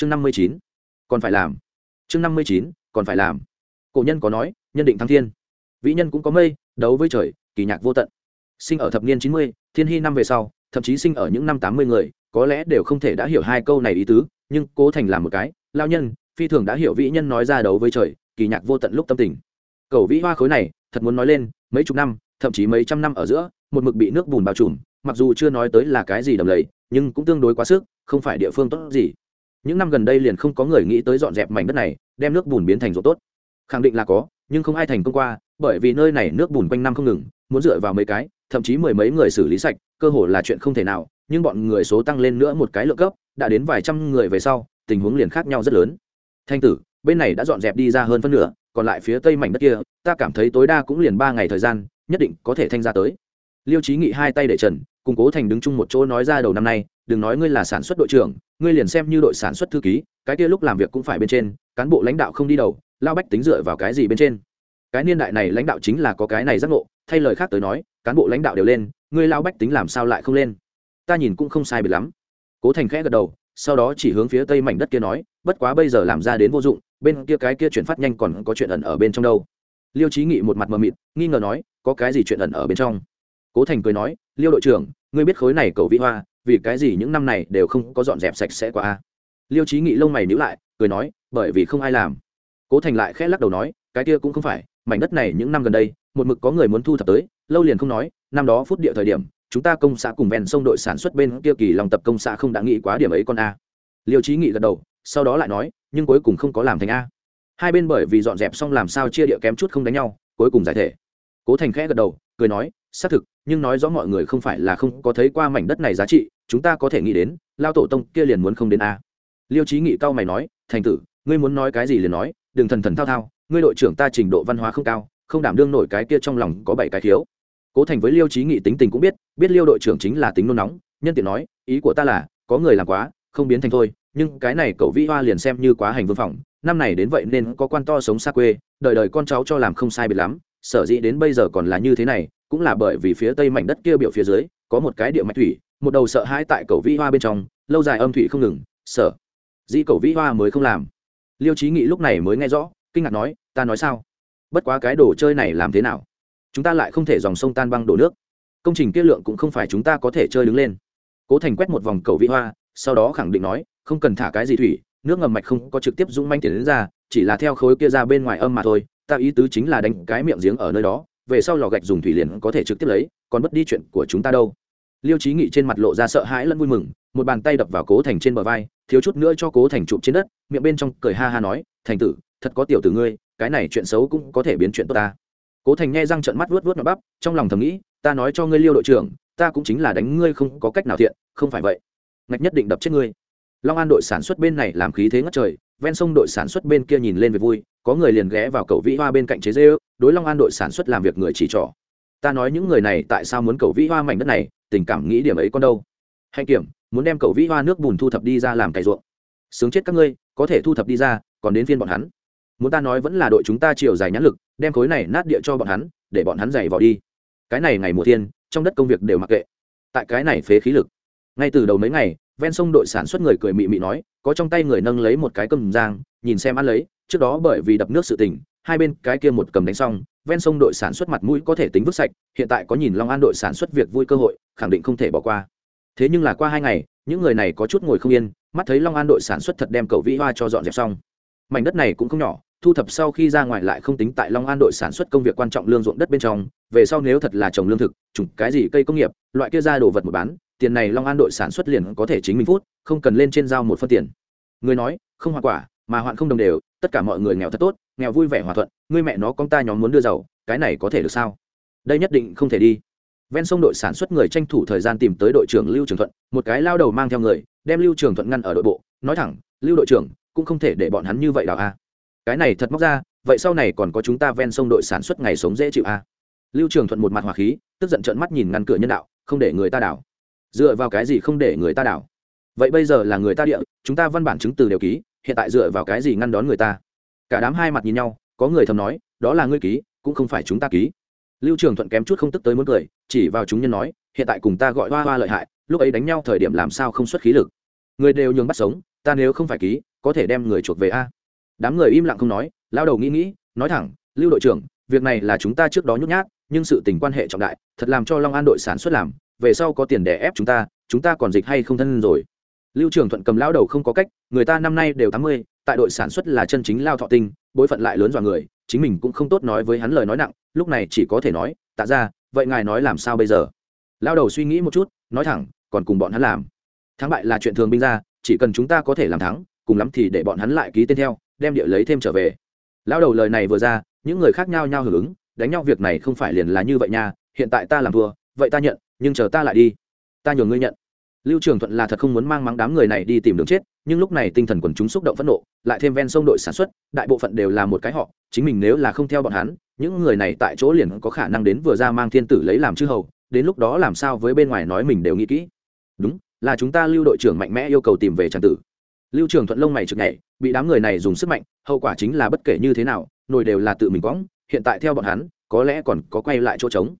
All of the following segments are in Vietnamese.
chương năm mươi chín, còn phải làm. Chương năm mươi chín, còn phải làm. Cổ nhân có nói, nhân định thăng thiên. Vĩ nhân cũng có mây, đấu với trời, kỳ nhạc vô tận. Sinh ở thập niên chín mươi, thiên hy năm về sau, thậm chí sinh ở những năm tám mươi người, có lẽ đều không thể đã hiểu hai câu này ý tứ, nhưng cố thành làm một cái, lao nhân, phi thường đã hiểu vĩ nhân nói ra đấu với trời, kỳ nhạc vô tận lúc tâm tình. Cầu vĩ hoa khối này, thật muốn nói lên, mấy chục năm, thậm chí mấy trăm năm ở giữa, một mực bị nước bùn bao trùm, mặc dù chưa nói tới là cái gì đầm lầy, nhưng cũng tương đối quá sức, không phải địa phương tốt gì những năm gần đây liền không có người nghĩ tới dọn dẹp mảnh đất này, đem nước bùn biến thành ruộng tốt. Khẳng định là có, nhưng không ai thành công qua, bởi vì nơi này nước bùn quanh năm không ngừng, muốn dựa vào mấy cái, thậm chí mười mấy người xử lý sạch, cơ hồ là chuyện không thể nào, nhưng bọn người số tăng lên nữa một cái lượng cấp đã đến vài trăm người về sau, tình huống liền khác nhau rất lớn. Thanh tử, bên này đã dọn dẹp đi ra hơn phân nửa, còn lại phía tây mảnh đất kia, ta cảm thấy tối đa cũng liền ba ngày thời gian, nhất định có thể thanh ra tới. Liêu trí nghị hai tay để trần cùng cố thành đứng chung một chỗ nói ra đầu năm nay, đừng nói ngươi là sản xuất đội trưởng, ngươi liền xem như đội sản xuất thư ký, cái kia lúc làm việc cũng phải bên trên, cán bộ lãnh đạo không đi đầu, lao bách tính dựa vào cái gì bên trên? Cái niên đại này lãnh đạo chính là có cái này giác ngộ, thay lời khác tới nói, cán bộ lãnh đạo đều lên, ngươi lao bách tính làm sao lại không lên? Ta nhìn cũng không sai biệt lắm. Cố thành khẽ gật đầu, sau đó chỉ hướng phía tây mảnh đất kia nói, bất quá bây giờ làm ra đến vô dụng, bên kia cái kia chuyển phát nhanh còn có chuyện ẩn ở bên trong đâu. Liêu trí nghị một mặt mờ mịt, nghi ngờ nói, có cái gì chuyện ẩn ở bên trong? Cố thành cười nói, liêu đội trưởng, ngươi biết khối này cầu vĩ hoa, vì cái gì những năm này đều không có dọn dẹp sạch sẽ qua a? Liêu trí nghị lông mày nhữ lại, cười nói, bởi vì không ai làm. Cố thành lại khẽ lắc đầu nói, cái kia cũng không phải, mảnh đất này những năm gần đây, một mực có người muốn thu thập tới, lâu liền không nói, năm đó phút địa thời điểm, chúng ta công xã cùng ven sông đội sản xuất bên kia kỳ lòng tập công xã không đã nghĩ quá điểm ấy con a. Liêu trí nghị gật đầu, sau đó lại nói, nhưng cuối cùng không có làm thành a. Hai bên bởi vì dọn dẹp xong làm sao chia địa kém chút không đánh nhau, cuối cùng giải thể. Cố thành khẽ gật đầu, cười nói xác thực, nhưng nói rõ mọi người không phải là không có thấy qua mảnh đất này giá trị, chúng ta có thể nghĩ đến, lao tổ tông kia liền muốn không đến a. Liêu trí nghị cao mày nói, thành tử, ngươi muốn nói cái gì liền nói, đừng thần thần thao thao, ngươi đội trưởng ta trình độ văn hóa không cao, không đảm đương nổi cái kia trong lòng có bảy cái thiếu cố thành với liêu trí nghị tính tình cũng biết biết liêu đội trưởng chính là tính nôn nóng, nhân tiện nói, ý của ta là, có người làm quá, không biến thành thôi, nhưng cái này cậu vĩ hoa liền xem như quá hành vương phòng năm này đến vậy nên có quan to sống xa quê, đời đời con cháu cho làm không sai biệt lắm, sở dĩ đến bây giờ còn là như thế này cũng là bởi vì phía tây mảnh đất kia biểu phía dưới, có một cái địa mạch thủy, một đầu sợ hãi tại cầu vĩ hoa bên trong, lâu dài âm thủy không ngừng sở di cầu vĩ hoa mới không làm. Liêu trí nghị lúc này mới nghe rõ, kinh ngạc nói, ta nói sao? Bất quá cái đồ chơi này làm thế nào? Chúng ta lại không thể dòng sông tan băng đổ nước. Công trình kia lượng cũng không phải chúng ta có thể chơi đứng lên. Cố thành quét một vòng cầu vĩ hoa, sau đó khẳng định nói, không cần thả cái gì thủy, nước ngầm mạch không có trực tiếp dũng manh tiền đến ra, chỉ là theo khối kia ra bên ngoài âm mà thôi, ta ý tứ chính là đánh cái miệng giếng ở nơi đó về sau lò gạch dùng thủy liền có thể trực tiếp lấy, còn mất đi chuyện của chúng ta đâu. Liêu trí nghị trên mặt lộ ra sợ hãi lẫn vui mừng, một bàn tay đập vào cố thành trên bờ vai, thiếu chút nữa cho cố thành chụp trên đất, miệng bên trong cười ha ha nói, thành tử, thật có tiểu tử ngươi, cái này chuyện xấu cũng có thể biến chuyện tốt ta. Cố thành nghe răng trận mắt vuốt vuốt mặt bắp, trong lòng thầm nghĩ, ta nói cho ngươi liêu đội trưởng, ta cũng chính là đánh ngươi không có cách nào thiện, không phải vậy. Ngạch nhất định đập chết ngươi. Long an đội sản xuất bên này làm khí thế ngất trời ven sông đội sản xuất bên kia nhìn lên về vui, có người liền ghé vào cầu vĩ hoa bên cạnh chế dê đối long an đội sản xuất làm việc người chỉ trỏ. Ta nói những người này tại sao muốn cầu vĩ hoa mảnh đất này, tình cảm nghĩ điểm ấy con đâu. Hạnh kiểm, muốn đem cầu vĩ hoa nước bùn thu thập đi ra làm cày ruộng. Sướng chết các ngươi, có thể thu thập đi ra, còn đến phiên bọn hắn. Muốn ta nói vẫn là đội chúng ta chiều dài nhãn lực, đem khối này nát địa cho bọn hắn, để bọn hắn giày vào đi. Cái này ngày mùa thiên, trong đất công việc đều mặc kệ. Tại cái này phế khí lực. Ngay từ đầu mấy ngày ven sông đội sản xuất người cười mị mị nói, có trong tay người nâng lấy một cái cầm giang nhìn xem ăn lấy, trước đó bởi vì đập nước sự tình, hai bên cái kia một cầm đánh xong, ven sông đội sản xuất mặt mũi có thể tính vứt sạch, hiện tại có nhìn long an đội sản xuất việc vui cơ hội, khẳng định không thể bỏ qua. Thế nhưng là qua hai ngày, những người này có chút ngồi không yên, mắt thấy long an đội sản xuất thật đem cầu vĩ hoa cho dọn dẹp xong. Mảnh đất này cũng không nhỏ, thu thập sau khi ra ngoài lại không tính tại long an đội sản xuất công việc quan trọng lương ruộng đất bên trong, về sau nếu thật là trồng lương thực trùng cái gì cây công nghiệp, loại kia ra đồ vật một bán tiền này long an đội sản xuất liền có thể chính mình phút, không cần lên trên giao một phân tiền. Người nói, không hoa quả, mà hoạn không đồng đều, tất cả mọi người nghèo thật tốt, nghèo vui vẻ hòa thuận, người mẹ nó con ta nhóm muốn đưa giàu, cái này có thể được sao? Đây nhất định không thể đi. Ven sông đội sản xuất người tranh thủ thời gian tìm tới đội trưởng lưu trường thuận, một cái lao đầu mang theo người, đem lưu trường thuận ngăn ở đội bộ, nói thẳng, lưu đội trưởng, cũng không thể để bọn hắn như vậy đào a. Cái này thật móc ra, vậy sau này còn có chúng ta ven sông đội sản xuất ngày sống dễ chịu a. Lưu trường thuận một mặt hỏa khí, tức giận trợn mắt nhìn ngăn cửa nhân đạo, không để người ta đảo dựa vào cái gì không để người ta đảo? Vậy bây giờ là người ta địa, chúng ta văn bản chứng từ đều ký, hiện tại dựa vào cái gì ngăn đón người ta? Cả đám hai mặt nhìn nhau, có người thầm nói, đó là ngươi ký, cũng không phải chúng ta ký. Lưu trường thuận kém chút không tức tới muốn cười, chỉ vào chúng nhân nói, hiện tại cùng ta gọi hoa hoa lợi hại, lúc ấy đánh nhau thời điểm làm sao không xuất khí lực? Người đều nhường bắt sống, ta nếu không phải ký, có thể đem người chuộc về a? Đám người im lặng không nói, lao đầu nghĩ nghĩ, nói thẳng, lưu đội trưởng, việc này là chúng ta trước đó nhút nhát, nhưng sự tình quan hệ trọng đại, thật làm cho long an đội sản xuất làm về sau có tiền để ép chúng ta chúng ta còn dịch hay không thân rồi. Lưu trường thuận cầm lao đầu không có cách, người ta năm nay đều tám mươi, tại đội sản xuất là chân chính lao thọ tinh, bối phận lại lớn dọa người, chính mình cũng không tốt nói với hắn lời nói nặng, lúc này chỉ có thể nói, tạ ra vậy ngài nói làm sao bây giờ? Lao đầu suy nghĩ một chút, nói thẳng, còn cùng bọn hắn làm. Thắng bại là chuyện thường binh ra, chỉ cần chúng ta có thể làm thắng, cùng lắm thì để bọn hắn lại ký tên theo, đem địa lấy thêm trở về. Lao đầu lời này vừa ra, những người khác nhau nhau hưởng ứng, đánh nhau việc này không phải liền là như vậy nha, hiện tại ta làm thua vậy ta nhận, nhưng chờ ta lại đi. Ta nhường ngươi nhận. Lưu trường thuận là thật không muốn mang mắng đám người này đi tìm đường chết, nhưng lúc này tinh thần quần chúng xúc động phẫn nộ, lại thêm ven sông đội sản xuất, đại bộ phận đều là một cái họ, chính mình nếu là không theo bọn hắn, những người này tại chỗ liền có khả năng đến vừa ra mang thiên tử lấy làm chư hầu, đến lúc đó làm sao với bên ngoài nói mình đều nghĩ kỹ. Đúng, là chúng ta lưu đội trưởng mạnh mẽ yêu cầu tìm về tràng tử. Lưu trường thuận lông mày trực nhảy, bị đám người này dùng sức mạnh, hậu quả chính là bất kể như thế nào nổi đều là tự mình quõng, hiện tại theo bọn hắn, có lẽ còn có quay lại chỗ trống.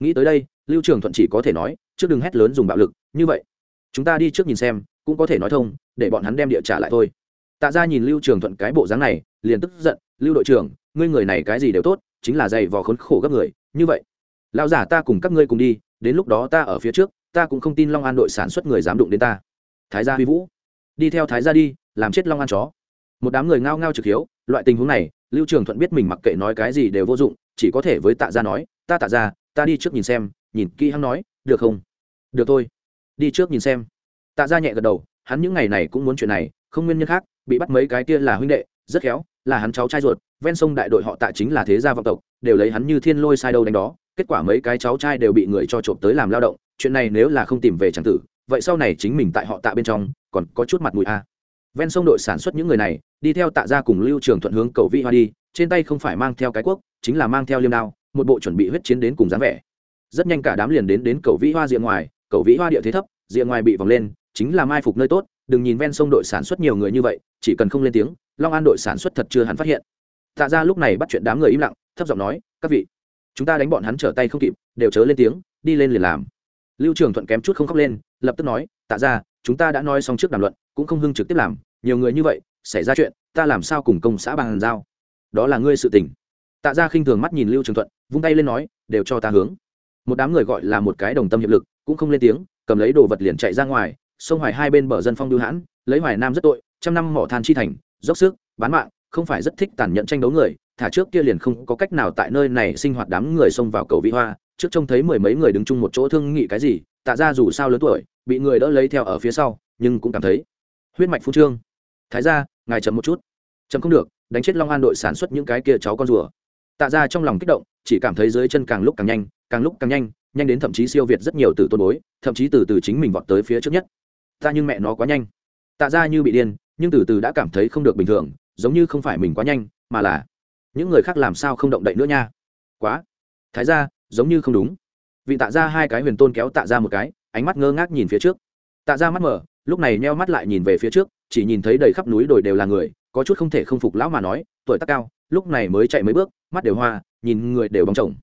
Nghĩ tới đây lưu trường thuận chỉ có thể nói, trước đừng hét lớn dùng bạo lực, như vậy. Chúng ta đi trước nhìn xem, cũng có thể nói thông, để bọn hắn đem địa trả lại thôi. Tạ ra nhìn lưu trường thuận cái bộ dáng này, liền tức giận, lưu đội trưởng, ngươi người này cái gì đều tốt, chính là dày vò khốn khổ gấp người, như vậy. Lão giả ta cùng các ngươi cùng đi, đến lúc đó ta ở phía trước, ta cũng không tin long an đội sản xuất người dám đụng đến ta. Thái gia huy vũ. Đi theo thái gia đi, làm chết long an chó. Một đám người ngao ngao trực hiếu, loại tình huống này, lưu trường thuận biết mình mặc kệ nói cái gì đều vô dụng, chỉ có thể với tạ gia nói, ta tạ gia, ta đi trước nhìn xem nhìn kỹ hắn nói, được không? Được thôi. Đi trước nhìn xem. Tạ gia nhẹ gật đầu, hắn những ngày này cũng muốn chuyện này, không nguyên nhân khác, bị bắt mấy cái kia là huynh đệ, rất khéo, là hắn cháu trai ruột, ven sông đại đội họ tạ chính là thế gia vọng tộc, đều lấy hắn như thiên lôi sai đâu đánh đó, kết quả mấy cái cháu trai đều bị người cho trộm tới làm lao động, chuyện này nếu là không tìm về tràng tử, vậy sau này chính mình tại họ tạ bên trong, còn có chút mặt mũi a ven sông đội sản xuất những người này, đi theo tạ ra cùng lưu trường thuận hướng cầu vi hoa đi, trên tay không phải mang theo cái quốc, chính là mang theo liêm đao, một bộ chuẩn bị huyết chiến đến cùng dáng vẻ rất nhanh cả đám liền đến đến cầu vĩ hoa diện ngoài, cầu vĩ hoa địa thế thấp diện ngoài bị vòng lên, chính là mai phục nơi tốt, đừng nhìn ven sông đội sản xuất nhiều người như vậy, chỉ cần không lên tiếng, long an đội sản xuất thật chưa hắn phát hiện. Tạ ra lúc này bắt chuyện đám người im lặng, thấp giọng nói, các vị, chúng ta đánh bọn hắn trở tay không kịp, đều chớ lên tiếng, đi lên liền làm. Lưu trường thuận kém chút không khóc lên, lập tức nói, tạ ra chúng ta đã nói xong trước đàm luận, cũng không hưng trực tiếp làm, nhiều người như vậy, xảy ra chuyện, ta làm sao cùng công xã bàn giao? Đó là ngươi sự tình. Tạ ra khinh thường mắt nhìn lưu trường thuận, vung tay lên nói, đều cho ta hướng một đám người gọi là một cái đồng tâm hiệp lực, cũng không lên tiếng, cầm lấy đồ vật liền chạy ra ngoài, sông hoài hai bên bờ dân phong đưa hãn, lấy hoài nam rất tội, trăm năm mỏ than chi thành, dốc sức, bán mạng, không phải rất thích tàn nhẫn tranh đấu người, thả trước kia liền không có cách nào tại nơi này sinh hoạt đám người xông vào cầu vĩ hoa, trước trông thấy mười mấy người đứng chung một chỗ thương nghị cái gì, tạ ra dù sao lớn tuổi, bị người đỡ lấy theo ở phía sau, nhưng cũng cảm thấy huyết mạch phu trương. Thái ra ngài chậm một chút. Chậm không được, đánh chết long an đội sản xuất những cái kia cháu con rùa tạ ra trong lòng kích động, chỉ cảm thấy dưới chân càng lúc càng nhanh, càng lúc càng nhanh nhanh đến thậm chí siêu việt rất nhiều từ tôn bối, thậm chí từ từ chính mình vọt tới phía trước nhất. Ta nhưng mẹ nó quá nhanh. Tạ ra như bị điên, nhưng từ từ đã cảm thấy không được bình thường, giống như không phải mình quá nhanh, mà là những người khác làm sao không động đậy nữa nha. Quá. Thái ra giống như không đúng. Vị tạ ra hai cái huyền tôn kéo tạ ra một cái, ánh mắt ngơ ngác nhìn phía trước. Tạ ra mắt mở, lúc này neo mắt lại nhìn về phía trước, chỉ nhìn thấy đầy khắp núi đồi đều là người, có chút không thể không phục lão mà nói, tuổi tác cao lúc này mới chạy mấy bước, mắt đều hoa, nhìn người đều bóng chồng.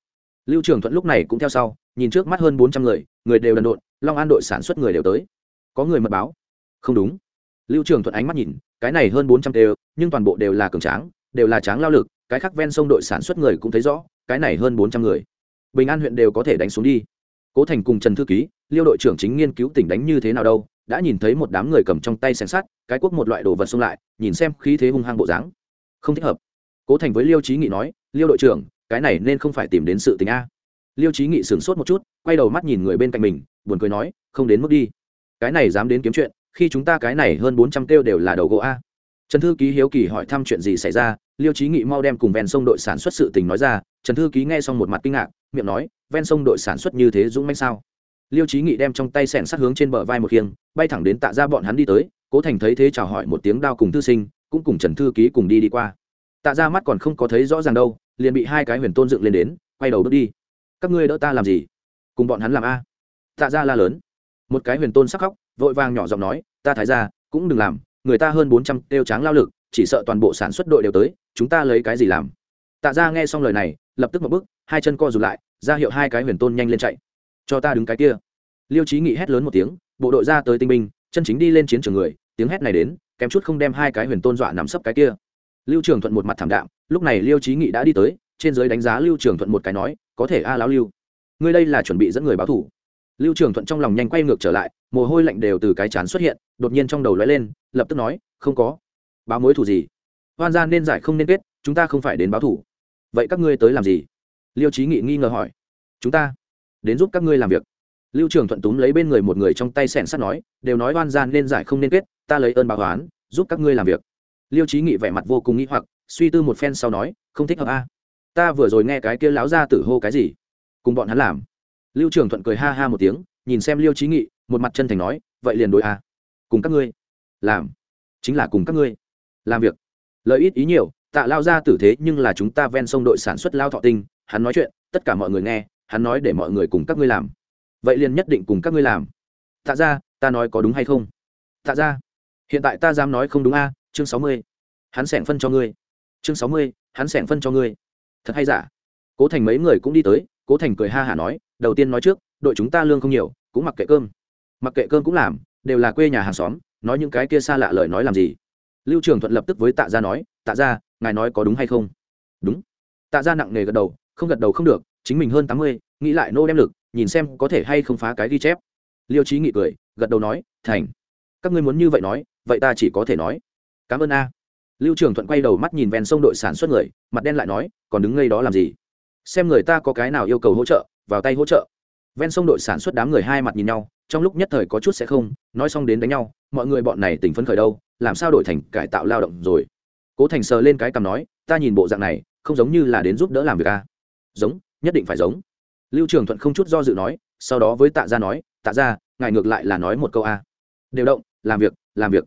Lưu trường thuận lúc này cũng theo sau, nhìn trước mắt hơn bốn trăm người người đều đần độn, long an đội sản xuất người đều tới. Có người mật báo. Không đúng. Lưu trường thuận ánh mắt nhìn, cái này hơn bốn trăm đều, nhưng toàn bộ đều là cường tráng, đều là tráng lao lực, cái khác ven sông đội sản xuất người cũng thấy rõ, cái này hơn bốn trăm người. Bình an huyện đều có thể đánh xuống đi. Cố thành cùng trần thư ký, liêu đội trưởng chính nghiên cứu tỉnh đánh như thế nào đâu, đã nhìn thấy một đám người cầm trong tay xem sát cái quốc một loại đồ vật xông lại, nhìn xem khí thế hung hăng bộ dáng. Không thích hợp cố thành với liêu trí nghị nói, liêu đội trưởng, cái này nên không phải tìm đến sự tình a. Liêu trí nghị sửng sốt một chút, quay đầu mắt nhìn người bên cạnh mình, buồn cười nói, không đến mức đi. Cái này dám đến kiếm chuyện, khi chúng ta cái này hơn bốn trăm kêu đều là đầu gỗ a. Trần thư ký hiếu kỳ hỏi thăm chuyện gì xảy ra, liêu trí nghị mau đem cùng ven sông đội sản xuất sự tình nói ra, trần thư ký nghe xong một mặt kinh ngạc, miệng nói, ven sông đội sản xuất như thế dũng manh sao? Liêu trí nghị đem trong tay sẻn sát hướng trên bờ vai một khiêng, bay thẳng đến tạ ra bọn hắn đi tới, cố thành thấy thế chào hỏi một tiếng đao cùng thư sinh, cũng cùng trần thư ký cùng đi đi qua tạ ra mắt còn không có thấy rõ ràng đâu, liền bị hai cái huyền tôn dựng lên đến, quay đầu bước đi. Các ngươi đỡ ta làm gì? Cùng bọn hắn làm a. Tạ ra la lớn. Một cái huyền tôn sắc khóc, vội vàng nhỏ giọng nói, ta thái ra cũng đừng làm, người ta hơn bốn trăm đeo tráng lao lực, chỉ sợ toàn bộ sản xuất đội đều tới, chúng ta lấy cái gì làm? Tạ ra nghe xong lời này, lập tức một bước, hai chân co rụt lại, ra hiệu hai cái huyền tôn nhanh lên chạy. Cho ta đứng cái kia. Liêu trí nghị hét lớn một tiếng, bộ đội ra tới tinh binh, chân chính đi lên chiến trường người, tiếng hét này đến, kém chút không đem hai cái huyền tôn dọa nằm sấp cái kia lưu trường thuận một mặt thảm đạm, lúc này liêu trí nghị đã đi tới, trên giới đánh giá lưu trường thuận một cái nói, có thể a lão lưu, ngươi đây là chuẩn bị dẫn người báo thủ. Lưu trường thuận trong lòng nhanh quay ngược trở lại, mồ hôi lạnh đều từ cái chán xuất hiện, đột nhiên trong đầu lóe lên, lập tức nói, không có. Báo mối thủ gì? Hoan gian nên giải không nên kết, chúng ta không phải đến báo thủ. Vậy các ngươi tới làm gì? Liêu trí nghị nghi ngờ hỏi. Chúng ta đến giúp các ngươi làm việc. Lưu trường thuận túm lấy bên người một người trong tay sẻn sắt nói, đều nói oan gian nên giải không nên kết, ta lấy ơn báo oán, giúp các ngươi làm việc liêu trí nghị vẻ mặt vô cùng nghĩ hoặc, suy tư một phen sau nói, không thích hợp a. Ta vừa rồi nghe cái kia láo ra tử hô cái gì? Cùng bọn hắn làm. Lưu trường thuận cười ha ha một tiếng, nhìn xem liêu trí nghị, một mặt chân thành nói, vậy liền đối a. Cùng các ngươi làm. Chính là cùng các ngươi làm việc. Lợi ít ý nhiều, tạ lao ra tử thế nhưng là chúng ta ven sông đội sản xuất lao thọ tinh, hắn nói chuyện, tất cả mọi người nghe, hắn nói để mọi người cùng các ngươi làm. Vậy liền nhất định cùng các ngươi làm. Tạ ra ta nói có đúng hay không? Tạ ra hiện tại ta dám nói không đúng a chương sáu mươi. Hắn sẻn phân cho ngươi. Chương sáu mươi, hắn sẻn phân cho ngươi. Thật hay giả? Cố thành mấy người cũng đi tới, cố thành cười ha hả nói, đầu tiên nói trước, đội chúng ta lương không nhiều, cũng mặc kệ cơm. Mặc kệ cơm cũng làm, đều là quê nhà hàng xóm, nói những cái kia xa lạ lời nói làm gì? Lưu trường thuận lập tức với tạ gia nói, tạ gia, ngài nói có đúng hay không? Đúng. Tạ gia nặng nề gật đầu, không gật đầu không được, chính mình hơn tám mươi, nghĩ lại nô đem lực, nhìn xem có thể hay không phá cái ghi chép. Liêu trí nghị cười, gật đầu nói, thành, các ngươi muốn như vậy nói, vậy ta chỉ có thể nói cảm ơn a. Lưu trường thuận quay đầu mắt nhìn ven sông đội sản xuất người, mặt đen lại nói, còn đứng ngây đó làm gì? Xem người ta có cái nào yêu cầu hỗ trợ, vào tay hỗ trợ. Ven sông đội sản xuất đám người hai mặt nhìn nhau, trong lúc nhất thời có chút sẽ không, nói xong đến đánh nhau, mọi người bọn này tỉnh phấn khởi đâu, làm sao đổi thành cải tạo lao động rồi? Cố thành sờ lên cái cằm nói, ta nhìn bộ dạng này, không giống như là đến giúp đỡ làm việc a. Giống, nhất định phải giống. Lưu trường thuận không chút do dự nói, sau đó với tạ gia nói, tạ gia, ngài ngược lại là nói một câu a. Đều động, làm việc làm việc.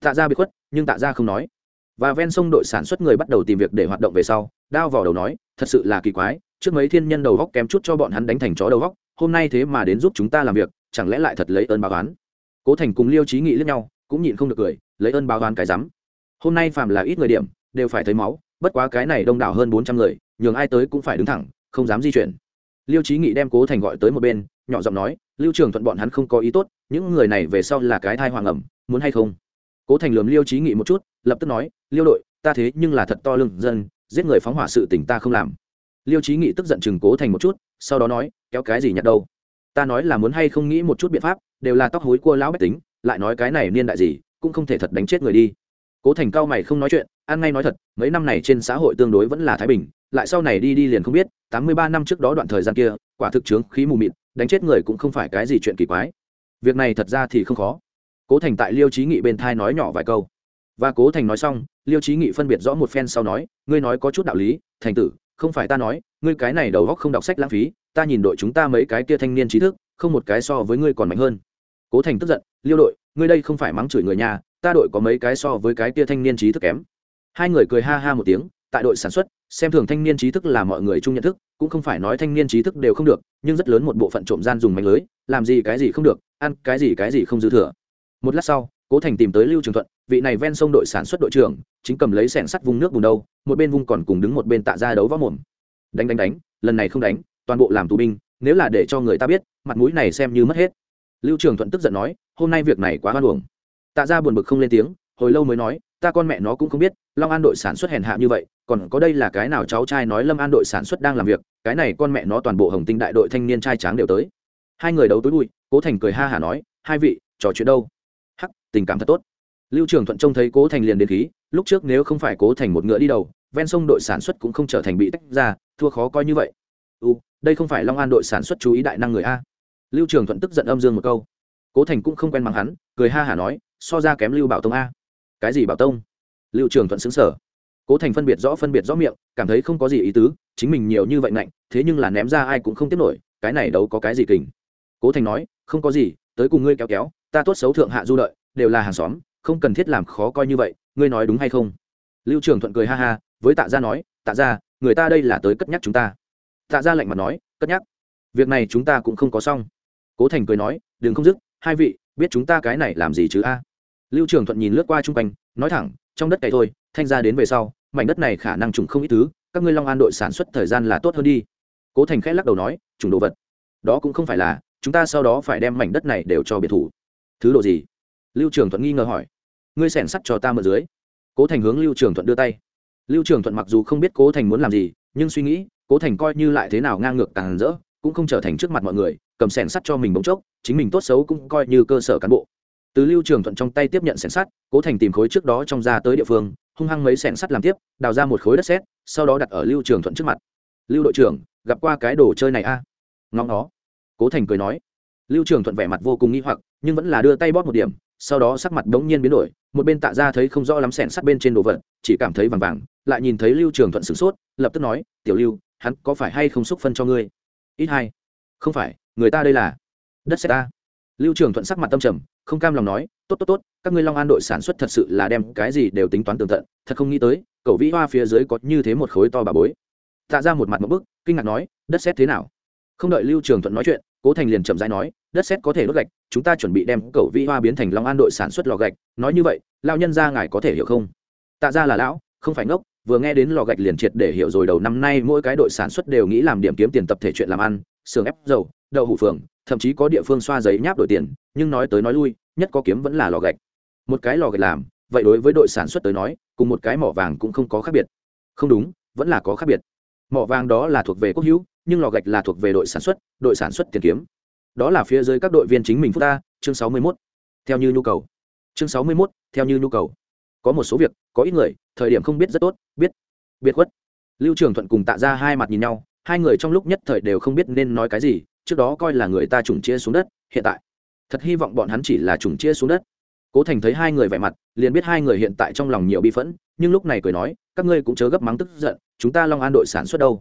Tạ gia bị khuất nhưng tạ gia không nói. Và ven sông đội sản xuất người bắt đầu tìm việc để hoạt động về sau, đao vào đầu nói, thật sự là kỳ quái, trước mấy thiên nhân đầu góc kém chút cho bọn hắn đánh thành chó đầu góc, hôm nay thế mà đến giúp chúng ta làm việc, chẳng lẽ lại thật lấy ơn báo oán? Cố thành cùng liêu trí nghị lẫn nhau, cũng nhịn không được cười, lấy ơn báo oán cái rắm. Hôm nay phàm là ít người điểm, đều phải thấy máu, bất quá cái này đông đảo hơn bốn trăm người, nhường ai tới cũng phải đứng thẳng, không dám di chuyển. Liêu trí nghị đem cố thành gọi tới một bên, nhỏ giọng nói, lưu trường thuận bọn hắn không có ý tốt, những người này về sau là cái thai hoàng ẩm, muốn hay không? Cố thành lườm liêu trí nghị một chút, lập tức nói, liêu đội, ta thế nhưng là thật to lương dân, giết người phóng hỏa sự tình ta không làm. Liêu trí nghị tức giận chừng cố thành một chút, sau đó nói, kéo cái gì nhặt đâu? Ta nói là muốn hay không nghĩ một chút biện pháp, đều là tóc hối cua lão bách tính, lại nói cái này niên đại gì, cũng không thể thật đánh chết người đi. Cố thành cao mày không nói chuyện, ăn ngay nói thật, mấy năm này trên xã hội tương đối vẫn là thái bình, lại sau này đi đi liền không biết, tám mươi ba năm trước đó đoạn thời gian kia, quả thực chướng khí mù mịt, đánh chết người cũng không phải cái gì chuyện kỳ quái. Việc này thật ra thì không khó cố thành tại liêu trí nghị bên thai nói nhỏ vài câu. Và cố thành nói xong, liêu trí nghị phân biệt rõ một phen sau nói, ngươi nói có chút đạo lý, thành tử, không phải ta nói, ngươi cái này đầu góc không đọc sách lãng phí, ta nhìn đội chúng ta mấy cái kia thanh niên trí thức, không một cái so với ngươi còn mạnh hơn. Cố thành tức giận, liêu đội, ngươi đây không phải mắng chửi người nhà, ta đội có mấy cái so với cái kia thanh niên trí thức kém. Hai người cười ha ha một tiếng, tại đội sản xuất, xem thường thanh niên trí thức là mọi người chung nhận thức, cũng không phải nói thanh niên trí thức đều không được, nhưng rất lớn một bộ phận trộm gian dùng mạnh lưới, làm gì cái gì không được, ăn cái gì cái gì không dư thừa một lát sau, cố thành tìm tới lưu trường thuận, vị này ven sông đội sản xuất đội trưởng, chính cầm lấy sẻn sắt vùng nước vùng đâu, một bên vùng còn cùng đứng một bên tạ ra đấu võ mồm. Đánh đánh đánh, lần này không đánh, toàn bộ làm tù binh, nếu là để cho người ta biết, mặt mũi này xem như mất hết. Lưu trường thuận tức giận nói, hôm nay việc này quá hoan hồng tạ ra buồn bực không lên tiếng, hồi lâu mới nói, ta con mẹ nó cũng không biết, long an đội sản xuất hèn hạ như vậy, còn có đây là cái nào cháu trai nói lâm an đội sản xuất đang làm việc, cái này con mẹ nó toàn bộ hồng tinh đại đội thanh niên trai tráng đều tới. Hai người đấu tối bụi, cố thành cười ha hả nói, hai vị, trò chuyện đâu? Hắc, tình cảm thật tốt. Lưu trường thuận trông thấy cố thành liền đến khí, lúc trước nếu không phải cố thành một ngựa đi đầu, ven sông đội sản xuất cũng không trở thành bị tách ra, thua khó coi như vậy. U, đây không phải long an đội sản xuất chú ý đại năng người a. Lưu trường thuận tức giận âm dương một câu. Cố thành cũng không quen bằng hắn, cười ha hả nói, so ra kém lưu bảo tông a. Cái gì bảo tông? Lưu trường thuận xứng sở cố thành phân biệt rõ phân biệt rõ miệng, cảm thấy không có gì ý tứ, chính mình nhiều như vậy mạnh thế nhưng là ném ra ai cũng không tiếp nổi, cái này đâu có cái gì kình? Cố thành nói, không có gì, tới cùng ngươi kéo kéo ta tốt xấu thượng hạ du đợi đều là hàng xóm, không cần thiết làm khó coi như vậy, ngươi nói đúng hay không? Lưu trường thuận cười ha ha, với tạ gia nói, tạ gia, người ta đây là tới cất nhắc chúng ta. Tạ gia lạnh mặt nói, cất nhắc? Việc này chúng ta cũng không có xong. Cố thành cười nói, đừng không dứt, hai vị, biết chúng ta cái này làm gì chứ a? Lưu trường thuận nhìn lướt qua chung quanh, nói thẳng, trong đất cày thôi, thanh ra đến về sau, mảnh đất này khả năng trùng không ít thứ, các ngươi long an đội sản xuất thời gian là tốt hơn đi. Cố thành khẽ lắc đầu nói, trùng đồ vật. Đó cũng không phải là, chúng ta sau đó phải đem mảnh đất này đều cho biệt thủ thứ đồ gì? Lưu trường thuận nghi ngờ hỏi. Ngươi sẻn sắt cho ta mở dưới. Cố thành hướng lưu trường thuận đưa tay. Lưu trường thuận mặc dù không biết cố thành muốn làm gì, nhưng suy nghĩ, cố thành coi như lại thế nào ngang ngược càng rỡ, cũng không trở thành trước mặt mọi người, cầm sẻn sắt cho mình bỗng chốc, chính mình tốt xấu cũng coi như cơ sở cán bộ. Từ lưu trường thuận trong tay tiếp nhận sẻn sắt, cố thành tìm khối trước đó trong ra tới địa phương, hung hăng mấy sẻn sắt làm tiếp, đào ra một khối đất sét, sau đó đặt ở lưu trường thuận trước mặt. Lưu đội trưởng, gặp qua cái đồ chơi này a? À? ngóng nó cố thành cười nói lưu trường thuận vẻ mặt vô cùng nghi hoặc, nhưng vẫn là đưa tay bóp một điểm, sau đó sắc mặt bỗng nhiên biến đổi, một bên tạ ra thấy không rõ lắm sẻn sắt bên trên đồ vật, chỉ cảm thấy vàng vàng, lại nhìn thấy lưu trường thuận sửng sốt, lập tức nói, tiểu lưu, hắn có phải hay không xúc phân cho ngươi? Ít hai không phải, người ta đây là đất xét ta. Lưu trường thuận sắc mặt tâm trầm, không cam lòng nói, tốt tốt tốt, các ngươi long an đội sản xuất thật sự là đem cái gì đều tính toán tường tận, thật không nghĩ tới cậu vĩ hoa phía dưới có như thế một khối to bà bối. Tạ ra một mặt một bức, kinh ngạc nói, đất xét thế nào? Không đợi lưu trường thuận nói chuyện cố thành liền chậm rãi nói, đất xét có thể đốt gạch, chúng ta chuẩn bị đem cầu vĩ hoa biến thành long an đội sản xuất lò gạch. Nói như vậy lao nhân ra ngài có thể hiểu không? Tạ ra là lão, không phải ngốc, vừa nghe đến lò gạch liền triệt để hiểu rồi đầu năm nay mỗi cái đội sản xuất đều nghĩ làm điểm kiếm tiền tập thể chuyện làm ăn, xưởng ép dầu, đậu hủ phường, thậm chí có địa phương xoa giấy nháp đổi tiền, nhưng nói tới nói lui, nhất có kiếm vẫn là lò gạch. Một cái lò gạch làm, vậy đối với đội sản xuất tới nói, cùng một cái mỏ vàng cũng không có khác biệt. Không đúng, vẫn là có khác biệt. Mỏ vàng đó là thuộc về quốc hữu nhưng lò gạch là thuộc về đội sản xuất đội sản xuất tiền kiếm. Đó là phía dưới các đội viên chính mình phúc ta chương sáu mươi 61. theo như nhu cầu. Chương sáu mươi 61, theo như nhu cầu. Có một số việc có ít người thời điểm không biết rất tốt biết biệt khuất. Lưu trường thuận cùng tạ ra hai mặt nhìn nhau hai người trong lúc nhất thời đều không biết nên nói cái gì trước đó coi là người ta trùng chia xuống đất hiện tại. Thật hy vọng bọn hắn chỉ là trùng chia xuống đất. Cố thành thấy hai người vẻ mặt liền biết hai người hiện tại trong lòng nhiều bi phẫn nhưng lúc này cười nói các ngươi cũng chớ gấp mắng tức giận chúng ta long an đội sản xuất đâu?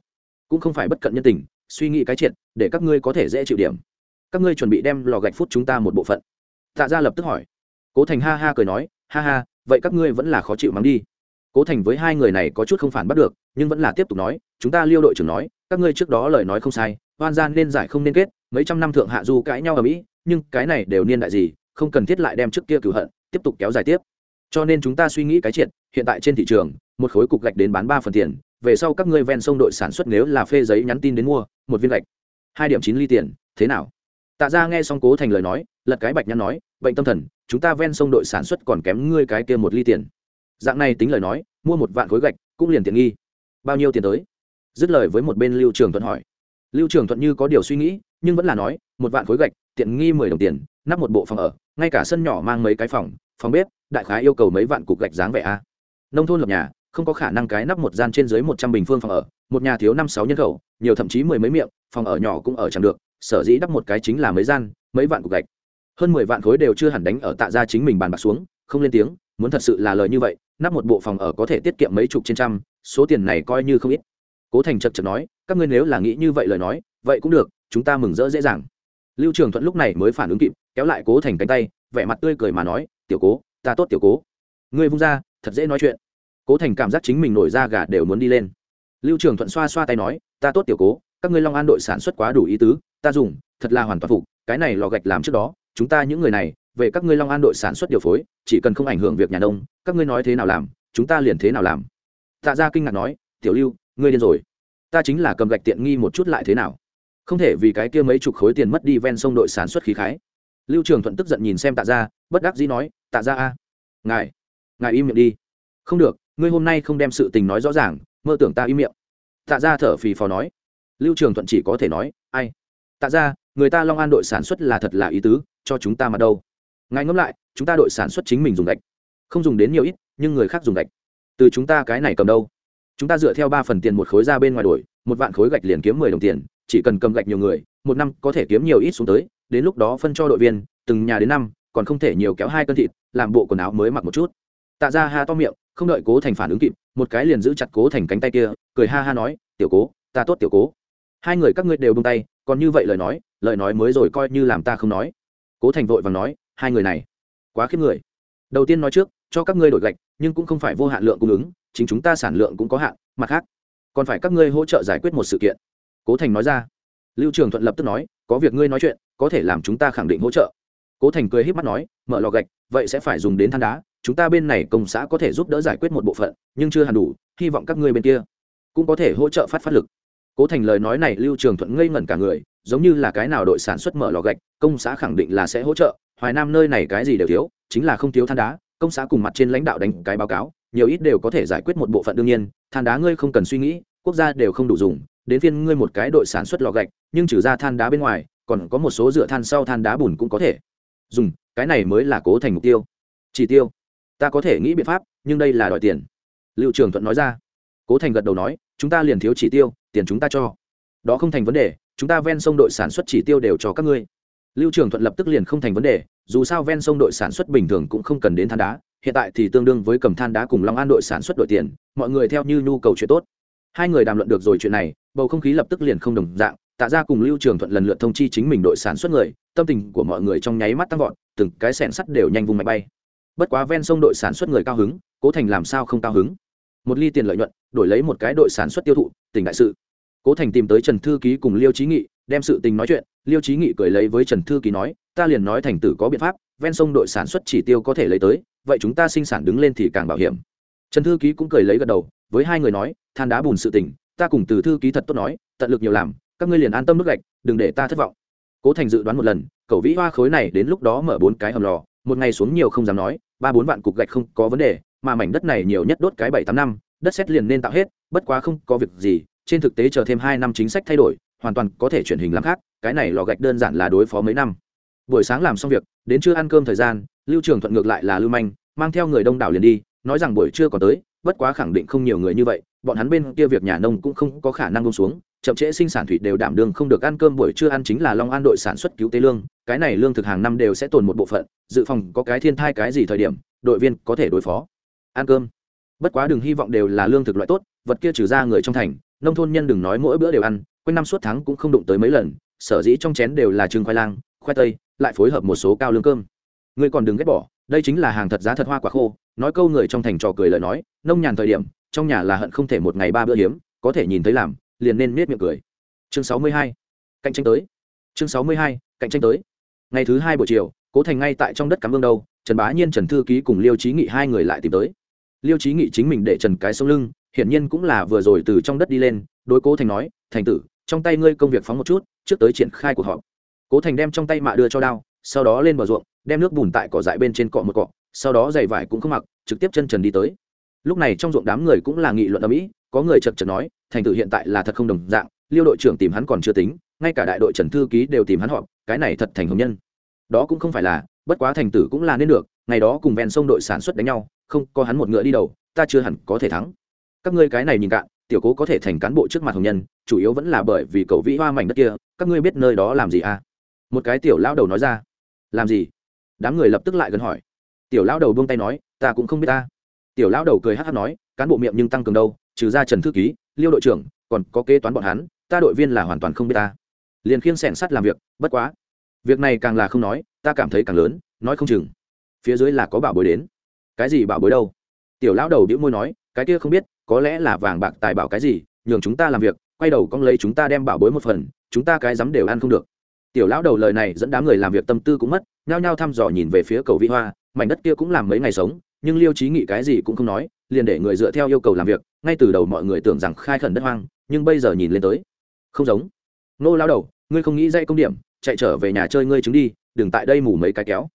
Cũng không phải bất cận nhân tình, suy nghĩ cái triệt, để các ngươi có thể dễ chịu điểm. Các ngươi chuẩn bị đem lò gạch phút chúng ta một bộ phận. Tạ ra lập tức hỏi. Cố thành ha ha cười nói, ha ha, vậy các ngươi vẫn là khó chịu mắng đi. Cố thành với hai người này có chút không phản bắt được, nhưng vẫn là tiếp tục nói, chúng ta liêu đội trưởng nói, các ngươi trước đó lời nói không sai hoan gian nên giải không nên kết, mấy trăm năm thượng hạ du cãi nhau ở mỹ, nhưng cái này đều niên đại gì, không cần thiết lại đem trước kia cửu hận, tiếp tục kéo dài tiếp. Cho nên chúng ta suy nghĩ cái triệt, hiện tại trên thị trường, một khối cục gạch đến bán ba phần tiền về sau các ngươi ven sông đội sản xuất nếu là phê giấy nhắn tin đến mua, một viên gạch, hai điểm chín ly tiền, thế nào? Tạ ra nghe xong cố thành lời nói, lật cái bạch nhăn nói, bệnh tâm thần, chúng ta ven sông đội sản xuất còn kém ngươi cái kia một ly tiền. Dạng này tính lời nói, mua một vạn khối gạch, cũng liền tiện nghi. Bao nhiêu tiền tới? Dứt lời với một bên lưu trường thuận hỏi. Lưu trường thuận như có điều suy nghĩ, nhưng vẫn là nói, một vạn khối gạch, tiện nghi mười đồng tiền, nắp một bộ phòng ở, ngay cả sân nhỏ mang mấy cái phòng phòng bếp, đại khái yêu cầu mấy vạn cục gạch dáng vẻ a. Nông thôn lập nhà không có khả năng cái nắp một gian trên dưới một trăm bình phương phòng ở, một nhà thiếu năm sáu nhân khẩu, nhiều thậm chí mười mấy miệng, phòng ở nhỏ cũng ở chẳng được, sở dĩ đắp một cái chính là mấy gian, mấy vạn cục gạch. Hơn mười vạn khối đều chưa hẳn đánh ở tạ ra chính mình bàn bạc xuống, không lên tiếng, muốn thật sự là lời như vậy, nắp một bộ phòng ở có thể tiết kiệm mấy chục trên trăm, số tiền này coi như không ít. Cố thành chật chật nói, các ngươi nếu là nghĩ như vậy lời nói, vậy cũng được, chúng ta mừng rỡ dễ dàng. Lưu trường thuận lúc này mới phản ứng kịp, kéo lại cố thành cánh tay, vẻ mặt tươi cười mà nói, tiểu cố, ta tốt tiểu cố. Ngươi vung ra, thật dễ nói chuyện cố thành cảm giác chính mình nổi ra gà đều muốn đi lên. Lưu trường thuận xoa xoa tay nói, ta tốt tiểu cố, các ngươi long an đội sản xuất quá đủ ý tứ, ta dùng, thật là hoàn toàn phục, cái này lò gạch làm trước đó, chúng ta những người này, về các ngươi long an đội sản xuất điều phối, chỉ cần không ảnh hưởng việc nhà nông, các ngươi nói thế nào làm, chúng ta liền thế nào làm. Tạ ra kinh ngạc nói, tiểu lưu, ngươi điên rồi. Ta chính là cầm gạch tiện nghi một chút lại thế nào? Không thể vì cái kia mấy chục khối tiền mất đi ven sông đội sản xuất khí khái. Lưu trường thuận tức giận nhìn xem tạ ra bất đắc dĩ nói, tạ ra a, ngài ngài im miệng đi. Không được ngươi hôm nay không đem sự tình nói rõ ràng, mơ tưởng ta im miệng. Tạ ra thở phì phò nói. Lưu trường thuận chỉ có thể nói, ai? Tạ ra người ta long an đội sản xuất là thật là ý tứ, cho chúng ta mà đâu. Ngài ngẫm lại, chúng ta đội sản xuất chính mình dùng gạch. Không dùng đến nhiều ít, nhưng người khác dùng gạch. Từ chúng ta cái này cầm đâu? Chúng ta dựa theo ba phần tiền một khối ra bên ngoài đổi, một vạn khối gạch liền kiếm mười đồng tiền, chỉ cần cầm gạch nhiều người, một năm có thể kiếm nhiều ít xuống tới, đến lúc đó phân cho đội viên, từng nhà đến năm, còn không thể nhiều kéo hai cân thịt, làm bộ quần áo mới mặc một chút. Tạ ra ha to miệng không đợi cố thành phản ứng kịp, một cái liền giữ chặt cố thành cánh tay kia, cười ha ha nói, tiểu cố, ta tốt tiểu cố. Hai người các ngươi đều bông tay, còn như vậy lời nói lời nói mới rồi coi như làm ta không nói. Cố thành vội và nói, hai người này, quá khiếp người. Đầu tiên nói trước, cho các ngươi đổi gạch, nhưng cũng không phải vô hạn lượng cung ứng, chính chúng ta sản lượng cũng có hạn, mặt khác, còn phải các ngươi hỗ trợ giải quyết một sự kiện. Cố thành nói ra. Lưu trường thuận lập tức nói, có việc ngươi nói chuyện, có thể làm chúng ta khẳng định hỗ trợ. Cố thành cười h í p mắt nói, mở lò gạch, vậy sẽ phải dùng đến than đá chúng ta bên này công xã có thể giúp đỡ giải quyết một bộ phận, nhưng chưa hẳn đủ, hy vọng các ngươi bên kia cũng có thể hỗ trợ phát phát lực. Cố thành lời nói này lưu trường thuận ngây ngẩn cả người, giống như là cái nào đội sản xuất mở lò gạch, công xã khẳng định là sẽ hỗ trợ, hoài nam nơi này cái gì đều thiếu, chính là không thiếu than đá, công xã cùng mặt trên lãnh đạo đánh cái báo cáo, nhiều ít đều có thể giải quyết một bộ phận đương nhiên, than đá ngươi không cần suy nghĩ, quốc gia đều không đủ dùng, đến phiên ngươi một cái đội sản xuất lò gạch, nhưng trừ ra than đá bên ngoài, còn có một số dựa than sau than đá bùn cũng có thể dùng, cái này mới là cố thành mục tiêu. Chỉ tiêu ta có thể nghĩ biện pháp, nhưng đây là đòi tiền. Liệu trường thuận nói ra. Cố thành gật đầu nói, chúng ta liền thiếu chỉ tiêu, tiền chúng ta cho. Đó không thành vấn đề, chúng ta ven sông đội sản xuất chỉ tiêu đều cho các ngươi. Lưu trường thuận lập tức liền không thành vấn đề, dù sao ven sông đội sản xuất bình thường cũng không cần đến than đá, hiện tại thì tương đương với cầm than đá cùng long an đội sản xuất đội tiền, mọi người theo như nhu cầu chuyện tốt. Hai người đàm luận được rồi chuyện này, bầu không khí lập tức liền không đồng dạng, tạ ra cùng lưu trường thuận lần lượt thông chi chính mình đội sản xuất người, tâm tình của mọi người trong nháy mắt tăng vọt, từng cái sẻn sắt đều nhanh vùng máy bay bất quá ven sông đội sản xuất người cao hứng, cố thành làm sao không cao hứng? Một ly tiền lợi nhuận, đổi lấy một cái đội sản xuất tiêu thụ, tỉnh đại sự. Cố thành tìm tới trần thư ký cùng liêu trí nghị, đem sự tình nói chuyện. Liêu trí nghị cười lấy với trần thư ký nói, ta liền nói thành tử có biện pháp, ven sông đội sản xuất chỉ tiêu có thể lấy tới, vậy chúng ta sinh sản đứng lên thì càng bảo hiểm. Trần thư ký cũng cười lấy gật đầu, với hai người nói, than đá bùn sự tình, ta cùng từ thư ký thật tốt nói, tận lực nhiều làm, các ngươi liền an tâm nước gạch, đừng để ta thất vọng. Cố thành dự đoán một lần, cậu vĩ hoa khối này đến lúc đó mở bốn cái hầm lò, một ngày xuống nhiều không dám nói ba bốn vạn cục gạch không có vấn đề, mà mảnh đất này nhiều nhất đốt cái bảy tám năm, đất xét liền nên tạo hết, bất quá không có việc gì, trên thực tế chờ thêm hai năm chính sách thay đổi, hoàn toàn có thể chuyển hình làm khác, cái này lò gạch đơn giản là đối phó mấy năm. Buổi sáng làm xong việc, đến trưa ăn cơm thời gian, lưu trường thuận ngược lại là lưu manh, mang theo người đông đảo liền đi, nói rằng buổi trưa còn tới, bất quá khẳng định không nhiều người như vậy, bọn hắn bên kia việc nhà nông cũng không có khả năng bông xuống chậm trễ sinh sản thủy đều đảm đương không được ăn cơm buổi trưa ăn chính là long an đội sản xuất cứu tế lương, cái này lương thực hàng năm đều sẽ tồn một bộ phận, dự phòng có cái thiên thai cái gì thời điểm, đội viên có thể đối phó. Ăn cơm. Bất quá đừng hy vọng đều là lương thực loại tốt, vật kia trừ ra người trong thành, nông thôn nhân đừng nói mỗi bữa đều ăn, quanh năm suốt tháng cũng không đụng tới mấy lần, sở dĩ trong chén đều là trứng khoai lang, khoai tây, lại phối hợp một số cao lương cơm. Ngươi còn đừng ghét bỏ, đây chính là hàng thật giá thật hoa quả khô, nói câu người trong thành trò cười lời nói, nông nhàn thời điểm, trong nhà là hận không thể một ngày ba bữa hiếm, có thể nhìn thấy làm liền nên nết miệng cười. Chương sáu mươi hai, cạnh tranh tới. Chương sáu mươi hai, cạnh tranh tới. Ngày thứ hai buổi chiều, cố thành ngay tại trong đất cắm ương đâu trần bá nhiên, trần thư ký cùng liêu trí nghị hai người lại tìm tới. Liêu trí nghị chính mình để trần cái sông lưng, hiển nhiên cũng là vừa rồi từ trong đất đi lên, đối cố thành nói, thành tử, trong tay ngươi công việc phóng một chút, trước tới triển khai cuộc họp. Cố thành đem trong tay mạ đưa cho đao, sau đó lên bờ ruộng, đem nước bùn tại cỏ dại bên trên cọ một cọ, sau đó giày vải cũng không mặc, trực tiếp chân trần đi tới. Lúc này trong ruộng đám người cũng là nghị luận ở mỹ có người chật chật nói thành tự hiện tại là thật không đồng dạng, liêu đội trưởng tìm hắn còn chưa tính, ngay cả đại đội trần thư ký đều tìm hắn họp, cái này thật thành hồng nhân. Đó cũng không phải là, bất quá thành tử cũng là nên được, ngày đó cùng ven sông đội sản xuất đánh nhau, không, có hắn một ngựa đi đầu, ta chưa hẳn có thể thắng. Các ngươi cái này nhìn cạn, tiểu cố có thể thành cán bộ trước mặt hồng nhân, chủ yếu vẫn là bởi vì cậu vĩ hoa mảnh đất kia, các ngươi biết nơi đó làm gì à? Một cái tiểu lao đầu nói ra. Làm gì? Đám người lập tức lại gần hỏi. Tiểu lao đầu buông tay nói, ta cũng không biết ta. Tiểu lao đầu cười hát hát nói, cán bộ miệng nhưng tăng cường đâu trừ ra trần thư ký, liêu đội trưởng, còn có kế toán bọn hắn, ta đội viên là hoàn toàn không biết ta. Liền khiêng sẻn sắt làm việc, bất quá. Việc này càng là không nói, ta cảm thấy càng lớn, nói không chừng. Phía dưới là có bảo bối đến. Cái gì bảo bối đâu? Tiểu lão đầu đĩu môi nói, cái kia không biết, có lẽ là vàng bạc tài bảo cái gì, nhường chúng ta làm việc, quay đầu con lấy chúng ta đem bảo bối một phần, chúng ta cái dám đều ăn không được. Tiểu lão đầu lời này dẫn đám người làm việc tâm tư cũng mất, nhao nhao thăm dò nhìn về phía cầu vĩ hoa, mảnh đất kia cũng làm mấy ngày sống nhưng liêu trí nghị cái gì cũng không nói, liền để người dựa theo yêu cầu làm việc, ngay từ đầu mọi người tưởng rằng khai khẩn đất hoang, nhưng bây giờ nhìn lên tới, không giống. Nô lao đầu, ngươi không nghĩ dạy công điểm, chạy trở về nhà chơi ngươi trứng đi, đừng tại đây mù mấy cái kéo.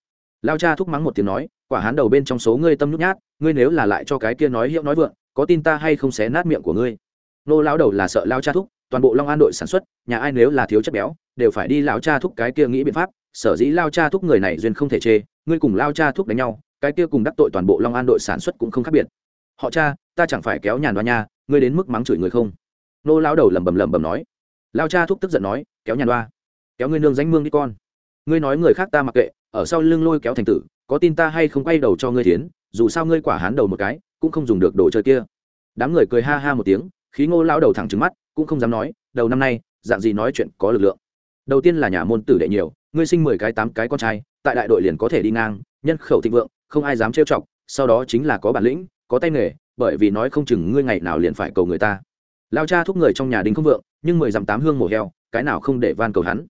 Lao cha thúc mắng một tiếng nói, quả hán đầu bên trong số ngươi tâm nhút nhát, ngươi nếu là lại cho cái kia nói hiệu nói vượng, có tin ta hay không xé nát miệng của ngươi? Nô lao đầu là sợ lao cha thúc, toàn bộ long an đội sản xuất, nhà ai nếu là thiếu chất béo, đều phải đi lao cha thúc cái kia nghĩ biện pháp, sở dĩ lao cha thúc người này duyên không thể chê, ngươi cùng lao cha thúc đánh nhau cái kia cùng đắc tội toàn bộ long an đội sản xuất cũng không khác biệt. Họ cha, ta chẳng phải kéo nhàn đoa nha, ngươi đến mức mắng chửi người không? Nô lao đầu lẩm bẩm lẩm bẩm nói. Lao cha thúc tức giận nói, kéo nhàn đoa kéo ngươi nương danh mương đi con. Ngươi nói người khác ta mặc kệ, ở sau lưng lôi kéo thành tử, có tin ta hay không quay đầu cho ngươi tiến dù sao ngươi quả hán đầu một cái, cũng không dùng được đồ chơi kia. Đám người cười ha ha một tiếng, khí ngô lao đầu thẳng trứng mắt, cũng không dám nói, đầu năm nay, dạng gì nói chuyện có lực lượng. Đầu tiên là nhà môn tử đệ nhiều, ngươi sinh mười cái tám cái con trai, tại đại đội liền có thể đi ngang, nhân khẩu thịnh vượng không ai dám trêu chọc, sau đó chính là có bản lĩnh, có tay nghề, bởi vì nói không chừng ngươi ngày nào liền phải cầu người ta. Lao cha thúc người trong nhà đình không vượng, nhưng mười dặm tám hương mổ heo, cái nào không để van cầu hắn.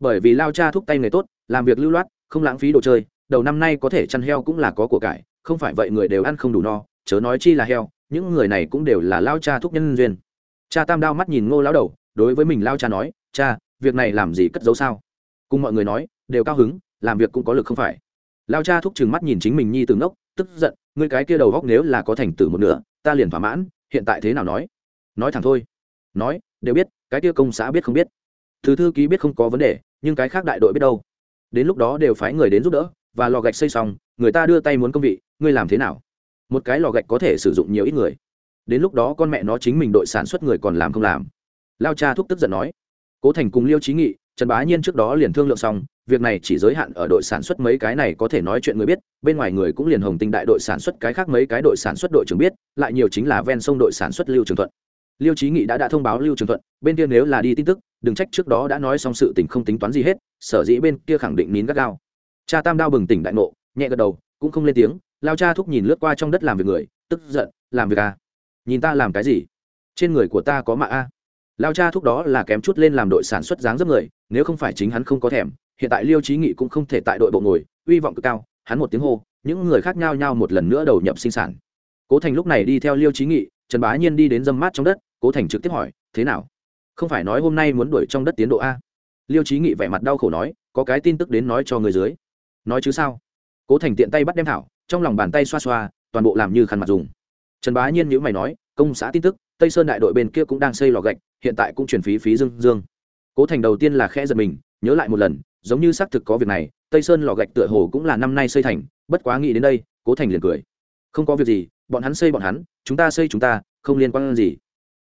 Bởi vì lao cha thúc tay nghề tốt, làm việc lưu loát, không lãng phí đồ chơi, đầu năm nay có thể chăn heo cũng là có của cải, không phải vậy người đều ăn không đủ no, chớ nói chi là heo, những người này cũng đều là lao cha thúc nhân duyên. Cha tam đao mắt nhìn ngô lão đầu, đối với mình lao cha nói, cha, việc này làm gì cất giấu sao? Cùng mọi người nói, đều cao hứng, làm việc cũng có lực không phải lao cha thúc chừng mắt nhìn chính mình nhi từ ngốc, tức giận, ngươi cái kia đầu góc nếu là có thành tử một nửa, ta liền thỏa mãn, hiện tại thế nào nói? Nói thẳng thôi. Nói, đều biết, cái kia công xã biết không biết. Thứ thư ký biết không có vấn đề, nhưng cái khác đại đội biết đâu. Đến lúc đó đều phái người đến giúp đỡ, và lò gạch xây xong, người ta đưa tay muốn công vị, ngươi làm thế nào? Một cái lò gạch có thể sử dụng nhiều ít người. Đến lúc đó con mẹ nó chính mình đội sản xuất người còn làm không làm. Lao cha thúc tức giận nói. Cố thành cùng liêu trí nghị, trần bá nhiên trước đó liền thương lượng xong việc này chỉ giới hạn ở đội sản xuất mấy cái này có thể nói chuyện người biết, bên ngoài người cũng liền hồng tinh đại đội sản xuất cái khác mấy cái đội sản xuất đội trưởng biết, lại nhiều chính là ven sông đội sản xuất lưu trường thuận. Liêu trí nghị đã đã thông báo lưu trường thuận, bên kia nếu là đi tin tức, đừng trách trước đó đã nói xong sự tình không tính toán gì hết, sở dĩ bên kia khẳng định nín gắt gao. Cha tam đao bừng tỉnh đại ngộ, nhẹ gật đầu, cũng không lên tiếng, lao cha thúc nhìn lướt qua trong đất làm việc người, tức giận, làm việc à? Nhìn ta làm cái gì? Trên người của ta có mạ a lao cha thúc đó là kém chút lên làm đội sản xuất dáng dấp người, nếu không phải chính hắn không có thèm hiện tại liêu trí nghị cũng không thể tại đội bộ ngồi, uy vọng cực cao, hắn một tiếng hô, những người khác nhau nhau một lần nữa đầu nhập sinh sản. Cố thành lúc này đi theo liêu trí nghị, trần bá nhiên đi đến dâm mát trong đất, cố thành trực tiếp hỏi, thế nào? Không phải nói hôm nay muốn đuổi trong đất tiến độ a? Liêu trí nghị vẻ mặt đau khổ nói, có cái tin tức đến nói cho người dưới. Nói chứ sao? Cố thành tiện tay bắt đem thảo, trong lòng bàn tay xoa xoa, toàn bộ làm như khăn mặt dùng. Trần bá nhiên nhữ mày nói, công xã tin tức, tây sơn đại đội bên kia cũng đang xây lò gạch, hiện tại cũng chuyển phí phí dương dương. Cố thành đầu tiên là khẽ giật mình, nhớ lại một lần giống như xác thực có việc này, tây sơn lò gạch tựa hồ cũng là năm nay xây thành, bất quá nghĩ đến đây, cố thành liền cười. Không có việc gì, bọn hắn xây bọn hắn, chúng ta xây chúng ta, không liên quan gì.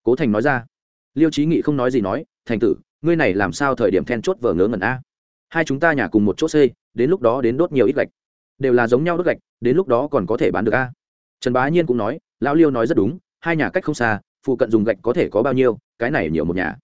Cố thành nói ra. Liêu trí nghị không nói gì nói, thành tử, ngươi này làm sao thời điểm then chốt vờ ngớ ngẩn a? Hai chúng ta nhà cùng một chỗ xây, đến lúc đó đến đốt nhiều ít gạch. Đều là giống nhau đốt gạch, đến lúc đó còn có thể bán được a? Trần bá nhiên cũng nói, lão liêu nói rất đúng, hai nhà cách không xa, phụ cận dùng gạch có thể có bao nhiêu, cái này nhiều một nhà.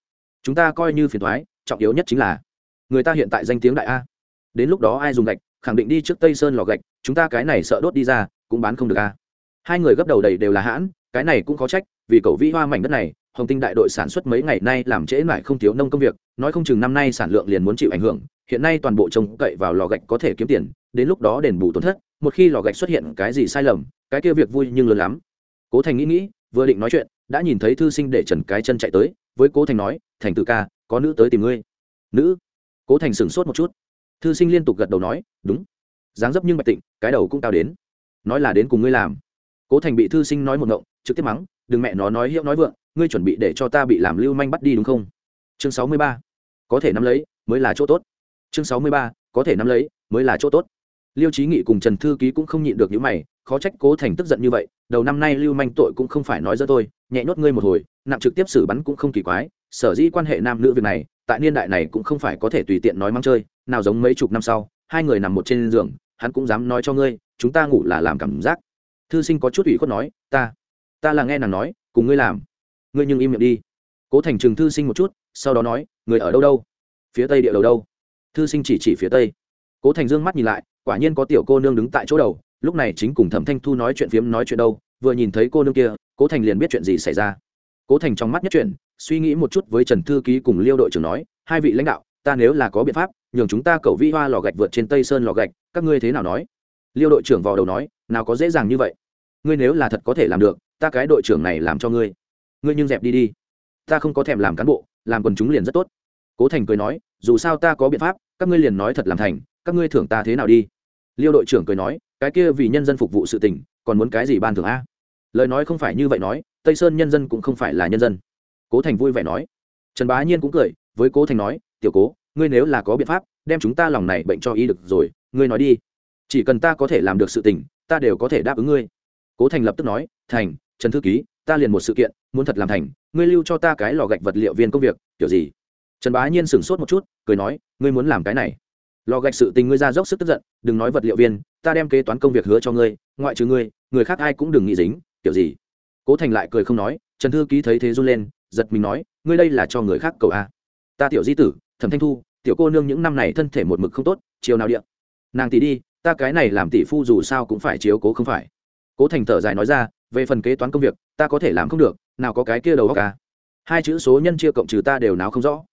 Chúng ta coi như phiền thoái, trọng yếu nhất chính là người ta hiện tại danh tiếng đại a. Đến lúc đó ai dùng gạch, khẳng định đi trước tây sơn lò gạch, chúng ta cái này sợ đốt đi ra, cũng bán không được a. Hai người gấp đầu đầy đều là hãn, cái này cũng khó trách, vì cầu vĩ hoa mảnh đất này, hồng tinh đại đội sản xuất mấy ngày nay làm trễ lại không thiếu nông công việc, nói không chừng năm nay sản lượng liền muốn chịu ảnh hưởng, hiện nay toàn bộ trông cậy vào lò gạch có thể kiếm tiền, đến lúc đó đền bù tổn thất, một khi lò gạch xuất hiện cái gì sai lầm, cái kia việc vui nhưng lớn lắm. Cố thành nghĩ nghĩ, vừa định nói chuyện, đã nhìn thấy thư sinh để trần cái chân chạy tới, với cố thành nói, thành tự ca, có nữ tới tìm ngươi. Nữ? Cố thành sửng sốt một chút. Thư sinh liên tục gật đầu nói, đúng. Dáng dấp nhưng bạch tịnh, cái đầu cũng cao đến. Nói là đến cùng ngươi làm. Cố thành bị thư sinh nói một ngộng, trực tiếp mắng, đừng mẹ nó nói hiệu nói vượng, ngươi chuẩn bị để cho ta bị làm lưu manh bắt đi đúng không? Chương sáu mươi ba. Có thể nắm lấy, mới là chỗ tốt. Chương sáu mươi ba. Có thể nắm lấy, mới là chỗ tốt. Liêu trí nghị cùng trần thư ký cũng không nhịn được những mày, khó trách cố thành tức giận như vậy, đầu năm nay lưu manh tội cũng không phải nói dỡ tôi, nhẹ nhốt ngươi một hồi, nặng trực tiếp xử bắn cũng không kỳ quái, sở dĩ quan hệ nam nữ việc này tại niên đại này cũng không phải có thể tùy tiện nói mắng chơi, nào giống mấy chục năm sau, hai người nằm một trên giường, hắn cũng dám nói cho ngươi, chúng ta ngủ là làm cảm giác. Thư sinh có chút ủy khuất nói, ta ta là nghe nàng nói, cùng ngươi làm. Ngươi nhưng im miệng đi. Cố thành trừng thư sinh một chút, sau đó nói, người ở đâu đâu? Phía tây địa đầu đâu? Thư sinh chỉ chỉ phía tây. Cố thành dương mắt nhìn lại, quả nhiên có tiểu cô nương đứng tại chỗ đầu, lúc này chính cùng thẩm thanh thu nói chuyện phiếm nói chuyện đâu, vừa nhìn thấy cô nương kia, cố thành liền biết chuyện gì xảy ra. Cố thành trong mắt nhất chuyện suy nghĩ một chút với trần thư ký cùng liêu đội trưởng nói, hai vị lãnh đạo, ta nếu là có biện pháp, nhường chúng ta cầu vi hoa lò gạch vượt trên tây sơn lò gạch, các ngươi thế nào nói? Liêu đội trưởng vào đầu nói, nào có dễ dàng như vậy. Ngươi nếu là thật có thể làm được, ta cái đội trưởng này làm cho ngươi. Ngươi nhưng dẹp đi đi. Ta không có thèm làm cán bộ, làm quần chúng liền rất tốt. Cố thành cười nói, dù sao ta có biện pháp, các ngươi liền nói thật làm thành, các ngươi thưởng ta thế nào đi? Liêu đội trưởng cười nói, cái kia vì nhân dân phục vụ sự tỉnh còn muốn cái gì ban thưởng a? Lời nói không phải như vậy nói, tây sơn nhân dân cũng không phải là nhân dân cố thành vui vẻ nói. Trần bá nhiên cũng cười, với cố thành nói, tiểu cố, ngươi nếu là có biện pháp, đem chúng ta lòng này bệnh cho y được rồi, ngươi nói đi. Chỉ cần ta có thể làm được sự tình, ta đều có thể đáp ứng ngươi. Cố thành lập tức nói, thành, trần thư ký, ta liền một sự kiện, muốn thật làm thành, ngươi lưu cho ta cái lò gạch vật liệu viên công việc, kiểu gì? Trần bá nhiên sửng sốt một chút, cười nói, ngươi muốn làm cái này. Lò gạch sự tình ngươi ra dốc sức tức giận, đừng nói vật liệu viên, ta đem kế toán công việc hứa cho ngươi, ngoại trừ ngươi, người khác ai cũng đừng nghĩ dính, kiểu gì? Cố thành lại cười không nói, trần thư ký thấy thế run lên giật mình nói, ngươi đây là cho người khác cầu a ta tiểu di tử, thẩm thanh thu, tiểu cô nương những năm này thân thể một mực không tốt, chiều nào điện nàng tỷ đi, ta cái này làm tỷ phu dù sao cũng phải chiếu cố không phải. Cố thành thở dài nói ra, về phần kế toán công việc, ta có thể làm không được, nào có cái kia đầu óc à? hai chữ số nhân chia cộng trừ ta đều nào không rõ.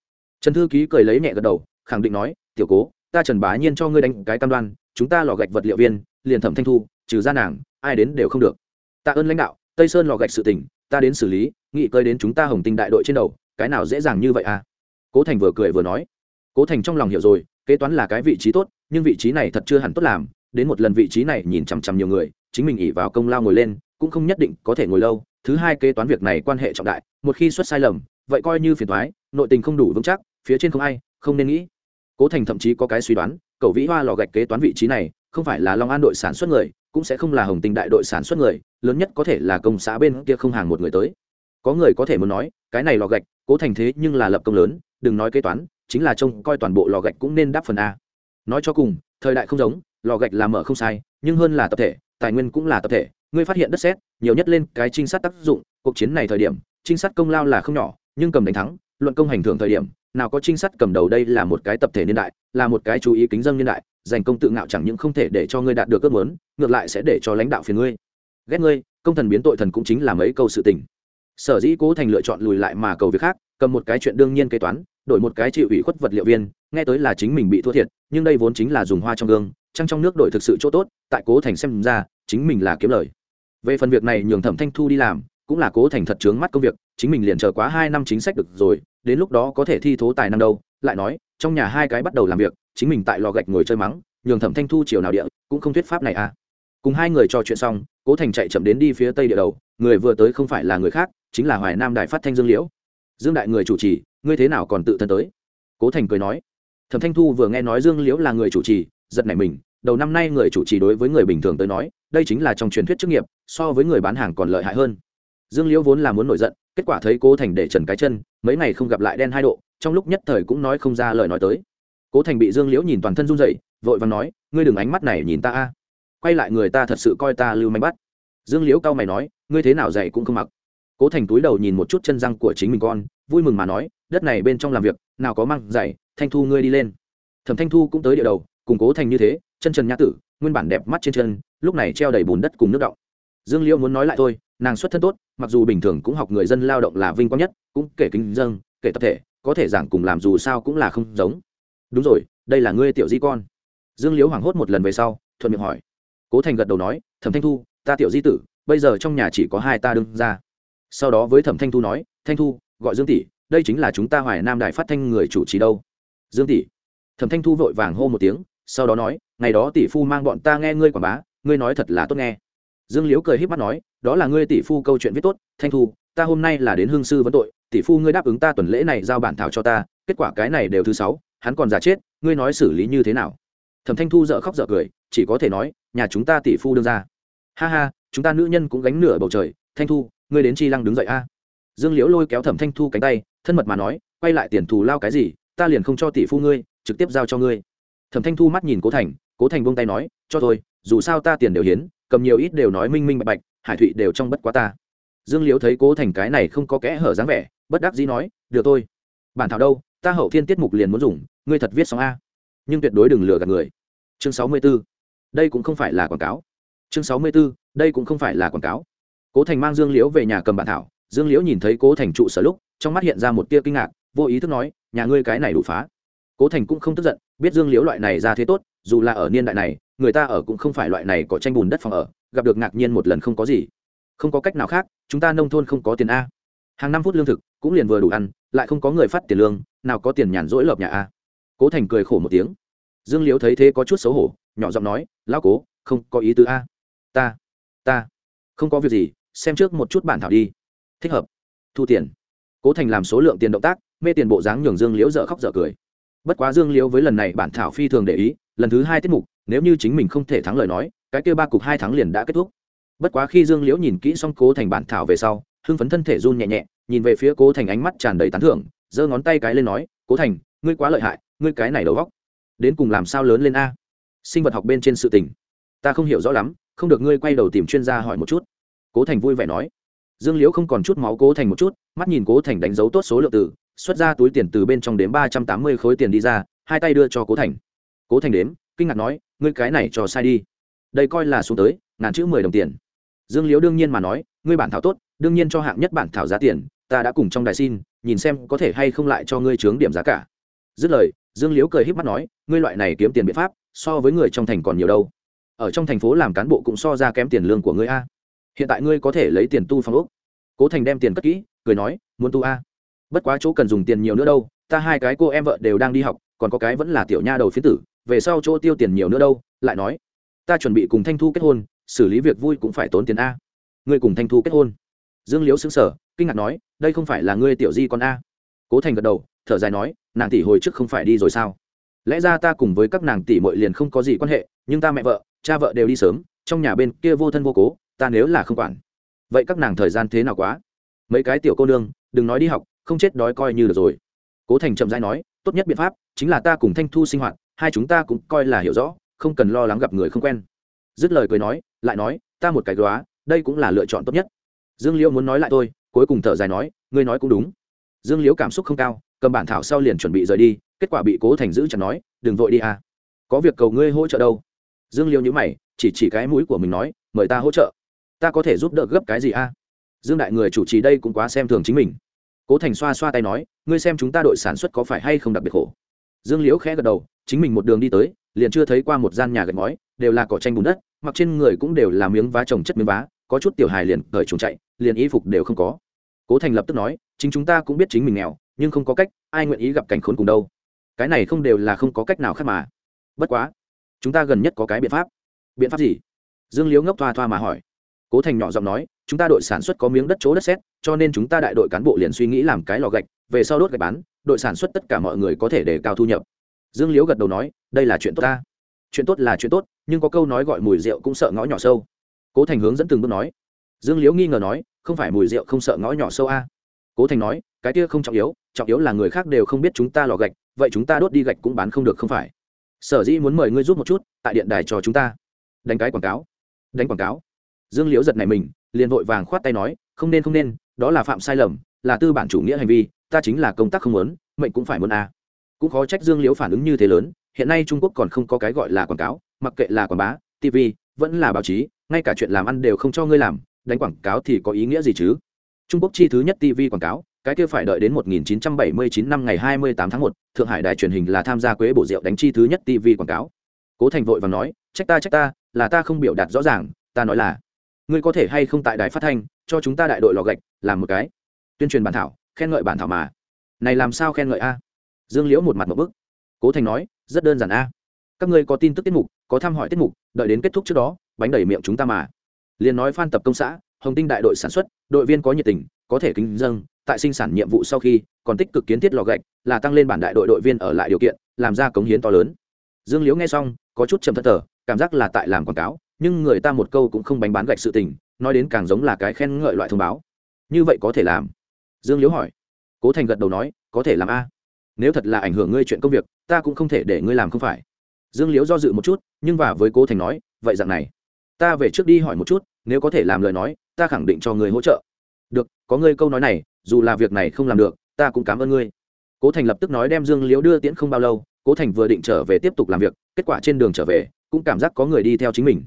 Trần thư ký cười lấy nhẹ gật đầu, khẳng định nói, tiểu cố, ta trần bá nhiên cho ngươi đánh cái cam đoan, chúng ta lò gạch vật liệu viên, liền thẩm thanh thu, trừ ra nàng, ai đến đều không được. Tạ ơn lãnh đạo, tây sơn lò gạch sự tỉnh ta đến xử lý, nghị cơi đến chúng ta hồng tinh đại đội trên đầu, cái nào dễ dàng như vậy à? Cố thành vừa cười vừa nói. Cố thành trong lòng hiểu rồi, kế toán là cái vị trí tốt, nhưng vị trí này thật chưa hẳn tốt làm, đến một lần vị trí này nhìn chằm chằm nhiều người, chính mình ỉ vào công lao ngồi lên, cũng không nhất định có thể ngồi lâu. Thứ hai kế toán việc này quan hệ trọng đại, một khi xuất sai lầm, vậy coi như phiền thoái nội tình không đủ vững chắc, phía trên không ai, không nên nghĩ. Cố thành thậm chí có cái suy đoán, cậu vĩ hoa lò gạch kế toán vị trí này không phải là long an đội sản xuất người, cũng sẽ không là hồng Tinh đại đội sản xuất người, lớn nhất có thể là công xã bên kia không hàng một người tới. Có người có thể muốn nói, cái này lò gạch, cố thành thế nhưng là lập công lớn, đừng nói kế toán, chính là trông coi toàn bộ lò gạch cũng nên đáp phần a. Nói cho cùng, thời đại không giống, lò gạch là mở không sai, nhưng hơn là tập thể, tài nguyên cũng là tập thể. Ngươi phát hiện đất xét nhiều nhất lên cái trinh sát tác dụng, cuộc chiến này thời điểm, trinh sát công lao là không nhỏ, nhưng cầm đánh thắng, luận công hành thưởng thời điểm, nào có trinh sát cầm đầu đây là một cái tập thể niên đại, là một cái chú ý kính dân niên đại giành công tự ngạo chẳng những không thể để cho ngươi đạt được ước muốn, ngược lại sẽ để cho lãnh đạo phiền ngươi. Ghét ngươi, công thần biến tội thần cũng chính là mấy câu sự tình. Sở dĩ cố thành lựa chọn lùi lại mà cầu việc khác, cầm một cái chuyện đương nhiên kế toán, đổi một cái chịu ủy khuất vật liệu viên, nghe tới là chính mình bị thua thiệt, nhưng đây vốn chính là dùng hoa trong gương, trăng trong nước đổi thực sự chỗ tốt, tại cố thành xem ra, chính mình là kiếm lời. Về phần việc này nhường thẩm thanh thu đi làm, cũng là cố thành thật trướng mắt công việc, chính mình liền chờ quá hai năm chính sách được rồi, đến lúc đó có thể thi thố tài năng đâu, lại nói, trong nhà hai cái bắt đầu làm việc chính mình tại lò gạch ngồi chơi mắng, nhường thẩm thanh thu chiều nào địa, cũng không thuyết pháp này à. Cùng hai người trò chuyện xong, cố thành chạy chậm đến đi phía tây địa đầu, người vừa tới không phải là người khác, chính là hoài nam đại phát thanh dương liễu. Dương đại người chủ trì, ngươi thế nào còn tự thân tới? Cố thành cười nói. Thẩm thanh thu vừa nghe nói dương liễu là người chủ trì, giật nảy mình, đầu năm nay người chủ trì đối với người bình thường tới nói, đây chính là trong truyền thuyết chức nghiệp, so với người bán hàng còn lợi hại hơn. Dương liễu vốn là muốn nổi giận, kết quả thấy cố thành để trần cái chân, mấy ngày không gặp lại đen hai độ, trong lúc nhất thời cũng nói không ra lời nói tới cố thành bị dương liễu nhìn toàn thân run dậy vội và nói, ngươi đừng ánh mắt này nhìn ta a. Quay lại người ta thật sự coi ta lưu manh bắt. Dương liễu cau mày nói, ngươi thế nào dạy cũng không mặc. Cố thành túi đầu nhìn một chút chân răng của chính mình con, vui mừng mà nói, đất này bên trong làm việc, nào có măng dạy, thanh thu ngươi đi lên. Thẩm thanh thu cũng tới địa đầu, cùng cố thành như thế, chân trần nhã tử, nguyên bản đẹp mắt trên chân, lúc này treo đầy bùn đất cùng nước động dương liễu muốn nói lại thôi, nàng xuất thân tốt, mặc dù bình thường cũng học người dân lao động là vinh quang nhất, cũng kể kính dâng kể tập thể, có thể giảng cùng làm dù sao cũng là không giống đúng rồi, đây là ngươi tiểu di con. Dương liễu hoảng hốt một lần về sau, thuận miệng hỏi. Cố thành gật đầu nói, thẩm thanh thu, ta tiểu di tử, bây giờ trong nhà chỉ có hai ta đương ra. Sau đó với thẩm thanh thu nói, thanh thu, gọi dương tỷ, đây chính là chúng ta hoài nam đài phát thanh người chủ trì đâu. Dương tỷ. Thẩm thanh thu vội vàng hô một tiếng, sau đó nói, ngày đó tỷ phu mang bọn ta nghe ngươi quảng bá, ngươi nói thật là tốt nghe. Dương liễu cười h í p mắt nói, đó là ngươi tỷ phu câu chuyện viết tốt, thanh thu, ta hôm nay là đến hương sư vấn tội, tỷ phu ngươi đáp ứng ta tuần lễ này giao bản thảo cho ta, kết quả cái này đều thứ sáu hắn còn giả chết, ngươi nói xử lý như thế nào? Thẩm thanh thu dợ khóc dợ cười, chỉ có thể nói, nhà chúng ta tỷ phu đương ra ha ha, chúng ta nữ nhân cũng gánh nửa bầu trời, thanh thu, ngươi đến chi lăng đứng dậy a. Dương liễu lôi kéo thẩm thanh thu cánh tay, thân mật mà nói, quay lại tiền thù lao cái gì, ta liền không cho tỷ phu ngươi, trực tiếp giao cho ngươi. Thẩm thanh thu mắt nhìn cố thành cố thành buông tay nói, cho tôi dù sao ta tiền đều hiến, cầm nhiều ít đều nói minh minh bạch bạch, hải thụy đều trong bất quá ta. Dương liễu thấy cố thành cái này không có kẽ hở dáng vẻ, bất đắc dĩ nói, được tôi bản thảo đâu, ta hậu thiên tiết mục liền muốn dùng ngươi thật viết xong a. Nhưng tuyệt đối đừng lừa gạt người. Chương sáu mươi 64. đây cũng không phải là quảng cáo. Chương sáu mươi 64. đây cũng không phải là quảng cáo. Cố thành mang dương liễu về nhà cầm bản thảo. Dương liễu nhìn thấy cố thành trụ sở lúc, trong mắt hiện ra một tia kinh ngạc, vô ý thức nói, nhà ngươi cái này đủ phá. Cố thành cũng không tức giận, biết dương liễu loại này ra thế tốt, dù là ở niên đại này, người ta ở cũng không phải loại này có tranh bùn đất phòng ở, gặp được ngạc nhiên một lần không có gì. Không có cách nào khác, chúng ta nông thôn không có tiền a. Hàng năm phút lương thực, cũng liền vừa đủ ăn, lại không có người phát tiền lương, nào có tiền nhàn rỗi lợp nhà a cố thành cười khổ một tiếng. Dương liễu thấy thế có chút xấu hổ, nhỏ giọng nói, lão cố, không có ý tứ a. Ta ta, không có việc gì, xem trước một chút bản thảo đi. Thích hợp. Thu tiền. Cố thành làm số lượng tiền động tác, mê tiền bộ dáng nhường dương liễu dở khóc dở cười. Bất quá dương liễu với lần này bản thảo phi thường để ý, lần thứ hai tiết mục, nếu như chính mình không thể thắng lời nói, cái kêu ba cục hai tháng liền đã kết thúc. Bất quá khi dương liễu nhìn kỹ xong cố thành bản thảo về sau, hưng phấn thân thể run nhẹ nhẹ, nhìn về phía cố thành ánh mắt tràn đầy tán thưởng, giơ ngón tay cái lên nói, cố thành, ngươi quá lợi hại ngươi cái này đầu góc, đến cùng làm sao lớn lên a? Sinh vật học bên trên sự tình, ta không hiểu rõ lắm, không được ngươi quay đầu tìm chuyên gia hỏi một chút. Cố thành vui vẻ nói. Dương liễu không còn chút máu cố thành một chút, mắt nhìn cố thành đánh dấu tốt số lượng từ, xuất ra túi tiền từ bên trong đếm ba trăm tám mươi khối tiền đi ra, hai tay đưa cho cố thành. Cố thành đếm, kinh ngạc nói, ngươi cái này cho sai đi. Đây coi là xuống tới, ngàn chữ mười đồng tiền. Dương liễu đương nhiên mà nói, ngươi bản thảo tốt, đương nhiên cho hạng nhất bản thảo giá tiền, ta đã cùng trong đài xin, nhìn xem có thể hay không lại cho ngươi trướng điểm giá cả. Dứt lời dương liễu cười híp mắt nói, ngươi loại này kiếm tiền biện pháp, so với người trong thành còn nhiều đâu. Ở trong thành phố làm cán bộ cũng so ra kém tiền lương của ngươi a. Hiện tại ngươi có thể lấy tiền tu phòng ốc. Cố thành đem tiền cất kỹ, cười nói, muốn tu a? Bất quá chỗ cần dùng tiền nhiều nữa đâu, ta hai cái cô em vợ đều đang đi học, còn có cái vẫn là tiểu nha đầu phiến tử, về sau chỗ tiêu tiền nhiều nữa đâu. Lại nói, ta chuẩn bị cùng thanh thu kết hôn, xử lý việc vui cũng phải tốn tiền a. Ngươi cùng thanh thu kết hôn. Dương liễu xứng sở kinh ngạc nói, đây không phải là ngươi tiểu di con a? Cố thành gật đầu thở dài nói, nàng tỷ hồi trước không phải đi rồi sao? Lẽ ra ta cùng với các nàng tỷ mội liền không có gì quan hệ, nhưng ta mẹ vợ, cha vợ đều đi sớm, trong nhà bên kia vô thân vô cố, ta nếu là không quản. Vậy các nàng thời gian thế nào quá? Mấy cái tiểu cô nương, đừng nói đi học, không chết đói coi như được rồi. Cố thành chậm dãi nói, tốt nhất biện pháp chính là ta cùng thanh thu sinh hoạt, hai chúng ta cũng coi là hiểu rõ, không cần lo lắng gặp người không quen. Dứt lời cười nói, lại nói, ta một cái góa, đây cũng là lựa chọn tốt nhất. Dương liễu muốn nói lại tôi cuối cùng thở dài nói, ngươi nói cũng đúng. Dương liễu cảm xúc không cao cầm bản thảo sau liền chuẩn bị rời đi, kết quả bị cố thành giữ chặt nói, đừng vội đi à. Có việc cầu ngươi hỗ trợ đâu. Dương Liêu nhữ mày, chỉ chỉ cái mũi của mình nói, mời ta hỗ trợ. Ta có thể giúp đỡ gấp cái gì a à? dương đại người chủ trì đây cũng quá xem thường chính mình. Cố thành xoa xoa tay nói, ngươi xem chúng ta đội sản xuất có phải hay không đặc biệt khổ? Dương liễu khẽ gật đầu, chính mình một đường đi tới, liền chưa thấy qua một gian nhà gạch ngói, đều là cỏ tranh bùn đất, mặc trên người cũng đều là miếng vá trồng chất miếng vá, có chút tiểu hài liền cởi chuồng chạy, liền y phục đều không có. Cố thành lập tức nói, chính chúng ta cũng biết chính mình nghèo nhưng không có cách, ai nguyện ý gặp cảnh khốn cùng đâu. Cái này không đều là không có cách nào khác mà. Bất quá, chúng ta gần nhất có cái biện pháp. Biện pháp gì? Dương liếu ngốc thoa thoa mà hỏi. Cố thành nhỏ giọng nói, chúng ta đội sản xuất có miếng đất chỗ đất xét, cho nên chúng ta đại đội cán bộ liền suy nghĩ làm cái lò gạch, về sau đốt gạch bán, đội sản xuất tất cả mọi người có thể để cao thu nhập. Dương liễu gật đầu nói, đây là chuyện tốt ta. Chuyện tốt là chuyện tốt, nhưng có câu nói gọi mùi rượu cũng sợ ngõ nhỏ sâu. Cố thành hướng dẫn từng bước nói. Dương liễu nghi ngờ nói, không phải mùi rượu không sợ ngõ nhỏ sâu a. À. cố thành nói cái kia không trọng yếu trọng yếu là người khác đều không biết chúng ta lò gạch, vậy chúng ta đốt đi gạch cũng bán không được không phải. Sở dĩ muốn mời ngươi giúp một chút, tại điện đài cho chúng ta. Đánh cái quảng cáo. Đánh quảng cáo. Dương liễu giật này mình, liền vội vàng khoát tay nói, không nên không nên, đó là phạm sai lầm, là tư bản chủ nghĩa hành vi, ta chính là công tác không muốn, mệnh cũng phải muốn a. Cũng khó trách dương liễu phản ứng như thế lớn, hiện nay trung quốc còn không có cái gọi là quảng cáo, mặc kệ là quảng bá tv vẫn là báo chí, ngay cả chuyện làm ăn đều không cho ngươi làm, đánh quảng cáo thì có ý nghĩa gì chứ? Trung quốc chi thứ nhất tv quảng cáo cái kia phải đợi đến 1979 năm ngày 28 tháng 1, thượng hải đài truyền hình là tham gia quế bổ rượu đánh chi thứ nhất tv quảng cáo. Cố thành vội vàng nói trách ta trách ta là ta không biểu đạt rõ ràng ta nói là ngươi có thể hay không tại đài phát thanh cho chúng ta đại đội lò gạch làm một cái. Tuyên truyền bản thảo khen ngợi bản thảo mà. Này làm sao khen ngợi a? Dương liễu một mặt một bức. Cố thành nói rất đơn giản a. Các ngươi có tin tức tiết mục có thăm hỏi tiết mục đợi đến kết thúc trước đó bánh đầy miệng chúng ta mà. Liền nói phan tập công xã hồng tinh đại đội sản xuất đội viên có nhiệt tình có thể kính dâng tại sinh sản nhiệm vụ sau khi, còn tích cực kiến thiết lò gạch, là tăng lên bản đại đội đội viên ở lại điều kiện, làm ra cống hiến to lớn. Dương liễu nghe xong, có chút chầm thất thờ, cảm giác là tại làm quảng cáo, nhưng người ta một câu cũng không bánh bán gạch sự tình, nói đến càng giống là cái khen ngợi loại thông báo. Như vậy có thể làm? Dương liễu hỏi. Cố thành gật đầu nói, có thể làm a. Nếu thật là ảnh hưởng ngươi chuyện công việc, ta cũng không thể để ngươi làm không phải. Dương liễu do dự một chút, nhưng và với cố thành nói, vậy dạng này, ta về trước đi hỏi một chút, nếu có thể làm lời nói, ta khẳng định cho người hỗ trợ. Được, có ngươi câu nói này dù là việc này không làm được, ta cũng cảm ơn ngươi. Cố thành lập tức nói đem dương liễu đưa tiễn không bao lâu, cố thành vừa định trở về tiếp tục làm việc, kết quả trên đường trở về, cũng cảm giác có người đi theo chính mình.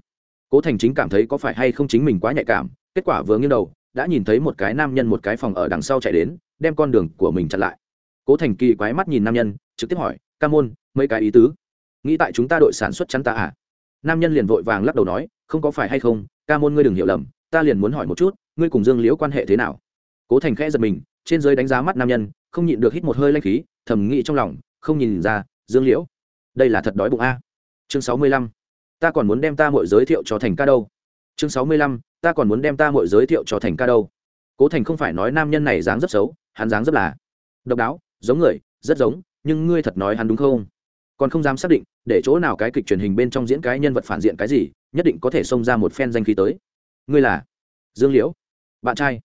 Cố thành chính cảm thấy có phải hay không chính mình quá nhạy cảm, kết quả vừa nghiêng đầu, đã nhìn thấy một cái nam nhân một cái phòng ở đằng sau chạy đến, đem con đường của mình chặn lại. Cố thành kỳ quái mắt nhìn nam nhân, trực tiếp hỏi, ca môn, mấy cái ý tứ? Nghĩ tại chúng ta đội sản xuất chắn ta à? Nam nhân liền vội vàng lắc đầu nói, không có phải hay không, ca môn ngươi đừng hiểu lầm, ta liền muốn hỏi một chút, ngươi cùng dương liễu quan hệ thế nào? Cố thành khẽ giật mình, trên giới đánh giá mắt nam nhân, không nhịn được hít một hơi lanh khí, thầm nghĩ trong lòng, không nhìn ra, dương liễu, đây là thật đói bụng a. Chương sáu mươi lăm, ta còn muốn đem ta mọi giới thiệu cho thành ca đâu. Chương sáu mươi lăm, ta còn muốn đem ta mọi giới thiệu cho thành ca đâu. Cố thành không phải nói nam nhân này dáng rất xấu, hắn dáng rất là độc đáo, giống người, rất giống, nhưng ngươi thật nói hắn đúng không? Còn không dám xác định, để chỗ nào cái kịch truyền hình bên trong diễn cái nhân vật phản diện cái gì, nhất định có thể xông ra một phen danh khí tới. Ngươi là dương liễu, bạn trai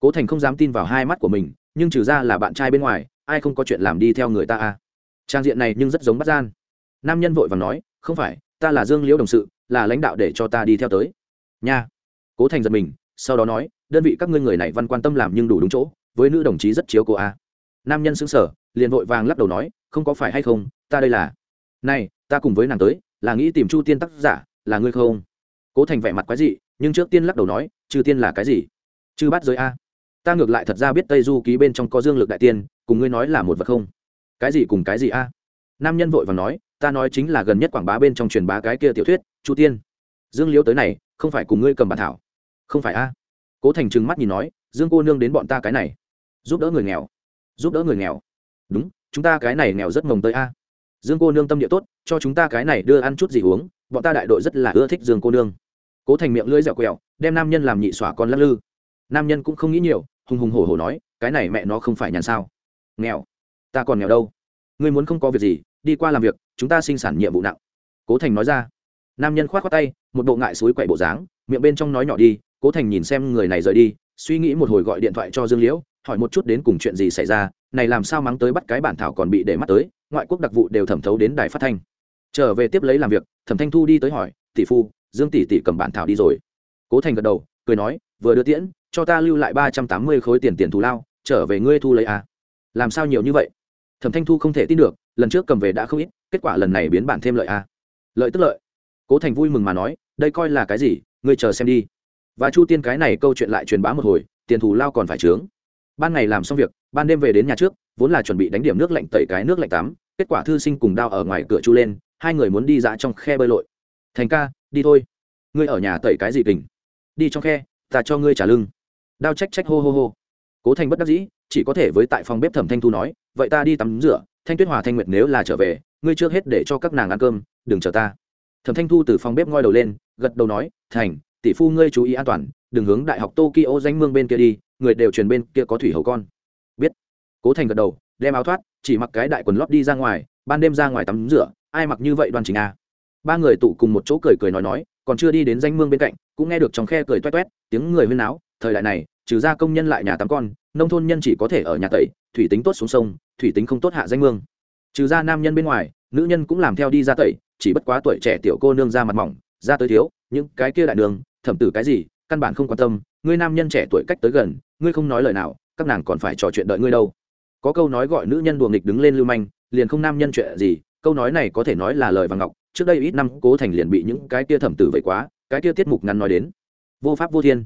cố thành không dám tin vào hai mắt của mình, nhưng trừ ra là bạn trai bên ngoài, ai không có chuyện làm đi theo người ta à? Trang diện này nhưng rất giống bắt gian. Nam nhân vội và nói, không phải, ta là dương liễu đồng sự, là lãnh đạo để cho ta đi theo tới. Nha. Cố thành giật mình, sau đó nói, đơn vị các ngươi người này văn quan tâm làm nhưng đủ đúng chỗ, với nữ đồng chí rất chiếu cô a à? nam nhân xứng sở liền vội vàng lắc đầu nói, không có phải hay không, ta đây là này, ta cùng với nàng tới, là nghĩ tìm chu tiên tác giả, là ngươi không? Cố thành vẻ mặt quái dị, nhưng trước tiên lắc đầu nói chư tiên là cái gì? Chư bắt giới a ta ngược lại thật ra biết tây du ký bên trong có dương lực đại tiên, cùng ngươi nói là một vật không? Cái gì cùng cái gì a? Nam nhân vội và nói, ta nói chính là gần nhất quảng bá bên trong truyền bá cái kia tiểu thuyết, chu tiên. Dương liễu tới này, không phải cùng ngươi cầm bản thảo. Không phải a? Cố thành trừng mắt nhìn nói, dương cô nương đến bọn ta cái này. Giúp đỡ người nghèo. Giúp đỡ người nghèo. Đúng, chúng ta cái này nghèo rất mồng tới a. Dương cô nương tâm địa tốt, cho chúng ta cái này đưa ăn chút gì uống, bọn ta đại đội rất là ưa thích dương cô nương. Cố thành miệng lưỡi dẻo quẹo, đem nam nhân làm nhị xỏa con lắc lư nam nhân cũng không nghĩ nhiều, hùng hùng hổ hổ nói, cái này mẹ nó không phải nhàn sao? Nghèo. Ta còn nghèo đâu? Ngươi muốn không có việc gì, đi qua làm việc, chúng ta sinh sản nhiệm vụ nặng. Cố thành nói ra. Nam nhân k h o á t khoác tay, một bộ ngại suối quậy bộ dáng, miệng bên trong nói nhỏ đi, cố thành nhìn xem người này rời đi, suy nghĩ một hồi gọi điện thoại cho dương liễu, hỏi một chút đến cùng chuyện gì xảy ra, này làm sao mắng tới bắt cái bản thảo còn bị để mắt tới, ngoại quốc đặc vụ đều thẩm thấu đến đài phát thanh. Trở về tiếp lấy làm việc, thẩm thanh thu đi tới hỏi, tỷ phu, dương tỷ tỷ cầm bản thảo đi rồi. Cố thành gật đầu, cười nói vừa đưa tiễn, cho ta lưu lại ba trăm tám mươi khối tiền tiền thù lao, trở về ngươi thu lấy à. làm sao nhiều như vậy? Thẩm thanh thu không thể tin được, lần trước cầm về đã không ít, kết quả lần này biến bản thêm lợi à. lợi tức lợi. Cố thành vui mừng mà nói, đây coi là cái gì, ngươi chờ xem đi. Và chu tiên cái này câu chuyện lại truyền bá một hồi, tiền thù lao còn phải trướng ban ngày làm xong việc, ban đêm về đến nhà trước, vốn là chuẩn bị đánh điểm nước lạnh tẩy cái nước lạnh tắm, kết quả thư sinh cùng đao ở ngoài cửa chu lên, hai người muốn đi dã trong khe bơi lội. Thành ca, đi thôi. Ngươi ở nhà tẩy cái gì kình? Đi trong khe ta cho ngươi trả lưng. Đao trách trách hô hô hô. Cố thành bất đắc dĩ, chỉ có thể với tại phòng bếp thẩm thanh thu nói, vậy ta đi tắm rửa, thanh tuyết hòa thanh nguyệt nếu là trở về, ngươi trước hết để cho các nàng ăn cơm, đừng chờ ta. Thẩm thanh thu từ phòng bếp ngoi đầu lên, gật đầu nói, thành, tỷ phu ngươi chú ý an toàn, đừng hướng đại học tokyo danh mương bên kia đi, người đều truyền bên kia có thủy hầu con. Biết. Cố thành gật đầu, đem áo thoát, chỉ mặc cái đại quần lót đi ra ngoài, ban đêm ra ngoài tắm rửa, ai mặc như vậy đoan chính à. ba người tụ cùng một chỗ cười cười nói nói, còn chưa đi đến danh mương bên cạnh cũng nghe được trong khe cười toét toét, tiếng người huyên náo, thời đại này, trừ ra công nhân lại nhà tắm con, nông thôn nhân chỉ có thể ở nhà tẩy, thủy tính tốt xuống sông, thủy tính không tốt hạ danh mương. Trừ ra nam nhân bên ngoài, nữ nhân cũng làm theo đi ra tẩy, chỉ bất quá tuổi trẻ tiểu cô nương ra mặt mỏng, ra tới thiếu, những cái kia đại đường, thẩm tử cái gì, căn bản không quan tâm, ngươi nam nhân trẻ tuổi cách tới gần, ngươi không nói lời nào, các nàng còn phải trò chuyện đợi ngươi đâu. Có câu nói gọi nữ nhân đùa nghịch đứng lên lưu manh, liền không nam nhân chuyện gì, câu nói này có thể nói là lời vàng ngọc, trước đây ít năm cố thành liền bị những cái kia thẩm tử vậy quá cái kia tiết mục ngắn nói đến. Vô pháp vô thiên.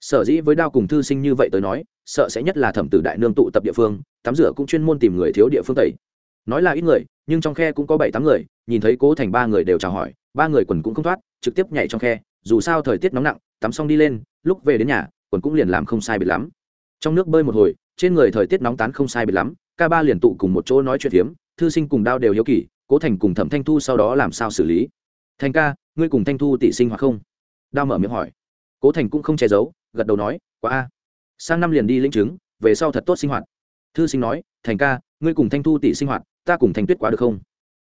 Sở dĩ với đao cùng thư sinh như vậy tới nói sợ sẽ nhất là thẩm tử đại nương tụ tập địa phương tắm rửa cũng chuyên môn tìm người thiếu địa phương tẩy. Nói là ít người nhưng trong khe cũng có bảy tám người nhìn thấy cố thành ba người đều chào hỏi ba người quần cũng không thoát trực tiếp nhảy trong khe dù sao thời tiết nóng nặng tắm xong đi lên lúc về đến nhà quần cũng liền làm không sai biệt lắm. Trong nước bơi một hồi trên người thời tiết nóng tán không sai biệt lắm ca ba liền tụ cùng một chỗ nói chuyện hiếm, thư sinh cùng đao đều hiếu kỳ cố thành cùng thẩm thanh thu sau đó làm sao xử lý thành ca, ngươi cùng thanh thu tỷ sinh hoạt không? Đao mở miệng hỏi. Cố thành cũng không che giấu, gật đầu nói, quá a. Sang năm liền đi lĩnh chứng, về sau thật tốt sinh hoạt. Thư sinh nói, thành ca, ngươi cùng thanh thu tỷ sinh hoạt, ta cùng thanh tuyết quá được không?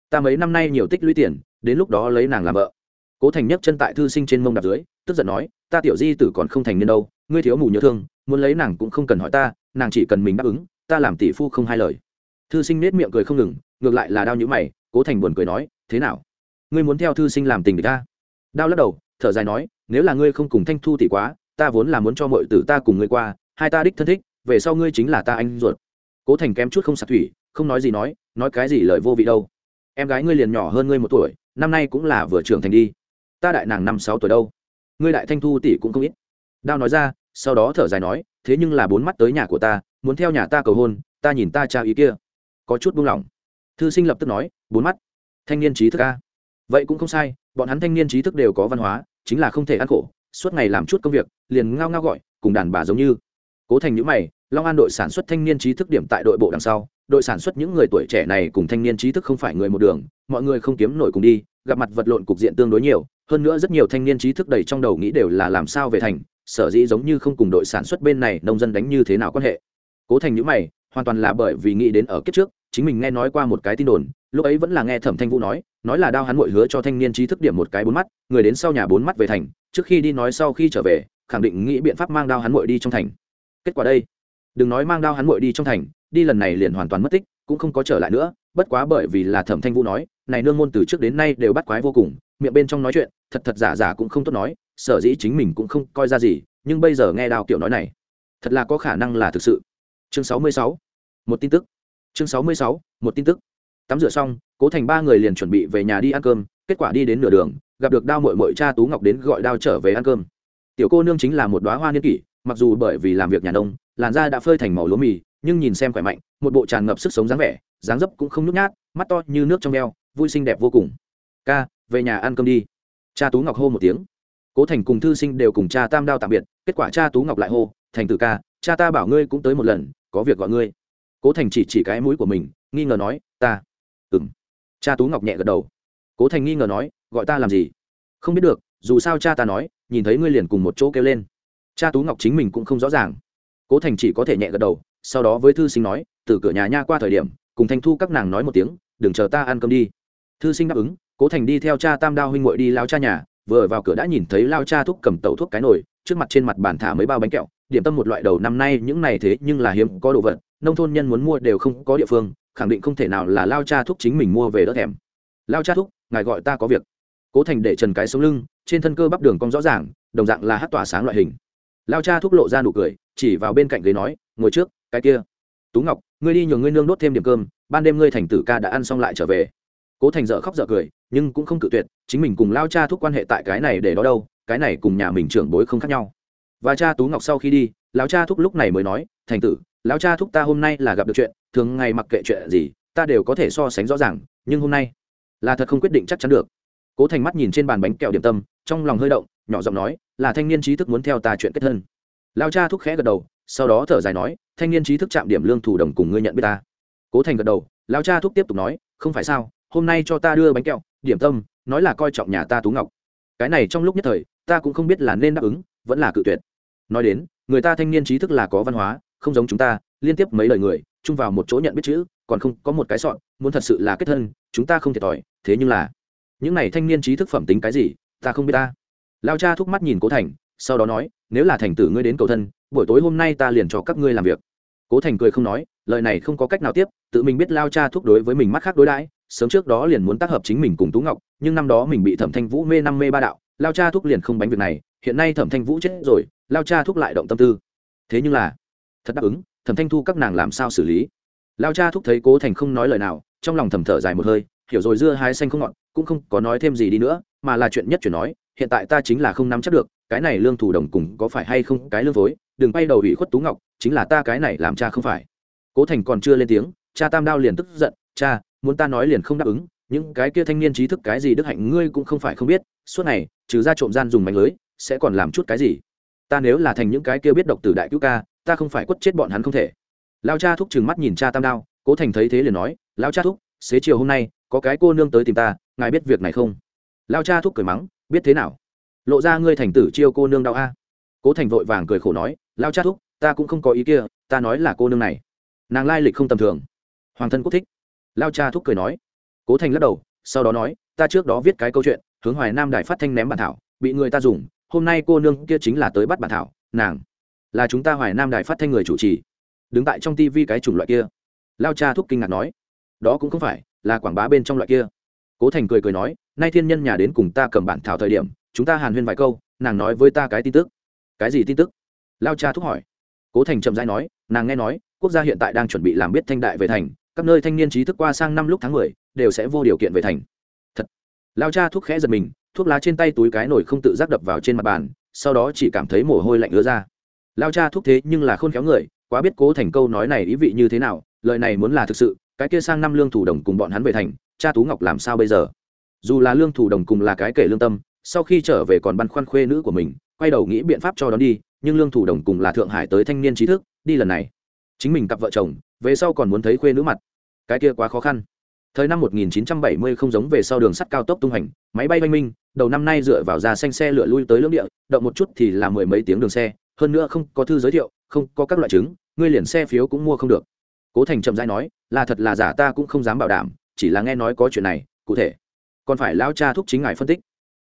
Ta mấy năm nay nhiều tích lũy tiền, đến lúc đó lấy nàng làm vợ. Cố thành nhấc chân tại thư sinh trên mông đạp dưới, tức giận nói, ta tiểu di tử còn không thành niên đâu, ngươi thiếu mù nhớ thương, muốn lấy nàng cũng không cần hỏi ta, nàng chỉ cần mình đáp ứng, ta làm tỷ phu không hai lời. Thư sinh nết miệng cười không ngừng, ngược lại là đau nhữ mày, cố thành buồn cười nói, thế nào? Ngươi muốn theo thư sinh làm tình địch ta? Đao lắc đầu, thở dài nói, nếu là ngươi không cùng thanh thu tỷ quá, ta vốn là muốn cho mọi tử ta cùng ngươi qua, hai ta đích thân thích, về sau ngươi chính là ta anh ruột. Cố thành kém chút không sạc thủy, không nói gì nói nói cái gì lời vô vị đâu. Em gái ngươi liền nhỏ hơn ngươi một tuổi, năm nay cũng là vừa trưởng thành đi. Ta đại nàng năm sáu tuổi đâu? Ngươi đại thanh thu tỷ cũng không ít. Đao nói ra, sau đó thở dài nói, thế nhưng là bốn mắt tới nhà của ta, muốn theo nhà ta cầu hôn, ta nhìn ta trao ý kia. Có chút buông lỏng. Thư sinh lập tức nói, bốn mắt. Thanh niên trí thức a vậy cũng không sai, bọn hắn thanh niên trí thức đều có văn hóa, chính là không thể ăn khổ, suốt ngày làm chút công việc, liền ngao ngao gọi, cùng đàn bà giống như. Cố thành những mày, long an đội sản xuất thanh niên trí thức điểm tại đội bộ đằng sau, đội sản xuất những người tuổi trẻ này cùng thanh niên trí thức không phải người một đường, mọi người không kiếm nổi cùng đi, gặp mặt vật lộn cục diện tương đối nhiều, hơn nữa rất nhiều thanh niên trí thức đầy trong đầu nghĩ đều là làm sao về thành, sở dĩ giống như không cùng đội sản xuất bên này nông dân đánh như thế nào quan hệ. Cố thành những mày, hoàn toàn là bởi vì nghĩ đến ở kiếp trước chính mình nghe nói qua một cái tin đồn, lúc ấy vẫn là nghe thẩm thanh vũ nói nói là đao hắn mội hứa cho thanh niên trí thức điểm một cái bốn mắt, người đến sau nhà bốn mắt về thành, trước khi đi nói sau khi trở về, khẳng định nghĩ biện pháp mang đao hắn mội đi trong thành. Kết quả đây, đừng nói mang đao hắn mội đi trong thành, đi lần này liền hoàn toàn mất tích, cũng không có trở lại nữa, bất quá bởi vì là thẩm thanh vũ nói, này nương môn từ trước đến nay đều bắt quái vô cùng, miệng bên trong nói chuyện, thật thật giả giả cũng không tốt nói, sở dĩ chính mình cũng không coi ra gì, nhưng bây giờ nghe đào kiểu nói này, thật là có khả năng là thực sự. Chương sáu mươi sáu, một tin tức chương sáu mươi sáu, một tin tức. Tắm rửa xong, cố thành ba người liền chuẩn bị về nhà đi ăn cơm, kết quả đi đến nửa đường, gặp được đao mội mội cha tú ngọc đến gọi đao trở về ăn cơm. Tiểu cô nương chính là một đoá hoa niên kỷ, mặc dù bởi vì làm việc nhà nông, làn da đã phơi thành màu lúa mì, nhưng nhìn xem khỏe mạnh, một bộ tràn ngập sức sống dáng vẻ, dáng dấp cũng không nhút nhát, mắt to như nước trong veo vui xinh đẹp vô cùng. Ca, về nhà ăn cơm đi. Cha tú ngọc hô một tiếng. Cố thành cùng thư sinh đều cùng cha tam đao tạm biệt, kết quả cha tú ngọc lại hô, thành tử ca, cha ta bảo ngươi cũng tới một lần, có việc gọi ngươi cố thành chỉ chỉ cái mũi của mình, nghi ngờ nói, ta. Ừng cha tú ngọc nhẹ gật đầu. Cố thành nghi ngờ nói, gọi ta làm gì? Không biết được, dù sao cha ta nói, nhìn thấy ngươi liền cùng một chỗ kêu lên. Cha tú ngọc chính mình cũng không rõ ràng. Cố thành chỉ có thể nhẹ gật đầu, sau đó với thư sinh nói, từ cửa nhà nha qua thời điểm, cùng thanh thu các nàng nói một tiếng, đừng chờ ta ăn cơm đi. Thư sinh đáp ứng, cố thành đi theo cha tam đao huynh ngội đi lao cha nhà, vừa vào cửa đã nhìn thấy lao cha thúc cầm tẩu thuốc cái nồi, trước mặt trên mặt bàn thả mấy bao bánh kẹo, điểm tâm một loại đầu năm nay, những này thế nhưng là hiếm có đồ vật nông thôn nhân muốn mua đều không có địa phương, khẳng định không thể nào là lao cha thúc chính mình mua về đỡ thèm. Lao cha thúc, ngài gọi ta có việc. Cố thành để trần cái sống lưng, trên thân cơ bắp đường cong rõ ràng, đồng dạng là hát tỏa sáng loại hình. Lao cha thúc lộ ra nụ cười, chỉ vào bên cạnh ghế nói, ngồi trước, cái kia. Tú ngọc, ngươi đi nhường ngươi nương đốt thêm điểm cơm, ban đêm ngươi thành tử ca đã ăn xong lại trở về. Cố thành dợ khóc dợ cười, nhưng cũng không cự tuyệt, chính mình cùng lao cha thúc quan hệ tại cái này để đó đâu, cái này cùng nhà mình trưởng bối không khác nhau. Và cha tú ngọc sau khi đi, lao cha thúc lúc này mới nói, thành tử lão cha thúc ta hôm nay là gặp được chuyện, thường ngày mặc kệ chuyện gì, ta đều có thể so sánh rõ ràng, nhưng hôm nay là thật không quyết định chắc chắn được. Cố thành mắt nhìn trên bàn bánh kẹo điểm tâm, trong lòng hơi động, nhỏ giọng nói, là thanh niên trí thức muốn theo ta chuyện kết thân. Lao cha thúc khẽ gật đầu, sau đó thở dài nói, thanh niên trí thức chạm điểm lương thủ đồng cùng ngươi nhận biết ta. Cố thành gật đầu lao cha thúc tiếp tục nói, không phải sao, hôm nay cho ta đưa bánh kẹo, điểm tâm, nói là coi trọng nhà ta tú ngọc. Cái này trong lúc nhất thời, ta cũng không biết là nên đáp ứng, vẫn là cự tuyệt. Nói đến, người ta thanh niên trí thức là có văn hóa không giống chúng ta, liên tiếp mấy lời người, chung vào một chỗ nhận biết chữ, còn không có một cái sọn, muốn thật sự là kết thân, chúng ta không thiệt thòi, thế nhưng là, những này thanh niên trí thức phẩm tính cái gì, ta không biết ta. Lao cha thúc mắt nhìn cố thành, sau đó nói, nếu là thành tử ngươi đến cầu thân, buổi tối hôm nay ta liền cho các ngươi làm việc. Cố thành cười không nói, lời này không có cách nào tiếp, tự mình biết lao cha thúc đối với mình mắt khác đối đãi, sớm trước đó liền muốn tác hợp chính mình cùng tú ngọc, nhưng năm đó mình bị thẩm thanh vũ mê năm mê ba đạo, lao cha thúc liền không bánh việc này, hiện nay thẩm thanh vũ chết rồi, lao cha thúc lại động tâm tư. Thế nhưng là thật đáp ứng, thẩm thanh thu các nàng làm sao xử lý? Lao cha thúc thấy cố thành không nói lời nào, trong lòng thầm thở dài một hơi, hiểu rồi dưa hái xanh không ngọt, cũng không có nói thêm gì đi nữa, mà là chuyện nhất chuyển nói, hiện tại ta chính là không nắm chắc được, cái này lương thủ đồng cùng có phải hay không cái lương phối đừng bay đầu ủy khuất tú ngọc, chính là ta cái này làm cha không phải. Cố thành còn chưa lên tiếng, cha tam đao liền tức giận, cha, muốn ta nói liền không đáp ứng, những cái kia thanh niên trí thức cái gì đức hạnh ngươi cũng không phải không biết, suốt ngày, trừ ra trộm gian dùng mánh lưới, sẽ còn làm chút cái gì? Ta nếu là thành những cái kia biết độc từ đại cứu ca ta không phải quất chết bọn hắn không thể. Lao cha thúc trừng mắt nhìn cha tam đao, cố thành thấy thế liền nói, lao cha thúc, xế chiều hôm nay, có cái cô nương tới tìm ta, ngài biết việc này không? Lao cha thúc cười mắng, biết thế nào? Lộ ra ngươi thành tử chiêu cô nương đau a. Cố thành vội vàng cười khổ nói, lao cha thúc, ta cũng không có ý kia, ta nói là cô nương này. Nàng lai lịch không tầm thường. Hoàng thân quốc thích. Lao cha thúc cười nói. Cố thành lắc đầu, sau đó nói, ta trước đó viết cái câu chuyện, hướng hoài nam đài phát thanh ném bản thảo, bị người ta dùng, hôm nay cô nương kia chính là tới bắt bản thảo, nàng là chúng ta hoài nam đài phát thanh người chủ trì. Đứng tại trong tivi cái chủng loại kia. Lao cha thúc kinh ngạc nói. Đó cũng không phải, là quảng bá bên trong loại kia. Cố thành cười cười nói, nay thiên nhân nhà đến cùng ta cầm bản thảo thời điểm, chúng ta hàn huyên vài câu, nàng nói với ta cái tin tức. Cái gì tin tức? Lao cha thúc hỏi. Cố thành chậm rãi nói, nàng nghe nói, quốc gia hiện tại đang chuẩn bị làm biết thanh đại về thành, các nơi thanh niên trí thức qua sang năm lúc tháng mười, đều sẽ vô điều kiện về thành. Thật. Lao cha thuốc khẽ giật mình, thuốc lá trên tay túi cái nổi không tự giác đập vào trên mặt bàn, sau đó chỉ cảm thấy mồ hôi lạnh ứa ra lao cha thúc thế nhưng là khôn khéo người, quá biết cố thành câu nói này ý vị như thế nào, lời này muốn là thực sự, cái kia sang năm lương thủ đồng cùng bọn hắn về thành, cha tú ngọc làm sao bây giờ? Dù là lương thủ đồng cùng là cái kể lương tâm, sau khi trở về còn băn khoăn khuê nữ của mình, quay đầu nghĩ biện pháp cho đón đi, nhưng lương thủ đồng cùng là thượng hải tới thanh niên trí thức, đi lần này. Chính mình cặp vợ chồng, về sau còn muốn thấy khuê nữ mặt. Cái kia quá khó khăn. Thời năm 1970 không giống về sau đường sắt cao tốc tung hành, máy bay oanh minh, đầu năm nay dựa vào ra xanh xe lửa lui tới lưỡng địa, động một chút thì là mười mấy tiếng đường xe hơn nữa không có thư giới thiệu, không có các loại chứng, ngươi liền xe phiếu cũng mua không được. Cố thành chậm rãi nói, là thật là giả, ta cũng không dám bảo đảm, chỉ là nghe nói có chuyện này, cụ thể. Còn phải lao cha thúc chính ngài phân tích.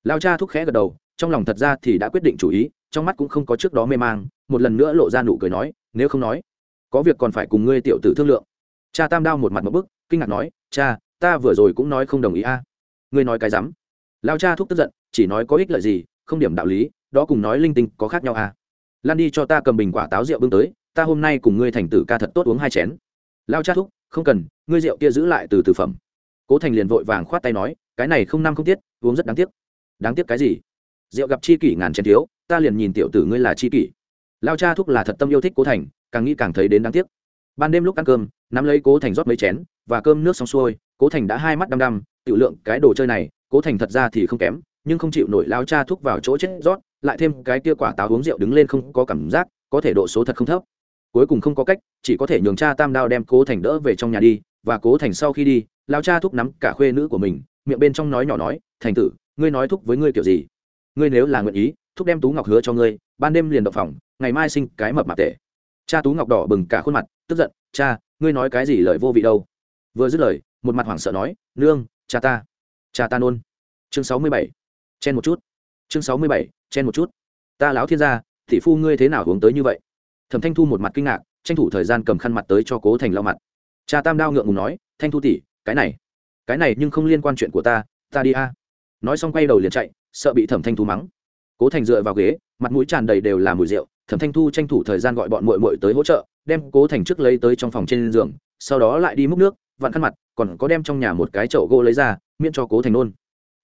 Lao cha thúc khẽ gật đầu, trong lòng thật ra thì đã quyết định chủ ý, trong mắt cũng không có trước đó mê mang, một lần nữa lộ ra nụ cười nói, nếu không nói, có việc còn phải cùng ngươi tiểu tử thương lượng. Cha tam đao một mặt một bức, kinh ngạc nói, cha, ta vừa rồi cũng nói không đồng ý a. Ngươi nói cái rắm. Lao cha thúc tức giận, chỉ nói có ích lợi gì, không điểm đạo lý, đó cùng nói linh tinh có khác nhau a lan đi cho ta cầm bình quả táo rượu bưng tới, ta hôm nay cùng ngươi thành tử ca thật tốt uống hai chén. Lao cha thúc, không cần, ngươi rượu kia giữ lại từ từ phẩm. Cố thành liền vội vàng khoát tay nói, cái này không năm không tiết, uống rất đáng tiếc. Đáng tiếc cái gì? Rượu gặp chi kỷ ngàn chén thiếu, ta liền nhìn tiểu tử ngươi là chi kỷ. Lao cha thúc là thật tâm yêu thích cố thành, càng nghĩ càng thấy đến đáng tiếc. Ban đêm lúc ăn cơm, nắm lấy cố thành rót mấy chén, và cơm nước xong xuôi, cố thành đã hai mắt đăm đăm tự lượng cái đồ chơi này, cố thành thật ra thì không kém, nhưng không chịu nổi lao cha thúc vào chỗ chết rót lại thêm cái kia quả táo uống rượu đứng lên không có cảm giác, có thể độ số thật không thấp. Cuối cùng không có cách, chỉ có thể nhường cha tam đao đem cố thành đỡ về trong nhà đi, và cố thành sau khi đi lao cha thúc nắm cả khuê nữ của mình, miệng bên trong nói nhỏ nói, thành tử, ngươi nói thúc với ngươi kiểu gì? Ngươi nếu là nguyện ý, thúc đem tú ngọc hứa cho ngươi, ban đêm liền động phòng, ngày mai sinh cái mập mạp tệ. Cha tú ngọc đỏ bừng cả khuôn mặt, tức giận, cha, ngươi nói cái gì lời vô vị đâu? Vừa dứt lời, một mặt hoảng sợ nói, nương, cha ta cha ta nôn. Chương sáu mươi bảy. Chen một chút chương sáu mươi bảy, chen một chút. Ta lão thiên gia thị phu ngươi thế nào hướng tới như vậy? Thẩm thanh thu một mặt kinh ngạc, tranh thủ thời gian cầm khăn mặt tới cho cố thành lau mặt. Cha tam đao ngượng ngùng nói, thanh thu tỷ, cái này cái này nhưng không liên quan chuyện của ta ta đi a. Nói xong quay đầu liền chạy, sợ bị thẩm thanh thu mắng. Cố thành dựa vào ghế, mặt mũi tràn đầy đều là mùi rượu, thẩm thanh thu tranh thủ thời gian gọi bọn mội mội tới hỗ trợ, đem cố thành trước lấy tới trong phòng trên giường, sau đó lại đi múc nước, vặn khăn mặt, còn có đem trong nhà một cái chậu gỗ lấy ra, miễn cho cố thành nôn.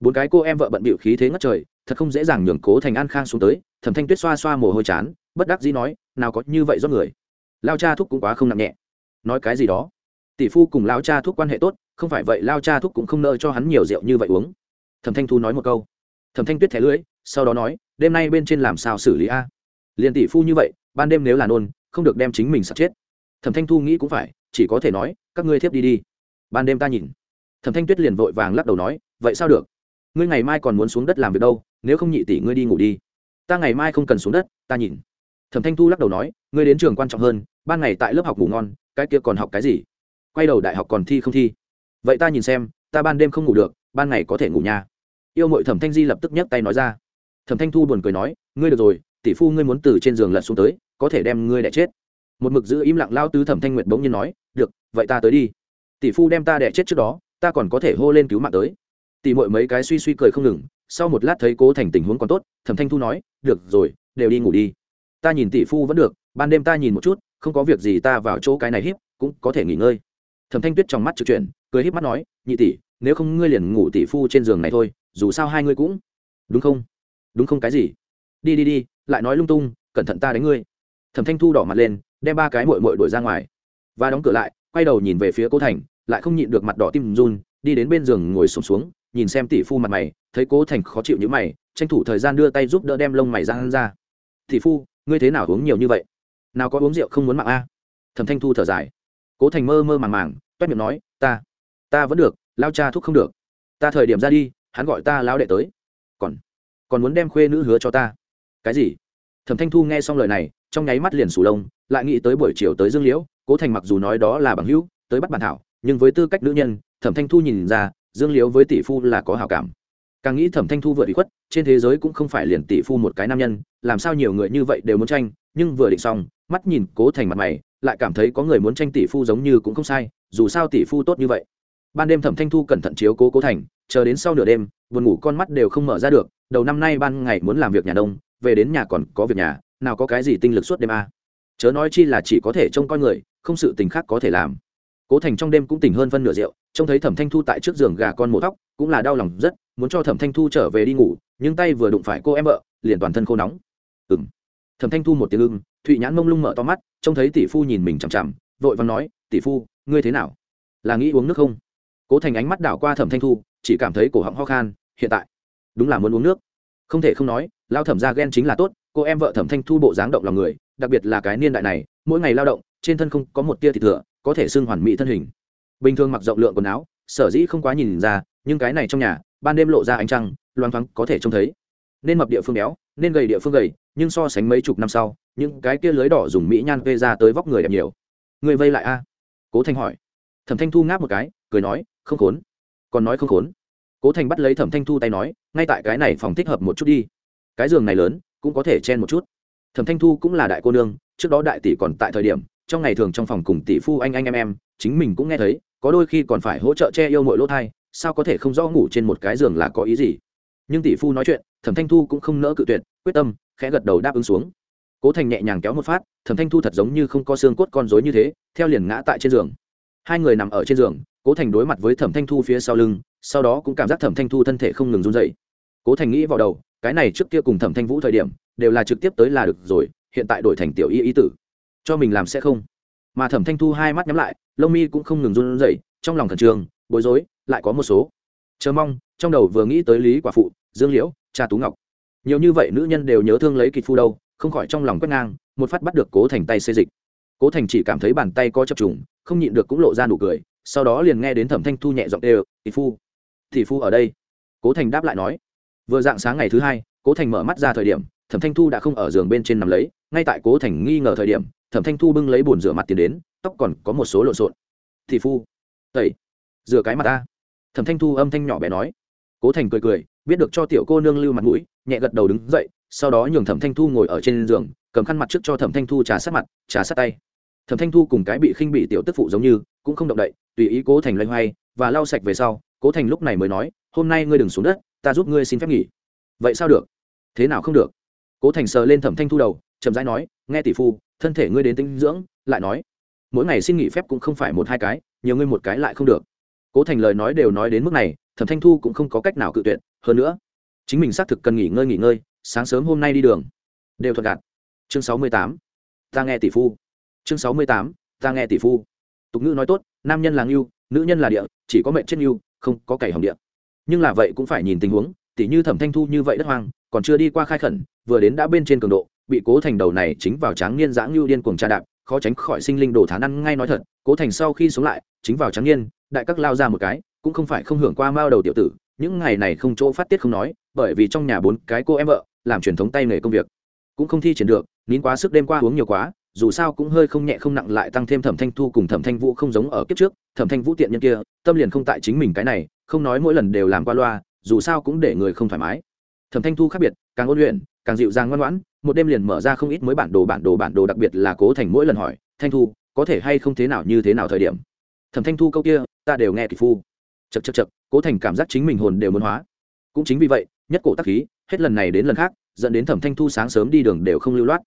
Bốn cái cô em vợ bận bịu khí thế ngất trời thật không dễ dàng nhường cố thành an khang xuống tới, thẩm thanh tuyết xoa xoa mồ hôi chán, bất đắc dĩ nói, nào có như vậy do người. Lao cha thúc cũng quá không nặng nhẹ. Nói cái gì đó? Tỷ phu cùng lao cha thúc quan hệ tốt, không phải vậy lao cha thúc cũng không nợ cho hắn nhiều rượu như vậy uống. Thẩm thanh thu nói một câu. Thẩm thanh tuyết thẻ lưỡi, sau đó nói, đêm nay bên trên làm sao xử lý a? Liền tỷ phu như vậy, ban đêm nếu là nôn, không được đem chính mình sắp chết. Thẩm thanh thu nghĩ cũng phải, chỉ có thể nói, các ngươi thiếp đi đi. Ban đêm ta nhìn. Thẩm thanh tuyết liền vội vàng lắc đầu nói, vậy sao được? Ngươi ngày mai còn muốn xuống đất làm việc đâu? Nếu không nhị tỷ ngươi đi ngủ đi. Ta ngày mai không cần xuống đất, ta nhìn. Thẩm thanh thu lắc đầu nói, ngươi đến trường quan trọng hơn, ban ngày tại lớp học ngủ ngon, cái kia còn học cái gì? Quay đầu đại học còn thi không thi. Vậy ta nhìn xem, ta ban đêm không ngủ được, ban ngày có thể ngủ nha. Yêu mội thẩm thanh di lập tức nhấc tay nói ra. Thẩm thanh thu buồn cười nói, ngươi được rồi, tỷ phu ngươi muốn từ trên giường lật xuống tới, có thể đem ngươi đẻ chết. Một mực giữ im lặng lao tứ thẩm thanh nguyệt bỗng nhiên nói, được, vậy ta tới đi. Tỷ phu đem ta đẻ chết trước đó, ta còn có thể hô lên cứu mạng tới. Tỷ mội mấy cái suy suy cười không ngừng sau một lát thấy cố thành tình huống còn tốt thẩm thanh thu nói được rồi đều đi ngủ đi. Ta nhìn tỷ phu vẫn được ban đêm ta nhìn một chút không có việc gì ta vào chỗ cái này hiếp cũng có thể nghỉ ngơi. Thẩm thanh tuyết trong mắt trực chuyển cười híp mắt nói nhị tỷ nếu không ngươi liền ngủ tỷ phu trên giường này thôi dù sao hai ngươi cũng đúng không? Đúng không cái gì? Đi đi đi lại nói lung tung cẩn thận ta đánh ngươi. Thẩm thanh thu đỏ mặt lên đem ba cái mội mội đuổi ra ngoài. Và đóng cửa lại quay đầu nhìn về phía cố thành lại không nhịn được mặt đỏ tim run đi đến bên giường ngồi sụp xuống, xuống nhìn xem tỷ phu mặt mày, thấy cố thành khó chịu như mày, tranh thủ thời gian đưa tay giúp đỡ đem lông mày ra ra. Tỷ phu, ngươi thế nào uống nhiều như vậy? Nào có uống rượu không muốn mạng a? Thẩm thanh thu thở dài. Cố thành mơ mơ màng màng, toét miệng nói, ta ta vẫn được, lao cha thúc không được. Ta thời điểm ra đi, hắn gọi ta lao đệ tới. Còn còn muốn đem khuê nữ hứa cho ta. Cái gì? Thẩm thanh thu nghe xong lời này, trong nháy mắt liền sù lông, lại nghĩ tới buổi chiều tới dương liễu, cố thành mặc dù nói đó là bằng hữu, tới bắt bản thảo, nhưng với tư cách nữ nhân, thẩm thanh thu nhìn ra dương liễu với tỷ phu là có hào cảm. Càng nghĩ thẩm thanh thu vượt bị khuất, trên thế giới cũng không phải liền tỷ phu một cái nam nhân, làm sao nhiều người như vậy đều muốn tranh, nhưng vừa định xong, mắt nhìn cố thành mặt mày, lại cảm thấy có người muốn tranh tỷ phu giống như cũng không sai, dù sao tỷ phu tốt như vậy. Ban đêm thẩm thanh thu cẩn thận chiếu cố cố thành, chờ đến sau nửa đêm, buồn ngủ con mắt đều không mở ra được, đầu năm nay ban ngày muốn làm việc nhà đông về đến nhà còn có việc nhà, nào có cái gì tinh lực suốt đêm a. À. chớ nói chi là chỉ có thể trông coi người, không sự tình khác có thể làm cố thành trong đêm cũng tỉnh hơn phân nửa rượu, trông thấy thẩm thanh thu tại trước giường gà con mổ tóc cũng là đau lòng rất, muốn cho thẩm thanh thu trở về đi ngủ, nhưng tay vừa đụng phải cô em vợ, liền toàn thân khô nóng. Ừng thẩm thanh thu một tiếng ưng, thụy nhãn mông lung mở to mắt, trông thấy tỷ phu nhìn mình chằm chằm, vội và nói, tỷ phu, ngươi thế nào? Là nghĩ uống nước không? Cố thành ánh mắt đảo qua thẩm thanh thu, chỉ cảm thấy cổ họng ho khan, hiện tại, đúng là muốn uống nước. Không thể không nói, lao thẩm ra ghen chính là tốt, cô em vợ thẩm thanh thu bộ dáng động lòng người, đặc biệt là cái niên đại này, mỗi ngày lao động, trên thân không có một tia thịt thừa có thể xưng hoàn mỹ thân hình. Bình thường mặc rộng lượng quần áo, sở dĩ không quá nhìn ra, nhưng cái này trong nhà, ban đêm lộ ra ánh trăng, loang thoáng có thể trông thấy. Nên mập địa phương béo, nên gầy địa phương gầy, nhưng so sánh mấy chục năm sau, những cái kia lưới đỏ dùng mỹ nhan vê ra tới vóc người đẹp nhiều. Người vây lại a? Cố thanh hỏi. Thẩm thanh thu ngáp một cái, cười nói, không khốn. Còn nói không khốn. Cố thành bắt lấy thẩm thanh thu tay nói, ngay tại cái này phòng thích hợp một chút đi. Cái giường này lớn, cũng có thể chen một chút. Thẩm thanh thu cũng là đại cô nương, trước đó đại tỷ còn tại thời điểm trong ngày thường trong phòng cùng tỷ phu anh anh em em, chính mình cũng nghe thấy, có đôi khi còn phải hỗ trợ che yêu mỗi lỗ thai, sao có thể không rõ ngủ trên một cái giường là có ý gì? Nhưng tỷ phu nói chuyện, thẩm thanh thu cũng không nỡ cự tuyệt, quyết tâm, khẽ gật đầu đáp ứng xuống. Cố thành nhẹ nhàng kéo một phát, thẩm thanh thu thật giống như không có xương cốt con dối như thế, theo liền ngã tại trên giường. Hai người nằm ở trên giường, cố thành đối mặt với thẩm thanh thu phía sau lưng, sau đó cũng cảm giác thẩm thanh thu thân thể không ngừng run dậy cố thành nghĩ vào đầu, cái này trước kia cùng thẩm thanh vũ thời điểm, đều là trực tiếp tới là được rồi, hiện tại đổi thành tiểu y ý tử cho mình làm sẽ không. Mà thẩm thanh thu hai mắt nhắm lại, lông mi cũng không ngừng run rẩy, trong lòng thần trường bối rối, lại có một số. Chờ mong, trong đầu vừa nghĩ tới lý quả phụ, dương liễu, cha tú ngọc. Nhiều như vậy nữ nhân đều nhớ thương lấy kịch phu đâu, không khỏi trong lòng quét ngang, một phát bắt được cố thành tay xê dịch. Cố thành chỉ cảm thấy bàn tay có chập trùng, không nhịn được cũng lộ ra nụ cười, sau đó liền nghe đến thẩm thanh thu nhẹ giọng đều tỷ phu tỷ phu ở đây. Cố thành đáp lại nói. Vừa dạng sáng ngày thứ hai, cố thành mở mắt ra thời điểm, thẩm thanh thu đã không ở giường bên trên nằm lấy, ngay tại cố thành nghi ngờ thời điểm thẩm thanh thu bưng lấy bồn rửa mặt tiền đến, tóc còn có một số lộn xộn. Thị phu, tẩy, rửa cái mặt ta. Thẩm thanh thu âm thanh nhỏ bé nói. Cố thành cười cười, biết được cho tiểu cô nương lưu mặt mũi, nhẹ gật đầu đứng dậy, sau đó nhường thẩm thanh thu ngồi ở trên giường, cầm khăn mặt trước cho thẩm thanh thu trà sát mặt, trà sát tay. Thẩm thanh thu cùng cái bị khinh bị tiểu tức phụ giống như, cũng không động đậy, tùy ý cố thành loay hoay và lau sạch về sau, cố thành lúc này mới nói, hôm nay ngươi đừng xuống đất, ta giúp ngươi xin phép nghỉ. Vậy sao được? Thế nào không được. Cố thành sờ lên thẩm thanh thu đầu chậm rãi nói, nghe tỷ phu, thân thể ngươi đến tinh dưỡng. Lại nói, mỗi ngày xin nghỉ phép cũng không phải một hai cái, nhiều ngươi một cái lại không được. Cố thành lời nói đều nói đến mức này, thẩm thanh thu cũng không có cách nào cự tuyệt. Hơn nữa, chính mình xác thực cần nghỉ ngơi nghỉ ngơi, sáng sớm hôm nay đi đường. Đều thuận gạt. Chương sáu mươi tám, ta nghe tỷ phu. Chương sáu mươi tám, ta nghe tỷ phu. Tục ngữ nói tốt, nam nhân là ngưu, nữ nhân là địa, chỉ có mệnh chết ngưu, không có cày hỏng địa. Nhưng là vậy cũng phải nhìn tình huống tỷ như thẩm thanh thu như vậy đất hoang, còn chưa đi qua khai khẩn, vừa đến đã bên trên cường độ bị cố thành đầu này chính vào tráng niên giã ngưu điên cuồng trà đạp, khó tránh khỏi sinh linh đồ thán ăn ngay nói thật, cố thành sau khi sống lại, chính vào tráng niên, đại các lao ra một cái, cũng không phải không hưởng qua mao đầu tiểu tử, những ngày này không chỗ phát tiết không nói, bởi vì trong nhà bốn cái cô em vợ, làm truyền thống tay nghề công việc, cũng không thi triển được, nín quá sức đêm qua uống nhiều quá, dù sao cũng hơi không nhẹ không nặng lại tăng thêm thẩm thanh thu cùng thẩm thanh vũ không giống ở kiếp trước, thẩm thanh vũ tiện nhân kia, tâm liền không tại chính mình cái này, không nói mỗi lần đều làm qua loa, dù sao cũng để người không thoải mái. Thẩm thanh thu khác biệt, càng ôn luyện, càng dịu dàng ngoan ngoãn một đêm liền mở ra không ít mới bản đồ bản đồ bản đồ, đặc biệt là cố thành mỗi lần hỏi, thanh thu, có thể hay không thế nào, như thế nào thời điểm? Thẩm thanh thu câu kia, ta đều nghe kỳ phu. Chật chật chật cố thành cảm giác chính mình hồn đều muốn hóa. Cũng chính vì vậy, nhất cổ tắc khí, hết lần này đến lần khác, dẫn đến thẩm thanh thu sáng sớm đi đường đều không lưu loát.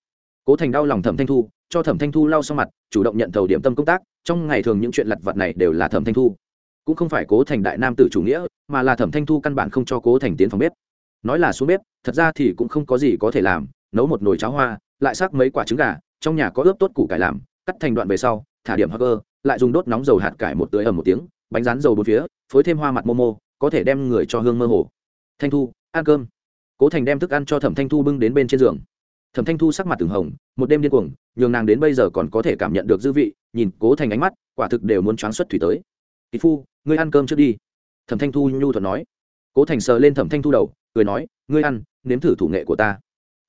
Cố thành đau lòng thẩm thanh thu, cho thẩm thanh thu lau sau mặt, chủ động nhận thầu điểm tâm công tác, trong ngày thường những chuyện lặt vặt này đều là thẩm thanh thu. Cũng không phải cố thành đại nam tử chủ nghĩa, mà là thẩm thanh thu căn bản không cho cố thành tiến phòng bếp. Nói là xuống bếp, thật ra thì cũng không có gì có thể làm nấu một nồi cháo hoa, lại sắc mấy quả trứng gà, trong nhà có ướp tốt củ cải làm, cắt thành đoạn về sau, thả điểm hacker lại dùng đốt nóng dầu hạt cải một tưới ẩm một tiếng, bánh rán dầu bốn phía, phối thêm hoa mặt momo, có thể đem người cho hương mơ hồ. Thanh thu, ăn cơm. Cố thành đem thức ăn cho thẩm thanh thu bưng đến bên trên giường. Thẩm thanh thu sắc mặt từng hồng, một đêm điên cuồng, nhường nàng đến bây giờ còn có thể cảm nhận được dư vị, nhìn cố thành ánh mắt, quả thực đều muốn choáng xuất thủy tới. Kỳ phu, ngươi ăn cơm trước đi. Thẩm thanh thu nhu thuận nói. Cố thành sờ lên thẩm thanh thu đầu, cười nói, ngươi ăn, nếm thử thủ nghệ của ta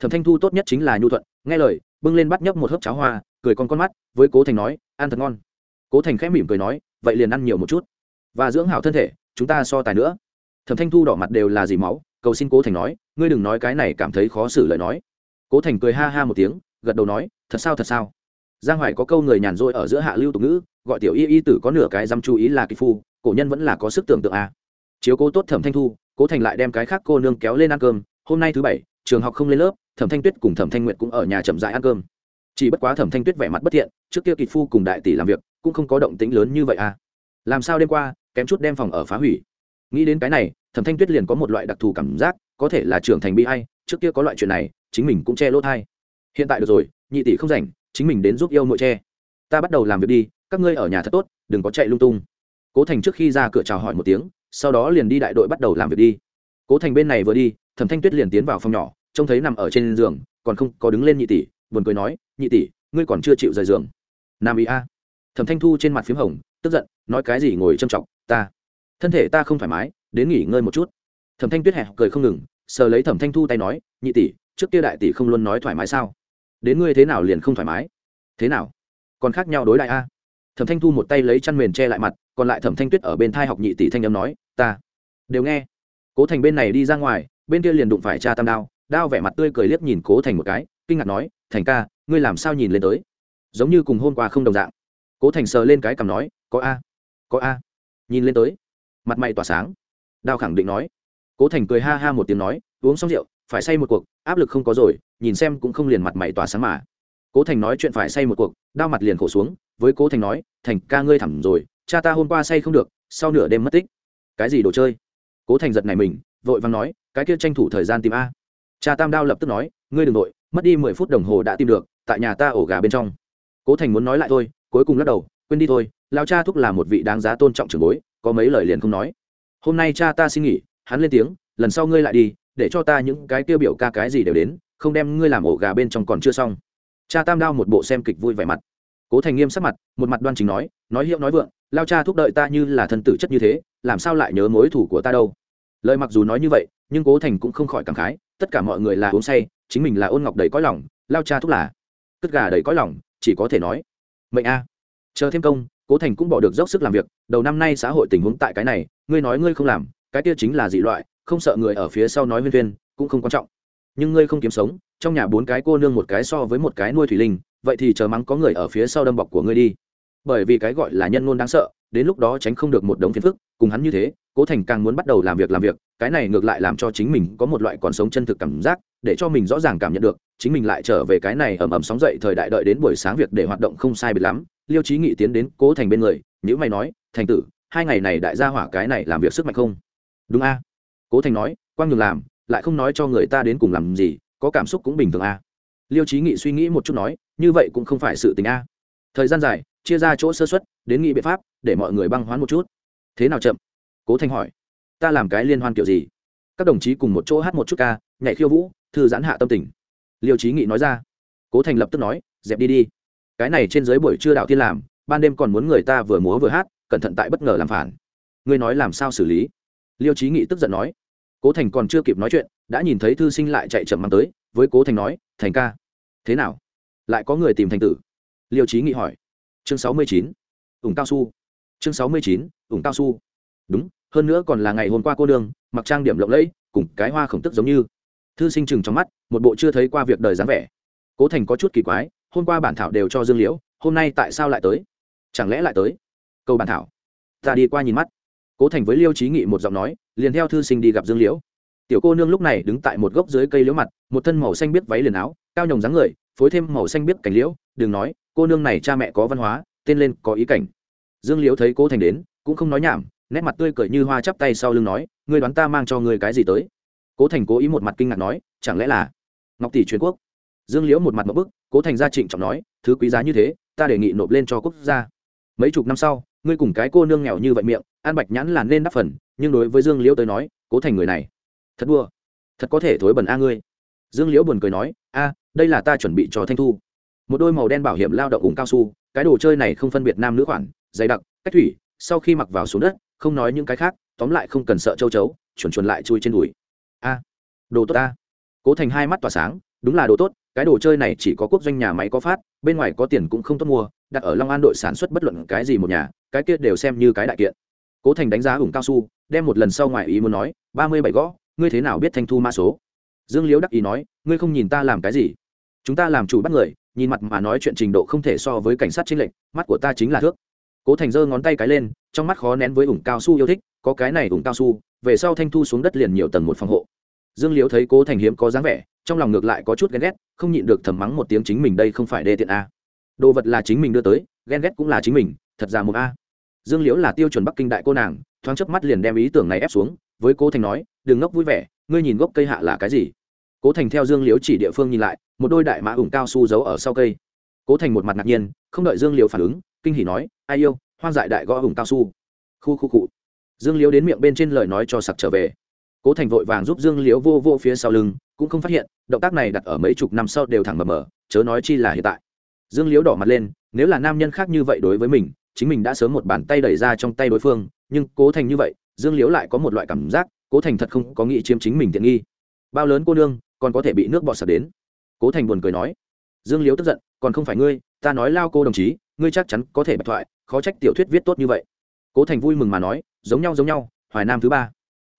thẩm thanh thu tốt nhất chính là nhu thuận, nghe lời, bưng lên bắt nhấp một hớp cháo hoa, cười con con mắt, với cố thành nói, ăn thật ngon. Cố thành khẽ mỉm cười nói, vậy liền ăn nhiều một chút và dưỡng hảo thân thể, chúng ta so tài nữa. Thẩm thanh thu đỏ mặt đều là gì máu, cầu xin cố thành nói, ngươi đừng nói cái này cảm thấy khó xử lời nói. Cố thành cười ha ha một tiếng, gật đầu nói, thật sao thật sao? Giang hoài có câu người nhàn rỗi ở giữa hạ lưu tục ngữ, gọi tiểu y y tử có nửa cái dăm chú ý là kỳ phu, cổ nhân vẫn là có sức tưởng tượng à. chiếu cố tốt thẩm thanh thu, cố thành lại đem cái khác cô nương kéo lên ăn cơm, hôm nay thứ bảy, trường học không lên lớp thẩm thanh tuyết cùng thẩm thanh nguyệt cũng ở nhà chậm dại ăn cơm. Chỉ bất quá thẩm thanh tuyết vẻ mặt bất thiện, trước kia kỳ phu cùng đại tỷ làm việc, cũng không có động tĩnh lớn như vậy à. Làm sao đêm qua, kém chút đem phòng ở phá hủy? Nghĩ đến cái này, thẩm thanh tuyết liền có một loại đặc thù cảm giác, có thể là trưởng thành bi hay trước kia có loại chuyện này, chính mình cũng che lỗ thai. Hiện tại được rồi, nhị tỷ không rảnh, chính mình đến giúp yêu mội che. Ta bắt đầu làm việc đi, các ngươi ở nhà thật tốt, đừng có chạy lung tung. Cố thành trước khi ra cửa chào hỏi một tiếng, sau đó liền đi đại đội bắt đầu làm việc đi. Cố thành bên này vừa đi, thẩm thanh tuyết liền tiến vào phòng nhỏ trông thấy nằm ở trên giường, còn không có đứng lên nhị tỷ, buồn cười nói, nhị tỷ, ngươi còn chưa chịu rời giường. Nam ý a. Thẩm thanh thu trên mặt p h í m hồng, tức giận, nói cái gì ngồi trầm trọng ta, thân thể ta không thoải mái, đến nghỉ ngơi một chút. Thẩm thanh tuyết hẹ cười không ngừng, sờ lấy thẩm thanh thu tay nói, nhị tỷ, trước kia đại tỷ không luôn nói thoải mái sao? Đến ngươi thế nào liền không thoải mái? Thế nào? Còn khác nhau đối đại a. Thẩm thanh thu một tay lấy chăn mền che lại mặt, còn lại thẩm thanh tuyết ở bên thai học nhị tỷ thanh â m nói, ta, đều nghe. Cố thành bên này đi ra ngoài, bên kia liền đụng phải cha tam đao đao vẻ mặt tươi cười liếc nhìn cố thành một cái, kinh ngạc nói, thành ca, ngươi làm sao nhìn lên tới? Giống như cùng hôm qua không đồng dạng. Cố thành sờ lên cái cằm nói, có a có a, nhìn lên tới. Mặt mày tỏa sáng. Đao khẳng định nói. Cố thành cười ha ha một tiếng nói, uống xong rượu, phải say một cuộc, áp lực không có rồi, nhìn xem cũng không liền mặt mày tỏa sáng mà. Cố thành nói chuyện phải say một cuộc, đao mặt liền khổ xuống, với cố thành nói, thành ca ngươi thẳm rồi, cha ta hôm qua say không được, sau nửa đêm mất tích. Cái gì đồ chơi? Cố thành giật này mình, vội vàng nói, cái kia tranh thủ thời gian tìm a cha tam đao lập tức nói, ngươi đ ừ n g nội mất đi mười phút đồng hồ đã tìm được, tại nhà ta ổ gà bên trong. Cố thành muốn nói lại thôi, cuối cùng lắc đầu, quên đi thôi lao cha thúc là một vị đáng giá tôn trọng trường bối, có mấy lời liền không nói. Hôm nay cha ta xin nghỉ, hắn lên tiếng, lần sau ngươi lại đi, để cho ta những cái tiêu biểu ca cái gì đều đến, không đem ngươi làm ổ gà bên trong còn chưa xong. Cha tam đao một bộ xem kịch vui vẻ mặt. Cố thành nghiêm sắc mặt, một mặt đoan chính nói nói hiệu nói vượng lao cha thúc đợi ta như là thân tử chất như thế, làm sao lại nhớ mối thủ của ta đâu? Lời mặc dù nói như vậy, nhưng cố thành cũng không khỏi cảm khái tất cả mọi người là uống say, chính mình là ôn ngọc đầy cõi lòng, lao cha thúc là. Cất gà đầy cõi lòng, chỉ có thể nói. Mệnh a. Chờ thêm công, cố thành cũng bỏ được dốc sức làm việc, đầu năm nay xã hội tình huống tại cái này, ngươi nói ngươi không làm, cái kia chính là dị loại, không sợ người ở phía sau nói huyên viên cũng không quan trọng. Nhưng ngươi không kiếm sống, trong nhà bốn cái cô nương một cái so với một cái nuôi thủy linh, vậy thì chờ mắng có người ở phía sau đâm bọc của ngươi đi. Bởi vì cái gọi là nhân ngôn đáng sợ đến lúc đó tránh không được một đống phiền phức, cùng hắn như thế, cố thành càng muốn bắt đầu làm việc làm việc, cái này ngược lại làm cho chính mình có một loại còn sống chân thực cảm giác, để cho mình rõ ràng cảm nhận được, chính mình lại trở về cái này ầm ầm sóng dậy thời đại đợi đến buổi sáng việc để hoạt động không sai biệt lắm. Liêu trí nghị tiến đến cố thành bên người nhữ mày nói, thành tử, hai ngày này đại gia hỏa cái này làm việc sức mạnh không? Đúng a. Cố thành nói, quang nhường làm, lại không nói cho người ta đến cùng làm gì, có cảm xúc cũng bình thường a. Liêu trí nghị suy nghĩ một chút nói, như vậy cũng không phải sự tình a. Thời gian dài chia ra chỗ sơ xuất, đến nghị biện pháp, để mọi người băng hoán một chút. Thế nào chậm? Cố Thanh hỏi. Ta làm cái liên hoan kiểu gì? Các đồng chí cùng một chỗ hát một chút ca, nhảy khiêu vũ, thư giãn hạ tâm tình. Liêu trí nghị nói ra. Cố thành lập tức nói, dẹp đi đi. Cái này trên dưới buổi trưa đạo tiên làm, ban đêm còn muốn người ta vừa múa vừa hát, cẩn thận tại bất ngờ làm phản. Ngươi nói làm sao xử lý? Liêu trí nghị tức giận nói. Cố thành còn chưa kịp nói chuyện, đã nhìn thấy thư sinh lại chạy chậm mang tới, với cố thành nói, thành ca, thế nào? Lại có người tìm thành tử? Liêu trí nghị hỏi chương sáu mươi chín, ủng cao su. Chương sáu mươi chín, ủng cao su. Đúng, hơn nữa còn là ngày hôm qua cô đường mặc trang điểm lộng lẫy, cùng cái hoa khổng tức giống như. Thư sinh chừng trong mắt, một bộ chưa thấy qua việc đời dáng vẻ. Cố thành có chút kỳ quái, hôm qua bản thảo đều cho dương liễu, hôm nay tại sao lại tới? Chẳng lẽ lại tới? Câu bản thảo. Ta đi qua nhìn mắt. Cố thành với liêu trí nghị một giọng nói, liền theo thư sinh đi gặp dương liễu. Tiểu cô nương lúc này đứng tại một gốc dưới cây liễu mặt, một thân màu xanh biết váy liền áo, cao nhồng dáng người, phối thêm màu xanh biết cảnh liễu đừng nói, cô nương này cha mẹ có văn hóa, tên lên có ý cảnh. Dương liễu thấy cố thành đến, cũng không nói nhảm, nét mặt tươi cười như hoa chắp tay sau lưng nói, ngươi đoán ta mang cho ngươi cái gì tới? Cố thành cố ý một mặt kinh ngạc nói, chẳng lẽ là ngọc tỷ truyền quốc? Dương liễu một mặt một bức, cố thành gia trịnh trọng nói, thứ quý giá như thế, ta đề nghị nộp lên cho quốc gia. Mấy chục năm sau, ngươi cùng cái cô nương nghèo như vậy miệng an bạch nhãn là nên đắp phần, nhưng đối với dương liễu tới nói, cố thành người này, thật đua thật có thể thối bẩn a ngươi. Dương liễu buồn cười nói, a, đây là ta chuẩn bị cho thanh thu một đôi màu đen bảo hiểm lao động ủng cao su, cái đồ chơi này không phân biệt nam nữ khoản, dày đặc, cách thủy, sau khi mặc vào xuống đất, không nói những cái khác, tóm lại không cần sợ châu chấu, chuẩn chuẩn lại chui trên đùi. A, đồ tốt ta. cố thành hai mắt tỏa sáng, đúng là đồ tốt, cái đồ chơi này chỉ có quốc doanh nhà máy có phát, bên ngoài có tiền cũng không tốt mua, đặt ở long an đội sản xuất bất luận cái gì một nhà, cái kia đều xem như cái đại kiện. Cố thành đánh giá ủng cao su, đem một lần sau ngoài ý muốn nói, ba mươi bảy gõ, ngươi thế nào biết thanh thu ma số? Dương liễu đắc ý nói, ngươi không nhìn ta làm cái gì? Chúng ta làm chủ bắt người nhìn mặt mà nói chuyện trình độ không thể so với cảnh sát chính lệnh mắt của ta chính là thước. Cố thành giơ ngón tay cái lên, trong mắt khó nén với ủng cao su yêu thích, có cái này ủng cao su, về sau thanh thu xuống đất liền nhiều tầng một phòng hộ. Dương liễu thấy cố thành hiếm có dáng vẻ, trong lòng ngược lại có chút ghen ghét, không nhịn được thầm mắng một tiếng chính mình đây không phải đê tiện a. Đồ vật là chính mình đưa tới, ghen ghét cũng là chính mình, thật ra một a. Dương liễu là tiêu chuẩn bắc kinh đại cô nàng, thoáng chớp mắt liền đem ý tưởng này ép xuống, với cố thành nói, đừng ngốc vui vẻ, ngươi nhìn gốc cây hạ là cái gì? Cố thành theo dương liễu chỉ địa phương nhìn lại, một đôi đại mã ủng cao su giấu ở sau cây. Cố thành một mặt ngạc nhiên, không đợi dương liễu phản ứng, kinh hỉ nói, ai yêu, hoang dại đại gõ ủng cao su. Khu khu cụ dương liễu đến miệng bên trên lời nói cho sặc trở về. Cố thành vội vàng giúp dương liễu vô vô phía sau lưng, cũng không phát hiện, động tác này đặt ở mấy chục năm sau đều thẳng mờ mờ, chớ nói chi là hiện tại. Dương liễu đỏ mặt lên, nếu là nam nhân khác như vậy đối với mình, chính mình đã sớm một bàn tay đẩy ra trong tay đối phương, nhưng cố thành như vậy, dương liễu lại có một loại cảm giác, cố thành thật không có nghĩ chiếm chính mình tiện nghi. Bao lớn cô nương còn có thể bị nước bọt sập đến. Cố thành buồn cười nói, dương liễu tức giận, còn không phải ngươi, ta nói lao cô đồng chí, ngươi chắc chắn có thể bạch thoại, khó trách tiểu thuyết viết tốt như vậy. Cố thành vui mừng mà nói, giống nhau giống nhau, hoài nam thứ ba.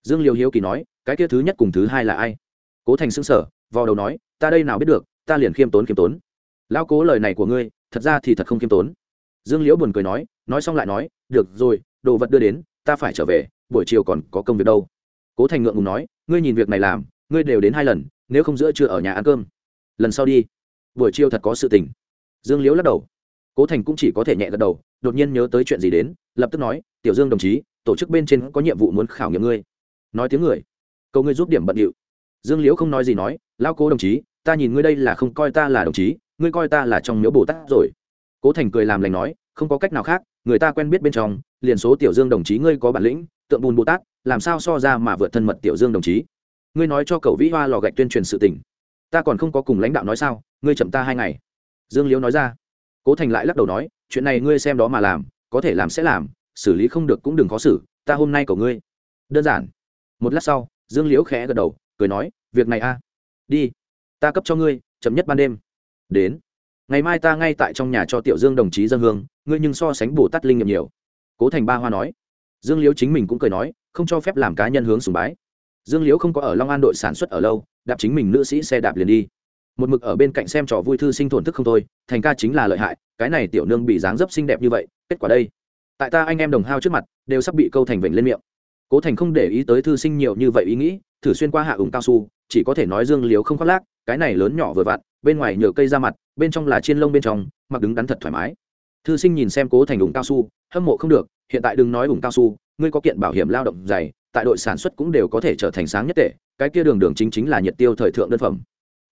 Dương liễu hiếu kỳ nói, cái kia thứ nhất cùng thứ hai là ai? Cố thành xưng sở vào đầu nói, ta đây nào biết được, ta liền khiêm tốn khiêm tốn. Lao cố lời này của ngươi, thật ra thì thật không khiêm tốn. Dương liễu buồn cười nói nói xong lại nói, được rồi, đồ vật đưa đến, ta phải trở về, buổi chiều còn có công việc đâu. Cố thành ngượng ngùng nói, ngươi nhìn việc này làm, ngươi đều đến hai lần nếu không giữa chưa ở nhà ăn cơm. Lần sau đi. Buổi chiều thật có sự tình. Dương liễu lắc đầu. Cố thành cũng chỉ có thể nhẹ gật đầu, đột nhiên nhớ tới chuyện gì đến, lập tức nói, tiểu dương đồng chí, tổ chức bên trên có nhiệm vụ muốn khảo nghiệm ngươi. Nói tiếng người. Cầu ngươi giúp điểm bận điệu. Dương liễu không nói gì nói lao cố đồng chí, ta nhìn ngươi đây là không coi ta là đồng chí, ngươi coi ta là trong miếu bồ tát rồi. Cố thành cười làm lành nói, không có cách nào khác, người ta quen biết bên trong, liền số tiểu dương đồng chí ngươi có bản lĩnh, tượng bùn bồ tát, làm sao so ra mà vượt thân mật tiểu dương đồng chí? Ngươi nói cho cậu vĩ hoa lò gạch tuyên truyền sự tình. Ta còn không có cùng lãnh đạo nói sao, ngươi chậm ta hai ngày. Dương liễu nói ra. Cố thành lại lắc đầu nói, chuyện này ngươi xem đó mà làm, có thể làm sẽ làm, xử lý không được cũng đừng khó xử, ta hôm nay cầu ngươi. Đơn giản. Một lát sau, dương liễu khẽ gật đầu, cười nói, việc này a. Đi. Ta cấp cho ngươi, chậm nhất ban đêm. Đến. Ngày mai ta ngay tại trong nhà cho tiểu dương đồng chí dân hương, ngươi nhưng so sánh bồ tát linh nghiệm nhiều. Cố thành ba hoa nói. Dương liễu chính mình cũng cười nói, không cho phép làm cá nhân hướng sùng bái dương liễu không có ở long an đội sản xuất ở lâu, đạp chính mình nữ sĩ xe đạp liền đi. Một mực ở bên cạnh xem trò vui thư sinh thổn thức không thôi, thành ca chính là lợi hại, cái này tiểu nương bị dáng dấp xinh đẹp như vậy, kết quả đây. Tại ta anh em đồng hao trước mặt, đều sắp bị câu thành vểnh lên miệng. Cố thành không để ý tới thư sinh nhiều như vậy ý nghĩ, thử xuyên qua hạ ủng cao su, chỉ có thể nói dương liếu không khoác lác, cái này lớn nhỏ vừa vặn, bên ngoài nhựa cây ra mặt, bên trong là chiên lông bên trong, mặc đứng đắn thật thoải mái. Thư sinh nhìn xem cố thành ủng cao su, hâm mộ không được, hiện tại đừng nói ủng cao su, ngươi có kiện bảo hiểm lao động dày tại đội sản xuất cũng đều có thể trở thành sáng nhất tệ, cái kia đường đường chính chính là nhiệt tiêu thời thượng đơn phẩm.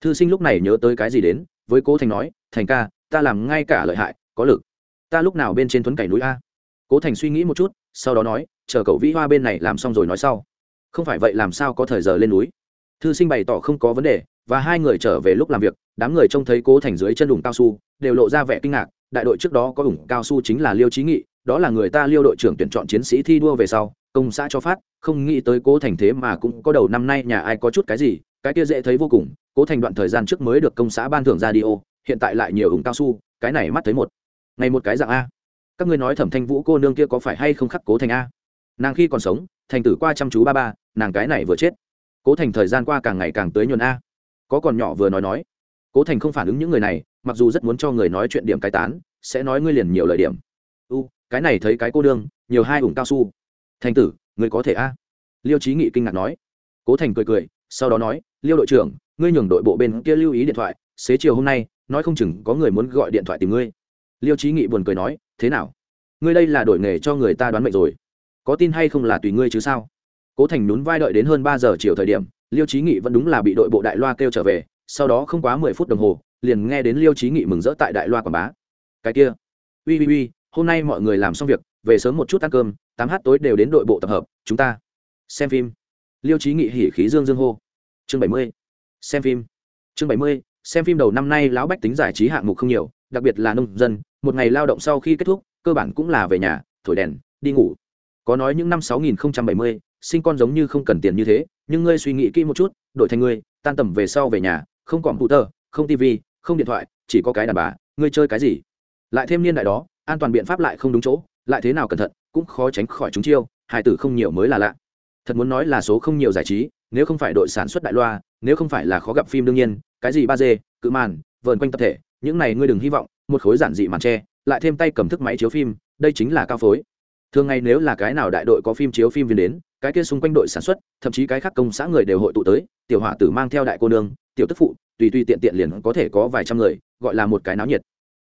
Thư sinh lúc này nhớ tới cái gì đến, với cố thành nói, thành ca, ta làm ngay cả lợi hại, có lực. Ta lúc nào bên trên tuấn cày núi a? Cố thành suy nghĩ một chút, sau đó nói, chờ cậu vĩ hoa bên này làm xong rồi nói sau. Không phải vậy làm sao có thời giờ lên núi? Thư sinh bày tỏ không có vấn đề, và hai người trở về lúc làm việc, đám người trông thấy cố thành dưới chân đủng cao su, đều lộ ra vẻ kinh ngạc, đại đội trước đó có ủng cao su chính là liêu trí nghị, đó là người ta liêu đội trưởng tuyển chọn chiến sĩ thi đua về sau công xã cho phát, không nghĩ tới cố thành thế mà cũng có đầu năm nay nhà ai có chút cái gì, cái kia dễ thấy vô cùng, cố thành đoạn thời gian trước mới được công xã ban thưởng ra đi ô, hiện tại lại nhiều ủng cao su, cái này mắt thấy một ngày một cái dạng a. Các ngươi nói thẩm thanh vũ cô nương kia có phải hay không khắc cố thành a? Nàng khi còn sống, thành tử qua chăm chú ba ba, nàng cái này vừa chết. Cố thành thời gian qua càng ngày càng tới nhuần a. Có còn nhỏ vừa nói nói. Cố thành không phản ứng những người này, mặc dù rất muốn cho người nói chuyện điểm cái tán, sẽ nói ngươi liền nhiều lợi điểm. U, cái này thấy cái cô đương nhiều hai ủng cao su thành tử, ngươi có thể a? Liêu trí nghị kinh ngạc nói. Cố thành cười cười, sau đó nói, liêu đội trưởng, ngươi nhường đội bộ bên kia lưu ý điện thoại, xế chiều hôm nay, nói không chừng có người muốn gọi điện thoại tìm ngươi. Liêu trí nghị buồn cười nói, thế nào? Ngươi đây là đổi nghề cho người ta đoán mệnh rồi. Có tin hay không là tùy ngươi chứ sao? Cố thành nhún vai đợi đến hơn ba giờ chiều thời điểm, liêu trí nghị vẫn đúng là bị đội bộ đại loa kêu trở về, sau đó không quá mười phút đồng hồ, liền nghe đến liêu trí nghị mừng rỡ tại đại loa quảng bá. Cái kia ui ui ui hôm nay mọi người làm xong việc về sớm một chút ăn cơm, tám h tối đều đến đội bộ tập hợp, chúng ta xem phim. Liêu trí nghị hỉ khí dương dương hô. Chương bảy mươi, xem phim. Chương bảy mươi, xem phim đầu năm nay lão bách tính giải trí hạng mục không nhiều, đặc biệt là nông dân, một ngày lao động sau khi kết thúc, cơ bản cũng là về nhà, thổi đèn, đi ngủ. Có nói những năm sáu nghìn bảy mươi, sinh con giống như không cần tiền như thế, nhưng ngươi suy nghĩ kỹ một chút, đổi thành ngươi, tan tầm về sau về nhà, không còn hụ tờ không tv không điện thoại, chỉ có cái đàn bà, ngươi chơi cái gì? Lại thêm niên đại đó, an toàn biện pháp lại không đúng chỗ lại thế nào cẩn thận, cũng khó tránh khỏi chúng chiêu hải tử không nhiều mới là lạ. Thật muốn nói là số không nhiều giải trí, nếu không phải đội sản xuất đại loa, nếu không phải là khó gặp phim đương nhiên, cái gì ba d cự màn, vờn quanh tập thể, những này ngươi đừng hy vọng, một khối giản dị màn tre, lại thêm tay cầm thức máy chiếu phim, đây chính là cao phối. Thường ngày nếu là cái nào đại đội có phim chiếu phim viên đến, cái kia xung quanh đội sản xuất, thậm chí cái khác công xã người đều hội tụ tới, tiểu hỏa tử mang theo đại cô nương, tiểu tức phụ, tùy tùy tiện tiện liền có thể có vài trăm người, gọi là một cái náo nhiệt.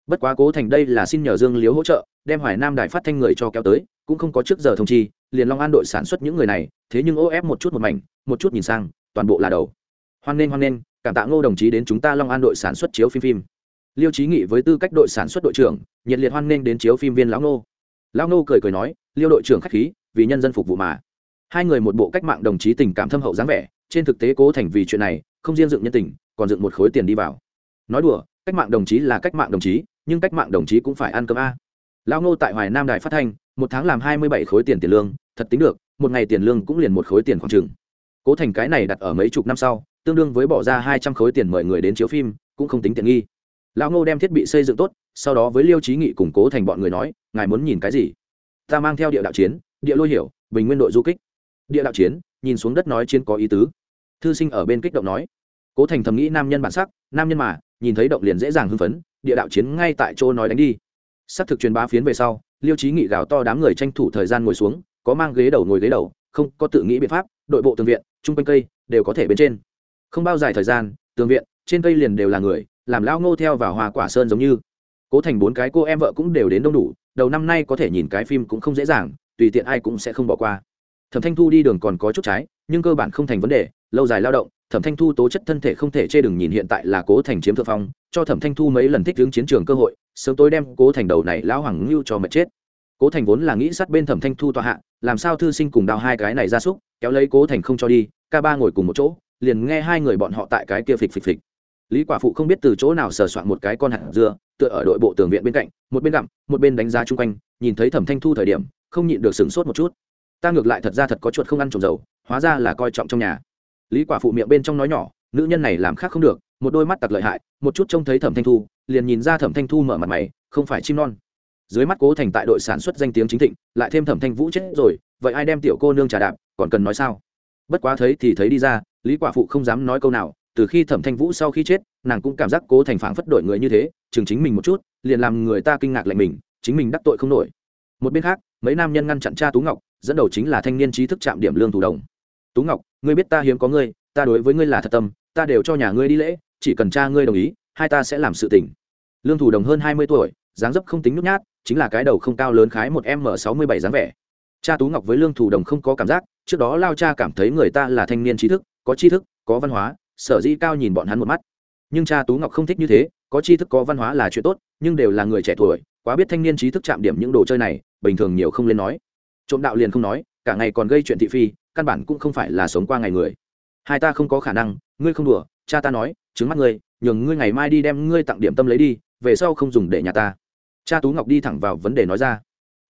Bất quá cố thành đây là xin nhờ dương liếu hỗ trợ đem hoài nam đài phát thanh người cho kéo tới, cũng không có trước giờ thông chi, liền long an đội sản xuất những người này, thế nhưng ô ép một chút một mảnh, một chút nhìn sang, toàn bộ là đầu. Hoan nghênh hoan nghênh, cảm tạ ngô đồng chí đến chúng ta long an đội sản xuất chiếu phim phim. Liêu trí nghị với tư cách đội sản xuất đội trưởng, nhiệt liệt hoan nghênh đến chiếu phim viên lão ngô. Lão ngô cười cười nói, liêu đội trưởng k h á c h khí, vì nhân dân phục vụ mà. Hai người một bộ cách mạng đồng chí tình cảm thâm hậu dáng vẻ, trên thực tế cố thành vì chuyện này, không riêng dựng nhân tình, còn dựng một khối tiền đi vào. Nói đùa, cách mạng đồng chí là cách mạng đồng chí, nhưng cách mạng đồng chí cũng phải ăn cơm a lão ngô tại hoài nam đài phát thanh, một tháng làm hai mươi bảy khối tiền tiền lương, thật tính được, một ngày tiền lương cũng liền một khối tiền khoảng chừng. Cố thành cái này đặt ở mấy chục năm sau, tương đương với bỏ ra hai trăm khối tiền mời người đến chiếu phim, cũng không tính tiện nghi. Lão ngô đem thiết bị xây dựng tốt, sau đó với liêu trí nghị củng cố thành bọn người nói, ngài muốn nhìn cái gì? Ta mang theo địa đạo chiến, địa lôi hiểu, bình nguyên đội du kích. Địa đạo chiến, nhìn xuống đất nói chiến có ý tứ. Thư sinh ở bên kích động nói. Cố thành thầm nghĩ nam nhân bản sắc, nam nhân mà, nhìn thấy động liền dễ dàng hưng phấn, địa đạo chiến ngay tại chỗ nói đánh đi xác thực truyền bá phiến về sau, liêu trí nghị gào to đám người tranh thủ thời gian ngồi xuống, có mang ghế đầu ngồi ghế đầu, không có tự nghĩ biện pháp, đội bộ tường viện, chung quanh cây, đều có thể bên trên. Không bao dài thời gian, tường viện, trên cây liền đều là người, làm lao ngô theo vào hoa quả sơn giống như. Cố thành bốn cái cô em vợ cũng đều đến đông đủ, đầu năm nay có thể nhìn cái phim cũng không dễ dàng, tùy tiện ai cũng sẽ không bỏ qua. Thẩm thanh thu đi đường còn có chút trái, nhưng cơ bản không thành vấn đề, lâu dài lao động thẩm thanh thu tố chất thân thể không thể chê đừng nhìn hiện tại là cố thành chiếm thượng phong, cho thẩm thanh thu mấy lần thích hướng chiến trường cơ hội, sớm tối đem cố thành đầu này lão hoàng ngưu cho mệt chết. Cố thành vốn là nghĩ sát bên thẩm thanh thu tọa hạ, làm sao thư sinh cùng đào hai cái này ra súc, kéo lấy cố thành không cho đi, ca ba ngồi cùng một chỗ, liền nghe hai người bọn họ tại cái kia phịch phịch phịch. Lý quả phụ không biết từ chỗ nào sờ soạn một cái con hạt dưa, tựa ở đội bộ tường viện bên cạnh, một bên gặm, một bên đánh giá chung quanh, nhìn thấy thẩm thanh thu thời điểm, không nhịn được sửng sốt một chút. Ta ngược lại thật ra thật có chuột không ăn trồng dầu, hóa ra là coi trọng trong nhà lý quả phụ miệng bên trong nói nhỏ, nữ nhân này làm khác không được, một đôi mắt tặc lợi hại, một chút trông thấy thẩm thanh thu, liền nhìn ra thẩm thanh thu mở mặt mày, không phải chim non. Dưới mắt cố thành tại đội sản xuất danh tiếng chính thịnh, lại thêm thẩm thanh vũ chết rồi, vậy ai đem tiểu cô nương trà đạp, còn cần nói sao? Bất quá thấy thì thấy đi ra, lý quả phụ không dám nói câu nào, từ khi thẩm thanh vũ sau khi chết, nàng cũng cảm giác cố thành phảng phất đổi người như thế, chừng chính mình một chút, liền làm người ta kinh ngạc lạnh mình, chính mình đắc tội không nổi. Một bên khác, mấy nam nhân ngăn chặn cha tú ngọc, dẫn đầu chính là thanh niên trí thức chạm điểm lương thủ đồng. Tú ngọc ngươi biết ta hiếm có ngươi, ta đối với ngươi là thật tâm, ta đều cho nhà ngươi đi lễ, chỉ cần cha ngươi đồng ý, hai ta sẽ làm sự tình. Lương thủ đồng hơn hai mươi tuổi, dáng dấp không tính nhút nhát, chính là cái đầu không cao lớn khái một m sáu mươi bảy dáng vẻ. Cha tú ngọc với lương thủ đồng không có cảm giác, trước đó lao cha cảm thấy người ta là thanh niên trí thức, có tri thức, có văn hóa, sở dĩ cao nhìn bọn hắn một mắt. Nhưng cha tú ngọc không thích như thế, có tri thức, có văn hóa là chuyện tốt, nhưng đều là người trẻ tuổi, quá biết thanh niên trí thức chạm điểm những đồ chơi này, bình thường nhiều không lên nói. Trộm đạo liền không nói, cả ngày còn gây chuyện thị phi căn bản cũng không phải là sống qua ngày người. Hai ta không có khả năng, ngươi không đùa, cha ta nói, trứng mắt ngươi, nhường ngươi ngày mai đi đem ngươi tặng điểm tâm lấy đi, về sau không dùng để nhà ta. Cha tú ngọc đi thẳng vào vấn đề nói ra.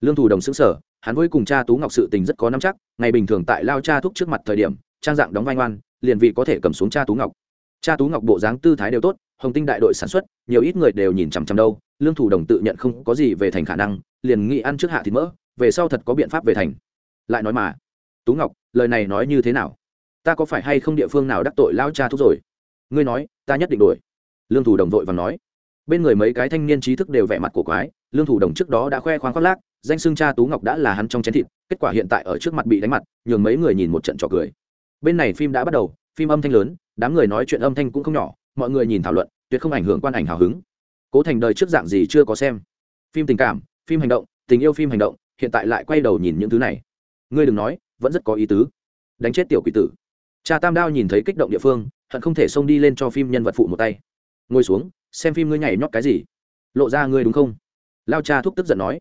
Lương thủ đồng xứng sở hắn với cùng cha tú ngọc sự tình rất có nắm chắc, ngày bình thường tại lao cha thúc trước mặt thời điểm, trang dạng đóng vai ngoan, liền vì có thể cầm xuống cha tú ngọc. Cha tú ngọc bộ dáng tư thái đều tốt, hồng tinh đại đội sản xuất, nhiều ít người đều nhìn chằm chằm đâu, lương thủ đồng tự nhận không có gì về thành khả năng, liền nghĩ ăn trước hạ thịt mỡ, về sau thật có biện pháp về thành. Lại nói mà, tú ngọc lời này nói như thế nào? Ta có phải hay không địa phương nào đắc tội lao cha thúc rồi? Ngươi nói, ta nhất định đổi lương thủ đồng vội và nói. Bên người mấy cái thanh niên trí thức đều vẻ mặt cổ quái, lương thủ đồng trước đó đã khoe khoang khoác lác, danh xưng cha tú ngọc đã là hắn trong chén thịt, kết quả hiện tại ở trước mặt bị đánh mặt, nhường mấy người nhìn một trận trò cười. Bên này phim đã bắt đầu, phim âm thanh lớn, đám người nói chuyện âm thanh cũng không nhỏ, mọi người nhìn thảo luận, tuyệt không ảnh hưởng quan ảnh hào hứng. Cố thành đời trước dạng gì chưa có xem. Phim tình cảm, phim hành động, tình yêu phim hành động, hiện tại lại quay đầu nhìn những thứ này. Ngươi đừng nói vẫn rất có ý tứ. Đánh chết tiểu quỷ tử. Cha tam đao nhìn thấy kích động địa phương, hận không thể xông đi lên cho phim nhân vật phụ một tay. Ngồi xuống, xem phim ngươi nhảy nhót cái gì. Lộ ra ngươi đúng không? Lao cha thúc tức giận nói.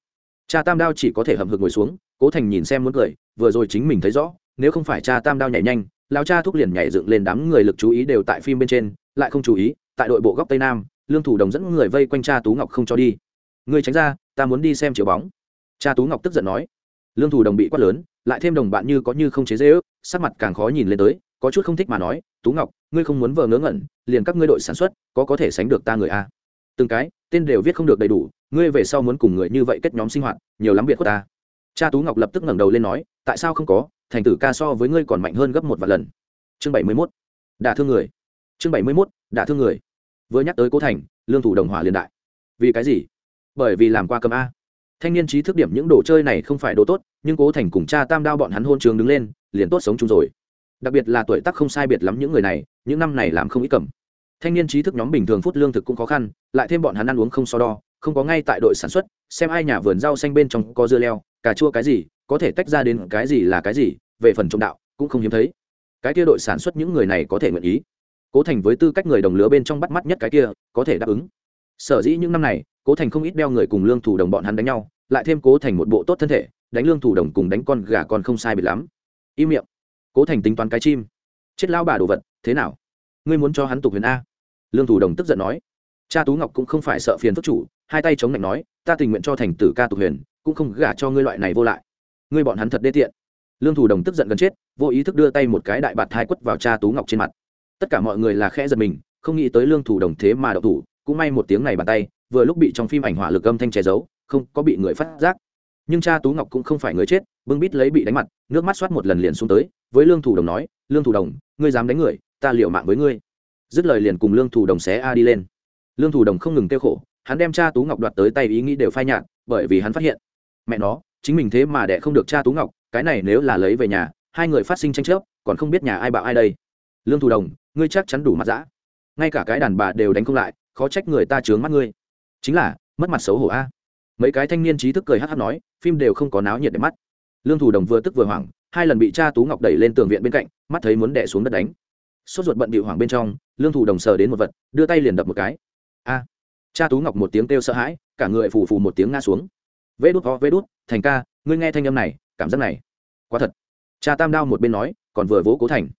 Cha tam đao chỉ có thể hầm hực ngồi xuống, cố thành nhìn xem muốn cười, vừa rồi chính mình thấy rõ, nếu không phải cha tam đao nhảy nhanh, lao cha thúc liền nhảy dựng lên đám người lực chú ý đều tại phim bên trên, lại không chú ý, tại đội bộ góc tây nam, lương thủ đồng dẫn người vây quanh cha tú ngọc không cho đi. Ngươi tránh ra, ta muốn đi xem chiếu bóng. Cha tú ngọc tức giận nói lương thủ đồng bị quát lớn, lại thêm đồng bạn như có như không chế dễ ước, sắc mặt càng khó nhìn lên tới, có chút không thích mà nói, tú ngọc, ngươi không muốn vờ ngớ ngẩn, liền các ngươi đội sản xuất, có có thể sánh được ta người a. Từng cái, tên đều viết không được đầy đủ, ngươi về sau muốn cùng người như vậy kết nhóm sinh hoạt, nhiều lắm biệt của ta. Cha tú ngọc lập tức ngẩng đầu lên nói, tại sao không có? Thành tử ca so với ngươi còn mạnh hơn gấp một vài lần. Chương bảy mươi mốt, đả thương người. Chương bảy mươi mốt, đả thương người. Vừa nhắc tới cố thành, lương thủ đồng hỏa liên đại. Vì cái gì? Bởi vì làm qua cầm a thanh niên trí thức điểm những đồ chơi này không phải đồ tốt, nhưng cố thành cùng cha tam đao bọn hắn hôn trường đứng lên, liền tốt sống chung rồi. Đặc biệt là tuổi tác không sai biệt lắm những người này, những năm này làm không ít cầm. Thanh niên trí thức nhóm bình thường phút lương thực cũng khó khăn, lại thêm bọn hắn ăn uống không so đo, không có ngay tại đội sản xuất, xem ai nhà vườn rau xanh bên trong có dưa leo, cà chua cái gì, có thể tách ra đến cái gì là cái gì, về phần trồng đạo, cũng không hiếm thấy. Cái kia đội sản xuất những người này có thể nguyện ý. Cố thành với tư cách người đồng lứa bên trong bắt mắt nhất cái kia, có thể đáp ứng. Sở dĩ những năm này cố thành không ít đeo người cùng lương thủ đồng bọn hắn đánh nhau, lại thêm cố thành một bộ tốt thân thể, đánh lương thủ đồng cùng đánh con gà còn không sai biệt lắm. Im miệng. Cố thành tính toán cái chim. Chết lao bà đồ vật, thế nào? Ngươi muốn cho hắn tục huyền a. Lương thủ đồng tức giận nói. Cha tú ngọc cũng không phải sợ phiền phức chủ, hai tay chống lạnh nói, ta tình nguyện cho thành tử ca tục huyền, cũng không gả cho ngươi loại này vô lại. Ngươi bọn hắn thật đê tiện. Lương thủ đồng tức giận gần chết, vô ý thức đưa tay một cái đại bạt thai quất vào cha tú ngọc trên mặt. Tất cả mọi người là khẽ giật mình, không nghĩ tới lương thủ đồng thế mà đậu thủ, cũng may một tiếng này bàn tay vừa lúc bị trong phim ảnh hỏa lực âm thanh che giấu, không có bị người phát giác. Nhưng cha tú ngọc cũng không phải người chết, bưng bít lấy bị đánh mặt, nước mắt soát một lần liền xuống tới, với lương thủ đồng nói, lương thủ đồng, ngươi dám đánh người, ta liệu mạng với ngươi. Dứt lời liền cùng lương thủ đồng xé a đi lên. Lương thủ đồng không ngừng tiêu khổ, hắn đem cha tú ngọc đoạt tới tay ý nghĩ đều phai nhạt, bởi vì hắn phát hiện, mẹ nó, chính mình thế mà đẻ không được cha tú ngọc, cái này nếu là lấy về nhà, hai người phát sinh tranh chấp, còn không biết nhà ai bạo ai đây. Lương thủ đồng, ngươi chắc chắn đủ mặt dã. Ngay cả cái đàn bà đều đánh không lại, khó trách người ta chướng mắt ngươi chính là, mất mặt xấu hổ a. Mấy cái thanh niên trí thức cười hát hát nói, phim đều không có náo nhiệt để mắt. Lương thủ đồng vừa tức vừa hoảng, hai lần bị cha tú ngọc đẩy lên tường viện bên cạnh, mắt thấy muốn đẻ xuống đất đánh. Sốt ruột bận bị hoảng bên trong, lương thủ đồng sờ đến một vật, đưa tay liền đập một cái. A! Cha tú ngọc một tiếng kêu sợ hãi, cả người phù phù một tiếng ngã xuống. Vê đút ho vê đút, thành ca, ngươi nghe thanh âm này, cảm giác này. Quá thật. Cha tam đao một bên nói, còn vừa vỗ cố thành.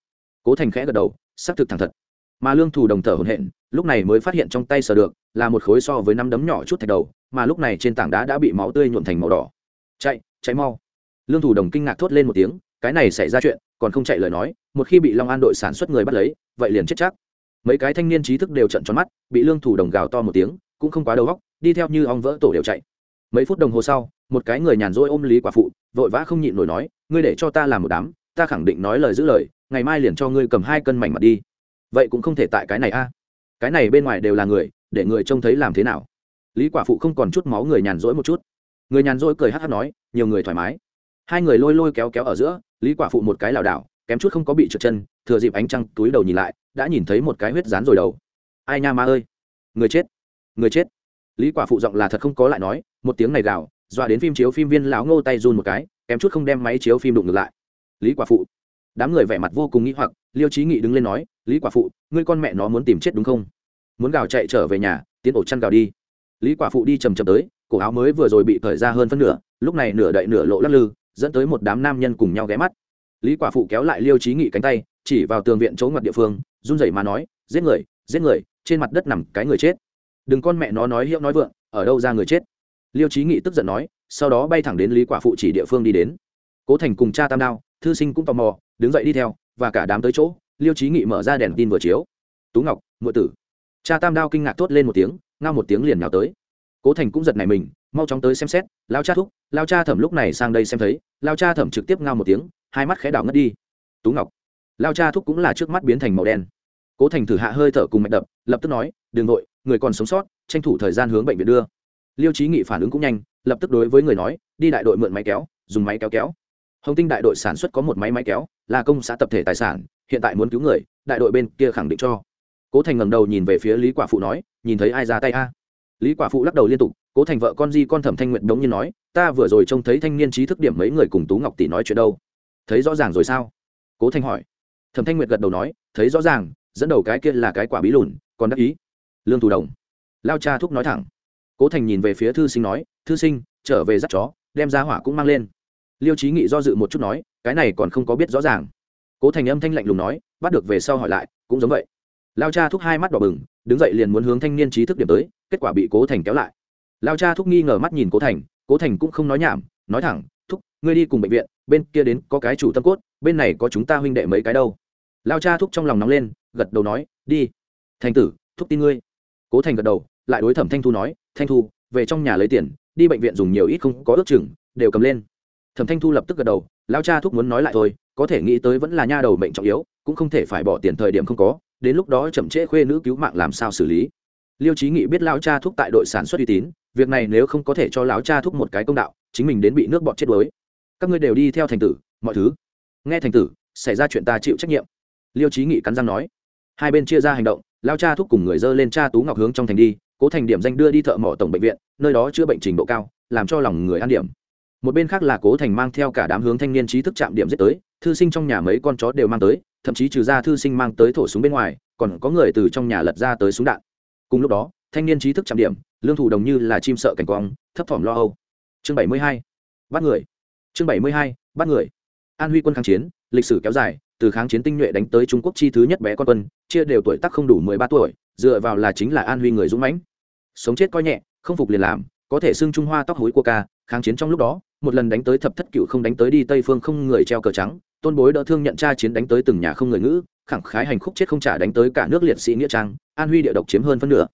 Cố thành khẽ gật đầu, xác thực thẳng thật. Mà lương thủ đồng thở hổn hển, lúc này mới phát hiện trong tay sờ được là một khối so với năm đấm nhỏ chút thạch đầu, mà lúc này trên tảng đá đã bị máu tươi nhuộn thành màu đỏ. Chạy chạy mau. Lương thủ đồng kinh ngạc thốt lên một tiếng, cái này xảy ra chuyện, còn không chạy lời nói, một khi bị long an đội sản xuất người bắt lấy, vậy liền chết chắc. Mấy cái thanh niên trí thức đều trận tròn mắt, bị lương thủ đồng gào to một tiếng, cũng không quá đầu góc đi theo như ong vỡ tổ đều chạy. Mấy phút đồng hồ sau, một cái người nhàn rỗi ôm lý quả phụ, vội vã không nhịn nổi nói, ngươi để cho ta làm một đám, ta khẳng định nói lời giữ lời, ngày mai liền cho ngươi cầm hai cân mảnh mặt đi. Vậy cũng không thể tại cái này a. Cái này bên ngoài đều là người để người trông thấy làm thế nào. Lý quả phụ không còn chút máu người nhàn rỗi một chút. Người nhàn rỗi cười hát hát nói, nhiều người thoải mái. Hai người lôi lôi kéo kéo ở giữa, lý quả phụ một cái lảo đảo, kém chút không có bị trượt chân, thừa dịp ánh trăng túi đầu nhìn lại, đã nhìn thấy một cái huyết dán rồi đầu. Ai nha ma ơi! Người chết! Người chết! Lý quả phụ giọng là thật không có lại nói, một tiếng này gào, dọa đến phim chiếu phim viên lão ngô tay run một cái, kém chút không đem máy chiếu phim đụng ngược lại. Lý quả phụ! Đám người vẻ mặt vô cùng nghĩ hoặc, liêu trí nghị đứng lên nói, lý quả phụ, ngươi con mẹ nó muốn tìm chết đúng không? Muốn gào chạy trở về nhà, tiến ổ chăn gào đi. Lý quả phụ đi chầm chầm tới, cổ áo mới vừa rồi bị cởi ra hơn phân nửa, lúc này nửa đậy nửa lộ lắc lư, dẫn tới một đám nam nhân cùng nhau ghé mắt. Lý quả phụ kéo lại liêu trí nghị cánh tay, chỉ vào tường viện chỗ ngoặt địa phương, run rẩy mà nói, giết người giết người, trên mặt đất nằm cái người chết. Đừng con mẹ nó nói hiệu nói vượng, ở đâu ra người chết? Liêu trí nghị tức giận nói, sau đó bay thẳng đến lý quả phụ chỉ địa phương đi đến. Cố thành cùng cha tam đao, thư sinh cũng tò mò, đứng dậy đi theo, và cả đám tới chỗ, liêu trí nghị mở ra đèn tin vừa chiếu. Tú ngọc ngụa tử cha tam đao kinh ngạc thốt lên một tiếng, ngao một tiếng liền nhào tới. Cố thành cũng giật này mình, mau chóng tới xem xét lao cha thúc lao cha thẩm lúc này sang đây xem thấy. Lao cha thẩm trực tiếp ngao một tiếng, hai mắt khẽ đảo ngất đi. Tú ngọc. Lao cha thúc cũng là trước mắt biến thành màu đen. Cố thành thử hạ hơi thở cùng mạch đập, lập tức nói đ ừ n g nội người còn sống sót, tranh thủ thời gian hướng bệnh viện đưa. Liêu trí nghị phản ứng cũng nhanh, lập tức đối với người nói, đi đại đội mượn máy kéo, dùng máy kéo kéo. Hồng tinh đại đội sản xuất có một máy máy kéo, là công xã tập thể tài sản, hiện tại muốn cứu người, đại đội bên kia khẳng định cho cố thành ngẩng đầu nhìn về phía lý quả phụ nói, nhìn thấy ai ra tay a? Lý quả phụ lắc đầu liên tục, cố thành vợ con di con thẩm thanh nguyện đống như nói, ta vừa rồi trông thấy thanh niên trí thức điểm mấy người cùng tú ngọc tỷ nói chuyện đâu. Thấy rõ ràng rồi sao? Cố thanh hỏi. Thẩm thanh nguyệt gật đầu nói, thấy rõ ràng, dẫn đầu cái kia là cái quả bí lùn, còn đắc ý. Lương thủ đồng. Lao cha thúc nói thẳng. Cố thành nhìn về phía thư sinh nói, thư sinh, trở về dắt chó, đem ra hỏa cũng mang lên. Liêu trí nghị do dự một chút nói, cái này còn không có biết rõ ràng. Cố thành âm thanh lạnh lùng nói, bắt được về sau hỏi lại, cũng giống vậy lao cha thúc hai mắt đỏ bừng, đứng dậy liền muốn hướng thanh niên trí thức điểm tới, kết quả bị cố thành kéo lại. Lao cha thúc nghi ngờ mắt nhìn cố thành cố thành cũng không nói nhảm, nói thẳng, thúc, ngươi đi cùng bệnh viện, bên kia đến có cái chủ tâm cốt, bên này có chúng ta huynh đệ mấy cái đâu. Lao cha thúc trong lòng nóng lên, gật đầu nói, đi. Thành tử, thúc tin ngươi. Cố thành gật đầu, lại đối thẩm thanh thu nói, thanh thu, về trong nhà lấy tiền, đi bệnh viện dùng nhiều ít không có ước chừng, đều cầm lên. Thẩm thanh thu lập tức gật đầu, lao cha thúc muốn nói lại thôi, có thể nghĩ tới vẫn là nha đầu mệnh trọng yếu, cũng không thể phải bỏ tiền thời điểm không có đến lúc đó chậm trễ khuê nữ cứu mạng làm sao xử lý. Liêu trí nghị biết lão cha thúc tại đội sản xuất uy tín, việc này nếu không có thể cho lão cha thúc một cái công đạo, chính mình đến bị nước bọt chết đuối. Các ngươi đều đi theo thành tử, mọi thứ. Nghe thành tử, xảy ra chuyện ta chịu trách nhiệm. Liêu trí nghị cắn răng nói. Hai bên chia ra hành động lao cha thúc cùng người dơ lên cha tú ngọc hướng trong thành đi, cố thành điểm danh đưa đi thợ mỏ tổng bệnh viện, nơi đó chữa bệnh trình độ cao, làm cho lòng người an điểm. Một bên khác là cố thành mang theo cả đám hướng thanh niên trí thức chạm điểm giết tới, thư sinh trong nhà mấy con chó đều mang tới thậm chí trừ ra thư sinh mang tới thổ súng bên ngoài, còn có người từ trong nhà lật ra tới súng đạn. Cùng lúc đó, thanh niên trí thức chạm điểm, lương thủ đồng như là chim sợ cảnh quang, thấp thỏm lo âu. Chương bảy mươi hai, bắt người. Chương bảy mươi hai, bắt người. An huy quân kháng chiến, lịch sử kéo dài, từ kháng chiến tinh nhuệ đánh tới trung quốc chi thứ nhất bé con quân, chia đều tuổi tác không đủ mười ba tuổi, dựa vào là chính là an huy người dũng mãnh. Sống chết coi nhẹ, không phục liền làm, có thể xưng trung hoa tóc hối của ca, kháng chiến trong lúc đó một lần đánh tới thập thất cựu không đánh tới đi tây phương không người treo cờ trắng, tôn bối đỡ thương nhận tra chiến đánh tới từng nhà không người ngữ, khẳng khái hành khúc chết không trả đánh tới cả nước liệt sĩ nghĩa trang, an huy địa độc chiếm hơn phân nửa.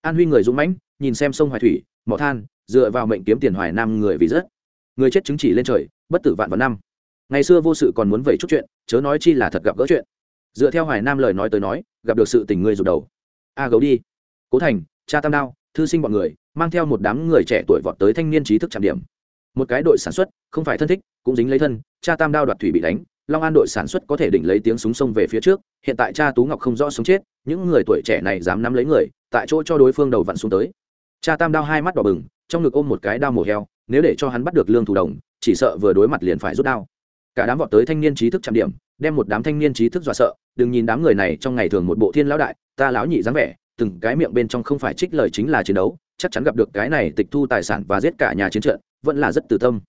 An huy người dũng mãnh, nhìn xem sông hoài thủy, mỏ than, dựa vào mệnh kiếm tiền hoài nam người vì rất người chết chứng chỉ lên trời, bất tử vạn vạn năm. Ngày xưa vô sự còn muốn vẩy chút chuyện, chớ nói chi là thật gặp gỡ chuyện. Dựa theo hoài nam lời nói tới nói, gặp được sự tình người rụt đầu. A gấu đi. Cố thành, cha tam đao, thư sinh bọn người, mang theo một đám người trẻ tuổi vọt tới thanh niên trí thức trạm điểm một cái đội sản xuất, không phải thân thích, cũng dính lấy thân, cha tam đao đoạt thủy bị đánh, long an đội sản xuất có thể đỉnh lấy tiếng súng sông về phía trước, hiện tại cha tú ngọc không rõ sống chết, những người tuổi trẻ này dám nắm lấy người, tại chỗ cho đối phương đầu vặn xuống tới. Cha tam đao hai mắt đỏ bừng, trong ngực ôm một cái đao mổ heo, nếu để cho hắn bắt được lương thủ đồng, chỉ sợ vừa đối mặt liền phải rút đao. Cả đám vọt tới thanh niên trí thức trạm điểm, đem một đám thanh niên trí thức dọa sợ, đừng nhìn đám người này trong ngày thường một bộ thiên lão đại, ta lão nhị dáng vẻ, từng cái miệng bên trong không phải trích lời chính là chiến đấu chắc chắn gặp được cái này tịch thu tài sản và giết cả nhà chiến trận, vẫn là rất từ tâm.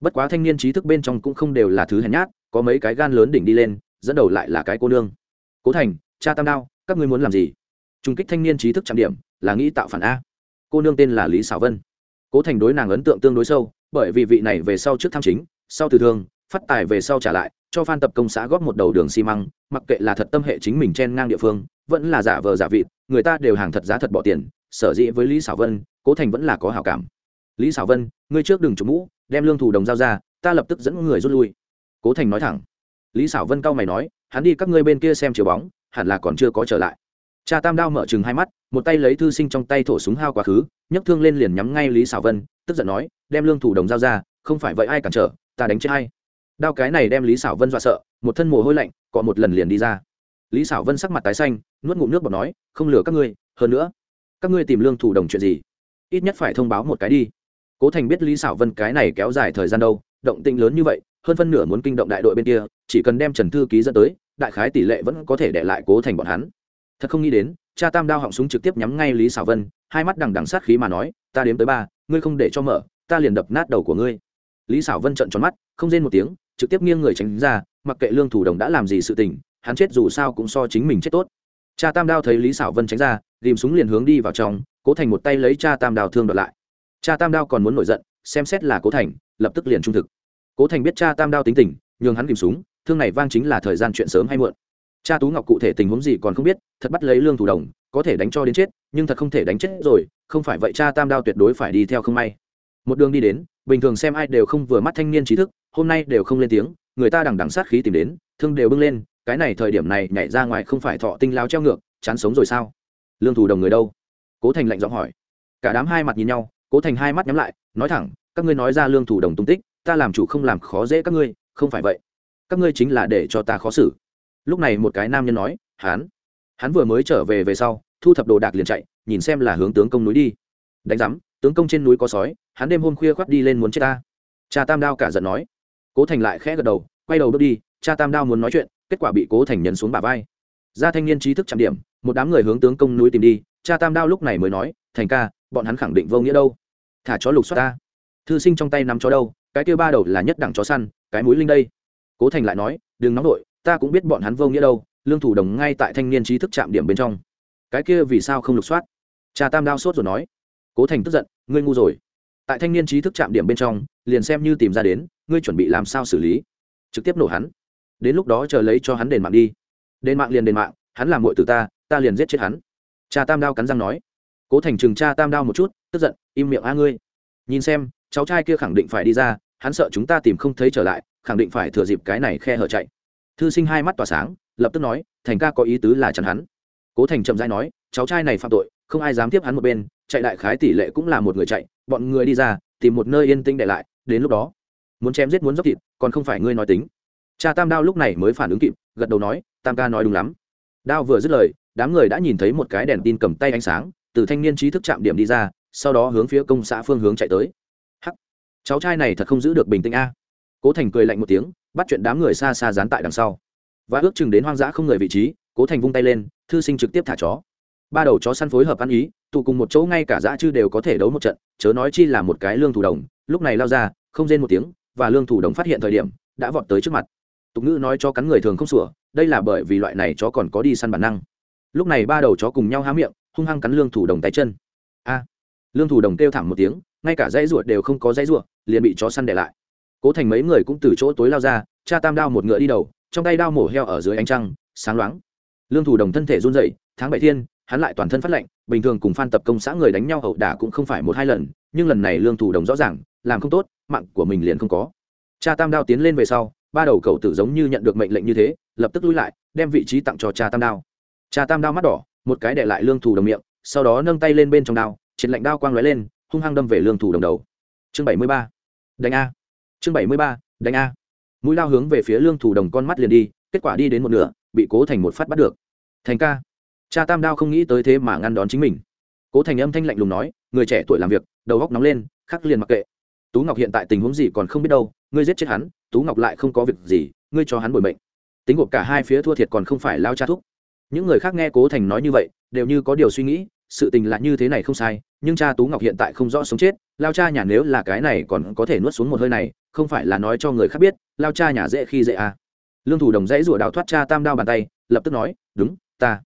Bất quá thanh niên trí thức bên trong cũng không đều là thứ hèn nhát, có mấy cái gan lớn đỉnh đi lên, dẫn đầu lại là cái cô nương. Cố thành, cha tam đao, các ngươi muốn làm gì? Trung kích thanh niên trí thức trạm điểm, là nghĩ tạo phản a. Cô nương tên là lý xảo vân. Cố thành đối nàng ấn tượng tương đối sâu, bởi vì vị này về sau trước tham chính, sau từ thương, phát tài về sau trả lại, cho phan tập công xã góp một đầu đường xi măng, mặc kệ là thật tâm hệ chính mình chen ngang địa phương, vẫn là giả vờ giả vịt, người ta đều hàng thật giá thật bỏ tiền sở dĩ với lý xảo vân, cố thành vẫn là có hảo cảm. Lý xảo vân, ngươi trước đừng chủ mũ, đem lương thủ đồng giao ra, ta lập tức dẫn người rút lui. Cố thành nói thẳng. Lý xảo vân cau mày nói, hắn đi các ngươi bên kia xem chiều bóng, hẳn là còn chưa có trở lại. Cha tam đao mở chừng hai mắt, một tay lấy thư sinh trong tay thổ súng hao quá khứ, nhấc thương lên liền nhắm ngay lý xảo vân, tức giận nói, đem lương thủ đồng giao ra, không phải vậy ai cản trở, ta đánh chết hay đao cái này đem lý xảo vân dọa sợ, một thân mồ hôi lạnh cọ một lần liền đi ra. Lý xảo vân sắc mặt tái xanh, nuốt ngụm nước bọt nói, không lừa các ngươi, hơn nữa các ngươi tìm lương thủ đồng chuyện gì? Ít nhất phải thông báo một cái đi. Cố thành biết lý xảo vân cái này kéo dài thời gian đâu, động tĩnh lớn như vậy, hơn phân nửa muốn kinh động đại đội bên kia, chỉ cần đem trần thư ký dẫn tới, đại khái tỷ lệ vẫn có thể để lại cố thành bọn hắn. Thật không nghĩ đến, cha tam đao họng súng trực tiếp nhắm ngay lý xảo vân, hai mắt đằng đằng sát khí mà nói, ta đếm tới ba, ngươi không để cho mở, ta liền đập nát đầu của ngươi. Lý xảo vân trợn tròn mắt, không rên một tiếng, trực tiếp nghiêng người tránh ra, mặc kệ lương thủ đồng đã làm gì sự tình, hắn chết dù sao cũng so chính mình chết tốt. Cha tam đao thấy lý xảo vân tránh ra ghìm súng liền hướng đi vào trong, cố thành một tay lấy cha tam đào thương đoạt lại. Cha tam đao còn muốn nổi giận, xem xét là cố thành, lập tức liền trung thực. Cố thành biết cha tam đao tính tình, nhường hắn ghìm súng, thương này vang chính là thời gian chuyện sớm hay muộn. Cha tú ngọc cụ thể tình huống gì còn không biết, thật bắt lấy lương thủ đồng, có thể đánh cho đến chết, nhưng thật không thể đánh chết rồi, không phải vậy cha tam đao tuyệt đối phải đi theo không may. Một đường đi đến, bình thường xem ai đều không vừa mắt thanh niên trí thức, hôm nay đều không lên tiếng, người ta đằng đằng sát khí tìm đến, thương đều bưng lên, cái này thời điểm này nhảy ra ngoài không phải thọ tinh lao treo ngược, chán sống rồi sao? Lương thủ đồng người đâu? Cố thành lạnh giọng hỏi. Cả đám hai mặt nhìn nhau, cố thành hai mắt nhắm lại, nói thẳng, các ngươi nói ra lương thủ đồng tung tích, ta làm chủ không làm khó dễ các ngươi, không phải vậy. Các ngươi chính là để cho ta khó xử. Lúc này một cái nam nhân nói, hán. Hắn vừa mới trở về về sau, thu thập đồ đạc liền chạy, nhìn xem là hướng tướng công núi đi. Đánh giám, tướng công trên núi có sói, hắn đêm hôm khuya khoác đi lên muốn chết ta. Cha tam đao cả giận nói. Cố thành lại khẽ gật đầu, quay đầu bước đi, cha tam đao muốn nói chuyện, kết quả bị cố thành nhấn xuống bả vai ra thanh niên trí thức chạm điểm, một đám người hướng tướng công núi tìm đi, cha tam đao lúc này mới nói, thành ca, bọn hắn khẳng định vô nghĩa đâu. Thả chó lục xoát ta. Thư sinh trong tay nắm chó đâu, cái kia ba đầu là nhất đẳng chó săn, cái mũi linh đây. Cố thành lại nói, đừng nóng đội ta cũng biết bọn hắn vô nghĩa đâu, lương thủ đồng ngay tại thanh niên trí thức trạm điểm bên trong. Cái kia vì sao không lục soát? Cha tam đao sốt rồi nói. Cố thành tức giận, ngươi ngu rồi. Tại thanh niên trí thức trạm điểm bên trong, liền xem như tìm ra đến, ngươi chuẩn bị làm sao xử lý? Trực tiếp nổ hắn. Đến lúc đó chờ lấy cho hắn đền mạng đi đền mạng liền đền mạng, hắn làm muội từ ta ta liền giết chết hắn. Cha tam đao cắn răng nói. Cố thành chừng cha tam đao một chút, tức giận, im miệng a ngươi. Nhìn xem, cháu trai kia khẳng định phải đi ra, hắn sợ chúng ta tìm không thấy trở lại, khẳng định phải thừa dịp cái này khe hở chạy. Thư sinh hai mắt tỏa sáng, lập tức nói, thành ca có ý tứ là chắn hắn. Cố thành chậm dãi nói, cháu trai này phạm tội, không ai dám tiếp hắn một bên, chạy đại khái tỷ lệ cũng là một người chạy, bọn người đi ra, tìm một nơi yên tĩnh để lại, đến lúc đó, muốn chém giết muốn dốc thịt, còn không phải ngươi nói tính. Cha tam đao lúc này mới phản ứng kịp, gật đầu nói tam ca nói đúng lắm. Đao vừa dứt lời, đám người đã nhìn thấy một cái đèn tin cầm tay ánh sáng, từ thanh niên trí thức chạm điểm đi ra, sau đó hướng phía công xã phương hướng chạy tới. Hắc! Cháu trai này thật không giữ được bình tĩnh a. Cố thành cười lạnh một tiếng, bắt chuyện đám người xa xa dán tại đằng sau. Và ước chừng đến hoang dã không người vị trí, cố thành vung tay lên, thư sinh trực tiếp thả chó. Ba đầu chó săn phối hợp ăn ý, tụ cùng một chỗ ngay cả dã chư đều có thể đấu một trận, chớ nói chi là một cái lương thủ đồng, lúc này lao ra, không rên một tiếng, và lương thủ đồng phát hiện thời điểm, đã vọt tới trước mặt. Tục ngữ nói cho cắn người thường không sủa đây là bởi vì loại này chó còn có đi săn bản năng. Lúc này ba đầu chó cùng nhau há miệng, hung hăng cắn lương thủ đồng tay chân. A! Lương thủ đồng kêu thảm một tiếng, ngay cả dãy ruột đều không có dãy ruột, liền bị chó săn để lại. Cố thành mấy người cũng từ chỗ tối lao ra, cha tam đao một ngựa đi đầu, trong tay đao mổ heo ở dưới ánh trăng, sáng loáng. Lương thủ đồng thân thể run dậy tháng bảy thiên, hắn lại toàn thân phát lệnh bình thường cùng phan tập công xã người đánh nhau hậu đả cũng không phải một hai lần, nhưng lần này lương thủ đồng rõ ràng, làm không tốt, mạng của mình liền không có. Cha tam đao tiến lên về sau ba đầu cầu tử giống như nhận được mệnh lệnh như thế, lập tức lui lại, đem vị trí tặng cho cha tam đao. Cha tam đao mắt đỏ, một cái để lại lương thủ đồng miệng, sau đó nâng tay lên bên trong đao, triệt lệnh đao quang lóe lên, hung hăng đâm về lương thủ đồng đầu. Chương bảy mươi ba. Đánh a. Chương bảy mươi ba, đánh a. Mũi lao hướng về phía lương thủ đồng con mắt liền đi, kết quả đi đến một nửa, bị cố thành một phát bắt được. Thành ca. Cha tam đao không nghĩ tới thế mà ngăn đón chính mình. Cố thành âm thanh lạnh lùng nói, người trẻ tuổi làm việc, đầu góc nóng lên, khắc liền mặc kệ. Tú ngọc hiện tại tình huống gì còn không biết đâu, ngươi giết chết hắn tú ngọc lại không có việc gì, ngươi cho hắn bồi mệnh. Tính gộp cả hai phía thua thiệt còn không phải lao cha thúc. Những người khác nghe cố thành nói như vậy, đều như có điều suy nghĩ, sự tình là như thế này không sai, nhưng cha tú ngọc hiện tại không rõ sống chết, lao cha nhà nếu là cái này còn có thể nuốt xuống một hơi này, không phải là nói cho người khác biết, lao cha nhà dễ khi dễ à. lương thủ đồng dãy rủa đào thoát cha tam đao bàn tay, lập tức nói, đúng, ta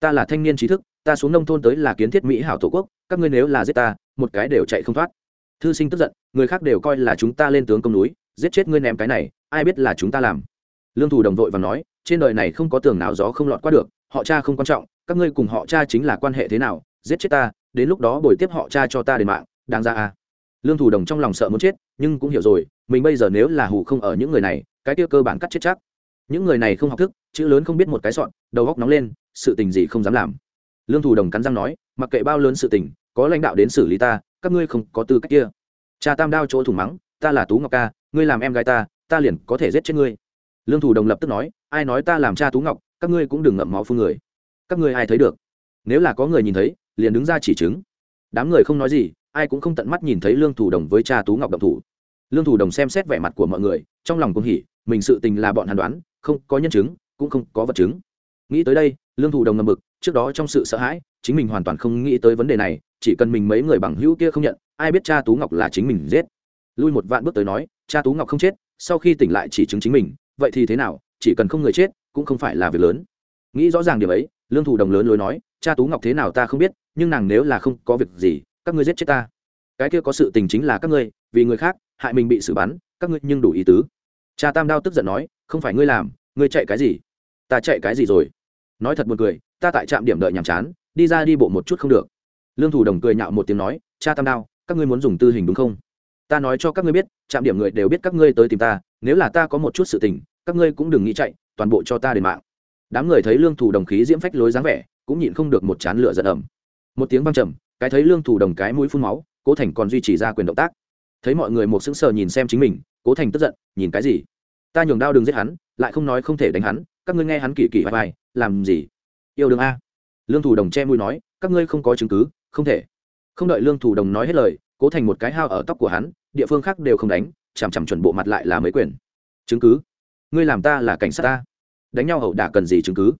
ta là thanh niên trí thức, ta xuống nông thôn tới là kiến thiết mỹ hảo tổ quốc, các ngươi nếu là giết ta, một cái đều chạy không thoát. Thư sinh tức giận, người khác đều coi là chúng ta lên tướng công núi giết chết ngươi ném cái này, ai biết là chúng ta làm. Lương thủ đồng vội và nói, trên đời này không có tường nào gió không lọt qua được, họ cha không quan trọng, các ngươi cùng họ cha chính là quan hệ thế nào, giết chết ta, đến lúc đó bồi tiếp họ cha cho ta đền mạng, đáng ra à. Lương thủ đồng trong lòng sợ muốn chết, nhưng cũng hiểu rồi, mình bây giờ nếu là hủ không ở những người này, cái kia cơ bản cắt chết chắc. Những người này không học thức, chữ lớn không biết một cái sọn, đầu góc nóng lên, sự tình gì không dám làm. Lương thủ đồng cắn răng nói, mặc kệ bao lớn sự tình, có lãnh đạo đến xử lý ta, các ngươi không có tư cách kia. Cha tam đao chỗ thủng mắng, ta là tú ngọc ca ngươi làm em gái ta ta liền có thể giết chết ngươi. Lương thủ đồng lập tức nói, ai nói ta làm cha tú ngọc, các ngươi cũng đừng ngậm máu phương người. Các ngươi ai thấy được? Nếu là có người nhìn thấy, liền đứng ra chỉ chứng. Đám người không nói gì, ai cũng không tận mắt nhìn thấy lương thủ đồng với cha tú ngọc động thủ. Lương thủ đồng xem xét vẻ mặt của mọi người, trong lòng cũng hỉ, mình sự tình là bọn hàn đoán, không có nhân chứng, cũng không có vật chứng. Nghĩ tới đây, lương thủ đồng ngầm mực, trước đó trong sự sợ hãi, chính mình hoàn toàn không nghĩ tới vấn đề này, chỉ cần mình mấy người bằng hữu kia không nhận, ai biết cha tú ngọc là chính mình giết. Lui một vạn bước tới nói cha tú ngọc không chết, sau khi tỉnh lại chỉ chứng chính mình, vậy thì thế nào, chỉ cần không người chết, cũng không phải là việc lớn. Nghĩ rõ ràng điểm ấy, lương thủ đồng lớn lối nói, cha tú ngọc thế nào ta không biết, nhưng nàng nếu là không có việc gì, các ngươi giết chết ta. Cái kia có sự tình chính là các ngươi, vì người khác, hại mình bị xử bắn, các ngươi nhưng đủ ý tứ. Cha tam đao tức giận nói, không phải ngươi làm, ngươi chạy cái gì? Ta chạy cái gì rồi? Nói thật buồn cười, ta tại trạm điểm đợi nhàm chán, đi ra đi bộ một chút không được. Lương thủ đồng cười nhạo một tiếng nói, cha tam đao, các ngươi muốn dùng tư hình đúng không? Ta nói cho các ngươi biết, trạm điểm người đều biết các ngươi tới tìm ta, nếu là ta có một chút sự tình, các ngươi cũng đừng nghĩ chạy, toàn bộ cho ta đền mạng. Đám người thấy lương thủ đồng khí diễm phách lối dáng vẻ, cũng nhịn không được một chán lửa giận ẩm một tiếng văng trầm, cái thấy lương thủ đồng cái mũi phun máu, cố thành còn duy trì ra quyền động tác. Thấy mọi người một sững sờ nhìn xem chính mình, cố thành tức giận, nhìn cái gì? Ta nhường đao đừng giết hắn, lại không nói không thể đánh hắn, các ngươi nghe hắn kỳ kỳ vai vai làm gì? Yêu đương a. Lương thủ đồng che mũi nói, các ngươi không có chứng cứ, không thể. Không đợi lương thủ đồng nói hết lời cố thành một cái hao ở tóc của hắn, địa phương khác đều không đánh, chằm chằm chuẩn bộ mặt lại là mấy quyền. Chứng cứ? Ngươi làm ta là cảnh sát ta. Đánh nhau hậu đả cần gì chứng cứ?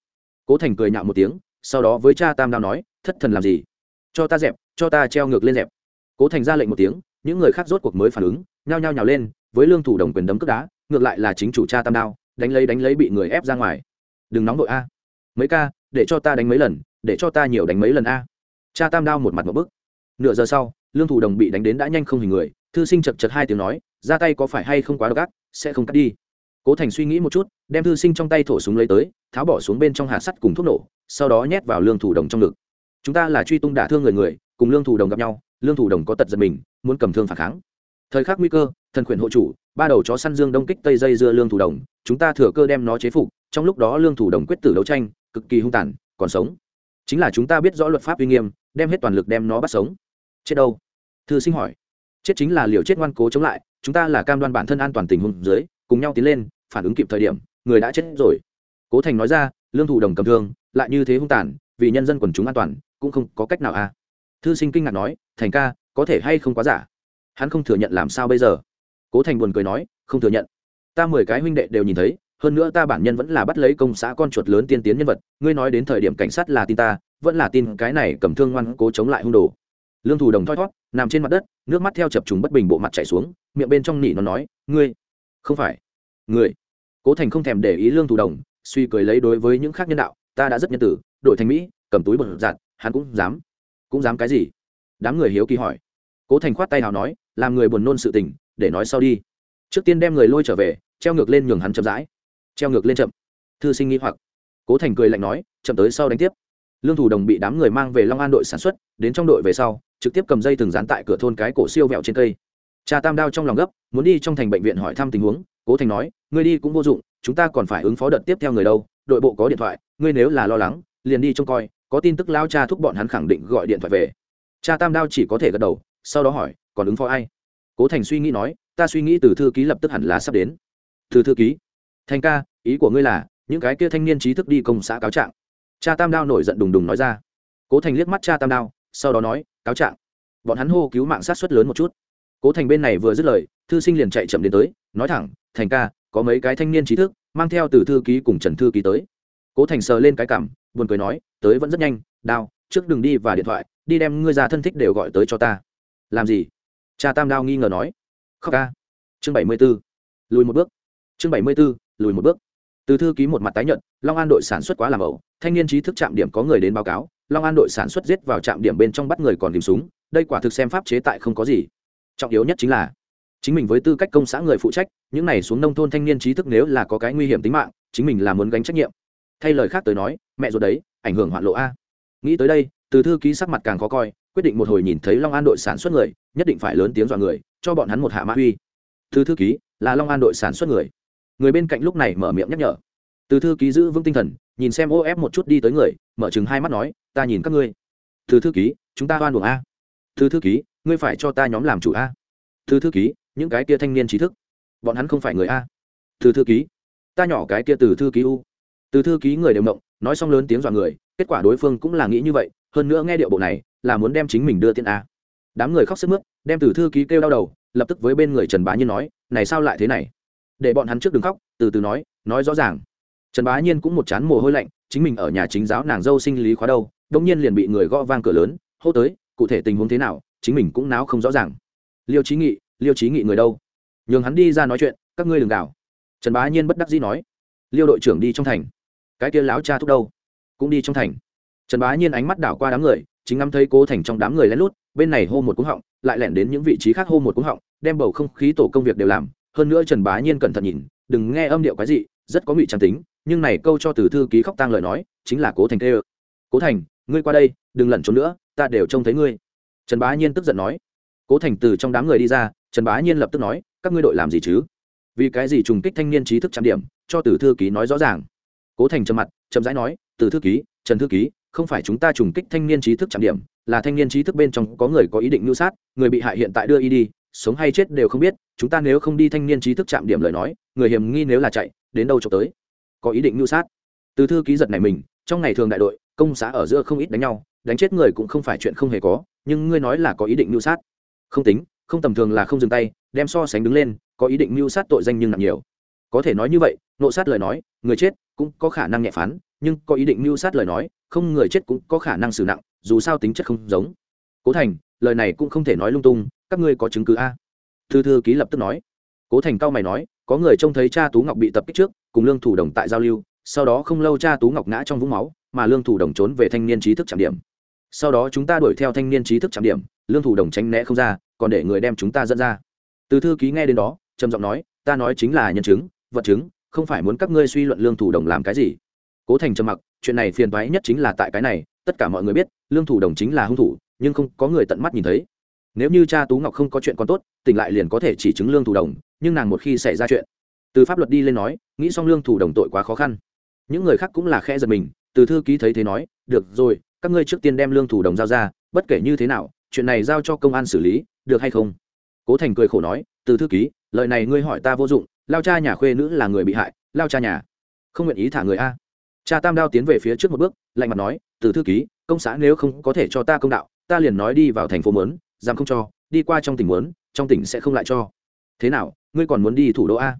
Cố thành cười nhạo một tiếng, sau đó với cha tam đao nói, thất thần làm gì? Cho ta dẹp, cho ta treo ngược lên dẹp. Cố thành ra lệnh một tiếng, những người khác rốt cuộc mới phản ứng, nhao nhao nhào lên, với lương thủ đồng quyền đấm cướp đá, ngược lại là chính chủ cha tam đao, đánh lấy đánh lấy bị người ép ra ngoài. Đừng nóng vội a. Mấy ca, để cho ta đánh mấy lần, để cho ta nhiều đánh mấy lần a. Cha tam đao một mặt một bức. Nửa giờ sau lương thủ đồng bị đánh đến đã nhanh không hình người, thư sinh chật chật hai tiếng nói, ra tay có phải hay không quá độc ác, sẽ không cắt đi. Cố thành suy nghĩ một chút, đem thư sinh trong tay thổ súng lấy tới, tháo bỏ xuống bên trong hạt sắt cùng thuốc nổ, sau đó nhét vào lương thủ đồng trong ngực. Chúng ta là truy tung đả thương người người, cùng lương thủ đồng gặp nhau, lương thủ đồng có tật giật mình, muốn cầm thương phản kháng. Thời khắc nguy cơ, thần quyền hộ chủ, ba đầu chó săn dương đông kích tây dây dưa lương thủ đồng, chúng ta thừa cơ đem nó chế phục, trong lúc đó lương thủ đồng quyết tử đấu tranh, cực kỳ hung tàn, còn sống. Chính là chúng ta biết rõ luật pháp uy nghiêm, đem hết toàn lực đem nó bắt sống. Chết đâu? Thư sinh hỏi, chết chính là liều chết ngoan cố chống lại, chúng ta là cam đoan bản thân an toàn tình huống dưới, cùng nhau tiến lên, phản ứng kịp thời điểm, người đã chết rồi. Cố thành nói ra, lương thủ đồng cầm thương, lại như thế hung tàn, vì nhân dân quần chúng an toàn, cũng không có cách nào a à. thư sinh kinh ngạc nói, thành ca, có thể hay không quá giả? Hắn không thừa nhận làm sao bây giờ? Cố thành buồn cười nói, không thừa nhận. Ta mười cái huynh đệ đều nhìn thấy, hơn nữa ta bản nhân vẫn là bắt lấy công xã con chuột lớn tiên tiến nhân vật, ngươi nói đến thời điểm cảnh sát là tin ta, vẫn là tin cái này cầm thương ngoan cố chống lại hung đồ lương thủ đồng thoi thót, nằm trên mặt đất, nước mắt theo chập trùng bất bình bộ mặt chảy xuống, miệng bên trong nỉ nó nói, ngươi, không phải, người. Cố thành không thèm để ý lương thủ đồng, suy cười lấy đối với những khác nhân đạo, ta đã rất nhân tử, đổi thành mỹ, cầm túi bật giặt, hắn cũng dám. Cũng dám cái gì? Đám người hiếu kỳ hỏi. Cố thành khoát tay nào nói, làm người buồn nôn sự tình, để nói sau đi. Trước tiên đem người lôi trở về, treo ngược lên nhường hắn chậm rãi. Treo ngược lên chậm. Thư sinh nghi hoặc. Cố thành cười lạnh nói, chậm tới sau đánh tiếp. Lương thủ đồng bị đám người mang về long an đội sản xuất, đến trong đội về sau trực tiếp cầm dây từng dán tại cửa thôn cái cổ siêu vẹo trên cây. Cha tam đao trong lòng gấp, muốn đi trong thành bệnh viện hỏi thăm tình huống, cố thành nói, ngươi đi cũng vô dụng, chúng ta còn phải ứng phó đợt tiếp theo người đâu, đội bộ có điện thoại, ngươi nếu là lo lắng, liền đi trông coi, có tin tức lao cha thúc bọn hắn khẳng định gọi điện thoại về. Cha tam đao chỉ có thể gật đầu, sau đó hỏi, còn ứng phó ai? Cố thành suy nghĩ nói, ta suy nghĩ từ thư ký lập tức hẳn là sắp đến. Từ thư ký? Thành ca, ý của ngươi là, những cái kia thanh niên trí thức đi công xã cáo trạng. Cha tam đao nổi giận đùng đùng nói ra. Cố thành liếc mắt cha tam đao, sau đó nói cáo trạng. Bọn hắn hô cứu mạng sát xuất lớn một chút. Cố thành bên này vừa dứt lời, thư sinh liền chạy chậm đến tới, nói thẳng, thành ca, có mấy cái thanh niên trí thức, mang theo từ thư ký cùng trần thư ký tới. Cố thành sờ lên cái cảm, buồn cười nói, tới vẫn rất nhanh, đao, trước đừng đi và điện thoại, đi đem ngươi già thân thích đều gọi tới cho ta. Làm gì? Cha tam đao nghi ngờ nói. Khóc ca. Chương bảy mươi b ố lùi một bước. Chương bảy mươi b ố lùi một bước. Từ thư ký một mặt tái nhận long an đội sản xuất quá làm ẩu, thanh niên trí thức trạm điểm có người đến báo cáo long an đội sản xuất giết vào trạm điểm bên trong bắt người còn tìm súng, đây quả thực xem pháp chế tại không có gì. Trọng yếu nhất chính là, chính mình với tư cách công xã người phụ trách, những này xuống nông thôn thanh niên trí thức nếu là có cái nguy hiểm tính mạng, chính mình là muốn gánh trách nhiệm. Thay lời khác tới nói, mẹ ruột đấy, ảnh hưởng hoạn lộ a. Nghĩ tới đây, từ thư ký sắc mặt càng khó coi, quyết định một hồi nhìn thấy long an đội sản xuất người, nhất định phải lớn tiếng dọa người, cho bọn hắn một hạ mã uy. Từ thư ký, là long an đội sản xuất người. Người bên cạnh lúc này mở miệng nhắc nhở. Từ thư ký giữ vững tinh thần, nhìn xem ô ép một chút đi tới người, mở chừng hai mắt nói ta nhìn các ngươi. Thư thư ký, chúng ta oan buồng a. Thư thư ký, ngươi phải cho ta nhóm làm chủ a. Thư thư ký, những cái kia thanh niên trí thức, bọn hắn không phải người a. Thư thư ký, ta nhỏ cái kia từ thư ký u. Từ thư ký người đều mộng nói xong lớn tiếng dọa người, kết quả đối phương cũng là nghĩ như vậy, hơn nữa nghe điệu bộ này, là muốn đem chính mình đưa tiền a. Đám người khóc sức mướt, đem từ thư ký kêu đau đầu, lập tức với bên người trần bá nhiên nói, này sao lại thế này? Để bọn hắn trước đừng khóc, từ từ nói nói rõ ràng. Trần bá nhiên cũng một chán mồ hôi lạnh, chính mình ở nhà chính giáo nàng dâu sinh lý khóa đâu đông nhiên liền bị người gõ vang cửa lớn, hô tới, cụ thể tình huống thế nào, chính mình cũng náo không rõ ràng. Liêu trí nghị, liêu trí nghị người đâu? Nhường hắn đi ra nói chuyện, các ngươi đừng đảo trần bá nhiên bất đắc dĩ nói. Liêu đội trưởng đi trong thành. Cái kia láo cha thúc đâu? Cũng đi trong thành. Trần bá nhiên ánh mắt đảo qua đám người, chính ngắm thấy cố thành trong đám người lén lút, bên này hô một cúng họng, lại lẻn đến những vị trí khác hô một cúng họng, đem bầu không khí tổ công việc đều làm. Hơn nữa trần bá nhiên cẩn thận nhìn, đừng nghe âm điệu cái gì rất có ngụy trang tính, nhưng này câu cho từ thư ký khóc tang lời nói, chính là cố thành tê ơ cố thành ngươi qua đây, đừng lẩn trốn nữa, ta đều trông thấy ngươi. Trần bá nhiên tức giận nói. Cố thành từ trong đám người đi ra, trần bá nhiên lập tức nói, các ngươi đội làm gì chứ? Vì cái gì trùng kích thanh niên trí thức trạm điểm, cho từ thư ký nói rõ ràng? Cố thành trầm mặt trầm rãi nói, từ thư ký, trần thư ký, không phải chúng ta trùng kích thanh niên trí thức trạm điểm, là thanh niên trí thức bên trong có người có ý định mưu sát, người bị hại hiện tại đưa y đi, sống hay chết đều không biết, chúng ta nếu không đi thanh niên trí thức trạm điểm lời nói, người hiểm nghi nếu là chạy, đến đâu trộm tới? Có ý định mưu sát? Từ thư ký giật này mình, trong ngày thường đại đội công xã ở giữa không ít đánh nhau, đánh chết người cũng không phải chuyện không hề có, nhưng ngươi nói là có ý định mưu sát. Không tính, không tầm thường là không dừng tay, đem so sánh đứng lên, có ý định mưu sát tội danh nhưng nặng nhiều. Có thể nói như vậy, nộ sát lời nói, người chết cũng có khả năng nhẹ phán, nhưng có ý định mưu sát lời nói, không người chết cũng có khả năng xử nặng, dù sao tính chất không giống. Cố thành, lời này cũng không thể nói lung tung, các ngươi có chứng cứ a? Thư thư ký lập tức nói. Cố thành cao mày nói, có người trông thấy cha tú ngọc bị tập kích trước, cùng lương thủ đồng tại giao lưu, sau đó không lâu cha tú ngọc ngã trong vũng máu mà lương thủ đồng trốn về thanh niên trí thức trạm điểm. Sau đó chúng ta đuổi theo thanh niên trí thức trạm điểm, lương thủ đồng tránh né không ra, còn để người đem chúng ta dẫn ra. Từ thư ký nghe đến đó, trầm giọng nói, ta nói chính là nhân chứng, vật chứng, không phải muốn các ngươi suy luận lương thủ đồng làm cái gì. Cố thành trầm mặc, chuyện này phiền toái nhất chính là tại cái này, tất cả mọi người biết, lương thủ đồng chính là hung thủ, nhưng không có người tận mắt nhìn thấy. Nếu như cha tú ngọc không có chuyện còn tốt, tỉnh lại liền có thể chỉ chứng lương thủ đồng, nhưng nàng một khi xảy ra chuyện, từ pháp luật đi lên nói, nghĩ xong lương thủ đồng tội quá khó khăn. Những người khác cũng là khe giật mình từ thư ký thấy thế nói, được rồi, các ngươi trước tiên đem lương thủ đồng giao ra, bất kể như thế nào, chuyện này giao cho công an xử lý, được hay không? Cố thành cười khổ nói, từ thư ký, lời này ngươi hỏi ta vô dụng, lao cha nhà khuê nữ là người bị hại, lao cha nhà không nguyện ý thả người a. Cha tam đao tiến về phía trước một bước, lạnh mặt nói, từ thư ký, công xã nếu không có thể cho ta công đạo, ta liền nói đi vào thành phố mớn dám không cho, đi qua trong tỉnh mớn trong tỉnh sẽ không lại cho. Thế nào, ngươi còn muốn đi thủ đô a?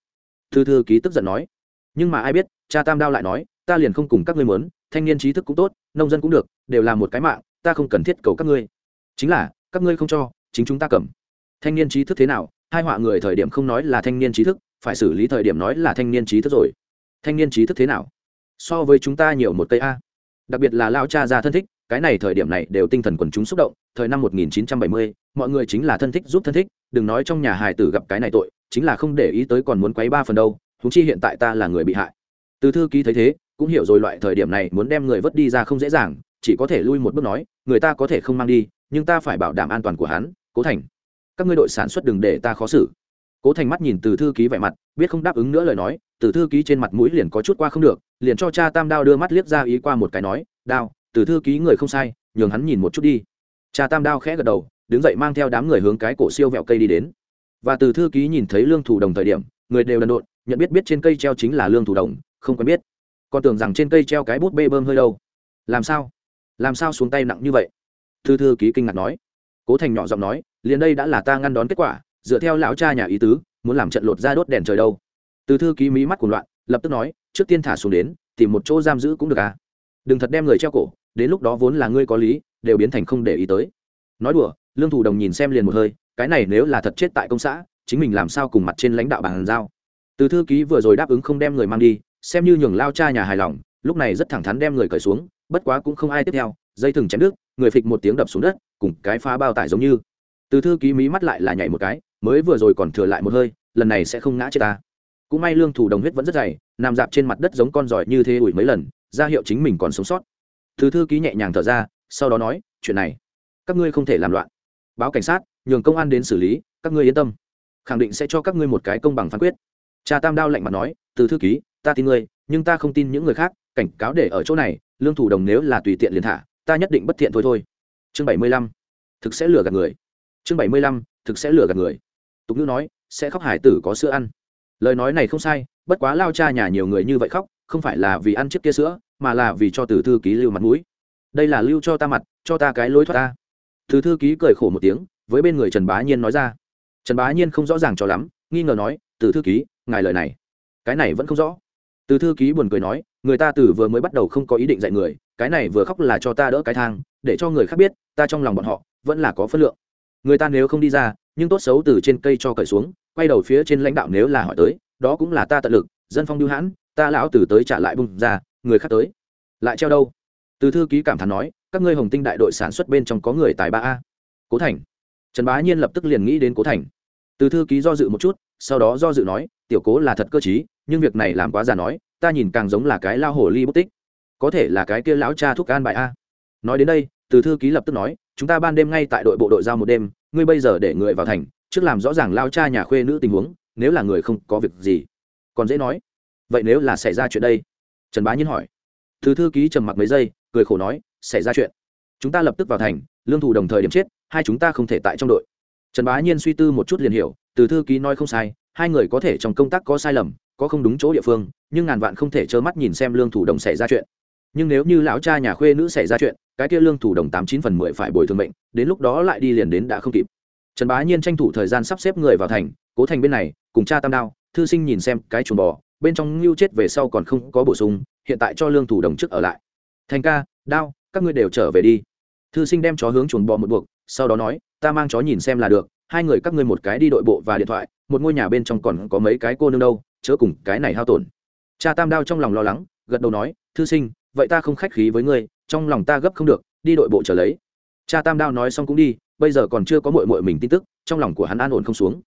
Thư thư ký tức giận nói. Nhưng mà ai biết, cha tam đao lại nói, ta liền không cùng các ngươi mớn thanh niên trí thức cũng tốt nông dân cũng được đều là một cái mạng ta không cần thiết cầu các ngươi. Chính là các ngươi không cho chính chúng ta cầm. Thanh niên trí thức thế nào? Hai họa người thời điểm không nói là thanh niên trí thức phải xử lý thời điểm nói là thanh niên trí thức rồi. Thanh niên trí thức thế nào? So với chúng ta nhiều một cây a. Đặc biệt là lao cha ra thân thích cái này thời điểm này đều tinh thần quần chúng xúc động thời năm 1970, mọi người chính là thân thích giúp thân thích đừng nói trong nhà hài tử gặp cái này tội chính là không để ý tới còn muốn quấy ba phần đâu thúng chi hiện tại ta là người bị hại. Từ thư ký thấy thế cũng hiểu rồi loại thời điểm này muốn đem người vớt đi ra không dễ dàng, chỉ có thể lui một bước nói, người ta có thể không mang đi, nhưng ta phải bảo đảm an toàn của hắn, cố thành. Các ngươi đội sản xuất đừng để ta khó xử. Cố thành mắt nhìn từ thư ký vẻ mặt, biết không đáp ứng nữa lời nói, từ thư ký trên mặt mũi liền có chút qua không được, liền cho cha tam đao đưa mắt liếc ra ý qua một cái nói, đao, từ thư ký người không sai, nhường hắn nhìn một chút đi. Cha tam đao khẽ gật đầu, đứng dậy mang theo đám người hướng cái cổ siêu vẹo cây đi đến. Và từ thư ký nhìn thấy lương thủ đồng thời điểm, người đều đần độn, nhận biết biết trên cây treo chính là lương thủ đồng, không quen biết còn tưởng rằng trên cây treo cái bút bê bơm hơi đâu. Làm sao? Làm sao xuống tay nặng như vậy? Thư thư ký kinh ngạc nói. Cố thành nhỏ giọng nói, liền đây đã là ta ngăn đón kết quả, dựa theo lão cha nhà ý tứ, muốn làm trận lột ra đốt đèn trời đâu. Từ thư ký mí mắt cuồng loạn, lập tức nói, trước tiên thả xuống đến, tìm một chỗ giam giữ cũng được à. Đừng thật đem người treo cổ, đến lúc đó vốn là ngươi có lý, đều biến thành không để ý tới. Nói đùa, lương thủ đồng nhìn xem liền một hơi, cái này nếu là thật chết tại công xã, chính mình làm sao cùng mặt trên lãnh đạo bàn giao. Từ thư ký vừa rồi đáp ứng không đem người mang đi xem như nhường lao cha nhà hài lòng, lúc này rất thẳng thắn đem người cởi xuống, bất quá cũng không ai tiếp theo, dây thừng chém đứt người phịch một tiếng đập xuống đất, cùng cái phá bao tải giống như. Từ thư ký mí mắt lại là nhảy một cái, mới vừa rồi còn thừa lại một hơi, lần này sẽ không ngã chết ta. Cũng may lương thủ đồng huyết vẫn rất dày, nằm dạp trên mặt đất giống con giỏi như thế ủi mấy lần, ra hiệu chính mình còn sống sót. Từ thư ký nhẹ nhàng thở ra, sau đó nói, chuyện này, các ngươi không thể làm loạn. Báo cảnh sát, nhường công an đến xử lý, các ngươi yên tâm. Khẳng định sẽ cho các ngươi một cái công bằng phán quyết. Cha tam đao lạnh mặt nói, từ thư ký ta tin ngươi, nhưng ta không tin những người khác, cảnh cáo để ở chỗ này, lương thủ đồng nếu là tùy tiện liền thả, ta nhất định bất thiện thôi thôi. Chương bảy mươi lăm, thực sẽ lừa gạt người. Chương bảy mươi lăm, thực sẽ lừa gạt người. Tục ngữ nói, sẽ khóc hải tử có sữa ăn. Lời nói này không sai, bất quá lao cha nhà nhiều người như vậy khóc, không phải là vì ăn chiếc kia sữa, mà là vì cho từ thư ký lưu mặt mũi. Đây là lưu cho ta mặt, cho ta cái lối thoát ta. Từ thư ký cười khổ một tiếng, với bên người trần bá nhiên nói ra. Trần bá nhiên không rõ ràng cho lắm, nghi ngờ nói, từ thư ký, ngài lời này, cái này vẫn không rõ từ thư ký buồn cười nói, người ta từ vừa mới bắt đầu không có ý định dạy người, cái này vừa khóc là cho ta đỡ cái thang, để cho người khác biết, ta trong lòng bọn họ, vẫn là có phân lượng. Người ta nếu không đi ra, nhưng tốt xấu từ trên cây cho cởi xuống, quay đầu phía trên lãnh đạo nếu là hỏi tới, đó cũng là ta tận lực, dân phong lưu hãn, ta lão từ tới trả lại bung ra, người khác tới. Lại treo đâu? Từ thư ký cảm thán nói, các ngươi hồng tinh đại đội sản xuất bên trong có người tài ba a. Cố thành. Trần bá nhiên lập tức liền nghĩ đến cố thành. Từ thư ký do dự một chút, sau đó do dự nói, tiểu cố là thật cơ t nhưng việc này làm quá già nói, ta nhìn càng giống là cái lao hồ ly bút tích. Có thể là cái kia lão cha thúc an bài a. Nói đến đây, từ thư ký lập tức nói, chúng ta ban đêm ngay tại đội bộ đội giao một đêm, ngươi bây giờ để người vào thành, trước làm rõ ràng lao cha nhà khuê nữ tình huống, nếu là người không có việc gì. Còn dễ nói, vậy nếu là xảy ra chuyện đây? Trần bá nhiên hỏi. Từ thư ký trầm mặc mấy giây, cười khổ nói, xảy ra chuyện. Chúng ta lập tức vào thành, lương thủ đồng thời điểm chết, hai chúng ta không thể tại trong đội. Trần bá nhiên suy tư một chút liền hiểu, từ thư ký nói không sai, hai người có thể trong công tác có sai lầm có không đúng chỗ địa phương, nhưng ngàn vạn không thể trơ mắt nhìn xem lương thủ đồng xảy ra chuyện. Nhưng nếu như lão cha nhà khuê nữ xảy ra chuyện, cái kia lương thủ đồng tám chín phần mười phải bồi thường bệnh đến lúc đó lại đi liền đến đã không kịp. Trần bá nhiên tranh thủ thời gian sắp xếp người vào thành, cố thành bên này, cùng cha tam đao, thư sinh nhìn xem cái chuồng bò, bên trong ngưu chết về sau còn không có bổ sung, hiện tại cho lương thủ đồng trước ở lại. Thành ca, đao, các ngươi đều trở về đi. Thư sinh đem chó hướng chuồng bò một buộc, sau đó nói, ta mang chó nhìn xem là được, hai người các ngươi một cái đi đội bộ và điện thoại, một ngôi nhà bên trong còn có mấy cái cô nương đâu chớ cùng cái này hao tổn. Cha tam đao trong lòng lo lắng, gật đầu nói, thư sinh, vậy ta không khách khí với ngươi, trong lòng ta gấp không được, đi đội bộ trở lấy. Cha tam đao nói xong cũng đi, bây giờ còn chưa có mội mội mình tin tức, trong lòng của hắn an ổn không xuống.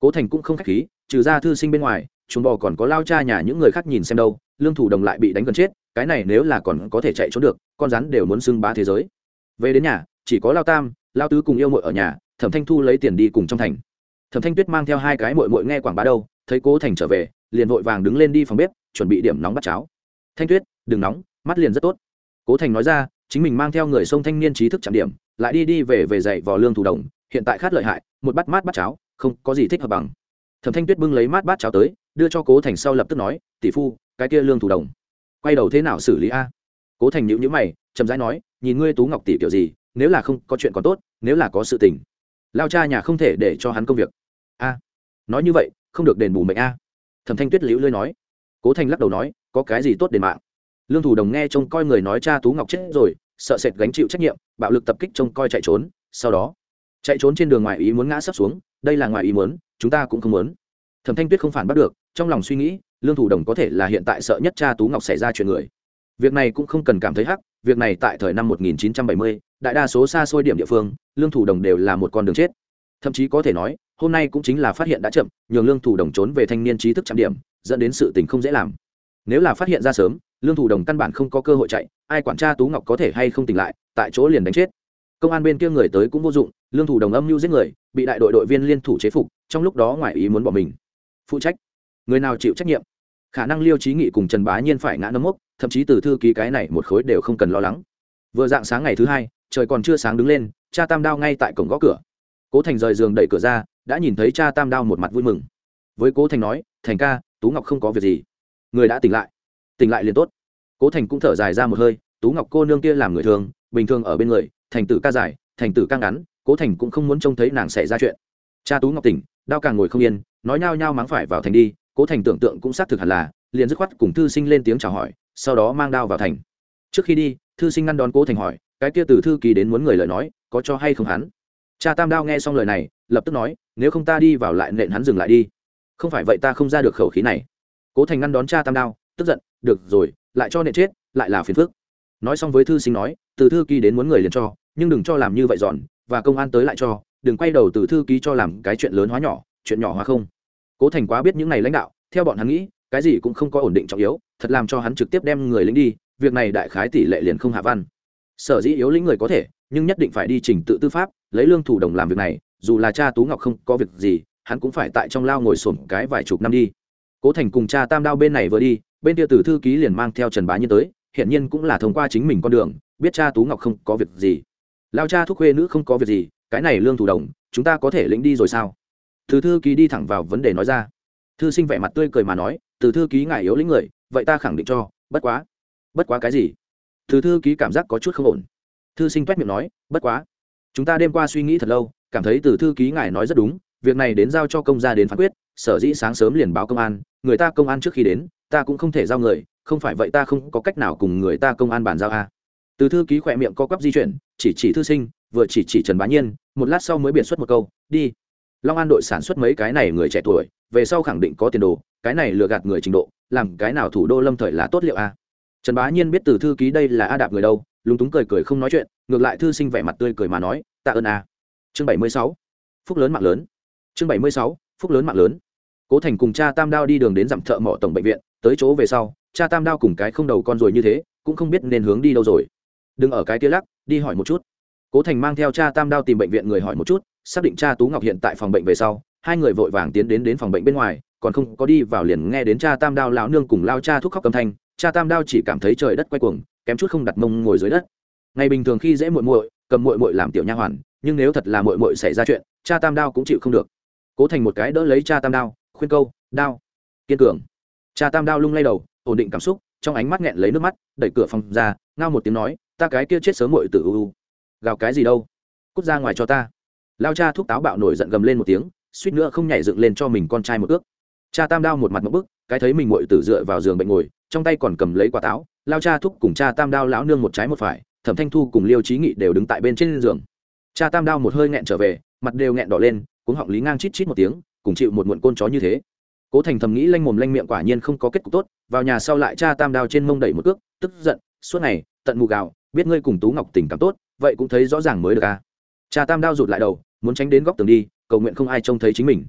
Cố thành cũng không khách khí, trừ ra thư sinh bên ngoài, chúng bò còn có lao cha nhà những người khác nhìn xem đâu, lương thủ đồng lại bị đánh gần chết, cái này nếu là còn có thể chạy trốn được, con rắn đều muốn xưng bá thế giới. Về đến nhà, chỉ có lao tam, lao tứ cùng yêu mội ở nhà, thẩm thanh thu lấy tiền đi cùng trong thành. Thẩm thanh tuyết mang theo hai cái mội mội nghe quảng bá đâu, thấy cố thành trở về liền vội vàng đứng lên đi phòng bếp, chuẩn bị điểm nóng bắt cháo. Thanh tuyết, đừng nóng, mắt liền rất tốt. Cố thành nói ra, chính mình mang theo người sông thanh niên trí thức trạm điểm, lại đi đi về về dạy vò lương thủ đồng, hiện tại khát lợi hại, một bát mát bắt cháo, không có gì thích hợp bằng. Thẩm thanh tuyết bưng lấy mát bát cháo tới, đưa cho cố thành sau lập tức nói, tỷ phu, cái kia lương thủ đồng, quay đầu thế nào xử lý a? Cố thành nhữ nhữ mày, chậm rãi nói, nhìn ngươi tú ngọc tỷ kiểu gì, nếu là không có chuyện còn tốt, nếu là có sự tình, lao cha nhà không thể để cho hắn công việc. A, nói như vậy, không được đền bù mệnh a thẩm thanh tuyết liễu lơi nói cố thành lắc đầu nói có cái gì tốt đền mạng? Lương thủ đồng nghe trông coi người nói cha tú ngọc chết rồi sợ sệt gánh chịu trách nhiệm bạo lực tập kích trông coi chạy trốn sau đó chạy trốn trên đường ngoài ý muốn ngã sắp xuống đây là ngoài ý muốn chúng ta cũng không muốn. Thẩm thanh tuyết không phản bắt được trong lòng suy nghĩ lương thủ đồng có thể là hiện tại sợ nhất cha tú ngọc xảy ra chuyện người. Việc này cũng không cần cảm thấy hắc việc này tại thời năm 1970, đại đa số xa xôi điểm địa phương lương thủ đồng đều là một con đường chết. Thậm chí có thể nói hôm nay cũng chính là phát hiện đã chậm, nhường lương thủ đồng trốn về thanh niên trí thức trạm điểm, dẫn đến sự tình không dễ làm. Nếu là phát hiện ra sớm, lương thủ đồng căn bản không có cơ hội chạy, ai quản tra tú ngọc có thể hay không tỉnh lại, tại chỗ liền đánh chết. Công an bên kia người tới cũng vô dụng, lương thủ đồng âm mưu giết người, bị đại đội đội viên liên thủ chế phục, trong lúc đó ngoại ý muốn bỏ mình. Phụ trách. Người nào chịu trách nhiệm? Khả năng liêu trí nghị cùng trần bá nhiên phải ngã nấm mốc, thậm chí từ thư ký cái này một khối đều không cần lo lắng. Vừa dạng sáng ngày thứ hai, trời còn chưa sáng đứng lên, cha tam đao ngay tại cổng gõ cửa. Cố thành rời giường đẩy cửa ra đã nhìn thấy cha tam đao một mặt vui mừng. Với cố thành nói, thành ca, tú ngọc không có việc gì. Người đã tỉnh lại. Tỉnh lại liền tốt. Cố thành cũng thở dài ra một hơi, tú ngọc cô nương kia làm người thường, bình thường ở bên người, thành tử ca dài, thành tử ca ngắn, cố thành cũng không muốn trông thấy nàng xảy ra chuyện. Cha tú ngọc tỉnh, đao càng ngồi không yên, nói nhao nhao mắng phải vào thành đi, cố thành tưởng tượng cũng xác thực hẳn là, liền dứt khoát cùng thư sinh lên tiếng chào hỏi, sau đó mang đao vào thành. Trước khi đi, thư sinh ngăn đón cố thành hỏi, cái kia từ thư kỳ đến muốn người lời nói, có cho hay không hắn? Cha tam đao nghe xong lời này, lập tức nói, nếu không ta đi vào lại nện hắn dừng lại đi. Không phải vậy ta không ra được khẩu khí này. Cố thành ngăn đón cha tam đao, tức giận, được rồi, lại cho nện chết, lại là phiền phức. Nói xong với thư sinh nói, từ thư ký đến muốn người liền cho, nhưng đừng cho làm như vậy dọn, và công an tới lại cho, đừng quay đầu từ thư ký cho làm cái chuyện lớn hóa nhỏ, chuyện nhỏ hóa không. Cố thành quá biết những này lãnh đạo, theo bọn hắn nghĩ, cái gì cũng không có ổn định trọng yếu, thật làm cho hắn trực tiếp đem người lính đi, việc này đại khái tỷ lệ liền không hạ văn. Sở dĩ yếu lĩnh người có thể nhưng nhất định phải đi trình tự tư pháp, lấy lương thủ đồng làm việc này, dù là cha tú ngọc không có việc gì, hắn cũng phải tại trong lao ngồi sổm cái vài chục năm đi. Cố thành cùng cha tam đao bên này vừa đi, bên kia tử thư ký liền mang theo trần bá nhiên tới hiện nhiên cũng là thông qua chính mình con đường, biết cha tú ngọc không có việc gì. Lao cha thúc khuê nữ không có việc gì, cái này lương thủ đồng, chúng ta có thể lĩnh đi rồi sao? Từ thư ký đi thẳng vào vấn đề nói ra. Thư sinh vẻ mặt tươi cười mà nói, từ thư ký ngại yếu lĩnh người, vậy ta khẳng định cho, bất quá. Bất quá cái gì? Từ thư ký cảm giác có chút không ổn thư sinh toét miệng nói, bất quá, chúng ta đêm qua suy nghĩ thật lâu, cảm thấy từ thư ký ngài nói rất đúng, việc này đến giao cho công gia đến phán quyết, sở dĩ sáng sớm liền báo công an, người ta công an trước khi đến, ta cũng không thể giao người, không phải vậy ta không có cách nào cùng người ta công an bàn giao a. Từ thư ký khỏe miệng co quắp di chuyển, chỉ chỉ thư sinh, vừa chỉ chỉ trần bá nhiên, một lát sau mới biện xuất một câu, đi. Long an đội sản xuất mấy cái này người trẻ tuổi, về sau khẳng định có tiền đồ, cái này lừa gạt người trình độ, làm cái nào thủ đô lâm thời là tốt liệu a? Trần bá nhiên biết từ thư ký đây là a đạp người đâu lúng túng cười cười không nói chuyện, ngược lại thư sinh vẻ mặt tươi cười mà nói, tạ ơn a chương bảy mươi sáu, phúc lớn mạng lớn. Chương bảy mươi sáu, phúc lớn mạng lớn. Cố thành cùng cha tam đao đi đường đến dặm thợ mỏ tổng bệnh viện, tới chỗ về sau, cha tam đao cùng cái không đầu con rồi như thế, cũng không biết nên hướng đi đâu rồi. Đừng ở cái kia lắc, đi hỏi một chút. Cố thành mang theo cha tam đao tìm bệnh viện người hỏi một chút, xác định cha tú ngọc hiện tại phòng bệnh về sau, hai người vội vàng tiến đến đến phòng bệnh bên ngoài, còn không có đi vào liền nghe đến cha tam đao lão nương cùng lao cha thúc khóc âm thanh, cha tam đao chỉ cảm thấy trời đất quay cuồng kém chút không đặt mông ngồi dưới đất. Ngày bình thường khi dễ muội muội, cầm muội muội làm tiểu nha hoàn, nhưng nếu thật là muội muội xảy ra chuyện, cha tam đao cũng chịu không được. Cố thành một cái đỡ lấy cha tam đao, khuyên câu, đao. Kiên cường. Cha tam đao lung lay đầu, ổn định cảm xúc, trong ánh mắt nghẹn lấy nước mắt, đẩy cửa phòng ra, ngao một tiếng nói, ta cái kia chết sớm muội tử u u. Gào cái gì đâu? Cút ra ngoài cho ta. Lao cha thúc táo bạo nổi giận gầm lên một tiếng, suýt nữa không nhảy dựng lên cho mình con trai một ước. Cha tam đao một mặt một bức, cái thấy mình muội tử dựa vào giường bệnh ngồi trong tay còn cầm lấy quả táo, lao cha thúc cùng cha tam đao lão nương một trái một phải, thẩm thanh thu cùng liêu trí nghị đều đứng tại bên trên giường. Cha tam đao một hơi nghẹn trở về, mặt đều nghẹn đỏ lên, cuống họng lý ngang chít chít một tiếng, cùng chịu một muộn côn chó như thế. Cố thành thầm nghĩ lanh mồm lanh miệng quả nhiên không có kết cục tốt, vào nhà sau lại cha tam đao trên mông đẩy một cước, tức giận, suốt ngày, tận mù gạo biết ngươi cùng tú ngọc tình cảm tốt, vậy cũng thấy rõ ràng mới được à. Cha tam đao rụt lại đầu, muốn tránh đến góc tường đi, cầu nguyện không ai trông thấy chính mình.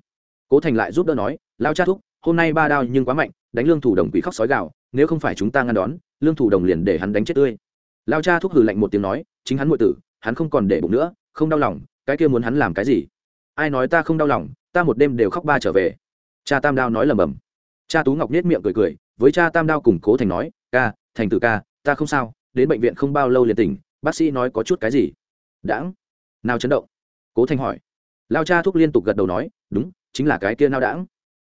Cố thành lại giúp đỡ nói lao cha thúc, hôm nay ba đao nhưng quá mạnh, đánh lương thủ đồng quỷ khóc sói gạo nếu không phải chúng ta ngăn đón, lương thủ đồng liền để hắn đánh chết tươi. Lao cha thúc hừ lạnh một tiếng nói, chính hắn ngụy tử, hắn không còn để bụng nữa, không đau lòng, cái kia muốn hắn làm cái gì? Ai nói ta không đau lòng, ta một đêm đều khóc ba trở về. Cha tam đao nói lầm bầm. Cha tú ngọc nết miệng cười cười, với cha tam đao cùng cố thành nói, ca, thành tử ca, ta không sao, đến bệnh viện không bao lâu liền tỉnh, bác sĩ nói có chút cái gì? Đãng. Nào chấn động? Cố thành hỏi. Lao cha thúc liên tục gật đầu nói, đúng, chính là cái kia nao đãng.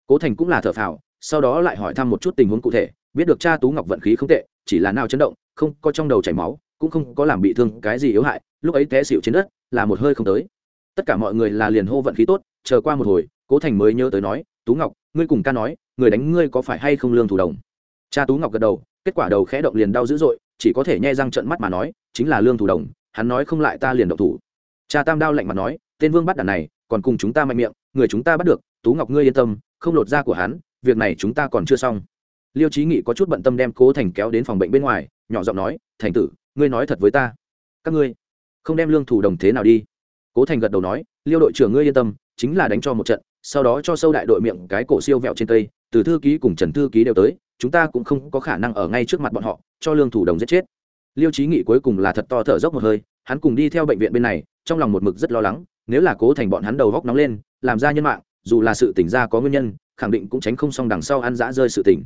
Cố thành cũng là thở phào, sau đó lại hỏi thăm một chút tình huống cụ thể biết được cha tú ngọc vận khí không tệ, chỉ là nao chấn động, không có trong đầu chảy máu, cũng không có làm bị thương cái gì yếu hại, lúc ấy té xịu trên đất, là một hơi không tới. Tất cả mọi người là liền hô vận khí tốt, chờ qua một hồi, cố thành mới nhớ tới nói, tú ngọc, ngươi cùng ca nói, người đánh ngươi có phải hay không lương thủ đồng? Cha tú ngọc gật đầu, kết quả đầu khẽ động liền đau dữ dội, chỉ có thể nhai răng trận mắt mà nói, chính là lương thủ đồng, hắn nói không lại ta liền động thủ. Cha tam đao lạnh mặt nói, tên vương bắt đàn này, còn cùng chúng ta mạnh miệng, người chúng ta bắt được, tú ngọc ngươi yên tâm, không lột da của hắn, việc này chúng ta còn chưa xong liêu trí nghị có chút bận tâm đem cố thành kéo đến phòng bệnh bên ngoài, nhỏ giọng nói, thành tử, ngươi nói thật với ta. Các ngươi không đem lương thủ đồng thế nào đi. Cố thành gật đầu nói, liêu đội trưởng ngươi yên tâm, chính là đánh cho một trận, sau đó cho sâu đại đội miệng cái cổ siêu vẹo trên tây. từ thư ký cùng trần thư ký đều tới, chúng ta cũng không có khả năng ở ngay trước mặt bọn họ, cho lương thủ đồng giết chết. Liêu trí nghị cuối cùng là thật to thở dốc một hơi, hắn cùng đi theo bệnh viện bên này, trong lòng một mực rất lo lắng, nếu là cố thành bọn hắn đầu góc nóng lên, làm ra nhân mạng, dù là sự tỉnh ra có nguyên nhân, khẳng định cũng tránh không xong đằng sau ăn dã rơi sự tỉnh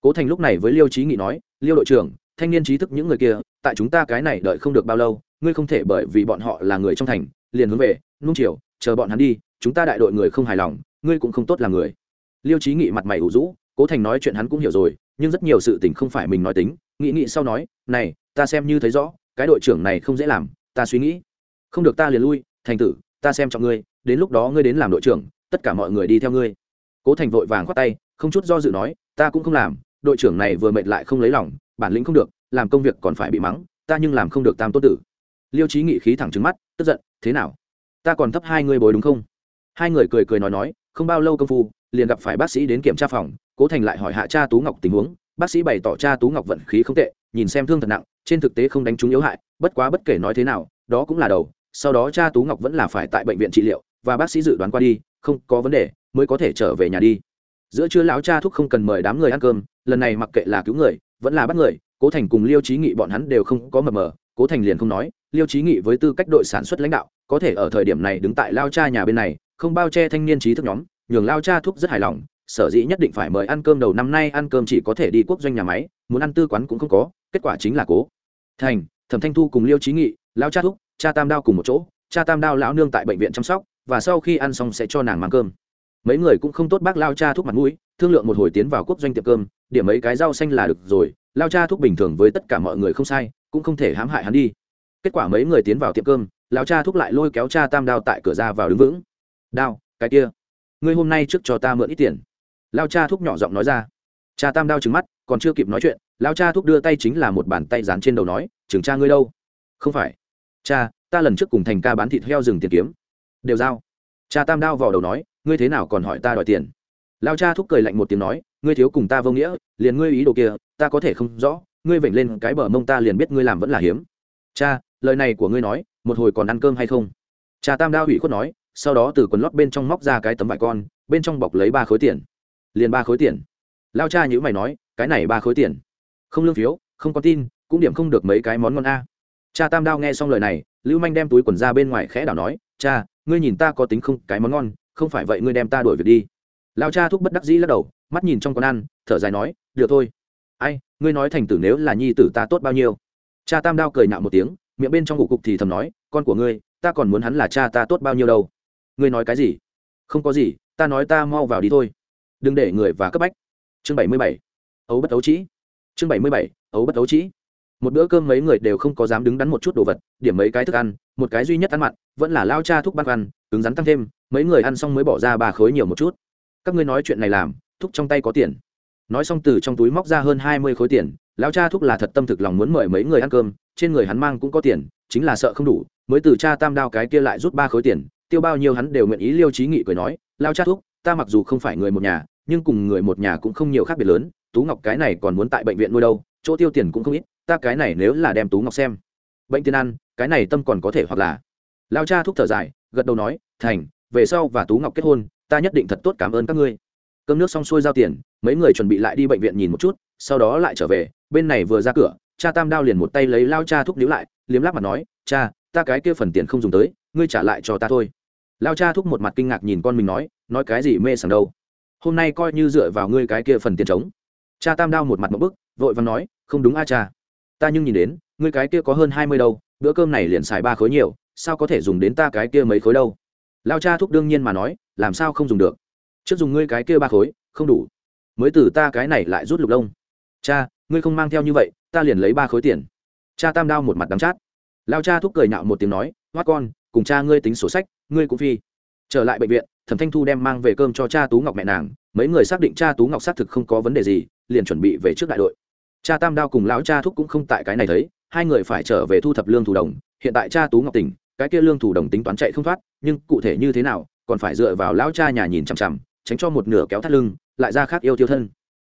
cố thành lúc này với liêu trí nghị nói, liêu đội trưởng, thanh niên trí thức những người kia, tại chúng ta cái này đợi không được bao lâu, ngươi không thể bởi vì bọn họ là người trong thành, liền hướng về, nung chiều, chờ bọn hắn đi, chúng ta đại đội người không hài lòng, ngươi cũng không tốt là người. Liêu trí nghị mặt mày ủ rũ, cố thành nói chuyện hắn cũng hiểu rồi, nhưng rất nhiều sự tình không phải mình nói tính, nghị nghị sau nói, này, ta xem như thấy rõ, cái đội trưởng này không dễ làm, ta suy nghĩ. Không được ta liền lui, thành tử, ta xem trọng ngươi, đến lúc đó ngươi đến làm đội trưởng, tất cả mọi người đi theo ngươi. Cố thành vội vàng khoát tay, không chút do dự nói, ta cũng không làm đội trưởng này vừa mệt lại không lấy lòng, bản lĩnh không được, làm công việc còn phải bị mắng, ta nhưng làm không được tam tốt tử. Liêu trí nghị khí thẳng trứng mắt, tức giận, thế nào? Ta còn thấp hai người bồi đúng không? Hai người cười cười nói nói, không bao lâu công phu, liền gặp phải bác sĩ đến kiểm tra phòng, cố thành lại hỏi hạ cha tú ngọc tình huống. Bác sĩ bày tỏ cha tú ngọc vận khí không tệ, nhìn xem thương thật nặng, trên thực tế không đánh trúng yếu hại, bất quá bất kể nói thế nào, đó cũng là đầu. Sau đó cha tú ngọc vẫn là phải tại bệnh viện trị liệu, và bác sĩ dự đoán qua đi, không có vấn đề, mới có thể trở về nhà đi. Giữa trưa lão cha thúc không cần mời đám người ăn cơm lần này mặc kệ là cứu người, vẫn là bắt người, cố thành cùng liêu trí nghị bọn hắn đều không có mờ mờ. Cố thành liền không nói, liêu trí nghị với tư cách đội sản xuất lãnh đạo, có thể ở thời điểm này đứng tại lao cha nhà bên này, không bao che thanh niên trí thức nhóm, nhường lao cha thuốc rất hài lòng, sở dĩ nhất định phải mời ăn cơm đầu năm nay, ăn cơm chỉ có thể đi quốc doanh nhà máy, muốn ăn tư quán cũng không có, kết quả chính là cố. Thành, thẩm thanh thu cùng liêu trí nghị, lao cha thúc, cha tam đao cùng một chỗ, cha tam đao lão nương tại bệnh viện chăm sóc, và sau khi ăn xong sẽ cho nàng mang cơm. Mấy người cũng không tốt bác lao cha thúc mặt mũi, thương lượng một hồi tiến vào quốc doanh tiệm cơm điểm mấy cái rau xanh là được rồi, lao cha thúc bình thường với tất cả mọi người không sai, cũng không thể hãm hại hắn đi. Kết quả mấy người tiến vào tiệm cơm, lao cha thúc lại lôi kéo cha tam đao tại cửa ra vào đứng vững. Đao, cái kia, ngươi hôm nay trước cho ta mượn ít tiền. Lao cha thúc nhỏ giọng nói ra. Cha tam đao trứng mắt, còn chưa kịp nói chuyện, lao cha thúc đưa tay chính là một bàn tay dán trên đầu nói chừng cha ngươi đâu? Không phải. Cha, ta lần trước cùng thành ca bán thịt heo rừng tiền kiếm. Đều giao. Cha tam đao vào đầu nói, ngươi thế nào còn hỏi ta đòi tiền? Lao cha thúc cười lạnh một tiếng nói, ngươi thiếu cùng ta vô nghĩa, liền ngươi ý đồ kia, ta có thể không rõ, ngươi vểnh lên cái bờ mông ta liền biết ngươi làm vẫn là hiếm. Cha, lời này của ngươi nói, một hồi còn ăn cơm hay không? Cha tam đao hủy khuất nói, sau đó từ quần lót bên trong móc ra cái tấm vải con, bên trong bọc lấy ba khối tiền. Liền ba khối tiền. Lao cha nhữ mày nói, cái này ba khối tiền? Không lương phiếu, không có tin, cũng điểm không được mấy cái món ngon a. Cha tam đao nghe xong lời này, lưu manh đem túi quần ra bên ngoài khẽ đảo nói, cha, ngươi nhìn ta có tính không cái món ngon, không phải vậy ngươi đem ta đuổi việc đi lao cha thúc bất đắc dĩ lắc đầu, mắt nhìn trong con ăn, thở dài nói, được thôi. Ai, ngươi nói thành tử nếu là nhi tử ta tốt bao nhiêu? Cha tam đao cười nhạo một tiếng, miệng bên trong ngủ cục thì thầm nói, con của ngươi, ta còn muốn hắn là cha ta tốt bao nhiêu đâu. Ngươi nói cái gì? Không có gì, ta nói ta mau vào đi thôi. Đừng để người và cấp bách. Chương bảy mươi bảy. Ấu bất ấu trĩ. Chương bảy mươi bảy. Ấu bất ấu trĩ. Một bữa cơm mấy người đều không có dám đứng đắn một chút đồ vật, điểm mấy cái thức ăn, một cái duy nhất ăn mặn, vẫn là lao cha thúc băn ăn, cứng rắn tăng thêm, mấy người ăn xong mới bỏ ra ba khối nhiều một chút các ngươi nói chuyện này làm, thúc trong tay có tiền. Nói xong từ trong túi móc ra hơn hai mươi khối tiền, lão cha thúc là thật tâm thực lòng muốn mời mấy người ăn cơm, trên người hắn mang cũng có tiền, chính là sợ không đủ, mới từ cha tam đao cái kia lại rút ba khối tiền, tiêu bao nhiêu hắn đều nguyện ý liêu trí nghị cười nói lao cha thúc, ta mặc dù không phải người một nhà, nhưng cùng người một nhà cũng không nhiều khác biệt lớn, tú ngọc cái này còn muốn tại bệnh viện nuôi đâu, chỗ tiêu tiền cũng không ít, ta cái này nếu là đem tú ngọc xem. Bệnh tiền ăn, cái này tâm còn có thể hoặc là? Lao cha thúc thở dài, gật đầu nói, thành, về sau và tú ngọc kết hôn ta nhất định thật tốt cảm ơn các ngươi. Cơm nước xong xuôi giao tiền, mấy người chuẩn bị lại đi bệnh viện nhìn một chút, sau đó lại trở về, bên này vừa ra cửa, cha tam đao liền một tay lấy lao cha thúc níu lại, liếm láp mặt nói, cha, ta cái kia phần tiền không dùng tới, ngươi trả lại cho ta thôi. Lao cha thúc một mặt kinh ngạc nhìn con mình nói nói cái gì mê sảng đâu? Hôm nay coi như dựa vào ngươi cái kia phần tiền trống. Cha tam đao một mặt một bức, vội và nói, không đúng a cha. Ta nhưng nhìn đến, ngươi cái kia có hơn hai mươi đâu, bữa cơm này liền xài ba khối nhiều, sao có thể dùng đến ta cái kia mấy khối đâu? Lao cha thúc đương nhiên mà nói làm sao không dùng được? Trước dùng ngươi cái kia ba khối, không đủ. Mới từ ta cái này lại rút lục lông. Cha, ngươi không mang theo như vậy, ta liền lấy ba khối tiền. Cha tam đao một mặt đắng chát. Lao cha thúc cười nhạo một tiếng nói hoa con, cùng cha ngươi tính sổ sách, ngươi cũng phi. Trở lại bệnh viện, thẩm thanh thu đem mang về cơm cho cha tú ngọc mẹ nàng, mấy người xác định cha tú ngọc xác thực không có vấn đề gì, liền chuẩn bị về trước đại đội. Cha tam đao cùng lão cha thúc cũng không tại cái này thấy, hai người phải trở về thu thập lương thủ đồng, hiện tại cha tú ngọc tỉnh, cái kia lương thủ đồng tính toán chạy không thoát, nhưng cụ thể như thế nào còn phải dựa vào lão cha nhà nhìn chằm chằm, tránh cho một nửa kéo thắt lưng, lại ra khác yêu tiêu thân.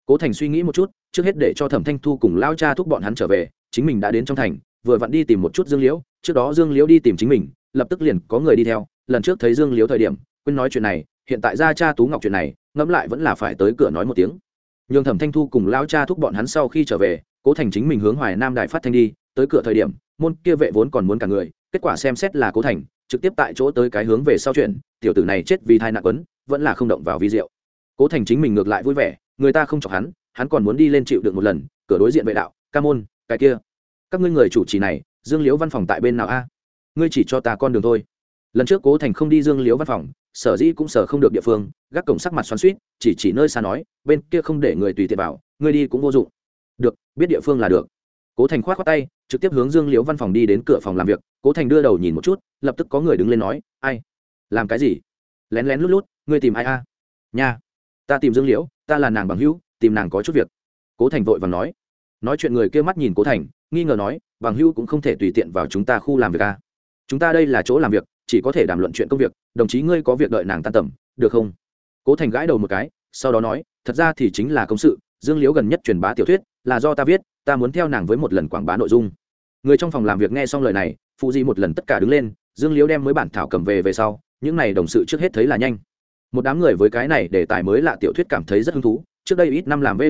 Cố thành suy nghĩ một chút, trước hết để cho thẩm thanh thu cùng lão cha thúc bọn hắn trở về, chính mình đã đến trong thành, vừa vặn đi tìm một chút dương liễu, trước đó dương liễu đi tìm chính mình, lập tức liền có người đi theo, lần trước thấy dương liễu thời điểm, quên nói chuyện này, hiện tại ra cha tú ngọc chuyện này, ngẫm lại vẫn là phải tới cửa nói một tiếng. Nhường thẩm thanh thu cùng lão cha thúc bọn hắn sau khi trở về, cố thành chính mình hướng hoài nam đài phát thanh đi, tới cửa thời điểm, môn kia vệ vốn còn muốn cả người kết quả xem xét là cố thành, trực tiếp tại chỗ tới cái hướng về sau chuyện, tiểu tử này chết vì thai nạn quấn, vẫn là không động vào vi diệu. Cố thành chính mình ngược lại vui vẻ, người ta không chọc hắn hắn còn muốn đi lên chịu được một lần, cửa đối diện vệ đạo, ca môn, cái kia. Các ngươi người chủ trì này, dương liễu văn phòng tại bên nào a? Ngươi chỉ cho ta con đường thôi. Lần trước cố thành không đi dương liễu văn phòng, sở dĩ cũng sở không được địa phương, gác cổng sắc mặt xoắn suýt chỉ chỉ nơi xa nói, bên kia không để người tùy tiện vào, ngươi đi cũng vô dụng. Được, biết địa phương là được cố thành k h o á t khoác tay, trực tiếp hướng dương liễu văn phòng đi đến cửa phòng làm việc. Cố thành đưa đầu nhìn một chút, lập tức có người đứng lên nói, ai? Làm cái gì? Lén lén lút lút, ngươi tìm ai a? Nha, ta tìm dương liễu, ta là nàng bằng hữu, tìm nàng có chút việc. Cố thành vội và nói. Nói chuyện người kia mắt nhìn cố thành, nghi ngờ nói, bằng hữu cũng không thể tùy tiện vào chúng ta khu làm việc a. Chúng ta đây là chỗ làm việc, chỉ có thể đàm luận chuyện công việc, đồng chí ngươi có việc đợi nàng tan tầm, được không? Cố thành gãi đầu một cái, sau đó nói, thật ra thì chính là công sự, dương liễu gần nhất truyền bá tiểu thuyết, là do ta viết ta muốn theo nàng với một lần quảng bá nội dung. Người trong phòng làm việc nghe xong lời này phụ di một lần tất cả đứng lên, dương liễu đem mới bản thảo cầm về về sau, những này đồng sự trước hết thấy là nhanh. Một đám người với cái này để tài mới lạ tiểu thuyết cảm thấy rất hứng thú, trước đây ít năm làm vê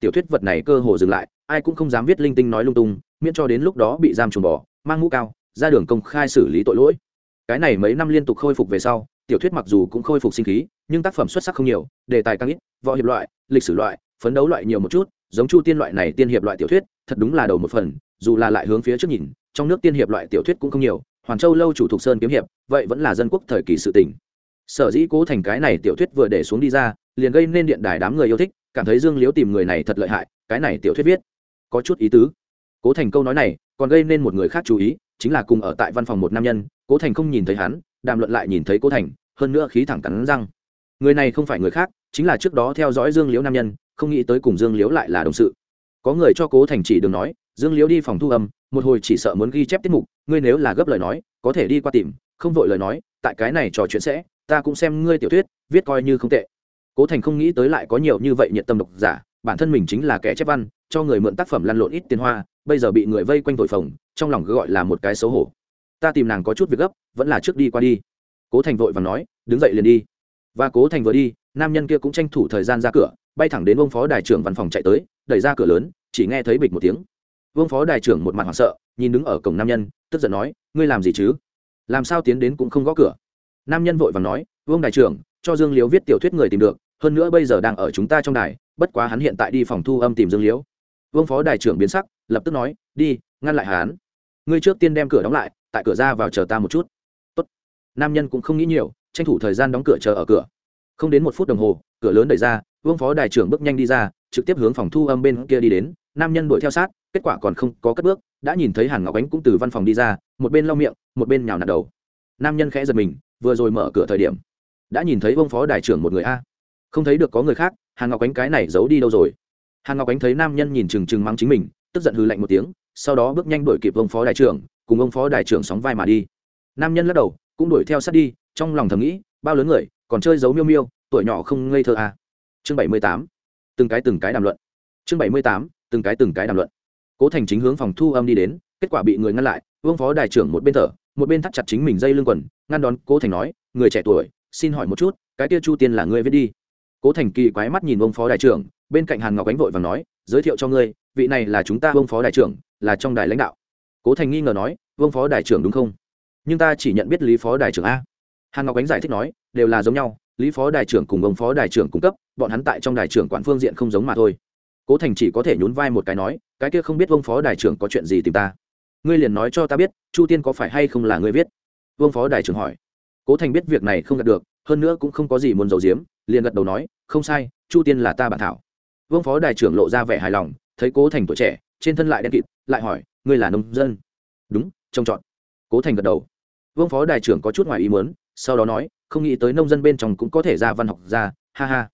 tiểu thuyết vật này cơ hồ dừng lại, ai cũng không dám viết linh tinh nói lung tung, miễn cho đến lúc đó bị giam trùng bỏ, mang mũ cao, ra đường công khai xử lý tội lỗi. Cái này mấy năm liên tục khôi phục về sau, tiểu thuyết mặc dù cũng khôi phục sinh khí, nhưng tác phẩm xuất sắc không nhiều, đề tài càng ít, võ hiệp loại, lịch sử loại, phấn đấu loại nhiều một chút giống chu tiên loại này tiên hiệp loại tiểu thuyết, thật đúng là đầu một phần, dù là lại hướng phía trước nhìn, trong nước tiên hiệp loại tiểu thuyết cũng không nhiều, hoàn châu lâu chủ thục sơn kiếm hiệp, vậy vẫn là dân quốc thời kỳ sự tỉnh sở dĩ cố thành cái này tiểu thuyết vừa để xuống đi ra, liền gây nên điện đài đám người yêu thích, cảm thấy dương liếu tìm người này thật lợi hại, cái này tiểu thuyết viết. Có chút ý tứ. Cố thành câu nói này, còn gây nên một người khác chú ý, chính là cùng ở tại văn phòng một nam nhân, cố thành không nhìn thấy hắn, đàm luận lại nhìn thấy cố thành, hơn nữa khí thẳng cắn răng. Người này không phải người khác, chính là trước đó theo dõi dương liễu nam nhân không nghĩ tới cùng dương Liễu lại là đồng sự. Có người cho cố thành chỉ đường nói, dương Liễu đi phòng thu âm, một hồi chỉ sợ muốn ghi chép tiết mục, ngươi nếu là gấp lời nói, có thể đi qua tìm, không vội lời nói, tại cái này trò chuyện sẽ, ta cũng xem ngươi tiểu thuyết, viết coi như không tệ. Cố thành không nghĩ tới lại có nhiều như vậy nhiệt tâm độc giả, bản thân mình chính là kẻ chép văn, cho người mượn tác phẩm lăn lộn ít tiền hoa, bây giờ bị người vây quanh tội phồng, trong lòng gọi là một cái xấu hổ. Ta tìm nàng có chút việc gấp, vẫn là trước đi qua đi. Cố thành vội và nói, đứng dậy liền đi. Và cố thành vừa đi, nam nhân kia cũng tranh thủ thời gian ra cửa bay thẳng đến ông phó đại trưởng văn phòng chạy tới, đẩy ra cửa lớn, chỉ nghe thấy bịch một tiếng. Vương phó đại trưởng một mặt hoảng sợ, nhìn đứng ở cổng nam nhân, tức giận nói, ngươi làm gì chứ? Làm sao tiến đến cũng không gõ cửa? Nam nhân vội vàng nói, vương đại trưởng, cho dương liếu viết tiểu thuyết người tìm được, hơn nữa bây giờ đang ở chúng ta trong đài, bất quá hắn hiện tại đi phòng thu âm tìm dương liếu vương phó đại trưởng biến sắc, lập tức nói, đi, ngăn lại hắn. Ngươi trước tiên đem cửa đóng lại, tại cửa ra vào chờ ta một chút. Tốt. nam nhân cũng không nghĩ nhiều, tranh thủ thời gian đóng cửa chờ ở cửa. Không đến một phút đồng hồ, cửa lớn đẩy ra vương phó Đại trưởng bước nhanh đi ra, trực tiếp hướng phòng thu âm bên kia đi đến. Nam nhân đuổi theo sát, kết quả còn không có cất bước, đã nhìn thấy hàn ngọc ánh cũng từ văn phòng đi ra, một bên lau miệng, một bên nhào nạt đầu. Nam nhân khẽ giật mình, vừa rồi mở cửa thời điểm, đã nhìn thấy vương phó Đại trưởng một người a. Không thấy được có người khác, hàn ngọc ánh cái này giấu đi đâu rồi? Hàn ngọc ánh thấy nam nhân nhìn chừng chừng mắng chính mình, tức giận hư lạnh một tiếng, sau đó bước nhanh đuổi kịp ông phó đại trưởng, cùng ông phó đại trưởng sóng vai mà đi. Nam nhân lắc đầu, cũng đuổi theo sát đi, trong lòng thầm nghĩ, bao lớn người, còn chơi giấu miêu miêu, tuổi nhỏ không ngây thơ à chương bảy mươi tám. Từng cái từng cái đàm luận. Chương bảy mươi tám, từng cái từng cái đàm luận. Cố thành chính hướng phòng thu âm đi đến, kết quả bị người ngăn lại, vương phó đại trưởng một bên thở, một bên thắt chặt chính mình dây lưng quần, ngăn đón cố thành nói, người trẻ tuổi, xin hỏi một chút, cái kia chu tiên là ngươi viết đi. Cố thành kỳ quái mắt nhìn Vương phó đại trưởng, bên cạnh hàn ngọc ánh vội và nói, giới thiệu cho ngươi, vị này là chúng ta Vương phó đại trưởng, là trong đài lãnh đạo. Cố thành nghi ngờ nói, vương phó đại trưởng đúng không? Nhưng ta chỉ nhận biết lý phó đại trưởng a. Hàn ngọc ánh giải thích nói, đều là giống nhau lý phó đại trưởng cùng ông phó đại trưởng cung cấp, bọn hắn tại trong đại trưởng quản phương diện không giống mà thôi. Cố thành chỉ có thể nhún vai một cái nói, cái kia không biết vương phó đại trưởng có chuyện gì tìm ta. Ngươi liền nói cho ta biết, chu tiên có phải hay không là ngươi viết? Vương phó đại trưởng hỏi. Cố thành biết việc này không gạt được, hơn nữa cũng không có gì muốn giấu giếm, liền gật đầu nói, không sai, chu tiên là ta bản thảo. Vương phó đại trưởng lộ ra vẻ hài lòng, thấy cố thành tuổi trẻ, trên thân lại đen kịt, lại hỏi, ngươi là nông dân? Đúng, trông trọt. Cố thành gật đầu. Vương phó đại trưởng có chút ngoài ý muốn, sau đó nói không nghĩ tới nông dân bên trong cũng có thể ra văn học ra, ha ha.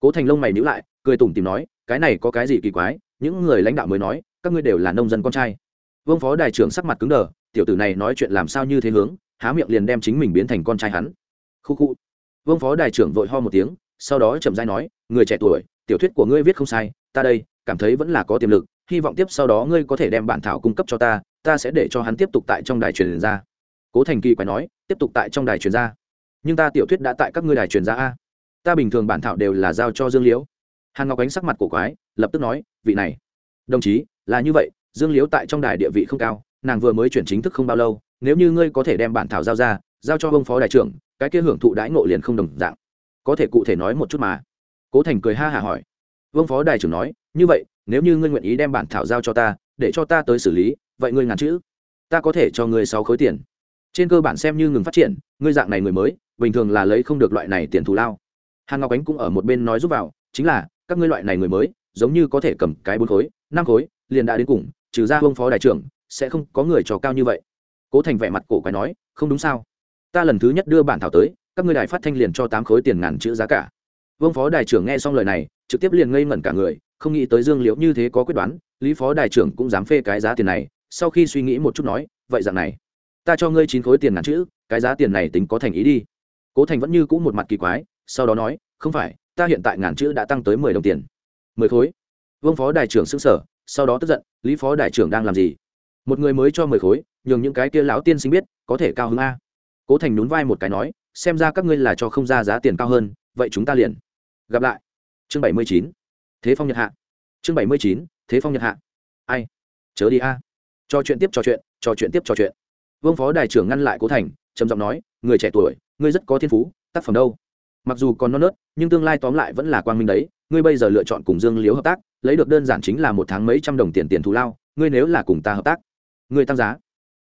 Cố thành lông mày nhữ lại, cười tủm tìm nói, cái này có cái gì kỳ quái, những người lãnh đạo mới nói, các ngươi đều là nông dân con trai. Vương phó đại trưởng sắc mặt cứng đờ, tiểu tử này nói chuyện làm sao như thế hướng, há miệng liền đem chính mình biến thành con trai hắn. Khu khu. Vương phó đại trưởng vội ho một tiếng, sau đó chậm dai nói, người trẻ tuổi, tiểu thuyết của ngươi viết không sai, ta đây, cảm thấy vẫn là có tiềm lực, hy vọng tiếp sau đó ngươi có thể đem bản thảo cung cấp cho ta ta sẽ để cho hắn tiếp tục tại trong đài truyền ra. Cố thành kỳ quái nói, tiếp tục tại trong đài truyền ra nhưng ta tiểu thuyết đã tại các ngươi đài truyền ra a. Ta bình thường bản thảo đều là giao cho dương liễu. Hàn ngọc ánh sắc mặt cổ quái, lập tức nói, vị này. Đồng chí, là như vậy, dương liễu tại trong đài địa vị không cao, nàng vừa mới chuyển chính thức không bao lâu, nếu như ngươi có thể đem bản thảo giao ra, giao cho ông phó đại trưởng, cái kia hưởng thụ đãi ngộ liền không đồng dạng. Có thể cụ thể nói một chút mà. Cố thành cười ha hả hỏi. Vương phó đại trưởng nói, như vậy, nếu như ngươi nguyện ý đem bản thảo giao cho ta, để cho ta tới xử lý, vậy ngươi ngàn chữ. Ta có thể cho ngươi sáu khối tiền trên cơ bản xem như ngừng phát triển, ngươi dạng này người mới, bình thường là lấy không được loại này tiền thù lao. Hàn ngọc ánh cũng ở một bên nói giúp vào, chính là, các ngươi loại này người mới, giống như có thể cầm cái bốn khối, năm khối, liền đã đến cùng, trừ ra vương phó đại trưởng, sẽ không có người trò cao như vậy. Cố thành vẻ mặt cổ quái nói, không đúng sao? Ta lần thứ nhất đưa bản thảo tới, các ngươi đài phát thanh liền cho tám khối tiền ngàn chữ giá cả. Vương phó đại trưởng nghe xong lời này, trực tiếp liền ngây ngẩn cả người, không nghĩ tới dương liễu như thế có quyết đoán, lý phó đại trưởng cũng dám phê cái giá tiền này, sau khi suy nghĩ một chút nói, vậy dạng này ta cho ngươi chín khối tiền ngàn chữ, cái giá tiền này tính có thành ý đi. Cố thành vẫn như cũ một mặt kỳ quái, sau đó nói, không phải, ta hiện tại ngàn chữ đã tăng tới mười đồng tiền. Mười khối? Vương phó đại trưởng xứng sở sau đó tức giận, lý phó đại trưởng đang làm gì? Một người mới cho mười khối, nhường những cái kia lão tiên sinh biết, có thể cao hơn a. Cố thành nhún vai một cái nói, xem ra các ngươi là cho không ra giá tiền cao hơn, vậy chúng ta liền gặp lại. Chương bảy mươi chín. Thế phong nhật hạ. Chương bảy mươi chín, thế phong nhật hạ. Ai? Chớ đi a. Trò chuyện tiếp trò chuyện trò chuyện tiếp trò chuyện vương phó đại trưởng ngăn lại cố thành, trầm giọng nói, người trẻ tuổi, ngươi rất có thiên phú, tác phẩm đâu? Mặc dù còn non nớt, nhưng tương lai tóm lại vẫn là quang minh đấy, ngươi bây giờ lựa chọn cùng dương liếu hợp tác, lấy được đơn giản chính là một tháng mấy trăm đồng tiền tiền thù lao, ngươi nếu là cùng ta hợp tác, ngươi tăng giá.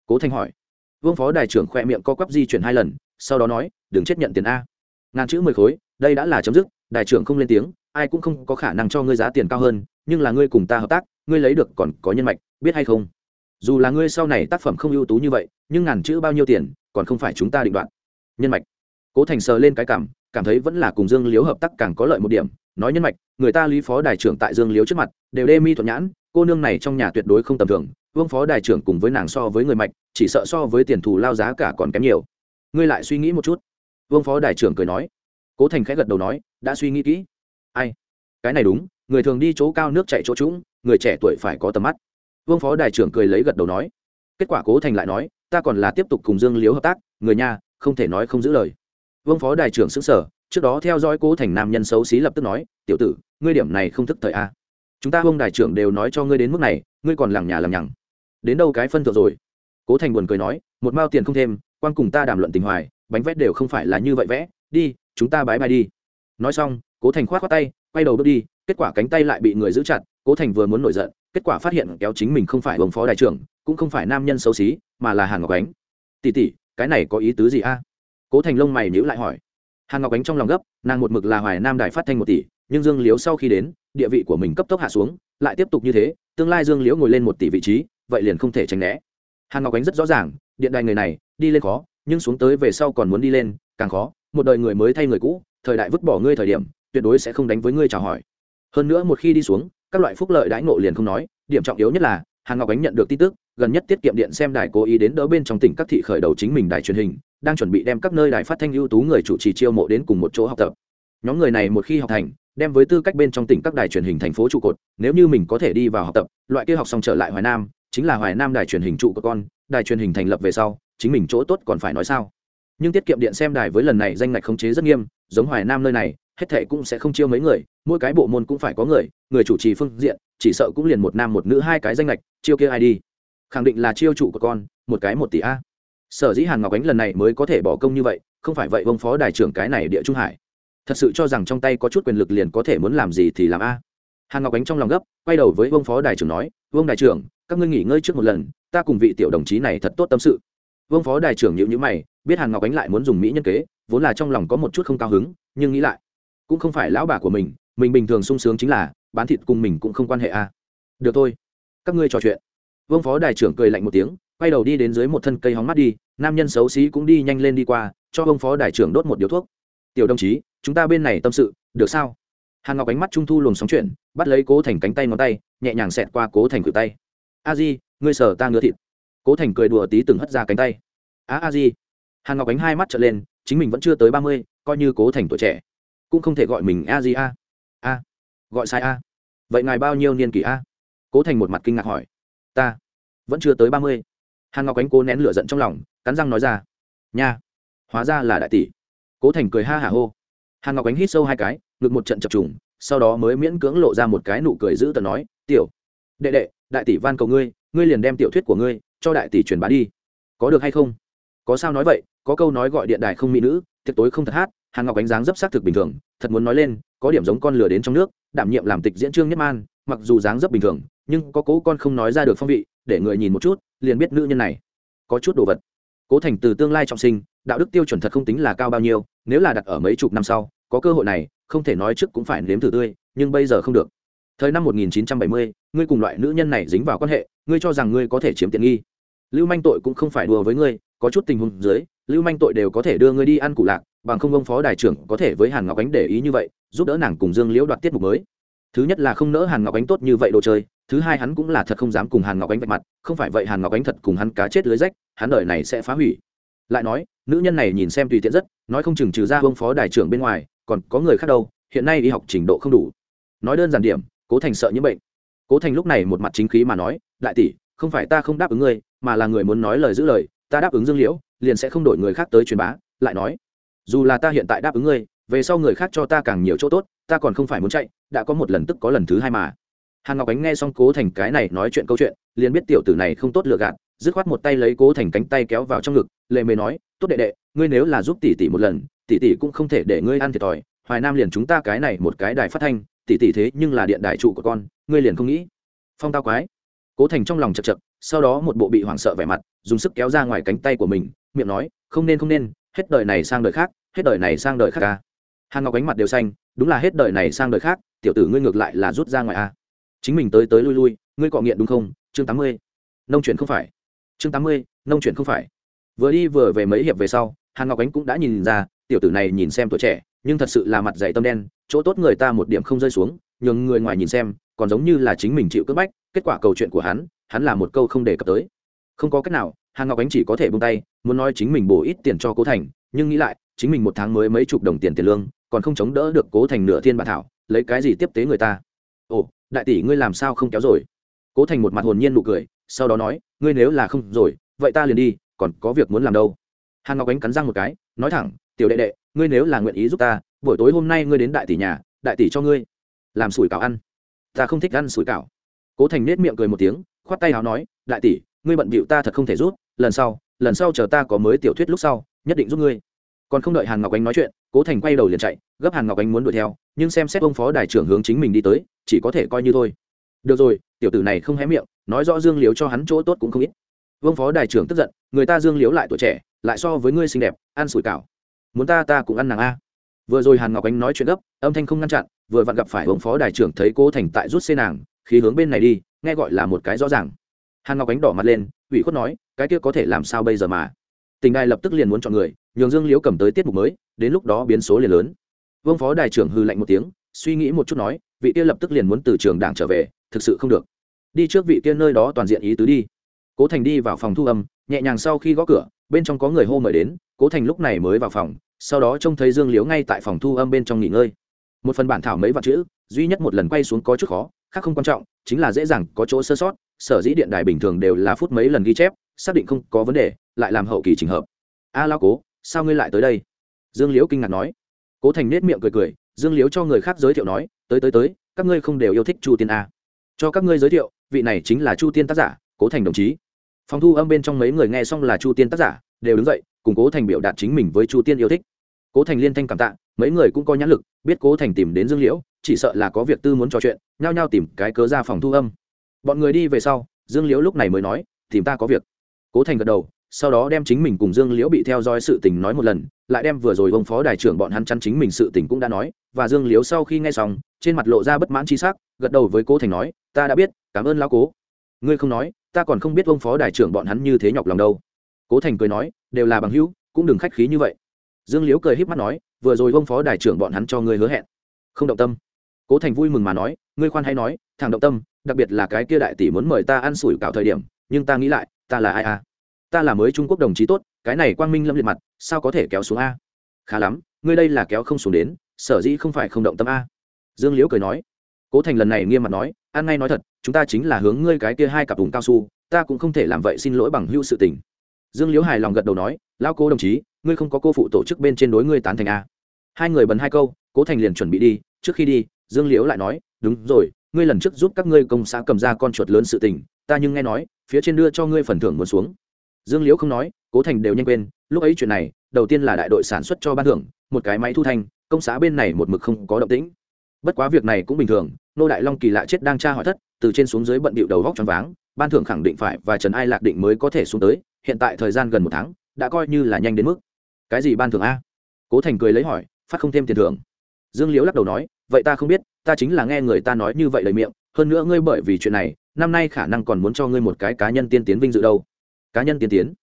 Cố thanh hỏi. Vương phó đại trưởng khoe miệng co quắp di chuyển hai lần, sau đó nói, đừng chết nhận tiền a. Ngàn chữ mười khối, đây đã là chấm dứt đại trưởng không lên tiếng, ai cũng không có khả năng cho ngươi giá tiền cao hơn, nhưng là ngươi cùng ta hợp tác, ngươi lấy được còn có nhân mạch, biết hay không? Dù là ngươi sau này tác phẩm không ưu tú như vậy, nhưng ngàn chữ bao nhiêu tiền, còn không phải chúng ta định đoạt. Nhân mạch. Cố thành sờ lên cái cảm cảm thấy vẫn là cùng dương liếu hợp tác càng có lợi một điểm. Nói nhân mạch, người ta lý phó Đài trưởng tại dương liếu trước mặt, đều đê mi thuận nhãn, cô nương này trong nhà tuyệt đối không tầm thường, vương phó Đài trưởng cùng với nàng so với người mạch, chỉ sợ so với tiền thù lao giá cả còn kém nhiều. Ngươi lại suy nghĩ một chút. Vương phó Đài trưởng cười nói. Cố thành khẽ gật đầu nói, đã suy nghĩ kỹ. Ai? Cái này đúng, người thường đi chỗ cao nước chạy chỗ trũng, người trẻ tuổi phải có tầm mắt vương phó đại trưởng cười lấy gật đầu nói, kết quả cố thành lại nói, ta còn là tiếp tục cùng dương liếu hợp tác, người nhà, không thể nói không giữ lời. Vương phó đại trưởng xứng sở trước đó theo dõi cố thành nam nhân xấu xí lập tức nói, tiểu tử, ngươi điểm này không thức thời a. Chúng ta vương đại trưởng đều nói cho ngươi đến mức này, ngươi còn lằng nhà lằng nhằng. Đến đâu cái phân thượng rồi? Cố thành buồn cười nói, một mao tiền không thêm, quan cùng ta đàm luận tình hoài, bánh vét đều không phải là như vậy vẽ, đi, chúng ta bái bài đi. Nói xong, cố thành khoát khoát tay, quay đầu bước đi, kết quả cánh tay lại bị người giữ chặt, cố thành vừa muốn nổi giận kết quả phát hiện kéo chính mình không phải vương phó đại trưởng, cũng không phải nam nhân xấu xí, mà là hàn ngọc ánh. Tỉ tỉ cái này có ý tứ gì a? Cố thành lông mày nhữ lại hỏi. Hàn ngọc ánh trong lòng gấp, nàng một mực là hoài nam đài phát thanh một tỷ, nhưng dương liếu sau khi đến, địa vị của mình cấp tốc hạ xuống, lại tiếp tục như thế, tương lai dương liếu ngồi lên một tỷ vị trí, vậy liền không thể tránh né. Hàn ngọc ánh rất rõ ràng, điện đài người này, đi lên khó, nhưng xuống tới về sau còn muốn đi lên, càng khó, một đời người mới thay người cũ, thời đại vứt bỏ ngươi thời điểm, tuyệt đối sẽ không đánh với ngươi chào hỏi. Hơn nữa một khi đi xuống các loại phúc lợi đãi ngộ liền không nói, điểm trọng yếu nhất là hàn ngọc ánh nhận được tin tức, gần nhất tiết kiệm điện xem đài cố ý đến đỡ bên trong tỉnh các thị khởi đầu chính mình đài truyền hình, đang chuẩn bị đem các nơi đài phát thanh ưu tú người chủ trì chiêu mộ đến cùng một chỗ học tập. Nhóm người này một khi học thành, đem với tư cách bên trong tỉnh các đài truyền hình thành phố trụ cột, nếu như mình có thể đi vào học tập, loại kia học xong trở lại hoài nam, chính là hoài nam đài truyền hình trụ của con, đài truyền hình thành lập về sau, chính mình chỗ tốt còn phải nói sao? Nhưng tiết kiệm điện xem đài với lần này danh ngạch khống chế rất nghiêm, giống hoài nam nơi này hết thệ cũng sẽ không chiêu mấy người, mỗi cái bộ môn cũng phải có người người chủ trì phương diện, chỉ sợ cũng liền một nam một nữ hai cái danh lệch chiêu kia ai đi? Khẳng định là chiêu chủ của con, một cái một tỷ a. Sở dĩ hàn ngọc ánh lần này mới có thể bỏ công như vậy, không phải vậy ông phó đại trưởng cái này địa trung hải. Thật sự cho rằng trong tay có chút quyền lực liền có thể muốn làm gì thì làm a. Hàn ngọc ánh trong lòng gấp, quay đầu với ông phó đại trưởng nói, vương đại trưởng, các ngươi nghỉ ngơi trước một lần, ta cùng vị tiểu đồng chí này thật tốt tâm sự. Vương phó đại trưởng nhịu nhữ mày, biết hàn ngọc ánh lại muốn dùng mỹ nhân kế, vốn là trong lòng có một chút không cao hứng, nhưng nghĩ lại cũng không phải lão bà của mình mình bình thường sung sướng chính là, bán thịt cùng mình cũng không quan hệ a được thôi, các ngươi trò chuyện. Vương phó đại trưởng cười lạnh một tiếng, quay đầu đi đến dưới một thân cây hóng mắt đi, nam nhân xấu xí cũng đi nhanh lên đi qua, cho vương phó đại trưởng đốt một điếu thuốc. Tiểu đồng chí, chúng ta bên này tâm sự, được sao? Hàn ngọc ánh mắt trung thu luồng sóng chuyển, bắt lấy cố thành cánh tay ngón tay, nhẹ nhàng xẹt qua cố thành cự tay. A di, ngươi sở ta ngứa thịt. Cố thành cười đùa tí từng hất ra cánh tay. Á, a di. Hàn ngọc ánh hai mắt trở lên, chính mình vẫn chưa tới ba mươi, coi như cố thành tuổi trẻ cũng không thể gọi mình a di a. A. Gọi sai a. Vậy ngài bao nhiêu niên kỷ a? Cố thành một mặt kinh ngạc hỏi. Ta. Vẫn chưa tới ba mươi. Hàn ngọc ánh cố nén lửa giận trong lòng, cắn răng nói ra. Nha. Hóa ra là đại tỷ. Cố thành cười ha hả hô. Hàn ngọc ánh hít sâu hai cái, ngực một trận chập trùng, sau đó mới miễn cưỡng lộ ra một cái nụ cười giữ tần nói, tiểu, đệ đệ, đại tỷ van cầu ngươi ngươi liền đem tiểu thuyết của ngươi cho đại tỷ truyền bá đi. Có được hay không? Có sao nói vậy, có câu nói gọi điện đài không mỹ nữ, tiệc tối không thật hát hàn ngọc ánh dáng dấp xác thực bình thường thật muốn nói lên có điểm giống con lửa đến trong nước đảm nhiệm làm tịch diễn trương nhất man mặc dù dáng dấp bình thường nhưng có cố con không nói ra được phong vị để người nhìn một chút liền biết nữ nhân này có chút đồ vật. Cố thành từ tương lai trọng sinh đạo đức tiêu chuẩn thật không tính là cao bao nhiêu nếu là đặt ở mấy chục năm sau có cơ hội này không thể nói trước cũng phải nếm thử tươi nhưng bây giờ không được. Thời năm 1970, ngươi cùng loại nữ nhân này dính vào quan hệ ngươi cho rằng ngươi có thể chiếm tiện nghi. Lưu manh tội cũng không phải đùa với ngươi có chút tình huống dưới lưu manh tội đều có thể đưa ngươi đi ăn cụ lạc bằng không ông phó đại trưởng có thể với hàn ngọc ánh để ý như vậy, giúp đỡ nàng cùng dương liễu đoạt tiết mục mới. Thứ nhất là không nỡ hàn ngọc ánh tốt như vậy đồ chơi, thứ hai hắn cũng là thật không dám cùng hàn ngọc ánh vạch mặt, không phải vậy hàn ngọc ánh thật cùng hắn cá chết lưới rách, hắn đời này sẽ phá hủy. Lại nói, nữ nhân này nhìn xem tùy tiện rất, nói không chừng trừ ra ông phó đại trưởng bên ngoài, còn có người khác đâu, hiện nay y học trình độ không đủ. Nói đơn giản điểm, cố thành sợ những bệnh. Cố thành lúc này một mặt chính khí mà nói, đại tỷ, không phải ta không đáp ứng ngươi, mà là người muốn nói lời giữ lời, ta đáp ứng dương liễu, liền sẽ không đổi người khác tới truyền bá. Lại nói dù là ta hiện tại đáp ứng ngươi, về sau người khác cho ta càng nhiều chỗ tốt, ta còn không phải muốn chạy, đã có một lần tức có lần thứ hai mà. Hàn ngọc ánh nghe xong cố thành cái này nói chuyện câu chuyện, liền biết tiểu tử này không tốt lựa gạt, dứt khoát một tay lấy cố thành cánh tay kéo vào trong ngực, lệ mề nói, tốt đệ đệ, ngươi nếu là giúp tỷ tỷ một lần, tỷ tỷ cũng không thể để ngươi ăn thiệt thòi, hoài nam liền chúng ta cái này một cái đài phát thanh, tỷ tỷ thế nhưng là điện đài trụ của con, ngươi liền không nghĩ. Phong tao quái. Cố thành trong lòng chật chật, sau đó một bộ bị hoảng sợ vẻ mặt, dùng sức kéo ra ngoài cánh tay của mình, miệng nói, không nên không nên hết đời này sang đời khác, hết đời này sang đời khác ca hàn ngọc ánh mặt đều xanh, đúng là hết đời này sang đời khác, tiểu tử ngươi ngược lại là rút ra ngoài a chính mình tới tới lui lui, ngươi cọ nghiện đúng không? Chương tám mươi. Nông chuyện không phải. Chương tám mươi, nông chuyện không phải. Vừa đi vừa về mấy hiệp về sau, hàn ngọc ánh cũng đã nhìn ra, tiểu tử này nhìn xem tuổi trẻ, nhưng thật sự là mặt dày tâm đen, chỗ tốt người ta một điểm không rơi xuống, nhường người ngoài nhìn xem, còn giống như là chính mình chịu cướp bách, kết quả câu chuyện của hắn hắn là một câu không đề cập tới. Không có cách nào hàn ngọc ánh chỉ có thể buông tay, muốn nói chính mình bổ ít tiền cho cố thành, nhưng nghĩ lại, chính mình một tháng mới mấy chục đồng tiền tiền lương, còn không chống đỡ được cố thành nửa thiên bản thảo, lấy cái gì tiếp tế người ta? Ồ, đại tỷ ngươi làm sao không kéo rồi? Cố thành một mặt hồn nhiên nụ cười, sau đó nói, ngươi nếu là không rồi, vậy ta liền đi, còn có việc muốn làm đâu. Hàn ngọc ánh cắn răng một cái, nói thẳng, tiểu đệ đệ, ngươi nếu là nguyện ý giúp ta, buổi tối hôm nay ngươi đến đại tỷ nhà, đại tỷ cho ngươi làm sủi cảo ăn. Ta không thích ăn sủi cảo. Cố thành nết miệng cười một tiếng, khoát tay áo nói, đại tỷ ngươi bận bịu ta thật không thể rút, lần sau lần sau chờ ta có mới tiểu thuyết lúc sau, nhất định giúp ngươi. Còn không đợi hàn ngọc ánh nói chuyện, cố thành quay đầu liền chạy, gấp hàn ngọc ánh muốn đuổi theo, nhưng xem xét ông phó đại trưởng hướng chính mình đi tới, chỉ có thể coi như thôi. Được rồi, tiểu tử này không hé miệng, nói rõ dương liếu cho hắn chỗ tốt cũng không ít. Vương phó đại trưởng tức giận, người ta dương liếu lại tuổi trẻ, lại so với ngươi xinh đẹp, ăn sủi cảo. Muốn ta ta cũng ăn nàng a. Vừa rồi hàn ngọc ánh nói chuyện gấp, âm thanh không ngăn chặn, vừa vặn gặp phải ông phó đại trưởng thấy cố thành tại rút xê nàng, khí hướng bên này đi, nghe gọi là một cái rõ ràng hàn ngọc ánh đỏ mặt lên, ủy khuất nói, cái kia có thể làm sao bây giờ mà? Tình đài lập tức liền muốn chọn người, nhường dương liễu cầm tới tiết mục mới, đến lúc đó biến số liền lớn. Vương phó Đài trưởng hư lạnh một tiếng, suy nghĩ một chút nói, vị kia lập tức liền muốn từ trường đảng trở về, thực sự không được. Đi trước vị kia nơi đó toàn diện ý tứ đi. Cố thành đi vào phòng thu âm, nhẹ nhàng sau khi gõ cửa, bên trong có người hô mời đến, cố thành lúc này mới vào phòng, sau đó trông thấy dương Liễu ngay tại phòng thu âm bên trong nghỉ ngơi. Một phần bản thảo mấy vạn chữ, duy nhất một lần quay xuống có chút khó khác không quan trọng, chính là dễ dàng có chỗ sơ sót, sở dĩ điện đài bình thường đều là phút mấy lần ghi chép, xác định không có vấn đề, lại làm hậu kỳ trình hợp. A lao cố, sao ngươi lại tới đây? Dương liễu kinh ngạc nói. Cố thành nết miệng cười cười, dương liễu cho người khác giới thiệu nói, tới tới tới, các ngươi không đều yêu thích chu tiên a. Cho các ngươi giới thiệu, vị này chính là chu tiên tác giả, cố thành đồng chí. Phòng thu âm bên trong mấy người nghe xong là chu tiên tác giả, đều đứng dậy, cùng cố thành biểu đạt chính mình với chu tiên yêu thích. Cố thành liên thanh cảm tạ, mấy người cũng có nhãn lực, biết cố thành tìm đến dương liễu chỉ sợ là có việc tư muốn trò chuyện, nhao nhao tìm cái cớ ra phòng thu âm. Bọn người đi về sau, dương liễu lúc này mới nói, tìm ta có việc. Cố thành gật đầu, sau đó đem chính mình cùng dương liễu bị theo dõi sự tình nói một lần, lại đem vừa rồi ông phó đại trưởng bọn hắn chăn chính mình sự tình cũng đã nói, và dương liễu sau khi nghe xong, trên mặt lộ ra bất mãn chi sắc, gật đầu với cố thành nói, ta đã biết, cảm ơn lão cố. Ngươi không nói, ta còn không biết ông phó đại trưởng bọn hắn như thế nhọc lòng đâu. Cố thành cười nói, đều là bằng hữu, cũng đừng khách khí như vậy. Dương liễu cười híp mắt nói, vừa rồi ông phó đại trưởng bọn hắn cho ngươi hứa hẹn. Không động tâm cố thành vui mừng mà nói, ngươi khoan hay nói, thằng động tâm, đặc biệt là cái kia đại tỷ muốn mời ta ăn sủi cảo thời điểm, nhưng ta nghĩ lại, ta là ai à? Ta là mới trung quốc đồng chí tốt, cái này quang minh lâm liệt mặt, sao có thể kéo xuống a? Khá lắm, ngươi đây là kéo không xuống đến, sở dĩ không phải không động tâm a? Dương liễu cười nói. Cố thành lần này nghiêm mặt nói, ăn ngay nói thật, chúng ta chính là hướng ngươi cái kia hai cặp vùng cao su, ta cũng không thể làm vậy xin lỗi bằng hữu sự tình. Dương liễu hài lòng gật đầu nói, lão cố đồng chí, ngươi không có cô phụ tổ chức bên trên đối ngươi tán thành a. Hai người bần hai câu, cố thành liền chuẩn bị đi, trước khi đi dương liễu lại nói, đúng rồi, ngươi lần trước giúp các ngươi công xã cầm ra con chuột lớn sự tình, ta nhưng nghe nói, phía trên đưa cho ngươi phần thưởng muốn xuống. Dương liễu không nói, cố thành đều nhanh quên, lúc ấy chuyện này, đầu tiên là đại đội sản xuất cho ban thưởng, một cái máy thu thanh, công xã bên này một mực không có động tĩnh. Bất quá việc này cũng bình thường, nô đại long kỳ lạ chết đang tra hỏi thất, từ trên xuống dưới bận bịu đầu góc choáng váng, ban thưởng khẳng định phải và trần ai lạc định mới có thể xuống tới, hiện tại thời gian gần một tháng, đã coi như là nhanh đến mức. Cái gì ban thưởng a? Cố thành cười lấy hỏi, phát không thêm tiền thưởng dương liễu lắc đầu nói, vậy ta không biết, ta chính là nghe người ta nói như vậy lời miệng, hơn nữa ngươi bởi vì chuyện này, năm nay khả năng còn muốn cho ngươi một cái cá nhân tiên tiến vinh dự đâu. Cá nhân tiên tiến?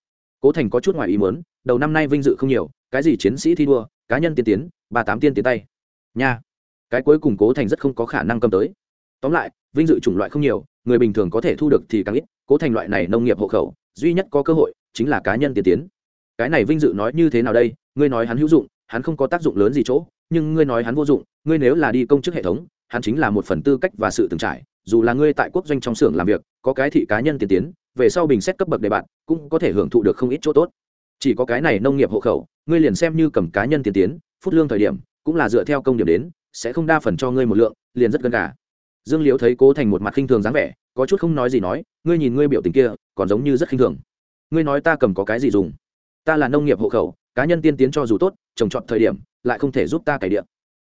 Cố thành có chút ngoài ý muốn, đầu năm nay vinh dự không nhiều, cái gì chiến sĩ thi đua, cá nhân tiên tiến, ba tám tiên tiến tay. Nha, cái cuối cùng cố thành rất không có khả năng cầm tới. Tóm lại, vinh dự chủng loại không nhiều, người bình thường có thể thu được thì càng ít, cố thành loại này nông nghiệp hộ khẩu, duy nhất có cơ hội chính là cá nhân tiên tiến. Cái này vinh dự nói như thế nào đây? Ngươi nói hắn hữu dụng, hắn không có tác dụng lớn gì chỗ nhưng ngươi nói hắn vô dụng, ngươi nếu là đi công chức hệ thống, hắn chính là một phần tư cách và sự từng trải, dù là ngươi tại quốc doanh trong xưởng làm việc, có cái thị cá nhân tiên tiến, về sau bình xét cấp bậc đề bạn, cũng có thể hưởng thụ được không ít chỗ tốt. Chỉ có cái này nông nghiệp hộ khẩu, ngươi liền xem như cầm cá nhân tiên tiến, phút lương thời điểm, cũng là dựa theo công điểm đến, sẽ không đa phần cho ngươi một lượng, liền rất gần cả. Dương liễu thấy cố thành một mặt khinh thường dáng vẻ, có chút không nói gì nói, ngươi nhìn ngươi biểu tình kia, còn giống như rất khinh thường. Ngươi nói ta cầm có cái gì dùng? Ta là nông nghiệp hộ khẩu, cá nhân tiên tiến cho dù tốt, trồng trọt thời điểm lại không thể giúp ta cải điện.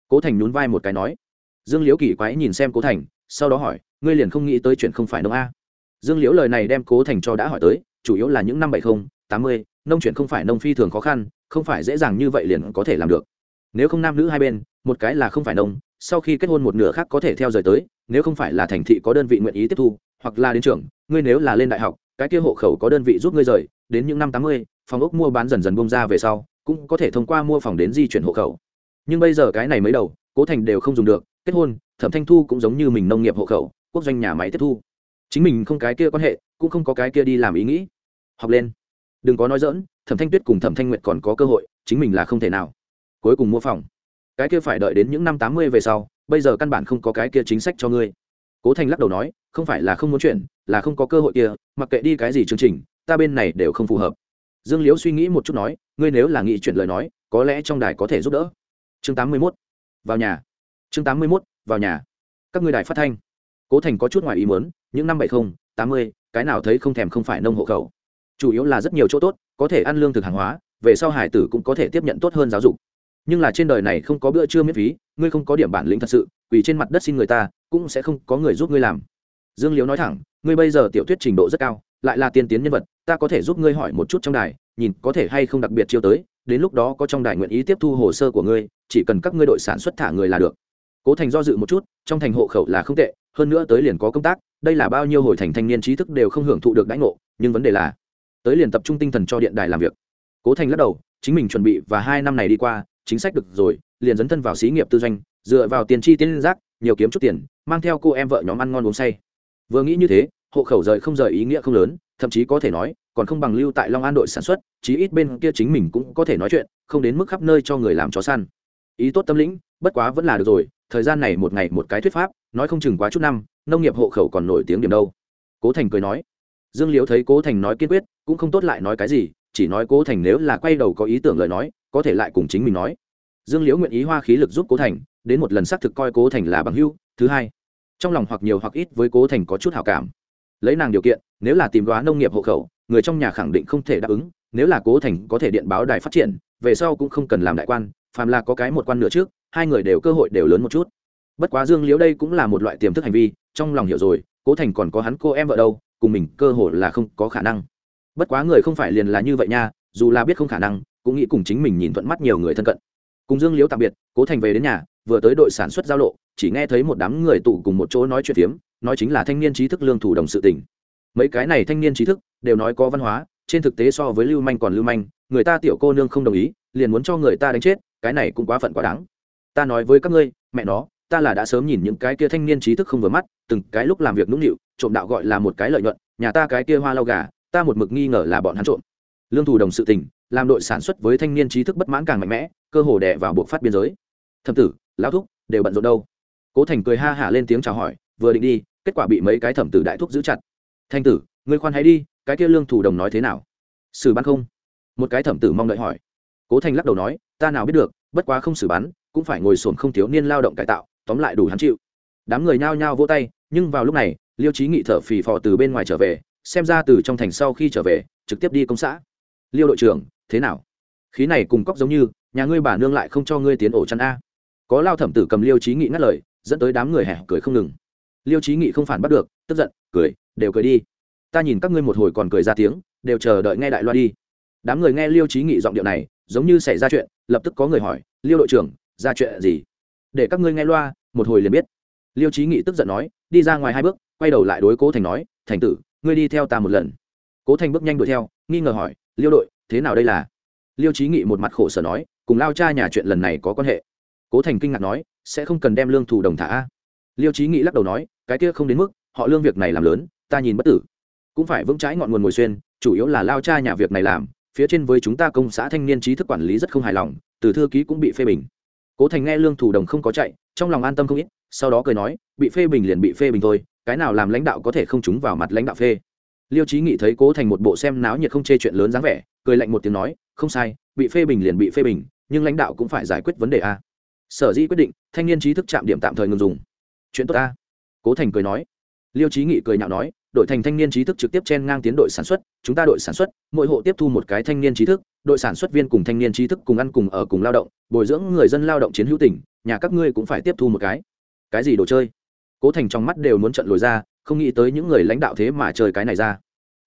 Cố thành nhún vai một cái nói. Dương liễu kỳ quái nhìn xem cố thành, sau đó hỏi, ngươi liền không nghĩ tới chuyện không phải nông a. Dương liễu lời này đem cố thành cho đã hỏi tới, chủ yếu là những năm bảy mươi tám mươi, nông chuyện không phải nông phi thường khó khăn, không phải dễ dàng như vậy liền có thể làm được. Nếu không nam nữ hai bên, một cái là không phải nông, sau khi kết hôn một nửa khác có thể theo rời tới, nếu không phải là thành thị có đơn vị nguyện ý tiếp thu, hoặc là đến trường, ngươi nếu là lên đại học, cái kia hộ khẩu có đơn vị giúp ngươi rời, đến những năm tám mươi, phòng ốc mua bán dần dần bông ra về sau cũng có thể thông qua mua phòng đến di chuyển hộ khẩu. Nhưng bây giờ cái này mới đầu, cố thành đều không dùng được, kết hôn, thẩm thanh thu cũng giống như mình nông nghiệp hộ khẩu, quốc doanh nhà máy tiếp thu. Chính mình không cái kia quan hệ, cũng không có cái kia đi làm ý nghĩ. Học lên. Đừng có nói dỡn thẩm thanh tuyết cùng thẩm thanh nguyệt còn có cơ hội, chính mình là không thể nào. Cuối cùng mua phòng. Cái kia phải đợi đến những năm tám mươi về sau, bây giờ căn bản không có cái kia chính sách cho ngươi. Cố thành lắc đầu nói, không phải là không muốn chuyển, là không có cơ hội kia, mặc kệ đi cái gì chương trình, ta bên này đều không phù hợp dương liễu suy nghĩ một chút nói, ngươi nếu là nghị chuyển lời nói, có lẽ trong đài có thể giúp đỡ. Chương tám mươi mốt, vào nhà. Chương tám mươi mốt, vào nhà. Các ngươi đài phát thanh. Cố thành có chút ngoài ý muốn, những năm bảy mươi tám mươi, cái nào thấy không thèm không phải nông hộ khẩu. Chủ yếu là rất nhiều chỗ tốt, có thể ăn lương thực hàng hóa, về sau hải tử cũng có thể tiếp nhận tốt hơn giáo dục. Nhưng là trên đời này không có bữa trưa miễn phí, ngươi không có điểm bản lĩnh thật sự vì trên mặt đất xin người ta, cũng sẽ không có người giúp ngươi làm. Dương liễu nói thẳng, ngươi bây giờ tiểu thuyết trình độ rất cao lại là tiên tiến nhân vật, ta có thể giúp ngươi hỏi một chút trong đài, nhìn có thể hay không đặc biệt chiêu tới, đến lúc đó có trong đài nguyện ý tiếp thu hồ sơ của ngươi, chỉ cần các ngươi đội sản xuất thả người là được. Cố thành do dự một chút, trong thành hộ khẩu là không tệ, hơn nữa tới liền có công tác, đây là bao nhiêu hồi thành thanh niên trí thức đều không hưởng thụ được đãi ngộ, nhưng vấn đề là, tới liền tập trung tinh thần cho điện đài làm việc. Cố thành lắc đầu, chính mình chuẩn bị và hai năm này đi qua, chính sách được rồi, liền dấn thân vào xí nghiệp tư doanh, dựa vào tiền chi tiên giác, nhiều kiếm chút tiền, mang theo cô em vợ nhóm ăn ngon uống say. Vừa nghĩ như thế hộ khẩu rời không rời ý nghĩa không lớn, thậm chí có thể nói, còn không bằng lưu tại long an đội sản xuất, chí ít bên kia chính mình cũng có thể nói chuyện, không đến mức khắp nơi cho người làm chó săn. Ý tốt tâm lĩnh, bất quá vẫn là được rồi, thời gian này một ngày một cái thuyết pháp, nói không chừng quá chút năm, nông nghiệp hộ khẩu còn nổi tiếng điểm đâu. Cố thành cười nói. Dương liễu thấy cố thành nói kiên quyết, cũng không tốt lại nói cái gì, chỉ nói cố thành nếu là quay đầu có ý tưởng lời nói, có thể lại cùng chính mình nói. Dương liễu nguyện ý hoa khí lực giúp cố thành, đến một lần xác thực coi cố thành là bằng hưu thứ hai. Trong lòng hoặc nhiều hoặc ít với cố thành có chút hảo cảm lấy nàng điều kiện, nếu là tìm đoá nông nghiệp hộ khẩu, người trong nhà khẳng định không thể đáp ứng, nếu là cố thành có thể điện báo đài phát triển, về sau cũng không cần làm đại quan, phàm là có cái một quan nữa trước, hai người đều cơ hội đều lớn một chút. Bất quá dương liễu đây cũng là một loại tiềm thức hành vi, trong lòng hiểu rồi, cố thành còn có hắn cô em vợ đâu, cùng mình cơ hội là không có khả năng. Bất quá người không phải liền là như vậy nha, dù là biết không khả năng, cũng nghĩ cùng chính mình nhìn thuận mắt nhiều người thân cận. Cùng dương liễu tạm biệt, cố thành về đến nhà, vừa tới đội sản xuất giao lộ, chỉ nghe thấy một đám người tụ cùng một chỗ nói chuyện phiếm nói chính là thanh niên trí thức lương thủ đồng sự tỉnh mấy cái này thanh niên trí thức đều nói có văn hóa, trên thực tế so với lưu manh còn lưu manh, người ta tiểu cô nương không đồng ý, liền muốn cho người ta đánh chết, cái này cũng quá phận quá đáng. Ta nói với các ngươi, mẹ nó, ta là đã sớm nhìn những cái kia thanh niên trí thức không vừa mắt, từng cái lúc làm việc nũng nịu, trộm đạo gọi là một cái lợi nhuận, nhà ta cái kia hoa lau gà, ta một mực nghi ngờ là bọn hắn trộm. Lương thủ đồng sự tình, làm đội sản xuất với thanh niên trí thức bất mãn càng mạnh mẽ, cơ hồ đè vào buộc phát biên giới. Thâm tử, lão thúc, đều bận rộn đâu? Cố thành cười ha hả lên tiếng chào hỏi, vừa định đi kết quả bị mấy cái thẩm tử đại thúc giữ chặt. Thanh tử, ngươi khoan hãy đi, cái kia lương thủ đồng nói thế nào? Xử bắn không? Một cái thẩm tử mong đợi hỏi. Cố thành lắc đầu nói, ta nào biết được, bất quá không xử bắn, cũng phải ngồi xổm không thiếu niên lao động cải tạo, tóm lại đủ hắn chịu. Đám người nhao nhao vỗ tay, nhưng vào lúc này, liêu trí nghị thở phì phò từ bên ngoài trở về, xem ra từ trong thành sau khi trở về, trực tiếp đi công xã. Liêu đội trưởng, thế nào? Khí này cùng cóc giống như, nhà ngươi bà nương lại không cho ngươi tiến ổ chăn a. Có lao thẩm tử cầm liêu trí nghị ngắt lời, dẫn tới đám người hẻ cười không ngừng liêu trí nghị không phản bắt được, tức giận, cười, đều cười đi. Ta nhìn các ngươi một hồi còn cười ra tiếng, đều chờ đợi nghe đại loa đi. Đám người nghe liêu trí nghị giọng điệu này, giống như xảy ra chuyện, lập tức có người hỏi, liêu đội trưởng, ra chuyện gì? Để các ngươi nghe loa, một hồi liền biết. Liêu trí nghị tức giận nói, đi ra ngoài hai bước, quay đầu lại đối cố thành nói, thành tử, ngươi đi theo ta một lần. Cố thành bước nhanh đuổi theo, nghi ngờ hỏi, liêu đội, thế nào đây là? Liêu trí nghị một mặt khổ sở nói, cùng lao cha nhà chuyện lần này có quan hệ. Cố thành kinh ngạc nói, sẽ không cần đem lương thủ đồng thả a? Liêu trí nghị lắc đầu nói cái kia không đến mức, họ lương việc này làm lớn, ta nhìn bất tử. Cũng phải vững trái ngọn nguồn ngồi xuyên, chủ yếu là lao cha nhà việc này làm, phía trên với chúng ta công xã thanh niên trí thức quản lý rất không hài lòng, từ thư ký cũng bị phê bình. Cố thành nghe lương thủ đồng không có chạy, trong lòng an tâm không ít, sau đó cười nói, bị phê bình liền bị phê bình thôi, cái nào làm lãnh đạo có thể không trúng vào mặt lãnh đạo phê. Liêu trí nghị thấy cố thành một bộ xem náo nhiệt không chê chuyện lớn dáng vẻ, cười lạnh một tiếng nói, không sai, bị phê bình liền bị phê bình, nhưng lãnh đạo cũng phải giải quyết vấn đề a. Sở dĩ quyết định, thanh niên trí thức chạm điểm tạm thời ngừng dùng. Chuyện tốt a cố thành cười nói. Liêu trí nghị cười nhạo nói, đội thành thanh niên trí thức trực tiếp chen ngang tiến đội sản xuất, chúng ta đội sản xuất, mỗi hộ tiếp thu một cái thanh niên trí thức, đội sản xuất viên cùng thanh niên trí thức cùng ăn cùng ở cùng lao động, bồi dưỡng người dân lao động chiến hữu tỉnh nhà các ngươi cũng phải tiếp thu một cái. Cái gì đồ chơi? Cố thành trong mắt đều muốn trận lồi ra, không nghĩ tới những người lãnh đạo thế mà chơi cái này ra.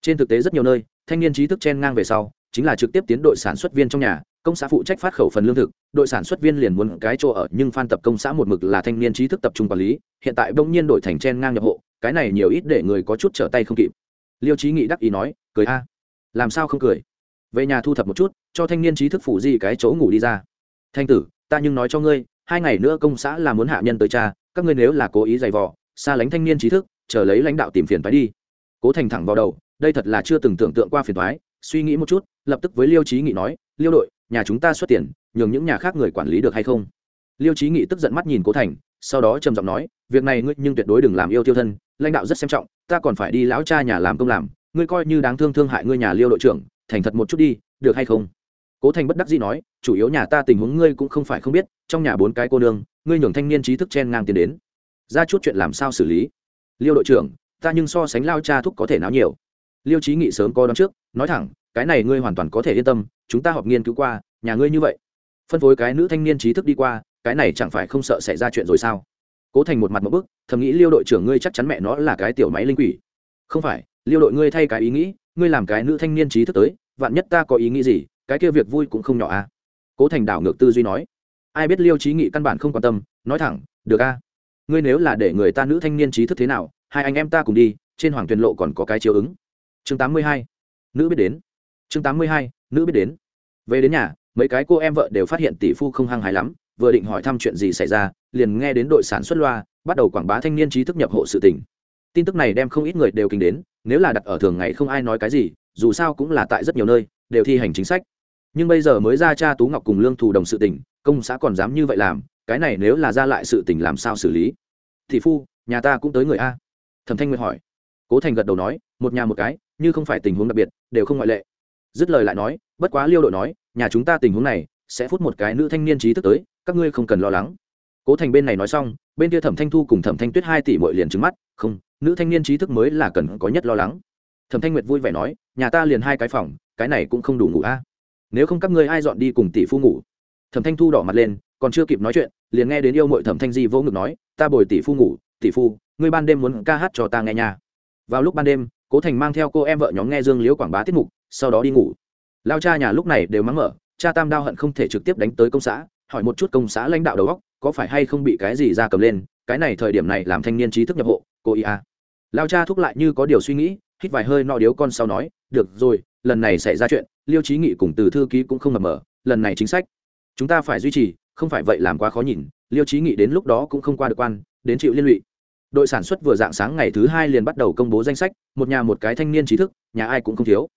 Trên thực tế rất nhiều nơi, thanh niên trí thức chen ngang về sau, chính là trực tiếp tiến đội sản xuất viên trong nhà công xã phụ trách phát khẩu phần lương thực, đội sản xuất viên liền muốn cái chỗ ở, nhưng phan tập công xã một mực là thanh niên trí thức tập trung quản lý, hiện tại bỗng nhiên đổi thành chen ngang nhập hộ, cái này nhiều ít để người có chút trở tay không kịp. Liêu trí nghị đắc ý nói, cười a, làm sao không cười? Về nhà thu thập một chút, cho thanh niên trí thức phủ di cái chỗ ngủ đi ra. Thanh tử, ta nhưng nói cho ngươi, hai ngày nữa công xã là muốn hạ nhân tới cha, các ngươi nếu là cố ý giày vò, xa lánh thanh niên trí thức, chờ lấy lãnh đạo tìm phiền phái đi. Cố thành thẳng vào đầu, đây thật là chưa từng tưởng tượng qua phiền thoái suy nghĩ một chút, lập tức với liêu trí nghị nói, liêu đội nhà chúng ta xuất tiền, nhường những nhà khác người quản lý được hay không? Liêu trí nghị tức giận mắt nhìn cố thành, sau đó trầm giọng nói, việc này ngươi nhưng tuyệt đối đừng làm yêu tiêu thân, lãnh đạo rất xem trọng, ta còn phải đi lão cha nhà làm công làm, ngươi coi như đáng thương thương hại ngươi nhà liêu đội trưởng, thành thật một chút đi, được hay không? Cố thành bất đắc dĩ nói, chủ yếu nhà ta tình huống ngươi cũng không phải không biết, trong nhà bốn cái cô nương, ngươi nhường thanh niên trí thức chen ngang tiền đến. Ra chút chuyện làm sao xử lý? Liêu đội trưởng, ta nhưng so sánh lao cha thúc có thể náo nhiều. Liêu trí nghị sớm có đón trước, nói thẳng cái này ngươi hoàn toàn có thể yên tâm, chúng ta họp nghiên cứu qua, nhà ngươi như vậy. Phân phối cái nữ thanh niên trí thức đi qua, cái này chẳng phải không sợ xảy ra chuyện rồi sao? Cố thành một mặt một bức, thầm nghĩ liêu đội trưởng ngươi chắc chắn mẹ nó là cái tiểu máy linh quỷ. Không phải, liêu đội ngươi thay cái ý nghĩ, ngươi làm cái nữ thanh niên trí thức tới, vạn nhất ta có ý nghĩ gì, cái kia việc vui cũng không nhỏ à? Cố thành đảo ngược tư duy nói. Ai biết liêu trí nghị căn bản không quan tâm, nói thẳng, được a, ngươi nếu là để người ta nữ thanh niên trí thức thế nào, hai anh em ta cùng đi, trên hoàng tuyền lộ còn có cái chiếu ứng. Chương tám mươi hai, nữ biết đến chương tám mươi hai, nữ biết đến. Về đến nhà, mấy cái cô em vợ đều phát hiện tỷ phu không hăng hái lắm, vừa định hỏi thăm chuyện gì xảy ra, liền nghe đến đội sản xuất loa, bắt đầu quảng bá thanh niên trí thức nhập hộ sự tỉnh tin tức này đem không ít người đều kinh đến, nếu là đặt ở thường ngày không ai nói cái gì, dù sao cũng là tại rất nhiều nơi, đều thi hành chính sách. Nhưng bây giờ mới ra cha tú ngọc cùng lương thù đồng sự tỉnh công xã còn dám như vậy làm, cái này nếu là ra lại sự tình làm sao xử lý? Tỷ phu, nhà ta cũng tới người a. Thẩm thanh nguyệt hỏi. Cố thành gật đầu nói, một nhà một cái, như không phải tình huống đặc biệt, đều không ngoại lệ dứt lời lại nói, bất quá liêu đội nói, nhà chúng ta tình huống này sẽ phút một cái nữ thanh niên trí thức tới, các ngươi không cần lo lắng. Cố thành bên này nói xong, bên kia thẩm thanh thu cùng thẩm thanh tuyết hai tỷ mội liền trứng mắt, không, nữ thanh niên trí thức mới là cần có nhất lo lắng. Thẩm thanh nguyệt vui vẻ nói, nhà ta liền hai cái phòng, cái này cũng không đủ ngủ a. Nếu không các ngươi ai dọn đi cùng tỷ phu ngủ? Thẩm thanh thu đỏ mặt lên, còn chưa kịp nói chuyện, liền nghe đến yêu mội thẩm thanh di vỗ ngực nói, ta bồi tỷ phu ngủ, tỷ phu, ngươi ban đêm muốn ca hát cho ta nghe nhà vào lúc ban đêm, cố thành mang theo cô em vợ nhóm nghe dương liễu quảng bá tiết mục sau đó đi ngủ. Lao cha nhà lúc này đều mắng mở, cha tam đao hận không thể trực tiếp đánh tới công xã, hỏi một chút công xã lãnh đạo đầu góc có phải hay không bị cái gì ra cầm lên, cái này thời điểm này làm thanh niên trí thức nhập hộ, cô ý à. lao cha thúc lại như có điều suy nghĩ, hít vài hơi nọ điếu con sau nói, được rồi, lần này xảy ra chuyện, liêu trí nghị cùng từ thư ký cũng không mập mở lần này chính sách, chúng ta phải duy trì, không phải vậy làm quá khó nhìn, liêu trí nghị đến lúc đó cũng không qua được quan, đến chịu liên lụy. Đội sản xuất vừa dạng sáng ngày thứ hai liền bắt đầu công bố danh sách, một nhà một cái thanh niên trí thức, nhà ai cũng không thiếu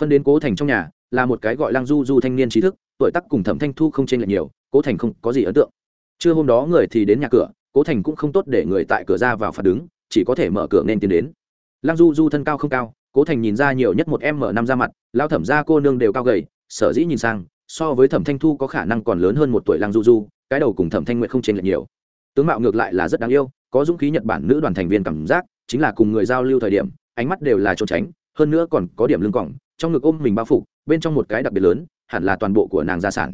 phân đến cố thành trong nhà, là một cái gọi lăng du du thanh niên trí thức, tuổi tắc cùng thẩm thanh thu không chênh lệch nhiều, cố thành không có gì ấn tượng. Trưa hôm đó người thì đến nhà cửa, cố thành cũng không tốt để người tại cửa ra vào phạt đứng, chỉ có thể mở cửa nên tiến đến. Lăng du du thân cao không cao, cố thành nhìn ra nhiều nhất một em mở năm ra mặt, lao thẩm ra cô nương đều cao gầy, sở dĩ nhìn sang, so với thẩm thanh thu có khả năng còn lớn hơn một tuổi lăng du du, cái đầu cùng thẩm thanh nguyện không chênh lệch nhiều. Tướng mạo ngược lại là rất đáng yêu, có dũng khí nhật bản nữ đoàn thành viên cảm giác, chính là cùng người giao lưu thời điểm, ánh mắt đều là trốn tránh, hơn nữa còn có điểm lưng cỏng trong ngực ôm mình bao phủ, bên trong một cái đặc biệt lớn, hẳn là toàn bộ của nàng gia sản.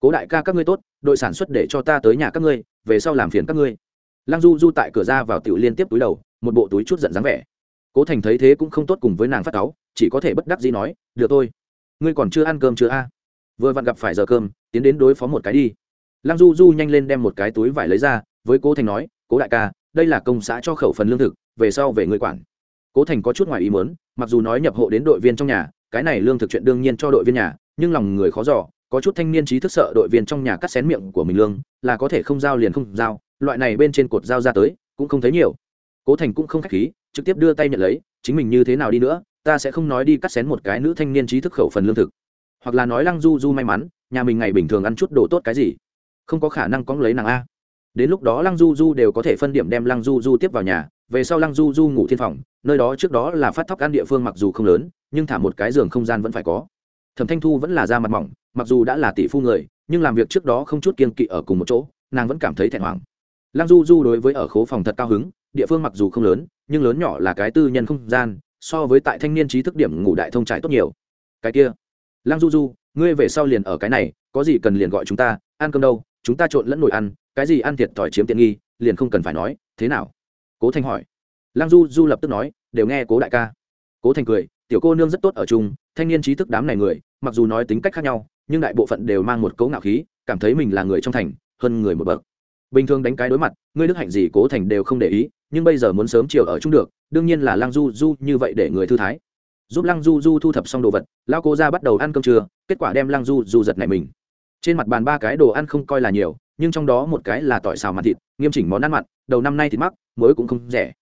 Cố đại ca các ngươi tốt, đội sản xuất để cho ta tới nhà các ngươi, về sau làm phiền các ngươi. Lăng du du tại cửa ra vào tiểu liên tiếp túi đầu, một bộ túi chút giận dáng vẻ. Cố thành thấy thế cũng không tốt cùng với nàng phát cáu, chỉ có thể bất đắc dĩ nói, được thôi. Ngươi còn chưa ăn cơm chưa a? Vừa vặn gặp phải giờ cơm, tiến đến đối phó một cái đi. Lăng du du nhanh lên đem một cái túi vải lấy ra, với cố thành nói, cố đại ca, đây là công xã cho khẩu phần lương thực, về sau về người quản. Cố thành có chút ngoài ý muốn, mặc dù nói nhập hộ đến đội viên trong nhà cái này lương thực chuyện đương nhiên cho đội viên nhà, nhưng lòng người khó giỏ có chút thanh niên trí thức sợ đội viên trong nhà cắt xén miệng của mình lương, là có thể không giao liền không giao, loại này bên trên cột giao ra tới, cũng không thấy nhiều. Cố thành cũng không k h á c h khí, trực tiếp đưa tay nhận lấy, chính mình như thế nào đi nữa, ta sẽ không nói đi cắt xén một cái nữ thanh niên trí thức khẩu phần lương thực. Hoặc là nói lăng du du may mắn, nhà mình ngày bình thường ăn chút đồ tốt cái gì. Không có khả năng cóng lấy nàng a đến lúc đó lăng du du đều có thể phân điểm đem lăng du du tiếp vào nhà, về sau lăng du du ngủ thiên phòng, nơi đó trước đó là phát thóc ăn địa phương mặc dù không lớn, nhưng thả một cái giường không gian vẫn phải có. Thẩm thanh thu vẫn là da mặt mỏng, mặc dù đã là tỷ phu người, nhưng làm việc trước đó không chút kiên kỵ ở cùng một chỗ, nàng vẫn cảm thấy thẹn hoàng lăng du du đối với ở khố phòng thật cao hứng, địa phương mặc dù không lớn, nhưng lớn nhỏ là cái tư nhân không gian, so với tại thanh niên trí thức điểm ngủ đại thông trải tốt nhiều. Cái kia, lăng du du, ngươi về sau liền ở cái này, có gì cần liền gọi chúng ta, ăn cơm đâu, chúng ta trộn lẫn nồi ăn cái gì ăn thiệt thòi chiếm tiện nghi, liền không cần phải nói, thế nào? Cố thanh hỏi. Lăng du du lập tức nói, đều nghe cố đại ca. Cố thành cười, tiểu cô nương rất tốt ở chung, thanh niên trí thức đám này người, mặc dù nói tính cách khác nhau, nhưng đại bộ phận đều mang một cấu ngạo khí, cảm thấy mình là người trong thành, hơn người một bậc. Bình thường đánh cái đối mặt, ngươi đức hạnh gì cố thành đều không để ý, nhưng bây giờ muốn sớm chiều ở chung được, đương nhiên là lăng du du như vậy để người thư thái. Giúp lăng du du thu thập xong đồ vật lao cô ra bắt đầu ăn cơm trưa, kết quả đem lăng du du giật này mình trên mặt bàn ba cái đồ ăn không coi là nhiều, nhưng trong đó một cái là tỏi xào mặt thịt, nghiêm chỉnh món ăn mặn, đầu năm nay thịt mắc mới cũng không rẻ.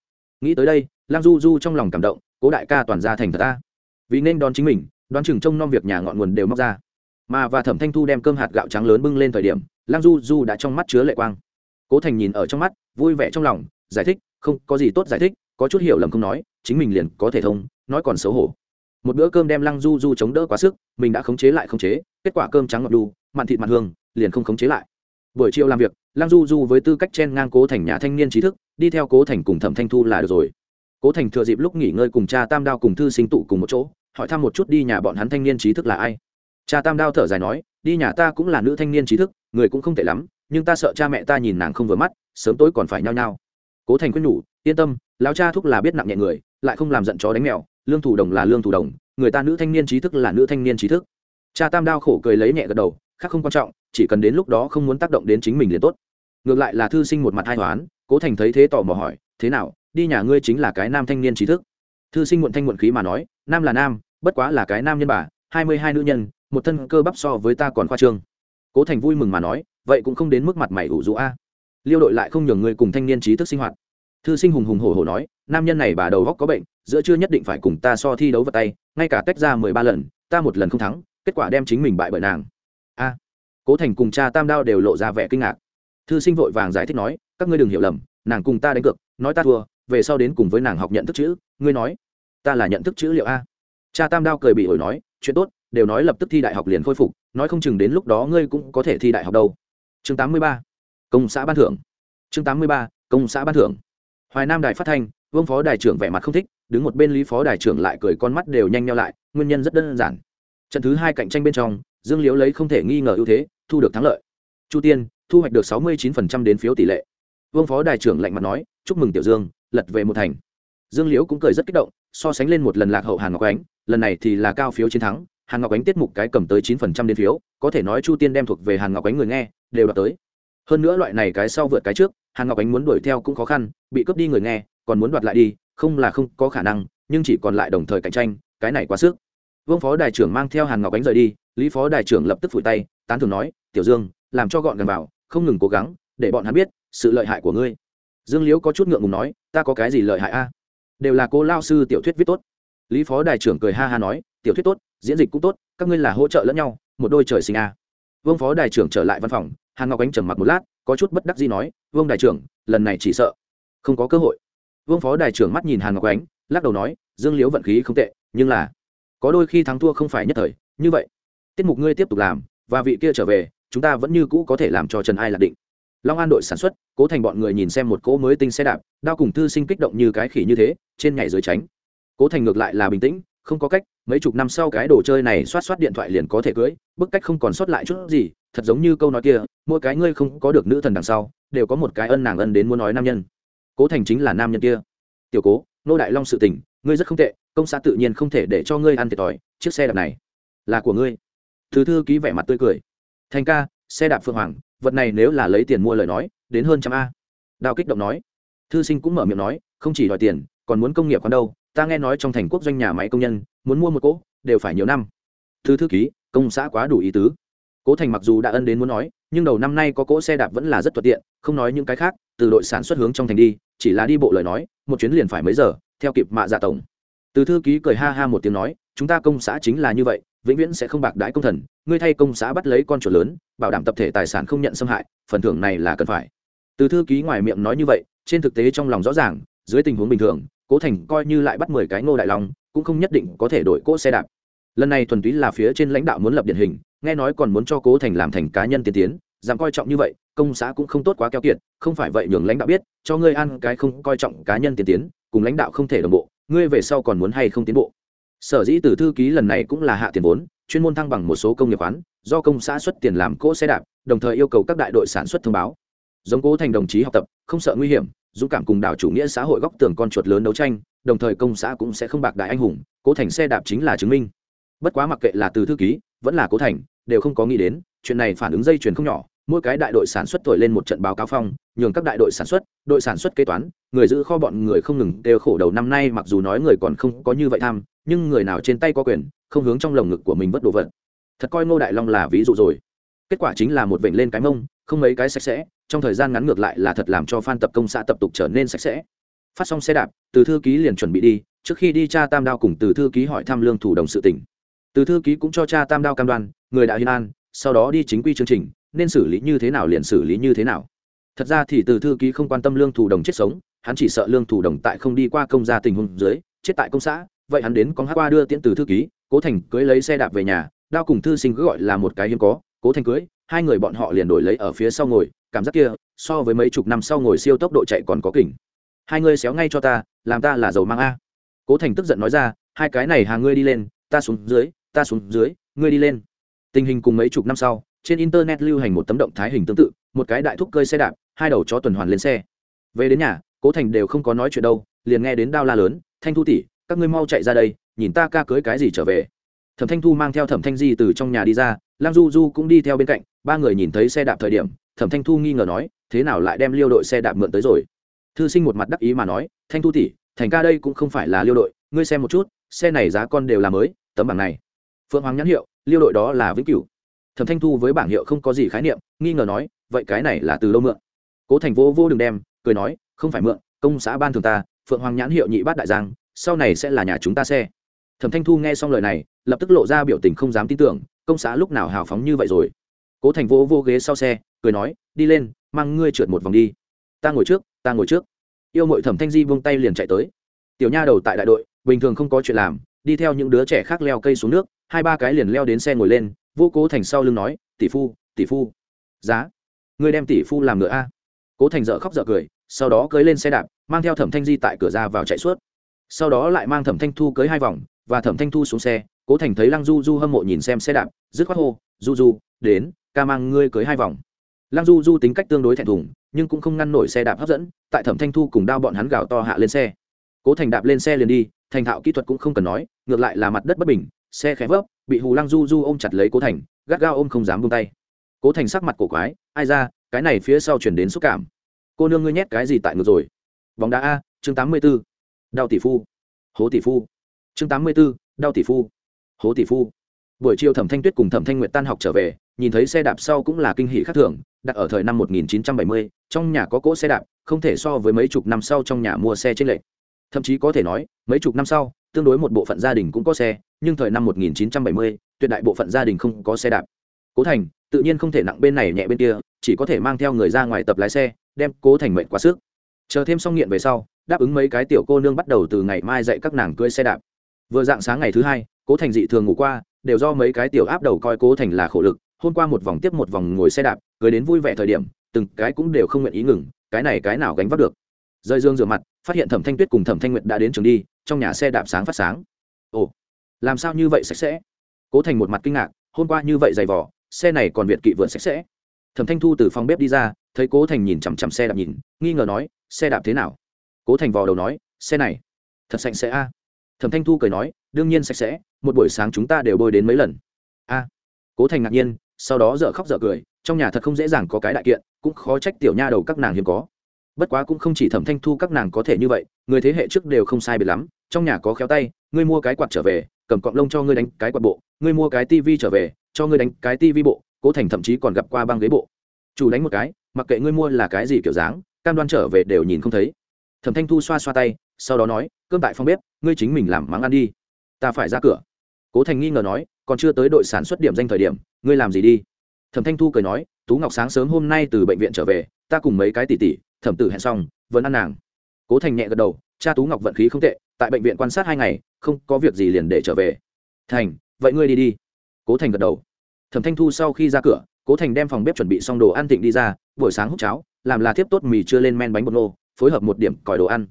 Nghĩ tới đây, lăng du du trong lòng cảm động, cố đại ca toàn ra thành thật ta. Vì nên đón chính mình, đoán chừng trông nom việc nhà ngọn nguồn đều móc ra. Mà và thẩm thanh thu đem cơm hạt gạo trắng lớn bưng lên thời điểm, lăng du du đã trong mắt chứa lệ quang. Cố thành nhìn ở trong mắt, vui vẻ trong lòng, giải thích, không, có gì tốt giải thích, có chút hiểu lầm không nói, chính mình liền có thể thông, nói còn xấu hổ. Một bữa cơm đem lăng du du chống đỡ quá sức, mình đã khống chế lại khống chế, kết quả cơm trắng ngọt đu mặn thịt mặn hương, liền không khống chế lại. Buổi chiều làm việc, lăng du du với tư cách chen ngang cố thành nhà thanh niên trí thức, đi theo cố thành cùng thẩm thanh thu là được rồi. Cố thành thừa dịp lúc nghỉ ngơi cùng cha tam đao cùng thư sinh tụ cùng một chỗ, hỏi thăm một chút đi nhà bọn hắn thanh niên trí thức là ai. Cha tam đao thở dài nói, đi nhà ta cũng là nữ thanh niên trí thức, người cũng không tệ lắm, nhưng ta sợ cha mẹ ta nhìn nàng không vừa mắt, sớm tối còn phải nhao nhao. Cố thành quyết nhủ, yên tâm, lão cha thúc là biết nặng nhẹ người, lại không làm giận chó đánh mèo, lương thủ đồng là lương thủ đồng, người ta nữ thanh niên trí thức là nữ thanh niên trí thức. Cha tam đao khổ cười lấy nhẹ gật đầu khác không quan trọng, chỉ cần đến lúc đó không muốn tác động đến chính mình liền tốt. Ngược lại là thư sinh một mặt hai toán cố thành thấy thế tò mò hỏi, thế nào, đi nhà ngươi chính là cái nam thanh niên trí thức? Thư sinh muộn thanh muộn khí mà nói, nam là nam, bất quá là cái nam nhân bà, hai mươi hai nữ nhân, một thân cơ bắp so với ta còn khoa trương. Cố thành vui mừng mà nói, vậy cũng không đến mức mặt mày ủ rũ a. Liêu đội lại không nhường ngươi cùng thanh niên trí thức sinh hoạt. Thư sinh hùng hùng hổ hổ nói, nam nhân này bà đầu góc có bệnh, giữa chưa nhất định phải cùng ta so thi đấu vật tay, ngay cả tách ra mười ba lần, ta một lần không thắng, kết quả đem chính mình bại bởi nàng a. Cố thành cùng cha tam đao đều lộ ra vẻ kinh ngạc. Thư sinh vội vàng giải thích nói, các ngươi đừng hiểu lầm, nàng cùng ta đánh cược, nói ta thua, về sau đến cùng với nàng học nhận thức chữ, ngươi nói, ta là nhận thức chữ liệu a. Cha tam đao cười bị ổi nói, chuyện tốt, đều nói lập tức thi đại học liền khôi phục, nói không chừng đến lúc đó ngươi cũng có thể thi đại học đâu. Chương tám mươi ba, công xã ban thưởng. Chương tám mươi ba, công xã ban thưởng. Hoài nam đài phát thanh, vương phó đài trưởng vẻ mặt không thích, đứng một bên lý phó đài trưởng lại cười con mắt đều nhanh nhau lại, nguyên nhân rất đơn giản. Trận thứ hai cạnh tranh bên trong dương liễu lấy không thể nghi ngờ ưu thế, thu được thắng lợi. Chu tiên, thu hoạch được sáu mươi 69% đến phiếu tỷ lệ. Vương phó Đại trưởng lạnh mặt nói, chúc mừng tiểu dương, lật về một thành. Dương liễu cũng cười rất kích động, so sánh lên một lần lạc hậu hàn ngọc ánh, lần này thì là cao phiếu chiến thắng, hàn ngọc ánh tiết mục cái cầm tới chín phần trăm đến phiếu, có thể nói chu tiên đem thuộc về hàn ngọc ánh người nghe, đều đạt tới. Hơn nữa loại này cái sau vượt cái trước, hàn ngọc ánh muốn đuổi theo cũng khó khăn, bị cướp đi người nghe, còn muốn đoạt lại đi, không là không có khả năng, nhưng chỉ còn lại đồng thời cạnh tranh, cái này quá sức vương phó đại trưởng mang theo hàn ngọc ánh rời đi, lý phó đại trưởng lập tức phủi tay, tán thường nói, tiểu dương, làm cho gọn gần vào, không ngừng cố gắng, để bọn hắn biết sự lợi hại của ngươi. Dương liễu có chút ngượng ngùng nói, ta có cái gì lợi hại a? Đều là cô lao sư tiểu thuyết viết tốt. Lý phó đại trưởng cười ha ha nói, tiểu thuyết tốt, diễn dịch cũng tốt, các ngươi là hỗ trợ lẫn nhau, một đôi trời sinh a. Vương phó đại trưởng trở lại văn phòng, hàn ngọc ánh trầm mặc một lát, có chút bất đắc gì nói, vương đại trưởng, lần này chỉ sợ không có cơ hội. Vương phó đại trưởng mắt nhìn hàn ngọc ánh, lắc đầu nói, dương liễu vận khí không tệ, nhưng là có đôi khi thắng thua không phải nhất thời, như vậy, tiết mục ngươi tiếp tục làm, và vị kia trở về, chúng ta vẫn như cũ có thể làm cho trần ai lạc định. Long an đội sản xuất, cố thành bọn người nhìn xem một cỗ mới tinh xe đạp, đao cùng thư sinh kích động như cái khỉ như thế, trên nhảy dưới tránh. Cố thành ngược lại là bình tĩnh, không có cách, mấy chục năm sau cái đồ chơi này xoát xoát điện thoại liền có thể cưới, bức cách không còn sót lại chút gì, thật giống như câu nói kia, mỗi cái ngươi không có được nữ thần đằng sau, đều có một cái ân nàng ân đến muốn nói nam nhân. Cố thành chính là nam nhân kia. Tiểu cố, nô đại long sự tình ngươi rất không tệ, công xã tự nhiên không thể để cho ngươi ăn thiệt thòi, chiếc xe đạp này là của ngươi. Thứ thư ký vẻ mặt tươi cười. Thành ca, xe đạp phượng hoàng, vật này nếu là lấy tiền mua lời nói, đến hơn trăm a. Đào kích động nói. Thư sinh cũng mở miệng nói, không chỉ đòi tiền, còn muốn công nghiệp còn đâu, ta nghe nói trong thành quốc doanh nhà máy công nhân, muốn mua một cỗ, đều phải nhiều năm. Thư thư ký, công xã quá đủ ý tứ. Cố thành mặc dù đã ân đến muốn nói, nhưng đầu năm nay có cỗ xe đạp vẫn là rất thuận tiện, không nói những cái khác, từ đội sản xuất hướng trong thành đi, chỉ là đi bộ lời nói, một chuyến liền phải mấy giờ theo kịp mạ dạ tổng. Từ thư ký cười ha ha một tiếng nói, chúng ta công xã chính là như vậy, vĩnh viễn sẽ không bạc đãi công thần. Ngươi thay công xã bắt lấy con chuột lớn, bảo đảm tập thể tài sản không nhận xâm hại, phần thưởng này là cần phải. Từ thư ký ngoài miệng nói như vậy, trên thực tế trong lòng rõ ràng, dưới tình huống bình thường, cố thành coi như lại bắt mười cái ngô đại long, cũng không nhất định có thể đổi cỗ xe đạp. Lần này thuần túy là phía trên lãnh đạo muốn lập điển hình, nghe nói còn muốn cho cố thành làm thành cá nhân tiên tiến giảm coi trọng như vậy, công xã cũng không tốt quá keo kiệt, không phải vậy nhường lãnh đạo biết, cho ngươi ăn cái không coi trọng cá nhân tiên tiến cùng lãnh đạo không thể đồng bộ, ngươi về sau còn muốn hay không tiến bộ? Sở dĩ từ thư ký lần này cũng là hạ tiền vốn, chuyên môn thăng bằng một số công nghiệp khoán, do công xã xuất tiền làm cỗ xe đạp, đồng thời yêu cầu các đại đội sản xuất thông báo. Giống cố thành đồng chí học tập, không sợ nguy hiểm, dũng cảm cùng đảo chủ nghĩa xã hội góc tường con chuột lớn đấu tranh, đồng thời công xã cũng sẽ không bạc đại anh hùng, cố thành xe đạp chính là chứng minh. Bất quá mặc kệ là từ thư ký, vẫn là cố thành, đều không có nghĩ đến, chuyện này phản ứng dây chuyền không nhỏ mỗi cái đại đội sản xuất thổi lên một trận báo cáo phong, nhường các đại đội sản xuất, đội sản xuất kế toán, người giữ kho bọn người không ngừng đều khổ đầu năm nay mặc dù nói người còn không có như vậy tham, nhưng người nào trên tay có quyền, không hướng trong lồng ngực của mình vất đồ vật. Thật coi ngô đại long là ví dụ rồi. Kết quả chính là một vểnh lên cái mông, không mấy cái sạch sẽ, trong thời gian ngắn ngược lại là thật làm cho phan tập công xã tập tục trở nên sạch sẽ. Phát xong xe đạp, từ thư ký liền chuẩn bị đi, trước khi đi cha tam đao cùng từ thư ký hỏi thăm lương thủ đồng sự tỉnh. Từ thư ký cũng cho cha tam đao cam đoan, người đã hiên an, sau đó đi chính quy chương trình nên xử lý như thế nào liền xử lý như thế nào. Thật ra thì từ thư ký không quan tâm lương thủ đồng chết sống, hắn chỉ sợ lương thủ đồng tại không đi qua công gia tình huống dưới, chết tại công xã, vậy hắn đến con hát qua đưa tiễn từ thư ký, cố thành cưới lấy xe đạp về nhà, đao cùng thư sinh cứ gọi là một cái hiếm có, cố thành cưới, hai người bọn họ liền đổi lấy ở phía sau ngồi, cảm giác kia, so với mấy chục năm sau ngồi siêu tốc độ chạy còn có kỉnh. Hai ngươi xéo ngay cho ta, làm ta là dầu mang a. Cố thành tức giận nói ra, hai cái này hàng ngươi đi lên, ta xuống dưới, ta xuống dưới, ngươi đi lên. Tình hình cùng mấy chục năm sau trên internet lưu hành một tấm động thái hình tương tự, một cái đại thúc cơi xe đạp, hai đầu chó tuần hoàn lên xe. Về đến nhà, cố thành đều không có nói chuyện đâu, liền nghe đến đao la lớn, thanh thu tỷ, các ngươi mau chạy ra đây, nhìn ta ca cưới cái gì trở về. Thẩm thanh thu mang theo thẩm thanh di từ trong nhà đi ra lang du du cũng đi theo bên cạnh, ba người nhìn thấy xe đạp thời điểm, thẩm thanh thu nghi ngờ nói, thế nào lại đem liêu đội xe đạp mượn tới rồi? Thư sinh một mặt đắc ý mà nói, thanh thu tỷ, thành ca đây cũng không phải là liêu đội, ngươi xem một chút, xe này giá con đều là mới, tấm bảng này. Phượng hoàng nhãn hiệu, liêu đội đó là vĩnh cửu thẩm thanh thu với bảng hiệu không có gì khái niệm, nghi ngờ nói, vậy cái này là từ đâu mượn. Cố thành vô vô đừng đem, cười nói, không phải mượn, công xã ban thường ta, phượng hoàng nhãn hiệu nhị bát đại giang, sau này sẽ là nhà chúng ta xe. Thẩm thanh thu nghe xong lời này, lập tức lộ ra biểu tình không dám tin tưởng, công xã lúc nào hào phóng như vậy rồi. Cố thành vô vô ghế sau xe, cười nói, đi lên, mang ngươi trượt một vòng đi. Ta ngồi trước, ta ngồi trước. Yêu mội thẩm thanh di vung tay liền chạy tới. Tiểu nha đầu tại đại đội, bình thường không có chuyện làm, đi theo những đứa trẻ khác leo cây xuống nước, hai ba cái liền leo đến xe ngồi lên vô cố thành sau lưng nói, tỷ phu tỷ phu. Giá? Ngươi đem tỷ phu làm ngựa a? Cố thành dợ khóc dợ cười, sau đó cưới lên xe đạp, mang theo thẩm thanh di tại cửa ra vào chạy suốt. Sau đó lại mang thẩm thanh thu cưới hai vòng, và thẩm thanh thu xuống xe, cố thành thấy lăng du du hâm mộ nhìn xem xe đạp, dứt khoát hô, du du, đến, ca mang ngươi cưới hai vòng. Lăng du du tính cách tương đối thẹn thùng, nhưng cũng không ngăn nổi xe đạp hấp dẫn, tại thẩm thanh thu cùng đao bọn hắn gào to hạ lên xe. Cố thành đạp lên xe liền đi, thành thạo kỹ thuật cũng không cần nói, ngược lại là mặt đất bất bình xe khẽ vấp bị hù lăng du du ôm chặt lấy cố thành gắt gao ôm không dám bung tay. Cố thành sắc mặt cổ quái ai ra cái này phía sau chuyển đến xúc cảm. Cô nương ngươi nhét cái gì tại ngược rồi? Bóng đá a chương tám mươi b ố đau tỷ phu. Hố tỷ phu. Chương tám mươi b ố đau tỷ phu. Hố tỷ phu. Buổi chiều thẩm thanh tuyết cùng thẩm thanh nguyện tan học trở về nhìn thấy xe đạp sau cũng là kinh hỷ khác thường đặt ở thời năm 1970, trong nhà có cỗ xe đạp không thể so với mấy chục năm sau trong nhà mua xe trên lệ thậm chí có thể nói mấy chục năm sau tương đối một bộ phận gia đình cũng có xe nhưng thời năm 1970, tuyệt đại bộ phận gia đình không có xe đạp. Cố thành tự nhiên không thể nặng bên này nhẹ bên kia chỉ có thể mang theo người ra ngoài tập lái xe đem cố thành mệnh quá sức. Chờ thêm xong nghiện về sau đáp ứng mấy cái tiểu cô nương bắt đầu từ ngày mai dạy các nàng cưỡi xe đạp. Vừa dạng sáng ngày thứ hai cố thành dị thường ngủ qua đều do mấy cái tiểu áp đầu coi cố thành là khổ lực hôm qua một vòng tiếp một vòng ngồi xe đạp cười đến vui vẻ thời điểm từng cái cũng đều không nguyện ý ngừng cái này cái nào gánh vác được. Rơi dương rửa mặt phát hiện thẩm thanh tuyết cùng thẩm thanh nguyệt đã đến trường đi trong nhà xe đạp sáng phát sáng. Ồ, làm sao như vậy sạch sẽ? Cố thành một mặt kinh ngạc, hôm qua như vậy dày vỏ xe này còn việt kỵ vượt sạch sẽ. Thẩm thanh thu từ phòng bếp đi ra, thấy cố thành nhìn chằm chằm xe đạp nhìn, nghi ngờ nói, xe đạp thế nào? Cố thành vò đầu nói, xe này, thật sạch sẽ a. Thẩm thanh thu cười nói, đương nhiên sạch sẽ, một buổi sáng chúng ta đều bôi đến mấy lần. A. Cố thành ngạc nhiên, sau đó dở khóc dở cười, trong nhà thật không dễ dàng có cái đại kiện, cũng khó trách tiểu nha đầu các nàng hiếm có. Bất quá cũng không chỉ thẩm thanh thu các nàng có thể như vậy, người thế hệ trước đều không sai biệt lắm trong nhà có khéo tay, ngươi mua cái quạt trở về, cầm cọng lông cho ngươi đánh cái quạt bộ, ngươi mua cái tivi trở về, cho ngươi đánh cái tivi bộ, cố thành thậm chí còn gặp qua băng ghế bộ. Chủ đánh một cái, mặc kệ ngươi mua là cái gì kiểu dáng, cam đoan trở về đều nhìn không thấy. Thẩm thanh thu xoa xoa tay, sau đó nói, cơm tại phòng bếp, ngươi chính mình làm mắng ăn đi. Ta phải ra cửa. Cố thành nghi ngờ nói, còn chưa tới đội sản xuất điểm danh thời điểm, ngươi làm gì đi? Thẩm thanh thu cười nói, tú ngọc sáng sớm hôm nay từ bệnh viện trở về, ta cùng mấy cái tỷ tỷ, thẩm tử hẹn xong, vẫn ăn nàng. Cố thành nhẹ gật đầu, cha tú ngọc vận khí không tệ tại bệnh viện quan sát hai ngày, không có việc gì liền để trở về. Thành, vậy ngươi đi đi. Cố thành gật đầu. Thẩm thanh thu sau khi ra cửa, cố thành đem phòng bếp chuẩn bị xong đồ ăn thịnh đi ra, buổi sáng hút cháo, làm là tiếp tốt mì chưa lên men bánh bột nô, phối hợp một điểm còi đồ ăn.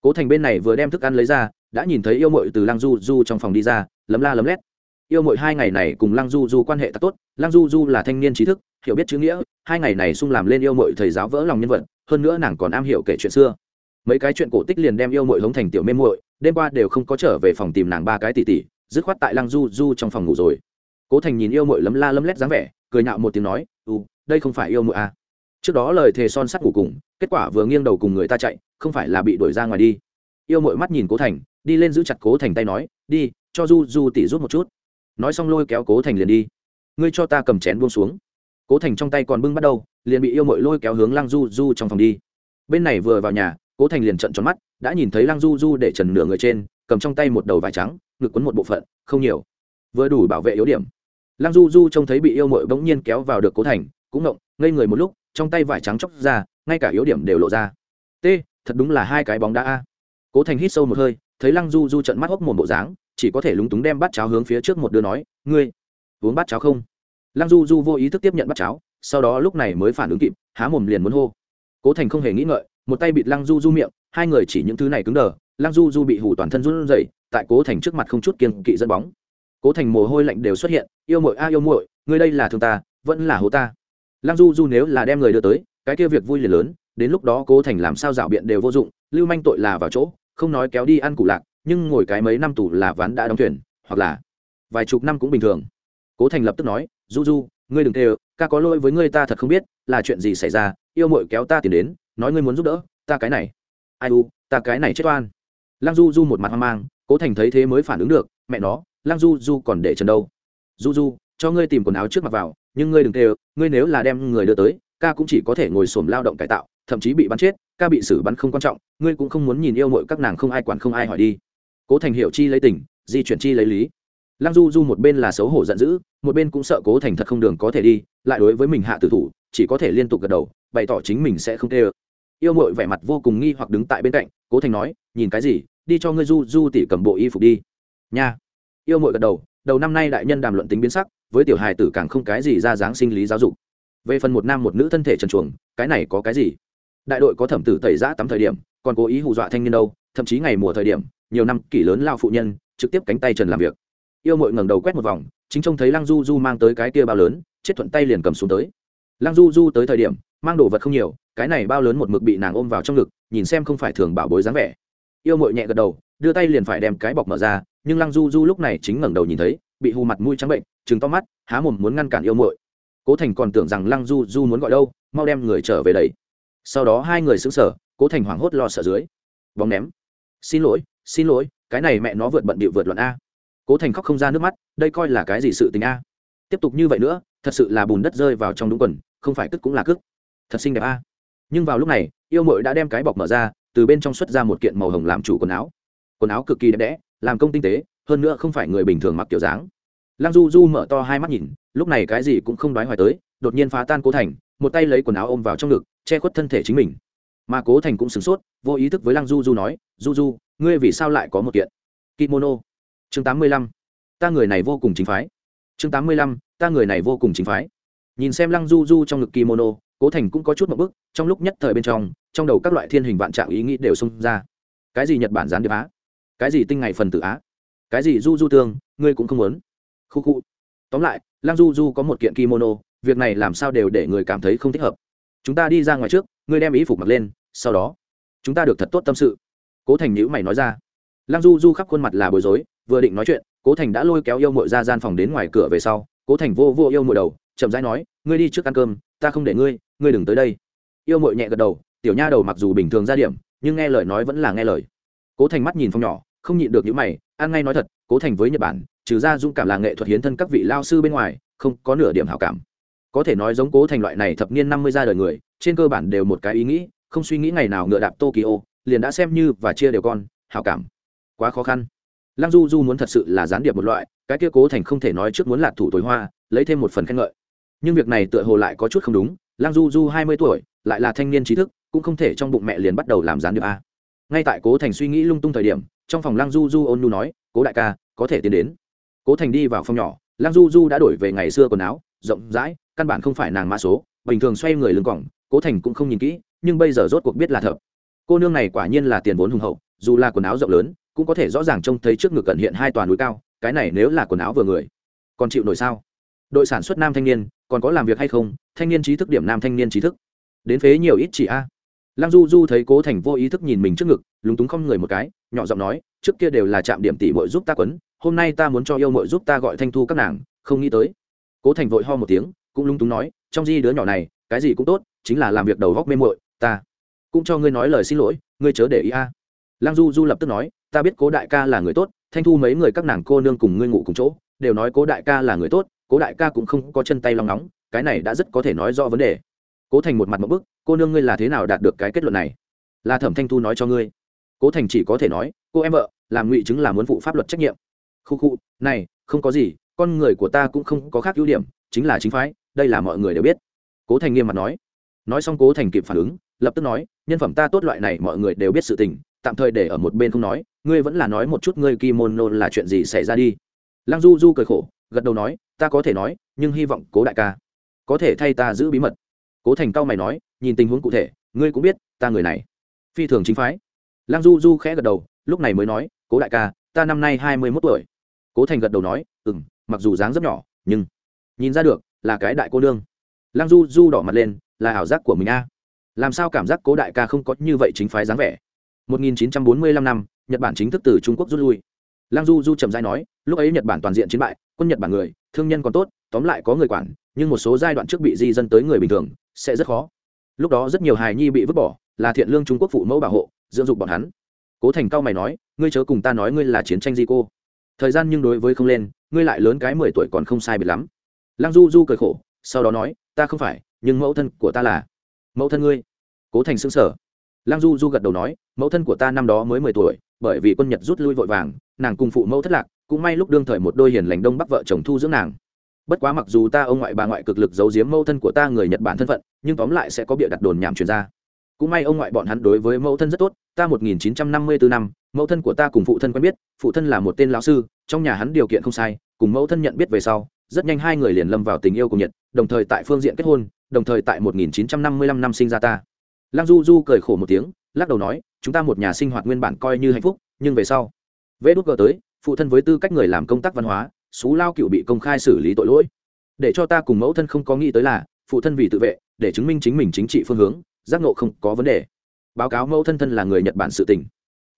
Cố thành bên này vừa đem thức ăn lấy ra, đã nhìn thấy yêu mội từ lăng du du trong phòng đi ra, lấm la lấm lét. Yêu mội hai ngày này cùng lăng du du quan hệ thật tốt, lăng du du là thanh niên trí thức, hiểu biết chữ nghĩa, hai ngày này sung làm lên yêu mội thầy giáo vỡ lòng nhân vật, hơn nữa nàng còn am hiểu kể chuyện xưa. Mấy cái chuyện cổ tích liền đem yêu mội hống thành tiểu mê muội đêm qua đều không có trở về phòng tìm nàng ba cái tỷ tỷ dứt khoát tại lăng du du trong phòng ngủ rồi. Cố thành nhìn yêu mội lấm la lấm lét dáng vẻ, cười nhạo một tiếng nói ừ đây không phải yêu mội à. trước đó lời thề son sắt ngủ cùng, kết quả vừa nghiêng đầu cùng người ta chạy, không phải là bị đuổi ra ngoài đi. Yêu mội mắt nhìn cố thành, đi lên giữ chặt cố thành tay nói, đi, cho du du tỉ rút một chút. Nói xong lôi kéo cố thành liền đi. Ngươi cho ta cầm chén buông xuống. Cố thành trong tay còn bưng bắt đầu, liền bị yêu mội lôi kéo hướng lăng du du trong phòng đi. Bên này vừa vào nhà, cố thành liền trận tròn mắt đã nhìn thấy lăng du du để trần nửa người trên, cầm trong tay một đầu vải trắng, ngực quấn một bộ phận, không nhiều. Vừa đủ bảo vệ yếu điểm. Lăng du du trông thấy bị yêu mội bỗng nhiên kéo vào được cố thành, cũng ngộng, ngây người một lúc, trong tay vải trắng chóc ra, ngay cả yếu điểm đều lộ ra. T, thật đúng là hai cái bóng đá a. Cố thành hít sâu một hơi, thấy lăng du du trận mắt hốc một bộ dáng, chỉ có thể lúng túng đem bát cháo hướng phía trước một đứa nói, ngươi, uống bát cháo không? Lăng du du vô ý thức tiếp nhận bát cháo, sau đó lúc này mới phản ứng kịp, há mồm liền muốn hô. Cố thành không hề nghĩ ngợi, một tay bịt lăng du du miệng hai người chỉ những thứ này cứng đờ, lăng du du bị hủ toàn thân run rẩy, tại cố thành trước mặt không chút kiên kỵ dẫn bóng. Cố thành mồ hôi lạnh đều xuất hiện, yêu muội a, yêu muội người đây là thương ta, vẫn là hố ta. Lăng du du nếu là đem người đưa tới, cái kia việc vui liền lớn, đến lúc đó cố thành làm sao rảo biện đều vô dụng, lưu manh tội là vào chỗ, không nói kéo đi ăn củ lạc, nhưng ngồi cái mấy năm tù là ván đã đóng thuyền, hoặc là vài chục năm cũng bình thường. Cố thành lập tức nói, du du, ngươi đừng tê ca có lỗi với ngươi ta thật không biết, là chuyện gì xảy ra, yêu mội kéo ta tiền đến, nói ngươi muốn giúp đỡ, ta cái này ai u, ta cái này chết oan. Lăng du du một mặt hoang mang, cố thành thấy thế mới phản ứng được, mẹ nó, lăng du du còn để trần đâu? Du du cho ngươi tìm quần áo trước mặt vào, nhưng ngươi đừng tê ngươi nếu là đem người đưa tới, ca cũng chỉ có thể ngồi xổm lao động cải tạo, thậm chí bị bắn chết, ca bị xử bắn không quan trọng, ngươi cũng không muốn nhìn yêu mội các nàng không ai quản không ai hỏi đi. Cố thành hiệu chi lấy tình, di chuyển chi lấy lý. Lăng du du một bên là xấu hổ giận dữ, một bên cũng sợ cố thành thật không đường có thể đi, lại đối với mình hạ tử thủ, chỉ có thể liên tục gật đầu, bày tỏ chính mình sẽ không tê ơ yêu mội vẻ mặt vô cùng nghi hoặc đứng tại bên cạnh, cố thành nói, nhìn cái gì? Đi cho ngươi du du tỉ cầm bộ y phục đi. Nha. Yêu mội gật đầu đầu năm nay đại nhân đàm luận tính biến sắc, với tiểu hài tử càng không cái gì ra dáng sinh lý giáo dục. Về phần một nam một nữ thân thể trần chuồng cái này có cái gì? Đại đội có thẩm tử tẩy giã tắm thời điểm, còn cố ý hù dọa thanh niên đâu, thậm chí ngày mùa thời điểm, nhiều năm kỷ lớn lao phụ nhân, trực tiếp cánh tay trần làm việc. Yêu mội ngẩng đầu quét một vòng, chính trông thấy lăng du du mang tới cái kia bao lớn, chết thuận tay liền cầm xuống tới. Lăng du du tới thời điểm, mang đồ vật không nhiều cái này bao lớn một mực bị nàng ôm vào trong ngực, nhìn xem không phải thường bảo bối dáng vẻ. Yêu mội nhẹ gật đầu, đưa tay liền phải đem cái bọc mở ra, nhưng lăng du du lúc này chính ngẩng đầu nhìn thấy, bị hù mặt mũi trắng bệnh, trừng to mắt, há mồm muốn ngăn cản yêu mội cố thành còn tưởng rằng lăng du du muốn gọi đâu, mau đem người trở về đấy sau đó hai người xứng sở cố thành hoảng hốt lo sợ dưới. Bóng ném. Xin lỗi xin lỗi, cái này mẹ nó vượt bận bịu vượt loạn a. Cố thành khóc không ra nước mắt, đây coi là cái gì sự tình a? Tiếp tục như vậy nữa, thật sự là bùn đất rơi vào trong đúng quần, không phải cất cũng là cất thật xinh đẹp a nhưng vào lúc này, yêu mội đã đem cái bọc mở ra, từ bên trong xuất ra một kiện màu hồng làm chủ quần áo. Quần áo cực kỳ đẹp đẽ, làm công tinh tế, hơn nữa không phải người bình thường mặc kiểu dáng. Lăng du du mở to hai mắt nhìn, lúc này cái gì cũng không đoái hoài tới, đột nhiên phá tan cố thành, một tay lấy quần áo ôm vào trong ngực, che khuất thân thể chính mình. Mà cố thành cũng sửng sốt, vô ý thức với lăng du du nói, du du, ngươi vì sao lại có một kiện? Kimono. Chương tám mươi lăm, ta người này vô cùng chính phái. Chương tám mươi lăm, ta người này vô cùng chính phái. Nhìn xem lăng du du trong ngực kimono cố thành cũng có chút một bức trong lúc nhất thời bên trong trong đầu các loại thiên hình vạn trạng ý nghĩ đều xông ra. Cái gì nhật bản gián điệp á? Cái gì tinh ngày phần tử á? Cái gì du du tương, ngươi cũng không muốn. Khu khu. Tóm lại lăng du du có một kiện kimono, việc này làm sao đều để người cảm thấy không thích hợp. Chúng ta đi ra ngoài trước, ngươi đem ý phục mặc lên, sau đó, chúng ta được thật tốt tâm sự. Cố thành nhữ mày nói ra. Lăng du du khắp khuôn mặt là bối rối, vừa định nói chuyện, cố thành đã lôi kéo yêu mội ra gian phòng đến ngoài cửa về sau, cố thành vô vô yêu mội đầu, chậm rãi nói, ngươi đi trước ăn cơm ta không để ngươi ngươi đừng tới đây. Yêu mội nhẹ gật đầu, tiểu nha đầu mặc dù bình thường ra điểm, nhưng nghe lời nói vẫn là nghe lời. Cố thành mắt nhìn phong nhỏ, không nhịn được những mày, ăn ngay nói thật, cố thành với nhật bản, trừ ra dung cảm là nghệ thuật hiến thân các vị lao sư bên ngoài, không có nửa điểm hảo cảm. Có thể nói giống cố thành loại này thập niên năm mươi ra đời người, trên cơ bản đều một cái ý nghĩ, không suy nghĩ ngày nào ngựa đạp tokyo, liền đã xem như và chia đều con, hảo cảm. Quá khó khăn. Lăng du du muốn thật sự là gián điệp một loại, cái kia cố thành không thể nói trước muốn lạc thủ tối hoa, lấy thêm một phần khen ngợi nhưng việc này tựa hồ lại có chút không đúng lăng du du hai mươi tuổi, lại là thanh niên trí thức, cũng không thể trong bụng mẹ liền bắt đầu làm gián điệp a. Ngay tại cố thành suy nghĩ lung tung thời điểm, trong phòng lăng du du ôn nu nói, cố đại ca, có thể tiến đến. Cố thành đi vào phòng nhỏ lăng du du đã đổi về ngày xưa quần áo, rộng rãi, căn bản không phải nàng mã số, bình thường xoay người lưng cỏng cố thành cũng không nhìn kỹ, nhưng bây giờ rốt cuộc biết là thật. Cô nương này quả nhiên là tiền vốn hùng hậu, dù là quần áo rộng lớn, cũng có thể rõ ràng trông thấy trước ngực cận hiện hai toàn núi cao, cái này nếu là quần áo vừa người, còn chịu nổi sao? Đội sản xuất nam thanh niên còn có làm việc hay không, thanh niên trí thức điểm nam thanh niên trí thức. Đến phế nhiều ít chỉ a. Lăng du du thấy cố thành vô ý thức nhìn mình trước ngực, lúng túng không người một cái, nhỏ giọng nói, trước kia đều là chạm điểm tỷ bội giúp ta quấn, hôm nay ta muốn cho yêu mội giúp ta gọi thanh thu các nàng, không nghĩ tới. Cố thành vội ho một tiếng, cũng lúng túng nói, trong di đứa nhỏ này, cái gì cũng tốt, chính là làm việc đầu góc mê mội ta cũng cho ngươi nói lời xin lỗi, ngươi chớ để ý a. Lăng du du lập tức nói, ta biết cố đại ca là người tốt, thanh thu mấy người các nàng cô nương cùng ngươi ngủ cùng chỗ, đều nói cố đại ca là người tốt cố đại ca cũng không có chân tay lòng nóng, cái này đã rất có thể nói rõ vấn đề. Cố thành một mặt một bức, cô nương ngươi là thế nào đạt được cái kết luận này? Là thẩm thanh thu nói cho ngươi. Cố thành chỉ có thể nói, cô em vợ, làm ngụy chứng là muốn phụ pháp luật trách nhiệm. Khu khu, này, không có gì, con người của ta cũng không có khác ưu điểm, chính là chính phái, đây là mọi người đều biết. Cố thành nghiêm mặt nói. Nói xong cố thành kịp phản ứng, lập tức nói, nhân phẩm ta tốt loại này mọi người đều biết sự tình, tạm thời để ở một bên không nói, ngươi vẫn là nói một chút ngươi kimono là chuyện gì xảy ra đi. Lăng du du cười khổ, gật đầu nói ta có thể nói, nhưng hy vọng cố đại ca có thể thay ta giữ bí mật. Cố thành cao mày nói, nhìn tình huống cụ thể, ngươi cũng biết, ta người này phi thường chính phái. Lăng du du khẽ gật đầu, lúc này mới nói, cố đại ca, ta năm nay hai mươi mốt tuổi. Cố thành gật đầu nói ừ m mặc dù dáng rất nhỏ, nhưng nhìn ra được là cái đại cô nương. Lăng du du đỏ mặt lên, là ảo giác của mình a. Làm sao cảm giác cố đại ca không có như vậy chính phái dáng vẻ? 1945 năm, nhật bản chính thức từ trung quốc rút lui. Lăng du du trầm dai nói, lúc ấy nhật bản toàn diện chiến bại, quân nhật bản người thương nhân còn tốt, tóm lại có người quản, nhưng một số giai đoạn trước bị di dân tới người bình thường, sẽ rất khó. Lúc đó rất nhiều hài nhi bị vứt bỏ, là thiện lương trung quốc phụ mẫu bảo hộ, dưỡng dục bọn hắn. Cố thành cao mày nói, ngươi chớ cùng ta nói ngươi là chiến tranh di cô. Thời gian nhưng đối với không lên, ngươi lại lớn cái mười tuổi còn không sai biệt lắm. Lăng du du cười khổ, sau đó nói, ta không phải, nhưng mẫu thân của ta là. Mẫu thân ngươi? Cố thành xứng sở lăng du du gật đầu nói, mẫu thân của ta năm đó mới mười tuổi, bởi vì quân nhật rút lui vội vàng, nàng cùng phụ mẫu thất lạc cũng may lúc đương thời một đôi hiền lành đông bắc vợ chồng thu dưỡng nàng. Bất quá mặc dù ta ông ngoại bà ngoại cực lực giấu giếm mẫu thân của ta người nhật bản thân phận, nhưng tóm lại sẽ có bịa đặt đồn nhảm truyền ra. Cũng may ông ngoại bọn hắn đối với mẫu thân rất tốt, ta một nghìn chín trăm năm mươi bốn năm, mẫu thân của ta cùng phụ thân quen biết, phụ thân là một tên lão sư, trong nhà hắn điều kiện không sai, cùng mẫu thân nhận biết về sau, rất nhanh hai người liền lâm vào tình yêu cùng nhật đồng thời tại phương diện kết hôn, đồng thời tại một nghìn chín trăm năm mươi lăm năm sinh ra ta. Lăng du du cười khổ một tiếng, lắc đầu nói, chúng ta một nhà sinh hoạt nguyên bản coi như hạnh phúc, nhưng về sau, vê đốt gờ tới phụ thân với tư cách người làm công tác văn hóa, xú lao cựu bị công khai xử lý tội lỗi. Để cho ta cùng mẫu thân không có nghĩ tới là, phụ thân vì tự vệ, để chứng minh chính mình chính trị phương hướng, giác nộ không có vấn đề. Báo cáo mẫu thân thân là người nhật bản sự tình.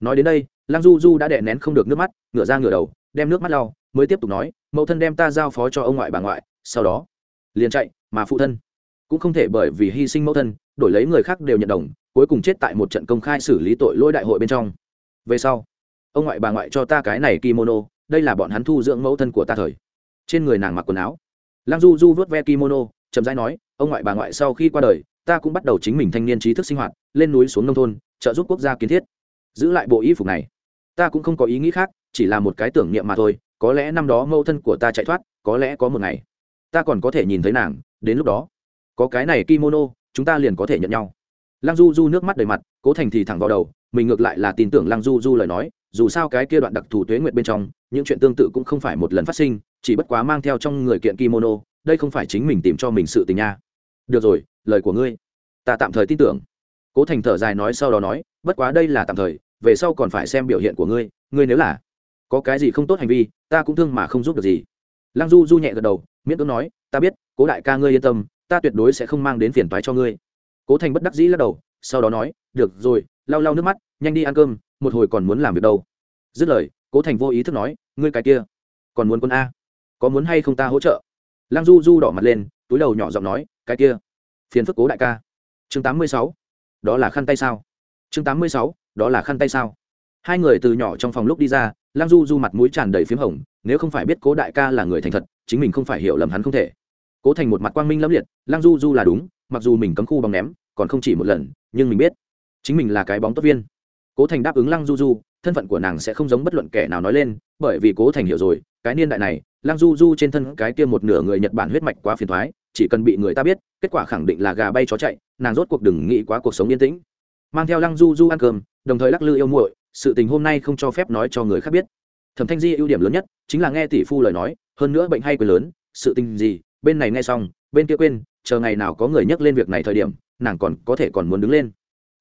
Nói đến đây, lăng du du đã đè nén không được nước mắt, ngửa ra ngửa đầu, đem nước mắt lau, mới tiếp tục nói, mẫu thân đem ta giao phó cho ông ngoại bà ngoại, sau đó liền chạy, mà phụ thân cũng không thể bởi vì hy sinh mẫu thân, đổi lấy người khác đều nhận đồng, cuối cùng chết tại một trận công khai xử lý tội lỗi đại hội bên trong. Về sau ông ngoại bà ngoại cho ta cái này kimono, đây là bọn hắn thu dưỡng mẫu thân của ta thời. Trên người nàng mặc quần áo. Lăng du du vớt ve kimono, chậm rãi nói, ông ngoại bà ngoại sau khi qua đời, ta cũng bắt đầu chính mình thanh niên trí thức sinh hoạt, lên núi xuống nông thôn, trợ giúp quốc gia kiến thiết. Giữ lại bộ y phục này. Ta cũng không có ý nghĩ khác, chỉ là một cái tưởng niệm mà thôi, có lẽ năm đó mẫu thân của ta chạy thoát, có lẽ có một ngày, ta còn có thể nhìn thấy nàng, đến lúc đó, có cái này kimono, chúng ta liền có thể nhận nhau. Lăng du du nước mắt đầy mặt, cố thành thì thẳng vào đầu, mình ngược lại là tin tưởng lăng du du lời nói dù sao cái kia đoạn đặc thù tuế nguyện bên trong, những chuyện tương tự cũng không phải một lần phát sinh, chỉ bất quá mang theo trong người kiện kimono, đây không phải chính mình tìm cho mình sự tình nha. Được rồi, lời của ngươi. Ta tạm thời tin tưởng. Cố thành thở dài nói sau đó nói, bất quá đây là tạm thời, về sau còn phải xem biểu hiện của ngươi ngươi nếu là có cái gì không tốt hành vi, ta cũng thương mà không giúp được gì. Lăng du du nhẹ gật đầu, miễn cưỡng nói, ta biết, cố đại ca ngươi yên tâm, ta tuyệt đối sẽ không mang đến phiền toái cho ngươi. Cố thành bất đắc dĩ lắc đầu, sau đó nói, được rồi, lau lau nước mắt, nhanh đi ăn cơm một hồi còn muốn làm việc đâu. Dứt lời, cố thành vô ý thức nói, ngươi cái kia, còn muốn quân a? Có muốn hay không ta hỗ trợ? Lăng du du đỏ mặt lên, túi đầu nhỏ giọng nói, cái kia, phiền phức cố đại ca. Chương tám mươi sáu, đó là khăn tay sao? Chương tám mươi sáu, đó là khăn tay sao? Hai người từ nhỏ trong phòng lúc đi ra, lăng du du mặt mũi tràn đầy p h í m hồng, nếu không phải biết cố đại ca là người thành thật, chính mình không phải hiểu lầm hắn không thể. Cố thành một mặt quang minh lẫm liệt, lăng du du là đúng, mặc dù mình cấm khu bóng ném, còn không chỉ một lần, nhưng mình biết, chính mình là cái bóng tốt viên cố thành đáp ứng lăng du du, thân phận của nàng sẽ không giống bất luận kẻ nào nói lên, bởi vì cố thành hiểu rồi, cái niên đại này, lăng du du trên thân cái kia một nửa người nhật bản huyết mạch quá phiền thoái chỉ cần bị người ta biết, kết quả khẳng định là gà bay chó chạy, nàng rốt cuộc đừng nghĩ quá cuộc sống yên tĩnh. Mang theo lăng du du ăn cơm, đồng thời lắc lư yêu muội, sự tình hôm nay không cho phép nói cho người khác biết. Thẩm thanh di ưu điểm lớn nhất, chính là nghe tỷ phu lời nói, hơn nữa bệnh hay quyền lớn, sự tình gì, bên này nghe xong, bên kia quên, chờ ngày nào có người nhắc lên việc này thời điểm, nàng còn có thể còn muốn đứng lên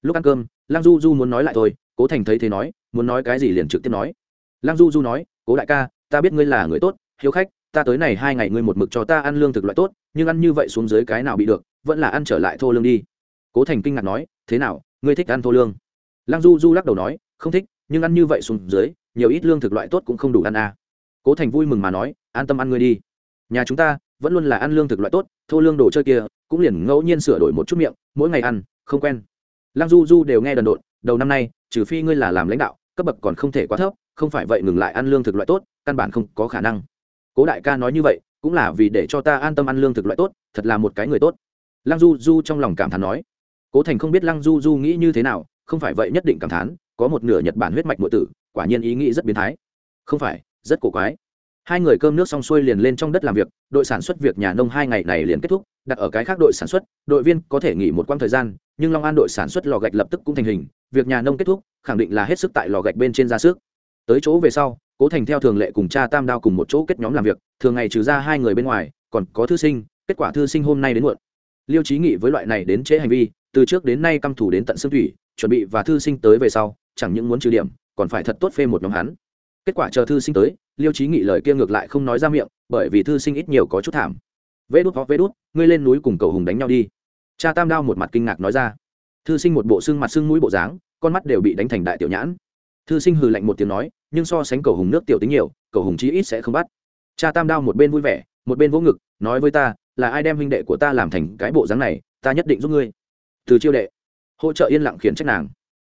lúc ăn cơm, lăng du du muốn nói lại thôi, cố thành thấy thế nói, muốn nói cái gì liền trực tiếp nói. Lăng du du nói, cố đại ca, ta biết ngươi là người tốt, hiếu khách, ta tới này hai ngày ngươi một mực cho ta ăn lương thực loại tốt, nhưng ăn như vậy xuống dưới cái nào bị được, vẫn là ăn trở lại thô lương đi. Cố thành kinh ngạc nói, thế nào, ngươi thích ăn thô lương? Lăng du du lắc đầu nói, không thích, nhưng ăn như vậy xuống dưới, nhiều ít lương thực loại tốt cũng không đủ ăn à. cố thành vui mừng mà nói, an tâm ăn ngươi đi. Nhà chúng ta vẫn luôn là ăn lương thực loại tốt, thô lương đồ chơi kia cũng liền ngẫu nhiên sửa đổi một chút miệng, mỗi ngày ăn, không quen lăng du du đều nghe đần độn, đầu năm nay, trừ phi ngươi là làm lãnh đạo, cấp bậc còn không thể quá thấp, không phải vậy ngừng lại ăn lương thực loại tốt, căn bản không có khả năng. Cố đại ca nói như vậy, cũng là vì để cho ta an tâm ăn lương thực loại tốt, thật là một cái người tốt. Lăng du du trong lòng cảm thán nói. Cố thành không biết lăng du du nghĩ như thế nào, không phải vậy nhất định cảm thán, có một nửa nhật bản huyết mạch nội tử, quả nhiên ý nghĩ rất biến thái. Không phải, rất cổ quái. Hai người cơm nước xong xuôi liền lên trong đất làm việc, đội sản xuất việc nhà nông hai ngày này liền kết thúc đặt ở cái khác đội sản xuất, đội viên có thể nghỉ một quãng thời gian, nhưng long an đội sản xuất lò gạch lập tức cũng thành hình, việc nhà nông kết thúc, khẳng định là hết sức tại lò gạch bên trên ra sức. Tới chỗ về sau, cố thành theo thường lệ cùng cha tam đao cùng một chỗ kết nhóm làm việc, thường ngày trừ ra hai người bên ngoài, còn có thư sinh, kết quả thư sinh hôm nay đến muộn. Liêu trí nghị với loại này đến chế hành vi, từ trước đến nay căm thủ đến tận xương thủy, chuẩn bị và thư sinh tới về sau, chẳng những muốn trừ điểm, còn phải thật tốt phê một nhóm hắn. Kết quả chờ thư sinh tới, liêu trí nghị lời kia ngược lại không nói ra miệng, bởi vì thư sinh ít nhiều có chút thảm vê đút vó vê đút ngươi lên núi cùng cầu hùng đánh nhau đi. Cha tam đao một mặt kinh ngạc nói ra. Thư sinh một bộ xương mặt xương mũi bộ dáng, con mắt đều bị đánh thành đại tiểu nhãn. Thư sinh hừ lạnh một tiếng nói, nhưng so sánh cầu hùng nước tiểu tính nhiều cầu hùng chí ít sẽ không bắt. Cha tam đao một bên vui vẻ, một bên vỗ ngực, nói với ta, là ai đem huynh đệ của ta làm thành cái bộ dáng này, ta nhất định giúp ngươi. Từ chiêu đệ. Hỗ trợ yên lặng khiển trách nàng.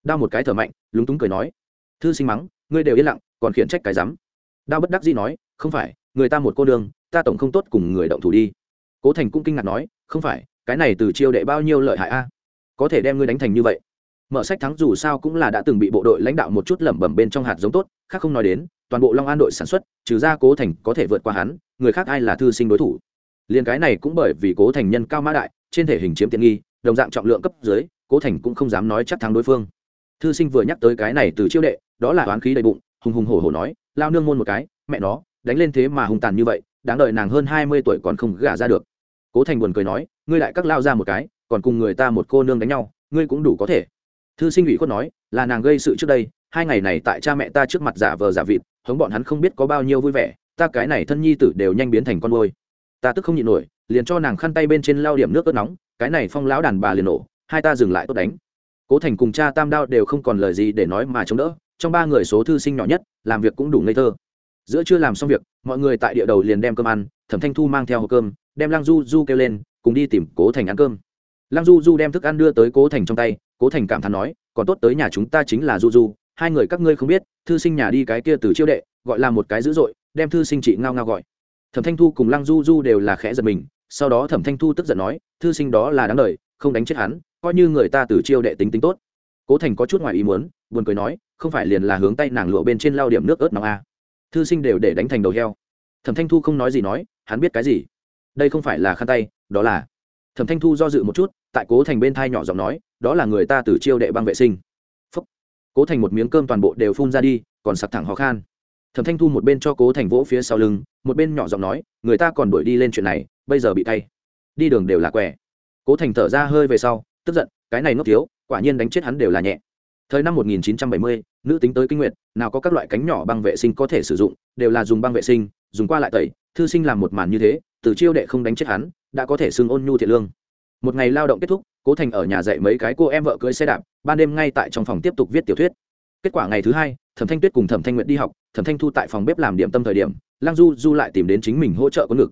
Đao một cái thở mạnh, lúng túng cười nói. Thư sinh mắng, ngươi đều yên lặng, còn khiển trách cái rắm. Đao bất đắc dĩ nói, không phải, người ta một cô đường ta tổng không tốt cùng người động thủ đi cố thành cũng kinh ngạc nói, không phải, cái này từ chiêu đệ bao nhiêu lợi hại a? Có thể đem ngươi đánh thành như vậy? Mở sách thắng dù sao cũng là đã từng bị bộ đội lãnh đạo một chút lẩm bẩm bên trong hạt giống tốt, khác không nói đến, toàn bộ long an đội sản xuất, trừ ra cố thành có thể vượt qua hắn, người khác ai là thư sinh đối thủ? Liền cái này cũng bởi vì cố thành nhân cao mã đại, trên thể hình chiếm tiện nghi, đồng dạng trọng lượng cấp dưới, cố thành cũng không dám nói chắc thắng đối phương. Thư sinh vừa nhắc tới cái này từ chiêu đệ, đó là oán khí đầy bụng, hùng hùng hổ hổ nói, lao nương môn một cái, mẹ nó, đánh lên thế mà hung tàn như vậy, đáng đợi nàng hơn hai mươi tuổi còn không gả ra được cố thành buồn cười nói, ngươi lại các lao ra một cái, còn cùng người ta một cô nương đánh nhau, ngươi cũng đủ có thể. Thư sinh ủy khuất nói, là nàng gây sự trước đây, hai ngày này tại cha mẹ ta trước mặt giả vờ giả vịt, hống bọn hắn không biết có bao nhiêu vui vẻ, ta cái này thân nhi tử đều nhanh biến thành con vôi ta tức không nhịn nổi, liền cho nàng khăn tay bên trên lao điểm nước ớt nóng, cái này phong lão đàn bà liền nổ, hai ta dừng lại tốt đánh. Cố thành cùng cha tam đao đều không còn lời gì để nói mà chống đỡ, trong ba người số thư sinh nhỏ nhất, làm việc cũng đủ ngây thơ giữa chưa làm xong việc, mọi người tại địa đầu liền đem cơm ăn, thẩm thanh thu mang theo hộp cơm, đem lăng du du kêu lên, cùng đi tìm cố thành ăn cơm. Lăng du du đem thức ăn đưa tới cố thành trong tay, cố thành cảm thán nói, còn tốt tới nhà chúng ta chính là du du, hai người các ngươi không biết, thư sinh nhà đi cái kia từ chiêu đệ, gọi là một cái dữ dội, đem thư sinh chị ngao ngao gọi. Thẩm thanh thu cùng lăng du du đều là khẽ giật mình, sau đó thẩm thanh thu tức giận nói, thư sinh đó là đáng lời không đánh chết hắn, coi như người ta từ chiêu đệ tính tính tốt. Cố thành có chút ngoài ý muốn, buồn cười nói, không phải liền là hướng tay nàng lụa bên trên lao điểm nước ớt nóng a à thư sinh đều để đánh thành đầu heo. Thẩm thanh thu không nói gì nói hắn biết cái gì? Đây không phải là khăn tay đó là. Thẩm thanh thu do dự một chút tại cố thành bên thai nhỏ giọng nói đó là người ta từ chiêu đệ băng vệ sinh. Phúc. cố thành một miếng cơm toàn bộ đều phun ra đi còn sặc thẳng khó khăn thẩm thanh thu một bên cho cố thành vỗ phía sau lưng một bên nhỏ giọng nói người ta còn đuổi đi lên chuyện này bây giờ bị tay đi đường đều là quẻ cố thành thở ra hơi về sau tức giận cái này ngốc thiếu quả nhiên đánh chết hắn đều là nhẹ. Thời năm 1970, nữ tính tới kinh nguyệt, nào có các loại cánh nhỏ băng vệ sinh có thể sử dụng, đều là dùng băng vệ sinh, dùng qua lại tẩy, thư sinh làm một màn như thế, từ chiêu đệ không đánh chết hắn, đã có thể xưng ôn nhu thiện lương. Một ngày lao động kết thúc, cố thành ở nhà dạy mấy cái cô em vợ cưới xe đạp, ban đêm ngay tại trong phòng tiếp tục viết tiểu thuyết. Kết quả ngày thứ hai, thẩm thanh tuyết cùng thẩm thanh nguyện đi học, thẩm thanh thu tại phòng bếp làm điểm tâm thời điểm lang du du lại tìm đến chính mình hỗ trợ có ngực.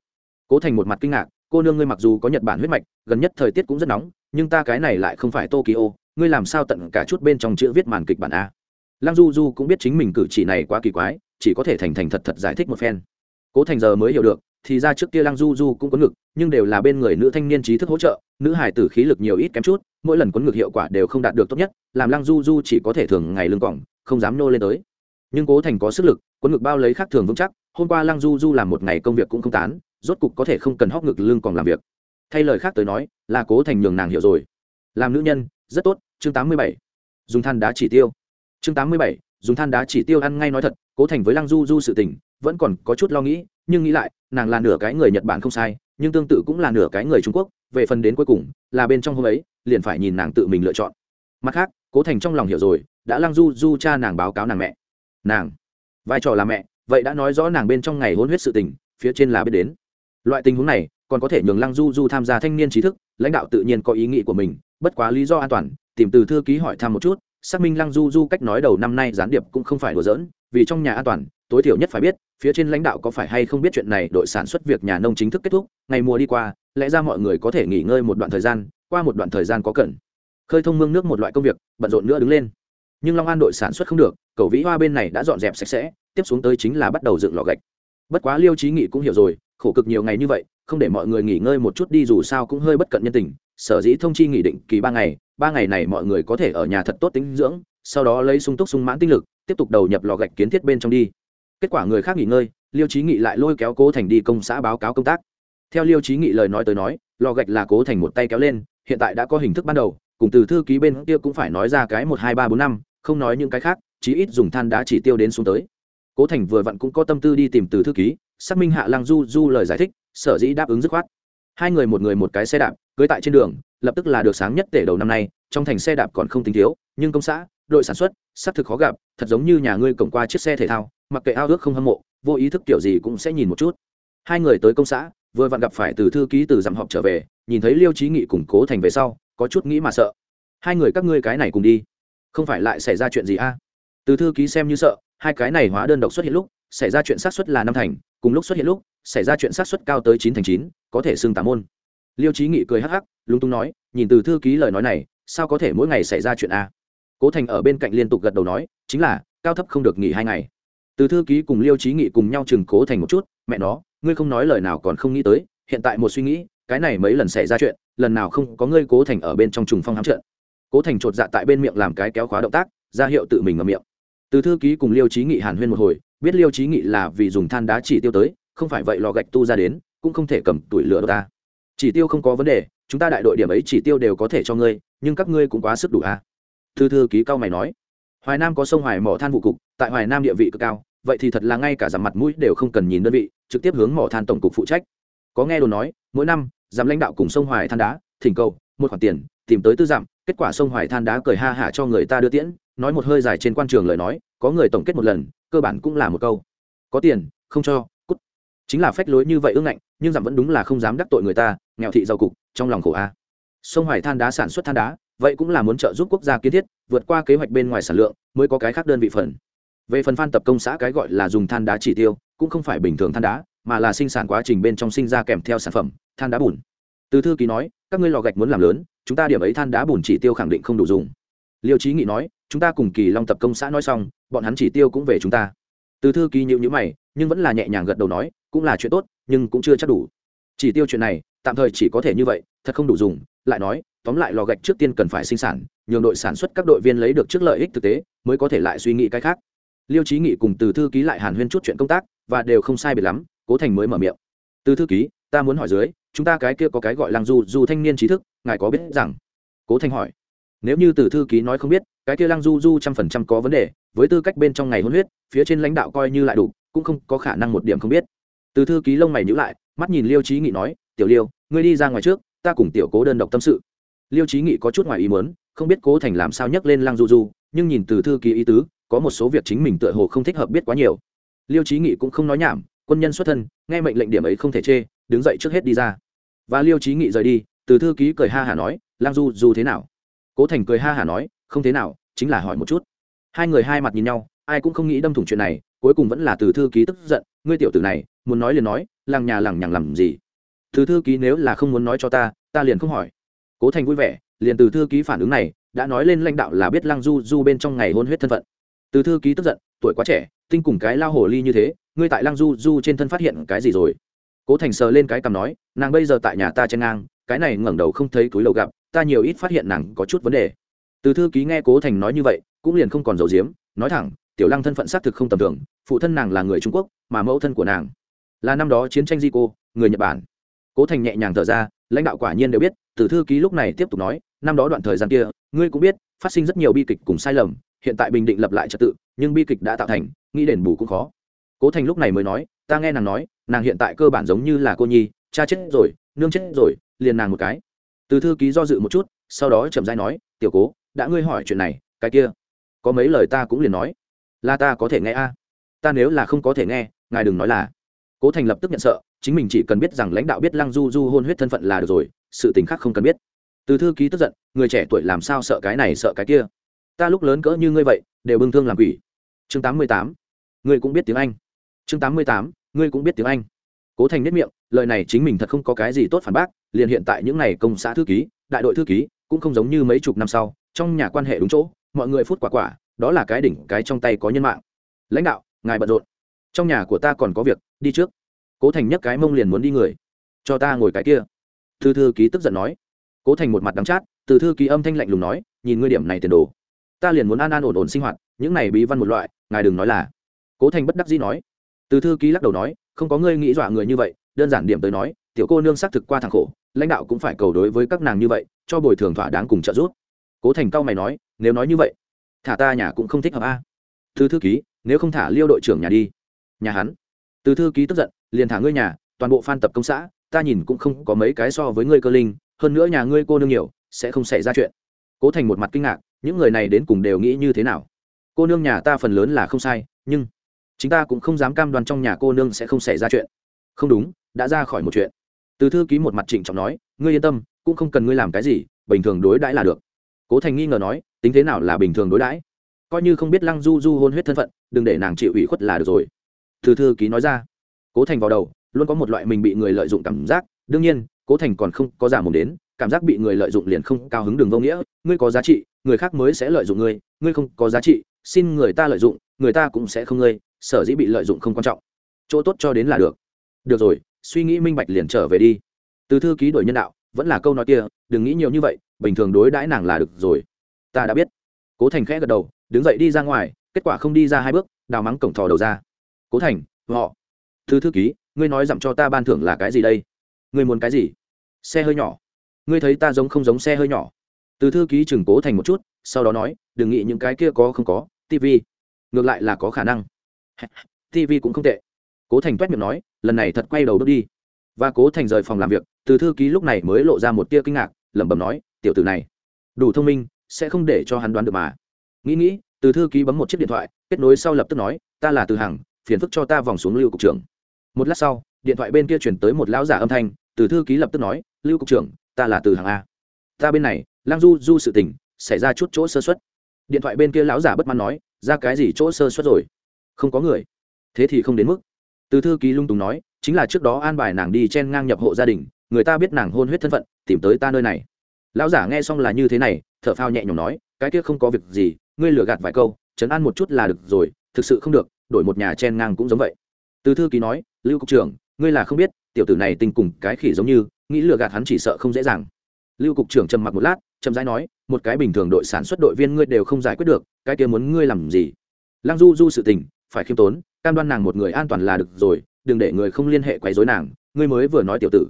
Cố thành một mặt kinh ngạc, cô nương ngươi mặc dù có nhật bản huyết mạch, gần nhất thời tiết cũng rất nóng, nhưng ta cái này lại không phải tokyo, ngươi làm sao tận cả chút bên trong chữ viết màn kịch bản a? Lăng du du cũng biết chính mình cử chỉ này quá kỳ quái, chỉ có thể thành thành thật thật giải thích một phen. Cố thành giờ mới hiểu được, thì ra trước kia lăng du du cũng có ngực, nhưng đều là bên người nữ thanh niên trí thức hỗ trợ, nữ hải tử khí lực nhiều ít kém chút, mỗi lần quấn ngực hiệu quả đều không đạt được tốt nhất, làm lăng du du chỉ có thể thường ngày lưng cỏng không dám nô lên tới. Nhưng cố thành có sức lực, quấn ngực bao lấy khác thường vững chắc, hôm qua lăng du du làm một ngày công việc cũng không tán, rốt cục có thể không cần hóc ngực lưng còn làm việc. Thay lời khác tới nói, là cố thành nhường nàng hiểu rồi. Làm nữ nhân, rất tốt, chương tám mươi bảy. Dùng than đá chỉ tiêu chương tám mươi bảy, dùng than đá chỉ tiêu ăn ngay nói thật, cố thành với lăng du du sự tình, vẫn còn có chút lo nghĩ, nhưng nghĩ lại, nàng là nửa cái người nhật bản không sai, nhưng tương tự cũng là nửa cái người trung quốc, về phần đến cuối cùng, là bên trong hôm ấy, liền phải nhìn nàng tự mình lựa chọn. Mặt khác, cố thành trong lòng hiểu rồi, đã lăng du du cha nàng báo cáo nàng mẹ. Nàng, vai trò là mẹ, vậy đã nói rõ nàng bên trong ngày hôn huyết sự tình, phía trên là biết đến. Loại tình huống này, còn có thể nhường lăng du du tham gia thanh niên trí thức, lãnh đạo tự nhiên có ý nghĩ của mình, bất quá lý do an toàn, tìm từ thư ký hỏi thăm một chút xác minh lăng du du cách nói đầu năm nay gián điệp cũng không phải đùa giỡn, vì trong nhà an toàn, tối thiểu nhất phải biết, phía trên lãnh đạo có phải hay không biết chuyện này đội sản xuất việc nhà nông chính thức kết thúc, ngày mùa đi qua, lẽ ra mọi người có thể nghỉ ngơi một đoạn thời gian, qua một đoạn thời gian có cần. Khơi thông mương nước một loại công việc, bận rộn nữa đứng lên. Nhưng long an đội sản xuất không được, cầu vĩ hoa bên này đã dọn dẹp sạch sẽ, tiếp xuống tới chính là bắt đầu dựng lò gạch. Bất quá liêu trí nghị cũng hiểu rồi, khổ cực nhiều ngày như vậy, không để mọi người nghỉ ngơi một chút đi dù sao cũng hơi bất cận nhân tình, sở dĩ thông chi nghị định kỳ ba ngày ba ngày này mọi người có thể ở nhà thật tốt tính dưỡng, sau đó lấy sung túc sung mãn tinh lực, tiếp tục đầu nhập lò gạch kiến thiết bên trong đi. Kết quả người khác nghỉ ngơi, liêu trí nghị lại lôi kéo cố thành đi công xã báo cáo công tác. Theo liêu trí nghị lời nói tới nói, lò gạch là cố thành một tay kéo lên, hiện tại đã có hình thức ban đầu, cùng từ thư ký bên kia cũng phải nói ra cái một, hai, ba, bốn, năm, không nói những cái khác, chí ít dùng than đá chỉ tiêu đến xuống tới. Cố thành vừa vặn cũng có tâm tư đi tìm từ thư ký, xác minh hạ lăng du du lời giải thích, sở dĩ đáp ứng dứt khoát. Hai người một người một cái xe đạp, cưới tại trên đường lập tức là được sáng nhất tể đầu năm nay, trong thành xe đạp còn không tính thiếu, nhưng công xã, đội sản xuất, xác thực khó gặp, thật giống như nhà ngươi cổng qua chiếc xe thể thao, mặc kệ ao ước không hâm mộ, vô ý thức kiểu gì cũng sẽ nhìn một chút. Hai người tới công xã, vừa vặn gặp phải từ thư ký từ dặm họp trở về, nhìn thấy liêu trí nghị củng cố thành về sau, có chút nghĩ mà sợ. Hai người các ngươi cái này cùng đi, không phải lại xảy ra chuyện gì a? Từ thư ký xem như sợ, hai cái này hóa đơn độc xuất hiện lúc, xảy ra chuyện xác suất là năm thành, cùng lúc xuất hiện lúc, xảy ra chuyện xác suất cao tới chín thành chín, có thể xưng tám môn. Liêu trí nghị cười hắc hắc lúng túng nói, nhìn từ thư ký lời nói này, sao có thể mỗi ngày xảy ra chuyện a? Cố thành ở bên cạnh liên tục gật đầu nói, chính là, cao thấp không được nghỉ hai ngày. Từ thư ký cùng liêu trí nghị cùng nhau chừng cố thành một chút, mẹ nó, ngươi không nói lời nào còn không nghĩ tới, hiện tại một suy nghĩ, cái này mấy lần xảy ra chuyện, lần nào không có ngươi cố thành ở bên trong trùng phong hám trận. Cố thành chột dạ tại bên miệng làm cái kéo khóa động tác, ra hiệu tự mình ngậm miệng. Từ thư ký cùng liêu trí nghị hàn huyên một hồi, biết liêu trí nghị là vì dùng than đá chỉ tiêu tới, không phải vậy lò gạch tu ra đến, cũng không thể cầm tuổi lửa đâu ta. Chỉ tiêu không có vấn đề chúng ta đại đội điểm ấy chỉ tiêu đều có thể cho ngươi, nhưng các ngươi cũng quá sức đủ à. thư thư ký cao mày nói. Hoài nam có sông hoài mỏ than vụ cục, tại hoài nam địa vị cực cao, vậy thì thật là ngay cả giảm mặt mũi đều không cần nhìn đơn vị, trực tiếp hướng mỏ than tổng cục phụ trách. Có nghe đồn nói, mỗi năm giám lãnh đạo cùng sông hoài than đá, thỉnh cầu, một khoản tiền, tìm tới tư giảm kết quả sông hoài than đá cười ha hả cho người ta đưa tiễn, nói một hơi dài trên quan trường lời nói, có người tổng kết một lần, cơ bản cũng là một câu. Có tiền, không cho, cút. Chính là phách lối như vậy ương ngạnh, nhưng giảm vẫn đúng là không dám đắc tội người ta, nghèo thị giàu cục trong lòng khổ a. Sông hoài than đá sản xuất than đá, vậy cũng là muốn trợ giúp quốc gia kiến thiết, vượt qua kế hoạch bên ngoài sản lượng, mới có cái khác đơn vị phần. Về phần phan tập công xã cái gọi là dùng than đá chỉ tiêu, cũng không phải bình thường than đá, mà là sinh sản quá trình bên trong sinh ra kèm theo sản phẩm, than đá bùn. Từ thư ký nói, các ngươi lò gạch muốn làm lớn, chúng ta điểm ấy than đá bùn chỉ tiêu khẳng định không đủ dùng. Liêu trí nghị nói, chúng ta cùng kỳ long tập công xã nói xong, bọn hắn chỉ tiêu cũng về chúng ta. Từ thư ký nhịu nhữ mày, nhưng vẫn là nhẹ nhàng gật đầu nói, cũng là chuyện tốt, nhưng cũng chưa chắc đủ chỉ tiêu chuyện này, tạm thời chỉ có thể như vậy, thật không đủ dùng. Lại nói, tóm lại lò gạch trước tiên cần phải sinh sản, nhường đội sản xuất các đội viên lấy được trước lợi ích thực tế, mới có thể lại suy nghĩ cái khác. Liêu trí nghị cùng từ thư ký lại hàn huyên chút chuyện công tác, và đều không sai biệt lắm, cố thành mới mở miệng. Từ thư ký, ta muốn hỏi dưới, chúng ta cái kia có cái gọi lăng du du thanh niên trí thức, ngài có biết rằng? Cố thành hỏi. Nếu như từ thư ký nói không biết, cái kia lăng du du trăm phần trăm có vấn đề, với tư cách bên trong ngày hôn huyết, phía trên lãnh đạo coi như lại đủ, cũng không có khả năng một điểm không biết. Từ thư ký lông mày nhữ lại mắt nhìn liêu trí nghị nói, tiểu liêu, ngươi đi ra ngoài trước, ta cùng tiểu cố đơn độc tâm sự. Liêu trí nghị có chút ngoài ý muốn, không biết cố thành làm sao nhắc lên lăng du du, nhưng nhìn từ thư ký ý tứ, có một số việc chính mình tựa hồ không thích hợp biết quá nhiều. Liêu trí nghị cũng không nói nhảm, quân nhân xuất thân, nghe mệnh lệnh điểm ấy không thể chê, đứng dậy trước hết đi ra. Và liêu trí nghị rời đi, từ thư ký cười ha hả nói lang du du thế nào? Cố thành cười ha hả nói, không thế nào, chính là hỏi một chút. Hai người hai mặt nhìn nhau, ai cũng không nghĩ đâm thủng chuyện này, cuối cùng vẫn là từ thư ký tức giận, ngươi tiểu tử này muốn nói liền nói, làng nhà lẳng nhằng làm gì? Từ thư ký nếu là không muốn nói cho ta ta liền không hỏi. Cố thành vui vẻ, liền từ thư ký phản ứng này, đã nói lên lãnh đạo là biết lăng du du bên trong ngày hôn huyết thân phận. Từ thư ký tức giận, tuổi quá trẻ, tinh cùng cái lao hồ ly như thế, ngươi tại lăng du du trên thân phát hiện cái gì rồi? Cố thành sờ lên cái cằm nói, nàng bây giờ tại nhà ta chen ngang, cái này ngẩng đầu không thấy túi lầu gặp, ta nhiều ít phát hiện nàng có chút vấn đề. Từ thư ký nghe cố thành nói như vậy, cũng liền không còn dầu diếm nói thẳng, tiểu lăng thân phận xác thực không tầm thường, phụ thân nàng là người trung quốc, mà mẫu thân của nàng là năm đó chiến tranh di cô người nhật bản. Cố thành nhẹ nhàng thở ra, lãnh đạo quả nhiên đều biết từ thư ký lúc này tiếp tục nói, năm đó đoạn thời gian kia, ngươi cũng biết, phát sinh rất nhiều bi kịch cùng sai lầm, hiện tại bình định lập lại trật tự, nhưng bi kịch đã tạo thành, nghĩ đền bù cũng khó. Cố thành lúc này mới nói, ta nghe nàng nói, nàng hiện tại cơ bản giống như là cô nhi, cha chết rồi, nương chết rồi, liền nàng một cái. Từ thư ký do dự một chút, sau đó chậm dai nói, tiểu cố, đã ngươi hỏi chuyện này, cái kia, có mấy lời ta cũng liền nói. Là ta có thể nghe a. Ta nếu là không có thể nghe, ngài đừng nói là cố thành lập tức nhận sợ, chính mình chỉ cần biết rằng lãnh đạo biết lăng du du hôn huyết thân phận là được rồi, sự tình khác không cần biết. Từ thư ký tức giận, người trẻ tuổi làm sao sợ cái này sợ cái kia? Ta lúc lớn cỡ như ngươi vậy, đều bưng thương làm quỷ. Chương tám mươi tám, ngươi cũng biết tiếng anh. Chương tám mươi tám, ngươi cũng biết tiếng anh. Cố thành nếp miệng, lời này chính mình thật không có cái gì tốt phản bác, liền hiện tại những n à y công xã thư ký, đại đội thư ký, cũng không giống như mấy chục năm sau, trong nhà quan hệ đúng chỗ, mọi người phút quả quả, đó là cái đỉnh, cái trong tay có nhân mạng. Lãnh đạo, ngài bận rộn trong nhà của ta còn có việc, đi trước. Cố thành nhấc cái mông liền muốn đi người. Cho ta ngồi cái kia. Thư thư ký tức giận nói. Cố thành một mặt đắng chát, từ thư ký âm thanh lạnh lùng nói, nhìn ngươi điểm này tiền đồ. Ta liền muốn an an ổn ổn sinh hoạt, những này bí văn một loại, ngài đừng nói là. Cố thành bất đắc dĩ nói. Từ thư ký lắc đầu nói, không có ngươi nghĩ dọa người như vậy, đơn giản điểm tới nói, tiểu cô nương xác thực qua thằng khổ, lãnh đạo cũng phải cầu đối với các nàng như vậy, cho bồi thường thỏa đáng cùng trợ giúp. Cố thành cao mày nói, nếu nói như vậy, thả ta nhà cũng không thích hợp a. Thư thư ký, nếu không thả liêu đội trưởng nhà đi nhà hắn. Từ thư ký tức giận, liền thả ngươi nhà, toàn bộ phan tập công xã, ta nhìn cũng không có mấy cái so với ngươi cơ linh, hơn nữa nhà ngươi cô nương nhiều, sẽ không xảy ra chuyện. Cố thành một mặt kinh ngạc, những người này đến cùng đều nghĩ như thế nào? Cô nương nhà ta phần lớn là không sai, nhưng chúng ta cũng không dám cam đoan trong nhà cô nương sẽ không xảy ra chuyện. Không đúng, đã ra khỏi một chuyện. Từ thư ký một mặt trịnh trọng nói, ngươi yên tâm, cũng không cần ngươi làm cái gì, bình thường đối đãi là được. Cố thành nghi ngờ nói, tính thế nào là bình thường đối đãi? Coi như không biết lăng du du hôn huyết thân phận, đừng để nàng chịu ủy khuất là được rồi từ thư ký nói ra. Cố thành vào đầu, luôn có một loại mình bị người lợi dụng cảm giác. Đương nhiên, cố thành còn không có giả mồm đến, cảm giác bị người lợi dụng liền không cao hứng đường vô nghĩa. Ngươi có giá trị, người khác mới sẽ lợi dụng ngươi. Ngươi không có giá trị, xin người ta lợi dụng, người ta cũng sẽ không ngươi. Sở dĩ bị lợi dụng không quan trọng. Chỗ tốt cho đến là được. Được rồi, suy nghĩ minh bạch liền trở về đi. Từ thư ký đổi nhân đạo, vẫn là câu nói kia, đừng nghĩ nhiều như vậy, bình thường đối đãi nàng là được rồi. Ta đã biết. Cố thành khẽ gật đầu, đứng dậy đi ra ngoài, kết quả không đi ra hai bước, đào mắng cổng thò đầu ra cố thành, họ. Thư thư ký, ngươi nói dặm cho ta ban thưởng là cái gì đây? Ngươi muốn cái gì? Xe hơi nhỏ. Ngươi thấy ta giống không giống xe hơi nhỏ? Từ thư ký chừng cố thành một chút, sau đó nói, đừng nghĩ những cái kia có không có tv ngược lại là có khả năng. tv cũng không tệ. Cố thành t u é t miệng nói, lần này thật quay đầu bước đi. Và cố thành rời phòng làm việc, từ thư ký lúc này mới lộ ra một tia kinh ngạc, lẩm bẩm nói, tiểu tử này, đủ thông minh, sẽ không để cho hắn đoán được mà. Nghĩ nghĩ, từ thư ký bấm một chiếc điện thoại, kết nối sau lập tức nói, ta là từ hằng phiền phức cho ta vòng xuống lưu cục trưởng. Một lát sau, điện thoại bên kia chuyển tới một lão giả âm thanh, từ thư ký lập tức nói, lưu cục trưởng, ta là từ hàng a. Ta bên này, lang du du sự tình, xảy ra chút chỗ sơ xuất điện thoại bên kia lão giả bất mãn nói, ra cái gì chỗ sơ xuất rồi? Không có người. Thế thì không đến mức. Từ thư ký lung tùng nói, chính là trước đó an bài nàng đi chen ngang nhập hộ gia đình, người ta biết nàng hôn huyết thân phận, tìm tới ta nơi này. Lão giả nghe xong là như thế này, thở phao nhẹ nhõm nói, cái kia không có việc gì, ngươi lừa gạt vài câu, chấn an một chút là được rồi, thực sự không được đổi một nhà chen ngang cũng giống vậy. Từ thư ký nói, lưu cục trưởng, ngươi là không biết, tiểu tử này tình cùng cái khỉ giống như, nghĩ lừa gạt hắn chỉ sợ không dễ dàng. Lưu cục trưởng trầm mặc một lát trầm rãi nói, một cái bình thường đội sản xuất đội viên ngươi đều không giải quyết được, cái kia muốn ngươi làm gì? Lăng du du sự tình, phải khiêm tốn, cam đoan nàng một người an toàn là được rồi, đừng để người không liên hệ quấy rối nàng, ngươi mới vừa nói tiểu tử.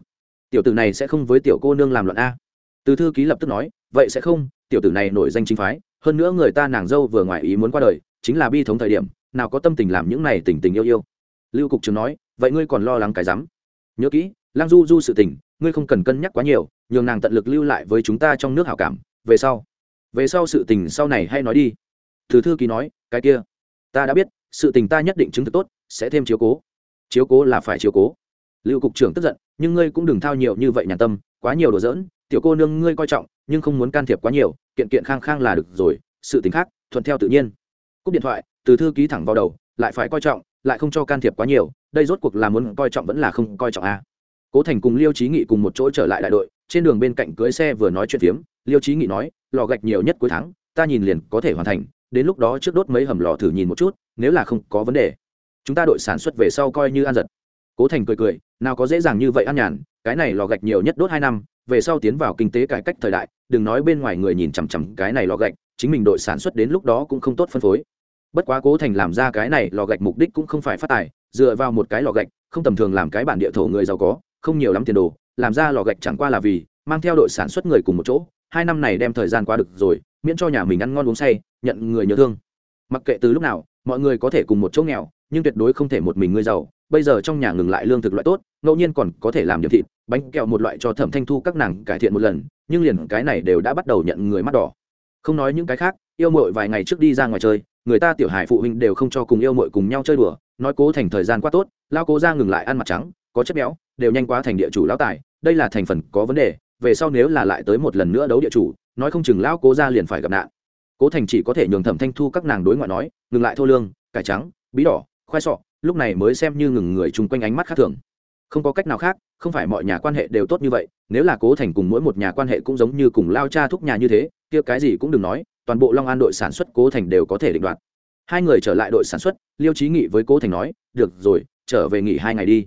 Tiểu tử này sẽ không với tiểu cô nương làm loạn a. Từ thư ký lập tức nói, vậy sẽ không, tiểu tử này nổi danh chính phái, hơn nữa người ta nàng dâu vừa ngoài ý muốn qua đời, chính là bi thống thời điểm nào có tâm tình làm những này tình tình yêu yêu. Lưu cục trưởng nói, vậy ngươi còn lo lắng cái rắm? Nhớ kỹ lang du du sự tình, ngươi không cần cân nhắc quá nhiều, nhường nàng tận lực lưu lại với chúng ta trong nước hảo cảm, về sau. Về sau sự tình sau này hay nói đi. Thứ thư ký nói, cái kia, ta đã biết, sự tình ta nhất định chứng thực tốt, sẽ thêm chiếu cố. Chiếu cố là phải chiếu cố. Lưu cục trưởng tức giận, nhưng ngươi cũng đừng thao nhiều như vậy nhàn tâm, quá nhiều đồ dỡn tiểu cô nương ngươi coi trọng, nhưng không muốn can thiệp quá nhiều, kiện kiện khang khang là được rồi, sự tình khác, thuận theo tự nhiên cúp điện thoại, từ thư ký thẳng vào đầu, lại phải coi trọng, lại không cho can thiệp quá nhiều, đây rốt cuộc là muốn coi trọng vẫn là không coi trọng a à. cố thành cùng liêu trí nghị cùng một chỗ trở lại đại đội, trên đường bên cạnh cưới xe vừa nói chuyện phiếm, liêu trí nghị nói, lò gạch nhiều nhất cuối tháng, ta nhìn liền có thể hoàn thành, đến lúc đó trước đốt mấy hầm lò thử nhìn một chút, nếu là không có vấn đề, chúng ta đội sản xuất về sau coi như ăn giật cố thành cười cười, nào có dễ dàng như vậy ăn nhàn, cái này lò gạch nhiều nhất đốt hai năm, về sau tiến vào kinh tế cải cách thời đại, đừng nói bên ngoài người nhìn chằm chằm cái này lò gạch, chính mình đội sản xuất đến lúc đó cũng không tốt phân phối bất quá cố thành làm ra cái này lò gạch mục đích cũng không phải phát tài, dựa vào một cái lò gạch, không tầm thường làm cái bản địa thổ người giàu có, không nhiều lắm tiền đồ, làm ra lò gạch chẳng qua là vì mang theo đội sản xuất người cùng một chỗ, hai năm này đem thời gian qua được rồi, miễn cho nhà mình ăn ngon uống say, nhận người nhớ thương. Mặc kệ từ lúc nào, mọi người có thể cùng một chỗ nghèo, nhưng tuyệt đối không thể một mình ngươi giàu, bây giờ trong nhà ngừng lại lương thực loại tốt, ngẫu nhiên còn có thể làm điểm thịt, bánh kẹo một loại cho thẩm thanh thu các nàng cải thiện một lần, nhưng liền cái này đều đã bắt đầu nhận người mắt đỏ. Không nói những cái khác yêu mội vài ngày trước đi ra ngoài chơi, người ta tiểu hải phụ huynh đều không cho cùng yêu mội cùng nhau chơi đùa, nói cố thành thời gian quá tốt lao cố ra ngừng lại ăn mặt trắng, có chất béo, đều nhanh quá thành địa chủ lão tài, đây là thành phần có vấn đề, về sau nếu là lại tới một lần nữa đấu địa chủ, nói không chừng lão cố ra liền phải gặp nạn. Cố thành chỉ có thể nhường thẩm thanh thu các nàng đối ngoại nói, ngừng lại thô lương, cải trắng, bí đỏ, khoai sọ, lúc này mới xem như ngừng người chung quanh ánh mắt khác thường. Không có cách nào khác, không phải mọi nhà quan hệ đều tốt như vậy, nếu là cố thành cùng mỗi một nhà quan hệ cũng giống như cùng lao cha thúc nhà như thế, kia cái gì cũng đừng nói toàn bộ long an đội sản xuất cố thành đều có thể định đoạt. Hai người trở lại đội sản xuất, liêu trí nghị với cố thành nói, được rồi, trở về nghỉ hai ngày đi.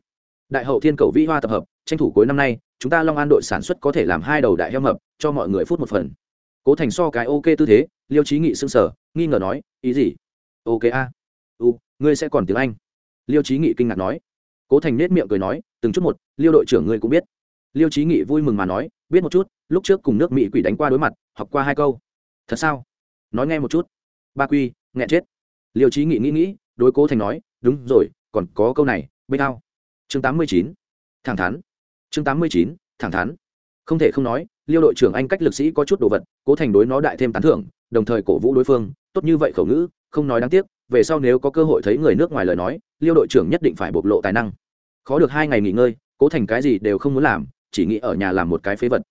Đại hậu thiên cầu vĩ hoa tập hợp, tranh thủ cuối năm nay, chúng ta long an đội sản xuất có thể làm hai đầu đại heo mập, cho mọi người phút một phần. Cố thành so cái ok tư thế, liêu trí nghị s ư n g sở nghi ngờ nói, ý gì? Ok a. U, ngươi sẽ còn tiếng anh. Liêu trí nghị kinh ngạc nói. Cố thành nết miệng cười nói, từng chút một, liêu đội trưởng ngươi cũng biết. Liêu trí nghị vui mừng mà nói, biết một chút, lúc trước cùng nước mỹ quỷ đánh qua đối mặt, học qua hai câu. Thật sao? Nói nghe một chút. Ba quy, nghẹn chết. Liêu trí nghị nghĩ nghĩ, đối cố thành nói, đúng rồi, còn có câu này bê thao chương tám mươi chín, thẳng thắn. Chương tám mươi chín, thẳng thắn. Không thể không nói, liêu đội trưởng anh cách lực sĩ có chút đồ vật, cố thành đối nó đại thêm tán thưởng, đồng thời cổ vũ đối phương, tốt như vậy khẩu ngữ, không nói đáng tiếc, về sau nếu có cơ hội thấy người nước ngoài lời nói, liêu đội trưởng nhất định phải bộc lộ tài năng. Khó được hai ngày nghỉ ngơi, cố thành cái gì đều không muốn làm, chỉ nghĩ ở nhà làm một cái phế vật.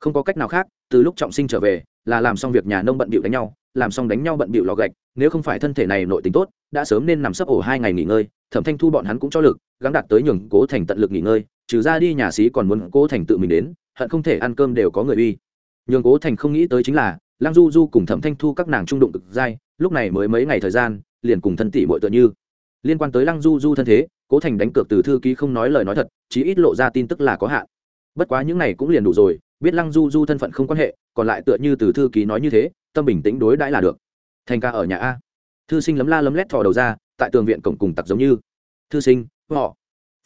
Không có cách nào khác, từ lúc trọng sinh trở về, là làm xong việc nhà nông bận bịu đánh nhau làm xong đánh nhau bận bịu lò gạch, nếu không phải thân thể này nội tính tốt, đã sớm nên nằm sấp ổ hai ngày nghỉ ngơi, thẩm thanh thu bọn hắn cũng cho lực, gắng đạt tới nhường cố thành tận lực nghỉ ngơi, trừ ra đi nhà xí còn muốn cố thành tự mình đến, hận không thể ăn cơm đều có người uy. Nhường cố thành không nghĩ tới chính là lang du du cùng thẩm thanh thu các nàng trung đụng cực dai, lúc này mới mấy ngày thời gian, liền cùng thân tỷ bội tựa như. Liên quan tới lăng du du thân thế, cố thành đánh cược từ thư ký không nói lời nói thật, chí ít lộ ra tin tức là có hạn. Bất quá những này cũng liền đủ rồi biết lăng du du thân phận không quan hệ, còn lại tựa như từ thư ký nói như thế, tâm bình tĩnh đối đãi là được. Thành ca ở nhà a. Thư sinh lấm la lấm lét thò đầu ra, tại tường viện cổng cùng tặc giống như. Thư sinh, họ.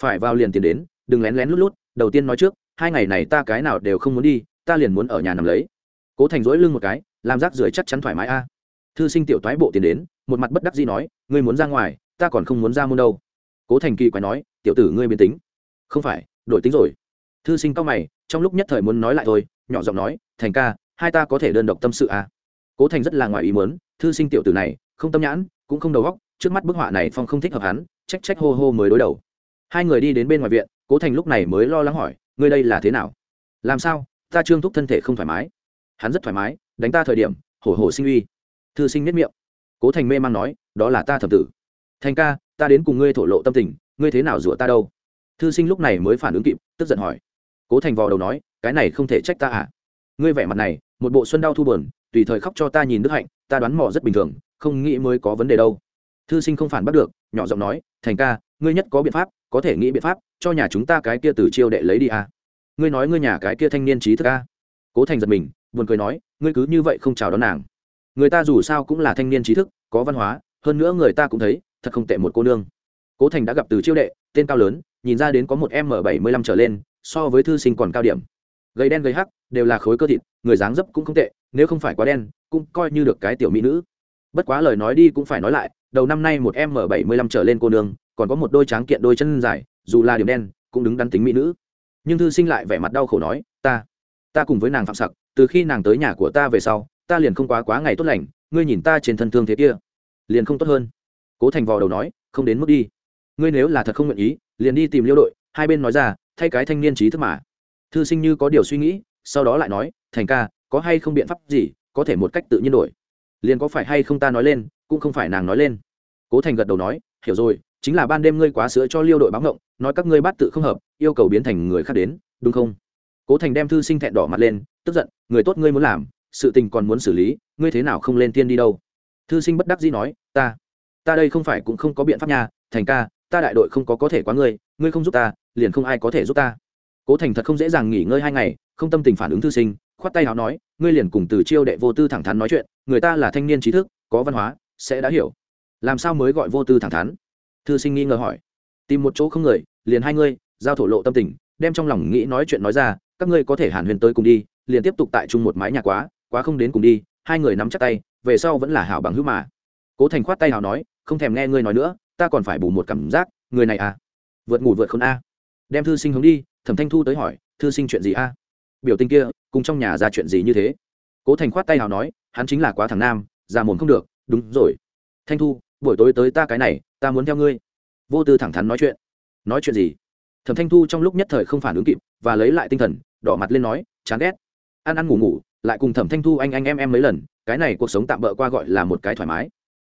Phải vào liền tiền đến, đừng lén lén lút lút, đầu tiên nói trước, hai ngày này ta cái nào đều không muốn đi, ta liền muốn ở nhà nằm lấy. Cố thành dỗi lưng một cái, làm rác rưởi chắc chắn thoải mái a. Thư sinh tiểu toái bộ tiền đến, một mặt bất đắc dĩ nói, ngươi muốn ra ngoài, ta còn không muốn ra môn đâu. Cố thành kỳ quái nói, tiểu tử ngươi biến tính. Không phải, đổi tính rồi. Thư sinh cao mày trong lúc nhất thời muốn nói lại thôi, nhỏ giọng nói, thành ca, hai ta có thể đơn độc tâm sự à? Cố thành rất là ngoài ý muốn, thư sinh tiểu tử này, không tâm nhãn, cũng không đầu góc trước mắt bức họa này phong không thích hợp hắn, trách trách hô hô mới đối đầu. Hai người đi đến bên ngoài viện, cố thành lúc này mới lo lắng hỏi, ngươi đây là thế nào? Làm sao? Ta trương thúc thân thể không thoải mái. Hắn rất thoải mái, đánh ta thời điểm, hổ hổ sinh uy. Thư sinh nếp miệng. Cố thành mê man nói, đó là ta thập tử. Thành ca, ta đến cùng ngươi thổ lộ tâm tình, ngươi thế nào rủa ta đâu? Thư sinh lúc này mới phản ứng kịp, tức giận hỏi cố thành vò đầu nói, cái này không thể trách ta à ngươi vẻ mặt này, một bộ xuân đau thu buồn, tùy thời khóc cho ta nhìn đức hạnh, ta đoán mò rất bình thường, không nghĩ mới có vấn đề đâu thư sinh không phản bắt được, nhỏ giọng nói, thành ca, ngươi nhất có biện pháp, có thể nghĩ biện pháp, cho nhà chúng ta cái kia từ chiêu đệ lấy đi à. ngươi nói ngươi nhà cái kia thanh niên trí thức à. cố thành giật mình, buồn cười nói, ngươi cứ như vậy không chào đón nàng người ta dù sao cũng là thanh niên trí thức, có văn hóa, hơn nữa người ta cũng thấy, thật không tệ một cô nương cố thành đã gặp từ chiêu đệ, tên cao lớn, nhìn ra đến có một m bảy mươi lăm trở lên so với thư sinh còn cao điểm. Gầy đen gầy hắc, đều là khối cơ thịt, người dáng dấp cũng không tệ, nếu không phải quá đen, cũng coi như được cái tiểu mỹ nữ. Bất quá lời nói đi cũng phải nói lại, đầu năm nay một m bảy mươi lăm trở lên cô nương, còn có một đôi tráng kiện đôi chân dài, dù là điểm đen, cũng đứng đắn tính mỹ nữ. Nhưng thư sinh lại vẻ mặt đau khổ nói, ta ta cùng với nàng phạm sặc, từ khi nàng tới nhà của ta về sau, ta liền không quá quá ngày tốt lành, ngươi nhìn ta trên thân thương thế kia, liền không tốt hơn. Cố thành vò đầu nói, không đến mức đi. Ngươi nếu là thật không nguyện ý, liền đi tìm liêu đội. Hai bên nói ra thay cái thanh niên trí thức mà. Thư sinh như có điều suy nghĩ, sau đó lại nói, thành ca, có hay không biện pháp gì có thể một cách tự nhiên đổi? Liền có phải hay không ta nói lên, cũng không phải nàng nói lên. Cố thành gật đầu nói, hiểu rồi, chính là ban đêm ngươi quá sữa cho liêu đội báo ngộng, nói các ngươi bắt tự không hợp, yêu cầu biến thành người khác đến, đúng không? Cố thành đem thư sinh thẹn đỏ mặt lên, tức giận, người tốt ngươi muốn làm, sự tình còn muốn xử lý, ngươi thế nào không lên tiên đi đâu? Thư sinh bất đắc dĩ nói, ta ta đây không phải cũng không có biện pháp nha, thành ca, ta đại đội không có có thể quá ngươi ngươi không giúp ta liền không ai có thể giúp ta. Cố thành thật không dễ dàng nghỉ ngơi hai ngày, không tâm tình phản ứng thư sinh, khoát tay áo nói, ngươi liền cùng từ chiêu đệ vô tư thẳng thắn nói chuyện, người ta là thanh niên trí thức, có văn hóa, sẽ đã hiểu. Làm sao mới gọi vô tư thẳng thắn? Thư sinh nghi ngờ hỏi. Tìm một chỗ không người, liền hai ngươi, giao thổ lộ tâm tình, đem trong lòng nghĩ nói chuyện nói ra, các ngươi có thể hàn huyền tới cùng đi, liền tiếp tục tại chung một mái nhà quá quá không đến cùng đi. Hai người nắm chắc tay, về sau vẫn là hảo bằng hữu mà. Cố thành khoát tay hảo nói, không thèm nghe ngươi nói nữa, ta còn phải bù một cảm giác, người này à vượt ngủ vượt không a đem thư sinh hướng đi, thẩm thanh thu tới hỏi, thư sinh chuyện gì a? Biểu tình kia, cùng trong nhà ra chuyện gì như thế? Cố thành khoát tay nào nói, hắn chính là quá thằng nam, già mồm không được, đúng rồi. Thanh thu, buổi tối tới ta cái này, ta muốn theo ngươi. Vô tư thẳng thắn nói chuyện. Nói chuyện gì? Thẩm thanh thu trong lúc nhất thời không phản ứng kịp, và lấy lại tinh thần, đỏ mặt lên nói, chán ghét. Ăn ăn ngủ ngủ, lại cùng thẩm thanh thu anh anh em em mấy lần, cái này cuộc sống tạm bỡ qua gọi là một cái thoải mái.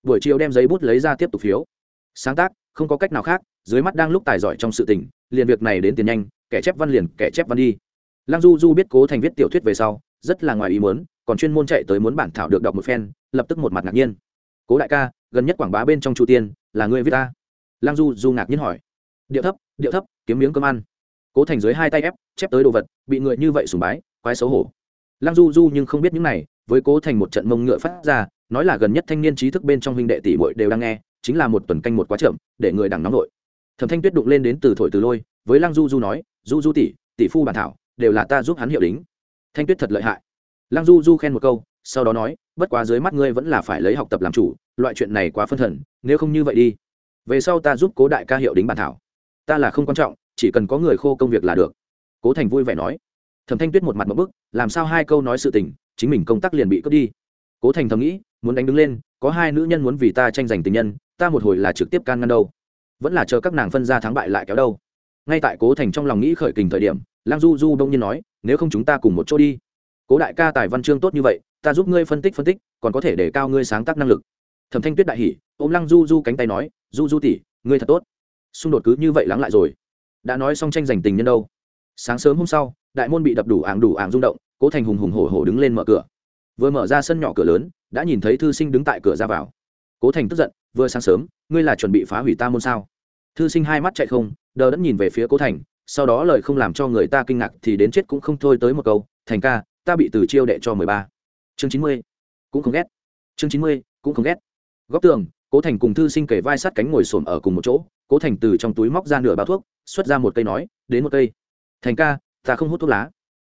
Buổi chiều đem giấy bút lấy ra tiếp tục phiếu. Sáng tác, không có cách nào khác, dưới mắt đang lúc tài giỏi trong sự tình liền việc này đến tiền nhanh, kẻ chép văn liền kẻ chép văn đi. Lăng du du biết cố thành viết tiểu thuyết về sau, rất là ngoài ý muốn, còn chuyên môn chạy tới muốn bản thảo được đọc một phen, lập tức một mặt ngạc nhiên. Cố đại ca, gần nhất quảng bá bên trong chu tiên, là người viết ta? Lăng du du ngạc nhiên hỏi. Điệu thấp điệu thấp, kiếm miếng cơm ăn. Cố thành dưới hai tay ép, chép tới đồ vật, bị người như vậy sùng bái, quái xấu hổ. Lăng du du nhưng không biết những này, với cố thành một trận mông ngựa phát ra, nói là gần nhất thanh niên trí thức bên trong huynh đệ tỷ bội đều đang nghe, chính là một tuần canh một quá chậm, để người đằng nóng nội thẩm thanh tuyết đụng lên đến từ thổi từ lôi, với lăng du du nói, du du tỷ tỷ phu bản thảo, đều là ta giúp hắn hiệu đính. Thanh tuyết thật lợi hại. Lăng du du khen một câu, sau đó nói, bất quá dưới mắt ngươi vẫn là phải lấy học tập làm chủ, loại chuyện này quá phân thần, nếu không như vậy đi. Về sau ta giúp cố đại ca hiệu đính bản thảo. Ta là không quan trọng, chỉ cần có người khô công việc là được. Cố thành vui vẻ nói. Thẩm thanh tuyết một mặt một bức, làm sao hai câu nói sự tình, chính mình công tác liền bị cướp đi. Cố thành thầm nghĩ, muốn đánh đứng lên, có hai nữ nhân muốn vì ta tranh giành tình nhân, ta một hồi là trực tiếp can ngăn đâu vẫn là chờ các nàng phân ra thắng bại lại kéo đâu. Ngay tại cố thành trong lòng nghĩ khởi kình thời điểm, lang du du đông nhiên nói, nếu không chúng ta cùng một chỗ đi. Cố đại ca tài văn chương tốt như vậy, ta giúp ngươi phân tích phân tích, còn có thể để cao ngươi sáng tác năng lực. Thẩm thanh tuyết đại hỉ, ôm lăng du du cánh tay nói, du du tỉ ngươi thật tốt. Xung đột cứ như vậy lắng lại rồi. Đã nói xong tranh giành tình nhân đâu. Sáng sớm hôm sau, đại môn bị đập đủ ảng đủ ảng rung động, cố thành hùng hùng hổ hổ đứng lên mở cửa. Vừa mở ra sân nhỏ cửa lớn, đã nhìn thấy thư sinh đứng tại cửa ra vào. Cố thành tức giận vừa sáng sớm, ngươi là chuẩn bị phá hủy ta môn sao? Thư sinh hai mắt chạy không, đờ đẫn nhìn về phía cố thành, sau đó lời không làm cho người ta kinh ngạc thì đến chết cũng không thôi tới một câu, thành ca, ta bị từ chiêu đệ cho mười ba. Chương chín mươi, cũng không ghét. Chương chín mươi, cũng không ghét. Góc tường, cố thành cùng thư sinh kể vai sát cánh ngồi xổm ở cùng một chỗ, cố thành từ trong túi móc ra nửa bao thuốc, xuất ra một cây nói, đến một cây. Thành ca, ta không hút thuốc lá.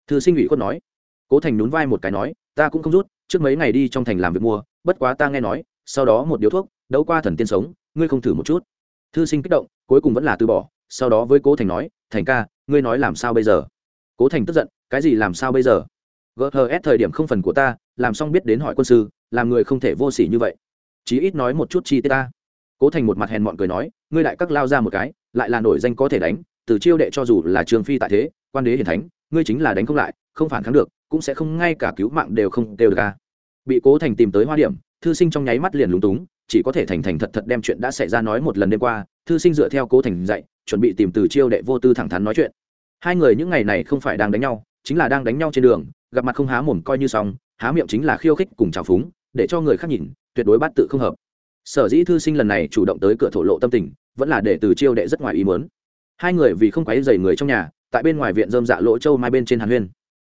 Thư sinh ủy khuất nói. Cố thành nhún vai một cái nói, ta cũng không rút, trước mấy ngày đi trong thành làm việc mua, bất quá ta nghe nói, sau đó một điếu thuốc đấu qua thần tiên sống, ngươi không thử một chút. Thư sinh kích động, cuối cùng vẫn là từ bỏ, sau đó với cố thành nói, thành ca, ngươi nói làm sao bây giờ? Cố thành tức giận, cái gì làm sao bây giờ? Ghs thời điểm không phần của ta, làm xong biết đến hỏi quân sư, làm người không thể vô s ỉ như vậy. Chí ít nói một chút chi tiết ta. Cố thành một mặt hèn mọn cười nói, ngươi lại các lao ra một cái, lại là nổi danh có thể đánh, từ chiêu đệ cho dù là trường phi tại thế, quan đế hiền thánh, ngươi chính là đánh không lại, không phản kháng được, cũng sẽ không ngay cả cứu mạng đều không đều được ca bị cố thành tìm tới hoa điểm, thư sinh trong nháy mắt liền lúng túng chỉ có thể thành thành thật thật đem chuyện đã xảy ra nói một lần đêm qua, thư sinh dựa theo cố thành dạy, chuẩn bị tìm từ chiêu đệ vô tư thẳng thắn nói chuyện. Hai người những ngày này không phải đang đánh nhau, chính là đang đánh nhau trên đường, gặp mặt không há mồm coi như xong, há miệng chính là khiêu khích cùng trào phúng, để cho người khác nhìn, tuyệt đối bắt tự không hợp. Sở dĩ thư sinh lần này chủ động tới cửa thổ lộ tâm tình, vẫn là để từ chiêu đệ rất ngoài ý muốn. Hai người vì không quấy dày người trong nhà, tại bên ngoài viện dơm dạ lỗ châu mai bên trên hàn huyên.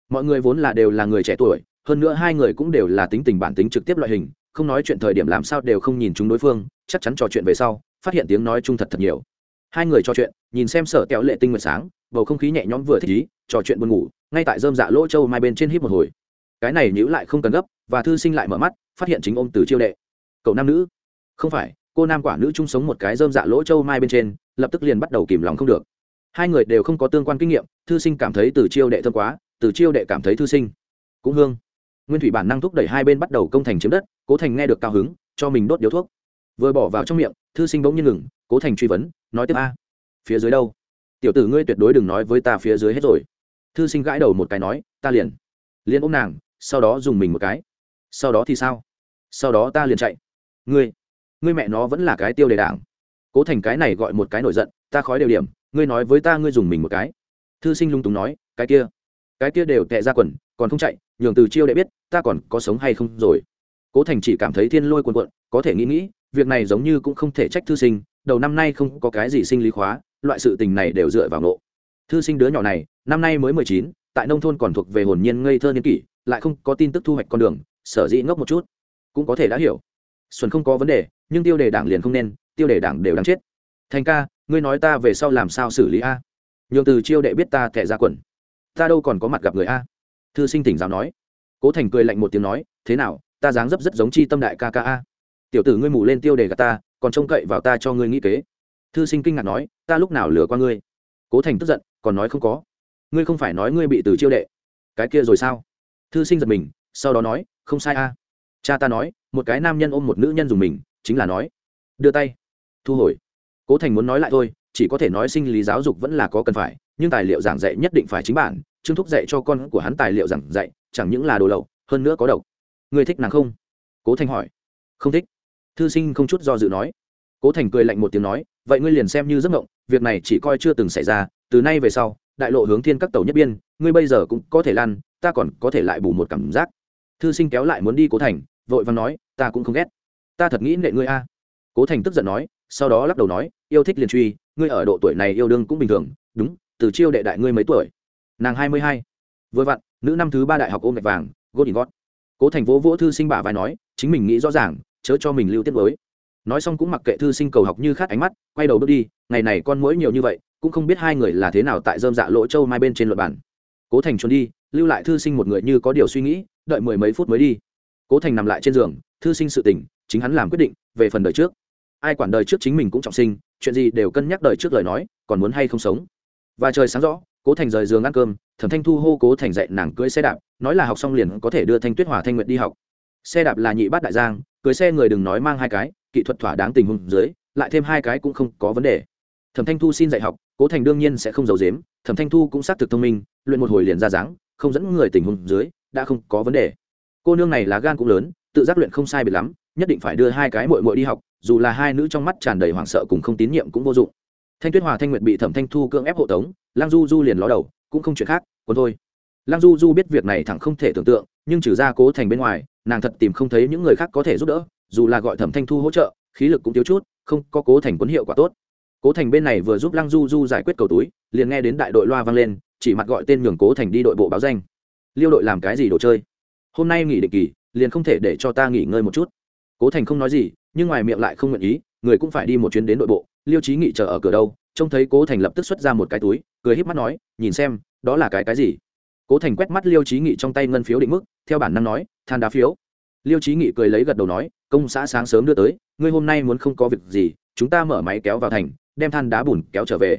Mọi người vốn là đều là người trẻ tuổi, hơn nữa hai người cũng đều là tính tình bản tính trực tiếp loại hình không nói chuyện thời điểm làm sao đều không nhìn chúng đối phương, chắc chắn trò chuyện về sau, phát hiện tiếng nói chung thật thật nhiều. Hai người trò chuyện, nhìn xem sở kéo lệ tinh nguyệt sáng, bầu không khí nhẹ nhõm vừa thích ý, trò chuyện buồn ngủ, ngay tại dơm dạ lỗ châu mai bên trên hít một hồi. Cái này nhữ lại không cần gấp, và thư sinh lại mở mắt, phát hiện chính ôm từ chiêu đệ. Cậu nam nữ? Không phải, cô nam quả nữ chung sống một cái dơm dạ lỗ châu mai bên trên, lập tức liền bắt đầu kìm lòng không được. Hai người đều không có tương quan kinh nghiệm, thư sinh cảm thấy từ chiêu đệ thơm quá, từ chiêu đệ cảm thấy thư sinh cũng hương nguyên thủy bản năng thúc đẩy hai bên bắt đầu công thành chiếm đất, cố thành nghe được cao hứng, cho mình đốt điếu thuốc. Vừa bỏ vào trong miệng, thư sinh bỗng nhiên ngừng, cố thành truy vấn, nói tiếp, a, phía dưới đâu? Tiểu tử ngươi tuyệt đối đừng nói với ta phía dưới hết rồi. Thư sinh gãi đầu một cái nói, ta liền liền ôm nàng, sau đó dùng mình một cái. Sau đó thì sao? Sau đó ta liền chạy. Ngươi ngươi mẹ nó vẫn là cái tiêu đề đảng. Cố thành cái này gọi một cái nổi giận, ta khói đều điểm, ngươi nói với ta ngươi dùng mình một cái. Thư sinh lung túng nói, cái kia cái kia đều tệ ra quần, còn không chạy nhường từ chiêu để biết, ta còn có sống hay không rồi. Cố thành chỉ cảm thấy thiên lôi cuồn cuộn, có thể nghĩ nghĩ, việc này giống như cũng không thể trách thư sinh, đầu năm nay không có cái gì sinh lý khóa, loại sự tình này đều dựa vào nộ. Thư sinh đứa nhỏ này, năm nay mới mười chín, tại nông thôn còn thuộc về hồn nhiên ngây thơ niên kỷ, lại không có tin tức thu hoạch con đường, sở dĩ ngốc một chút. Cũng có thể đã hiểu. Xuân không có vấn đề, nhưng tiêu đề đảng liền không nên, tiêu đề đảng đều đáng chết. Thành ca, ngươi nói ta về sau làm sao xử lý a? Nhường từ chiêu đệ biết ta thẻ ra quần. Ta đâu còn có mặt gặp người a? Thư sinh tỉnh giáo nói. Cố thành cười lạnh một tiếng nói, thế nào, ta dáng dấp rất giống chi tâm đại ca ca a. Tiểu tử ngươi mù lên tiêu đề gà ta còn còn trông cậy vào ta cho ngươi nghĩ kế. Thư sinh kinh ngạc nói, ta lúc nào lừa qua ngươi? Cố thành tức giận, còn nói không có. Ngươi không phải nói ngươi bị từ chiêu đệ. Cái kia rồi sao? Thư sinh giật mình, sau đó nói, không sai a. Cha ta nói, một cái nam nhân ôm một nữ nhân dùng mình, chính là nói. Đưa tay. Thu hồi. Cố thành muốn nói lại thôi, chỉ có thể nói sinh lý giáo dục vẫn là có cần phải, nhưng tài liệu giảng dạy nhất định phải chính bản trương thúc dạy cho con của hắn tài liệu giảng dạy, chẳng những là đồ lậu, hơn nữa có độc. Người thích nàng không? Cố thành hỏi. Không thích. Thư sinh không chút do dự nói. Cố thành cười lạnh một tiếng nói, vậy ngươi liền xem như giấc mộng, việc này chỉ coi chưa từng xảy ra, từ nay về sau, đại lộ hướng thiên các tàu nhất biên, ngươi bây giờ cũng có thể lan ta còn có thể lại bù một cảm giác. Thư sinh kéo lại muốn đi cố thành, vội và nói, ta cũng không ghét. Ta thật nghĩ nệ ngươi a. Cố thành tức giận nói, sau đó lắc đầu nói, yêu thích liền truy, ngươi ở độ tuổi này yêu đương cũng bình thường, đúng, từ chiêu đệ đại ngươi mấy tuổi nàng hai mươi hai. Vừa vặn, nữ năm thứ ba đại học ôm gạch vàng gót in gót cố thành vỗ vỗ thư sinh bả vai nói, chính mình nghĩ rõ ràng, chớ cho mình lưu tiết với nói xong cũng mặc kệ thư sinh cầu học như khát ánh mắt, quay đầu bước đi, ngày này con mũi nhiều như vậy, cũng không biết hai người là thế nào tại dơm dạ lỗ châu mai bên trên luật bản cố thành trốn đi, lưu lại thư sinh một người như có điều suy nghĩ, đợi mười mấy phút mới đi. Cố thành nằm lại trên giường, thư sinh sự tình, chính hắn làm quyết định, về phần đời trước. Ai quản đời trước chính mình cũng trọng sinh, chuyện gì đều cân nhắc đời trước lời nói, còn muốn hay không sống. Và trời sáng rõ cố thành rời giường ăn cơm, thẩm thanh thu hô cố thành dạy nàng cưới xe đạp, nói là học xong liền có thể đưa thanh tuyết hòa thanh nguyện đi học. Xe đạp là nhị bát đại giang cưới xe người đừng nói mang hai cái, kỹ thuật thỏa đáng tình huống dưới, lại thêm hai cái cũng không có vấn đề. Thẩm thanh thu xin dạy học, cố thành đương nhiên sẽ không giấu dếm thẩm thanh thu cũng xác thực thông minh, luyện một hồi liền ra dáng, không dẫn người tình huống dưới, đã không có vấn đề. Cô nương này là gan cũng lớn, tự giác luyện không sai biệt lắm, nhất định phải đưa hai cái mội mội đi học, dù là hai nữ trong mắt tràn đầy hoảng sợ cùng không tín nhiệm cũng vô dụng. Thanh tuyết hòa thanh nguyệt bị thẩm thanh thu cưỡng ép hộ tống lang du du liền ló đầu, cũng không chuyện khác, còn thôi. Lang du du biết việc này thẳng không thể tưởng tượng, nhưng trừ ra cố thành bên ngoài, nàng thật tìm không thấy những người khác có thể giúp đỡ, dù là gọi thẩm thanh thu hỗ trợ, khí lực cũng thiếu chút, không, có cố thành quấn hiệu quả tốt. Cố thành bên này vừa giúp lăng du du giải quyết cầu túi, liền nghe đến đại đội loa vang lên, chỉ mặt gọi tên nhường cố thành đi đội bộ báo danh. Liêu đội làm cái gì đồ chơi? Hôm nay nghỉ định kỳ, liền không thể để cho ta nghỉ ngơi một chút. Cố thành không nói gì, nhưng ngoài miệng lại không nguyện ý, người cũng phải đi một chuyến đến đội bộ, liêu trí nghị chờ ở cửa đâu trông thấy cố thành lập tức xuất ra một cái túi cười híp mắt nói nhìn xem đó là cái cái gì cố thành quét mắt liêu trí nghị trong tay ngân phiếu định mức theo bản năng nói than đá phiếu liêu trí nghị cười lấy gật đầu nói công xã sáng sớm đưa tới ngươi hôm nay muốn không có việc gì chúng ta mở máy kéo vào thành đem than đá bùn kéo trở về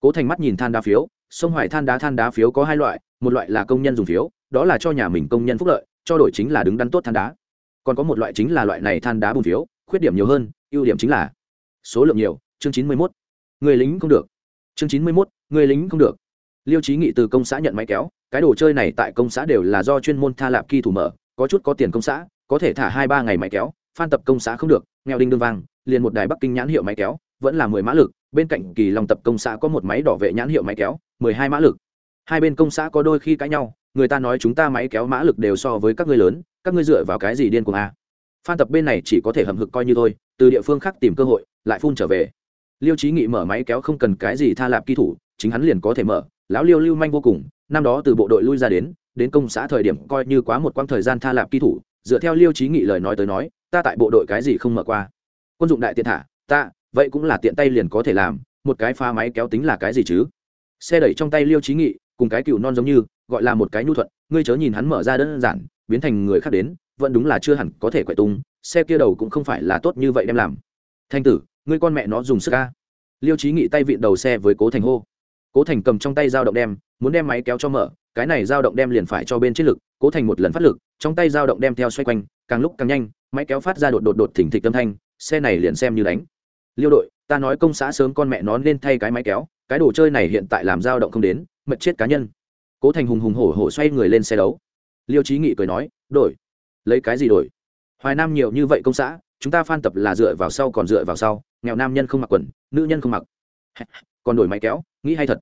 cố thành mắt nhìn than đá phiếu sông hoài than đá than đá phiếu có hai loại một loại là công nhân dùng phiếu đó là cho nhà mình công nhân phúc lợi cho đổi chính là đứng đắn tốt than đá còn có một loại chính là loại này than đá bùn phiếu khuyết điểm nhiều hơn ưu điểm chính là số lượng nhiều chương chín mươi mốt người lính không được. Chương chín mươi mốt, người lính không được. Liêu trí nghị từ công xã nhận máy kéo, cái đồ chơi này tại công xã đều là do chuyên môn tha lạp kỳ thủ mở, có chút có tiền công xã, có thể thả hai ba ngày máy kéo, phan tập công xã không được, nghèo đinh đương vang liền một đài bắc kinh nhãn hiệu máy kéo, vẫn là mười mã lực, bên cạnh kỳ lòng tập công xã có một máy đỏ vệ nhãn hiệu máy kéo, mười hai mã lực. Hai bên công xã có đôi khi cãi nhau, người ta nói chúng ta máy kéo mã lực đều so với các ngươi lớn, các ngươi dựa vào cái gì điên cuồng a à? phan tập bên này chỉ có thể hầm hực coi như thôi, từ địa phương khác tìm cơ hội, lại phun trở về liêu trí nghị mở máy kéo không cần cái gì tha lạp kỹ thủ, chính hắn liền có thể mở. Lão liêu lưu manh vô cùng, năm đó từ bộ đội lui ra đến đến công xã thời điểm coi như quá một quãng thời gian tha lạp kỹ thủ, dựa theo liêu trí nghị lời nói tới nói, ta tại bộ đội cái gì không mở qua. Quân dụng đại tiện thả, ta, vậy cũng là tiện tay liền có thể làm, một cái pha máy kéo tính là cái gì chứ? Xe đẩy trong tay liêu trí nghị, cùng cái cựu non giống như, gọi là một cái nhu thuận, ngươi chớ nhìn hắn mở ra đơn giản, biến thành người khác đến, vẫn đúng là chưa hẳn có thể quậy tung, xe kia đầu cũng không phải là tốt như vậy đem làm. Thanh tử ngươi con mẹ nó dùng sức ca liêu trí nghị tay vịn đầu xe với cố thành hô. Cố thành cầm trong tay dao động đem, muốn đem máy kéo cho mở, cái này dao động đem liền phải cho bên chiến lực, cố thành một lần phát lực, trong tay dao động đem theo xoay quanh, càng lúc càng nhanh, máy kéo phát ra đột đột đột thỉnh thịch âm thanh, xe này liền xem như đánh. Liêu đội, ta nói công xã sớm con mẹ nó nên thay cái máy kéo, cái đồ chơi này hiện tại làm dao động không đến, mật chết cá nhân. Cố thành hùng hùng hổ hổ xoay người lên xe đấu. Liêu trí nghị cười nói, đổi, lấy cái gì đổi? Hoài nam nhiều như vậy công xã, chúng ta phan tập là dựa vào sau còn dựa vào sau nghèo nam nhân không mặc quần, nữ nhân không mặc. Còn đổi máy kéo, nghĩ hay thật.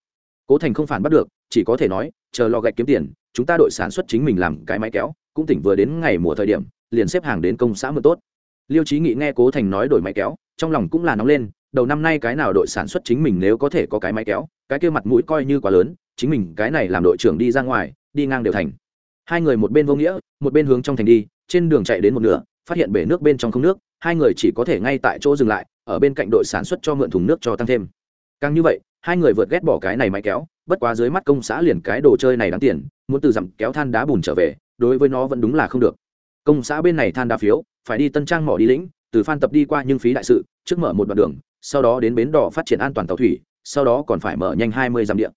Cố thành không phản bắt được, chỉ có thể nói, chờ lò gạch kiếm tiền, chúng ta đội sản xuất chính mình làm cái máy kéo, cũng tỉnh vừa đến ngày mùa thời điểm, liền xếp hàng đến công xã mưa tốt. Liêu trí nghị nghe cố thành nói đổi máy kéo, trong lòng cũng là nóng lên, đầu năm nay cái nào đội sản xuất chính mình nếu có thể có cái máy kéo, cái kia mặt mũi coi như quá lớn, chính mình cái này làm đội trưởng đi ra ngoài, đi ngang đều thành. Hai người một bên vô nghĩa, một bên hướng trong thành đi, trên đường chạy đến một nửa, phát hiện bể nước bên trong không nước, hai người chỉ có thể ngay tại chỗ dừng lại ở bên cạnh đội sản xuất cho mượn thùng nước cho tăng thêm. Càng như vậy, hai người vượt ghét bỏ cái này máy kéo, bất quá dưới mắt công xã liền cái đồ chơi này đáng tiền, muốn từ dặm kéo than đá bùn trở về, đối với nó vẫn đúng là không được. Công xã bên này than đá phiếu, phải đi tân trang mỏ đi lĩnh, từ phan tập đi qua nhưng phí đại sự, trước mở một đoạn đường, sau đó đến bến đỏ phát triển an toàn tàu thủy, sau đó còn phải mở nhanh hai mươi dặm điện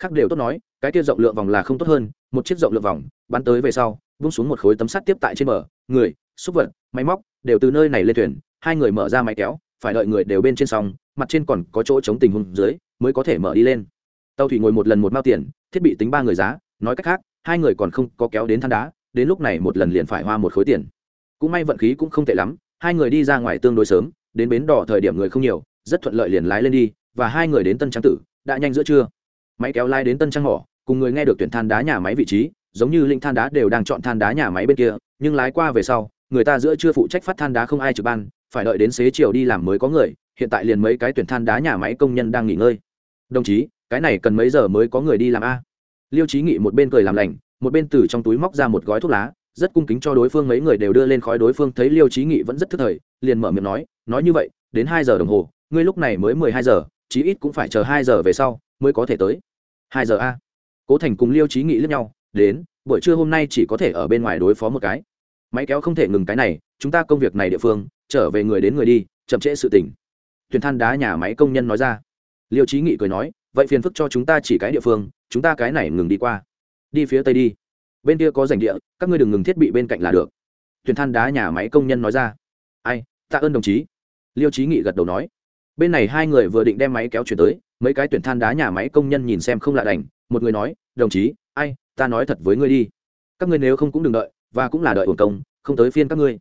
khác đều tốt nói, cái kia rộng lượng vòng là không tốt hơn, một chiếc rộng lượng vòng, bắn tới về sau, vung xuống một khối tấm sắt tiếp tại trên bờ, người xúc vật, máy móc, đều từ nơi này lên thuyền, hai người mở ra máy kéo phải đợi người đều bên trên sông mặt trên còn có chỗ chống tình huống dưới, mới có thể mở đi lên. Tàu thủy ngồi một lần một mao tiền, thiết bị tính ba người giá, nói cách khác, hai người còn không có kéo đến than đá, đến lúc này một lần liền phải hoa một khối tiền. Cũng may vận khí cũng không tệ lắm, hai người đi ra ngoài tương đối sớm, đến bến đỏ thời điểm người không nhiều, rất thuận lợi liền lái lên đi, và hai người đến tân trang tử, đã nhanh giữa trưa. Máy kéo lái đến tân trang mỏ, cùng người nghe được tuyển than đá nhà máy vị trí, giống như linh than đá đều đang chọn than đá nhà máy bên kia, nhưng lái qua về sau, người ta giữa chưa phụ trách phát than đá không ai trực ban phải đợi đến xế chiều đi làm mới có người, hiện tại liền mấy cái tuyển than đá nhà máy công nhân đang nghỉ ngơi. Đồng chí, cái này cần mấy giờ mới có người đi làm a? Liêu trí nghị một bên cười làm lành, một bên từ trong túi móc ra một gói thuốc lá, rất cung kính cho đối phương mấy người đều đưa lên khói đối phương thấy liêu trí nghị vẫn rất thức thời, liền mở miệng nói nói như vậy, đến hai giờ đồng hồ, ngươi lúc này mới mười hai giờ, chí ít cũng phải chờ hai giờ về sau mới có thể tới. Hai giờ a? Cố thành cùng liêu trí nghị lướt nhau, đến, buổi trưa hôm nay chỉ có thể ở bên ngoài đối phó một cái. Máy kéo không thể ngừng cái này, chúng ta công việc này địa phương trở về người đến người đi, chậm trễ sự tỉnh thuyền than đá nhà máy công nhân nói ra. Liêu trí nghị cười nói, vậy phiền phức cho chúng ta chỉ cái địa phương, chúng ta cái này ngừng đi qua. Đi phía tây đi. Bên kia có rảnh địa, các ngươi đừng ngừng thiết bị bên cạnh là được. Thuyền than đá nhà máy công nhân nói ra. Ai, tạ ơn đồng chí. Liêu trí nghị gật đầu nói. Bên này hai người vừa định đem máy kéo chuyển tới, mấy cái tuyển than đá nhà máy công nhân nhìn xem không lạ đành. Một người nói, đồng chí, ai, ta nói thật với ngươi đi. Các ngươi nếu không cũng đừng đợi, và cũng là đợi hồn công, không tới phiên các ngươi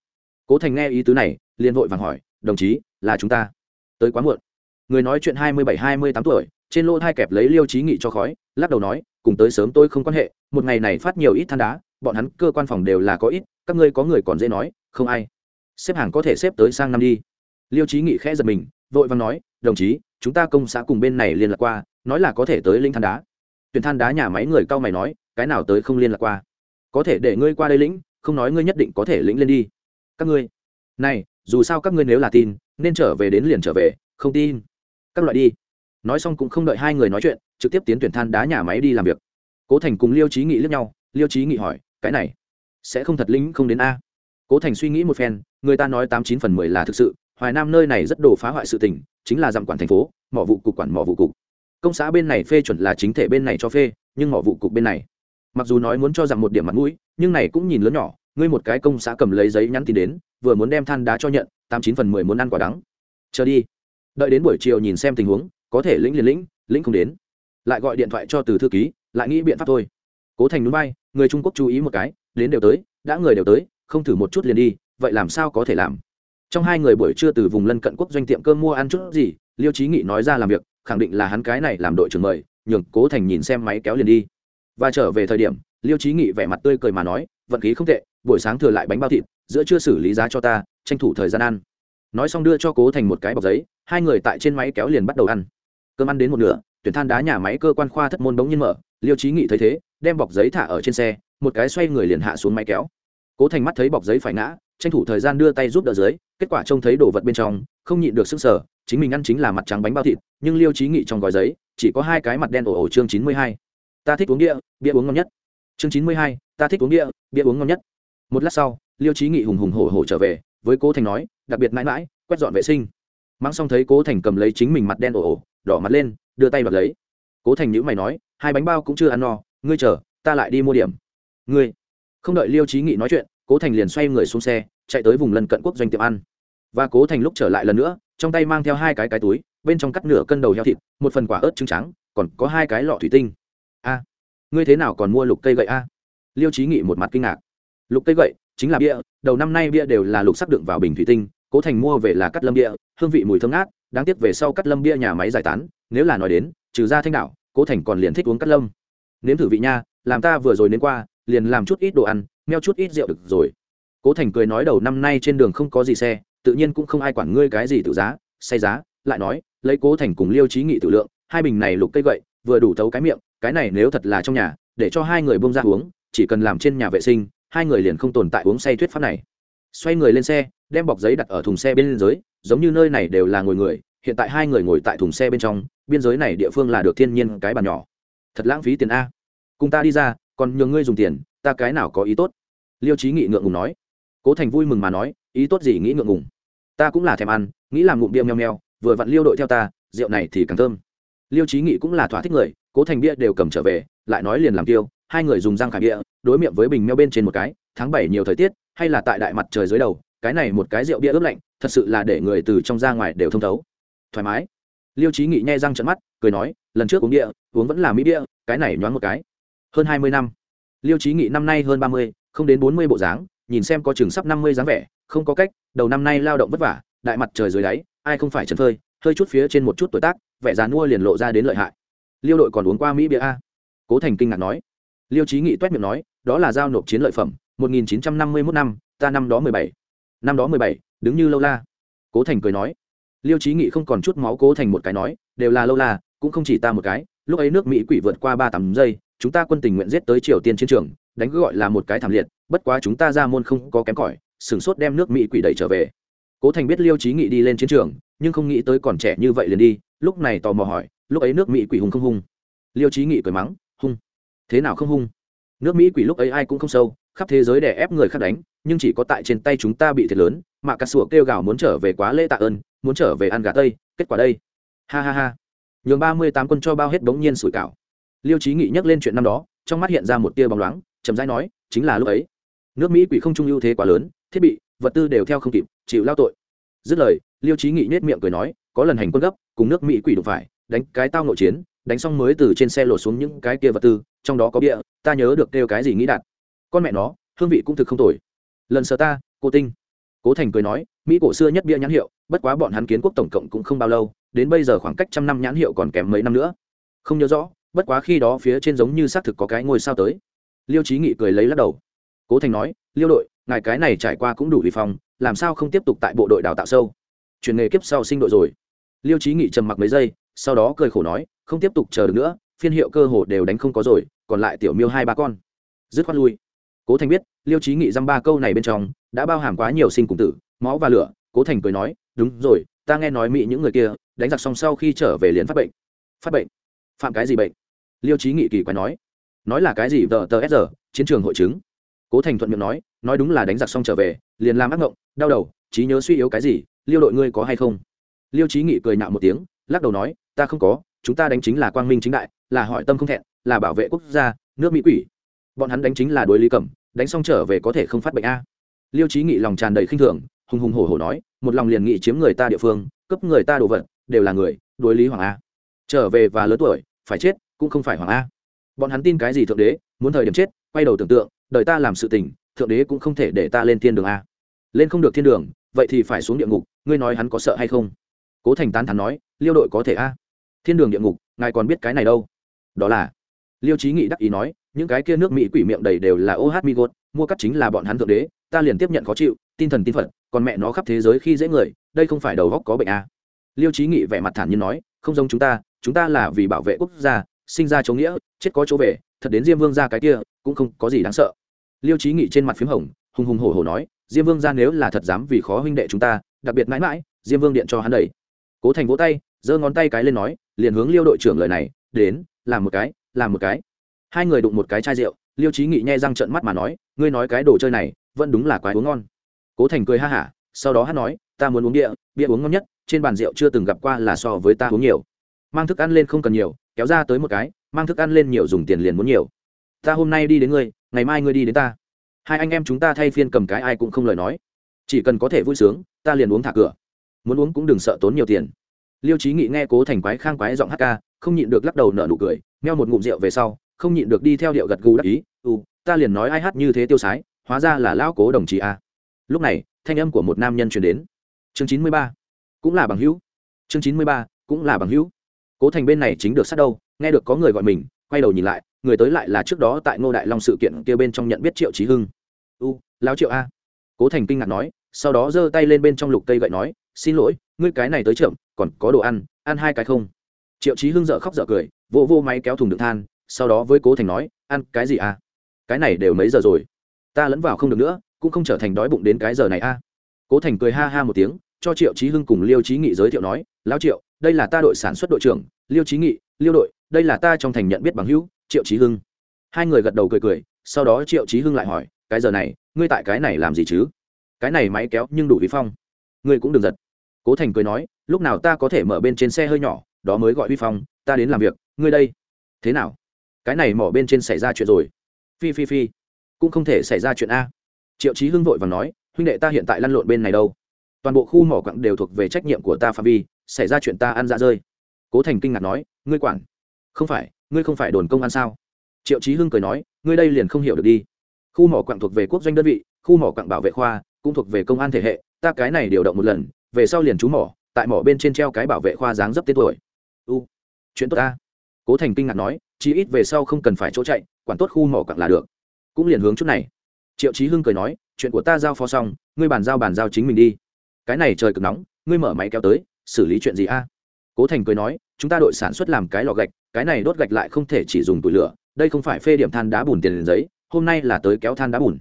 cố thành nghe ý tứ này, liền vội vàng hỏi, đồng chí, là chúng ta? Tới quá muộn. Người nói chuyện hai mươi bảy, hai mươi tám tuổi, trên lỗ hai kẹp lấy liêu trí nghị cho khói, lắc đầu nói, cùng tới sớm tôi không quan hệ, một ngày này phát nhiều ít than đá, bọn hắn cơ quan phòng đều là có ít, các ngươi có người còn dễ nói, không ai. Xếp hàng có thể xếp tới sang năm đi. Liêu trí nghị khẽ giật mình, vội vàng nói, đồng chí, chúng ta công xã cùng bên này liên lạc qua, nói là có thể tới linh than đá. Tuyển than đá nhà máy người cao mày nói, cái nào tới không liên lạc qua? Có thể để ngươi qua đây lĩnh, không nói ngươi nhất định có thể lĩnh lên đi các ngươi. Này, dù sao các ngươi nếu là tin, nên trở về đến liền trở về, không tin. Các loại đi. Nói xong cũng không đợi hai người nói chuyện, trực tiếp tiến tuyển than đá nhà máy đi làm việc. Cố thành cùng liêu trí nghị lướt nhau, liêu trí nghị hỏi, cái này, sẽ không thật lĩnh không đến a? Cố thành suy nghĩ một phen, người ta nói tám chín phần mười là thực sự, hoài nam nơi này rất đồ phá hoại sự tình, chính là dặm quản thành phố, mỏ vụ cục quản mỏ vụ cục. Công xã bên này phê chuẩn là chính thể bên này cho phê, nhưng mỏ vụ cục bên này, mặc dù nói muốn cho rằng một điểm mặt mũi, nhưng này cũng nhìn lớn nhỏ ngươi một cái công xã cầm lấy giấy nhắn tin đến, vừa muốn đem than đá cho nhận, tám chín phần mười muốn ăn quả đắng. Chờ đi. Đợi đến buổi chiều nhìn xem tình huống, có thể lĩnh liền lĩnh lĩnh không đến. Lại gọi điện thoại cho từ thư ký, lại nghĩ biện pháp thôi. Cố thành núi bay người trung quốc chú ý một cái, đến đều tới, đã người đều tới, không thử một chút liền đi, vậy làm sao có thể làm? Trong hai người buổi trưa từ vùng lân cận quốc doanh tiệm cơm mua ăn chút gì, liêu trí nghị nói ra làm việc, khẳng định là hắn cái này làm đội trưởng mời, nhường cố thành nhìn xem máy kéo liền đi. Và trở về thời điểm, liêu trí nghị vẻ mặt tươi cười mà nói vận khí không tệ, buổi sáng thừa lại bánh bao thịt, giữa chưa xử lý giá cho ta, tranh thủ thời gian ăn. Nói xong đưa cho cố thành một cái bọc giấy, hai người tại trên máy kéo liền bắt đầu ăn. Cơm ăn đến một nửa, tuyển than đá nhà máy cơ quan khoa thất môn bỗng nhiên mở, liêu trí nghị thấy thế, đem bọc giấy thả ở trên xe, một cái xoay người liền hạ xuống máy kéo. Cố thành mắt thấy bọc giấy phải ngã, tranh thủ thời gian đưa tay giúp đỡ dưới, kết quả trông thấy đồ vật bên trong, không nhịn được sức sở chính mình ăn chính là mặt trắng bánh bao thịt, nhưng liêu trí nghị trong gói giấy, chỉ có hai cái mặt đen ổ ổ chương chín mươi hai. Ta thích uống bia bia uống ngon nhất chương chín mươi hai, ta thích uống bia bia uống ngon nhất. Một lát sau, liêu trí nghị hùng hùng hổ hổ trở về, với cố thành nói, đặc biệt mãi mãi, quét dọn vệ sinh. Mang xong thấy cố thành cầm lấy chính mình mặt đen ổ ổ, đỏ mặt lên, đưa tay đoạt lấy. Cố thành nhữ mày nói, hai bánh bao cũng chưa ăn no, ngươi chờ, ta lại đi mua điểm. Ngươi. Không đợi liêu trí nghị nói chuyện, cố thành liền xoay người xuống xe, chạy tới vùng lân cận quốc doanh tiệm ăn. Và cố thành lúc trở lại lần nữa, trong tay mang theo hai cái cái túi, bên trong cắt nửa cân đầu heo thịt, một phần quả ớt trứng trắng, còn có hai cái lọ thủy tinh. A ngươi thế nào còn mua lục cây gậy a? Liêu trí nghị một mặt kinh ngạc. Lục cây gậy chính là bia, đầu năm nay bia đều là lục sắc đựng vào bình thủy tinh, cố thành mua về là cắt lâm bia, hương vị mùi thơm ngát, đáng tiếc về sau cắt lâm bia nhà máy giải tán, nếu là nói đến, trừ ra thanh đạo cố thành còn liền thích uống cắt lâm. Nếm thử vị nha, làm ta vừa rồi đến qua, liền làm chút ít đồ ăn, meo chút ít rượu được rồi. Cố thành cười nói đầu năm nay trên đường không có gì xe, tự nhiên cũng không ai quản ngươi cái gì tự giá, say giá, lại nói, lấy cố thành cùng liêu trí nghị tự lượng, hai bình này lục cây gậy, vừa đủ thấu cái miệng cái này nếu thật là trong nhà, để cho hai người bông ra uống, chỉ cần làm trên nhà vệ sinh, hai người liền không tồn tại uống say thuyết pháp này. Xoay người lên xe, đem bọc giấy đặt ở thùng xe bên dưới, giống như nơi này đều là ngồi người, hiện tại hai người ngồi tại thùng xe bên trong, biên giới này địa phương là được thiên nhiên cái bàn nhỏ. Thật lãng phí tiền a. Cùng ta đi ra, còn nhường ngươi dùng tiền, ta cái nào có ý tốt? Liêu trí nghị ngượng ngùng nói. Cố thành vui mừng mà nói, ý tốt gì nghĩ ngượng ngùng. Ta cũng là thèm ăn, nghĩ làm ngụm bia meo meo, vừa vặn liêu đội theo ta, rượu này thì càng thơm. Liêu trí nghị cũng là thỏa thích người cố thành bia đều cầm trở về, lại nói liền làm tiêu, hai người dùng răng khải bia, đối miệng với bình meo bên trên một cái, tháng bảy nhiều thời tiết, hay là tại đại mặt trời dưới đầu, cái này một cái rượu bia ướp lạnh, thật sự là để người từ trong ra ngoài đều thông thấu. Thoải mái. Liêu trí nghị nhai răng trận mắt, cười nói, lần trước uống địa uống vẫn là mỹ địa cái này nhoáng một cái. Hơn hai mươi năm. Liêu trí nghị năm nay hơn ba mươi, không đến bốn mươi bộ dáng, nhìn xem có chừng sắp năm mươi dáng vẻ, không có cách, đầu năm nay lao động vất vả, đại mặt trời dưới đáy, ai không phải trần phơi, hơi chút phía trên một chút tuổi tác, vẻ già mua liền lộ ra đến lợi hại liêu đội còn uống qua mỹ bia a. Cố thành kinh ngạc nói. Liêu trí nghị toét miệng nói, đó là giao nộp chiến lợi phẩm, một nghìn chín trăm năm mươi mốt năm, ta năm đó mười bảy. Năm đó mười bảy, đứng như lâu la. Cố thành cười nói. Liêu trí nghị không còn chút máu cố thành một cái nói, đều là lâu la, cũng không chỉ ta một cái. Lúc ấy nước mỹ quỷ vượt qua ba tám giây, chúng ta quân tình nguyện giết tới triều tiên chiến trường, đánh gọi là một cái thảm liệt, bất quá chúng ta ra môn không có kém cỏi, sửng sốt đem nước mỹ quỷ đẩy trở về. Cố thành biết liêu trí nghị đi lên chiến trường, nhưng không nghĩ tới còn trẻ như vậy liền đi, lúc này tò mò hỏi lúc ấy nước mỹ quỷ hùng không hung. Liêu trí nghị cười mắng, hung? Thế nào không hung? Nước mỹ quỷ lúc ấy ai cũng không sâu, khắp thế giới để ép người khác đánh, nhưng chỉ có tại trên tay chúng ta bị thiệt lớn, mà cà sủa kêu gào muốn trở về quá lễ tạ ơn, muốn trở về ăn gà tây, kết quả đây. Ha ha ha. Nhường ba mươi tám quân cho bao hết bỗng nhiên sủi cảo. Liêu trí nghị nhắc lên chuyện năm đó, trong mắt hiện ra một tia bóng loáng, chậm rãi nói, chính là lúc ấy. Nước mỹ quỷ không trung ưu thế quá lớn, thiết bị, vật tư đều theo không kịp, chịu lao tội. Dứt lời, liêu trí nghị nhét miệng cười nói, có lần hành quân gấp, cùng nước mỹ quỷ đụng phải đánh cái tao nội chiến, đánh xong mới từ trên xe lột xuống những cái kia vật tư, trong đó có bia, ta nhớ được kêu cái gì nghĩ đạt. Con mẹ nó, hương vị cũng thực không tồi. Lần sờ ta, cô tinh. Cố thành cười nói, mỹ cổ xưa nhất bia nhãn hiệu, bất quá bọn hắn kiến quốc tổng cộng cũng không bao lâu, đến bây giờ khoảng cách trăm năm nhãn hiệu còn kém mấy năm nữa. Không nhớ rõ, bất quá khi đó phía trên giống như xác thực có cái ngôi sao tới. Liêu trí nghị cười lấy lắc đầu. Cố thành nói, liêu đội, ngài cái này trải qua cũng đủ vi phong làm sao không tiếp tục tại bộ đội đào tạo sâu? Chuyển nghề kiếp sau sinh đội rồi. Liêu trí nghị trầm mặc mấy giây sau đó cười khổ nói, không tiếp tục chờ được nữa, phiên hiệu cơ hồ đều đánh không có rồi, còn lại tiểu miêu hai ba con. Dứt khoát lui. Cố thành biết, liêu trí nghị dăm ba câu này bên trong, đã bao hàm quá nhiều sinh cùng tử, máu và lửa. Cố thành cười nói, đúng rồi, ta nghe nói mỹ những người kia, đánh giặc xong sau khi trở về liền phát bệnh. Phát bệnh? Phạm cái gì bệnh? Liêu trí nghị kỳ quái nói. Nói là cái gì vờ tờ s chiến trường hội chứng. Cố thành thuận miệng nói nói đúng là đánh giặc xong trở về, liền làm ác ngộng, đau đầu, trí nhớ suy yếu cái gì, liêu đội ngươi có hay không? Liêu trí nghị cười nạo một tiếng lắc đầu nói, ta không có, chúng ta đánh chính là quang minh chính đại, là hỏi tâm không thẹn, là bảo vệ quốc gia, nước mỹ quỷ. Bọn hắn đánh chính là đối lý cẩm, đánh xong trở về có thể không phát bệnh a. Liêu trí nghị lòng tràn đầy khinh thường, hùng hùng hổ hổ nói, một lòng liền nghị chiếm người ta địa phương cấp người ta đồ vật, đều là người, đối lý hoàng a. Trở về và lớn tuổi, phải chết, cũng không phải hoàng a. Bọn hắn tin cái gì thượng đế, muốn thời điểm chết, quay đầu tưởng tượng đợi ta làm sự tình, thượng đế cũng không thể để ta lên thiên đường a. Lên không được thiên đường, vậy thì phải xuống địa ngục, ngươi nói hắn có sợ hay không? Cố thành tán thắn nói, liêu đội có thể a? Thiên đường địa ngục, ngài còn biết cái này đâu? Đó là. Liêu trí nghị đắc ý nói, những cái kia nước mỹ quỷ miệng đầy đều là oh mi gột mua cắt chính là bọn hắn thượng đế, ta liền tiếp nhận khó chịu, tin thần tin phật, còn mẹ nó khắp thế giới khi dễ người, đây không phải đầu góc có bệnh à. liêu trí nghị vẻ mặt thản nhiên nói, không giống chúng ta chúng ta là vì bảo vệ quốc gia, sinh ra chỗ nghĩa, chết có chỗ về, thật đến diêm vương ra cái kia, cũng không có gì đáng sợ. Liêu trí nghị trên mặt p h í m hồng, hùng hùng hổ hổ nói, diêm vương ra nếu là thật dám vì khó huynh đệ chúng ta, đặc biệt mãi mãi, diêm vương điện cho hắn đẩy cố thành vỗ tay, giơ ngón tay cái lên nói, liền hướng liêu đội trưởng lời này, đến, làm một cái, làm một cái. Hai người đụng một cái chai rượu, liêu trí nghị nhai răng trận mắt mà nói, ngươi nói cái đồ chơi này, vẫn đúng là quái uống ngon. Cố thành cười ha hả, sau đó hát nói, ta muốn uống bia bia uống ngon nhất, trên bàn rượu chưa từng gặp qua là so với ta uống nhiều. Mang thức ăn lên không cần nhiều, kéo ra tới một cái, mang thức ăn lên nhiều dùng tiền liền muốn nhiều. Ta hôm nay đi đến ngươi, ngày mai ngươi đi đến ta. Hai anh em chúng ta thay phiên cầm cái ai cũng không lời nói. Chỉ cần có thể vui sướng, ta liền uống thả cửa muốn uống cũng đừng sợ tốn nhiều tiền. Liêu trí nghị nghe cố thành quái khang quái giọng hát ca, không nhịn được lắc đầu nở nụ cười, meo một ngụm rượu về sau, không nhịn được đi theo điệu gật gù đắc ý u ta liền nói ai hát như thế tiêu sái, hóa ra là lão cố đồng chí a. Lúc này, thanh âm của một nam nhân truyền đến. Chương chín mươi ba, cũng là bằng hữu. Chương chín mươi ba, cũng là bằng hữu. Cố thành bên này chính được sát đâu, nghe được có người gọi mình, quay đầu nhìn lại, người tới lại là trước đó tại ngô đại long sự kiện kia bên trong nhận biết triệu trí hưng. U lão triệu a. Cố thành kinh ngạc nói sau đó giơ tay lên bên trong lục cây gậy nói, xin lỗi, ngươi cái này tới trưởng, còn có đồ ăn ăn hai cái không? Triệu trí hưng dợ khóc dợ cười vô vô máy kéo thùng đựng than, sau đó với cố thành nói, ăn cái gì à? Cái này đều mấy giờ rồi? Ta lẫn vào không được nữa, cũng không trở thành đói bụng đến cái giờ này a à. cố thành cười ha ha một tiếng, cho triệu trí hưng cùng liêu trí nghị giới thiệu nói lao triệu, đây là ta đội sản xuất đội trưởng, liêu trí nghị, liêu đội, đây là ta trong thành nhận biết bằng hữu, triệu trí hưng. Hai người gật đầu cười cười, sau đó triệu trí hưng lại hỏi, cái giờ này, ngươi tại cái này làm gì chứ? Cái này máy kéo nhưng đủ vi phong. Ngươi cũng đừng giật. Cố thành cười nói, lúc nào ta có thể mở bên trên xe hơi nhỏ, đó mới gọi vi phong, ta đến làm việc, ngươi đây. Thế nào? Cái này mỏ bên trên xảy ra chuyện rồi. Phi phi phi. Cũng không thể xảy ra chuyện a. Triệu chí hưng vội và nói, huynh đệ ta hiện tại lăn lộn bên này đâu. Toàn bộ khu mỏ quặng đều thuộc về trách nhiệm của ta phạm vi, xảy ra chuyện ta ăn dạ rơi. Cố thành kinh ngạc nói, ngươi quản. Không phải, ngươi không phải đồn công an sao? Triệu chí hưng cười nói, ngươi đây liền không hiểu được đi. Khu mỏ quặng thuộc về quốc doanh đơn vị, khu mỏ quặng bảo vệ khoa cũng thuộc về công an thể hệ, ta cái này điều động một lần, về sau liền trú mỏ, tại mỏ bên trên treo cái bảo vệ khoa dáng dấp tên tuổi. U, chuyện tốt ta. Cố thành kinh ngạc nói, chí ít về sau không cần phải chỗ chạy, quản tốt khu mỏ cặng là được. Cũng liền hướng chút này. Triệu chí hưng cười nói, chuyện của ta giao phó xong, ngươi bàn giao bàn giao chính mình đi. Cái này trời cực nóng, ngươi mở máy kéo tới, xử lý chuyện gì a? Cố thành cười nói, chúng ta đội sản xuất làm cái lò gạch, cái này đốt gạch lại không thể chỉ dùng tủi lửa, đây không phải phê điểm than đá bùn tiền giấy, hôm nay là tới kéo than đá bùn.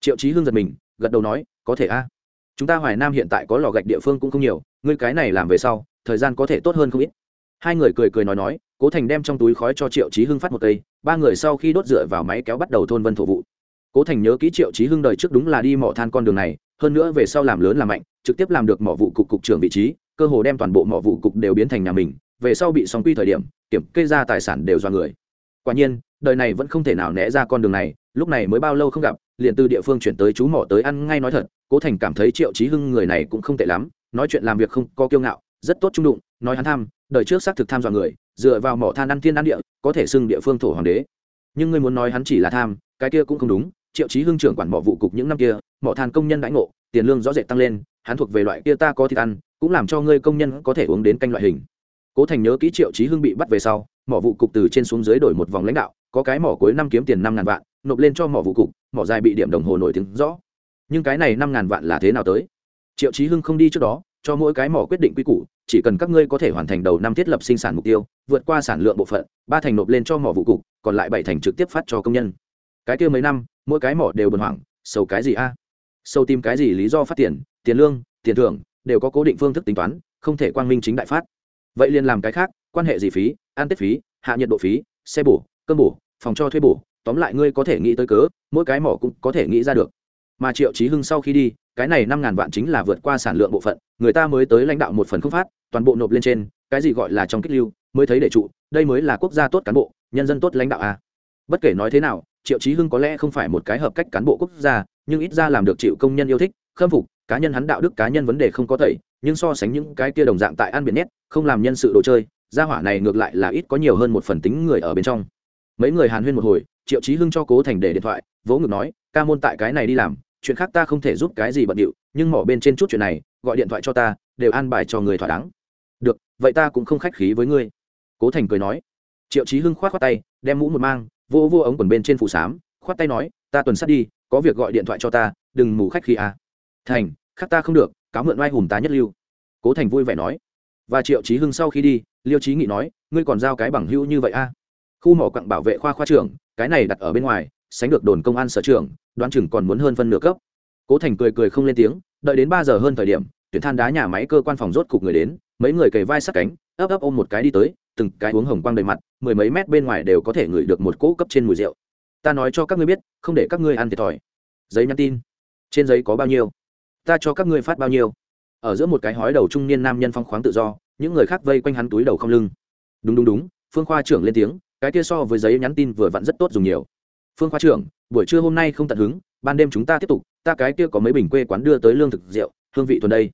Triệu chí hưng giật mình, gật đầu nói có thể a? Chúng ta hoài nam hiện tại có lò gạch địa phương cũng không nhiều, ngươi cái này làm về sau, thời gian có thể tốt hơn không ít. Hai người cười cười nói nói, cố thành đem trong túi khói cho triệu trí hưng phát một cây, ba người sau khi đốt dựa vào máy kéo bắt đầu thôn vân thổ vụ. Cố thành nhớ ký triệu trí hưng đời trước đúng là đi mỏ than con đường này, hơn nữa về sau làm lớn làm mạnh, trực tiếp làm được mỏ vụ cục cục trưởng vị trí, cơ hồ đem toàn bộ mỏ vụ cục đều biến thành nhà mình, về sau bị song quy thời điểm, kiểm kê ra tài sản đều do người. Quả nhiên, đời này vẫn không thể nào né ra con đường này, lúc này mới bao lâu không gặp, liền từ địa phương chuyển tới chú mỏ tới ăn ngay nói thật cố thành cảm thấy triệu chí hưng người này cũng không tệ lắm, nói chuyện làm việc không có kiêu ngạo, rất tốt trung đụng, nói hắn tham, đời trước xác thực tham dọa người, dựa vào mỏ than ăn thiên ăn địa, có thể xưng địa phương thổ hoàng đế. Nhưng ngươi muốn nói hắn chỉ là tham, cái kia cũng không đúng, triệu chí hưng trưởng quản mỏ vụ cục những năm kia, mỏ than công nhân đãi ngộ, tiền lương rõ rệt tăng lên, hắn thuộc về loại kia ta có thịt ăn, cũng làm cho ngươi công nhân có thể uống đến canh loại hình. Cố thành nhớ kỹ triệu chí hưng bị bắt về sau, mỏ vụ cục từ trên xuống dưới đổi một vòng lãnh đạo, có cái mỏ cuối năm kiếm tiền năm ngàn vạn, nộp lên cho mỏ vụ cục, mỏ dài bị điểm đồng hồ nổi tiếng rõ nhưng cái này năm ngàn vạn là thế nào tới? Triệu chí hưng không đi trước đó, cho mỗi cái mỏ quyết định quy củ, chỉ cần các ngươi có thể hoàn thành đầu năm thiết lập sinh sản mục tiêu, vượt qua sản lượng bộ phận, ba thành nộp lên cho mỏ vụ cục, còn lại bảy thành trực tiếp phát cho công nhân. Cái kia mấy năm, mỗi cái mỏ đều bần hoảng sâu cái gì a? Sâu tìm cái gì lý do phát tiền tiền lương, tiền thưởng, đều có cố định phương thức tính toán, không thể quang minh chính đại phát. Vậy liền làm cái khác, quan hệ gì phí, ăn tết phí, hạ nhiệt độ phí, xe bổ, cơm bổ, phòng cho thuê bổ, tóm lại ngươi có thể nghĩ tới cớ, mỗi cái mỏ cũng có thể nghĩ ra được mà triệu trí hưng sau khi đi, cái này năm ngàn vạn chính là vượt qua sản lượng bộ phận, người ta mới tới lãnh đạo một phần không phát, toàn bộ nộp lên trên, cái gì gọi là trong kích lưu, mới thấy để trụ, đây mới là quốc gia tốt cán bộ, nhân dân tốt lãnh đạo à. bất kể nói thế nào, triệu trí hưng có lẽ không phải một cái hợp cách cán bộ quốc gia, nhưng ít ra làm được chịu công nhân yêu thích, khâm phục, cá nhân hắn đạo đức, cá nhân vấn đề không có thầy nhưng so sánh những cái kia đồng dạng tại ăn biển nét, không làm nhân sự đồ chơi, gia hỏa này ngược lại là ít có nhiều hơn một phần tính người ở bên trong mấy người hàn huyên một hồi, triệu trí hưng cho cố thành để điện thoại, vỗ ngực nói, ca môn tại cái này đi làm chuyện khác ta không thể giúp cái gì bận điệu, nhưng mỏ bên trên chút chuyện này, gọi điện thoại cho ta, đều an bài cho người thỏa đáng. Được, vậy ta cũng không khách khí với ngươi. Cố thành cười nói. Triệu chí hưng khoát khoác tay, đem mũ một mang vô vô ống quần bên trên phủ sám, khoát tay nói, ta tuần sát đi, có việc gọi điện thoại cho ta, đừng mù khách khí à. thành, khác ta không được, cáo mượn oai hùng tá nhất lưu. Cố thành vui vẻ nói. Và triệu chí hưng sau khi đi, liêu chí nghị nói, ngươi còn giao cái bằng hữu như vậy a à? khu mỏ quặng bảo vệ khoa khoa trưởng, cái này đặt ở bên ngoài sánh được đồn công an sở trưởng đoán chừng còn muốn hơn phân nửa cấp. Cố thành cười cười không lên tiếng, đợi đến ba giờ hơn thời điểm, tuyển than đá nhà máy cơ quan phòng rốt cục người đến, mấy người kề vai sát cánh, ấp ấp ôm một cái đi tới, từng cái uống hồng quang đầy mặt, mười mấy mét bên ngoài đều có thể ngửi được một cỗ cấp trên mùi rượu. Ta nói cho các ngươi biết, không để các ngươi ăn thiệt thòi. Giấy nhắn tin? Trên giấy có bao nhiêu? Ta cho các ngươi phát bao nhiêu? Ở giữa một cái hói đầu trung niên nam nhân phong khoáng tự do, những người khác vây quanh hắn túi đầu không lưng. Đúng đúng đúng, phương khoa trưởng lên tiếng, cái kia so với giấy nhắn tin vừa vặn rất tốt dùng nhiều phương khoa trưởng, buổi trưa hôm nay không tận hứng, ban đêm chúng ta tiếp tục, ta cái kia có mấy bình quê quán đưa tới lương thực rượu, hương vị tuần đây.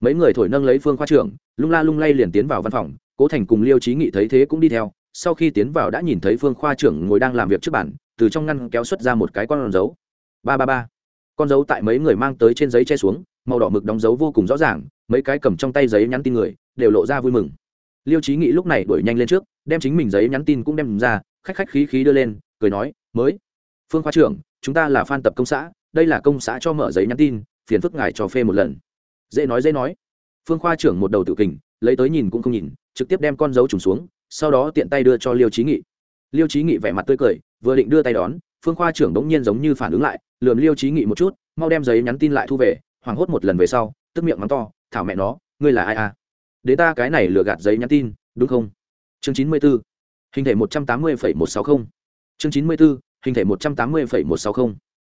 Mấy người thổi nâng lấy phương khoa trưởng, lung la lung lay liền tiến vào văn phòng, cố thành cùng liêu trí nghị thấy thế cũng đi theo, sau khi tiến vào đã nhìn thấy phương khoa trưởng ngồi đang làm việc trước bản từ trong ngăn kéo xuất ra một cái con dấu. Ba ba ba. Con dấu tại mấy người mang tới trên giấy che xuống, màu đỏ mực đóng dấu vô cùng rõ ràng, mấy cái cầm trong tay giấy nhắn tin người, đều lộ ra vui mừng. Liêu trí nghị lúc này đuổi nhanh lên trước, đem chính mình giấy nhắn tin cũng đem ra, khách khách khí khí đưa lên, cười nói, mới phương khoa trưởng, chúng ta là fan tập công xã, đây là công xã cho mở giấy nhắn tin, phiền phức ngài cho phê một lần. Dễ nói dễ nói. Phương khoa trưởng một đầu tự kình, lấy tới nhìn cũng không nhìn, trực tiếp đem con dấu trùng xuống, sau đó tiện tay đưa cho liêu trí nghị. Liêu trí nghị vẻ mặt tươi cười, vừa định đưa tay đón, phương khoa trưởng đống nhiên giống như phản ứng lại, lườm liêu trí nghị một chút, mau đem giấy nhắn tin lại thu về, hoảng hốt một lần về sau, tức miệng mắng to, thảo mẹ nó, ngươi là ai à? Đế ta cái này lừa gạt giấy nhắn tin, đúng không? Chương chín mươi b ố hình thể một trăm tám mươi phẩy một sáu không. Chương chín mươi b ố hình thể một trăm tám mươi phẩy một sáu không.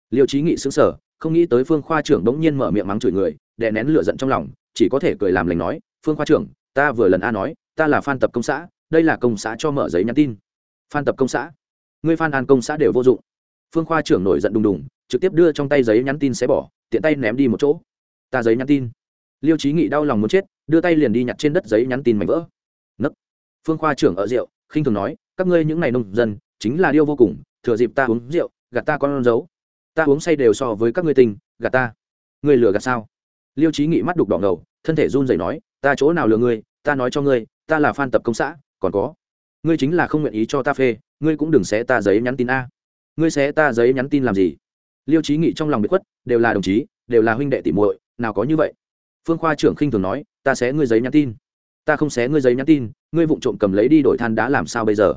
Liêu trí nghị xứng sở không nghĩ tới phương khoa trưởng đống nhiên mở miệng mắng chửi người, đè nén lửa giận trong lòng, chỉ có thể cười làm lành nói, phương khoa trưởng, ta vừa lần a nói, ta là phan tập công xã, đây là công xã cho mở giấy nhắn tin. Phan tập công xã? Ngươi phan an công xã đều vô dụng. Phương khoa trưởng nổi giận đùng đùng, trực tiếp đưa trong tay giấy nhắn tin xé bỏ, tiện tay ném đi một chỗ. Ta giấy nhắn tin. Liêu trí nghị đau lòng muốn chết, đưa tay liền đi nhặt trên đất giấy nhắn tin mảnh vỡ. Nấc. Phương khoa trưởng ở rượu, khinh thường nói, các ngươi những này nông dân, chính là điêu vô cùng thừa dịp ta uống rượu, gạt ta con dấu. Ta uống say đều so với các ngươi tình, gạt ta. Ngươi lừa gạt sao? Liêu trí nghị mắt đục đỏ ngầu, thân thể run rẩy nói, ta chỗ nào lừa ngươi, ta nói cho ngươi, ta là phan tập công xã, còn có. Ngươi chính là không nguyện ý cho ta phê, ngươi cũng đừng xé ta giấy nhắn tin a. Ngươi xé ta giấy nhắn tin làm gì? Liêu trí nghị trong lòng bị khuất, đều là đồng chí, đều là huynh đệ tỷ muội, nào có như vậy. Phương khoa trưởng khinh thường nói, ta xé ngươi giấy nhắn tin. Ta không xé ngươi giấy nhắn tin, ngươi vụng trộm cầm lấy đi đổi than đá làm sao bây giờ?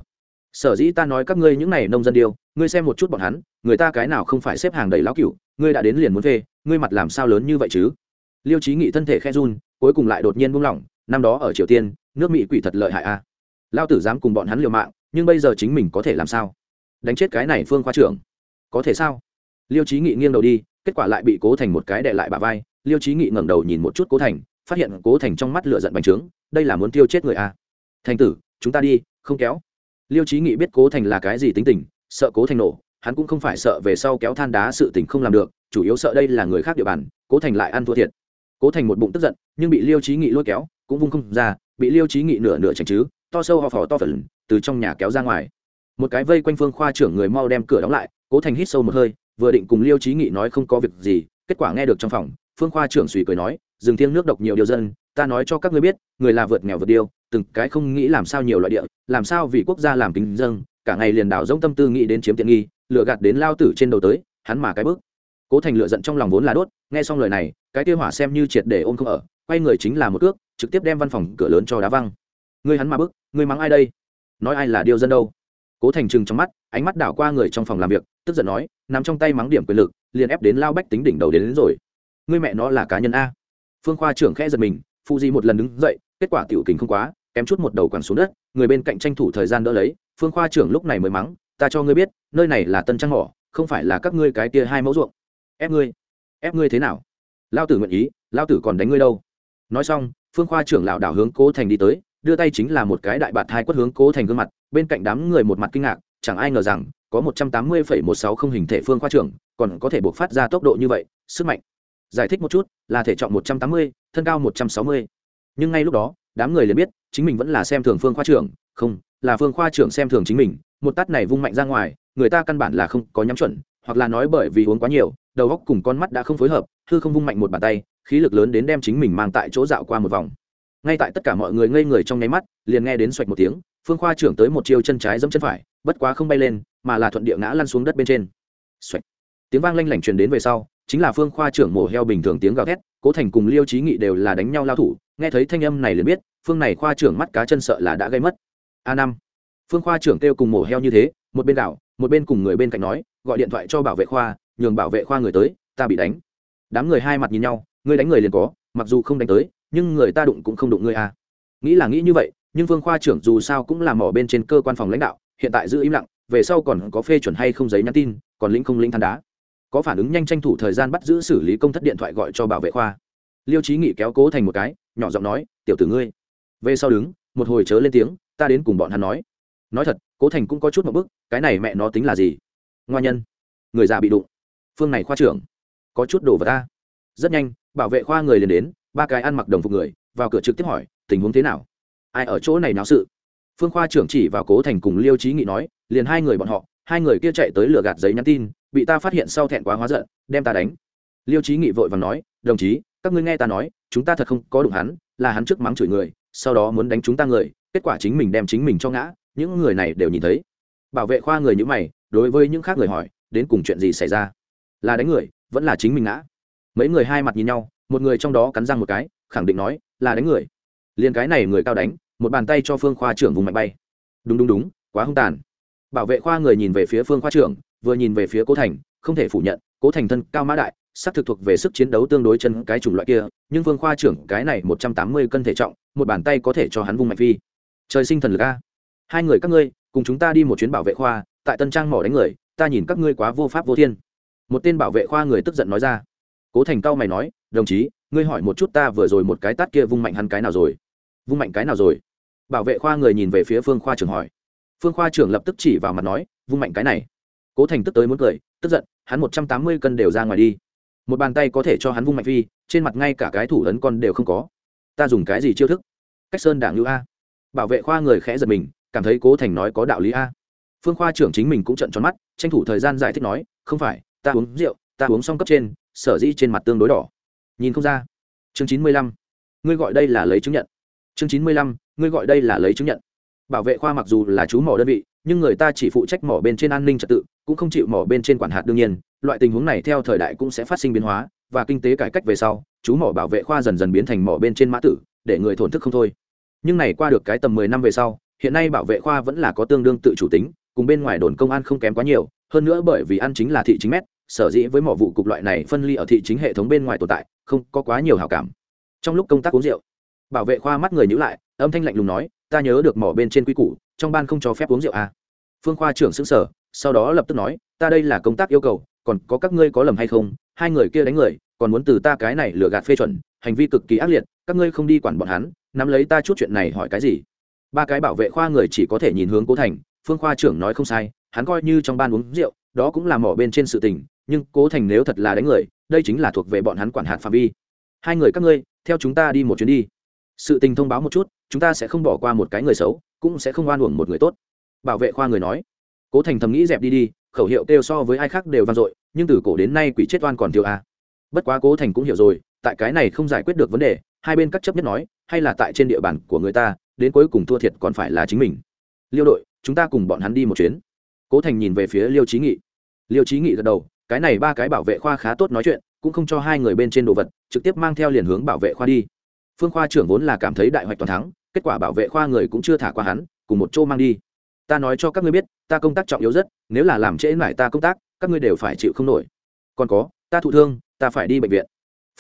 Sở dĩ ta nói các ngươi những này nông dân điêu, ngươi xem một chút bọn hắn, người ta cái nào không phải xếp hàng đầy lão cựu ngươi đã đến liền muốn phê ngươi mặt làm sao lớn như vậy chứ liêu trí nghị thân thể khe run, cuối cùng lại đột nhiên buông lỏng, năm đó ở triều tiên, nước mỹ quỷ thật lợi hại a à. lao tử dám cùng bọn hắn liều mạng, nhưng bây giờ chính mình có thể làm sao đánh chết cái này phương khoa trưởng, có thể sao liêu trí nghị nghiêng đầu đi, kết quả lại bị cố thành một cái đệ lại bà vai, liêu trí nghị ngẩng đầu nhìn một chút cố thành, phát hiện cố thành trong mắt lửa giận bành trướng, đây là muốn tiêu chết người a à. thành tử, chúng ta đi, không kéo liêu trí nghị biết cố thành là cái gì tính tình, sợ cố thành nổ, hắn cũng không phải sợ về sau kéo than đá sự tình không làm được, chủ yếu sợ đây là người khác địa bàn, cố thành lại ăn thua thiệt. Cố thành một bụng tức giận, nhưng bị liêu trí nghị lôi kéo, cũng vung không ra, bị liêu trí nghị nửa nửa chành chứ, to sâu ho phò to phần từ trong nhà kéo ra ngoài. Một cái vây quanh phương khoa trưởng người mau đem cửa đóng lại, cố thành hít sâu một hơi, vừa định cùng liêu trí nghị nói không có việc gì, kết quả nghe được trong phòng, phương khoa trưởng suy cười nói, dừng thiêng nước độc nhiều điều dân, ta nói cho các ngươi biết, người là vượt nghèo vượt điêu từng cái không nghĩ làm sao nhiều loại địa làm sao vì quốc gia làm kính dâng cả ngày liền đảo giống tâm tư nghĩ đến chiếm tiện nghi lựa gạt đến lao tử trên đầu tới hắn mà cái bước. Cố thành lựa giận trong lòng vốn là đốt nghe xong lời này cái tiêu hỏa xem như triệt để ôm không ở quay người chính là một cước trực tiếp đem văn phòng cửa lớn cho đá văng. Ngươi hắn mà bước ngươi mắng ai đây? Nói ai là điêu dân đâu? Cố thành trừng trong mắt ánh mắt đảo qua người trong phòng làm việc tức giận nói nằm trong tay mắng điểm quyền lực liền ép đến lao bách tính đỉnh đầu đến, đến rồi. Ngươi mẹ nó là cá nhân a. Phương khoa trưởng khẽ giật mình phụ di một lần đứng dậy kết quả tiểu kình không quá kém chút một đầu quẳng xuống đất, người bên cạnh tranh thủ thời gian đỡ lấy, phương khoa trưởng lúc này mới mắng, ta cho ngươi biết, nơi này là tân trang mỏ, không phải là các ngươi cái kia hai mẫu ruộng. Ép ngươi ép ngươi thế nào? Lao tử nguyện ý, lao tử còn đánh ngươi đâu. Nói xong, phương khoa trưởng lảo đảo hướng cố thành đi tới, đưa tay chính là một cái đại bạt hai quất hướng cố thành gương mặt, bên cạnh đám người một mặt kinh ngạc, chẳng ai ngờ rằng, có một trăm tám mươi phẩy một sáu không hình thể phương khoa trưởng, còn có thể buộc phát ra tốc độ như vậy, sức mạnh. Giải thích một chút, là thể trọng một trăm tám mươi, thân cao một trăm sáu mươi. Nhưng ngay lúc đó, đám người liền biết chính mình vẫn là xem thường phương khoa trưởng, không, là phương khoa trưởng xem thường chính mình, một tát này vung mạnh ra ngoài, người ta căn bản là không có nhắm chuẩn, hoặc là nói bởi vì uống quá nhiều, đầu góc cùng con mắt đã không phối hợp, hư không vung mạnh một bàn tay, khí lực lớn đến đem chính mình mang tại chỗ dạo qua một vòng. Ngay tại tất cả mọi người ngây người trong nháy mắt, liền nghe đến xoạch một tiếng, phương khoa trưởng tới một chiêu chân trái dẫm chân phải, bất quá không bay lên, mà là thuận địa ngã lăn xuống đất bên trên. Xoạch. Tiếng vang lanh lảnh truyền đến về sau, chính là phương khoa trưởng mổ heo bình thường tiếng gào thét, cố thành cùng liêu trí nghị đều là đánh nhau lao thủ nghe thấy thanh âm này liền biết, phương này khoa trưởng mắt cá chân sợ là đã gây mất. A năm. Phương khoa trưởng kêu cùng mổ heo như thế, một bên đảo một bên cùng người bên cạnh nói, gọi điện thoại cho bảo vệ khoa, nhường bảo vệ khoa người tới, ta bị đánh. Đám người hai mặt nhìn nhau ngươi đánh người liền có, mặc dù không đánh tới, nhưng người ta đụng cũng không đụng ngươi à. Nghĩ là nghĩ như vậy, nhưng phương khoa trưởng dù sao cũng là mỏ bên trên cơ quan phòng lãnh đạo, hiện tại giữ im lặng, về sau còn có phê chuẩn hay không giấy nhắn tin, còn lĩnh không lĩnh than đá. Có phản ứng nhanh tranh thủ thời gian bắt giữ xử lý công thất điện thoại gọi cho bảo vệ khoa. Liêu trí nghị kéo cố thành một cái nhỏ giọng nói, tiểu tử ngươi. Về sau đứng, một hồi chớ lên tiếng, ta đến cùng bọn hắn nói. Nói thật, cố thành cũng có chút một bức, cái này mẹ nó tính là gì? Ngoa nhân. Người già bị đụng. Phương này khoa trưởng. Có chút đổ vào ta. Rất nhanh, bảo vệ khoa người liền đến, ba cái ăn mặc đồng phục người, vào cửa trực tiếp hỏi, tình huống thế nào? Ai ở chỗ này náo sự? Phương khoa trưởng chỉ vào cố thành cùng liêu trí nghị nói, liền hai người bọn họ, hai người kia chạy tới lừa gạt giấy nhắn tin, bị ta phát hiện sau thẹn quá hóa giận, đem ta đánh. Liêu trí nghị vội và nói, đồng chí các ngươi nghe ta nói, chúng ta thật không có đụng hắn, là hắn trước mắng chửi người, sau đó muốn đánh chúng ta người, kết quả chính mình đem chính mình cho ngã, những người này đều nhìn thấy. Bảo vệ khoa người như mày, đối với những khác người hỏi, đến cùng chuyện gì xảy ra? Là đánh người, vẫn là chính mình ngã? Mấy người hai mặt nhìn nhau, một người trong đó cắn răng một cái, khẳng định nói, là đánh người. Liền cái này người cao đánh, một bàn tay cho phương khoa trưởng vùng mạnh bay. Đúng đúng đúng, quá hung tàn. Bảo vệ khoa người nhìn về phía phương khoa trưởng, vừa nhìn về phía cố thành, không thể phủ nhận, cố thành thân cao mã đại xác thực thuộc về sức chiến đấu tương đối chân cái chủng loại kia, nhưng Vương khoa trưởng cái này một trăm tám mươi cân thể trọng, một bàn tay có thể cho hắn vung mạnh phi. Trời sinh thần lực a. Hai người các ngươi, cùng chúng ta đi một chuyến bảo vệ khoa, tại tân trang mỏ đánh người, ta nhìn các ngươi quá vô pháp vô thiên. Một tên bảo vệ khoa người tức giận nói ra. Cố thành cao mày nói, đồng chí, ngươi hỏi một chút ta vừa rồi một cái tát kia vung mạnh hắn cái nào rồi? Vung mạnh cái nào rồi? Bảo vệ khoa người nhìn về phía phương khoa trưởng hỏi. Phương khoa trưởng lập tức chỉ vào mặt nói, vung mạnh cái này. Cố thành tức tới muốn cười, tức giận, hắn một trăm tám mươi cân đều ra ngoài đi một bàn tay có thể cho hắn vung mạnh phi, trên mặt ngay cả cái thủ ấn con đều không có. Ta dùng cái gì chiêu thức? Cách sơn đảng lưu a. Bảo vệ khoa người khẽ giật mình, cảm thấy cố thành nói có đạo lý a. Phương khoa trưởng chính mình cũng trận tròn mắt, tranh thủ thời gian giải thích nói, không phải, ta uống rượu, ta uống xong cấp trên, sở dĩ trên mặt tương đối đỏ. Nhìn không ra. Chương chín mươi lăm. Ngươi gọi đây là lấy chứng nhận. Chương chín mươi lăm, ngươi gọi đây là lấy chứng nhận. Bảo vệ khoa mặc dù là chú mỏ đơn vị, nhưng người ta chỉ phụ trách mỏ bên trên an ninh trật tự, cũng không chịu mỏ bên trên quản hạt đương nhiên loại tình huống này theo thời đại cũng sẽ phát sinh biến hóa, và kinh tế cải cách về sau, chú mỏ bảo vệ khoa dần dần biến thành mỏ bên trên mã tử, để người thổn thức không thôi nhưng này qua được cái tầm mười năm về sau, hiện nay bảo vệ khoa vẫn là có tương đương tự chủ tính, cùng bên ngoài đồn công an không kém quá nhiều, hơn nữa bởi vì ăn chính là thị chính mét, sở dĩ với mỏ vụ cục loại này phân ly ở thị chính hệ thống bên ngoài tồn tại, không có quá nhiều hảo cảm trong lúc công tác uống rượu, bảo vệ khoa mắt người nhữ lại, âm thanh lạnh lùng nói, ta nhớ được mỏ bên trên quy củ, trong ban không cho phép uống rượu à. phương khoa trưởng xứng sở, sau đó lập tức nói, ta đây là công tác yêu cầu còn có các ngươi có lầm hay không, hai người kia đánh người, còn muốn từ ta cái này lừa gạt phê chuẩn, hành vi cực kỳ ác liệt, các ngươi không đi quản bọn hắn, nắm lấy ta chút chuyện này hỏi cái gì? Ba cái bảo vệ khoa người chỉ có thể nhìn hướng cố thành, phương khoa trưởng nói không sai, hắn coi như trong ban uống rượu, đó cũng là mỏ bên trên sự tình, nhưng cố thành nếu thật là đánh người, đây chính là thuộc về bọn hắn quản hạt phạm vi. Hai người các ngươi, theo chúng ta đi một chuyến đi. Sự tình thông báo một chút, chúng ta sẽ không bỏ qua một cái người xấu, cũng sẽ không oan uổng một người tốt. Bảo vệ khoa người nói. Cố thành thầm nghĩ dẹp đi đi khẩu hiệu kêu so với ai khác đều vang dội, nhưng từ cổ đến nay quỷ chết oan còn thiếu a. À. bất quá cố thành cũng hiểu rồi, tại cái này không giải quyết được vấn đề, hai bên cắt chấp nhất nói, hay là tại trên địa bàn của người ta, đến cuối cùng thua thiệt còn phải là chính mình. Liêu đội, chúng ta cùng bọn hắn đi một chuyến. Cố thành nhìn về phía liêu trí nghị. Liêu trí nghị gật đầu, cái này ba cái bảo vệ khoa khá tốt nói chuyện, cũng không cho hai người bên trên đồ vật, trực tiếp mang theo liền hướng bảo vệ khoa đi. Phương khoa trưởng vốn là cảm thấy đại hoạch toàn thắng, kết quả bảo vệ khoa người cũng chưa thả qua hắn, cùng một chỗ mang đi ta nói cho các ngươi biết, ta công tác trọng yếu rất, nếu là làm trễ mải ta công tác, các ngươi đều phải chịu không nổi. Còn có, ta thụ thương, ta phải đi bệnh viện.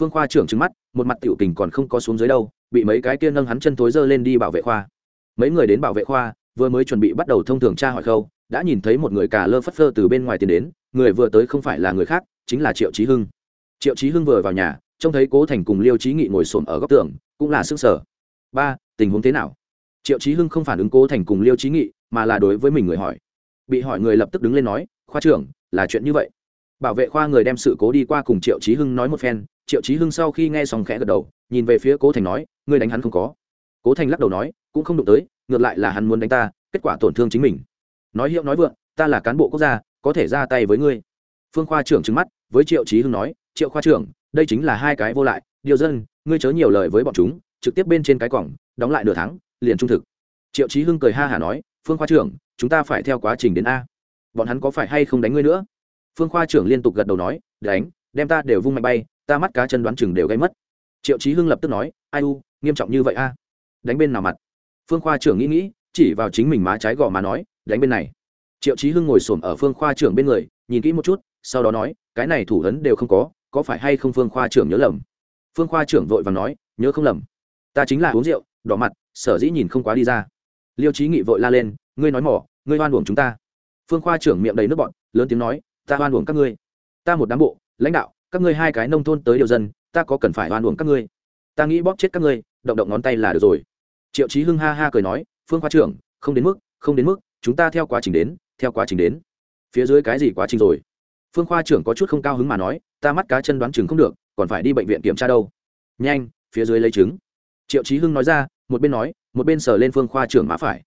Phương khoa trưởng trứng mắt, một mặt tiểu tình còn không có xuống dưới đâu, bị mấy cái kia nâng hắn chân tối dơ lên đi bảo vệ khoa. Mấy người đến bảo vệ khoa, vừa mới chuẩn bị bắt đầu thông thường tra hỏi khâu, đã nhìn thấy một người cà lơ phất phơ từ bên ngoài tiến đến, người vừa tới không phải là người khác, chính là triệu trí hưng. Triệu trí hưng vừa vào nhà, trông thấy cố thành cùng liêu trí nghị ngồi xổm ở góc tường, cũng là sức sở ba, tình huống thế nào? Triệu trí hưng không phản ứng cố thành cùng liêu trí nghị mà là đối với mình người hỏi. Bị hỏi người lập tức đứng lên nói, khoa trưởng, là chuyện như vậy. Bảo vệ khoa người đem sự cố đi qua cùng triệu trí hưng nói một phen. Triệu trí hưng sau khi nghe xong khẽ gật đầu, nhìn về phía cố thành nói, ngươi đánh hắn không có. Cố thành lắc đầu nói, cũng không đụng tới, ngược lại là hắn muốn đánh ta, kết quả tổn thương chính mình. Nói hiệu nói vượng, ta là cán bộ quốc gia, có thể ra tay với ngươi. Phương khoa trưởng trừng mắt, với triệu trí hưng nói, triệu khoa trưởng, đây chính là hai cái vô lại. Điều dân, ngươi chớ nhiều lời với bọn chúng, trực tiếp bên trên cái cổng, đóng lại nửa tháng, liền trung thực. Triệu trí hưng cười ha hả nói phương khoa trưởng, chúng ta phải theo quá trình đến a. Bọn hắn có phải hay không đánh ngươi nữa? Phương khoa trưởng liên tục gật đầu nói, đánh, đem ta đều vung mạnh bay, ta mắt cá chân đoán chừng đều gây mất. Triệu trí hưng lập tức nói, ai u, nghiêm trọng như vậy a? Đánh bên nào mặt? Phương khoa trưởng nghĩ nghĩ, chỉ vào chính mình má trái gò má nói, đánh bên này. Triệu trí hưng ngồi s ổ m ở phương khoa trưởng bên người, nhìn kỹ một chút, sau đó nói, cái này thủ ấn đều không có có phải hay không phương khoa trưởng nhớ lầm? Phương khoa trưởng vội và nói, nhớ không lầm. Ta chính là uống rượu, đỏ mặt, sở dĩ nhìn không quá đi ra liêu trí nghị vội la lên, ngươi nói mỏ, ngươi oan uổng chúng ta. Phương khoa trưởng miệng đầy nước bọn lớn tiếng nói, ta oan uổng các ngươi. Ta một đám bộ, lãnh đạo, các ngươi hai cái nông thôn tới điều dân, ta có cần phải oan uổng các ngươi. Ta nghĩ bóp chết các ngươi, động động ngón tay là được rồi. Triệu trí hưng ha ha cười nói, phương khoa trưởng, không đến mức, không đến mức, chúng ta theo quá trình đến, theo quá trình đến. Phía dưới cái gì quá trình rồi? Phương khoa trưởng có chút không cao hứng mà nói, ta mắt cá chân đoán chừng không được, còn phải đi bệnh viện kiểm tra đâu. Nhanh, phía dưới lấy chứng triệu trí hưng nói ra, một bên nói một bên sờ lên phương khoa trưởng má phải.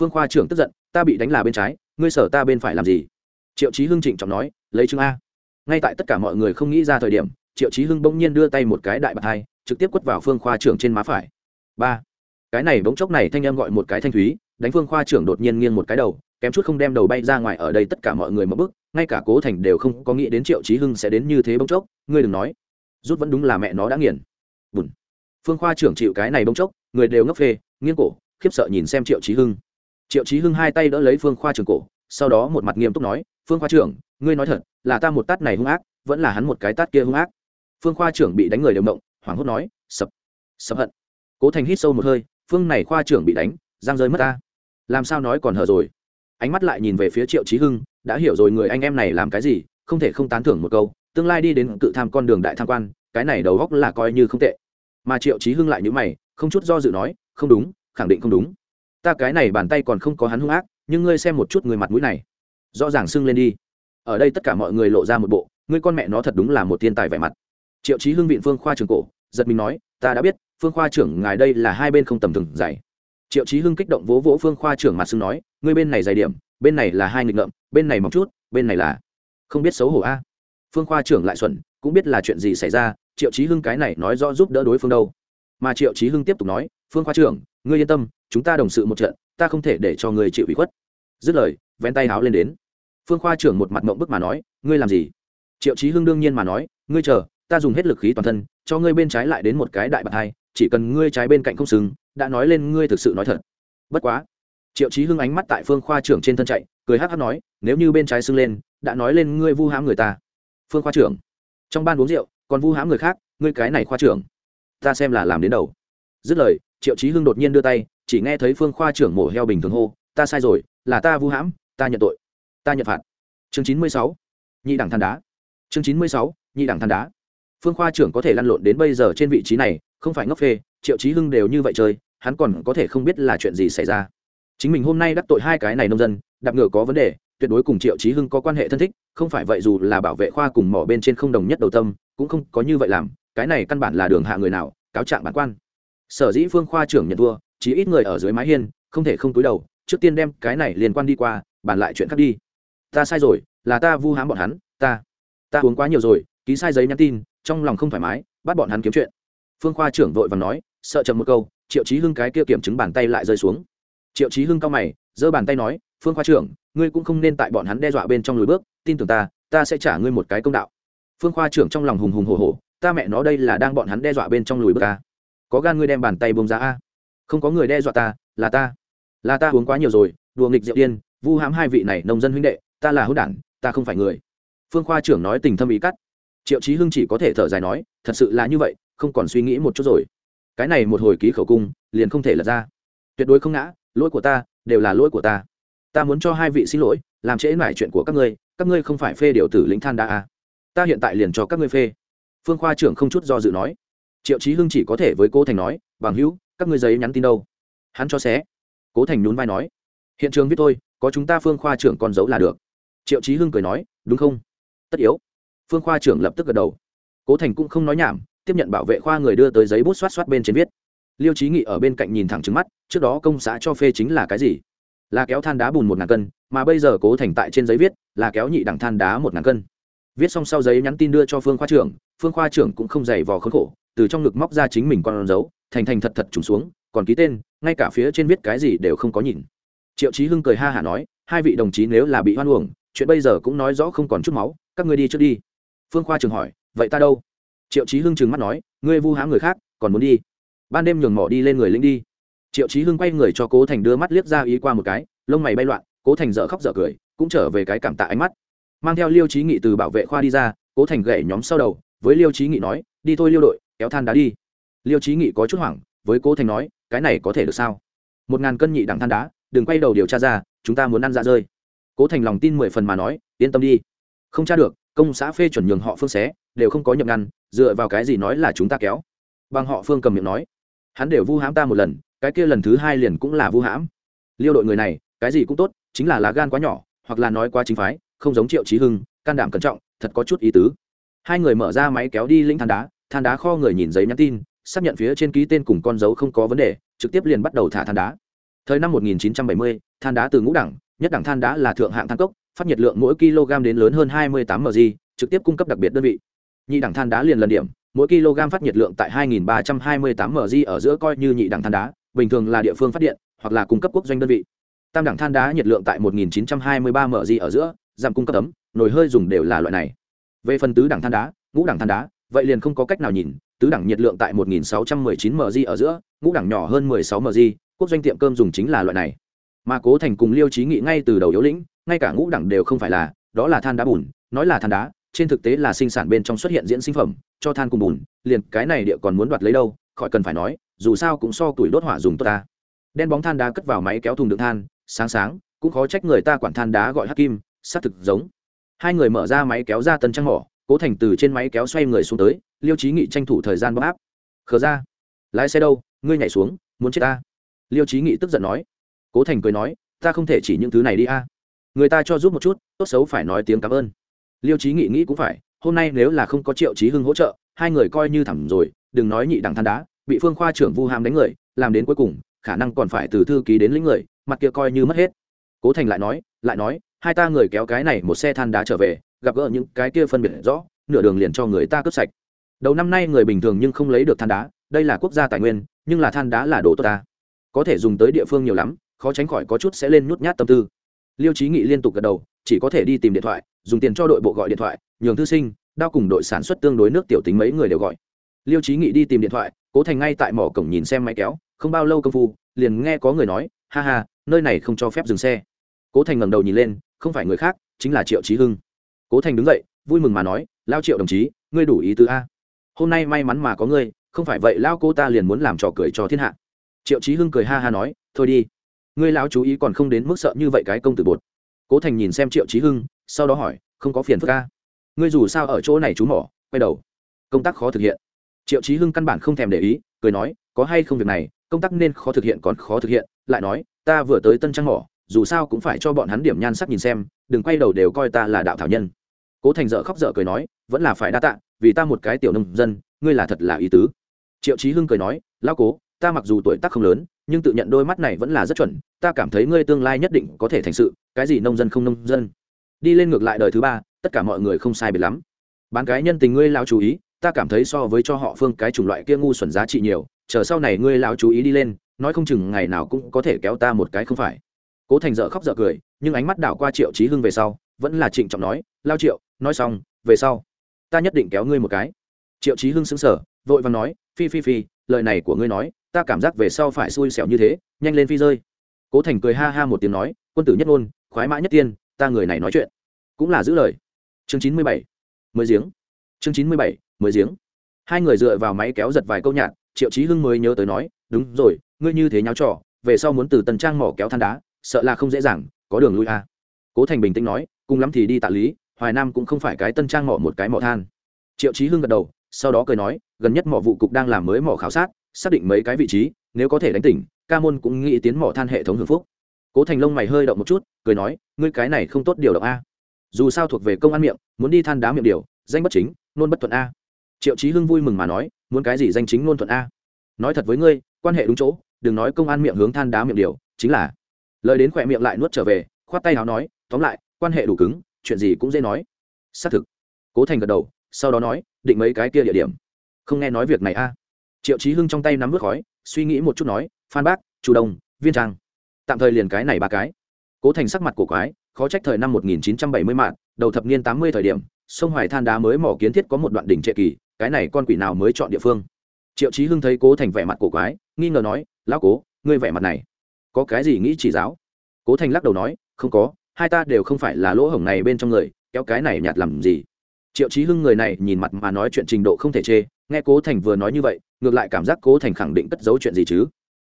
Phương khoa trưởng tức giận, ta bị đánh là bên trái, ngươi sở ta bên phải làm gì? Triệu chí hưng trịnh trọng nói, lấy chứng a. Ngay tại tất cả mọi người không nghĩ ra thời điểm, triệu chí hưng bỗng nhiên đưa tay một cái đại bạc hai, trực tiếp quất vào phương khoa trưởng trên má phải. Ba. Cái này bỗng chốc này thanh em gọi một cái thanh thúy, đánh phương khoa trưởng đột nhiên nghiêng một cái đầu, kém chút không đem đầu bay ra ngoài ở đây tất cả mọi người mất bức ngay cả cố thành đều không có nghĩ đến triệu chí hưng sẽ đến như thế bỗng chốc, ngươi đừng nói, rút vẫn đúng là mẹ nó đã nghiền. Bùn. Phương khoa trưởng chịu cái này bỗng chốc người đều ngốc phê, nghiêng cổ, khiếp sợ nhìn xem triệu trí hưng. Triệu trí hưng hai tay đỡ lấy phương khoa trưởng cổ, sau đó một mặt nghiêm túc nói, phương khoa trưởng, ngươi nói thật, là ta một tát này hung ác, vẫn là hắn một cái tát kia hung ác. Phương khoa trưởng bị đánh người đều động, hoảng hốt nói, sập sập hận. Cố thành hít sâu một hơi, phương này khoa trưởng bị đánh, giang rơi mất ta. Làm sao nói còn hở rồi? Ánh mắt lại nhìn về phía triệu trí hưng, đã hiểu rồi người anh em này làm cái gì, không thể không tán thưởng một câu, tương lai đi đến cự tham con đường đại tham quan, cái này đầu góc là coi như không tệ. Mà triệu chí hưng lại như mày không chút do dự nói, không đúng, khẳng định không đúng. Ta cái này bàn tay còn không có hắn hung ác, nhưng ngươi xem một chút người mặt mũi này. Rõ ràng sưng lên đi. Ở đây tất cả mọi người lộ ra một bộ, ngươi con mẹ nó thật đúng là một thiên tài vẻ mặt. Triệu chí hưng viện phương khoa trường cổ, giật mình nói, ta đã biết, phương khoa trưởng ngài đây là hai bên không tầm thường dày triệu chí hưng kích động vỗ vỗ phương khoa trưởng mặt sưng nói, ngươi bên này dày điểm, bên này là hai nghịch ngợm, bên này mọc chút, bên này là không biết xấu hổ a. Phương khoa trưởng lại xuẩn, cũng biết là chuyện gì xảy ra, triệu chí hưng cái này nói rõ giúp đỡ đối phương đâu mà triệu chí hưng tiếp tục nói, phương khoa trưởng, ngươi yên tâm, chúng ta đồng sự một trận, ta không thể để cho ngươi chịu ủy khuất. Dứt lời, vén tay háo lên đến. Phương khoa trưởng một mặt mộng bức mà nói, ngươi làm gì? Triệu chí hưng đương nhiên mà nói, ngươi chờ, ta dùng hết lực khí toàn thân, cho ngươi bên trái lại đến một cái đại bạc hai, chỉ cần ngươi trái bên cạnh không xứng đã nói lên ngươi thực sự nói thật. Bất quá, triệu chí hưng ánh mắt tại phương khoa trưởng trên thân chạy, cười hát hát nói, nếu như bên trái xưng lên, đã nói lên ngươi vu hãm người ta. Phương khoa trưởng, trong ban uống rượu, còn vu hãm người khác, ngươi cái này khoa trưởng ta xem là làm đến đầu. Dứt lời, triệu chí hưng đột nhiên đưa tay, chỉ nghe thấy phương khoa trưởng mổ heo bình thường hô, ta sai rồi, là ta vu hãm, ta nhận tội, ta nhận phạt. Chương chín mươi sáu, nhị đẳng than đá. Chương chín mươi sáu, nhị đẳng than đá. Phương khoa trưởng có thể lăn lộn đến bây giờ trên vị trí này, không phải ngốc phê, triệu chí hưng đều như vậy chơi, hắn còn có thể không biết là chuyện gì xảy ra. Chính mình hôm nay đắc tội hai cái này nông dân, đạp ngựa có vấn đề, tuyệt đối cùng triệu chí hưng có quan hệ thân thích, không phải vậy dù là bảo vệ khoa cùng mỏ bên trên không đồng nhất đầu tâm, cũng không có như vậy làm cái này căn bản là đường hạ người nào, cáo trạng bản quan. Sở dĩ phương khoa trưởng nhận thua, chỉ ít người ở dưới mái hiên, không thể không túi đầu, trước tiên đem cái này liên quan đi qua, bàn lại chuyện khác đi. Ta sai rồi, là ta vu hám bọn hắn, ta ta uống quá nhiều rồi, ký sai giấy nhắn tin, trong lòng không thoải mái, bắt bọn hắn kiếm chuyện. Phương khoa trưởng vội và nói, sợ chậm một câu, triệu chí hưng cái kia kiểm chứng bàn tay lại rơi xuống. Triệu chí hưng cao mày, giơ bàn tay nói, phương khoa trưởng, ngươi cũng không nên tại bọn hắn đe dọa bên trong lùi bước, tin tưởng ta ta sẽ trả ngươi một cái công đạo. Phương khoa trưởng trong lòng hùng hùng hồ hồ ta mẹ nó đây là đang bọn hắn đe dọa bên trong lùi bước ta có gan ngươi đem bàn tay bông ra a. Không có người đe dọa ta, là ta. Là ta uống quá nhiều rồi, đùa nghịch rượu điên, vu hãm hai vị này nông dân huynh đệ, ta là hữu đản, ta không phải người. Phương khoa trưởng nói tình thâm ý cắt. Triệu chí hưng chỉ có thể thở dài nói, thật sự là như vậy, không còn suy nghĩ một chút rồi. Cái này một hồi ký khẩu cung, liền không thể lật ra. Tuyệt đối không ngã, lỗi của ta, đều là lỗi của ta. Ta muốn cho hai vị xin lỗi, làm trễ mải chuyện của các ngươi các ngươi không phải phê điều tử lĩnh than đa à. ta hiện tại liền cho các ngươi phê phương khoa trưởng không chút do dự nói. Triệu chí hưng chỉ có thể với cố thành nói, bằng hữu, các ngươi giấy nhắn tin đâu? Hắn cho xé. Cố thành nhún vai nói, hiện trường viết thôi, có chúng ta phương khoa trưởng còn giấu là được. Triệu chí hưng cười nói, đúng không? Tất yếu. Phương khoa trưởng lập tức gật đầu. Cố thành cũng không nói nhảm, tiếp nhận bảo vệ khoa người đưa tới giấy bút xoát xoát bên trên viết. Liêu trí nghị ở bên cạnh nhìn thẳng trứng mắt, trước đó công xã cho phê chính là cái gì? Là kéo than đá bùn một ngàn cân, mà bây giờ cố thành tại trên giấy viết, là kéo nhị đẳng than đá một ngàn cân viết xong sau giấy nhắn tin đưa cho phương khoa trưởng, phương khoa trưởng cũng không dày vò khốn khổ, từ trong ngực móc ra chính mình con dấu, thành thành thật thật trùng xuống, còn ký tên, ngay cả phía trên viết cái gì đều không có nhìn. Triệu chí hưng cười ha hả nói, hai vị đồng chí nếu là bị hoan uổng, chuyện bây giờ cũng nói rõ không còn chút máu, các ngươi đi trước đi. Phương khoa trường hỏi, vậy ta đâu? Triệu chí hưng trừng mắt nói, ngươi vu hãm người khác, còn muốn đi. Ban đêm nhường mỏ đi lên người lính đi. Triệu chí hưng quay người cho cố thành đưa mắt liếc ra ý qua một cái, lông mày bay loạn, cố thành dở khóc dở cười, cũng trở về cái cảm tạ ánh mắt mang theo liêu trí nghị từ bảo vệ khoa đi ra, cố thành gậy nhóm sau đầu, với liêu trí nghị nói, đi thôi liêu đội, kéo than đá đi. Liêu trí nghị có chút hoảng, với cố thành nói, cái này có thể được sao? Một ngàn cân nhị đẳng than đá, đừng quay đầu điều tra ra, chúng ta muốn ăn ra rơi. Cố thành lòng tin mười phần mà nói, yên tâm đi. Không tra được, công xã phê chuẩn nhường họ phương xé, đều không có nhập ngăn, dựa vào cái gì nói là chúng ta kéo? Bằng họ phương cầm miệng nói, hắn đều vu hãm ta một lần, cái kia lần thứ hai liền cũng là vu hãm. Liêu đội người này, cái gì cũng tốt, chính là lá gan quá nhỏ, hoặc là nói quá chính phái không giống triệu trí hưng can đảm cẩn trọng thật có chút ý tứ. Hai người mở ra máy kéo đi lĩnh than đá than đá kho người nhìn giấy nhắn tin xác nhận phía trên ký tên cùng con dấu không có vấn đề trực tiếp liền bắt đầu thả than đá. Thời năm 1970, than đá từ ngũ đẳng nhất đẳng than đá là thượng hạng than cốc phát nhiệt lượng mỗi kg đến lớn hơn 28 mg trực tiếp cung cấp đặc biệt đơn vị. Nhị đẳng than đá liền lần điểm mỗi kg phát nhiệt lượng tại 2.328 mg ở giữa coi như nhị đẳng than đá bình thường là địa phương phát điện hoặc là cung cấp quốc doanh đơn vị. Tam đẳng than đá nhiệt lượng tại 1.923 mg ở giữa giảm cung cấp ấm, nồi hơi dùng đều là loại này. Về phần tứ đẳng than đá, ngũ đẳng than đá, vậy liền không có cách nào nhìn, tứ đẳng nhiệt lượng tại 1.619 mg ở giữa, ngũ đẳng nhỏ hơn 16 mg, quốc doanh tiệm cơm dùng chính là loại này. Mà cố thành cùng liêu trí nghị ngay từ đầu yếu lĩnh, ngay cả ngũ đẳng đều không phải là, đó là than đá bùn, nói là than đá, trên thực tế là sinh sản bên trong xuất hiện diễn sinh phẩm, cho than cùng bùn, liền cái này địa còn muốn đoạt lấy đâu, khỏi cần phải nói, dù sao cũng so tuổi đốt hỏa dùng tốt ta. Đen bóng than đá cất vào máy kéo thùng đựng than, sáng sáng, cũng khó trách người ta quản than đá gọi hắc kim xác thực giống. Hai người mở ra máy kéo ra tân trang mỏ, cố thành từ trên máy kéo xoay người xuống tới, liêu trí nghị tranh thủ thời gian bóc áp. Khờ ra, lái xe đâu? Ngươi nhảy xuống, muốn chết ta? Liêu trí nghị tức giận nói. Cố thành cười nói, ta không thể chỉ những thứ này đi a. Người ta cho giúp một chút, tốt xấu phải nói tiếng cảm ơn. Liêu trí nghị nghĩ cũng phải, hôm nay nếu là không có triệu trí hưng hỗ trợ, hai người coi như thẳng rồi, đừng nói nhị đẳng than đá, bị phương khoa trưởng vu ham đánh người, làm đến cuối cùng, khả năng còn phải từ thư ký đến lĩnh người, mặt kia coi như mất hết. Cố thành lại nói lại nói hai ta người kéo cái này một xe than đá trở về, gặp gỡ những cái kia phân biệt rõ, nửa đường liền cho người ta cướp sạch. Đầu năm nay người bình thường nhưng không lấy được than đá, đây là quốc gia tài nguyên, nhưng là than đá là đồ tốt ta. Có thể dùng tới địa phương nhiều lắm, khó tránh khỏi có chút sẽ lên nhút nhát tâm tư. Liêu trí nghị liên tục gật đầu, chỉ có thể đi tìm điện thoại, dùng tiền cho đội bộ gọi điện thoại, nhường thư sinh, đao cùng đội sản xuất tương đối nước tiểu tính mấy người đều gọi. Liêu trí nghị đi tìm điện thoại, cố thành ngay tại mỏ cổng nhìn xem máy kéo, không bao lâu công phu, liền nghe có người nói, ha ha, nơi này không cho phép dừng xe. Cố thành ngẩng đầu nhìn lên không phải người khác, chính là triệu trí hưng. Cố thành đứng dậy, vui mừng mà nói, lao triệu đồng chí, ngươi đủ ý tứ a. Hôm nay may mắn mà có ngươi, không phải vậy lao cô ta liền muốn làm trò cười cho thiên hạ. Triệu trí hưng cười ha ha nói, thôi đi, ngươi lão chú ý còn không đến mức sợ như vậy cái công tử bột. Cố thành nhìn xem triệu trí hưng, sau đó hỏi, không có phiền phức ca ngươi dù sao ở chỗ này chú mỏ, quay đầu, công tác khó thực hiện. Triệu trí hưng căn bản không thèm để ý, cười nói, có hay không việc này, công tác nên khó thực hiện còn khó thực hiện. Lại nói, ta vừa tới tân trang mỏ dù sao cũng phải cho bọn hắn điểm nhan sắc nhìn xem, đừng quay đầu đều coi ta là đạo thảo nhân. Cố thành dợ khóc dở cười nói, vẫn là phải đa tạ, vì ta một cái tiểu nông dân, ngươi là thật là ý tứ. Triệu trí hưng cười nói lao cố, ta mặc dù tuổi tác không lớn, nhưng tự nhận đôi mắt này vẫn là rất chuẩn, ta cảm thấy ngươi tương lai nhất định có thể thành sự, cái gì nông dân không nông dân. Đi lên ngược lại đời thứ ba, tất cả mọi người không sai biệt lắm. Bán cái nhân tình ngươi lao chú ý, ta cảm thấy so với cho họ phương cái chủng loại kia ngu xuẩn giá trị nhiều, chờ sau này ngươi lao chú ý đi lên, nói không chừng ngày nào cũng có thể kéo ta một cái không phải cố thành dợ khóc dợ cười, nhưng ánh mắt đảo qua triệu trí hưng về sau, vẫn là trịnh trọng nói, lao triệu, nói xong, về sau, ta nhất định kéo ngươi một cái. Triệu trí hưng xứng sở vội và nói, phi phi phi, lời này của ngươi nói, ta cảm giác về sau phải xui xẻo như thế, nhanh lên phi rơi. Cố thành cười ha ha một tiếng nói, quân tử nhất ngôn, khoái mã nhất tiên, ta người này nói chuyện, cũng là giữ lời. Chương chín mươi bảy, mới giếng. Chương chín mươi bảy, mới giếng. Hai người dựa vào máy kéo giật vài câu nhạt triệu chí hưng mới nhớ tới nói, đúng rồi, ngươi như thế nháo trò, về sau muốn từ tần trang mỏ kéo than đá sợ là không dễ dàng, có đường lui à. cố thành bình tĩnh nói, cùng lắm thì đi tạ lý, hoài nam cũng không phải cái tân trang mỏ một cái mỏ than. Triệu chí hưng gật đầu, sau đó cười nói, gần nhất mỏ vụ cục đang làm mới mỏ khảo sát, xác định mấy cái vị trí, nếu có thể đánh tỉnh, ca môn cũng nghĩ tiến mỏ than hệ thống hưởng phúc. Cố thành lông mày hơi động một chút, cười nói, ngươi cái này không tốt điều động a. Dù sao thuộc về công an miệng, muốn đi than đá miệng điều, danh bất chính, nôn bất thuận a. Triệu chí hưng vui mừng mà nói, muốn cái gì danh chính nôn thuận a. Nói thật với ngươi, quan hệ đúng chỗ, đừng nói công an miệng hướng than đá miệng điều, chính là lời đến khỏe miệng lại nuốt trở về, khoát tay áo nói, tóm lại, quan hệ đủ cứng, chuyện gì cũng dễ nói. Xác thực. Cố thành gật đầu, sau đó nói, định mấy cái kia địa điểm. Không nghe nói việc này a. Triệu chí hưng trong tay nắm vớt khói, suy nghĩ một chút nói, phan bác, chu đông, viên trang. Tạm thời liền cái này ba cái. Cố thành sắc mặt của quái, khó trách thời năm 1970 mạng đầu thập niên 80 thời điểm, sông hoài than đá mới mỏ kiến thiết có một đoạn đỉnh trệ kỳ, cái này con quỷ nào mới chọn địa phương? Triệu chí hưng thấy cố thành vẻ mặt cổ quái, nghi ngờ nói, lão cố, ngươi vẻ mặt này có cái gì nghĩ chỉ giáo? Cố thành lắc đầu nói, không có, hai ta đều không phải là lỗ hổng này bên trong người, kéo cái này nhạt làm gì? Triệu chí hưng người này nhìn mặt mà nói chuyện trình độ không thể chê, nghe cố thành vừa nói như vậy, ngược lại cảm giác cố thành khẳng định cất giấu chuyện gì chứ?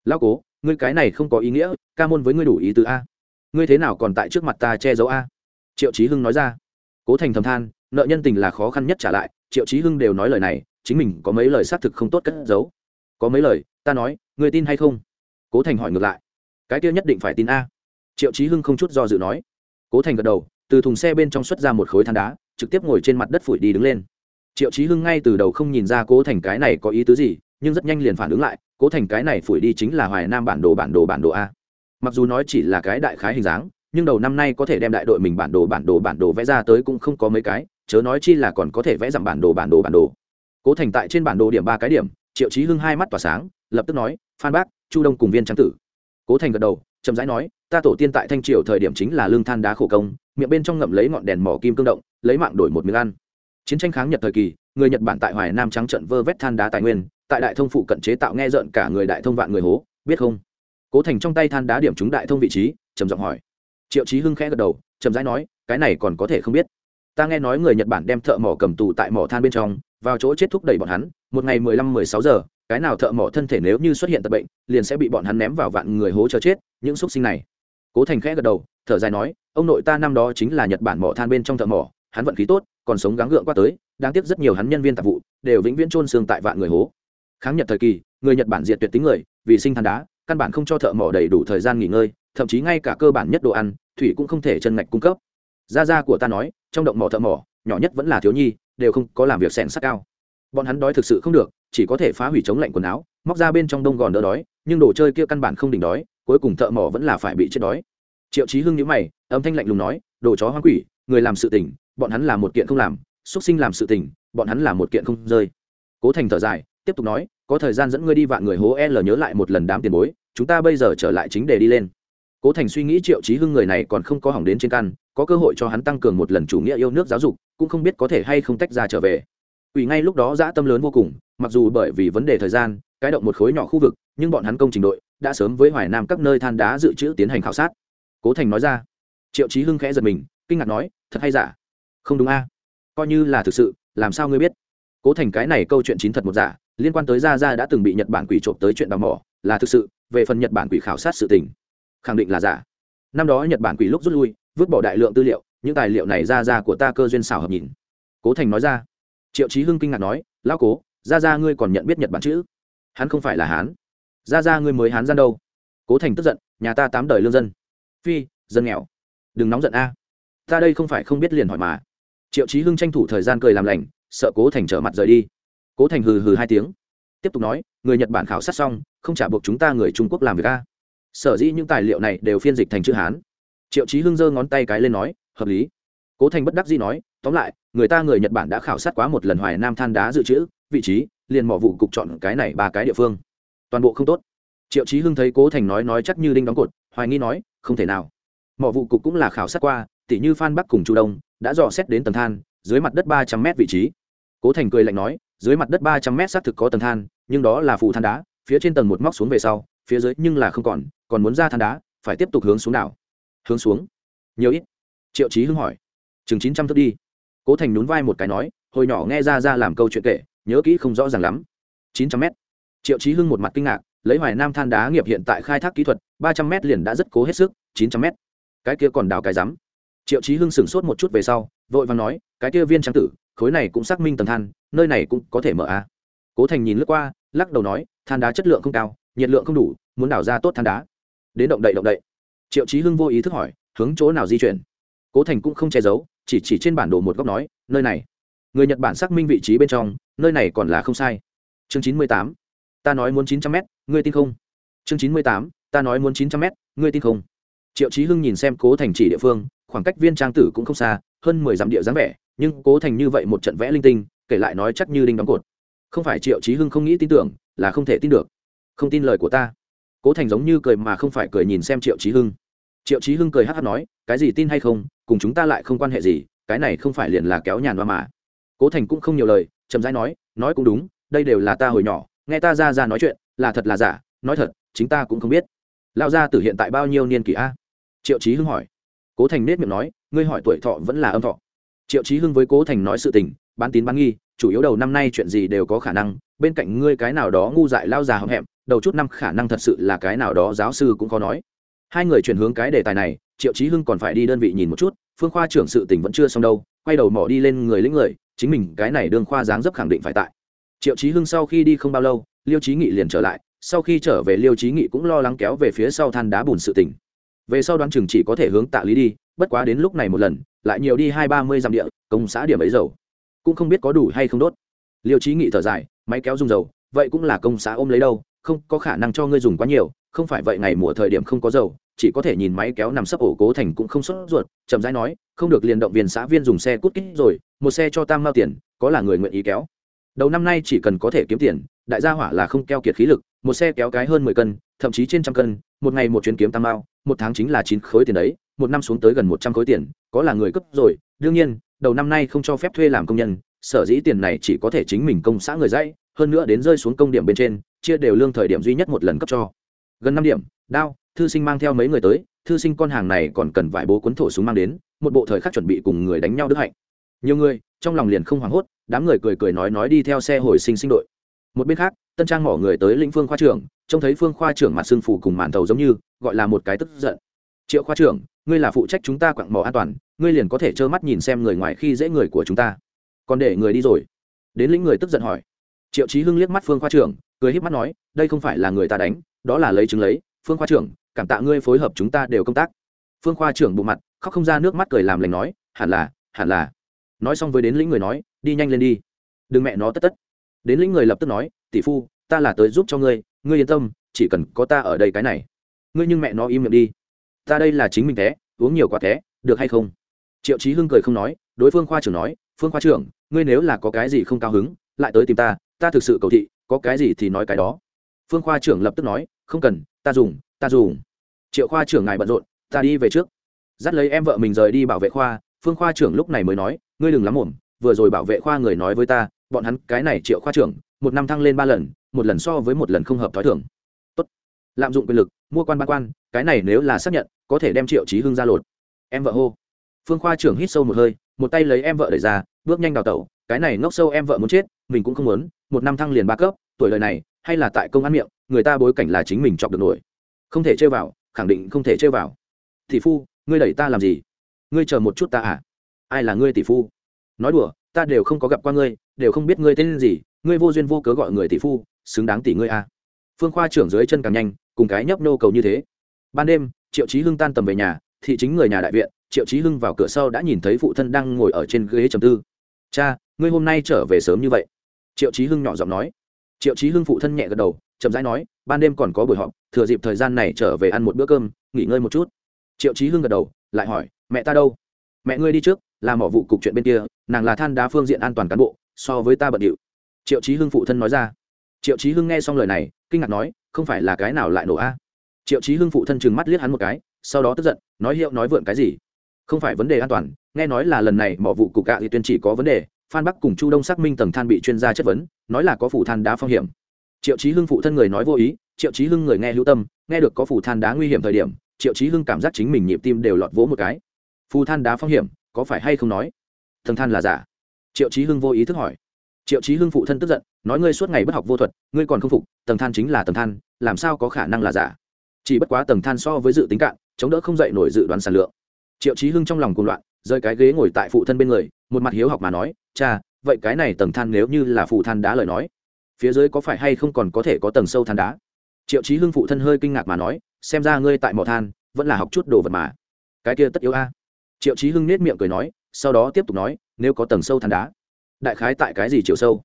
Lão cố, ngươi cái này không có ý nghĩa, ca môn với ngươi đủ ý tứ a. Ngươi thế nào còn tại trước mặt ta che giấu a? Triệu chí hưng nói ra. Cố thành thầm than, nợ nhân tình là khó khăn nhất trả lại, triệu chí hưng đều nói lời này, chính mình có mấy lời xác thực không tốt cất giấu. Có mấy lời, ta nói người tin hay không? Cố thành hỏi ngược lại cái kia nhất định phải tin a. Triệu chí hưng không chút do dự nói. Cố thành gật đầu, từ thùng xe bên trong xuất ra một khối than đá, trực tiếp ngồi trên mặt đất phủi đi đứng lên. Triệu chí hưng ngay từ đầu không nhìn ra cố thành cái này có ý tứ gì, nhưng rất nhanh liền phản ứng lại, cố thành cái này phủi đi chính là hoài nam bản đồ bản đồ bản đồ a. Mặc dù nói chỉ là cái đại khái hình dáng, nhưng đầu năm nay có thể đem đại đội mình bản đồ bản đồ bản đồ vẽ ra tới cũng không có mấy cái, chớ nói chi là còn có thể vẽ dặm bản đồ bản đồ bản đồ. Cố thành tại trên bản đồ điểm ba cái điểm, triệu chí hưng hai mắt tỏa sáng, lập tức nói, phan bác, chu đông cùng viên trang tử cố thành gật đầu, chậm rãi nói, ta tổ tiên tại thanh triều thời điểm chính là lương than đá khổ công, miệng bên trong ngậm lấy ngọn đèn mỏ kim cương động, lấy mạng đổi một miếng ăn. Chiến tranh kháng nhật thời kỳ, người nhật bản tại hoài nam trắng trận vơ vét than đá tài nguyên, tại đại thông phụ cận chế tạo nghe rợn cả người đại thông vạn người hố, biết không? Cố thành trong tay than đá điểm chúng đại thông vị trí, trầm giọng hỏi. Triệu chí hưng khẽ gật đầu trầm rãi nói, cái này còn có thể không biết. Ta nghe nói người nhật bản đem thợ mỏ cầm tù tại mỏ than bên trong, vào chỗ chết thúc đẩy bọn hắn, một ngày mười lăm mười sáu giờ cái nào thợ mỏ thân thể nếu như xuất hiện tật bệnh, liền sẽ bị bọn hắn ném vào vạn người hố chờ chết, những xúc sinh này. Cố thành khẽ gật đầu, thở dài nói, ông nội ta năm đó chính là nhật bản mỏ than bên trong thợ mỏ, hắn vận khí tốt, còn sống gắng gượng qua tới, đáng tiếc rất nhiều hắn nhân viên tạp vụ đều vĩnh viễn trôn xương tại vạn người hố. Kháng nhật thời kỳ, người nhật bản diệt tuyệt tính người, vì sinh than đá, căn bản không cho thợ mỏ đầy đủ thời gian nghỉ ngơi, thậm chí ngay cả cơ bản nhất đồ ăn, thủy cũng không thể chân ngạch cung cấp. Gia gia của ta nói, trong động mỏ thợ mỏ, nhỏ nhất vẫn là thiếu nhi, đều không có làm việc sẻn sắc cao bọn hắn đói thực sự không được, chỉ có thể phá hủy chống lạnh quần áo, móc ra bên trong đông gòn đỡ đói, nhưng đồ chơi kia căn bản không đỉnh đói, cuối cùng thợ mỏ vẫn là phải bị chết đói. Triệu chí hưng nhữ mày, âm thanh lạnh lùng nói, đồ chó hoang quỷ, người làm sự tình, bọn hắn làm một kiện không làm, xuất sinh làm sự tình, bọn hắn làm một kiện không rơi. Cố thành thở dài, tiếp tục nói, có thời gian dẫn ngươi đi vạn người hố l nhớ lại một lần đám tiền bối, chúng ta bây giờ trở lại chính để đi lên. Cố thành suy nghĩ triệu chí hưng người này còn không có hỏng đến trên căn, có cơ hội cho hắn tăng cường một lần chủ nghĩa yêu nước giáo dục, cũng không biết có thể hay không tách ra trở về ủy ngay lúc đó dã tâm lớn vô cùng, mặc dù bởi vì vấn đề thời gian, cái động một khối nhỏ khu vực, nhưng bọn hắn công trình đội đã sớm với hoài nam các nơi than đá dự trữ tiến hành khảo sát. Cố thành nói ra. Triệu chí hưng khẽ giật mình, kinh ngạc nói, thật hay giả? Không đúng a. Coi như là thực sự, làm sao ngươi biết? Cố thành cái này câu chuyện chín thật một giả, liên quan tới gia gia đã từng bị nhật bản quỷ trộm tới chuyện đào mỏ, là thực sự, về phần nhật bản quỷ khảo sát sự tình, khẳng định là giả. Năm đó nhật bản quỷ lúc rút lui, vứt bỏ đại lượng tư liệu, những tài liệu này ra ra của ta cơ duyên xảo hợp nhìn. Cố thành nói ra triệu chí hưng kinh ngạc nói lao cố ra ra ngươi còn nhận biết nhật bản chữ? Hắn không phải là hán. Ra ra ngươi mới hán gian đâu? Cố thành tức giận, nhà ta tám đời lương dân. Phi, dân nghèo. Đừng nóng giận a. Ta đây không phải không biết liền hỏi mà. Triệu chí hưng tranh thủ thời gian cười làm lành, sợ cố thành trở mặt rời đi. Cố thành hừ hừ hai tiếng, tiếp tục nói, người nhật bản khảo sát xong, không trả buộc chúng ta người trung quốc làm việc a. Sở dĩ những tài liệu này đều phiên dịch thành chữ hán. Triệu chí hưng giơ ngón tay cái lên nói, hợp lý cố thành bất đắc dĩ nói, tóm lại, người ta người nhật bản đã khảo sát quá một lần hoài nam than đá dự trữ, vị trí, liền mỏ vụ cục chọn cái này ba cái địa phương. Toàn bộ không tốt. Triệu chí hưng thấy cố thành nói nói chắc như đinh đóng cột, hoài nghi nói, không thể nào. Mỏ vụ cục cũng là khảo sát qua tỷ như phan bắc cùng chu đông, đã dò xét đến tầng than, dưới mặt đất ba trăm m vị trí. Cố thành cười lạnh nói, dưới mặt đất ba trăm m xác thực có tầng than, nhưng đó là phủ than đá, phía trên tầng một móc xuống về sau, phía dưới nhưng là không còn còn muốn ra than đá, phải tiếp tục hướng xuống đảo. Hướng xuống? Nhiều ít. Triệu chí hưng hỏi chừng chín trăm thước đi. Cố thành nhún vai một cái nói, hồi nhỏ nghe ra ra làm câu chuyện kể, nhớ kỹ không rõ ràng lắm. Chín trăm mét. Triệu chí hưng một mặt kinh ngạc, lấy hoài nam than đá nghiệp hiện tại khai thác kỹ thuật, ba trăm mét liền đã rất cố hết sức, chín trăm mét. Cái kia còn đào cái rắm. Triệu chí hưng sửng sốt một chút về sau, vội vàng nói, cái kia viên trang tử, khối này cũng xác minh tầng than, nơi này cũng có thể mở a à. cố thành nhìn lướt qua, lắc đầu nói, than đá chất lượng không cao, nhiệt lượng không đủ, muốn đào ra tốt than đá. Đến động đậy động đậy. Triệu chí hưng vô ý thức hỏi, hướng chỗ nào di chuyển? Cố thành cũng không che giấu, chỉ chỉ trên bản đồ một góc nói, nơi này, người nhật bản xác minh vị trí bên trong, nơi này còn là không sai. Chương chín mươi tám, ta nói muốn chín trăm m ngươi tin không? Chương chín mươi tám, ta nói muốn chín trăm m ngươi tin không? Triệu chí hưng nhìn xem cố thành chỉ địa phương, khoảng cách viên trang tử cũng không xa, hơn mười dặm địa dáng vẻ, nhưng cố thành như vậy một trận vẽ linh tinh, kể lại nói chắc như đinh đóng cột. Không phải triệu chí hưng không nghĩ tin tưởng, là không thể tin được. Không tin lời của ta. Cố thành giống như cười mà không phải cười nhìn xem triệu chí hưng. Triệu chí hưng cười hát hát nói, cái gì tin hay không? Cùng chúng ta lại không quan hệ gì, cái này không phải liền là kéo nhàn hoa mà. Cố thành cũng không nhiều lời, chậm rãi nói nói cũng đúng, đây đều là ta hồi nhỏ, nghe ta ra ra nói chuyện, là thật là giả, nói thật, chính ta cũng không biết. Lao gia từ hiện tại bao nhiêu niên kỷ a? Triệu chí hưng hỏi. Cố thành nết miệng nói, ngươi hỏi tuổi thọ vẫn là âm thọ. Triệu chí hưng với cố thành nói sự tình, bán tín bán nghi, chủ yếu đầu năm nay chuyện gì đều có khả năng, bên cạnh ngươi cái nào đó ngu dại lao già hậm hẹm, đầu chút năm khả năng thật sự là cái nào đó giáo sư cũng khó nói hai người chuyển hướng cái đề tài này, triệu chí hưng còn phải đi đơn vị nhìn một chút, phương khoa trưởng sự tình vẫn chưa xong đâu, quay đầu mỏ đi lên người lĩnh người, chính mình cái này đương khoa dáng dấp khẳng định phải tại. Triệu chí hưng sau khi đi không bao lâu, liêu chí nghị liền trở lại, sau khi trở về liêu chí nghị cũng lo lắng kéo về phía sau than đá bùn sự tình. Về sau đoán chừng chỉ có thể hướng tạ lý đi, bất quá đến lúc này một lần, lại nhiều đi hai ba mươi dặm địa, công xã điểm ấy dầu. Cũng không biết có đủ hay không đốt. Liêu chí nghị thở dài, máy kéo dùng dầu, vậy cũng là công xã ôm lấy đâu, không có khả năng cho ngươi dùng quá nhiều, không phải vậy ngày mùa thời điểm không có dầu chỉ có thể nhìn máy kéo nằm sấp ổ cố thành cũng không sốt ruột, chậm rãi nói, không được, liền động viên xã viên dùng xe cút kít rồi, một xe cho tam mao tiền, có là người nguyện ý kéo? Đầu năm nay chỉ cần có thể kiếm tiền, đại gia hỏa là không keo kiệt khí lực, một xe kéo cái hơn mười cân, thậm chí trên trăm cân, một ngày một chuyến kiếm tam mao một tháng chính là chín khối tiền đấy, một năm xuống tới gần một trăm khối tiền, có là người cấp rồi. Đương nhiên, đầu năm nay không cho phép thuê làm công nhân, sở dĩ tiền này chỉ có thể chính mình công xã người dãy hơn nữa đến rơi xuống công điểm bên trên, chia đều lương thời điểm duy nhất một lần cấp cho. Gần năm điểm, đao thư sinh mang theo mấy người tới, thư sinh con hàng này còn cần vải bố cuốn thổ súng mang đến, một bộ thời khắc chuẩn bị cùng người đánh nhau đức hạnh. Nhiều người, trong lòng liền không hoảng hốt, đám người cười cười nói nói đi theo xe hồi sinh sinh đội. Một bên khác, tân trang mỏ người tới lĩnh phương khoa trưởng, trông thấy phương khoa trưởng mặt xương phủ cùng màn thầu giống như, gọi là một cái tức giận. Triệu khoa trưởng, ngươi là phụ trách chúng ta quặng mỏ an toàn, ngươi liền có thể trơ mắt nhìn xem người ngoài khi dễ người của chúng ta. Còn để người đi rồi. Đến lĩnh người tức giận hỏi. Triệu chí hưng liếc mắt phương khoa trưởng, cười híp mắt nói, đây không phải là người ta đánh, đó là lấy chứng lấy, phương khoa trưởng cảm tạ ngươi phối hợp chúng ta đều công tác. Phương khoa trưởng bộ mặt, khóc không ra nước mắt cười làm lành nói, hẳn là hẳn là. Nói xong với đến lĩnh người nói, đi nhanh lên đi. Đừng mẹ nó tất tất. Đến lĩnh người lập tức nói, tỷ phu, ta là tới giúp cho ngươi ngươi yên tâm, chỉ cần có ta ở đây cái này. Ngươi nhưng mẹ nó im miệng đi. Ta đây là chính mình té uống nhiều quá té được hay không? Triệu chí hưng cười không nói, đối phương khoa trưởng nói, phương khoa trưởng, ngươi nếu là có cái gì không cao hứng, lại tới tìm ta ta thực sự cầu thị, có cái gì thì nói cái đó. Phương khoa trưởng lập tức nói, không cần, ta dùng ta dùng. Triệu khoa trưởng ngài bận rộn, ta đi về trước. Dắt lấy em vợ mình rời đi bảo vệ khoa, phương khoa trưởng lúc này mới nói, ngươi đừng lắm ổn vừa rồi bảo vệ khoa người nói với ta, bọn hắn cái này triệu khoa trưởng, một năm thăng lên ba lần, một lần so với một lần không hợp t h ó i thưởng tốt. Lạm dụng quyền lực, mua quan ban quan, cái này nếu là xác nhận, có thể đem triệu trí hưng ra lột. Em vợ hô. Phương khoa trưởng hít sâu một hơi, một tay lấy em vợ đẩy ra, bước nhanh đào tẩu, cái này ngốc sâu em vợ muốn chết, mình cũng không muốn, một năm thăng liền ba cấp, tuổi đời này, hay là tại công an miệng, người ta bối cảnh là chính mình chọc được nổi không thể chơi vào, khẳng định không thể chơi vào. Tỷ phu, ngươi đẩy ta làm gì? Ngươi chờ một chút ta à? Ai là ngươi tỷ phu? Nói đùa, ta đều không có gặp qua ngươi, đều không biết ngươi tên gì, ngươi vô duyên vô cớ gọi người tỷ phu, xứng đáng tỷ ngươi à. phương khoa trưởng dưới chân càng nhanh, cùng cái nhấp nô cầu như thế. Ban đêm, triệu chí hưng tan tầm về nhà thị chính người nhà đại viện, triệu chí hưng vào cửa sau đã nhìn thấy phụ thân đang ngồi ở trên ghế trầm tư. Cha, ngươi hôm nay trở về sớm như vậy? Triệu chí hưng nhỏ giọng nói. Triệu chí hưng phụ thân nhẹ gật đầu, chậm rãi nói ban đêm còn có buổi họp, thừa dịp thời gian này trở về ăn một bữa cơm, nghỉ ngơi một chút. Triệu chí hưng gật đầu, lại hỏi, mẹ ta đâu? Mẹ ngươi đi trước, làm mỏ vụ cục chuyện bên kia, nàng là than đá phương diện an toàn cán bộ, so với ta bận điệu. Triệu chí hưng phụ thân nói ra. Triệu chí hưng nghe xong lời này, kinh ngạc nói, không phải là cái nào lại nổ a? Triệu chí hưng phụ thân chừng mắt liếc hắn một cái, sau đó tức giận, nói hiệu nói vượn cái gì? Không phải vấn đề an toàn, nghe nói là lần này mỏ vụ cục gạ thì tuyên chỉ có vấn đề, phan bắc cùng chu đông xác minh tầng than bị chuyên gia chất vấn, nói là có phủ than đá phong hiểm triệu chí hưng phụ thân người nói vô ý, triệu chí hưng người nghe hữu tâm, nghe được có phủ than đá nguy hiểm thời điểm, triệu chí hưng cảm giác chính mình nhịp tim đều lọt vỗ một cái. Phù than đá phong hiểm, có phải hay không nói? Thần than là giả. Triệu chí hưng vô ý thức hỏi. Triệu chí hưng phụ thân tức giận, nói ngươi suốt ngày bất học vô thuật, ngươi còn không phục, tầng than chính là tầng than, làm sao có khả năng là giả? Chỉ bất quá tầng than so với dự tính cạn, chống đỡ không dậy nổi dự đoán sản lượng. Triệu chí hưng trong lòng cuồng loạn rơi cái ghế ngồi tại phụ thân bên người, một mặt hiếu học mà nói, cha, vậy cái này tầng than nếu như là phụ than đá lời nói phía dưới có phải hay không còn có thể có tầng sâu than đá? Triệu chí hưng phụ thân hơi kinh ngạc mà nói, xem ra ngươi tại mỏ than, vẫn là học chút đồ vật mà. Cái kia tất yếu a. Triệu chí hưng nết miệng cười nói, sau đó tiếp tục nói, nếu có tầng sâu than đá, đại khái tại cái gì chiều sâu?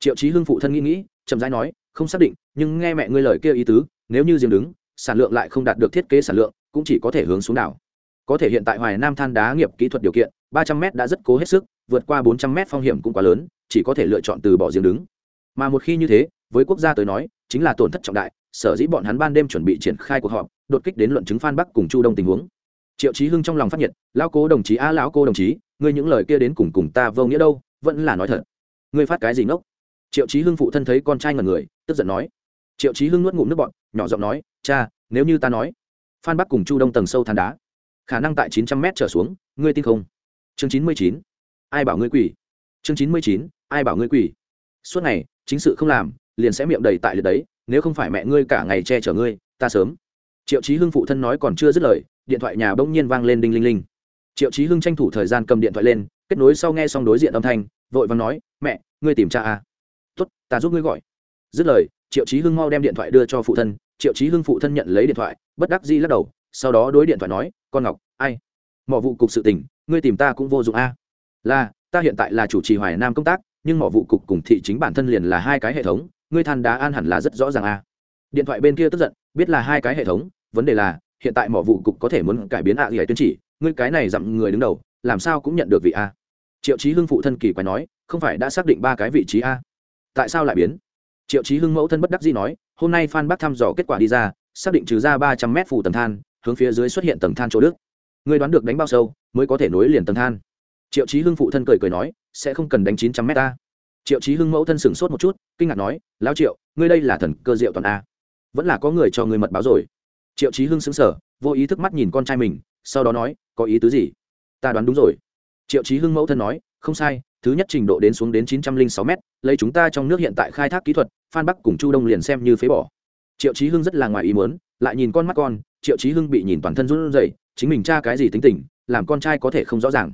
Triệu chí hưng phụ thân nghĩ nghĩ, chậm rãi nói, không xác định, nhưng nghe mẹ ngươi lời kia ý tứ, nếu như riêng đứng, sản lượng lại không đạt được thiết kế sản lượng, cũng chỉ có thể hướng xuống đảo. Có thể hiện tại hoài nam than đá nghiệp kỹ thuật điều kiện, ba trăm m đã rất cố hết sức, vượt qua bốn trăm m phong hiểm cũng quá lớn, chỉ có thể lựa chọn từ bỏ riêng đứng mà một khi như thế, với quốc gia tới nói, chính là tổn thất trọng đại, sở dĩ bọn hắn ban đêm chuẩn bị triển khai cuộc họp, đột kích đến luận chứng phan bắc cùng chu đông tình huống. Triệu chí hưng trong lòng phát nhiệt, lão cố đồng chí a lão cô đồng chí, ngươi những lời kia đến cùng cùng ta vô nghĩa đâu, vẫn là nói thật. Ngươi phát cái gì ngốc? Triệu chí hưng phụ thân thấy con trai ngẩn người, tức giận nói. Triệu chí hưng nuốt ngụm nước bọn nhỏ giọng nói, cha, nếu như ta nói, phan bắc cùng chu đông tầng sâu than đá, khả năng tại chín trăm mét trở xuống, ngươi tin không? Chương chín mươi chín, ai bảo ngươi quỷ? Chương chín mươi chín, ai bảo ngươi quỷ? Suốt ngày, chính sự không làm, liền sẽ miệng đầy tại liệt đấy, nếu không phải mẹ ngươi cả ngày che chở ngươi, ta sớm. Triệu chí hưng phụ thân nói còn chưa dứt lời, điện thoại nhà bỗng nhiên vang lên đinh linh linh. Triệu chí hưng tranh thủ thời gian cầm điện thoại lên, kết nối sau nghe xong đối diện âm thanh, vội vàng nói, mẹ, ngươi tìm cha à? Tốt, ta giúp ngươi gọi. Dứt lời, triệu chí hưng mau đem điện thoại đưa cho phụ thân, triệu chí hưng phụ thân nhận lấy điện thoại, bất đắc dĩ lắc đầu, sau đó đối điện thoại nói, con ngọc, ai? Mọi vụ cục sự tình, ngươi tìm ta cũng vô dụng a là, ta hiện tại là chủ trì hoài nam công tác nhưng mỏ vụ cục cùng thị chính bản thân liền là hai cái hệ thống, ngươi than đá an hẳn là rất rõ ràng a điện thoại bên kia tức giận, biết là hai cái hệ thống, vấn đề là, hiện tại mỏ vụ cục có thể muốn cải biến ạ gì hay tuyên chỉ, ngươi cái này dặm người đứng đầu, làm sao cũng nhận được vị a. Triệu chí hưng phụ thân kỳ quái nói, không phải đã xác định ba cái vị trí a? Tại sao lại biến? Triệu chí hưng mẫu thân bất đắc dĩ nói, hôm nay phan bắc thăm dò kết quả đi ra, xác định trừ ra ba trăm mét phủ tầng than, hướng phía dưới xuất hiện tầng than chỗ đức. Ngươi đoán được đánh bao sâu, mới có thể nối liền tầng than. Triệu chí hưng phụ thân cười cười nói sẽ không cần đánh chín trăm mét a triệu chí hưng mẫu thân sửng sốt một chút, kinh ngạc nói, lão triệu, ngươi đây là thần cơ diệu toàn a. Vẫn là có người cho ngươi mật báo rồi. Triệu chí hưng xứng sở vô ý thức mắt nhìn con trai mình, sau đó nói, có ý tứ gì? Ta đoán đúng rồi. Triệu chí hưng mẫu thân nói, không sai, thứ nhất trình độ đến xuống đến chín trăm linh sáu m lấy chúng ta trong nước hiện tại khai thác kỹ thuật, phan bắc cùng chu đông liền xem như phế bỏ. Triệu chí hưng rất là ngoài ý muốn, lại nhìn con mắt con, triệu chí hưng bị nhìn toàn thân run rẩy, chính mình cha cái gì tính tình, làm con trai có thể không rõ ràng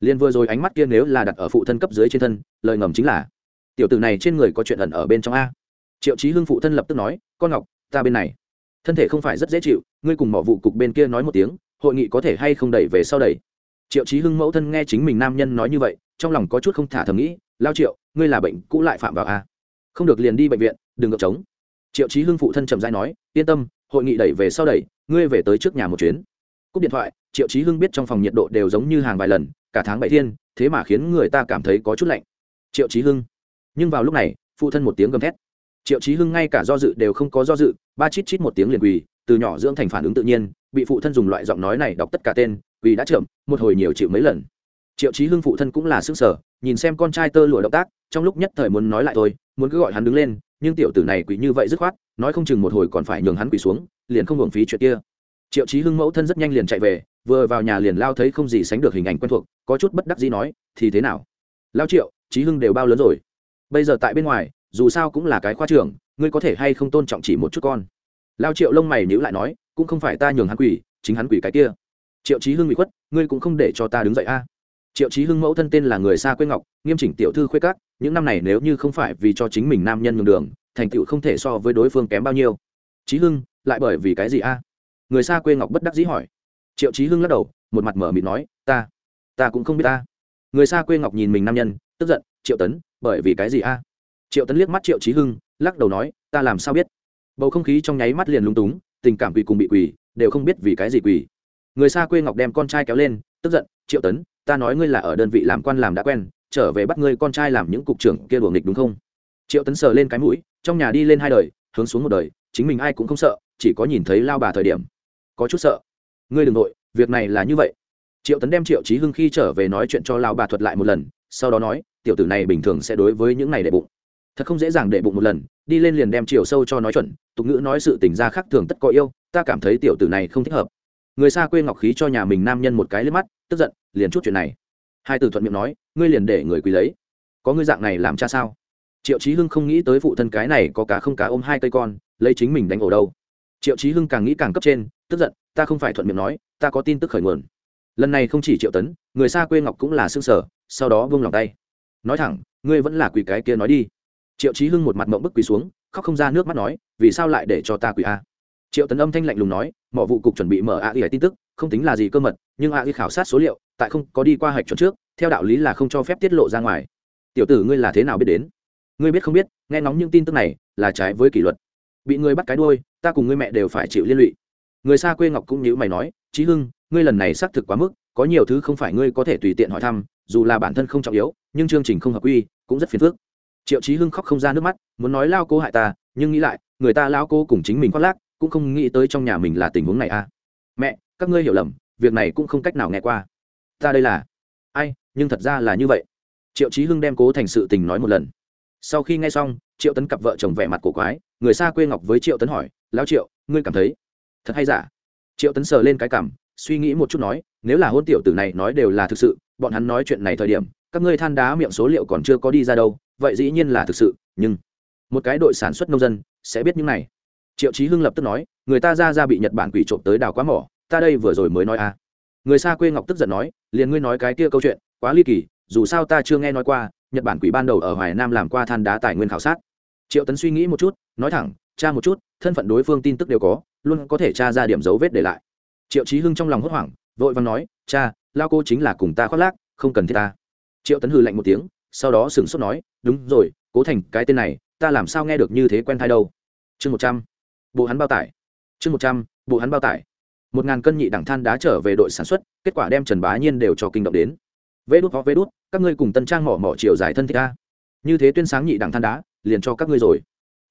liền vừa rồi ánh mắt kia nếu là đặt ở phụ thân cấp dưới trên thân, lời ngầm chính là, tiểu tử này trên người có chuyện ẩn ở bên trong a. Triệu chí hưng phụ thân lập tức nói, con ngọc, ta bên này. Thân thể không phải rất dễ chịu, ngươi cùng mỏ vụ cục bên kia nói một tiếng, hội nghị có thể hay không đẩy về sau đẩy. Triệu chí hưng mẫu thân nghe chính mình nam nhân nói như vậy, trong lòng có chút không thả thầm nghĩ, lao triệu, ngươi là bệnh cũ lại phạm vào a. Không được liền đi bệnh viện, đừng ngập trống. Triệu chí hưng phụ thân chậm dãi nói, yên tâm, hội nghị đẩy về sau đẩy, ngươi về tới trước nhà một chuyến. Cúp điện thoại, triệu chí hưng biết trong phòng nhiệt độ đều giống như hàng vài lần cả tháng bảy thiên, thế mà khiến người ta cảm thấy có chút lạnh. Triệu chí hưng. Nhưng vào lúc này, phụ thân một tiếng gầm thét. Triệu chí hưng ngay cả do dự đều không có do dự, ba chít chít một tiếng liền quỳ, từ nhỏ dưỡng thành phản ứng tự nhiên, bị phụ thân dùng loại giọng nói này đọc tất cả tên, quỳ đã chậm, một hồi nhiều chịu mấy lần. Triệu chí hưng phụ thân cũng là sức sở nhìn xem con trai tơ lụa động tác, trong lúc nhất thời muốn nói lại thôi, muốn cứ gọi hắn đứng lên, nhưng tiểu tử này quỳ như vậy dứt khoát, nói không chừng một hồi còn phải nhường hắn quỳ xuống, liền không hưởng phí chuyện kia. Triệu chí hưng mẫu thân rất nhanh liền chạy về vừa vào nhà liền lao thấy không gì sánh được hình ảnh quen thuộc, có chút bất đắc dĩ nói, thì thế nào? Lao triệu trí hưng đều bao lớn rồi. Bây giờ tại bên ngoài, dù sao cũng là cái khoa trưởng, ngươi có thể hay không tôn trọng chỉ một chút con? Lao triệu lông mày nhữ lại nói, cũng không phải ta nhường hắn quỷ, chính hắn quỷ cái kia. Triệu trí hưng bị khuất, ngươi cũng không để cho ta đứng dậy a. Triệu trí hưng mẫu thân tên là người xa quê ngọc, nghiêm chỉnh tiểu thư khuê cát những năm này nếu như không phải vì cho chính mình nam nhân nhường đường, thành tựu không thể so với đối phương kém bao nhiêu. Trí hưng, lại bởi vì cái gì a? Người xa quê ngọc bất đắc dĩ hỏi triệu chí hưng lắc đầu, một mặt mở mịt nói, ta ta cũng không biết ta. Người xa quê ngọc nhìn mình nam nhân, tức giận, triệu tấn, bởi vì cái gì a? Triệu tấn liếc mắt triệu chí hưng, lắc đầu nói, ta làm sao biết? Bầu không khí trong nháy mắt liền lung túng, tình cảm quỳ cùng bị quỳ đều không biết vì cái gì quỳ người xa quê ngọc đem con trai kéo lên, tức giận, triệu tấn, ta nói ngươi là ở đơn vị làm quan làm đã quen, trở về bắt ngươi con trai làm những cục trưởng kia đùa nghịch đúng không? Triệu tấn sờ lên cái mũi, trong nhà đi lên hai đời, hướng xuống một đời, chính mình ai cũng không sợ, chỉ có nhìn thấy lao bà thời điểm. Có chút sợ ngươi đ ừ n g nội, việc này là như vậy. Triệu tấn đem triệu trí hưng khi trở về nói chuyện cho lao bà thuật lại một lần, sau đó nói, tiểu tử này bình thường sẽ đối với những này đệ bụng. Thật không dễ dàng đệ bụng một lần, đi lên liền đem chiều sâu cho nói chuẩn, tục ngữ nói sự tình ra khác thường tất có yêu, ta cảm thấy tiểu tử này không thích hợp. Người xa quê ngọc khí cho nhà mình nam nhân một cái lên mắt, tức giận, liền chút chuyện này. Hai từ thuận miệng nói, ngươi liền để người quý lấy. Có ngươi dạng này làm cha sao? Triệu chí hưng không nghĩ tới phụ thân cái này có cá không cá ôm hai cây con, lấy chính mình đánh ổ đâu. Triệu chí hưng càng nghĩ càng cấp trên, tức giận ta không phải thuận miệng nói, ta có tin tức khởi nguồn. Lần này không chỉ triệu tấn, người xa quê ngọc cũng là xương sở sau đó vung lòng tay. Nói thẳng, ngươi vẫn là quỳ cái kia nói đi. Triệu chí hưng một mặt mộng bức quỳ xuống, khóc không ra nước mắt nói, vì sao lại để cho ta quỳ a? Triệu tấn âm thanh lạnh lùng nói mỏ vụ cục chuẩn bị mở a y tin tức, không tính là gì cơ mật, nhưng a y khảo sát số liệu, tại không có đi qua hạch chuẩn trước, theo đạo lý là không cho phép tiết lộ ra ngoài. Tiểu tử ngươi là thế nào biết đến? Ngươi biết không biết, nghe ngóng những tin tức này, là trái với kỷ luật. Bị ngươi bắt cái đuôi, ta cùng ngươi mẹ đều phải chịu liên lụy người xa quê ngọc cũng như mày nói, chí hưng, ngươi lần này xác thực quá mức, có nhiều thứ không phải ngươi có thể tùy tiện hỏi thăm, dù là bản thân không trọng yếu, nhưng chương trình không hợp quy, cũng rất phiền phức. Triệu chí hưng khóc không ra nước mắt, muốn nói lao cô hại ta, nhưng nghĩ lại, người ta lao cô cùng chính mình khoác lác, cũng không nghĩ tới trong nhà mình là tình huống này à. Mẹ, các ngươi hiểu lầm, việc này cũng không cách nào nghe qua. Ta đây là ai, nhưng thật ra là như vậy. Triệu chí hưng đem cố thành sự tình nói một lần. Sau khi nghe xong, triệu tấn cặp vợ chồng vẻ mặt cổ quái, người xa quê ngọc với triệu tấn hỏi, lão triệu, ngươi cảm thấy thật hay giả? Triệu tấn sờ lên cái cảm, suy nghĩ một chút nói, nếu là hôn tiểu tử này nói đều là thực sự, bọn hắn nói chuyện này thời điểm, các ngươi than đá miệng số liệu còn chưa có đi ra đâu, vậy dĩ nhiên là thực sự, nhưng một cái đội sản xuất nông dân sẽ biết những này. Triệu chí hưng lập tức nói, người ta ra ra bị nhật bản quỷ trộm tới đào quá mỏ, ta đây vừa rồi mới nói à. Người xa quê ngọc tức giận nói, liền ngươi nói cái kia câu chuyện, quá ly kỳ, dù sao ta chưa nghe nói qua, nhật bản quỷ ban đầu ở hoài nam làm qua than đá tài nguyên khảo sát. Triệu tấn suy nghĩ một chút, nói thẳng tra một chút, thân phận đối phương tin tức đều có luôn có thể tra ra điểm dấu vết để lại. Triệu chí hưng trong lòng hốt hoảng, vội vàng nói, cha, lao cô chính là cùng ta khoác lác, không cần thiết ta. Triệu tấn hư lạnh một tiếng, sau đó sửng sốt nói, đúng rồi, cố thành, cái tên này, ta làm sao nghe được như thế quen thai đâu? Chương một trăm, bộ hắn bao tải. Chương một trăm, bộ hắn bao tải. Một ngàn cân nhị đẳng than đá trở về đội sản xuất, kết quả đem trần bá nhiên đều cho kinh động đến. Vê đút ho vê đút, các ngươi cùng tân trang mỏ mỏ chiều dài thân thích ta như thế tuyên sáng nhị đẳng than đá, liền cho các ngươi rồi.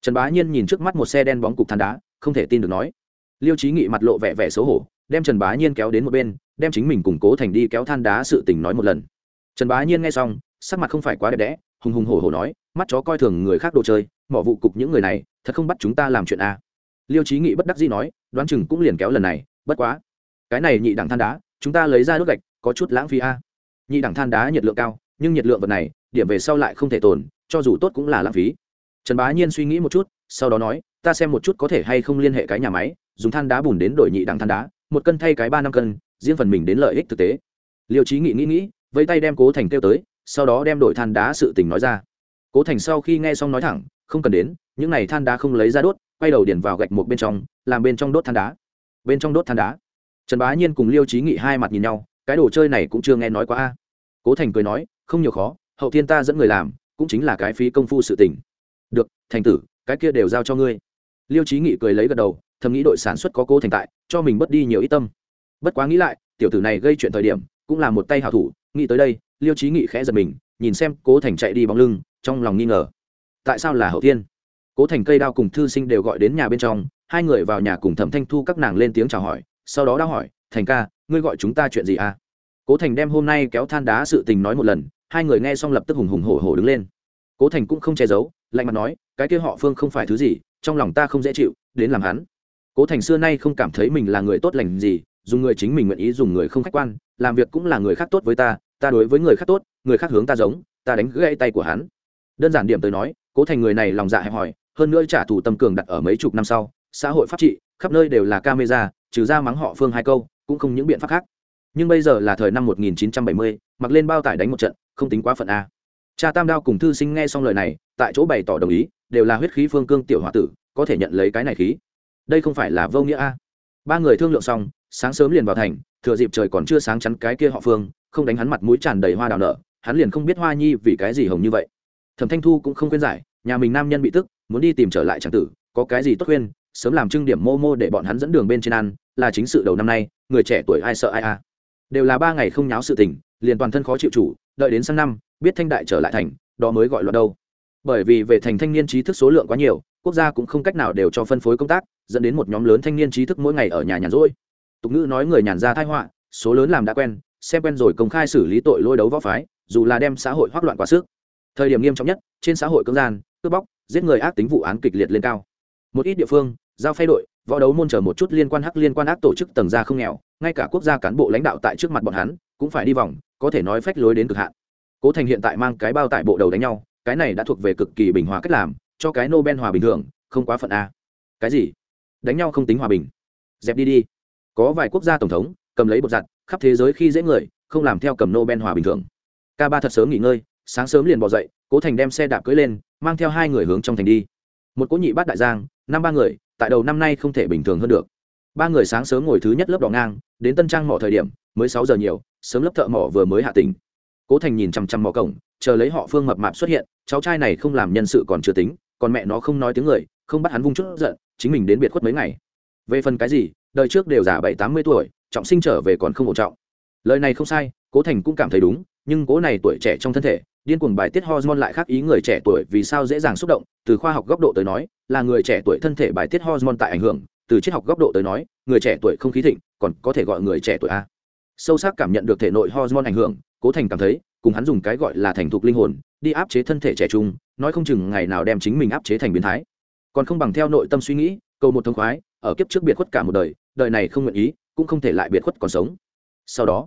Trần bá nhiên nhìn trước mắt một xe đen bóng cục than đá, không thể tin được nói liêu trí nghị mặt lộ vẻ vẻ xấu hổ, đem trần bá nhiên kéo đến một bên, đem chính mình củng cố thành đi kéo than đá sự tình nói một lần. Trần bá nhiên nghe xong, sắc mặt không phải quá đẹp đẽ, hùng hùng hổ hổ nói, mắt chó coi thường người khác đồ chơi, mỏ vụ cục những người này, thật không bắt chúng ta làm chuyện a. Liêu trí nghị bất đắc dĩ nói, đoán chừng cũng liền kéo lần này, bất quá, cái này nhị đẳng than đá, chúng ta lấy ra đốt gạch, có chút lãng phí a. Nhị đẳng than đá nhiệt lượng cao, nhưng nhiệt lượng vật này, điểm về sau lại không thể tồn, cho dù tốt cũng là lãng phí. Trần bá nhiên suy nghĩ một chút, sau đó nói, ta xem một chút có thể hay không liên hệ cái nhà máy dùng than đá bùn đến đổi nhị đẳng than đá, một cân thay cái ba năm cân, riêng phần mình đến lợi ích thực tế. Liêu trí nghị nghĩ nghĩ, vẫy tay đem cố thành kêu tới, sau đó đem đổi than đá sự tình nói ra. Cố thành sau khi nghe xong nói thẳng, không cần đến, những này than đá không lấy ra đốt, quay đầu điền vào gạch một bên trong, làm bên trong đốt than đá. Bên trong đốt than đá. Trần bá nhiên cùng liêu trí nghị hai mặt nhìn nhau, cái đồ chơi này cũng chưa nghe nói quá a. Cố thành cười nói, không nhiều khó, hậu thiên ta dẫn người làm, cũng chính là cái phí công phu sự tình. Được, thành tử, cái kia đều giao cho ngươi. Liêu trí nghị cười lấy gật đầu thầm nghĩ đội sản xuất có cố thành tại, cho mình mất đi nhiều ít tâm. Bất quá nghĩ lại, tiểu tử này gây chuyện thời điểm, cũng là một tay hảo thủ, nghĩ tới đây, liêu trí nghị khẽ giật mình, nhìn xem cố thành chạy đi bóng lưng, trong lòng nghi ngờ. Tại sao là hậu thiên? Cố thành cây đao cùng thư sinh đều gọi đến nhà bên trong, hai người vào nhà cùng thẩm thanh thu các nàng lên tiếng chào hỏi, sau đó đã hỏi, thành ca, ngươi gọi chúng ta chuyện gì à? Cố thành đem hôm nay kéo than đá sự tình nói một lần, hai người nghe xong lập tức hùng hùng hổ hổ đứng lên. Cố thành cũng không che giấu, lạnh mặt nói, cái kia họ phương không phải thứ gì, trong lòng ta không dễ chịu, đến làm hắn cố thành xưa nay không cảm thấy mình là người tốt lành gì dùng người chính mình nguyện ý dùng người không khách quan làm việc cũng là người khác tốt với ta ta đối với người khác tốt người khác hướng ta giống ta đánh gãy tay của hắn. Đơn giản điểm tới nói cố thành người này lòng dạ hẹp hòi hơn nữa trả thù tâm cường đặt ở mấy chục năm sau xã hội pháp trị khắp nơi đều là camera trừ ra mắng họ phương hai câu cũng không những biện pháp khác. Nhưng bây giờ là thời năm 1970, mặc lên bao tải đánh một trận không tính quá phận a. Cha tam đao cùng thư sinh nghe xong lời này tại chỗ bày tỏ đồng ý đều là huyết khí phương cương tiểu h tử có thể nhận lấy cái này khí đây không phải là vô nghĩa a. Ba người thương lượng xong, sáng sớm liền vào thành, thừa dịp trời còn chưa sáng chắn cái kia họ phương, không đánh hắn mặt mũi tràn đầy hoa đào nở, hắn liền không biết hoa nhi vì cái gì hồng như vậy. Thẩm thanh thu cũng không khuyên giải, nhà mình nam nhân bị tức, muốn đi tìm trở lại tràng tử, có cái gì tốt khuyên, sớm làm trưng điểm mô mô để bọn hắn dẫn đường bên trên ăn, là chính sự đầu năm nay, người trẻ tuổi ai sợ ai a. Đều là ba ngày không nháo sự tình, liền toàn thân khó chịu chủ, đợi đến sang năm, biết thanh đại trở lại thành, đó mới gọi loạn đâu. Bởi vì về thành thanh niên trí thức số lượng quá nhiều, quốc gia cũng không cách nào đều cho phân phối công tác dẫn đến một nhóm lớn thanh niên trí thức mỗi ngày ở nhà nhàn rỗi. Tục ngữ nói người nhàn ra tai họa, số lớn làm đã quen, xem quen rồi công khai xử lý tội lôi đấu võ phái, dù là đem xã hội hoác loạn quá sức. Thời điểm nghiêm trọng nhất, trên xã hội cưỡng gian, cướp bóc, giết người ác tính vụ án kịch liệt lên cao. Một ít địa phương, giao phay đội, võ đấu môn chờ một chút liên quan hắc liên quan ác tổ chức tầng gia không nghèo, ngay cả quốc gia cán bộ lãnh đạo tại trước mặt bọn hắn, cũng phải đi vòng, có thể nói phách lối đến cực hạn. Cố thành hiện tại mang cái bao tại bộ đầu đánh nhau, cái này đã thuộc về cực kỳ bình hòa cách làm, cho cái nobel hòa bình thường, không quá phận a. Cái gì? Đánh nhau không tính hòa bình. Dẹp đi đi. Có vài quốc gia tổng thống cầm lấy bột giặt, khắp thế giới khi dễ người, không làm theo cầm nobel hòa bình thường k ba thật sớm nghỉ ngơi, sáng sớm liền bỏ dậy, cố thành đem xe đạp cưỡi lên, mang theo hai người hướng trong thành đi. Một cố nhị bát đại giang, năm ba người, tại đầu năm nay không thể bình thường hơn được. Ba người sáng sớm ngồi thứ nhất lớp đỏ ngang, đến tân trang mỏ thời điểm, mới sáu giờ nhiều, sớm lớp thợ mỏ vừa mới hạ tỉnh. Cố thành nhìn chằm chằm mỏ cổng, chờ lấy họ phương mập mạp xuất hiện, cháu trai này không làm nhân sự còn chưa tính, còn mẹ nó không nói tiếng người không bắt hắn vung chút giận, chính mình đến biệt khuất mấy ngày. Về phần cái gì, đời trước đều già bảy, tám mươi tuổi, trọng sinh trở về còn không ổn trọng. Lời này không sai, cố thành cũng cảm thấy đúng, nhưng cố này tuổi trẻ trong thân thể, điên cuồng bài tiết hormone lại khác ý người trẻ tuổi vì sao dễ dàng xúc động, từ khoa học góc độ tới nói, là người trẻ tuổi thân thể bài tiết hormone tại ảnh hưởng, từ triết học góc độ tới nói, người trẻ tuổi không khí thịnh, còn có thể gọi người trẻ tuổi a. Sâu sắc cảm nhận được thể nội hormone ảnh hưởng, cố thành cảm thấy, cùng hắn dùng cái gọi là thành thục linh hồn, đi áp chế thân thể trẻ trung, nói không chừng ngày nào đem chính mình áp chế thành biến thái còn không bằng theo nội tâm suy nghĩ, cầu một thông khoái, ở kiếp trước biệt khuất cả một đời đời này không nguyện ý, cũng không thể lại biệt khuất còn sống. Sau đó,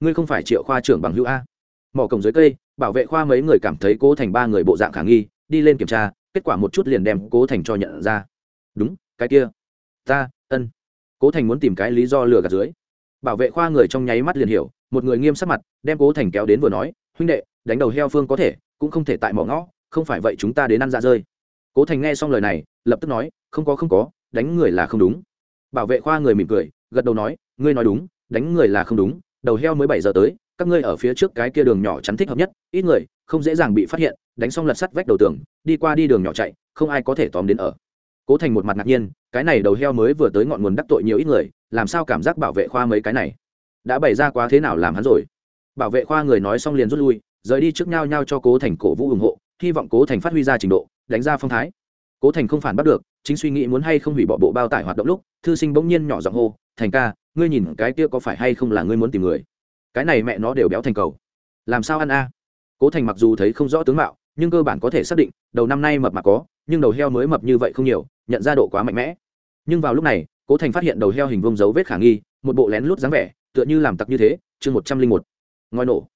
ngươi không phải triệu khoa trưởng bằng hữu a. Mỏ cổng dưới cây, bảo vệ khoa mấy người cảm thấy cố thành ba người bộ dạng khả nghi, đi lên kiểm tra, kết quả một chút liền đem cố thành cho nhận ra. Đúng, cái kia. Ta, ân. Cố thành muốn tìm cái lý do lừa gạt dưới. Bảo vệ khoa người trong nháy mắt liền hiểu, một người nghiêm sắc mặt, đem cố thành kéo đến vừa nói, huynh đệ, đánh đầu heo phương có thể, cũng không thể tại mỏ ngõ, không phải vậy chúng ta đến ăn dạ rơi cố thành nghe xong lời này, lập tức nói, không có không có, đánh người là không đúng. Bảo vệ khoa người mỉm cười, gật đầu nói, ngươi nói đúng, đánh người là không đúng, đầu heo mới bảy giờ tới, các ngươi ở phía trước cái kia đường nhỏ chắn thích hợp nhất, ít người, không dễ dàng bị phát hiện, đánh xong lật sắt vách đầu tường, đi qua đi đường nhỏ chạy, không ai có thể tóm đến ở. Cố thành một mặt ngạc nhiên, cái này đầu heo mới vừa tới ngọn nguồn đắc tội nhiều ít người, làm sao cảm giác bảo vệ khoa mấy cái này? Đã bày ra quá thế nào làm hắn rồi? Bảo vệ khoa người nói xong liền rút lui, rời đi trước nhau nhau cho cố thành cổ vũ ủng hộ, hy vọng cố thành phát huy ra trình độ đánh ra phong thái. Cố thành không phản bắt được, chính suy nghĩ muốn hay không hủy bỏ bộ bao tải hoạt động lúc, thư sinh bỗng nhiên nhỏ giọng hô, thành ca, ngươi nhìn cái kia có phải hay không là ngươi muốn tìm người? Cái này mẹ nó đều béo thành cầu. Làm sao ăn a? Cố thành mặc dù thấy không rõ tướng mạo, nhưng cơ bản có thể xác định, đầu năm nay mập mà có, nhưng đầu heo mới mập như vậy không nhiều, nhận ra độ quá mạnh mẽ. Nhưng vào lúc này, cố thành phát hiện đầu heo hình vông dấu vết khả nghi, một bộ lén lút dáng vẻ, tựa như làm tặc như thế, chương một trăm linh một. Ngòi nổ.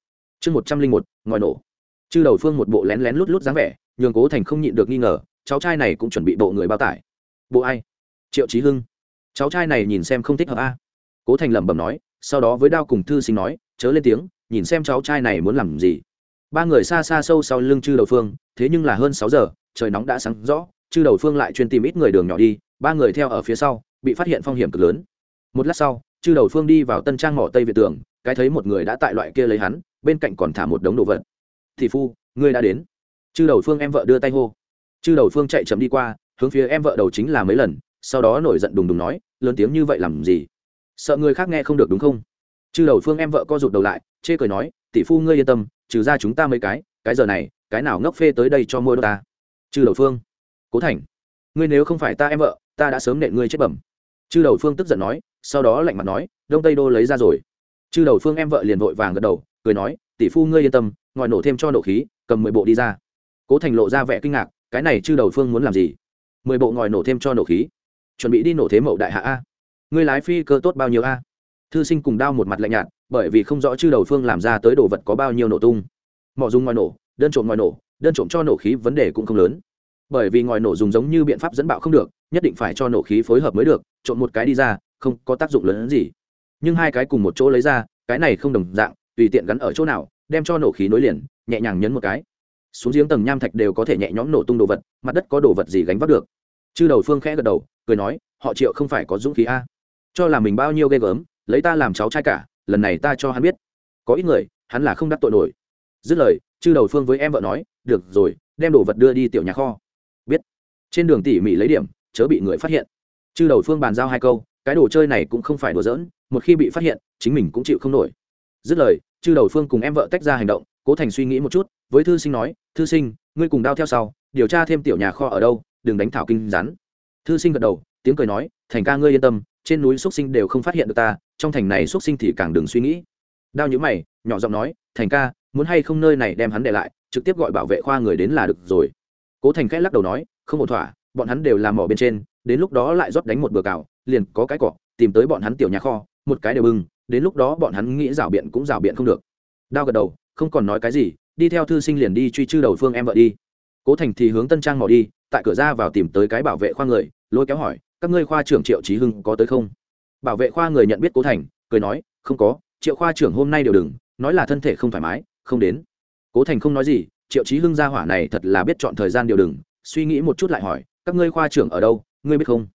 Chương một trăm linh một, ngòi nổ. Chư đầu phương một bộ lén lén lút lút dáng vẻ nhường cố thành không nhịn được nghi ngờ, cháu trai này cũng chuẩn bị bộ người bao tải. Bộ ai? Triệu trí hưng. Cháu trai này nhìn xem không thích hợp a. Cố thành lẩm bẩm nói, sau đó với đao cùng thư sinh nói, chớ lên tiếng, nhìn xem cháu trai này muốn làm gì. Ba người xa xa sâu sau lưng chư đầu phương, thế nhưng là hơn sáu giờ, trời nóng đã sáng rõ, chư đầu phương lại chuyên tìm ít người đường nhỏ đi, ba người theo ở phía sau, bị phát hiện phong hiểm cực lớn. Một lát sau, chư đầu phương đi vào tân trang mỏ tây việt tường, cái thấy một người đã tại loại kia lấy hắn, bên cạnh còn thả một đống đồ vật. Thị phu, ngươi đã đến chư đầu phương em vợ đưa tay hô. Chư đầu phương chạy chậm đi qua, hướng phía em vợ đầu chính là mấy lần, sau đó nổi giận đùng đùng nói, lớn tiếng như vậy làm gì? Sợ người khác nghe không được đúng không? Chư đầu phương em vợ co rụt đầu lại, chê cười nói, tỷ phu ngươi yên tâm, trừ ra chúng ta mấy cái cái giờ này, cái nào ngốc phê tới đây cho mua đô ta. Chư đầu phương, cố thành, ngươi nếu không phải ta em vợ, ta đã sớm nện ngươi chết bẩm. Chư đầu phương tức giận nói, sau đó lạnh mặt nói, đông tây đô lấy ra rồi. Chư đầu phương em vợ liền vội vàng gật đầu, cười nói, tỷ phu ngươi yên tâm ngòi nổ thêm cho nổ khí, cầm mười bộ đi ra cố thành lộ ra vẻ kinh ngạc, cái này chư đầu phương muốn làm gì? Mười bộ ngòi nổ thêm cho nổ khí. Chuẩn bị đi nổ thế mậu đại hạ a. Ngươi lái phi cơ tốt bao nhiêu a? Thư sinh cùng đao một mặt lạnh nhạt, bởi vì không rõ chư đầu phương làm ra tới đồ vật có bao nhiêu nổ tung. Mọi dùng ngòi nổ, đơn trộm ngòi nổ, đơn trộm cho nổ khí vấn đề cũng không lớn. Bởi vì ngòi nổ dùng giống như biện pháp dẫn bạo không được, nhất định phải cho nổ khí phối hợp mới được, trộn một cái đi ra, không có tác dụng lớn hơn gì. Nhưng hai cái cùng một chỗ lấy ra, cái này không đồng dạng, tùy tiện gắn ở chỗ nào, đem cho nổ khí nối liền, nhẹ nhàng nhấn một cái xuống giếng tầng nham thạch đều có thể nhẹ nhõm nổ tung đồ vật, mặt đất có đồ vật gì gánh vác được? Chư đầu phương khẽ gật đầu, cười nói, họ triệu không phải có dũng khí a. Cho là mình bao nhiêu ghê gớm, lấy ta làm cháu trai cả, lần này ta cho hắn biết. Có ít người, hắn là không đắc tội nổi. Dứt lời, chư đầu phương với em vợ nói, được rồi, đem đồ vật đưa đi tiểu nhà kho. Biết. Trên đường tỉ mỉ lấy điểm, chớ bị người phát hiện. Chư đầu phương bàn giao hai câu, cái đồ chơi này cũng không phải đùa giỡn, một khi bị phát hiện, chính mình cũng chịu không nổi. Dứt lời, chư đầu phương cùng em vợ tách ra hành động, cố thành suy nghĩ một chút với thư sinh nói, thư sinh, ngươi cùng đao theo sau, điều tra thêm tiểu nhà kho ở đâu, đừng đánh thảo kinh rắn. Thư sinh gật đầu, tiếng cười nói, thành ca ngươi yên tâm, trên núi x sinh đều không phát hiện được ta, trong thành này x sinh thì càng đừng suy nghĩ. Đao nhữ mày, nhỏ giọng nói, thành ca, muốn hay không nơi này đem hắn để lại, trực tiếp gọi bảo vệ khoa người đến là được rồi. Cố thành khẽ lắc đầu nói, không ổn thỏa, bọn hắn đều làm mỏ bên trên, đến lúc đó lại rót đánh một bừa cào liền có cái cọ tìm tới bọn hắn tiểu nhà kho, một cái đều bưng, đến lúc đó bọn hắn nghĩ rảo biện cũng rảo biện không được. Đao gật đầu, không còn nói cái gì đi theo thư sinh liền đi truy chư đầu phương em vợ đi. Cố thành thì hướng tân trang mỏ đi, tại cửa ra vào tìm tới cái bảo vệ khoa người, lôi kéo hỏi, các ngươi khoa trưởng triệu trí hưng có tới không? Bảo vệ khoa người nhận biết cố thành, cười nói, không có, triệu khoa trưởng hôm nay đều đừng, nói là thân thể không thoải mái, không đến. Cố thành không nói gì, triệu trí hưng gia hỏa này thật là biết chọn thời gian điều đừng, suy nghĩ một chút lại hỏi, các ngươi khoa trưởng ở đâu, ngươi biết không?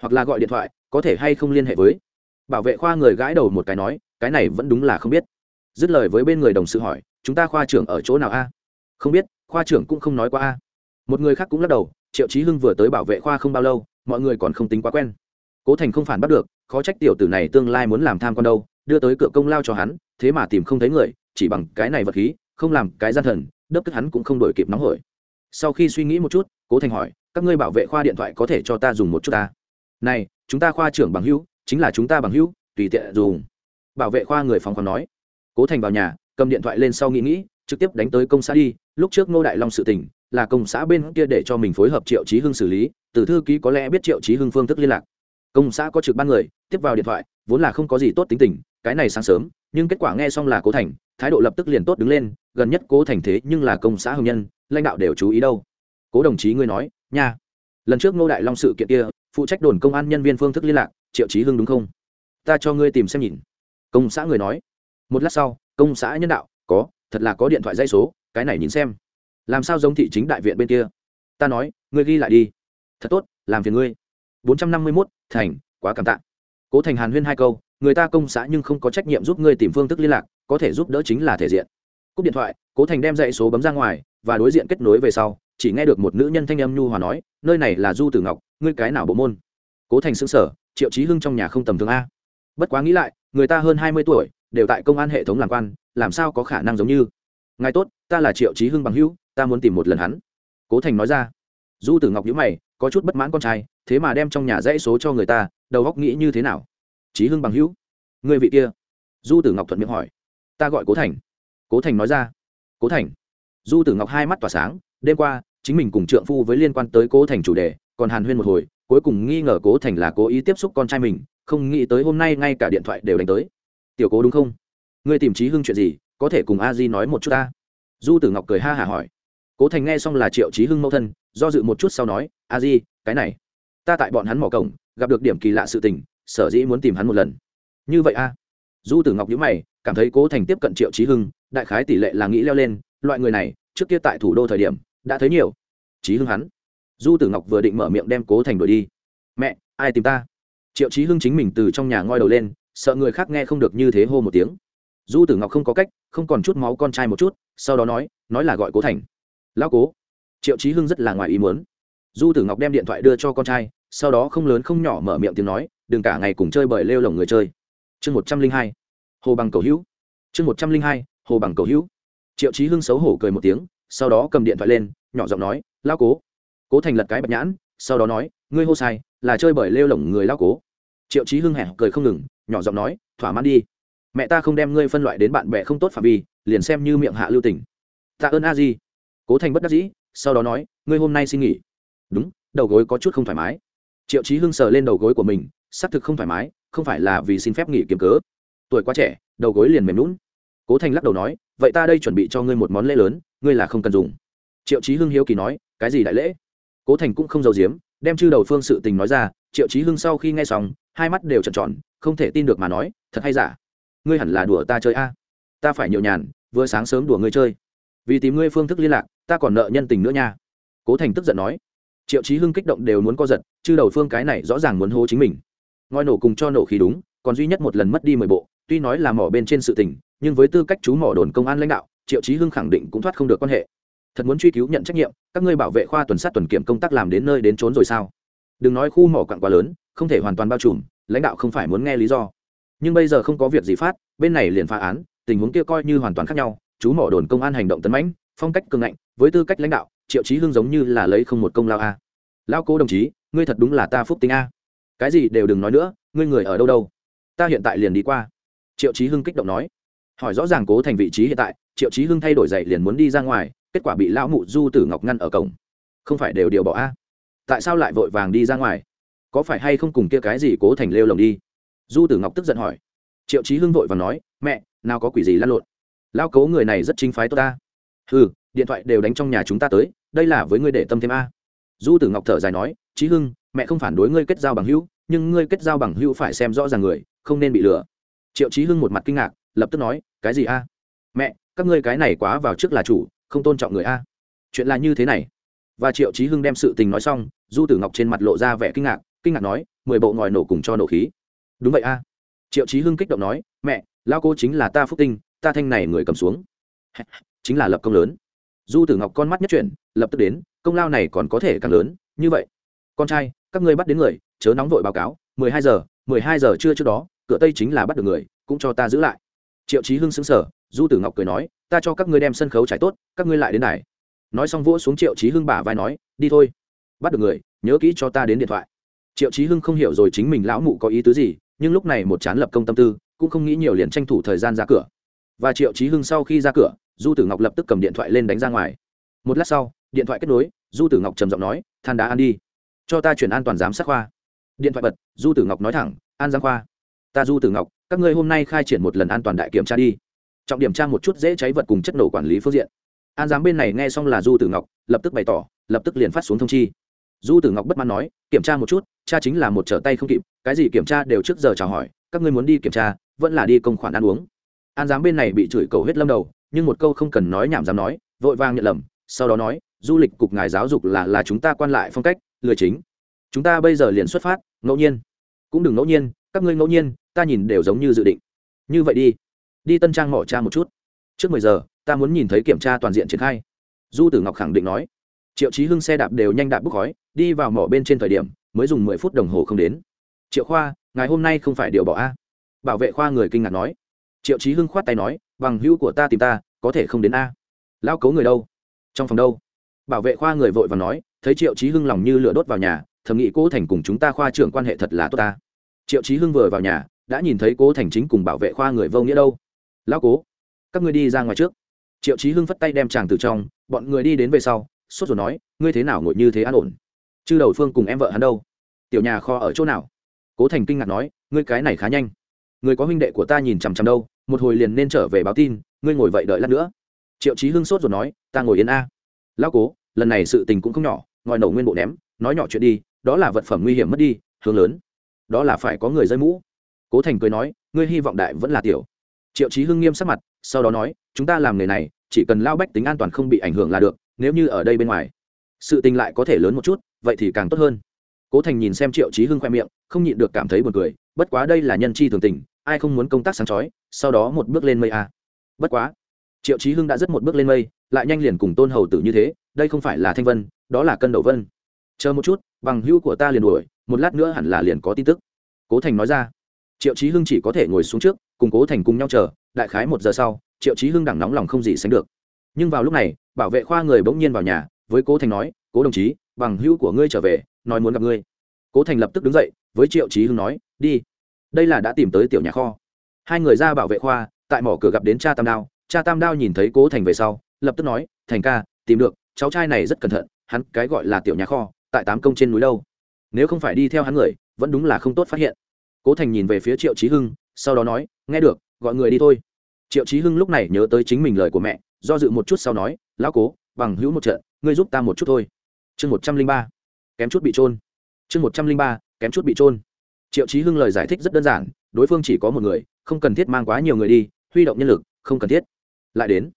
Hoặc là gọi điện thoại, có thể hay không liên hệ với. Bảo vệ khoa người gãi đầu một cái nói, cái này vẫn đúng là không biết. Dứt lời với bên người đồng sự hỏi chúng ta khoa trưởng ở chỗ nào a? Không biết, khoa trưởng cũng không nói qua a. Một người khác cũng lắc đầu, triệu trí hưng vừa tới bảo vệ khoa không bao lâu, mọi người còn không tính quá quen. Cố thành không phản bắt được, khó trách tiểu tử này tương lai muốn làm tham con đâu, đưa tới cửa công lao cho hắn, thế mà tìm không thấy người, chỉ bằng cái này vật khí, không làm cái gian thần, đớp tức hắn cũng không đổi kịp nóng hổi. Sau khi suy nghĩ một chút, cố thành hỏi, các ngươi bảo vệ khoa điện thoại có thể cho ta dùng một chút ta? Này, chúng ta khoa trưởng bằng hữu, chính là chúng ta bằng hữu, tùy tiện dùng. Bảo vệ khoa người phòng còn nói. Cố thành vào nhà cầm điện thoại lên sau nghĩ nghĩ, trực tiếp đánh tới công xã đi. Lúc trước ngô đại long sự tỉnh là công xã bên kia để cho mình phối hợp triệu chí hưng xử lý. Từ thư ký có lẽ biết triệu chí hưng phương thức liên lạc. Công xã có trực ban người, tiếp vào điện thoại, vốn là không có gì tốt tính tình, cái này sáng sớm, nhưng kết quả nghe xong là cố thành, thái độ lập tức liền tốt đứng lên. Gần nhất cố thành thế nhưng là công xã hồng nhân, lãnh đạo đều chú ý đâu. Cố đồng chí ngươi nói, nha. Lần trước ngô đại long sự kiện kia, phụ trách đồn công an nhân viên phương thức liên lạc, triệu chí hưng đúng không? Ta cho ngươi tìm xem nhìn. Công xã người nói. Một lát sau công xã nhân đạo, có, thật là có điện thoại dây số, cái này nhìn xem. Làm sao giống thị chính đại viện bên kia? Ta nói, ngươi ghi lại đi. Thật tốt, làm phiền ngươi. Bốn trăm năm mươi mốt, thành, quá cảm tạ. Cố thành hàn huyên hai câu, người ta công xã nhưng không có trách nhiệm giúp ngươi tìm phương thức liên lạc, có thể giúp đỡ chính là thể diện. Cúp điện thoại, cố thành đem dãy số bấm ra ngoài, và đối diện kết nối về sau, chỉ nghe được một nữ nhân thanh âm nhu hòa nói, nơi này là du tử ngọc, ngươi cái nào bộ môn? Cố thành xứng sở triệu trí hưng trong nhà không tầm thường a. Bất quá nghĩ lại, người ta hơn hai mươi tuổi đều tại công an hệ thống làm quan, làm sao có khả năng giống như? Ngài tốt, ta là triệu trí hưng bằng hữu, ta muốn tìm một lần hắn. Cố thành nói ra. Du tử ngọc nhữ mày, có chút bất mãn con trai, thế mà đem trong nhà dãy số cho người ta, đầu góc nghĩ như thế nào? Chí hưng bằng hữu, người vị kia. Du tử ngọc thuận miệng hỏi. Ta gọi cố thành. Cố thành nói ra. Cố thành. Du tử ngọc hai mắt tỏa sáng, đêm qua, chính mình cùng trượng phu với liên quan tới cố thành chủ đề, còn hàn huyên một hồi, cuối cùng nghi ngờ cố thành là cố ý tiếp xúc con trai mình, không nghĩ tới hôm nay ngay cả điện thoại đều đánh tới tiểu cố đúng không? Ngươi tìm trí hưng chuyện gì, có thể cùng a di nói một chút ta? Du tử ngọc cười ha hả hỏi. Cố thành nghe xong là triệu trí hưng mẫu thân, do dự một chút sau nói, a di, cái này, ta tại bọn hắn mỏ cổng, gặp được điểm kỳ lạ sự tình, sở dĩ muốn tìm hắn một lần. Như vậy a du tử ngọc nhữ mày, cảm thấy cố thành tiếp cận triệu trí hưng, đại khái tỷ lệ là nghĩ leo lên, loại người này, trước kia tại thủ đô thời điểm, đã thấy nhiều. Trí hưng hắn? Du tử ngọc vừa định mở miệng đem cố thành đuổi đi. Mẹ, ai tìm ta? Triệu trí hưng chính mình từ trong nhà ngoi đầu lên sợ người khác nghe không được như thế hô một tiếng. Du tử ngọc không có cách, không còn chút máu con trai một chút, sau đó nói nói là gọi cố thành. Lão cố, triệu trí hưng rất là ngoài ý muốn. Du tử ngọc đem điện thoại đưa cho con trai, sau đó không lớn không nhỏ mở miệng tiếng nói, đừng cả ngày cùng chơi bởi lêu lồng người chơi. Chương một trăm linh hai, hồ bằng cầu hữu. Chương một trăm linh hai, hồ bằng cầu hữu. Triệu trí hưng xấu hổ cười một tiếng, sau đó cầm điện thoại lên, nhỏ giọng nói lao cố. Cố thành lật cái bạch nhãn, sau đó nói, ngươi hô sai, là chơi bởi lêu lồng người lao cố. Triệu trí hưng hẻ cười không ngừng nhỏ giọng nói, thỏa mãn đi. Mẹ ta không đem ngươi phân loại đến bạn bè không tốt phạm vi, liền xem như miệng hạ lưu tỉnh tạ ơn a di. Cố thành bất đắc dĩ, sau đó nói, ngươi hôm nay xin nghỉ. Đúng, đầu gối có chút không thoải mái. Triệu chí hưng sờ lên đầu gối của mình, xác thực không thoải mái, không phải là vì xin phép nghỉ kiếm cớ. Tuổi quá trẻ, đầu gối liền mềm lún cố thành lắc đầu nói, vậy ta đây chuẩn bị cho ngươi một món lễ lớn, ngươi là không cần dùng. Triệu chí hưng hiếu kỳ nói, cái gì đại lễ? Cố thành cũng không giàu giếm, đem chư đầu phương sự tình nói ra, triệu chí hưng sau khi nghe xong hai mắt đều trợn tròn, không thể tin được mà nói, thật hay giả? Ngươi hẳn là đùa ta chơi a. Ta phải nhiều nhàn, vừa sáng sớm đùa ngươi chơi. Vì tìm ngươi phương thức liên lạc, ta còn nợ nhân tình nữa nha. Cố thành tức giận nói. Triệu chí hưng kích động đều muốn co giật chư đầu phương cái này rõ ràng muốn hô chính mình. Ngoi nổ cùng cho nổ khí đúng, còn duy nhất một lần mất đi mười bộ, tuy nói là mỏ bên trên sự tình, nhưng với tư cách chú mỏ đồn công an lãnh đạo, triệu chí hưng khẳng định cũng thoát không được quan hệ. Thật muốn truy cứu nhận trách nhiệm, các ngươi bảo vệ khoa tuần sát tuần kiểm công tác làm đến nơi đến trốn rồi sao? Đừng nói khu mỏ quặng quá lớn, không thể hoàn toàn bao trùm, lãnh đạo không phải muốn nghe lý do. Nhưng bây giờ không có việc gì phát, bên này liền phá án, tình huống kia coi như hoàn toàn khác nhau, chú mỏ đồn công an hành động tấn mãnh, phong cách cường ngạnh, với tư cách lãnh đạo, triệu chí hưng giống như là lấy không một công lao a. Lao cố đồng chí, ngươi thật đúng là ta phúc tính a. Cái gì đều đừng nói nữa, ngươi người ở đâu đâu? Ta hiện tại liền đi qua. Triệu chí hưng kích động nói. Hỏi rõ ràng cố thành vị trí hiện tại, triệu chí hưng thay đổi dậy liền muốn đi ra ngoài, kết quả bị lão mụ du tử ngọc ngăn ở cổng. Không phải đều điều bỏ a tại sao lại vội vàng đi ra ngoài? Có phải hay không cùng kia cái gì cố thành lêu lồng đi? Du tử ngọc tức giận hỏi. Triệu chí hưng vội và nói, mẹ, nào có quỷ gì lăn lộn? Lao cố người này rất chính phái tôi ta. Ừ điện thoại đều đánh trong nhà chúng ta tới, đây là với ngươi để tâm thêm a. Du tử ngọc thở dài nói, chí hưng, mẹ không phản đối ngươi kết giao bằng hữu, nhưng ngươi kết giao bằng hữu phải xem rõ ràng người, không nên bị lừa. Triệu chí hưng một mặt kinh ngạc, lập tức nói, cái gì a? Mẹ, các ngươi cái này quá vào trước là chủ, không tôn trọng người a. Chuyện là như thế này và triệu trí hưng đem sự tình nói xong, du tử ngọc trên mặt lộ ra vẻ kinh ngạc kinh ngạc nói, mười bộ ngòi nổ cùng cho nổ khí. Đúng vậy a. Triệu trí hưng kích động nói, mẹ lao cô chính là ta phúc tinh, ta thanh này người cầm xuống. Chính là lập công lớn. Du tử ngọc con mắt nhất chuyển, lập tức đến, công lao này còn có thể càng lớn, như vậy. Con trai, các ngươi bắt đến người, chớ nóng vội báo cáo, mười hai giờ, mười hai giờ trưa trước đó, cửa tây chính là bắt được người, cũng cho ta giữ lại. Triệu trí hưng xứng sở du tử ngọc cười nói, ta cho các ngươi đem sân khấu trải tốt, các ngươi lại đến này nói xong vỗ xuống triệu chí hưng bả vai nói, đi thôi. Bắt được người, nhớ kỹ cho ta đến điện thoại. Triệu chí hưng không hiểu rồi chính mình lão mụ có ý tứ gì, nhưng lúc này một chán lập công tâm tư, cũng không nghĩ nhiều liền tranh thủ thời gian ra cửa. Và triệu chí hưng sau khi ra cửa, du tử ngọc lập tức cầm điện thoại lên đánh ra ngoài. Một lát sau, điện thoại kết nối, du tử ngọc trầm giọng nói, than đá ăn đi. Cho ta chuyển an toàn giám sát khoa. Điện thoại bật, du tử ngọc nói thẳng, an giám khoa. Ta du tử ngọc, các ngươi hôm nay khai triển một lần an toàn đại kiểm tra đi. Trọng điểm tra một chút dễ cháy vật cùng chất nổ quản lý phương diện an giám bên này nghe xong là du tử ngọc, lập tức bày tỏ, lập tức liền phát xuống thông chi. Du tử ngọc bất mãn nói, kiểm tra một chút, cha chính là một trở tay không kịp, cái gì kiểm tra đều trước giờ chào hỏi, các ngươi muốn đi kiểm tra, vẫn là đi công khoản ăn uống. An giám bên này bị chửi cầu hết lâm đầu, nhưng một câu không cần nói nhảm dám nói, vội vàng nhận lầm, sau đó nói, du lịch cục ngài giáo dục là là chúng ta quan lại phong cách, lừa chính. Chúng ta bây giờ liền xuất phát, ngẫu nhiên. Cũng đừng ngẫu nhiên, các ngươi ngẫu nhiên, ta nhìn đều giống như dự định. Như vậy đi đi tân trang mỏ cha một chút. Trước mười giờ ta muốn nhìn thấy kiểm tra toàn diện triển khai. Du tử ngọc khẳng định nói. Triệu chí hưng xe đạp đều nhanh đạp bốc khói, đi vào mỏ bên trên thời điểm, mới dùng mười phút đồng hồ không đến. Triệu khoa ngày hôm nay không phải điều bỏ a? Bảo vệ khoa người kinh ngạc nói. Triệu chí hưng khoát tay nói, bằng hữu của ta tìm ta, có thể không đến a? Lao cấu người đâu? Trong phòng đâu? Bảo vệ khoa người vội và nói, thấy triệu chí hưng lòng như lửa đốt vào nhà, thầm nghĩ cố thành cùng chúng ta khoa trưởng quan hệ thật là tốt ta. Triệu chí hưng vừa vào nhà, đã nhìn thấy cố thành chính cùng bảo vệ khoa người vô nghĩa đâu. Lao cố, các ngươi đi ra ngoài trước triệu chí hưng phất tay đem chàng từ trong, bọn người đi đến về sau, sốt rồi nói, ngươi thế nào ngồi như thế an ổn? Chư đầu phương cùng em vợ hắn đâu? Tiểu nhà kho ở chỗ nào? Cố thành kinh ngạc nói, ngươi cái này khá nhanh. Người có huynh đệ của ta nhìn chằm chằm đâu, một hồi liền nên trở về báo tin, ngươi ngồi vậy đợi lát nữa. Triệu chí hưng sốt rồi nói, ta ngồi yên a. Lão cố, lần này sự tình cũng không nhỏ, ngòi nổ nguyên bộ ném, nói nhỏ chuyện đi, đó là vật phẩm nguy hiểm mất đi, hướng lớn. Đó là phải có người rơi mũ. Cố thành cười nói, ngươi hy vọng đại vẫn là tiểu triệu chí hưng nghiêm sắc mặt, sau đó nói, chúng ta làm nghề này, chỉ cần lao bách tính an toàn không bị ảnh hưởng là được, nếu như ở đây bên ngoài, sự tình lại có thể lớn một chút, vậy thì càng tốt hơn. Cố thành nhìn xem triệu chí hưng khoe miệng, không nhịn được cảm thấy buồn cười, bất quá đây là nhân chi thường tình, ai không muốn công tác sáng chói, sau đó một bước lên mây à. bất quá. Triệu chí hưng đã rất một bước lên mây, lại nhanh liền cùng tôn hầu tử như thế, đây không phải là thanh vân, đó là cân đầu vân. Chờ một chút, bằng hữu của ta liền đuổi, một lát nữa hẳn là liền có tin tức. Cố thành nói ra. Triệu chí hưng chỉ có thể ngồi xuống trước cùng cố thành cùng nhau chờ, đại khái một giờ sau, triệu chí hưng đẳng nóng lòng không gì sánh được. Nhưng vào lúc này, bảo vệ khoa người bỗng nhiên vào nhà, với cố thành nói, cố đồng chí, bằng hữu của ngươi trở về, nói muốn gặp ngươi. Cố thành lập tức đứng dậy, với triệu chí hưng nói, đi. Đây là đã tìm tới tiểu nhà kho. Hai người ra bảo vệ khoa, tại mỏ cửa gặp đến cha tam đao, cha tam đao nhìn thấy cố thành về sau, lập tức nói, thành ca, tìm được, cháu trai này rất cẩn thận, hắn cái gọi là tiểu nhà kho, tại tám công trên núi đâu. Nếu không phải đi theo hắn người, vẫn đúng là không tốt phát hiện. Cố thành nhìn về phía triệu trí hưng, sau đó nói nghe được, gọi người đi thôi. Triệu trí hưng lúc này nhớ tới chính mình lời của mẹ, do dự một chút sau nói, lão cố, bằng hữu một trận, ngươi giúp ta một chút thôi. Chương một trăm linh ba, kém chút bị trôn chương một trăm linh ba, kém chút bị trôn triệu trí hưng lời giải thích rất đơn giản, đối phương chỉ có một người, không cần thiết mang quá nhiều người đi, huy động nhân lực, không cần thiết. Lại đến,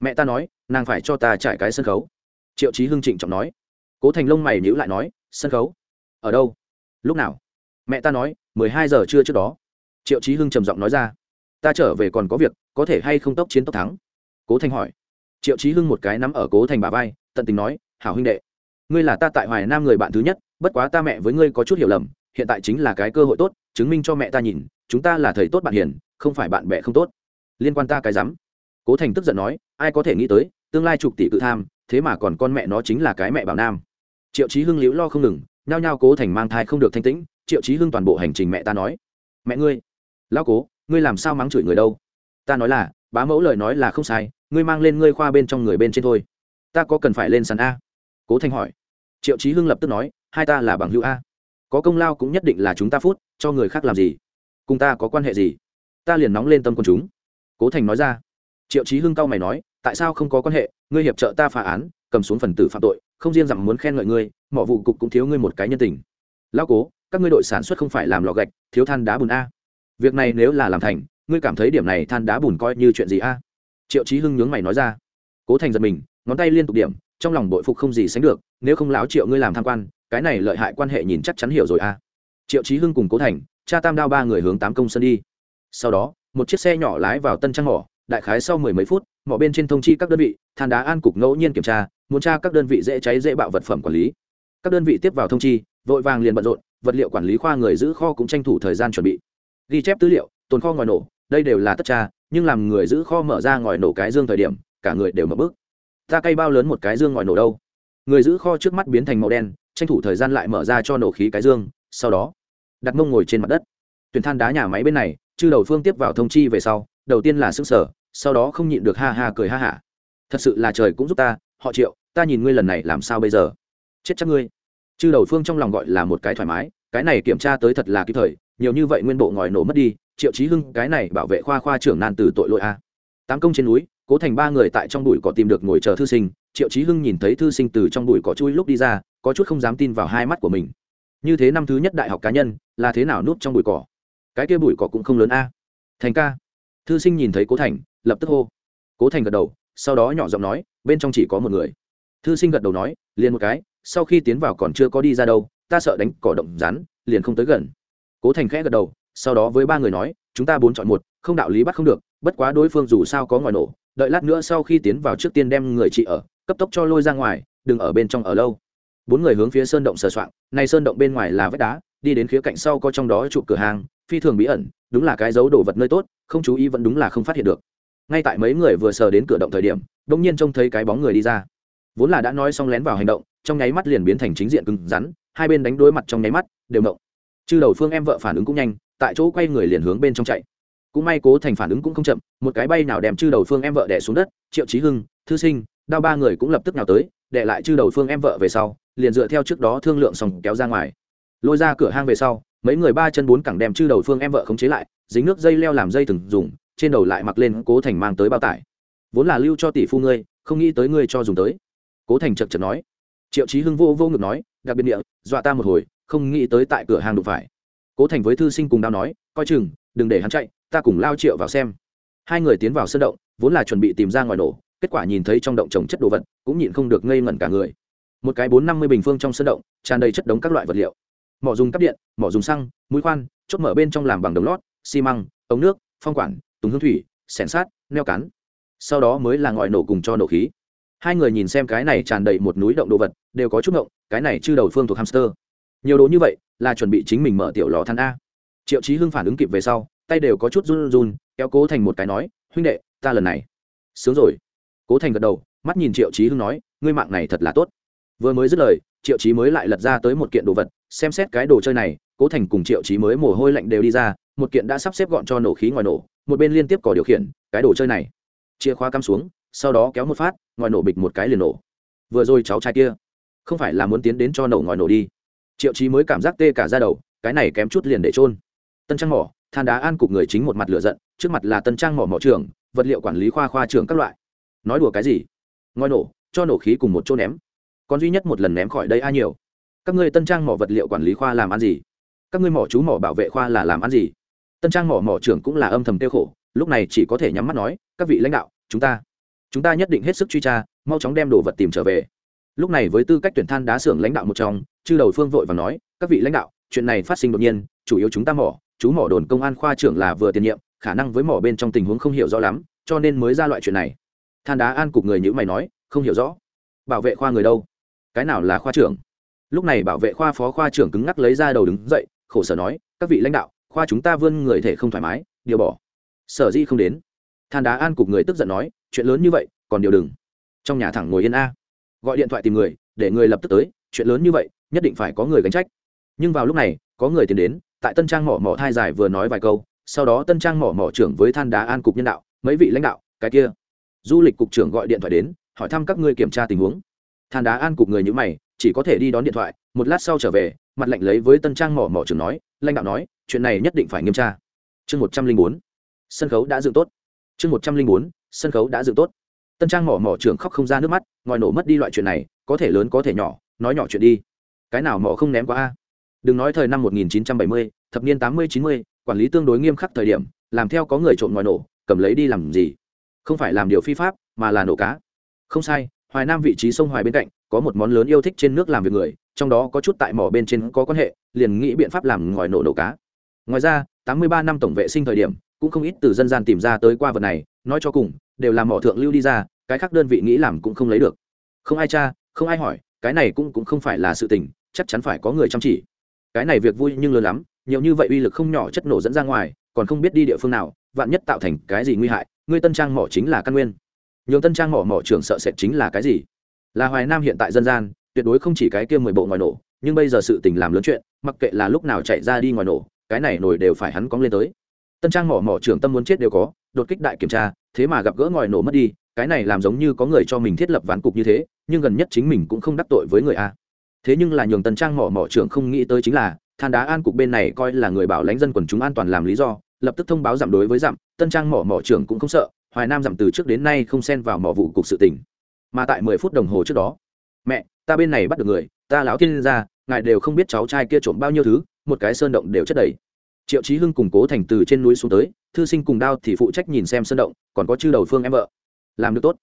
mẹ ta nói, nàng phải cho ta trải cái sân khấu. Triệu trí hưng trịnh trọng nói. Cố thành lông mày nhữ lại nói, sân khấu? Ở đâu? Lúc nào? Mẹ ta nói, mười hai giờ trưa trước đó triệu trí hưng trầm giọng nói ra, ta trở về còn có việc, có thể hay không tốc chiến tốc thắng? Cố thành hỏi. Triệu trí hưng một cái nắm ở cố thành bà vai, tận tình nói, hảo huynh đệ, ngươi là ta tại hoài nam người bạn thứ nhất, bất quá ta mẹ với ngươi có chút hiểu lầm, hiện tại chính là cái cơ hội tốt, chứng minh cho mẹ ta nhìn, chúng ta là thầy tốt bạn hiền, không phải bạn bè không tốt. Liên quan ta cái rắm. Cố thành tức giận nói, ai có thể nghĩ tới, tương lai chục tỷ tự tham, thế mà còn con mẹ nó chính là cái mẹ bảo nam. Triệu chí hưng liễu lo không ngừng, nhao nhao cố thành mang thai không được thanh tĩnh, triệu chí hưng toàn bộ hành trình mẹ ta nói, mẹ ngươi lão cố, ngươi làm sao mắng chửi người đâu? Ta nói là, bá mẫu lời nói là không sai, ngươi mang lên ngươi khoa bên trong người bên trên thôi. Ta có cần phải lên sàn a? Cố Thanh hỏi. Triệu chí hưng lập tức nói, hai ta là bằng hữu a. Có công lao cũng nhất định là chúng ta phút, cho người khác làm gì? Cùng ta có quan hệ gì? Ta liền nóng lên tâm quân chúng. Cố thành nói ra. Triệu chí hưng cao mày nói, tại sao không có quan hệ? Ngươi hiệp trợ ta phá án, cầm xuống phần tử phạm tội, không riêng rằng muốn khen ngợi ngươi, mỏ vụ cục cũng thiếu ngươi một cái nhân tình. Lao cố, các ngươi đội sản xuất không phải làm lò gạch, thiếu than đá bùn a việc này nếu là làm thành, ngươi cảm thấy điểm này than đá bùn coi như chuyện gì a? Triệu chí hưng nhướng mày nói ra. Cố thành giật mình, ngón tay liên tục điểm, trong lòng bội phục không gì sánh được, nếu không láo triệu ngươi làm tham quan, cái này lợi hại quan hệ nhìn chắc chắn hiểu rồi a. Triệu chí hưng cùng cố thành, cha tam đao ba người hướng tám công sân đi. Sau đó, một chiếc xe nhỏ lái vào tân trang mỏ, đại khái sau mười mấy phút, mỏ bên trên thông chi các đơn vị, than đá an cục ngẫu nhiên kiểm tra, muốn tra các đơn vị dễ cháy dễ bạo vật phẩm quản lý. Các đơn vị tiếp vào thông chi, vội vàng liền bận rộn, vật liệu quản lý khoa người giữ kho cũng tranh thủ thời gian chuẩn bị ghi chép tư liệu, tồn kho ngòi nổ, đây đều là tất tra, nhưng làm người giữ kho mở ra ngòi nổ cái dương thời điểm, cả người đều mở bước ta cây bao lớn một cái dương ngòi nổ đâu? Người giữ kho trước mắt biến thành màu đen, tranh thủ thời gian lại mở ra cho nổ khí cái dương, sau đó, đặt mông ngồi trên mặt đất. Tuyển than đá nhà máy bên này, chư đầu phương tiếp vào thông chi về sau, đầu tiên là sức sở sau đó không nhịn được ha ha cười ha hả. Thật sự là trời cũng giúp ta, họ triệu, ta nhìn ngươi lần này làm sao bây giờ? Chết chắc ngươi. Chư đầu phương trong lòng gọi là một cái thoải mái, cái này kiểm tra tới thật là kịp thời nhiều như vậy nguyên bộ ngòi nổ mất đi, triệu chí hưng, cái này bảo vệ khoa khoa trưởng nan từ tội lỗi a. Tám công trên núi, cố thành ba người tại trong bụi cỏ tìm được ngồi chờ thư sinh, triệu chí hưng nhìn thấy thư sinh từ trong bụi cỏ chui lúc đi ra, có chút không dám tin vào hai mắt của mình. Như thế năm thứ nhất đại học cá nhân, là thế nào núp trong bụi cỏ? Cái kia bụi cỏ cũng không lớn a. Thành ca. Thư sinh nhìn thấy cố thành, lập tức hô. Cố thành gật đầu, sau đó nhỏ giọng nói, bên trong chỉ có một người. Thư sinh gật đầu nói, liền một cái, sau khi tiến vào còn chưa có đi ra đâu, ta sợ đánh cỏ động rắn, liền không tới gần cố thành khẽ gật đầu, sau đó với ba người nói, chúng ta bốn chọn một, không đạo lý bắt không được, bất quá đối phương dù sao có ngòi nổ, đợi lát nữa sau khi tiến vào trước tiên đem người chị ở, cấp tốc cho lôi ra ngoài, đừng ở bên trong ở lâu. Bốn người hướng phía sơn động sờ soạn nay sơn động bên ngoài là vách đá, đi đến khía cạnh sau có trong đó trụ cửa hàng, phi thường bí ẩn, đúng là cái dấu đồ vật nơi tốt, không chú ý vẫn đúng là không phát hiện được. Ngay tại mấy người vừa sờ đến cửa động thời điểm đông nhiên trông thấy cái bóng người đi ra. Vốn là đã nói xong lén vào hành động, trong nháy mắt liền biến thành chính diện cứng rắn, hai bên đánh đối mặt trong nháy mắt, đều động chư đầu phương em vợ phản ứng cũng nhanh, tại chỗ quay người liền hướng bên trong chạy. Cũng may cố thành phản ứng cũng không chậm, một cái bay nào đem chư đầu phương em vợ đẻ xuống đất, triệu trí hưng, thư sinh, đao ba người cũng lập tức nào tới đẻ lại chư đầu phương em vợ về sau, liền dựa theo trước đó thương lượng xong kéo ra ngoài. Lôi ra cửa hang về sau, mấy người ba chân bốn cẳng đem chư đầu phương em vợ khống chế lại, dính nước dây leo làm dây thừng dùng, trên đầu lại mặc lên cố thành mang tới bao tải. Vốn là lưu cho tỷ phu ngươi, không nghĩ tới ngươi cho dùng tới. Cố thành chật chật nói. Triệu chí hưng vô vô ngực nói, đặc biệt địa, dọa ta một hồi không nghĩ tới tại cửa hàng đụng phải. Cố thành với thư sinh cùng đao nói, coi chừng, đừng để hắn chạy, ta cùng lao triệu vào xem. Hai người tiến vào sân động, vốn là chuẩn bị tìm ra ngoài nổ, kết quả nhìn thấy trong động trồng chất đồ vật, cũng nhịn không được ngây ngẩn cả người. Một cái bốn năm mươi bình phương trong sân động, tràn đầy chất đống các loại vật liệu. Mỏ dùng cắp điện, mỏ dùng xăng, mũi khoan, chốt mở bên trong làm bằng đồng lót, xi măng, ống nước, phong quản, tùng hương thủy, sẻn sát, neo cắn sau đó mới là ngòi nổ cùng cho nổ khí. Hai người nhìn xem cái này tràn đầy một núi động đồ vật, đều có chút ngộng, cái này chư đầu phương thuộc hamster nhiều đồ như vậy là chuẩn bị chính mình mở tiểu lò than a. Triệu chí hưng phản ứng kịp về sau, tay đều có chút run run kéo cố thành một cái nói, huynh đệ, ta lần này sướng rồi. Cố thành gật đầu, mắt nhìn triệu chí hưng nói, ngươi mạng này thật là tốt. Vừa mới dứt lời, triệu chí mới lại lật ra tới một kiện đồ vật, xem xét cái đồ chơi này, cố thành cùng triệu chí mới mồ hôi lạnh đều đi ra, một kiện đã sắp xếp gọn cho nổ khí ngoài nổ, một bên liên tiếp cỏ điều khiển, cái đồ chơi này. Chìa khóa cắm xuống, sau đó kéo một phát ngoài nổ bịch một cái liền nổ. Vừa rồi cháu trai kia, không phải là muốn tiến đến cho nổ ngoài nổ đi triệu chí mới cảm giác tê cả ra đầu, cái này kém chút liền để trôn tân trang mỏ, than đá an cục người chính một mặt lửa giận, trước mặt là tân trang mỏ mỏ trưởng, vật liệu quản lý khoa khoa trưởng các loại. Nói đùa cái gì? Ngoi nổ, cho nổ khí cùng một chỗ ném. Còn duy nhất một lần ném khỏi đây ai nhiều. Các ngươi tân trang mỏ vật liệu quản lý khoa làm ăn gì? Các ngươi mỏ chú mỏ bảo vệ khoa là làm ăn gì? Tân trang mỏ mỏ trưởng cũng là âm thầm tiêu khổ, lúc này chỉ có thể nhắm mắt nói, các vị lãnh đạo, chúng ta chúng ta nhất định hết sức truy tra, mau chóng đem đồ vật tìm trở về lúc này với tư cách tuyển than đá xưởng lãnh đạo một trong, chư đầu phương vội và nói, các vị lãnh đạo, chuyện này phát sinh đột nhiên, chủ yếu chúng ta mỏ, chú mỏ đồn công an khoa trưởng là vừa tiền nhiệm, khả năng với mỏ bên trong tình huống không hiểu rõ lắm, cho nên mới ra loại chuyện này. Than đá an cục người nhữ mày nói, không hiểu rõ. Bảo vệ khoa người đâu? Cái nào là khoa trưởng? Lúc này bảo vệ khoa phó khoa trưởng cứng ngắc lấy ra đầu đứng dậy, khổ sở nói, các vị lãnh đạo, khoa chúng ta vươn người thể không thoải mái, điều bỏ. Sở di không đến. Than đá an cục người tức giận nói, chuyện lớn như vậy, còn điều đừng. Trong nhà thẳng ngồi yên a gọi điện thoại tìm người, để người lập tức tới, chuyện lớn như vậy, nhất định phải có người gánh trách. Nhưng vào lúc này, có người tìm đến, tại tân trang mỏ mỏ thai giải vừa nói vài câu, sau đó tân trang mỏ mỏ trưởng với than đá an cục nhân đạo, mấy vị lãnh đạo, cái kia. Du lịch cục trưởng gọi điện thoại đến, hỏi thăm các ngươi kiểm tra tình huống. Than đá an cục người như mày, chỉ có thể đi đón điện thoại, một lát sau trở về, mặt lạnh lấy với tân trang mỏ mỏ trưởng nói, lãnh đạo nói, chuyện này nhất định phải nghiêm tra. Chương một trăm linh bốn, sân khấu đã dựng tốt. Chương một trăm linh bốn, sân khấu đã dựng tốt tân trang mỏ mỏ trưởng khóc không ra nước mắt ngòi nổ mất đi loại chuyện này có thể lớn có thể nhỏ nói nhỏ chuyện đi. Cái nào mỏ không ném qua a? Đừng nói thời năm 1970, thập niên 80-90, quản lý tương đối nghiêm khắc thời điểm làm theo có người trộm ngòi nổ cầm lấy đi làm gì? Không phải làm điều phi pháp mà là nổ cá. Không sai hoài nam vị trí sông hoài bên cạnh có một món lớn yêu thích trên nước làm việc người trong đó có chút tại mỏ bên trên có quan hệ liền nghĩ biện pháp làm ngòi nổ nổ cá. Ngoài ra 83 năm tổng vệ sinh thời điểm cũng không ít từ dân gian tìm ra tới qua vật này nói cho cùng đều là mỏ thượng lưu đi ra cái khác đơn vị nghĩ làm cũng không lấy được. Không ai tra, không ai hỏi, cái này cũng cũng không phải là sự tình, chắc chắn phải có người chăm chỉ. Cái này việc vui nhưng lớn lắm, nhiều như vậy uy lực không nhỏ chất nổ dẫn ra ngoài, còn không biết đi địa phương nào, vạn nhất tạo thành cái gì nguy hại ngươi tân trang mỏ chính là căn nguyên. Nhiều tân trang mỏ mỏ trưởng sợ sệt chính là cái gì? Là hoài nam hiện tại dân gian, tuyệt đối không chỉ cái kia mười bộ ngoài nổ, nhưng bây giờ sự tình làm lớn chuyện, mặc kệ là lúc nào chạy ra đi ngoài nổ, cái này nổi đều phải hắn cóng lên tới. Tân trang mỏ mỏ trưởng tâm muốn chết đều có, đột kích đại kiểm tra, thế mà gặp gỡ ngòi nổ mất đi cái này làm giống như có người cho mình thiết lập ván cục như thế, nhưng gần nhất chính mình cũng không đắc tội với người a. Thế nhưng là nhường tân trang mỏ mỏ trưởng không nghĩ tới chính là, than đá an cục bên này coi là người bảo lãnh dân quần chúng an toàn làm lý do, lập tức thông báo giảm đối với giảm tân trang mỏ mỏ trưởng cũng không sợ, hoài nam giảm từ trước đến nay không xen vào mỏ vụ cục sự tình. Mà tại mười phút đồng hồ trước đó, mẹ, ta bên này bắt được người, ta láo thiên ra, ngài đều không biết cháu trai kia trộm bao nhiêu thứ, một cái sơn động đều chất đầy. Triệu chí hưng cùng cố thành từ trên núi xuống tới, thư sinh cùng đao thì phụ trách nhìn xem sơn động, còn có chư đầu phương em vợ làm được tốt.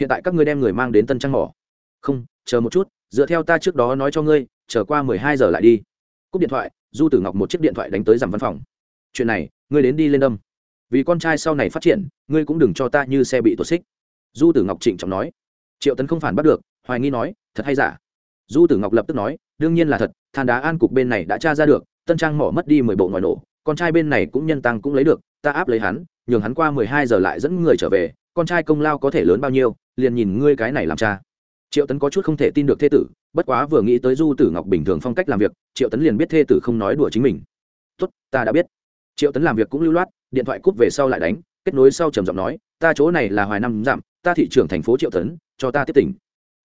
Hiện tại các ngươi đem người mang đến tân trang mỏ. Không, chờ một chút, dựa theo ta trước đó nói cho ngươi, chờ qua mười hai giờ lại đi. Cúp điện thoại, du tử ngọc một chiếc điện thoại đánh tới giảm văn phòng. Chuyện này, ngươi đến đi lên đâm vì con trai sau này phát triển, ngươi cũng đừng cho ta như xe bị tuột xích. Du tử ngọc trịnh trọng nói. Triệu tấn không phản bắt được, hoài nghi nói, thật hay giả? Du tử ngọc lập tức nói, đương nhiên là thật, than đá an cục bên này đã tra ra được, tân trang mỏ mất đi mười bộ ngoài nổ, con trai bên này cũng nhân tăng cũng lấy được, ta áp lấy hắn, nhường hắn qua mười hai giờ lại dẫn người trở về con trai công lao có thể lớn bao nhiêu, liền nhìn ngươi cái này làm cha. Triệu tấn có chút không thể tin được thê tử, bất quá vừa nghĩ tới du tử ngọc bình thường phong cách làm việc, triệu tấn liền biết thê tử không nói đùa chính mình. Tốt, ta đã biết. Triệu tấn làm việc cũng lưu loát, điện thoại cút về sau lại đánh, kết nối sau trầm giọng nói, ta chỗ này là hoài năm giảm ta thị trưởng thành phố triệu tấn, cho ta tiếp tỉnh.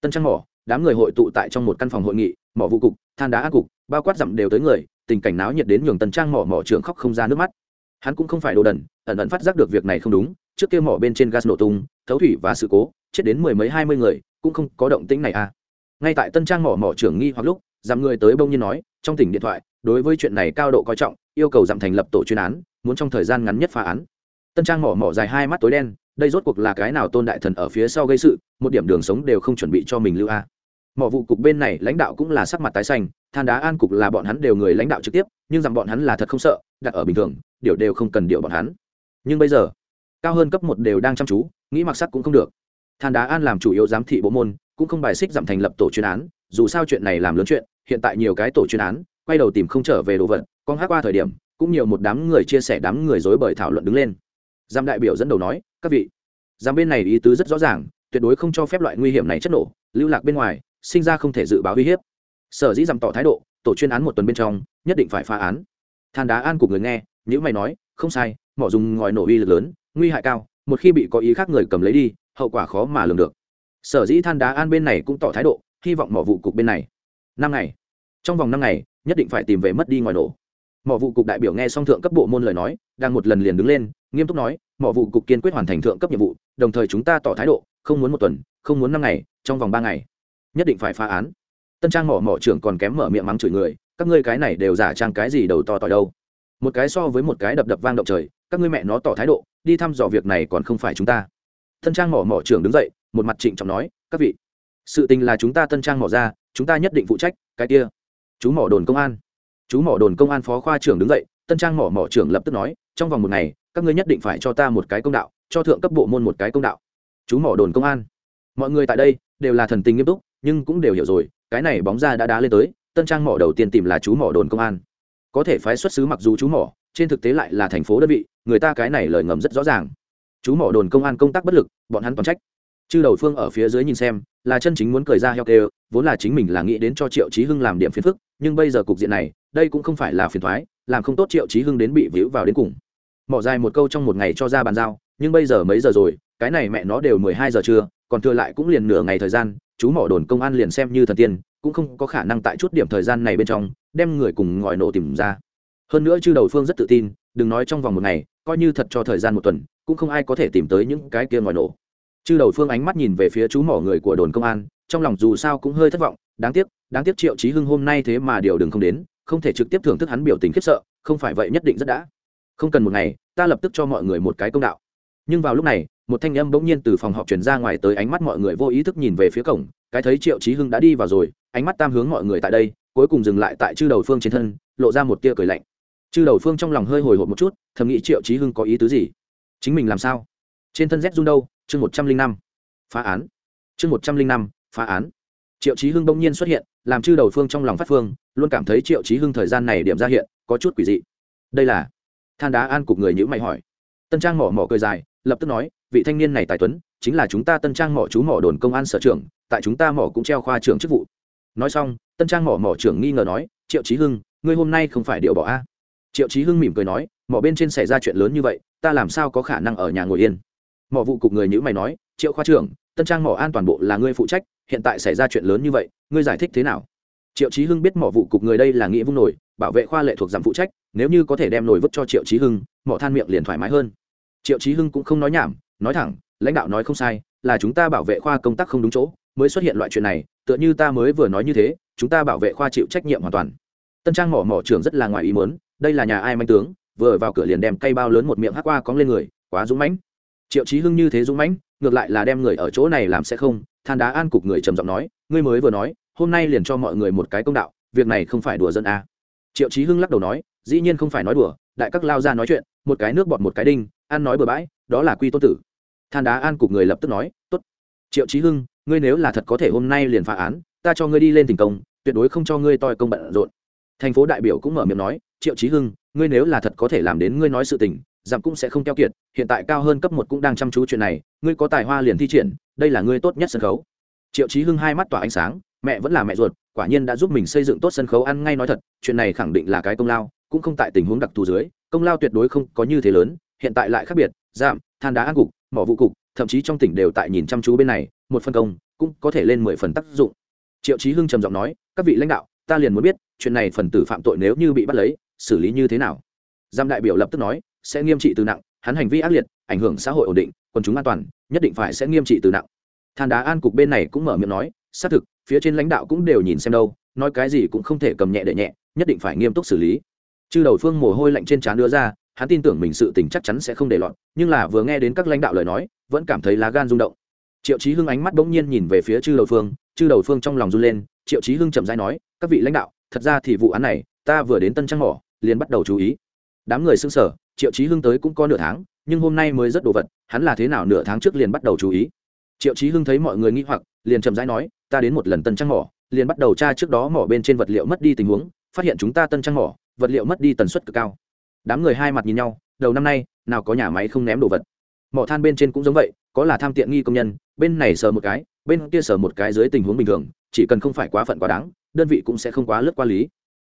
Tân trang mỏ, đám người hội tụ tại trong một căn phòng hội nghị, mỏ vụ cục, than đá ác cục, bao quát dặm đều tới người, tình cảnh náo nhiệt đến nhường tần trang mỏ mỏ trưởng khóc không ra nước mắt. Hắn cũng không phải đồ đần, ẩn ẩn phát giác được việc này không đúng trước kia mỏ bên trên gas nổ tung, thấu thủy và sự cố, chết đến mười mấy hai mươi người, cũng không có động tĩnh này à. Ngay tại tân trang mỏ mỏ trưởng nghi hoặc lúc, dặm người tới bông nhiên nói, trong tỉnh điện thoại, đối với chuyện này cao độ coi trọng, yêu cầu giảm thành lập tổ chuyên án, muốn trong thời gian ngắn nhất phá án. Tân trang mỏ mỏ dài hai mắt tối đen, đây rốt cuộc là cái nào tôn đại thần ở phía sau gây sự, một điểm đường sống đều không chuẩn bị cho mình lưu a mỏ vụ cục bên này lãnh đạo cũng là sắc mặt tái xanh, than đá an cục là bọn hắn đều người lãnh đạo trực tiếp, nhưng rằng bọn hắn là thật không sợ, đặt ở bình thường, điều đều không cần điều bọn hắn. Nhưng bây giờ cao hơn cấp một đều đang chăm chú, nghĩ mặc sắc cũng không được. Than đá an làm chủ yếu giám thị bộ môn, cũng không bài xích giảm thành lập tổ chuyên án, dù sao chuyện này làm lớn chuyện, hiện tại nhiều cái tổ chuyên án, quay đầu tìm không trở về đồ vật, con hát qua thời điểm, cũng nhiều một đám người chia sẻ đám người dối bởi thảo luận đứng lên. Giám đại biểu dẫn đầu nói, các vị, giám bên này ý tứ rất rõ ràng, tuyệt đối không cho phép loại nguy hiểm này chất nổ, lưu lạc bên ngoài, sinh ra không thể dự báo uy hiếp. Sở dĩ giảm tỏ thái độ, tổ chuyên án một tuần bên trong, nhất định phải phá án. Than đá an của người nghe những mày nói, không sai, mỏ dùng ngòi nổ uy lực lớn nguy hại cao, một khi bị có ý khác người cầm lấy đi, hậu quả khó mà lường được. Sở dĩ than đá an bên này cũng tỏ thái độ, hy vọng mỏ vụ cục bên này. Năm ngày. Trong vòng năm ngày, nhất định phải tìm về mất đi ngoài nổ. Mỏ vụ cục đại biểu nghe xong thượng cấp bộ môn lời nói, đang một lần liền đứng lên, nghiêm túc nói, mỏ vụ cục kiên quyết hoàn thành thượng cấp nhiệm vụ, đồng thời chúng ta tỏ thái độ, không muốn một tuần, không muốn năm ngày, trong vòng ba ngày. Nhất định phải phá án. Tân trang mỏ mỏ trưởng còn kém mở miệng mắng chửi người, các ngươi cái này đều giả trang cái gì đầu to tỏi đâu. Một cái so với một cái đập đập vang động trời, các ngươi mẹ nó tỏ thái độ đi thăm dò việc này còn không phải chúng ta. Tân trang mỏ mỏ trưởng đứng dậy, một mặt trịnh trọng nói, các vị, sự tình là chúng ta tân trang mỏ ra, chúng ta nhất định phụ trách, cái kia. Chú mỏ đồn công an. Chú mỏ đồn công an phó khoa trưởng đứng dậy, tân trang mỏ mỏ trưởng lập tức nói, trong vòng một ngày, các ngươi nhất định phải cho ta một cái công đạo, cho thượng cấp bộ môn một cái công đạo. Chú mỏ đồn công an. Mọi người tại đây đều là thần tình nghiêm túc, nhưng cũng đều hiểu rồi, cái này bóng ra đã đá lên tới, tân trang mỏ đầu tiên tìm là chú mỏ đồn công an. Có thể phái xuất xứ mặc dù chú mỏ trên thực tế lại là thành phố đơn vị, người ta cái này lời ngầm rất rõ ràng. Chú mỏ đồn công an công tác bất lực, bọn hắn toàn trách. Chư đầu phương ở phía dưới nhìn xem, là chân chính muốn cười ra heo kêu, vốn là chính mình là nghĩ đến cho triệu trí hưng làm điểm phiền phức, nhưng bây giờ cục diện này, đây cũng không phải là phiền thoái làm không tốt triệu trí hưng đến bị víu vào đến cùng. Mỏ dài một câu trong một ngày cho ra bàn giao, nhưng bây giờ mấy giờ rồi, cái này mẹ nó đều mười hai giờ trưa, còn thừa lại cũng liền nửa ngày thời gian, chú mỏ đồn công an liền xem như thần tiên, cũng không có khả năng tại chút điểm thời gian này bên trong, đem người cùng ngòi nổ tìm ra hơn nữa chư đầu phương rất tự tin, đừng nói trong vòng một ngày, coi như thật cho thời gian một tuần, cũng không ai có thể tìm tới những cái kia ngoài nổ. Chư đầu phương ánh mắt nhìn về phía chú mỏ người của đồn công an, trong lòng dù sao cũng hơi thất vọng, đáng tiếc đáng tiếc triệu trí hưng hôm nay thế mà điều đừng không đến, không thể trực tiếp thưởng thức hắn biểu tình khiếp sợ, không phải vậy nhất định rất đã. Không cần một ngày, ta lập tức cho mọi người một cái công đạo. Nhưng vào lúc này, một thanh âm bỗng nhiên từ phòng họp truyền ra ngoài tới ánh mắt mọi người vô ý thức nhìn về phía cổng, cái thấy triệu trí hưng đã đi vào rồi, ánh mắt tam hướng mọi người tại đây, cuối cùng dừng lại tại chư đầu phương trên thân, lộ ra một tia cười lạnh chư đầu phương trong lòng hơi hồi hộp một chút, thầm nghĩ triệu trí hưng có ý tứ gì? Chính mình làm sao? Trên thân z run đâu? Chương một trăm linh năm. Phá án. Chương một trăm linh năm, phá án. Triệu trí hưng bỗng nhiên xuất hiện, làm chư đầu phương trong lòng phát phương, luôn cảm thấy triệu trí hưng thời gian này điểm ra hiện, có chút quỷ dị. Đây là than đá an cục người nhữ mày hỏi. Tân trang mỏ mỏ cười dài, lập tức nói, vị thanh niên này tài tuấn, chính là chúng ta tân trang mỏ chú mỏ đồn công an sở trưởng, tại chúng ta mỏ cũng treo khoa trưởng chức vụ. Nói xong, tân trang mỏ mỏ trưởng nghi ngờ nói, triệu trí hưng, ngươi hôm nay không phải điệu bỏ a? Triệu chí hưng mỉm cười nói, mỏ bên trên xảy ra chuyện lớn như vậy, ta làm sao có khả năng ở nhà ngồi yên? Mỏ vụ cục người nhữ mày nói, triệu khoa trưởng, tân trang mỏ an toàn bộ là ngươi phụ trách, hiện tại xảy ra chuyện lớn như vậy, ngươi giải thích thế nào? Triệu chí hưng biết mỏ vụ cục người đây là nghĩa vung nổi, bảo vệ khoa lệ thuộc giảm phụ trách, nếu như có thể đem nổi vứt cho triệu chí hưng, mỏ than miệng liền thoải mái hơn. Triệu chí hưng cũng không nói nhảm, nói thẳng, lãnh đạo nói không sai, là chúng ta bảo vệ khoa công tác không đúng chỗ, mới xuất hiện loại chuyện này, tựa như ta mới vừa nói như thế, chúng ta bảo vệ khoa chịu trách nhiệm hoàn toàn. Tân trang mỏ mỏ trưởng rất là ngoài ý mớn đây là nhà ai manh tướng, vừa vào cửa liền đem cây bao lớn một miệng hắc qua cóng lên người, quá dũng mãnh. Triệu chí hưng như thế dũng mãnh, ngược lại là đem người ở chỗ này làm sẽ không, than đá an cục người trầm giọng nói, ngươi mới vừa nói, hôm nay liền cho mọi người một cái công đạo, việc này không phải đùa dân a à. triệu chí hưng lắc đầu nói, dĩ nhiên không phải nói đùa, đại các lao ra nói chuyện, một cái nước bọt một cái đinh, ăn nói bừa bãi, đó là quy tôn tử. Than đá an cục người lập tức nói, tốt. Triệu chí hưng, ngươi nếu là thật có thể hôm nay liền phá án, ta cho ngươi đi lên tình công, tuyệt đối không cho ngươi toi công bận rộn thành phố đại biểu cũng mở miệng nói, triệu chí hưng, ngươi nếu là thật có thể làm đến ngươi nói sự tình, giảm cũng sẽ không keo kiệt, hiện tại cao hơn cấp một cũng đang chăm chú chuyện này, ngươi có tài hoa liền thi triển, đây là ngươi tốt nhất sân khấu. Triệu chí hưng hai mắt tỏa ánh sáng, mẹ vẫn là mẹ ruột, quả nhiên đã giúp mình xây dựng tốt sân khấu ăn ngay nói thật, chuyện này khẳng định là cái công lao, cũng không tại tình huống đặc thù dưới, công lao tuyệt đối không có như thế lớn, hiện tại lại khác biệt, giảm, than đá ăn cục, mỏ vụ cục, thậm chí trong tỉnh đều tại nhìn chăm chú bên này, một phân công, cũng có thể lên mười phần tác dụng. Triệu chí hưng trầm giọng nói, các vị lãnh đạo, ta liền muốn biết chuyện này phần tử phạm tội nếu như bị bắt lấy, xử lý như thế nào? Giam đại biểu lập tức nói, sẽ nghiêm trị từ nặng, hắn hành vi ác liệt, ảnh hưởng xã hội ổn định, quần chúng an toàn, nhất định phải sẽ nghiêm trị từ nặng. Than đá an cục bên này cũng mở miệng nói, xác thực, phía trên lãnh đạo cũng đều nhìn xem đâu, nói cái gì cũng không thể cầm nhẹ để nhẹ, nhất định phải nghiêm túc xử lý. Chư đầu phương mồ hôi lạnh trên trán đưa ra, hắn tin tưởng mình sự tình chắc chắn sẽ không để lọt, nhưng là vừa nghe đến các lãnh đạo lời nói, vẫn cảm thấy lá gan rung động. Triệu chí hưng ánh mắt bỗng nhiên nhìn về phía chư đầu phương, chư đầu phương trong lòng run lên, triệu chí hưng chậm rãi nói, các vị lãnh đạo thật ra thì vụ án này, ta vừa đến tân trang mỏ, liền bắt đầu chú ý. Đám người xưng sở triệu chí hưng tới cũng có nửa tháng, nhưng hôm nay mới rất đồ vật, hắn là thế nào nửa tháng trước liền bắt đầu chú ý. Triệu chí hưng thấy mọi người nghĩ hoặc, liền chậm rãi nói, ta đến một lần tân trang mỏ, liền bắt đầu tra trước đó mỏ bên trên vật liệu mất đi tình huống, phát hiện chúng ta tân trang mỏ, vật liệu mất đi tần suất cực cao. Đám người hai mặt nhìn nhau, đầu năm nay, nào có nhà máy không ném đồ vật. Mỏ than bên trên cũng giống vậy, có là tham tiện nghi công nhân, bên này sờ một cái bên kia sở một cái dưới tình huống bình thường, chỉ cần không phải quá phận quá đáng, đơn vị cũng sẽ không quá lướt qua lý.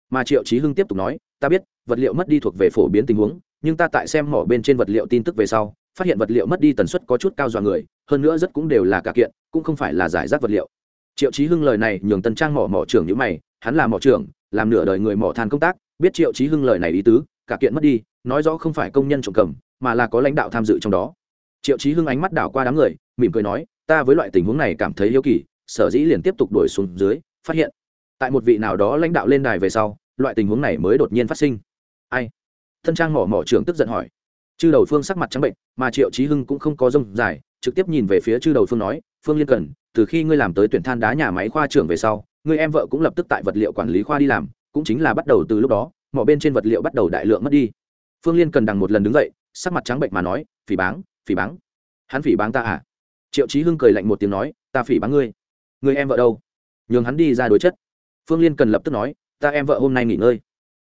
Mà triệu trí hưng tiếp tục nói, ta biết, vật liệu mất đi thuộc về phổ biến tình huống, nhưng ta tại xem mỏ bên trên vật liệu tin tức về sau, phát hiện vật liệu mất đi tần suất có chút cao dọa người, hơn nữa rất cũng đều là cả kiện, cũng không phải là giải rác vật liệu. Triệu trí hưng lời này nhường tân trang mỏ mỏ trưởng như mày, hắn là mỏ trưởng, làm nửa đời người mỏ than công tác, biết triệu trí hưng lời này ý tứ, cả kiện mất đi, nói rõ không phải công nhân trộm cầm, mà là có lãnh đạo tham dự trong đó. Triệu trí hưng ánh mắt đảo qua đám người, mỉm cười nói ta với loại tình huống này cảm thấy hiếu kỳ, sở dĩ liền tiếp tục đuổi xuống dưới, phát hiện, tại một vị nào đó lãnh đạo lên đài về sau, loại tình huống này mới đột nhiên phát sinh. Ai? Thân trang mỏ mỏ trưởng tức giận hỏi. Chư đầu phương sắc mặt trắng bệnh, mà triệu trí hưng cũng không có rông dài, trực tiếp nhìn về phía chư đầu phương nói, phương liên cần, từ khi ngươi làm tới tuyển than đá nhà máy khoa trưởng về sau, ngươi em vợ cũng lập tức tại vật liệu quản lý khoa đi làm, cũng chính là bắt đầu từ lúc đó, mỏ bên trên vật liệu bắt đầu đại lượng mất đi. Phương liên cần đằng một lần đứng dậy, sắc mặt trắng bệnh mà nói, phỉ báng phỉ báng, hắn phỉ báng ta à? Triệu chí hưng cười lạnh một tiếng nói, ta phỉ báng ngươi. Người em vợ đâu? Nhường hắn đi ra đối chất. Phương liên cần lập tức nói, ta em vợ hôm nay nghỉ ngơi.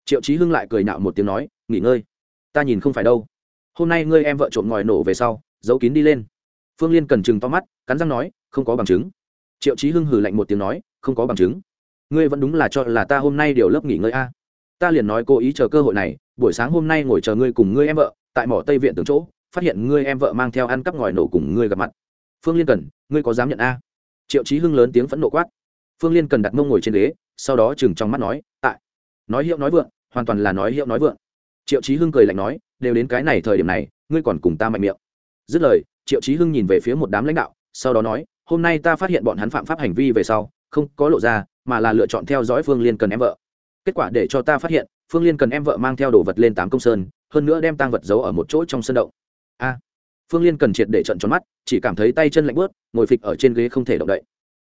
Triệu chí hưng lại cười nạo một tiếng nói, nghỉ ngơi? Ta nhìn không phải đâu. Hôm nay ngươi em vợ trộm ngòi nổ về sau, giấu kín đi lên. Phương liên cần chừng to mắt, cắn răng nói, không có bằng chứng. Triệu chí hưng hừ lạnh một tiếng nói, không có bằng chứng. Ngươi vẫn đúng là cho là ta hôm nay điều lớp nghỉ ngơi a. Ta liền nói cố ý chờ cơ hội này, buổi sáng hôm nay ngồi chờ ngươi cùng ngươi em vợ, tại mỏ tây viện từng chỗ, phát hiện ngươi em vợ mang theo ăn cắp ngòi nổ cùng ngươi gặp mặt phương liên cần, ngươi có dám nhận a? Triệu chí hưng lớn tiếng phẫn nộ quát. Phương liên cần đặt mông ngồi trên ghế, sau đó chừng trong mắt nói, tại. Nói hiệu nói vượng, hoàn toàn là nói hiệu nói vượng. Triệu chí hưng cười lạnh nói, đều đến cái này thời điểm này, ngươi còn cùng ta mạnh miệng. Dứt lời, triệu chí hưng nhìn về phía một đám lãnh đạo, sau đó nói, hôm nay ta phát hiện bọn hắn phạm pháp hành vi về sau, không có lộ ra, mà là lựa chọn theo dõi phương liên cần em vợ. Kết quả để cho ta phát hiện, phương liên cần em vợ mang theo đồ vật lên tám công sơn, hơn nữa đem tăng vật giấu ở một chỗ trong sân động. A phương liên cần triệt để trận tròn mắt, chỉ cảm thấy tay chân lạnh bớt ngồi phịch ở trên ghế không thể động đậy.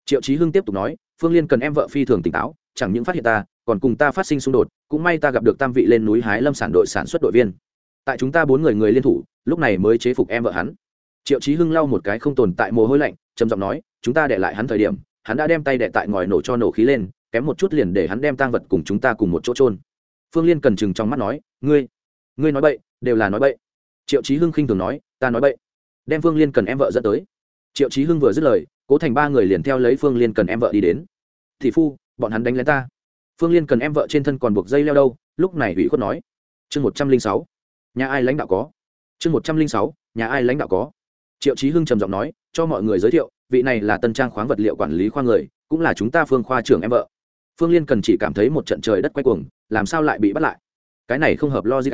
Triệu chí hưng tiếp tục nói, phương liên cần em vợ phi thường tỉnh táo, chẳng những phát hiện ta, còn cùng ta phát sinh xung đột, cũng may ta gặp được tam vị lên núi hái lâm sản đội sản xuất đội viên. Tại chúng ta bốn người người liên thủ, lúc này mới chế phục em vợ hắn. Triệu chí hưng lau một cái không tồn tại mồ hôi lạnh, trầm giọng nói, chúng ta để lại hắn thời điểm, hắn đã đem tay đệ tại ngòi nổ cho nổ khí lên, kém một chút liền để hắn đem tang vật cùng chúng ta cùng một chỗ trôn phương liên cần chừng trong mắt nói, ngươi ngươi nói bậy, đều là nói bậy. Triệu chí hưng khinh thường nói ta nói bậy. Đem phương liên cần em vợ dẫn tới. Triệu chí hưng vừa dứt lời, cố thành ba người liền theo lấy phương liên cần em vợ đi đến. Thì phu, bọn hắn đánh lén ta. Phương liên cần em vợ trên thân còn buộc dây leo đâu, lúc này ủy khuất nói. Chương một trăm linh sáu, nhà ai lãnh đạo có? Chương một trăm linh sáu, nhà ai lãnh đạo có? Triệu chí hưng trầm giọng nói, cho mọi người giới thiệu, vị này là tân trang khoáng vật liệu quản lý khoa người, cũng là chúng ta phương khoa trưởng em vợ. Phương liên cần chỉ cảm thấy một trận trời đất quay cuồng, làm sao lại bị bắt lại? Cái này không hợp logic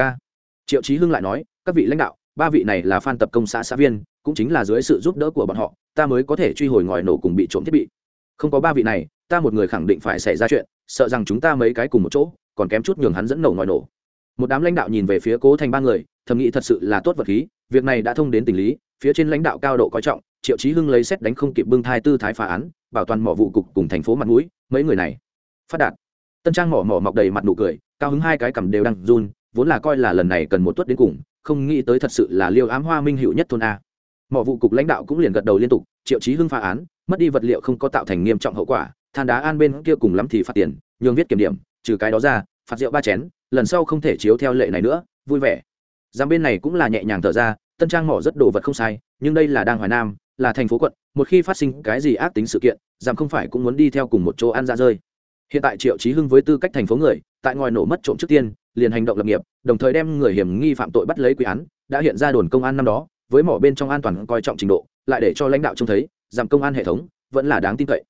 triệu chí hưng lại nói, các vị lãnh đạo ba vị này là phan tập công xã xã viên, cũng chính là dưới sự giúp đỡ của bọn họ, ta mới có thể truy hồi ngòi nổ cùng bị trộm thiết bị. Không có ba vị này, ta một người khẳng định phải xảy ra chuyện, sợ rằng chúng ta mấy cái cùng một chỗ, còn kém chút nhường hắn dẫn nổ ngòi nổ. Một đám lãnh đạo nhìn về phía cố thành ba người, thầm nghĩ thật sự là tốt vật khí, việc này đã thông đến tình lý, phía trên lãnh đạo cao độ coi trọng, triệu chí hưng lấy xét đánh không kịp bưng thai tư thái phá án, bảo toàn mỏ vụ cục cùng thành phố mặt mũi, mấy người này. Phát đạt. Tân trang mỏ mỏ mọc đầy mặt nụ cười, cao hứng hai cái cầm đều đang run, vốn là coi là lần này cần một tuất đến cùng không nghĩ tới thật sự là liêu ám hoa minh hữu nhất thôn a. Mỏ vụ cục lãnh đạo cũng liền gật đầu liên tục, triệu chí hưng phá án, mất đi vật liệu không có tạo thành nghiêm trọng hậu quả, than đá an bên kia cùng lắm thì phạt tiền, nhường viết kiểm điểm, trừ cái đó ra, phạt rượu ba chén, lần sau không thể chiếu theo lệ này nữa, vui vẻ. Giám bên này cũng là nhẹ nhàng thở ra, tân trang mỏ rất đồ vật không sai, nhưng đây là đang hoài nam, là thành phố quận, một khi phát sinh cái gì ác tính sự kiện giám không phải cũng muốn đi theo cùng một chỗ ăn ra rơi. Hiện tại triệu chí hưng với tư cách thành phố người, tại ngoài nổ mất trộm trước tiên, liền hành động lập nghiệp đồng thời đem người hiểm nghi phạm tội bắt lấy quy án, đã hiện ra đồn công an năm đó, với mỏ bên trong an toàn coi trọng trình độ, lại để cho lãnh đạo trông thấy, giảm công an hệ thống, vẫn là đáng tin cậy.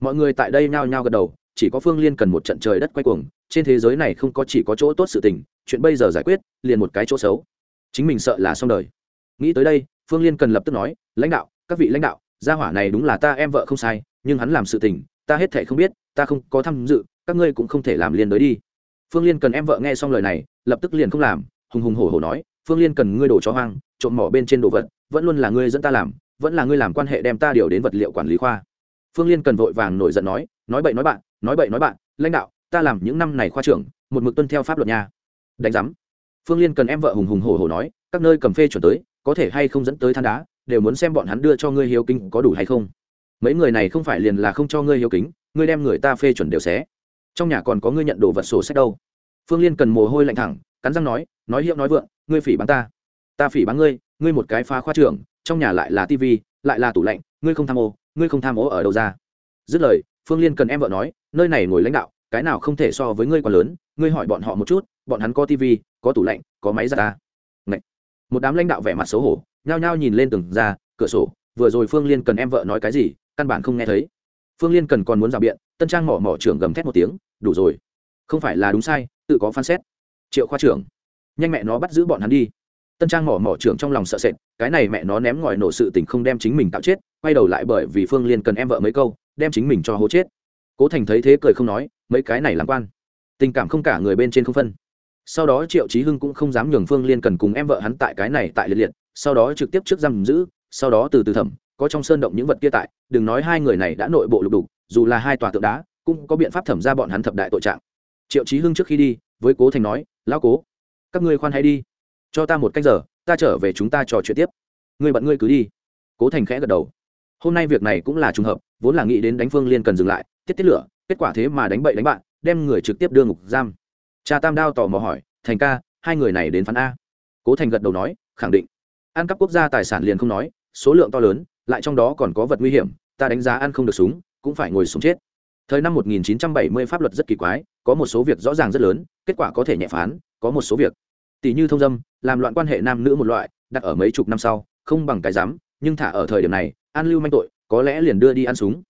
Mọi người tại đây nhao nhao gật đầu, chỉ có phương liên cần một trận trời đất quay cuồng, trên thế giới này không có chỉ có chỗ tốt sự tình, chuyện bây giờ giải quyết, liền một cái chỗ xấu. Chính mình sợ là xong đời. Nghĩ tới đây, phương liên cần lập tức nói, lãnh đạo, các vị lãnh đạo, gia hỏa này đúng là ta em vợ không sai, nhưng hắn làm sự tình, ta hết thể không biết, ta không có tham dự, các ngươi cũng không thể làm liên đối đi phương liên cần em vợ nghe xong lời này, lập tức liền không làm, hùng hùng hổ hổ nói, phương liên cần ngươi đổ cho hoang, trộm mỏ bên trên đồ vật, vẫn luôn là ngươi dẫn ta làm, vẫn là ngươi làm quan hệ đem ta điều đến vật liệu quản lý khoa. Phương liên cần vội vàng nổi giận nói nói bậy nói bạn, nói bậy nói bạn, lãnh đạo, ta làm những năm này khoa trưởng, một mực tuân theo pháp luật nha. Đánh giám. Phương liên cần em vợ hùng hùng hổ hổ nói, các nơi cầm phê chuẩn tới, có thể hay không dẫn tới than đá, đều muốn xem bọn hắn đưa cho ngươi hiếu kính có đủ hay không. Mấy người này không phải liền là không cho ngươi hiếu kính, ngươi đem người ta phê chuẩn đều xé trong nhà còn có ngươi nhận đồ vật sổ sách đâu. Phương liên cần mồ hôi lạnh thẳng, cắn răng nói nói hiệu nói vượng, ngươi phỉ bắn ta. Ta phỉ bắn ngươi ngươi một cái phá khoa trưởng, trong nhà lại là tivi lại là tủ lạnh, ngươi không tham ô, ngươi không tham ô ở đâu ra. Dứt lời, phương liên cần em vợ nói, nơi này ngồi lãnh đạo, cái nào không thể so với ngươi còn lớn, ngươi hỏi bọn họ một chút, bọn hắn có tivi có tủ lạnh, có máy giặt ta. Ngậy. một đám lãnh đạo vẻ mặt xấu hổ, nhao nhao nhìn lên từng ra, cửa sổ, vừa rồi phương liên cần em vợ nói cái gì, căn bản không nghe thấy. Phương liên cần còn muốn rào biện, tân trang mỏ mỏ trưởng gầm thét một tiếng đủ rồi. Không phải là đúng sai, tự có phán xét. Triệu khoa trưởng, nhanh mẹ nó bắt giữ bọn hắn đi. Tân trang mỏ mỏ trưởng trong lòng sợ sệt, cái này mẹ nó ném ngòi nổ sự tình không đem chính mình tạo chết, quay đầu lại bởi vì phương liên cần em vợ mấy câu, đem chính mình cho hố chết. Cố thành thấy thế cười không nói, mấy cái này làm quan. Tình cảm không cả người bên trên không phân. Sau đó triệu chí hưng cũng không dám nhường phương liên cần cùng em vợ hắn tại cái này tại liệt liệt, sau đó trực tiếp trước giam giữ, sau đó từ từ thẩm, có trong sơn động những vật kia tại, đừng nói hai người này đã nội bộ lục đục, dù là hai tòa tượng đá cũng có biện pháp thẩm ra bọn hắn thập đại tội trạng. Triệu trí hưng trước khi đi, với cố thành nói, lão cố, các ngươi khoan hay đi. Cho ta một cách giờ, ta trở về chúng ta trò chuyện tiếp. Ngươi bận ngươi cứ đi. Cố thành khẽ gật đầu. Hôm nay việc này cũng là trùng hợp, vốn là nghĩ đến đánh phương liên cần dừng lại, tiết tiết lửa, kết quả thế mà đánh bậy đánh bạn, đem người trực tiếp đưa ngục giam. Cha tam đao tò mò hỏi, thành ca, hai người này đến phán a? Cố thành gật đầu nói, khẳng định. Ăn cắp quốc gia tài sản liền không nói, số lượng to lớn, lại trong đó còn có vật nguy hiểm, ta đánh giá ăn không được súng, cũng phải ngồi súng chết thời năm 1970 pháp luật rất kỳ quái, có một số việc rõ ràng rất lớn, kết quả có thể nhẹ phán, có một số việc. Tỷ như thông dâm, làm loạn quan hệ nam nữ một loại, đặt ở mấy chục năm sau, không bằng cái dám nhưng thả ở thời điểm này, an lưu manh tội, có lẽ liền đưa đi ăn súng.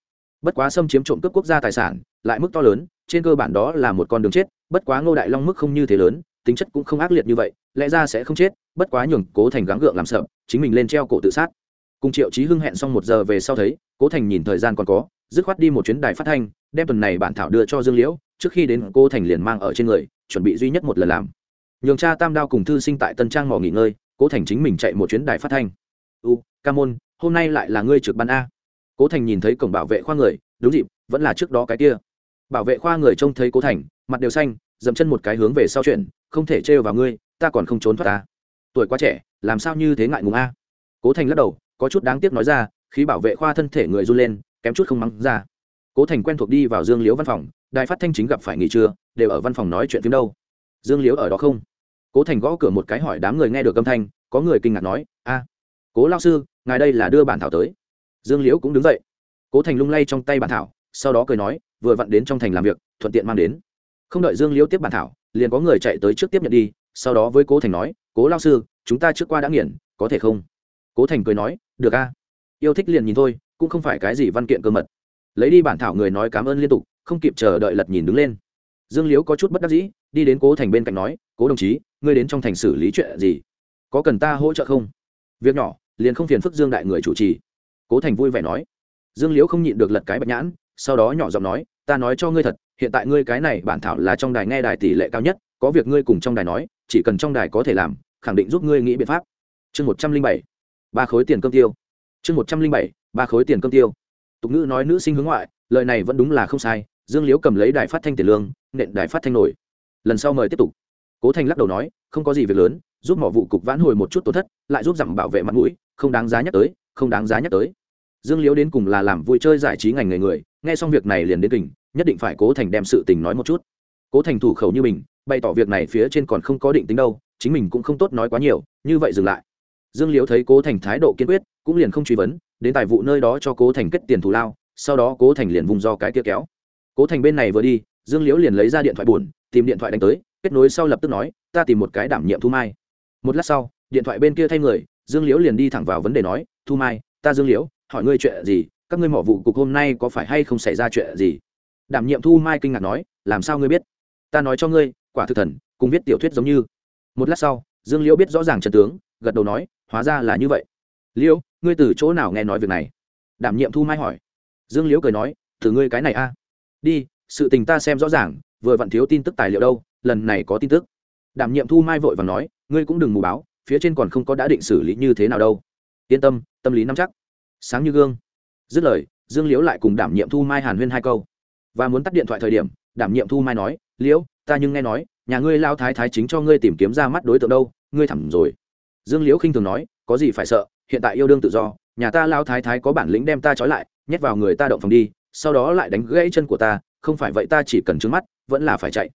Bất quá xâm chiếm trộm cướp quốc gia tài sản, lại mức to lớn, trên cơ bản đó là một con đường chết, bất quá ngô đại long mức không như thế lớn, tính chất cũng không ác liệt như vậy, lẽ ra sẽ không chết, bất quá nhường cố thành gắng gượng làm sợ, chính mình lên treo cổ tự sát. Cùng triệu chí hưng hẹn xong một giờ về sau thấy, cố thành nhìn thời gian còn có dứt khoát đi một chuyến đài phát thanh, đem tuần này bản thảo đưa cho dương liễu, trước khi đến cô thành liền mang ở trên người, chuẩn bị duy nhất một lần làm. Nhường cha tam đao cùng thư sinh tại tân trang mò nghỉ ngơi cố thành chính mình chạy một chuyến đài phát thanh. U, ca môn, hôm nay lại là ngươi trực ban a. Cố thành nhìn thấy cổng bảo vệ khoa người, đúng dịp, vẫn là trước đó cái kia. Bảo vệ khoa người trông thấy cố thành, mặt đều xanh, dậm chân một cái hướng về sau chuyện không thể trêu vào ngươi, ta còn không trốn thoát ta. Tuổi quá trẻ, làm sao như thế ngại ngùng a? Cố thành lắc đầu, có chút đáng tiếc nói ra khi bảo vệ khoa thân thể người run lên kém chút không mắng ra. Cố thành quen thuộc đi vào dương liễu văn phòng, đài phát thanh chính gặp phải nghỉ trưa, đều ở văn phòng nói chuyện phim đâu. Dương liễu ở đó không? Cố thành gõ cửa một cái hỏi đám người nghe được âm thanh, có người kinh ngạc nói, a, cố lao sư, ngài đây là đưa bản thảo tới. Dương liễu cũng đứng dậy. Cố thành lung lay trong tay bản thảo, sau đó cười nói, vừa vặn đến trong thành làm việc, thuận tiện mang đến. Không đợi dương liễu tiếp bản thảo, liền có người chạy tới trước tiếp nhận đi, sau đó với cố thành nói, cố lao sư, chúng ta trước qua đã nghiền có thể không? Cố thành cười nói, được a. Yêu thích liền nhìn thôi cũng không phải cái gì văn kiện cơ mật. Lấy đi bản thảo người nói cảm ơn liên tục, không kịp chờ đợi lật nhìn đứng lên. Dương liếu có chút bất đắc dĩ, đi đến cố thành bên cạnh nói, cố đồng chí, ngươi đến trong thành xử lý chuyện gì? Có cần ta hỗ trợ không? Việc nhỏ, liền không phiền phức dương đại người chủ trì. Cố thành vui vẻ nói. Dương liễu không nhịn được lật cái bạch nhãn, sau đó nhỏ giọng nói, ta nói cho ngươi thật, hiện tại ngươi cái này bản thảo là trong đài nghe đài tỷ lệ cao nhất, có việc ngươi cùng trong đài nói, chỉ cần trong đài có thể làm, khẳng định giúp ngươi nghĩ biện pháp. Chương một trăm linh bảy, ba khối tiền cơm tiêu. Chương một trăm linh bảy ba khối tiền cơm tiêu. Tục ngữ nói nữ sinh hướng ngoại, lời này vẫn đúng là không sai, dương liễu cầm lấy đài phát thanh tiền lương, nện đài phát thanh nổi. Lần sau mời tiếp tục. Cố thành lắc đầu nói, không có gì việc lớn, giúp mỏ vụ cục vãn hồi một chút tổn thất, lại giúp giảm bảo vệ mặt mũi, không đáng giá nhắc tới, không đáng giá nhắc tới. Dương liễu đến cùng là làm vui chơi giải trí ngành người người, nghe xong việc này liền đến kình, nhất định phải cố thành đem sự tình nói một chút. Cố thành thủ khẩu như mình, bày tỏ việc này phía trên còn không có định tính đâu, chính mình cũng không tốt nói quá nhiều, như vậy dừng lại. Dương liễu thấy cố thành thái độ kiên quyết, cũng liền không truy vấn đến tài vụ nơi đó cho cố thành kết tiền thù lao, sau đó cố thành liền vùng do cái kia kéo. Cố thành bên này vừa đi, dương liễu liền lấy ra điện thoại buồn, tìm điện thoại đánh tới, kết nối sau lập tức nói, ta tìm một cái đảm nhiệm thu mai. Một lát sau, điện thoại bên kia thay người, dương liễu liền đi thẳng vào vấn đề nói, thu mai, ta dương liễu, hỏi ngươi chuyện gì, các ngươi mỏ vụ cục hôm nay có phải hay không xảy ra chuyện gì? Đảm nhiệm thu mai kinh ngạc nói, làm sao ngươi biết? Ta nói cho ngươi, quả thực thần, cùng viết tiểu thuyết giống như. Một lát sau, dương liễu biết rõ ràng trần tướng, gật đầu nói, hóa ra là như vậy liễu ngươi từ chỗ nào nghe nói việc này? Đảm nhiệm thu mai hỏi. Dương liễu cười nói từ ngươi cái này a. Đi, sự tình ta xem rõ ràng, vừa vặn thiếu tin tức tài liệu đâu, lần này có tin tức. Đảm nhiệm thu mai vội và nói, ngươi cũng đừng mù báo, phía trên còn không có đã định xử lý như thế nào đâu. Yên tâm tâm lý nắm chắc. Sáng như gương. Dứt lời, dương liễu lại cùng đảm nhiệm thu mai hàn huyên hai câu. Và muốn tắt điện thoại thời điểm, đảm nhiệm thu mai nói, liễu, ta nhưng nghe nói, nhà ngươi lao thái thái chính cho ngươi tìm kiếm ra mắt đối tượng đâu, ngươi thẳng rồi. Dương liễu khinh thường nói, có gì phải sợ hiện tại yêu đương tự do, nhà ta lao thái thái có bản lĩnh đem ta trói lại, nhét vào người ta động phòng đi, sau đó lại đánh gãy chân của ta, không phải vậy ta chỉ cần trứng mắt, vẫn là phải chạy.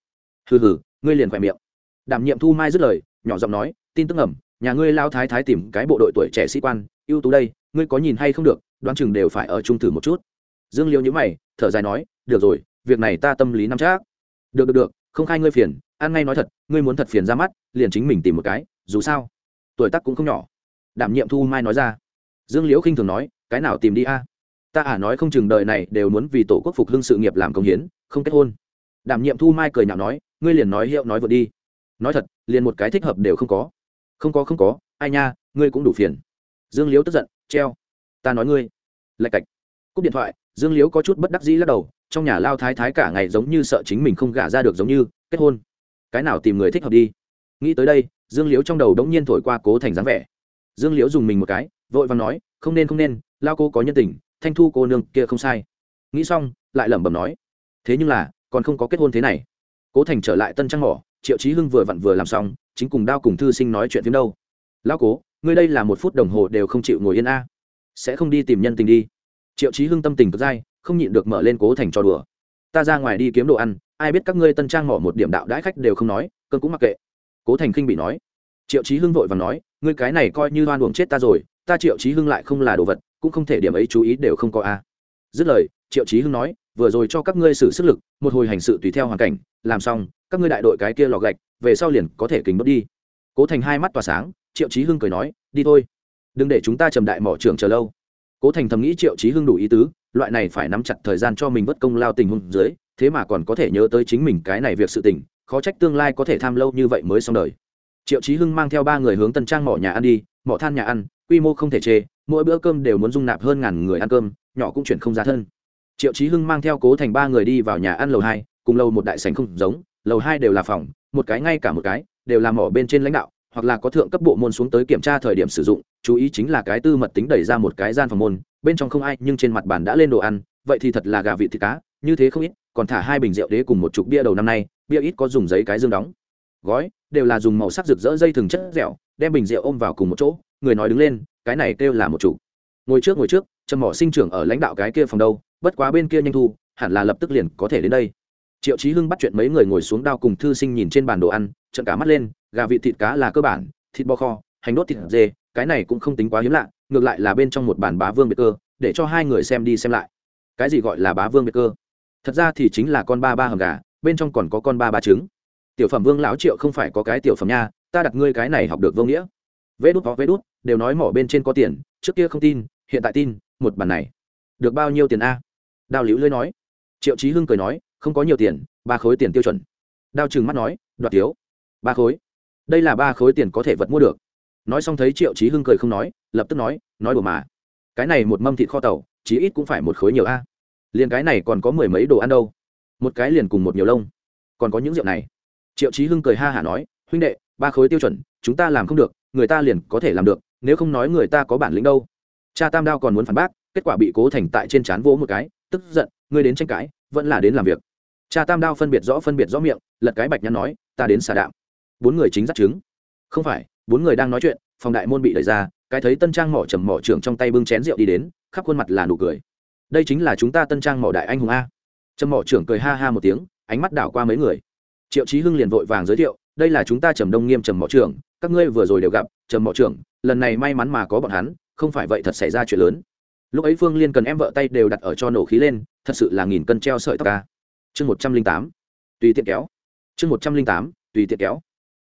Hừ hừ, ngươi liền khỏe miệng. Đảm nhiệm thu mai dứt lời, nhỏ giọng nói, tin tức ẩm nhà ngươi lao thái thái tìm cái bộ đội tuổi trẻ sĩ quan, ưu tú đây, ngươi có nhìn hay không được, đoán chừng đều phải ở chung thử một chút. Dương liêu nhữ mày, thở dài nói, được rồi, việc này ta tâm lý nắm chắc. Được được được, không khai ngươi phiền, ăn ngay nói thật, ngươi muốn thật phiền ra mắt, liền chính mình tìm một cái, dù sao, tuổi tác cũng không nhỏ đảm nhiệm thu mai nói ra. Dương liễu khinh thường nói, cái nào tìm đi a? Ta à nói không chừng đời này đều muốn vì tổ quốc phục hưng sự nghiệp làm công hiến, không kết hôn. Đảm nhiệm thu mai cười nhạo nói, ngươi liền nói hiệu nói vượt đi. Nói thật, liền một cái thích hợp đều không có. Không có không có, ai nha, ngươi cũng đủ phiền. Dương liễu tức giận, treo, ta nói ngươi. Lạch cạch. Cúp điện thoại, dương liễu có chút bất đắc dĩ lắc đầu, trong nhà lao thái thái cả ngày giống như sợ chính mình không gả ra được giống như, kết hôn. Cái nào tìm người thích hợp đi? Nghĩ tới đây, dương liễu trong đầu đống nhiên thổi qua cố thành dáng vẻ dương liễu dùng mình một cái, vội vàng nói, không nên không nên, lao cô có nhân tình, thanh thu cô nương kia không sai. Nghĩ xong, lại lẩm bẩm nói, thế nhưng là, còn không có kết hôn thế này. Cố thành trở lại tân trang mỏ, triệu chí hưng vừa vặn vừa làm xong, chính cùng đao cùng thư sinh nói chuyện phim đâu. Lao cố ngươi đây là một phút đồng hồ đều không chịu ngồi yên a. Sẽ không đi tìm nhân tình đi. Triệu chí hưng tâm tình cực dai, không nhịn được mở lên cố thành cho đùa. Ta ra ngoài đi kiếm đồ ăn, ai biết các ngươi tân trang mỏ một điểm đạo đãi khách đều không nói cơn cũng mặc kệ. Cố thành khinh bị nói triệu chí hưng vội và nói, ngươi cái này coi như hoan uổng chết ta rồi, ta triệu chí hưng lại không là đồ vật, cũng không thể điểm ấy chú ý đều không có a. Dứt lời, triệu chí hưng nói, vừa rồi cho các ngươi xử sức lực, một hồi hành sự tùy theo hoàn cảnh, làm xong, các ngươi đại đội cái kia lò gạch, về sau liền có thể kính bớt đi. Cố thành hai mắt tỏa sáng, triệu chí hưng cười nói, đi thôi, đừng để chúng ta trầm đại mỏ trưởng chờ lâu. Cố thành thầm nghĩ triệu chí hưng đủ ý tứ, loại này phải nắm chặt thời gian cho mình vất công lao tình huống dưới, thế mà còn có thể nhớ tới chính mình cái này việc sự tình, khó trách tương lai có thể tham lâu như vậy mới xong đời triệu chí hưng mang theo ba người hướng tân trang mỏ nhà ăn đi, mỏ than nhà ăn, quy mô không thể chê, mỗi bữa cơm đều muốn dung nạp hơn ngàn người ăn cơm, nhỏ cũng chuyển không giá thân. Triệu chí hưng mang theo cố thành ba người đi vào nhà ăn lầu hai, cùng lầu một đại sành không giống, lầu hai đều là phòng, một cái ngay cả một cái, đều là mỏ bên trên lãnh đạo, hoặc là có thượng cấp bộ môn xuống tới kiểm tra thời điểm sử dụng, chú ý chính là cái tư mật tính đẩy ra một cái gian phòng môn, bên trong không ai, nhưng trên mặt bàn đã lên đồ ăn, vậy thì thật là gà vị thịt cá, như thế không ít, còn thả hai bình rượu đế cùng một chục bia đầu năm nay, bia ít có dùng giấy cái dương đóng gói, đều là dùng màu sắc rực rỡ dây thừng chất dẻo, đem bình rượu ôm vào cùng một chỗ, người nói đứng lên, cái này kêu là một chủ. Ngồi trước ngồi trước, trầm mỏ sinh trưởng ở lãnh đạo cái kia phòng đâu, bất quá bên kia nhanh thu, hẳn là lập tức liền có thể đến đây. Triệu chí hưng bắt chuyện mấy người ngồi xuống đao cùng thư sinh nhìn trên bàn đồ ăn trận cả mắt lên, gà vị thịt cá là cơ bản, thịt bò kho, hành đốt thịt dê, cái này cũng không tính quá hiếm lạ, ngược lại là bên trong một bàn bá vương biệt cơ, để cho hai người xem đi xem lại. Cái gì gọi là bá vương biệt cơ? Thật ra thì chính là con ba ba hầm gà, bên trong còn có con ba ba trứng tiểu phẩm vương lão triệu không phải có cái tiểu phẩm nha, ta đặt ngươi cái này học được vô nghĩa. Vê đút có vê đút, đều nói mỏ bên trên có tiền, trước kia không tin, hiện tại tin, một bàn này. Được bao nhiêu tiền a? Đào liễu lưới nói. Triệu trí hưng cười nói, không có nhiều tiền, ba khối tiền tiêu chuẩn. Đao trừng mắt nói, đoạt thiếu. Ba khối. Đây là ba khối tiền có thể vật mua được. Nói xong thấy triệu trí hưng cười không nói, lập tức nói nói đùa mà. Cái này một mâm thịt kho tàu, chí ít cũng phải một khối nhiều a. Liền cái này còn có mười mấy đồ ăn đâu. Một cái liền cùng một nhiều lông. Còn có những rượu này triệu trí hưng cười ha hả nói, huynh đệ, ba khối tiêu chuẩn, chúng ta làm không được, người ta liền có thể làm được, nếu không nói người ta có bản lĩnh đâu. Cha tam đao còn muốn phản bác, kết quả bị cố thành tại trên c h á n vỗ một cái, tức giận, ngươi đến tranh cãi, vẫn là đến làm việc. Cha tam đao phân biệt rõ phân biệt rõ miệng, lật cái bạch nhắn nói, ta đến xà đạm. Bốn người chính dắt chứng. Không phải, bốn người đang nói chuyện, phòng đại môn bị đẩy ra, cái thấy tân trang mỏ trầm mỏ trưởng trong tay bưng chén rượu đi đến, khắp khuôn mặt là nụ cười. Đây chính là chúng ta tân trang mỏ đại anh hùng a. Trầm mỏ trưởng cười ha ha một tiếng, ánh mắt đảo qua mấy người triệu chí hưng liền vội vàng giới thiệu, đây là chúng ta trầm đông nghiêm trầm mỏ trưởng, các ngươi vừa rồi đều gặp, trầm mỏ trưởng, lần này may mắn mà có bọn hắn, không phải vậy thật xảy ra chuyện lớn. Lúc ấy phương liên cần em vợ tay đều đặt ở cho nổ khí lên, thật sự là nghìn cân treo sợi tóc ca. Chương một trăm linh tám, tùy tiện kéo. Chương một trăm linh tám, tùy tiện kéo.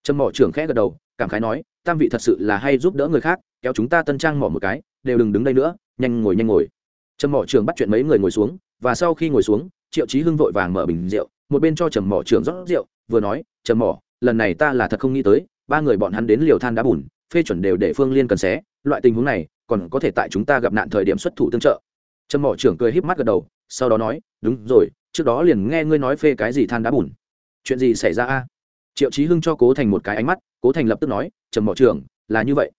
Trầm mỏ trưởng khẽ gật đầu, cảm khái nói, tam vị thật sự là hay giúp đỡ người khác, kéo chúng ta tân trang mỏ một cái, đều đừng đứng đây nữa, nhanh ngồi nhanh ngồi. Trầm mỏ trưởng bắt chuyện mấy người ngồi xuống, và sau khi ngồi xuống, triệu chí hưng vội vàng mở bình rượu một bên cho trầm mỏ trưởng rót rượu, vừa nói, trầm mỏ, lần này ta là thật không nghĩ tới, ba người bọn hắn đến liều than đá bùn, phê chuẩn đều để phương liên cần xé, loại tình huống này còn có thể tại chúng ta gặp nạn thời điểm xuất thủ tương trợ. Trầm mỏ trưởng cười híp mắt gật đầu, sau đó nói, đúng rồi, trước đó liền nghe ngươi nói phê cái gì than đá bùn. Chuyện gì xảy ra a? Triệu trí hưng cho cố thành một cái ánh mắt, cố thành lập tức nói, trầm mỏ trưởng, là như vậy.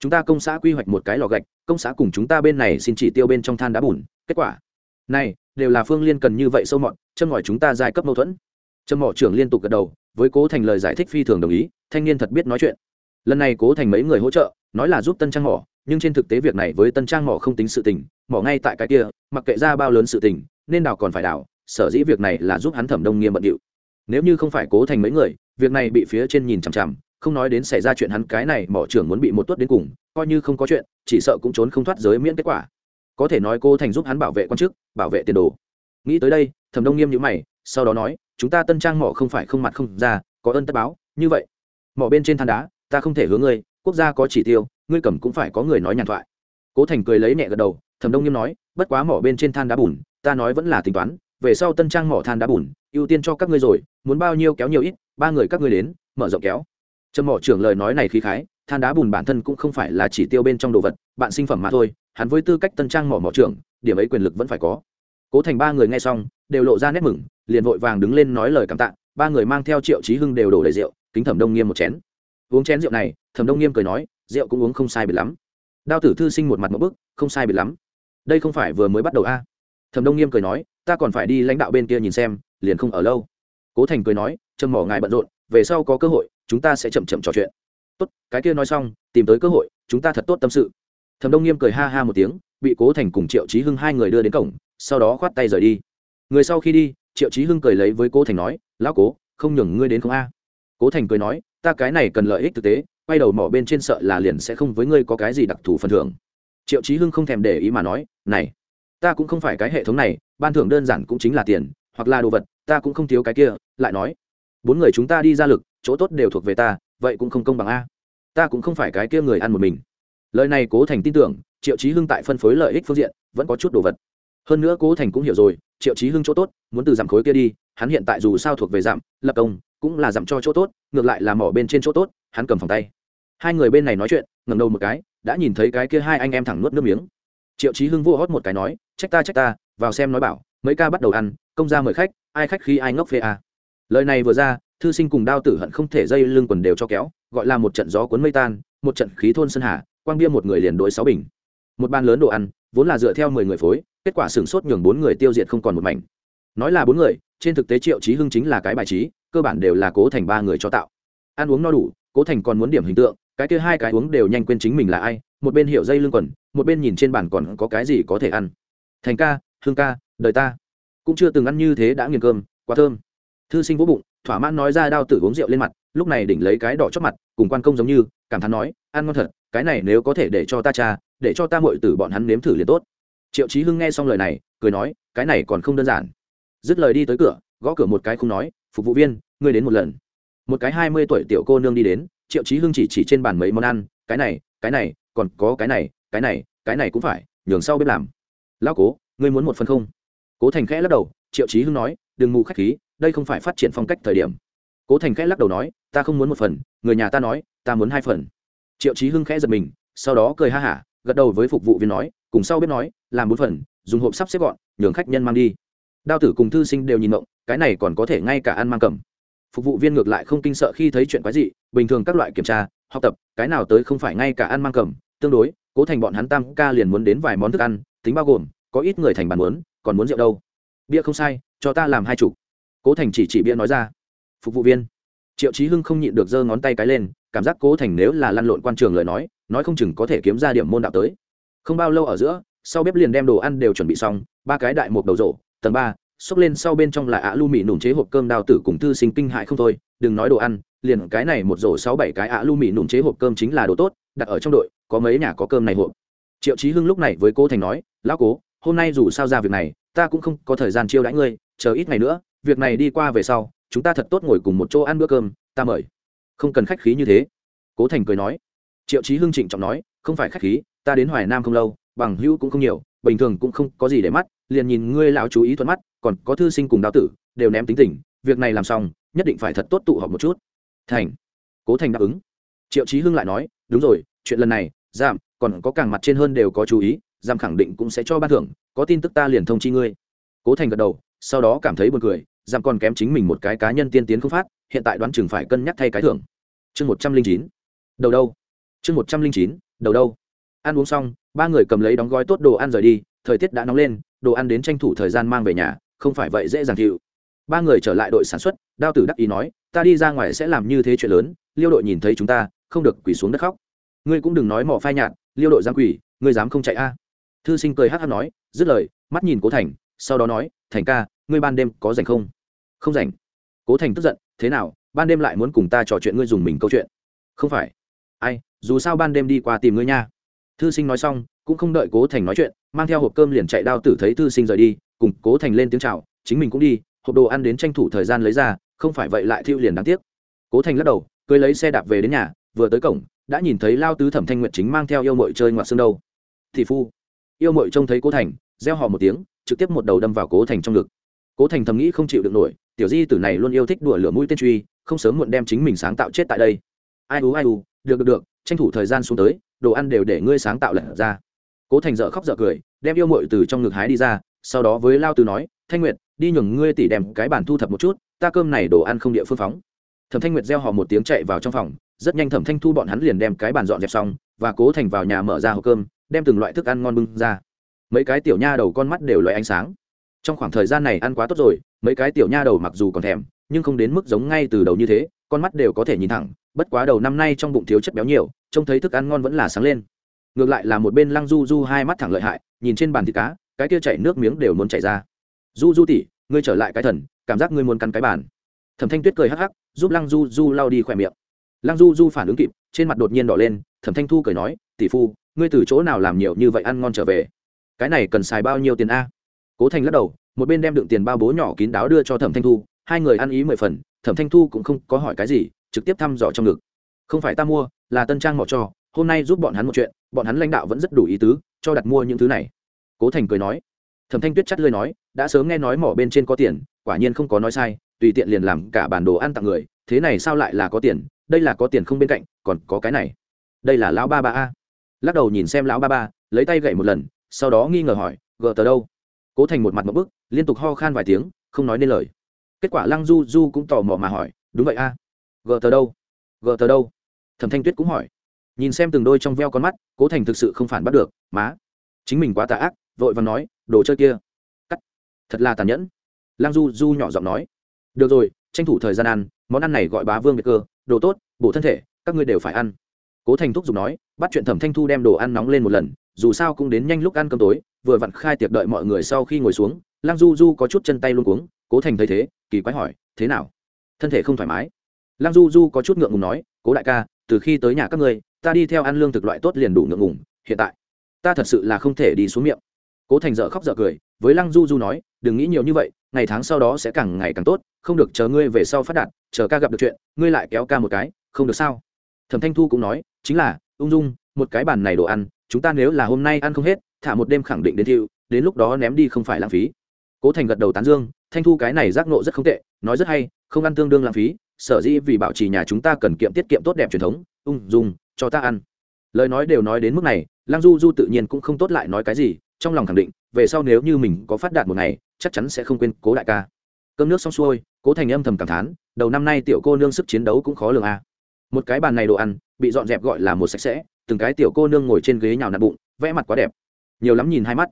Chúng ta công xã quy hoạch một cái lò gạch, công xã cùng chúng ta bên này xin chỉ tiêu bên trong than đá bùn, kết quả này, đều là phương liên cần như vậy sâu mọn châm ngòi chúng ta giai cấp mâu thuẫn. Trâm mỏ trưởng liên tục gật đầu, với cố thành lời giải thích phi thường đồng ý, thanh niên thật biết nói chuyện. Lần này cố thành mấy người hỗ trợ, nói là giúp tân trang mỏ, nhưng trên thực tế việc này với tân trang mỏ không tính sự tình, mỏ ngay tại cái kia, mặc kệ ra bao lớn sự tình, nên đào còn phải đào, sở dĩ việc này là giúp hắn thẩm đông nghiêm bận điệu. Nếu như không phải cố thành mấy người, việc này bị phía trên nhìn chằm chằm, không nói đến xảy ra chuyện hắn cái này, mỏ trưởng muốn bị một tuất đến cùng, coi như không có chuyện, chỉ sợ cũng trốn không thoát giới miễn kết quả có thể nói cô thành giúp hắn bảo vệ quan chức, bảo vệ tiền đồ. Nghĩ tới đây, thẩm đông nghiêm nhữ mày, sau đó nói, chúng ta tân trang mỏ không phải không mặt không ra, có ơn tất báo, như vậy, mỏ bên trên than đá, ta không thể hướng ngươi, quốc gia có chỉ tiêu, ngươi cầm cũng phải có người nói nhàn thoại. Cố thành cười lấy nhẹ gật đầu, thẩm đông nghiêm nói, bất quá mỏ bên trên than đá bùn, ta nói vẫn là tính toán, về sau tân trang mỏ than đá bùn, ưu tiên cho các ngươi rồi, muốn bao nhiêu kéo nhiều ít, ba người các ngươi đến, mở rộng kéo. Trâm mỏ trưởng lời nói này khí khái, than đá bùn bản thân cũng không phải là chỉ tiêu bên trong đồ vật, bạn sinh phẩm mà thôi hắn với tư cách tân trang mỏ mỏ trưởng, điểm ấy quyền lực vẫn phải có. Cố thành ba người nghe xong, đều lộ ra nét mừng, liền vội vàng đứng lên nói lời cảm tạ, ba người mang theo triệu trí hưng đều đổ đầy rượu, kính thẩm đông nghiêm một chén. Uống chén rượu này, thẩm đông nghiêm cười nói, rượu cũng uống không sai biệt lắm. Đao tử thư sinh một mặt một bức, không sai biệt lắm. Đây không phải vừa mới bắt đầu a? À. thẩm đông nghiêm cười nói, ta còn phải đi lãnh đạo bên kia nhìn xem, liền không ở lâu. Cố thành cười nói trầm mỏ ngài bận rộn, về sau có cơ hội, chúng ta sẽ chậm chậm trò chuyện. Tốt, cái kia nói xong, tìm tới cơ hội, chúng ta thật tốt tâm sự thẩm đông nghiêm cười ha ha một tiếng, bị cố thành cùng triệu chí hưng hai người đưa đến cổng, sau đó khoát tay rời đi. Người sau khi đi, triệu chí hưng cười lấy với cố thành nói, lão cố, không nhường ngươi đến không a. Cố thành cười nói, ta cái này cần lợi ích thực tế, quay đầu mỏ bên trên sợ là liền sẽ không với ngươi có cái gì đặc thù phần thưởng. Triệu chí hưng không thèm để ý mà nói, này, ta cũng không phải cái hệ thống này, ban thưởng đơn giản cũng chính là tiền, hoặc là đồ vật, ta cũng không thiếu cái kia. Lại nói, bốn người chúng ta đi ra lực, chỗ tốt đều thuộc về ta, vậy cũng không công bằng a. Ta cũng không phải cái kia người ăn một mình lời này cố thành tin tưởng, triệu chí hưng tại phân phối lợi ích phương diện vẫn có chút đồ vật. Hơn nữa cố thành cũng hiểu rồi, triệu chí hưng chỗ tốt, muốn từ giảm khối kia đi, hắn hiện tại dù sao thuộc về giảm, lập công, cũng là giảm cho chỗ tốt, ngược lại là mỏ bên trên chỗ tốt, hắn cầm phòng tay. Hai người bên này nói chuyện ngầm đầu một cái, đã nhìn thấy cái kia hai anh em thẳng nuốt nước miếng. Triệu chí hưng vô hót một cái nói, trách ta trách ta, vào xem nói bảo, mấy ca bắt đầu ăn, công ra mời khách, ai khách khi ai ngốc phê à. lời này vừa ra, thư sinh cùng đao tử hận không thể dây lưng quần đều cho kéo, gọi là một trận gió cuốn mây tan, một trận khí thôn sơn hà quang bia một người liền đối sáu bình. Một ban lớn đồ ăn, vốn là dựa theo mười người phối, kết quả sửng sốt nhường bốn người tiêu diệt không còn một mảnh. Nói là bốn người, trên thực tế triệu chí hưng chính là cái bài trí, cơ bản đều là cố thành ba người cho tạo. Ăn uống no đủ, cố thành còn muốn điểm hình tượng, cái kia hai cái uống đều nhanh quên chính mình là ai, một bên hiệu dây lưng quần, một bên nhìn trên bàn còn có cái gì có thể ăn. Thành ca hương ca, đời ta. Cũng chưa từng ăn như thế đã nghiền cơm, quá thơm. Thư sinh vỗ bụng thỏa mãn nói ra đao tử uống rượu lên mặt, lúc này đỉnh lấy cái đỏ chót mặt, cùng quan công giống như, cảm thán nói, ăn ngon thật, cái này nếu có thể để cho ta cha, để cho ta mội tử bọn hắn nếm thử liền tốt. Triệu chí hưng nghe xong lời này, cười nói, cái này còn không đơn giản. Dứt lời đi tới cửa, gõ cửa một cái không nói, phục vụ viên, ngươi đến một lần. Một cái hai mươi tuổi tiểu cô nương đi đến, triệu chí hưng chỉ chỉ trên bàn mấy món ăn, cái này cái này, còn có cái này cái này cái này cũng phải, nhường sau bếp làm. Lão cố, ngươi muốn một phần không? Cố thành khẽ lắc đầu, triệu chí hưng nói, đừng mù khách khí đây không phải phát triển phong cách thời điểm. Cố thành khẽ lắc đầu nói, ta không muốn một phần, người nhà ta nói, ta muốn hai phần. Triệu chí hưng khẽ giật mình, sau đó cười ha hả, gật đầu với phục vụ viên nói, cùng sau bếp nói, làm bốn phần, dùng hộp sắp xếp gọn, nhường khách nhân mang đi. Đao tử cùng thư sinh đều nhìn mộng cái này còn có thể ngay cả ăn mang cầm. Phục vụ viên ngược lại không kinh sợ khi thấy chuyện quái dị, bình thường các loại kiểm tra, học tập, cái nào tới không phải ngay cả ăn mang cầm. Tương đối, cố thành bọn hắn tam ca liền muốn đến vài món thức ăn, tính bao gồm, có ít người thành bàn muốn, còn muốn rượu đâu. Bia không sai, cho ta làm hai chục cố thành chỉ chỉ bia nói ra. Phục vụ viên. Triệu chí hưng không nhịn được giơ ngón tay cái lên, cảm giác cố thành nếu là lăn lộn quan trường lời nói nói không chừng có thể kiếm ra điểm môn đạo tới. Không bao lâu ở giữa, sau bếp liền đem đồ ăn đều chuẩn bị xong, ba cái đại một đầu rổ, tầng ba, xốc lên sau bên trong là ạ lu mì nùm chế hộp cơm đào tử cùng thư sinh kinh hại không thôi, đừng nói đồ ăn, liền cái này một rổ sáu bảy cái ạ lu mì nùm chế hộp cơm chính là đồ tốt, đặt ở trong đội, có mấy nhà có cơm này hộp. Triệu chí hưng lúc này với Cố thành nói, lão cố, hôm nay dù sao ra việc này, ta cũng không có thời gian chiêu đãi ngươi, chờ ít ngày nữa việc này đi qua về sau, chúng ta thật tốt ngồi cùng một chỗ ăn bữa cơm, ta mời. Không cần khách khí như thế. Cố thành cười nói. Triệu chí hưng trịnh trọng nói, không phải khách khí, ta đến hoài nam không lâu, bằng hữu cũng không nhiều, bình thường cũng không có gì để mắt, liền nhìn ngươi lão chú ý thuận mắt, còn có thư sinh cùng đào tử, đều ném tính tình, việc này làm xong, nhất định phải thật tốt tụ họp một chút. Thành. Cố thành đáp ứng. Triệu chí hưng lại nói, đúng rồi, chuyện lần này, giảm, còn có càng mặt trên hơn đều có chú ý, giảm khẳng định cũng sẽ cho ban thưởng, có tin tức ta liền thông chi ngươi. Cố thành gật đầu, sau đó cảm thấy buồn cười giảm còn kém chính mình một cái cá nhân tiên tiến không phát, hiện tại đoán chừng phải cân nhắc thay cái thưởng. Chương một trăm linh chín. Đầu đâu? Chương một trăm linh chín, đầu đâu? Ăn uống xong, ba người cầm lấy đóng gói tốt đồ ăn rời đi, thời tiết đã nóng lên, đồ ăn đến tranh thủ thời gian mang về nhà, không phải vậy dễ dàng chịu. Ba người trở lại đội sản xuất, đao tử đắc ý nói, ta đi ra ngoài sẽ làm như thế chuyện lớn, liêu đội nhìn thấy chúng ta, không được quỳ xuống đất khóc. Ngươi cũng đừng nói mỏ phai nhạt, liêu đội giang quỳ, ngươi dám không chạy a? Thư sinh cười hát hát nói, dứt lời, mắt nhìn cố thành, sau đó nói, thành ca, ngươi ban đêm có rảnh không? Không rảnh. Cố thành tức giận, thế nào, ban đêm lại muốn cùng ta trò chuyện ngươi dùng mình câu chuyện? Không phải. Ai, dù sao ban đêm đi qua tìm ngươi nha. Thư sinh nói xong, cũng không đợi cố thành nói chuyện, mang theo hộp cơm liền chạy đao tử thấy thư sinh rời đi, cùng cố thành lên tiếng c h à o chính mình cũng đi, hộp đồ ăn đến tranh thủ thời gian lấy ra, không phải vậy lại thiêu liền đáng tiếc. Cố thành lắc đầu, cưới lấy xe đạp về đến nhà, vừa tới cổng, đã nhìn thấy lao tứ thẩm thanh nguyệt chính mang theo yêu mội chơi ngoại xương đâu. Thì phu. Yêu mội trông thấy cố thành gieo họ một tiếng, trực tiếp một đầu đâm vào cố thành trong ngực. Cố thành thầm nghĩ không chịu được nổi tiểu di tử này luôn yêu thích đùa lửa mũi tên truy, không sớm muộn đem chính mình sáng tạo chết tại đây. Ai u ai u, được được được, tranh thủ thời gian xuống tới, đồ ăn đều để ngươi sáng tạo lật ra. Cố thành dợ khóc dợ cười, đem yêu mội từ trong ngực hái đi ra, sau đó với lao từ nói, thanh nguyệt, đi nhường ngươi tỉ đem cái bàn thu thập một chút, ta cơm này đồ ăn không địa phương phóng. Thẩm thanh nguyệt gieo họ một tiếng chạy vào trong phòng, rất nhanh thẩm thanh thu bọn hắn liền đem cái bàn dọn dẹp xong, và cố thành vào nhà mở ra hộp cơm, đem từng loại thức ăn ngon bưng ra. Mấy cái tiểu nha đầu con mắt đều loại ánh sáng trong khoảng thời gian này ăn quá tốt rồi, mấy cái tiểu nha đầu mặc dù còn thèm, nhưng không đến mức giống ngay từ đầu như thế, con mắt đều có thể nhìn thẳng, bất quá đầu năm nay trong bụng thiếu chất béo nhiều, trông thấy thức ăn ngon vẫn là sáng lên. Ngược lại là một bên lăng du du hai mắt thẳng lợi hại, nhìn trên bàn thịt cá, cái kia chảy nước miếng đều muốn chảy ra. Du du tỉ ngươi trở lại cái thần, cảm giác ngươi muốn cắn cái bàn. Thẩm thanh tuyết cười hắc hắc, giúp lăng du du lau đi khỏe miệng. Lăng du du phản ứng kịp, trên mặt đột nhiên đỏ lên, thẩm thanh thu cười nói, tỷ phu, ngươi từ chỗ nào làm nhiều như vậy ăn ngon trở về? Cái này cần xài bao nhiêu tiền a? Cố thành lắc đầu, một bên đem đựng tiền bao bố nhỏ kín đáo đưa cho thẩm thanh thu, hai người ăn ý mười phần, thẩm thanh thu cũng không có hỏi cái gì, trực tiếp thăm dò trong ngực. Không phải ta mua, là tân trang mỏ cho, hôm nay giúp bọn hắn một chuyện, bọn hắn lãnh đạo vẫn rất đủ ý tứ, cho đặt mua những thứ này. Cố thành cười nói. Thẩm thanh tuyết chắt lơi nói, đã sớm nghe nói mỏ bên trên có tiền, quả nhiên không có nói sai, tùy tiện liền làm cả bản đồ ăn tặng người, thế này sao lại là có tiền, đây là có tiền không bên cạnh, còn có cái này. Đây là lão ba ba a. Lắc đầu nhìn xem lão ba ba, lấy tay gậy một lần, sau đó nghi ngờ hỏi, gờ tờ đâu? Cố thành một mặt một bức, liên tục ho khan vài tiếng, không nói nên lời. Kết quả lăng du du cũng tò mò mà hỏi, đúng vậy a, gờ tờ đâu? Gờ tờ đâu? Thẩm thanh tuyết cũng hỏi. Nhìn xem từng đôi trong veo con mắt, cố thành thực sự không phản bắt được, má, chính mình quá tà ác, vội và nói, đồ chơi kia, cắt, thật là tàn nhẫn. Lăng du du nhỏ giọng nói, được rồi, tranh thủ thời gian ăn, món ăn này gọi bá vương biệt cơ, đồ tốt, bổ thân thể, các ngươi đều phải ăn. Cố thành thúc giục nói, bắt chuyện thẩm thanh thu đem đồ ăn nóng lên một lần dù sao cũng đến nhanh lúc ăn cơm tối, vừa vặn khai tiệc đợi mọi người sau khi ngồi xuống, lăng du du có chút chân tay luôn cuống, cố thành thấy thế, kỳ quái hỏi, thế nào? Thân thể không thoải mái? Lăng du du có chút ngượng ngùng nói, cố đại ca, từ khi tới nhà các ngươi, ta đi theo ăn lương thực loại tốt liền đủ ngượng ngùng, hiện tại, ta thật sự là không thể đi xuống miệng. Cố thành dợ khóc dợ cười, với lăng du du nói, đừng nghĩ nhiều như vậy, ngày tháng sau đó sẽ càng ngày càng tốt, không được chờ ngươi về sau phát đạt, chờ ca gặp được chuyện, ngươi lại kéo ca một cái, không được sao? Thẩm thanh thu cũng nói, chính là, ung dung, một cái bàn này đồ ăn chúng ta nếu là hôm nay ăn không hết, thả một đêm khẳng định đến thiệu, đến lúc đó ném đi không phải lãng phí. Cố thành gật đầu tán dương, thanh thu cái này giác nộ rất không tệ, nói rất hay, không ăn tương đương lãng phí, sở dĩ vì bảo trì nhà chúng ta cần kiệm tiết kiệm tốt đẹp truyền thống, ung dung, cho ta ăn. Lời nói đều nói đến mức này, lăng du du tự nhiên cũng không tốt lại nói cái gì, trong lòng khẳng định, về sau nếu như mình có phát đạt một ngày, chắc chắn sẽ không quên cố đại ca. Cơm nước xong xuôi, cố thành âm thầm cảm thán, đầu năm nay tiểu cô nương sức chiến đấu cũng khó lường a. Một cái bàn này đồ ăn, bị dọn dẹp gọi là một sạch sẽ từng cái tiểu cô nương ngồi trên ghế nhào nặn bụng, vẽ mặt quá đẹp. Nhiều lắm nhìn hai mắt.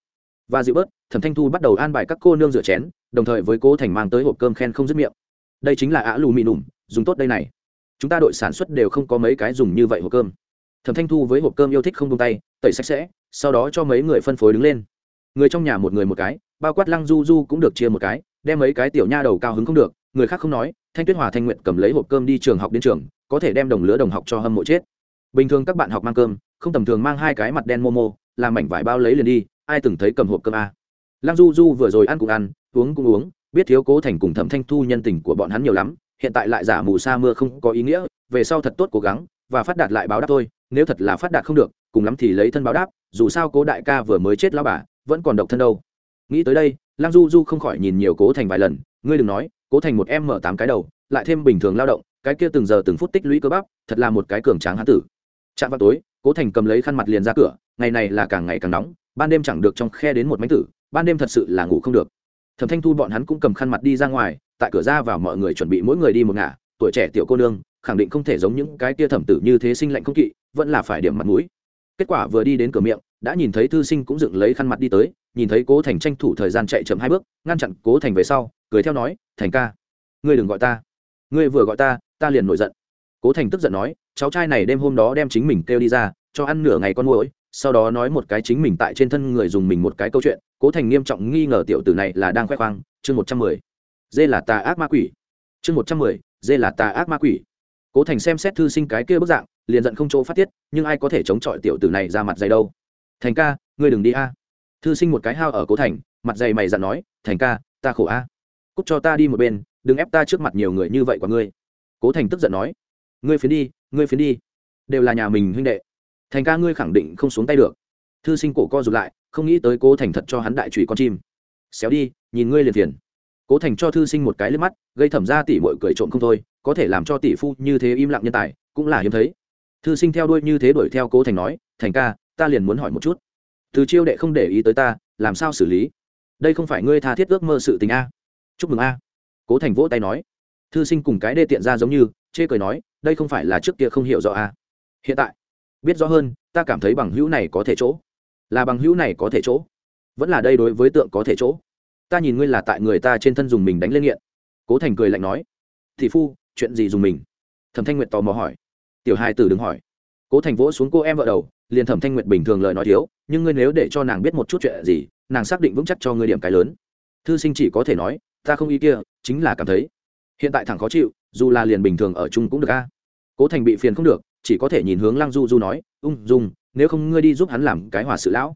Và dịu bớt, thẩm thanh thu bắt đầu an bài các cô nương rửa chén, đồng thời với cố thành mang tới hộp cơm khen không dứt miệng. Đây chính là ả lù mị nủm dùng tốt đây này. Chúng ta đội sản xuất đều không có mấy cái dùng như vậy hộp cơm. Thẩm thanh thu với hộp cơm yêu thích không tung tay, tẩy sạch sẽ, sau đó cho mấy người phân phối đứng lên. Người trong nhà một người một cái, bao quát lăng du du cũng được chia một cái, đem mấy cái tiểu nha đầu cao hứng không được. Người khác không nói, thanh tuyết hòa thanh nguyện cầm lấy hộp cơm đi trường học đến trường, có thể đem đồng lứa đồng học cho hâm mộ chết bình thường các bạn học mang cơm, không tầm thường mang hai cái mặt đen momo, làm mảnh vải bao lấy liền đi, ai từng thấy cầm hộp cơm a? Lăng du du vừa rồi ăn cũng ăn, uống cũng uống, biết thiếu cố thành cùng thẩm thanh thu nhân tình của bọn hắn nhiều lắm, hiện tại lại giả mù sa mưa không có ý nghĩa, về sau thật tốt cố gắng, và phát đạt lại báo đáp thôi, nếu thật là phát đạt không được, cùng lắm thì lấy thân báo đáp, dù sao cố đại ca vừa mới chết lao bà, vẫn còn độc thân đâu. Nghĩ tới đây, lăng du du không khỏi nhìn nhiều cố thành vài lần, ngươi đừng nói, cố thành một em mở tám cái đầu, lại thêm bình thường lao động, cái kia từng giờ từng phút tích lũy cơ bắp, thật là một cái cường tráng hán tử chạm vào tối, cố thành cầm lấy khăn mặt liền ra cửa, ngày này là càng ngày càng nóng, ban đêm chẳng được trong khe đến một mánh tử, ban đêm thật sự là ngủ không được. Thẩm thanh thu bọn hắn cũng cầm khăn mặt đi ra ngoài, tại cửa ra vào mọi người chuẩn bị mỗi người đi một ngả, tuổi trẻ tiểu cô nương, khẳng định không thể giống những cái kia thẩm tử như thế sinh lạnh không kỵ, vẫn là phải điểm mặt mũi. Kết quả vừa đi đến cửa miệng, đã nhìn thấy thư sinh cũng dựng lấy khăn mặt đi tới, nhìn thấy cố thành tranh thủ thời gian chạy chậm hai bước, ngăn chặn cố thành về sau, cười theo nói, thành ca, ngươi đừng gọi ta. Ngươi vừa gọi ta ta liền nổi giận. Cố thành tức giận nói cháu trai này đêm hôm đó đem chính mình kêu đi ra, cho ăn nửa ngày con muỗi, sau đó nói một cái chính mình tại trên thân người dùng mình một cái câu chuyện, cố thành nghiêm trọng nghi ngờ tiểu tử này là đang khoe khoang, chương một trăm mười. Dê là tà ác ma quỷ. Chương một trăm mười, dê là tà ác ma quỷ. Cố thành xem xét thư sinh cái kia bức dạng, liền giận không chỗ phát tiết, nhưng ai có thể chống chọi tiểu tử này ra mặt dày đâu. Thành ca, ngươi đừng đi a. Thư sinh một cái hao ở cố thành, mặt dày mày dặn nói, thành ca, ta khổ a. Cúc cho ta đi một bên, đừng ép ta trước mặt nhiều người như vậy của ngươi. Cố thành tức giận nói ngươi phiến đi, ngươi phiến đi. Đều là nhà mình huynh đệ. Thành ca ngươi khẳng định không xuống tay được. Thư sinh cổ co rụt lại, không nghĩ tới cố thành thật cho hắn đại trụy con chim. Xéo đi, nhìn ngươi liền phiền. Cố thành cho thư sinh một cái lên mắt, gây thẩm ra tỷ bội cười trộm không thôi, có thể làm cho tỷ phu như thế im lặng nhân tài, cũng là hiếm thấy. Thư sinh theo đuôi như thế đuổi theo cố thành nói, thành ca, ta liền muốn hỏi một chút. Từ chiêu đệ không để ý tới ta, làm sao xử lý? Đây không phải ngươi tha thiết ước mơ sự tình a. Chúc mừng a. Cố thành vỗ tay nói. Thư sinh cùng cái đê tiện ra giống như chê cười nói, đây không phải là trước kia không hiểu rõ à? hiện tại, biết rõ hơn, ta cảm thấy bằng hữu này có thể chỗ. Là bằng hữu này có thể chỗ. Vẫn là đây đối với tượng có thể chỗ. Ta nhìn ngươi là tại người ta trên thân dùng mình đánh lên nghiện. Cố thành cười lạnh nói thị phu, chuyện gì dùng mình? Thẩm thanh nguyệt tò mò hỏi. Tiểu hai tử đừng hỏi. Cố thành vỗ xuống cô em vợ đầu, liền thẩm thanh nguyệt bình thường lời nói thiếu, nhưng ngươi nếu để cho nàng biết một chút chuyện gì, nàng xác định vững chắc cho ngươi điểm cái lớn. Thư sinh chỉ có thể nói, ta không ý kia, chính là cảm thấy. Hiện tại thẳng khó chịu dù là liền bình thường ở chung cũng được a. Cố thành bị phiền không được, chỉ có thể nhìn hướng lăng du du nói, ung dung, nếu không ngươi đi giúp hắn làm cái hòa sự lão.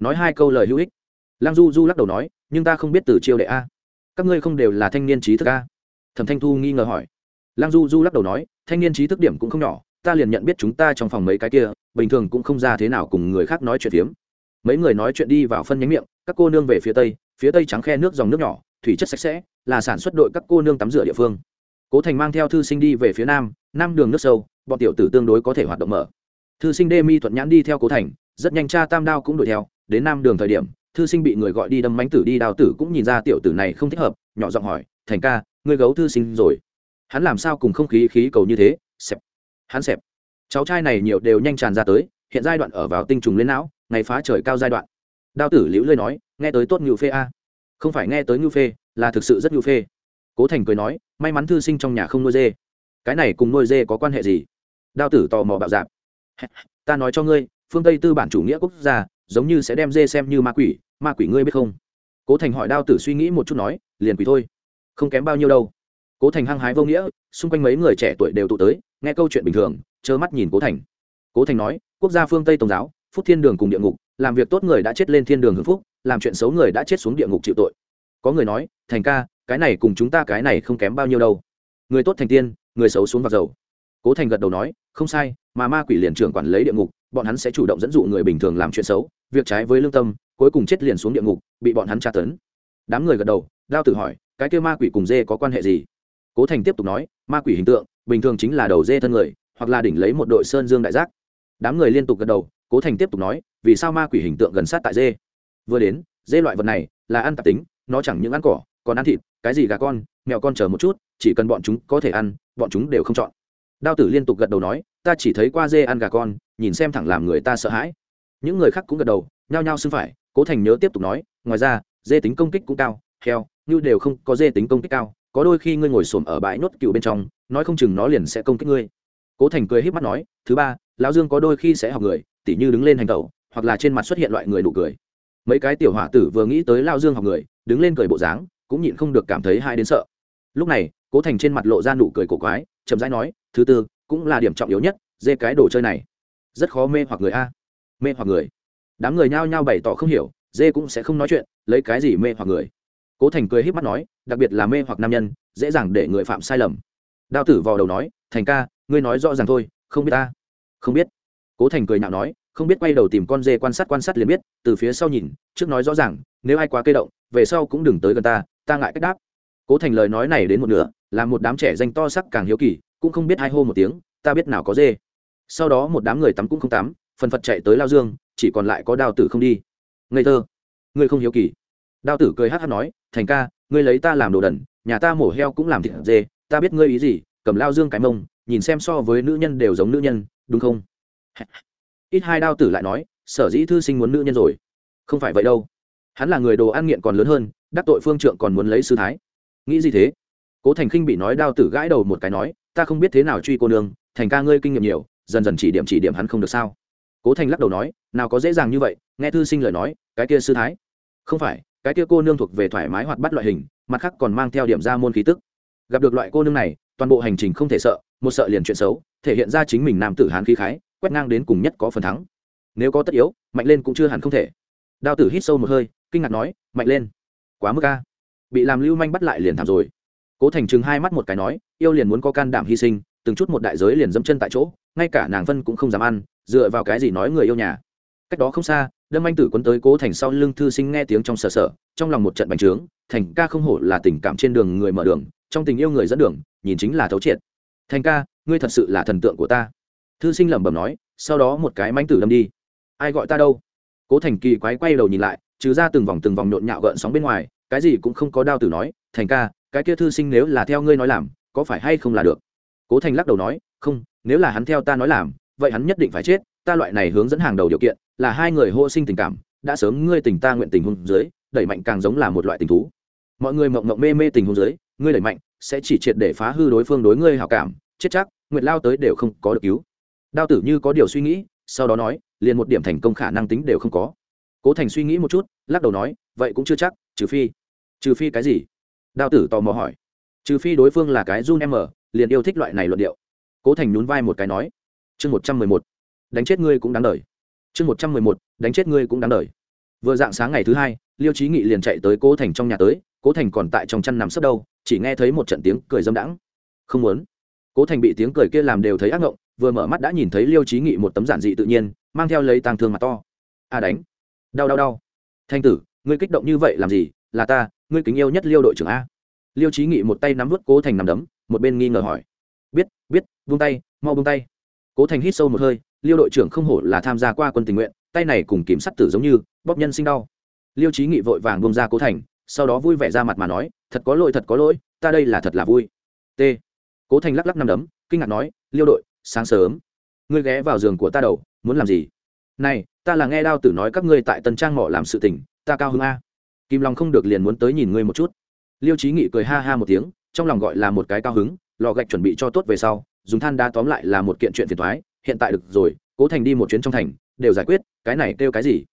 Nói hai câu lời hữu ích. Lăng du du lắc đầu nói, nhưng ta không biết từ chiêu đệ a. Các ngươi không đều là thanh niên trí thức a? Thẩm thanh thu nghi ngờ hỏi. Lăng du du lắc đầu nói, thanh niên trí thức điểm cũng không nhỏ, ta liền nhận biết chúng ta trong phòng mấy cái kia, bình thường cũng không ra thế nào cùng người khác nói chuyện phiếm. Mấy người nói chuyện đi vào phân nhánh miệng, các cô nương về phía tây phía tây trắng khe nước dòng nước nhỏ, thủy chất sạch sẽ, là sản xuất đội các cô nương tắm rửa địa phương cố thành mang theo thư sinh đi về phía nam nam đường nước sâu, bọn tiểu tử tương đối có thể hoạt động mở. Thư sinh đê mi thuận nhãn đi theo cố thành, rất nhanh cha tam đao cũng đuổi theo. Đến nam đường thời điểm, thư sinh bị người gọi đi đâm mánh tử đi, đào tử cũng nhìn ra tiểu tử này không thích hợp, nhỏ giọng hỏi, thành ca, ngươi gấu thư sinh rồi. Hắn làm sao cùng không khí khí cầu như thế? Xẹp, hắn xẹp. Cháu trai này nhiều đều nhanh tràn ra tới, hiện giai đoạn ở vào tinh trùng lên não, ngày phá trời cao giai đoạn. Đao tử liễu lơi nói, nghe tới tốt ngưu phê a. Không phải nghe tới ngưu phê, là thực sự rất ngưu phê cố thành cười nói, may mắn thư sinh trong nhà không nuôi dê. Cái này cùng nuôi dê có quan hệ gì? Đao tử tò mò bạo dạp. Ta nói cho ngươi, phương tây tư bản chủ nghĩa quốc gia, giống như sẽ đem dê xem như ma quỷ ma quỷ ngươi biết không? Cố thành hỏi đao tử suy nghĩ một chút nói, liền quỷ thôi, không kém bao nhiêu đâu. Cố thành hăng hái vô nghĩa, xung quanh mấy người trẻ tuổi đều tụ tới, nghe câu chuyện bình thường, trơ mắt nhìn cố thành. Cố thành nói, quốc gia phương tây tôn giáo, phúc thiên đường cùng địa ngục, làm việc tốt người đã chết lên thiên đường hưng phúc, làm chuyện xấu người đã chết xuống địa ngục chịu tội. Có người nói, thành ca cái này cùng chúng ta cái này không kém bao nhiêu đâu. Người tốt thành tiên, người xấu xuống vào dầu. Cố thành gật đầu nói, không sai, mà ma quỷ liền trưởng quản lấy địa ngục, bọn hắn sẽ chủ động dẫn dụ người bình thường làm chuyện xấu, việc trái với lương tâm, cuối cùng chết liền xuống địa ngục, bị bọn hắn tra tấn. Đám người gật đầu, đao tử hỏi, cái kêu ma quỷ cùng dê có quan hệ gì? Cố thành tiếp tục nói, ma quỷ hình tượng, bình thường chính là đầu dê thân người, hoặc là đỉnh lấy một đội sơn dương đại giác. Đám người liên tục gật đầu, cố thành tiếp tục nói, vì sao ma quỷ hình tượng gần sát tại dê? Vừa đến, dê loại vật này là ăn tạp tính, nó chẳng những ăn cỏ còn ăn thịt, cái gì gà con, mèo con chờ một chút, chỉ cần bọn chúng có thể ăn, bọn chúng đều không chọn. Đao tử liên tục gật đầu nói, ta chỉ thấy qua dê ăn gà con, nhìn xem thẳng làm người ta sợ hãi. Những người khác cũng gật đầu, nhao nhao xưng phải, cố thành nhớ tiếp tục nói, ngoài ra, dê tính công kích cũng cao, heo như đều không có dê tính công kích cao, có đôi khi ngươi ngồi xổm ở bãi nốt cựu bên trong, nói không chừng nó liền sẽ công kích ngươi. Cố thành cười híp mắt nói, thứ ba, lão dương có đôi khi sẽ học người, tỉ như đứng lên hành tẩu, hoặc là trên mặt xuất hiện loại người nụ cười. Mấy cái tiểu hỏa tử vừa nghĩ tới lao dương học người, đứng lên cười bộ dáng cũng nhịn không được cảm thấy hai đến sợ. Lúc này, cố thành trên mặt lộ ra nụ cười cổ quái, chậm rãi nói, thứ tư, cũng là điểm trọng yếu nhất, dê cái đồ chơi này. Rất khó mê hoặc người a. Mê hoặc người? Đám người nhao nhao bày tỏ không hiểu, dê cũng sẽ không nói chuyện, lấy cái gì mê hoặc người? Cố thành cười híp mắt nói, đặc biệt là mê hoặc nam nhân, dễ dàng để người phạm sai lầm. Đao tử vào đầu nói, thành ca, ngươi nói rõ ràng thôi, không biết ta? Không biết. Cố thành cười nhạo nói, không biết quay đầu tìm con dê quan sát quan sát liền biết, từ phía sau nhìn, trước nói rõ ràng nếu ai quá kê động, về sau cũng đừng tới gần ta ta ngại cách đáp. Cố thành lời nói này đến một nửa làm một đám trẻ danh to sắc càng hiếu kỳ, cũng không biết ai hô một tiếng, ta biết nào có dê. Sau đó một đám người tắm cũng không tắm, phần phật chạy tới lao dương, chỉ còn lại có đào tử không đi. Ngây thơ. Ngươi không hiếu kỳ. Đào tử cười hát hát nói, thành ca, ngươi lấy ta làm đồ đần, nhà ta mổ heo cũng làm thịt dê, ta biết ngươi ý gì, cầm lao dương cái mông, nhìn xem so với nữ nhân đều giống nữ nhân, đúng không? Ít hai đao tử lại nói, sở dĩ thư sinh muốn nữ nhân rồi? Không phải vậy đâu hắn là người đồ ăn nghiện còn lớn hơn, đắc tội phương trượng còn muốn lấy sư thái. Nghĩ gì thế? Cố thành khinh bị nói đao tử gãi đầu một cái nói, ta không biết thế nào truy cô nương, thành ca ngươi kinh nghiệm nhiều, dần dần chỉ điểm chỉ điểm hắn không được sao? Cố thành lắc đầu nói, nào có dễ dàng như vậy, nghe thư sinh lời nói, cái kia sư thái. Không phải, cái kia cô nương thuộc về thoải mái hoặc bắt loại hình, mặt khác còn mang theo điểm ra môn khí tức. Gặp được loại cô nương này, toàn bộ hành trình không thể sợ, một sợ liền chuyện xấu, thể hiện ra chính mình nam tử hán khí khái, quét ngang đến cùng nhất có phần thắng. Nếu có tất yếu, mạnh lên cũng chưa hẳn không thể. Đao tử hít sâu một hơi kinh ngạc nói, mạnh lên, quá mức ca bị làm lưu manh bắt lại liền thảm rồi. Cố thành chừng hai mắt một cái nói, yêu liền muốn có can đảm hy sinh, từng chút một đại giới liền dâm chân tại chỗ, ngay cả nàng vân cũng không dám ăn, dựa vào cái gì nói người yêu nhà? Cách đó không xa, đâm anh tử quấn tới cố thành sau lưng thư sinh nghe tiếng trong sờ sờ, trong lòng một trận bành trướng, thành ca không hổ là tình cảm trên đường người mở đường, trong tình yêu người dẫn đường, nhìn chính là thấu triệt. Thành ca, ngươi thật sự là thần tượng của ta. Thư sinh lẩm bẩm nói, sau đó một cái manh tử đâm đi. Ai gọi ta đâu? Cố thành kỳ quái quay đầu nhìn lại trừ ra từng vòng từng vòng nhộn nhạo gợn sóng bên ngoài, cái gì cũng không có đao tử nói, thành ca, cái kia thư sinh nếu là theo ngươi nói làm, có phải hay không là được? Cố thành lắc đầu nói, không, nếu là hắn theo ta nói làm, vậy hắn nhất định phải chết, ta loại này hướng dẫn hàng đầu điều kiện, là hai người hô sinh tình cảm, đã sớm ngươi tình ta nguyện tình hôn dưới đẩy mạnh càng giống là một loại tình thú. Mọi người mộng mộng mê mê tình hôn dưới ngươi đẩy mạnh, sẽ chỉ triệt để phá hư đối phương đối ngươi hảo cảm, chết chắc nguyện lao tới đều không có được cứu. Đao tử như có điều suy nghĩ, sau đó nói, liền một điểm thành công khả năng tính đều không có cố thành suy nghĩ một chút, lắc đầu nói, vậy cũng chưa chắc, trừ phi trừ phi cái gì? Đao tử tò mò hỏi. Trừ phi đối phương là cái run em ở liền yêu thích loại này luận điệu. Cố thành nhún vai một cái nói, chương một trăm mười một, đánh chết ngươi cũng đáng đời. Chương một trăm mười một, đánh chết ngươi cũng đáng đời. Vừa dạng sáng ngày thứ hai, liêu trí nghị liền chạy tới cố thành trong nhà tới, cố thành còn tại trong chăn nằm sấp đâu, chỉ nghe thấy một trận tiếng cười dâm đãng. Không muốn. Cố thành bị tiếng cười kia làm đều thấy ác ngộng, vừa mở mắt đã nhìn thấy liêu trí nghị một tấm giản dị tự nhiên, mang theo lấy tàng thương mặt to. A đánh đau đau đau. Thanh tử, ngươi kích động như vậy làm gì? Là ta, ngươi kính yêu nhất liêu đội trưởng a. Liêu trí nghị một tay nắm vút cố thành nằm đấm, một bên nghi ngờ hỏi. Biết biết vung tay, mau vung tay. Cố thành hít sâu một hơi, liêu đội trưởng không hổ là tham gia qua quân tình nguyện, tay này cùng kiểm sắt tử giống như, bóp nhân sinh đau. Liêu trí nghị vội vàng bông ra cố thành, sau đó vui vẻ ra mặt mà nói, thật có lỗi, thật có lỗi, ta đây là thật là vui. T. Cố thành lắc lắc năm đấm, kinh ngạc nói, liêu đội, sáng sớm. Ngươi ghé vào giường của ta đầu, muốn làm gì? Này, ta là nghe đao tử nói các ngươi tại tân trang mỏ làm sự tình, ta cao hơn a. Kim long không được liền muốn tới nhìn ngươi một chút. Liêu trí nghị cười ha ha một tiếng, trong lòng gọi là một cái cao hứng, lò gạch chuẩn bị cho tốt về sau, dùng than đá tóm lại là một kiện chuyện phiền thoái hiện tại được rồi, cố thành đi một chuyến trong thành, đều giải quyết, cái này kêu cái gì?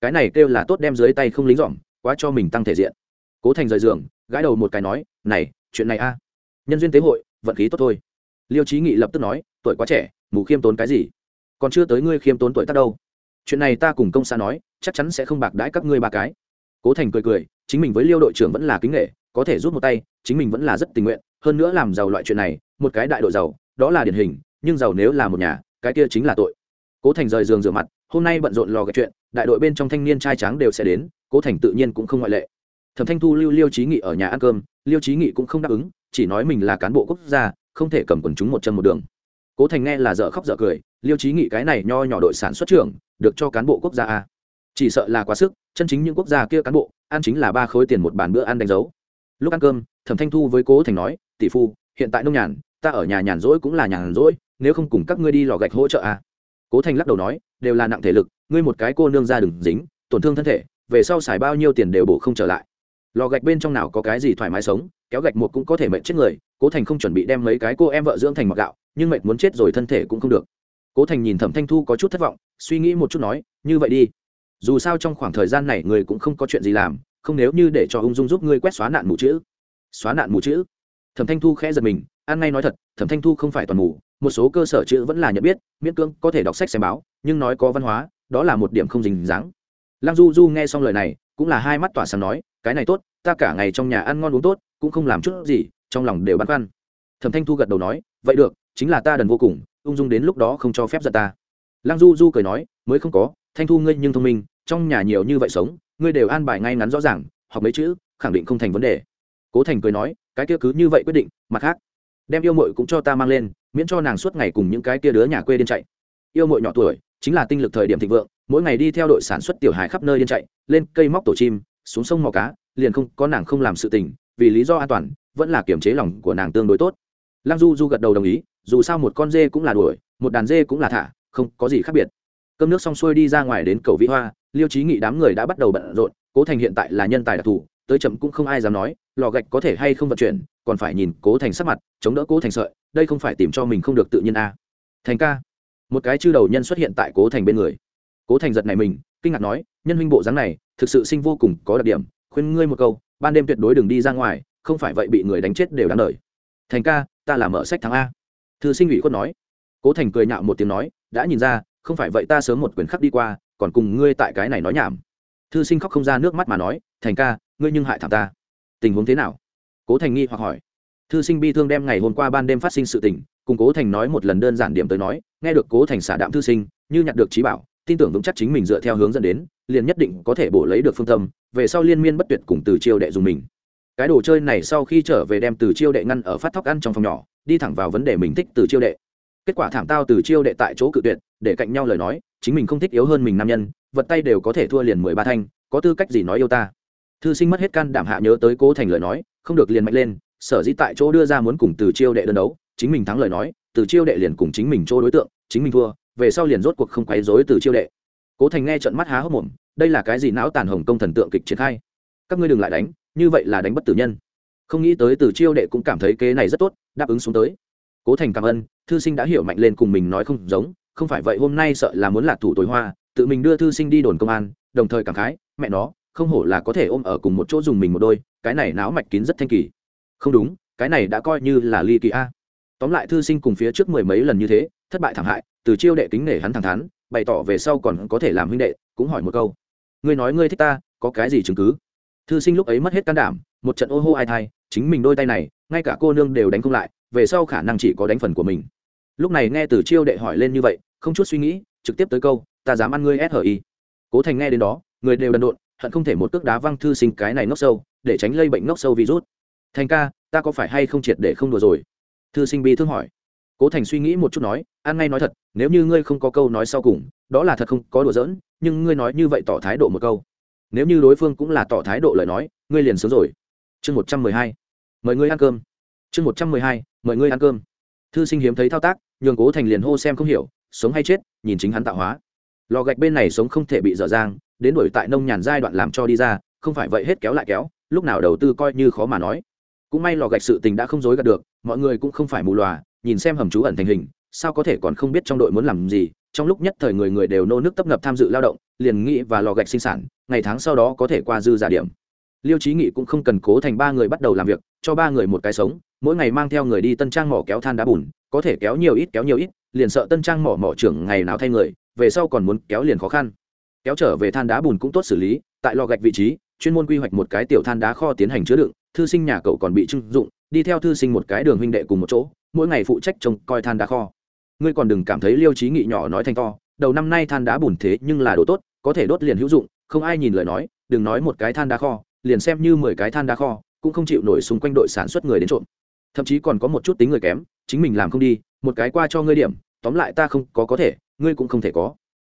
Cái này kêu là tốt đem dưới tay không lính dỏm quá cho mình tăng thể diện. Cố thành rời giường, gãi đầu một cái nói, này, chuyện này a. Nhân duyên tế hội, vận khí tốt thôi. Liêu trí nghị lập tức nói, tuổi quá trẻ, mù khiêm tốn cái gì? Còn chưa tới ngươi khiêm tốn tuổi tác đâu chuyện này ta cùng công xã nói, chắc chắn sẽ không bạc đãi các ngươi ba cái. Cố thành cười cười, chính mình với liêu đội trưởng vẫn là kính nghệ có thể rút một tay, chính mình vẫn là rất tình nguyện, hơn nữa làm giàu loại chuyện này, một cái đại đội giàu, đó là điển hình, nhưng giàu nếu là một nhà, cái kia chính là tội. Cố thành rời giường rửa mặt, hôm nay bận rộn lò gạch chuyện, đại đội bên trong thanh niên trai tráng đều sẽ đến, cố thành tự nhiên cũng không ngoại lệ. Thẩm thanh thu lưu liêu trí nghị ở nhà ăn cơm, liêu trí nghị cũng không đáp ứng, chỉ nói mình là cán bộ quốc gia, không thể cầm quần chúng một chân một đường. Cố thành nghe là dở khóc dở cười, liêu trí nghị cái này nho nhỏ đội sản xuất trưởng được cho cán bộ quốc gia a. Chỉ sợ là quá sức, chân chính những quốc gia kia cán bộ, ăn chính là ba khối tiền một bàn bữa ăn đánh dấu. Lúc ăn cơm, thẩm thanh thu với cố thành nói, tỷ phu, hiện tại nông nhàn, ta ở nhà nhàn rỗi cũng là nhàn rỗi, nếu không cùng các ngươi đi lò gạch hỗ trợ a. Cố thành lắc đầu nói, đều là nặng thể lực, ngươi một cái cô nương ra đừng dính, tổn thương thân thể, về sau xài bao nhiêu tiền đều bổ không trở lại. Lò gạch bên trong nào có cái gì thoải mái sống, kéo gạch một cũng có thể mệnh chết người, cố thành không chuẩn bị đem mấy cái cô em vợ dưỡng thành mặc gạo, nhưng mệnh muốn chết rồi thân thể cũng không được. Cố thành nhìn thẩm thanh thu có chút thất vọng suy nghĩ một chút nói, như vậy đi. Dù sao trong khoảng thời gian này người cũng không có chuyện gì làm, không nếu như để cho ung dung giúp ngươi quét xóa nạn mù chữ. Xóa nạn mù chữ? Thẩm thanh thu khẽ giật mình, an ngay nói thật, thẩm thanh thu không phải toàn mù, một số cơ sở chữ vẫn là nhận biết, miễn cưỡng có thể đọc sách xem báo, nhưng nói có văn hóa, đó là một điểm không dình dáng. Lăng du du nghe xong lời này, cũng là hai mắt tỏa sáng nói, cái này tốt, ta cả ngày trong nhà ăn ngon uống tốt, cũng không làm chút gì, trong lòng đều băn khoăn. Thẩm thanh thu gật đầu nói, vậy được, chính là ta đần vô cùng, ung dung đến lúc đó không cho phép giận ta lăng du du cười nói, mới không có, thanh thu ngươi nhưng thông minh, trong nhà nhiều như vậy sống, ngươi đều an bài ngay ngắn rõ ràng, học mấy chữ, khẳng định không thành vấn đề. Cố thành cười nói, cái kia cứ như vậy quyết định, mặt khác, đem yêu mội cũng cho ta mang lên, miễn cho nàng suốt ngày cùng những cái kia đứa nhà quê điên chạy. Yêu mội nhỏ tuổi, chính là tinh lực thời điểm thịnh vượng, mỗi ngày đi theo đội sản xuất tiểu hài khắp nơi điên chạy, lên cây móc tổ chim, xuống sông mò cá, liền không có nàng không làm sự tình, vì lý do an toàn, vẫn là kiềm chế lòng của nàng tương đối tốt. Lăng du du gật đầu đồng ý, dù sao một con dê cũng là đuổi, một đàn dê cũng là thả không có gì khác biệt cơm nước xong xuôi đi ra ngoài đến cầu vĩ hoa, liêu trí nghị đám người đã bắt đầu bận rộn, cố thành hiện tại là nhân tài đặc thù, tới chậm cũng không ai dám nói, lò gạch có thể hay không vận chuyển, còn phải nhìn cố thành sắc mặt, chống đỡ cố thành sợi, đây không phải tìm cho mình không được tự nhiên a à. thành ca, một cái chư đầu nhân xuất hiện tại cố thành bên người cố thành giật này mình, kinh ngạc nói, nhân huynh bộ dáng này, thực sự sinh vô cùng có đặc điểm, khuyên ngươi một câu, ban đêm tuyệt đối đừng đi ra ngoài, không phải vậy bị người đánh chết đều đáng lời. thành ca, ta là mở sách thắng a thư sinh ủy khuất nói cố thành cười nhạo một tiếng nói đã nhìn ra, không phải vậy ta sớm một quyền khắc đi qua, còn cùng ngươi tại cái này nói nhảm. Thư sinh khóc không ra nước mắt mà nói, thành ca, ngươi nhưng hại thảm ta. Tình huống thế nào? Cố thành nghi hoặc hỏi. Thư sinh bi thương đem ngày hôm qua ban đêm phát sinh sự tình, cùng cố thành nói một lần đơn giản điểm tới nói, nghe được cố thành xả đạm thư sinh, như nhặt được trí bảo, tin tưởng vững chắc chính mình dựa theo hướng dẫn đến, liền nhất định có thể bổ lấy được phương tâm, về sau liên miên bất tuyệt cùng từ chiêu đệ dùng mình. Cái đồ chơi này sau khi trở về đem từ chiêu đệ ngăn ở phát thóc ăn trong phòng nhỏ, đi thẳng vào vấn đề mình thích từ chiêu đệ kết quả thảm tao từ chiêu đệ tại chỗ cự tuyệt, để cạnh nhau lời nói, chính mình không thích yếu hơn mình nam nhân, vật tay đều có thể thua liền mười ba thanh, có tư cách gì nói yêu ta? Thư sinh mất hết can đảm hạ nhớ tới cố thành lời nói, không được liền mạnh lên, sở dĩ tại chỗ đưa ra muốn cùng từ chiêu đệ đơn đấu, chính mình thắng lời nói, từ chiêu đệ liền cùng chính mình chỗ đối tượng, chính mình thua, về sau liền rốt cuộc không quấy rối từ chiêu đệ. Cố thành nghe trận mắt há hốc mồm, đây là cái gì não tàn hồng công thần tượng kịch triển khai? Các ngươi đừng lại đánh, như vậy là đánh bất tử nhân. Không nghĩ tới từ chiêu đệ cũng cảm thấy kế này rất tốt, đáp ứng xuống tới. Cố thành cảm ơn thư sinh đã hiểu mạnh lên cùng mình nói không giống, không phải vậy hôm nay sợ là muốn lạc thủ tối hoa, tự mình đưa thư sinh đi đồn công an, đồng thời cảm khái, mẹ nó, không hổ là có thể ôm ở cùng một chỗ dùng mình một đôi, cái này não mạch kín rất thanh kỳ. Không đúng, cái này đã coi như là ly kỳ a. Tóm lại thư sinh cùng phía trước mười mấy lần như thế, thất bại thảm hại, từ chiêu đệ kính nể hắn thẳng thắn, bày tỏ về sau còn có thể làm huynh đệ, cũng hỏi một câu. Ngươi nói ngươi thích ta, có cái gì chứng cứ? Thư sinh lúc ấy mất hết can đảm, một trận ô hô ai thai, chính mình đôi tay này, ngay cả cô nương đều đánh không lại, về sau khả năng chỉ có đánh phần của mình lúc này nghe từ chiêu đệ hỏi lên như vậy, không chút suy nghĩ, trực tiếp tới câu, ta dám ăn ngươi sri cố thành nghe đến đó, người đều đần độn, hận không thể một cước đá văng thư sinh cái này ngốc sâu, để tránh lây bệnh ngốc sâu virus. Thành ca, ta có phải hay không triệt để không đùa rồi? Thư sinh bi thương hỏi. Cố thành suy nghĩ một chút nói, ăn ngay nói thật, nếu như ngươi không có câu nói sau cùng, đó là thật không có đùa giỡn, nhưng ngươi nói như vậy tỏ thái độ một câu. Nếu như đối phương cũng là tỏ thái độ lời nói, ngươi liền sướng rồi. Chương một trăm mười hai. Mời ngươi ăn cơm. Chương một trăm mười hai. Mời ngươi ăn cơm. Thư sinh hiếm thấy thao tác nhường cố thành liền hô xem không hiểu, sống hay chết, nhìn chính hắn tạo hóa. Lò gạch bên này sống không thể bị dở dang, đến đổi tại nông nhàn giai đoạn làm cho đi ra, không phải vậy hết kéo lại kéo, lúc nào đầu tư coi như khó mà nói. Cũng may lò gạch sự tình đã không dối gạt được, mọi người cũng không phải mù lòa, nhìn xem hầm trú ẩn thành hình, sao có thể còn không biết trong đội muốn làm gì, trong lúc nhất thời người người đều nô nước tấp nập tham dự lao động, liền nghĩ và lò gạch sinh sản, ngày tháng sau đó có thể qua dư giả điểm. Liêu trí nghị cũng không cần cố thành ba người bắt đầu làm việc, cho ba người một cái sống, mỗi ngày mang theo người đi tân trang mỏ kéo than đá bùn có thể kéo nhiều ít, kéo nhiều ít, liền sợ tân trang mỏ mỏ trưởng ngày nào thay người, về sau còn muốn kéo liền khó khăn. Kéo trở về than đá bùn cũng tốt xử lý, tại lò gạch vị trí, chuyên môn quy hoạch một cái tiểu than đá kho tiến hành chứa đựng, thư sinh nhà cậu còn bị trưng dụng, đi theo thư sinh một cái đường huynh đệ cùng một chỗ, mỗi ngày phụ trách trông coi than đá kho. Ngươi còn đừng cảm thấy liêu trí nghị nhỏ nói thanh to, đầu năm nay than đá bùn thế nhưng là đồ tốt, có thể đốt liền hữu dụng, không ai nhìn lời nói, đừng nói một cái than đá kho, liền xem như mười cái than đá kho, cũng không chịu nổi xung quanh đội sản xuất người đến trộm. Thậm chí còn có một chút tính người kém chính mình làm không đi, một cái qua cho ngươi điểm, tóm lại ta không có có thể, ngươi cũng không thể có.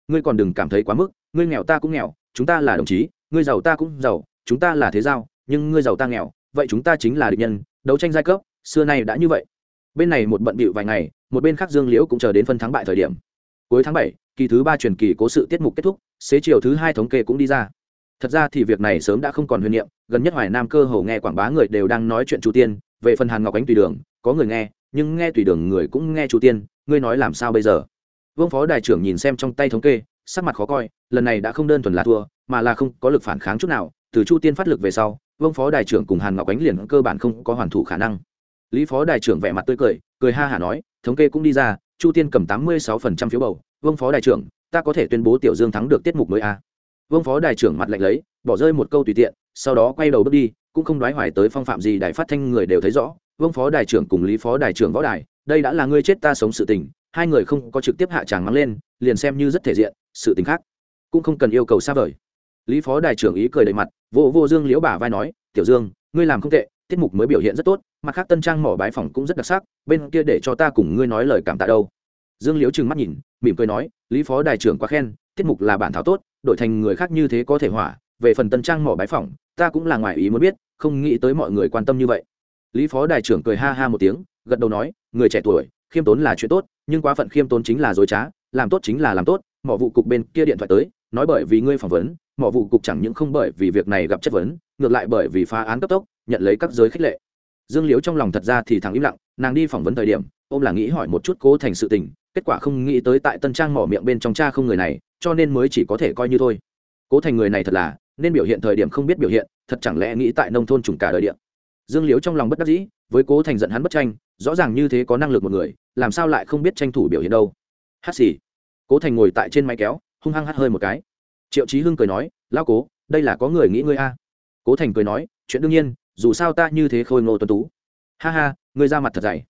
Ngươi còn đừng cảm thấy quá mức, ngươi nghèo ta cũng nghèo, chúng ta là đồng chí, ngươi giàu ta cũng giàu, chúng ta là thế giao, nhưng ngươi giàu ta nghèo, vậy chúng ta chính là địch nhân, đấu tranh giai cấp, xưa nay đã như vậy. Bên này một bận bịu vài ngày, một bên khác dương liễu cũng chờ đến phân thắng bại thời điểm. Cuối tháng bảy, kỳ thứ ba truyền kỳ cố sự tiết mục kết thúc, xế chiều thứ hai thống kê cũng đi ra. Thật ra thì việc này sớm đã không còn huyền niệm, gần nhất hoài nam cơ hồ nghe quảng bá người đều đang nói chuyện chu tiên, về phần hàn ngọc ánh tùy đường, có người nghe nhưng nghe tùy đường người cũng nghe chu tiên, ngươi nói làm sao bây giờ? Vương phó đại trưởng nhìn xem trong tay thống kê, sắc mặt khó coi, lần này đã không đơn thuần là thua, mà là không có lực phản kháng chút nào. Từ chu tiên phát lực về sau, vương phó đại trưởng cùng hàn ngọc ánh liền cơ bản không có hoàn thủ khả năng. Lý phó đại trưởng vẻ mặt tươi cười cười ha hả nói, thống kê cũng đi ra, chu tiên cầm tám mươi sáu phần trăm phiếu bầu, vương phó đại trưởng, ta có thể tuyên bố tiểu dương thắng được tiết mục mới a. À. vương phó đại trưởng mặt lạnh lấy, bỏ rơi một câu tùy tiện, sau đó quay đầu bước đi, cũng không đoái hoài tới phong phạm gì đài phát thanh người đều thấy rõ vương phó đại trưởng cùng lý phó đại trưởng võ đài, đây đã là ngươi chết ta sống sự tình, hai người không có trực tiếp hạ tràng mắng lên, liền xem như rất thể diện, sự tình khác cũng không cần yêu cầu xa vời. Lý phó đại trưởng ý cười đầy mặt, vô vô dương liễu bà vai nói, tiểu dương, ngươi làm không tệ, tiết mục mới biểu hiện rất tốt, mặt khác tân trang mỏ bái phòng cũng rất đặc sắc, bên kia để cho ta cùng ngươi nói lời cảm tạ đâu. Dương liễu trừng mắt nhìn, mỉm cười nói, lý phó đại trưởng quá khen, tiết mục là bản thảo tốt, đổi thành người khác như thế có thể hỏa, về phần tân trang mỏ bái phòng ta cũng là ngoài ý muốn biết, không nghĩ tới mọi người quan tâm như vậy lý phó đại trưởng cười ha ha một tiếng, gật đầu nói, người trẻ tuổi, khiêm tốn là chuyện tốt, nhưng quá phận khiêm tốn chính là dối trá, làm tốt chính là làm tốt, mỏ vụ cục bên kia điện thoại tới, nói bởi vì ngươi phỏng vấn, mỏ vụ cục chẳng những không bởi vì việc này gặp chất vấn, ngược lại bởi vì phá án cấp tốc, nhận lấy các giới khích lệ. Dương liễu trong lòng thật ra thì thằng im lặng, nàng đi phỏng vấn thời điểm, ôm là nghĩ hỏi một chút cố thành sự tình, kết quả không nghĩ tới tại tân trang mỏ miệng bên trong cha không người này, cho nên mới chỉ có thể coi như thôi. Cố thành người này thật là, nên biểu hiện thời điểm không biết biểu hiện, thật chẳng lẽ nghĩ tại nông thôn trùng cả đời điện dương liễu trong lòng bất đắc dĩ, với cố thành giận hắn bất tranh, rõ ràng như thế có năng lực một người, làm sao lại không biết tranh thủ biểu hiện đâu. Hát xì. Cố thành ngồi tại trên máy kéo, hung hăng hát hơi một cái. Triệu chí hưng cười nói lao cố, đây là có người nghĩ ngươi a. Cố thành cười nói, chuyện đương nhiên, dù sao ta như thế khôi ngô tuấn tú. Ha ha, ngươi ra mặt thật dày.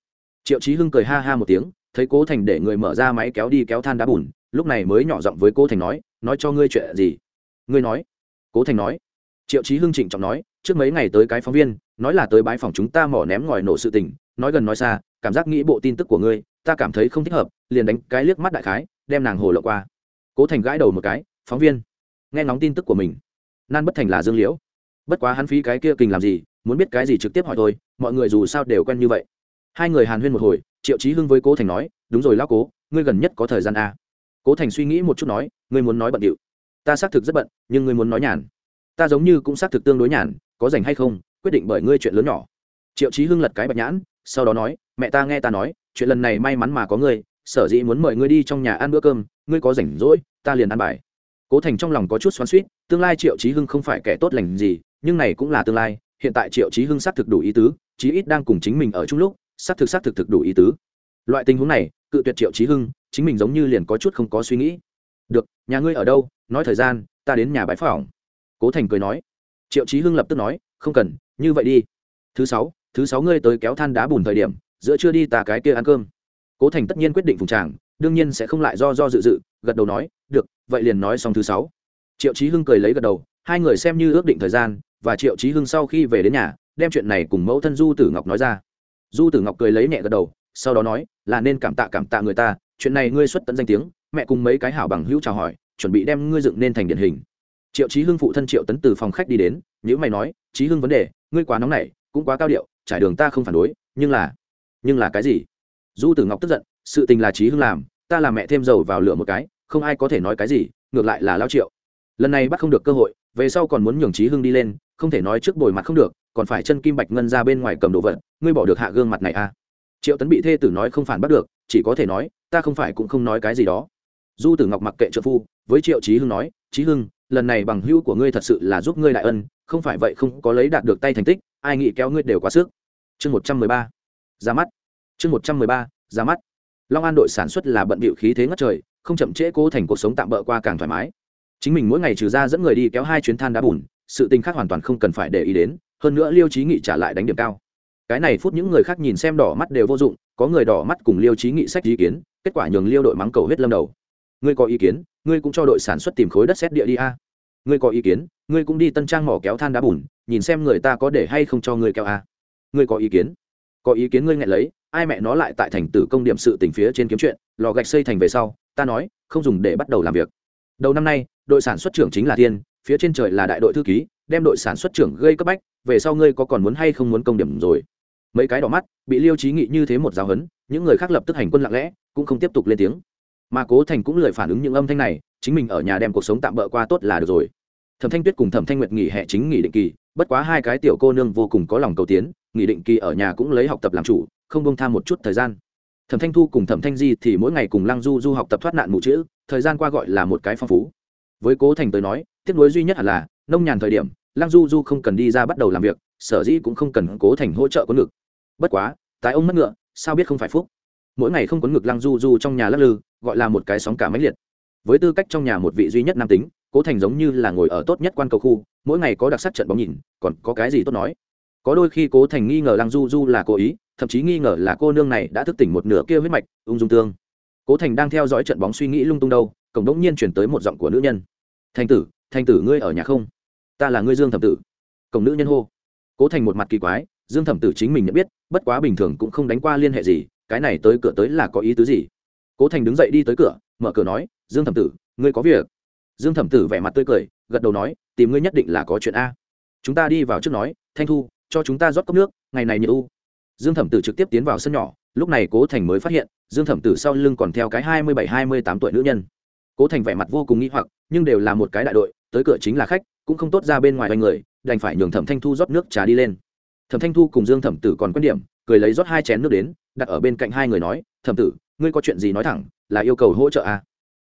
Triệu chí hưng cười ha ha một tiếng, thấy cố thành để người mở ra máy kéo đi kéo than đá bùn, lúc này mới nhỏ giọng với cố thành nói nói cho ngươi chuyện gì? Ngươi nói. Cố thành nói. Triệu chí hưng trịnh trọng nói trước mấy ngày tới cái phóng viên, nói là tới bãi phòng chúng ta mỏ ném ngòi nổ sự tình, nói gần nói xa, cảm giác nghĩ bộ tin tức của ngươi, ta cảm thấy không thích hợp, liền đánh cái liếc mắt đại khái, đem nàng hồ lộ qua. Cố thành gãi đầu một cái, phóng viên, nghe ngóng tin tức của mình. Nan bất thành là dương liễu. Bất quá hắn phí cái kia kình làm gì, muốn biết cái gì trực tiếp hỏi tôi mọi người dù sao đều quen như vậy. Hai người hàn huyên một hồi, triệu chí hưng với cố thành nói, đúng rồi lao cố, ngươi gần nhất có thời gian à? cố thành suy nghĩ một chút nói, ngươi muốn nói bận điệu. Ta xác thực rất bận, nhưng ngươi muốn nói nhàn. Ta giống như cũng xác thực tương đối nhàn có rảnh hay không, quyết định bởi ngươi chuyện lớn nhỏ. Triệu chí hưng lật cái bạch nhãn, sau đó nói, mẹ ta nghe ta nói, chuyện lần này may mắn mà có ngươi, sở dĩ muốn mời ngươi đi trong nhà ăn bữa cơm, ngươi có rảnh rỗi, ta liền ăn bài. Cố thành trong lòng có chút xoắn suýt tương lai triệu chí hưng không phải kẻ tốt lành gì, nhưng này cũng là tương lai, hiện tại triệu chí hưng xác thực đủ ý tứ, chí ít đang cùng chính mình ở chung lúc, xác thực xác thực thực đủ ý tứ. Loại tình huống này, cự tuyệt triệu chí hưng, chính mình giống như liền có chút không có suy nghĩ. Được, nhà ngươi ở đâu? Nói thời gian, ta đến nhà bãi phỏng. cố thành cười nói triệu chí hưng lập tức nói, không cần, như vậy đi. Thứ sáu thứ sáu ngươi tới kéo than đá bùn thời điểm, giữa chưa đi tà cái kia ăn cơm. Cố thành tất nhiên quyết định phùng tràng, đương nhiên sẽ không lại do do dự dự, gật đầu nói, được, vậy liền nói xong thứ sáu. Triệu chí hưng cười lấy gật đầu, hai người xem như ước định thời gian, và triệu chí hưng sau khi về đến nhà, đem chuyện này cùng mẫu thân du tử ngọc nói ra. Du tử ngọc cười lấy nhẹ gật đầu, sau đó nói, là nên cảm tạ cảm tạ người ta, chuyện này ngươi xuất tận danh tiếng, mẹ cùng mấy cái hảo bằng hữu chào hỏi, chuẩn bị đem ngươi dựng nên thành điển hình triệu chí hưng phụ thân triệu tấn từ phòng khách đi đến nhữ mày nói, chí hưng vấn đề, ngươi quá nóng nảy, cũng quá cao điệu, trải đường ta không phản đối, nhưng là nhưng là cái gì? Du tử ngọc tức giận, sự tình là chí hưng làm, ta làm mẹ thêm dầu vào lửa một cái, không ai có thể nói cái gì, ngược lại là lao triệu. Lần này bắt không được cơ hội, về sau còn muốn nhường chí hưng đi lên, không thể nói trước bồi mặt không được, còn phải chân kim bạch ngân ra bên ngoài cầm đồ vật, ngươi bỏ được hạ gương mặt này à? Triệu tấn bị thê tử nói không phản bắt được, chỉ có thể nói, ta không phải cũng không nói cái gì đó. Du tử ngọc mặc kệ trợ phu, với triệu trí hưng nói trí hưng lần này bằng hữu của ngươi thật sự là giúp ngươi đại ân, không phải vậy không có lấy đạt được tay thành tích, ai nghĩ kéo ngươi đều quá sức. Chương một trăm mười ba, ra mắt. Chương một trăm mười ba, ra mắt. Long an đội sản xuất là bận bịu khí thế ngất trời, không chậm trễ cố thành cuộc sống tạm bỡ qua càng thoải mái. Chính mình mỗi ngày trừ ra dẫn người đi kéo hai chuyến than đá bùn, sự tình khác hoàn toàn không cần phải để ý đến, hơn nữa liêu trí nghị trả lại đánh điểm cao. Cái này phút những người khác nhìn xem đỏ mắt đều vô dụng, có người đỏ mắt cùng liêu trí nghị sách ý kiến, kết quả nhường liêu đội mắng cầu hết lâm đầu ngươi có ý kiến, ngươi cũng cho đội sản xuất tìm khối đất xét địa đi a. Ngươi có ý kiến, ngươi cũng đi tân trang mỏ kéo than đá bùn, nhìn xem người ta có để hay không cho ngươi kéo a. Ngươi có ý kiến? Có ý kiến ngươi ngại lấy, ai mẹ nó lại tại thành tử công điểm sự tỉnh phía trên kiếm chuyện, lò gạch xây thành về sau, ta nói, không dùng để bắt đầu làm việc. Đầu năm nay, đội sản xuất trưởng chính là thiên, phía trên trời là đại đội thư ký, đem đội sản xuất trưởng gây cấp bách, về sau ngươi có còn muốn hay không muốn công điểm rồi. Mấy cái đỏ mắt, bị liêu trí nghị như thế một giáo hấn những người khác lập tức hành quân lặng lẽ, cũng không tiếp tục lên tiếng mà cố thành cũng lười phản ứng những âm thanh này, chính mình ở nhà đem cuộc sống tạm bỡ qua tốt là được rồi. Thẩm thanh tuyết cùng thẩm thanh nguyệt nghỉ hè chính nghỉ định kỳ, bất quá hai cái tiểu cô nương vô cùng có lòng cầu tiến, nghỉ định kỳ ở nhà cũng lấy học tập làm chủ, không bông tham một chút thời gian. Thẩm thanh thu cùng thẩm thanh di thì mỗi ngày cùng lăng du du học tập thoát nạn mụ chữ, thời gian qua gọi là một cái phong phú. Với cố thành tới nói, tiếc nuối duy nhất hẳn là, nông nhàn thời điểm, lăng du du không cần đi ra bắt đầu làm việc, sở dĩ cũng không cần cố thành hỗ trợ có ngực bất quá tái ông mất ngựa, sao biết không phải phúc? Mỗi ngày không có ngực lăng du du trong nhà lắc lư, gọi là một cái sóng cả máy liệt. Với tư cách trong nhà một vị duy nhất nam tính, cố thành giống như là ngồi ở tốt nhất quan cầu khu, mỗi ngày có đặc sắc trận bóng nhìn, còn có cái gì tốt nói? Có đôi khi cố thành nghi ngờ lăng du du là cố ý, thậm chí nghi ngờ là cô nương này đã thức tỉnh một nửa kia huyết mạch, ung dung tương. Cố thành đang theo dõi trận bóng suy nghĩ lung tung đâu, cổng đống nhiên chuyển tới một giọng của nữ nhân. Thành tử thành tử ngươi ở nhà không? Ta là ngươi dương thẩm tử. Cổng nữ nhân hô. Cố thành một mặt kỳ quái, dương thẩm tử chính mình nhận biết, bất quá bình thường cũng không đánh qua liên hệ gì cái này tới cửa tới là có ý tứ gì? Cố thành đứng dậy đi tới cửa, mở cửa nói, dương thẩm tử, ngươi có việc. Dương thẩm tử vẻ mặt tươi cười, gật đầu nói, tìm ngươi nhất định là có chuyện a. Chúng ta đi vào trước nói, thanh thu, cho chúng ta rót cốc nước, ngày này như u. Dương thẩm tử trực tiếp tiến vào sân nhỏ, lúc này cố thành mới phát hiện, dương thẩm tử sau lưng còn theo cái hai mươi bảy, hai mươi tám tuổi nữ nhân. Cố thành vẻ mặt vô cùng nghĩ hoặc, nhưng đều là một cái đại đội, tới cửa chính là khách, cũng không tốt ra bên ngoài vài người, đành phải nhường thẩm thanh thu rót nước trà đi lên. Thẩm thanh thu cùng dương thẩm tử còn quan điểm cười lấy rót hai chén nước đến, đặt ở bên cạnh hai người nói, thẩm tử, ngươi có chuyện gì nói thẳng, là yêu cầu hỗ trợ à?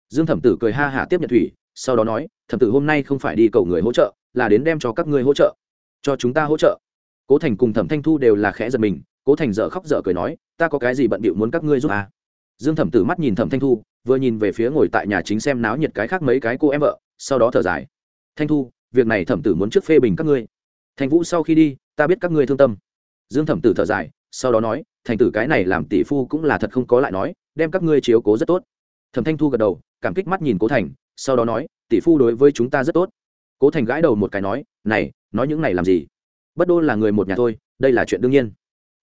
dương thẩm tử cười ha hả tiếp nhận thủy, sau đó nói, thẩm tử hôm nay không phải đi cầu người hỗ trợ, là đến đem cho các ngươi hỗ trợ. Cho chúng ta hỗ trợ? Cố thành cùng thẩm thanh thu đều là khẽ giật mình, cố thành dở khóc dở cười nói, ta có cái gì bận bịu muốn các ngươi giúp à? dương thẩm tử mắt nhìn thẩm thanh thu, vừa nhìn về phía ngồi tại nhà chính xem náo nhiệt cái khác mấy cái cô em vợ, sau đó thở dài. Thanh thu, việc này thẩm tử muốn trước phê bình các ngươi. Thành vũ sau khi đi, ta biết các ngươi thương tâm dương thẩm tử thở dài, sau đó nói, thành tử cái này làm tỷ phu cũng là thật không có lại nói, đem các ngươi chiếu cố rất tốt. Thẩm thanh thu gật đầu, cảm kích mắt nhìn cố thành, sau đó nói, tỷ phu đối với chúng ta rất tốt. Cố thành gãi đầu một cái nói, này, nói những này làm gì? Bất đô là người một nhà thôi, đây là chuyện đương nhiên.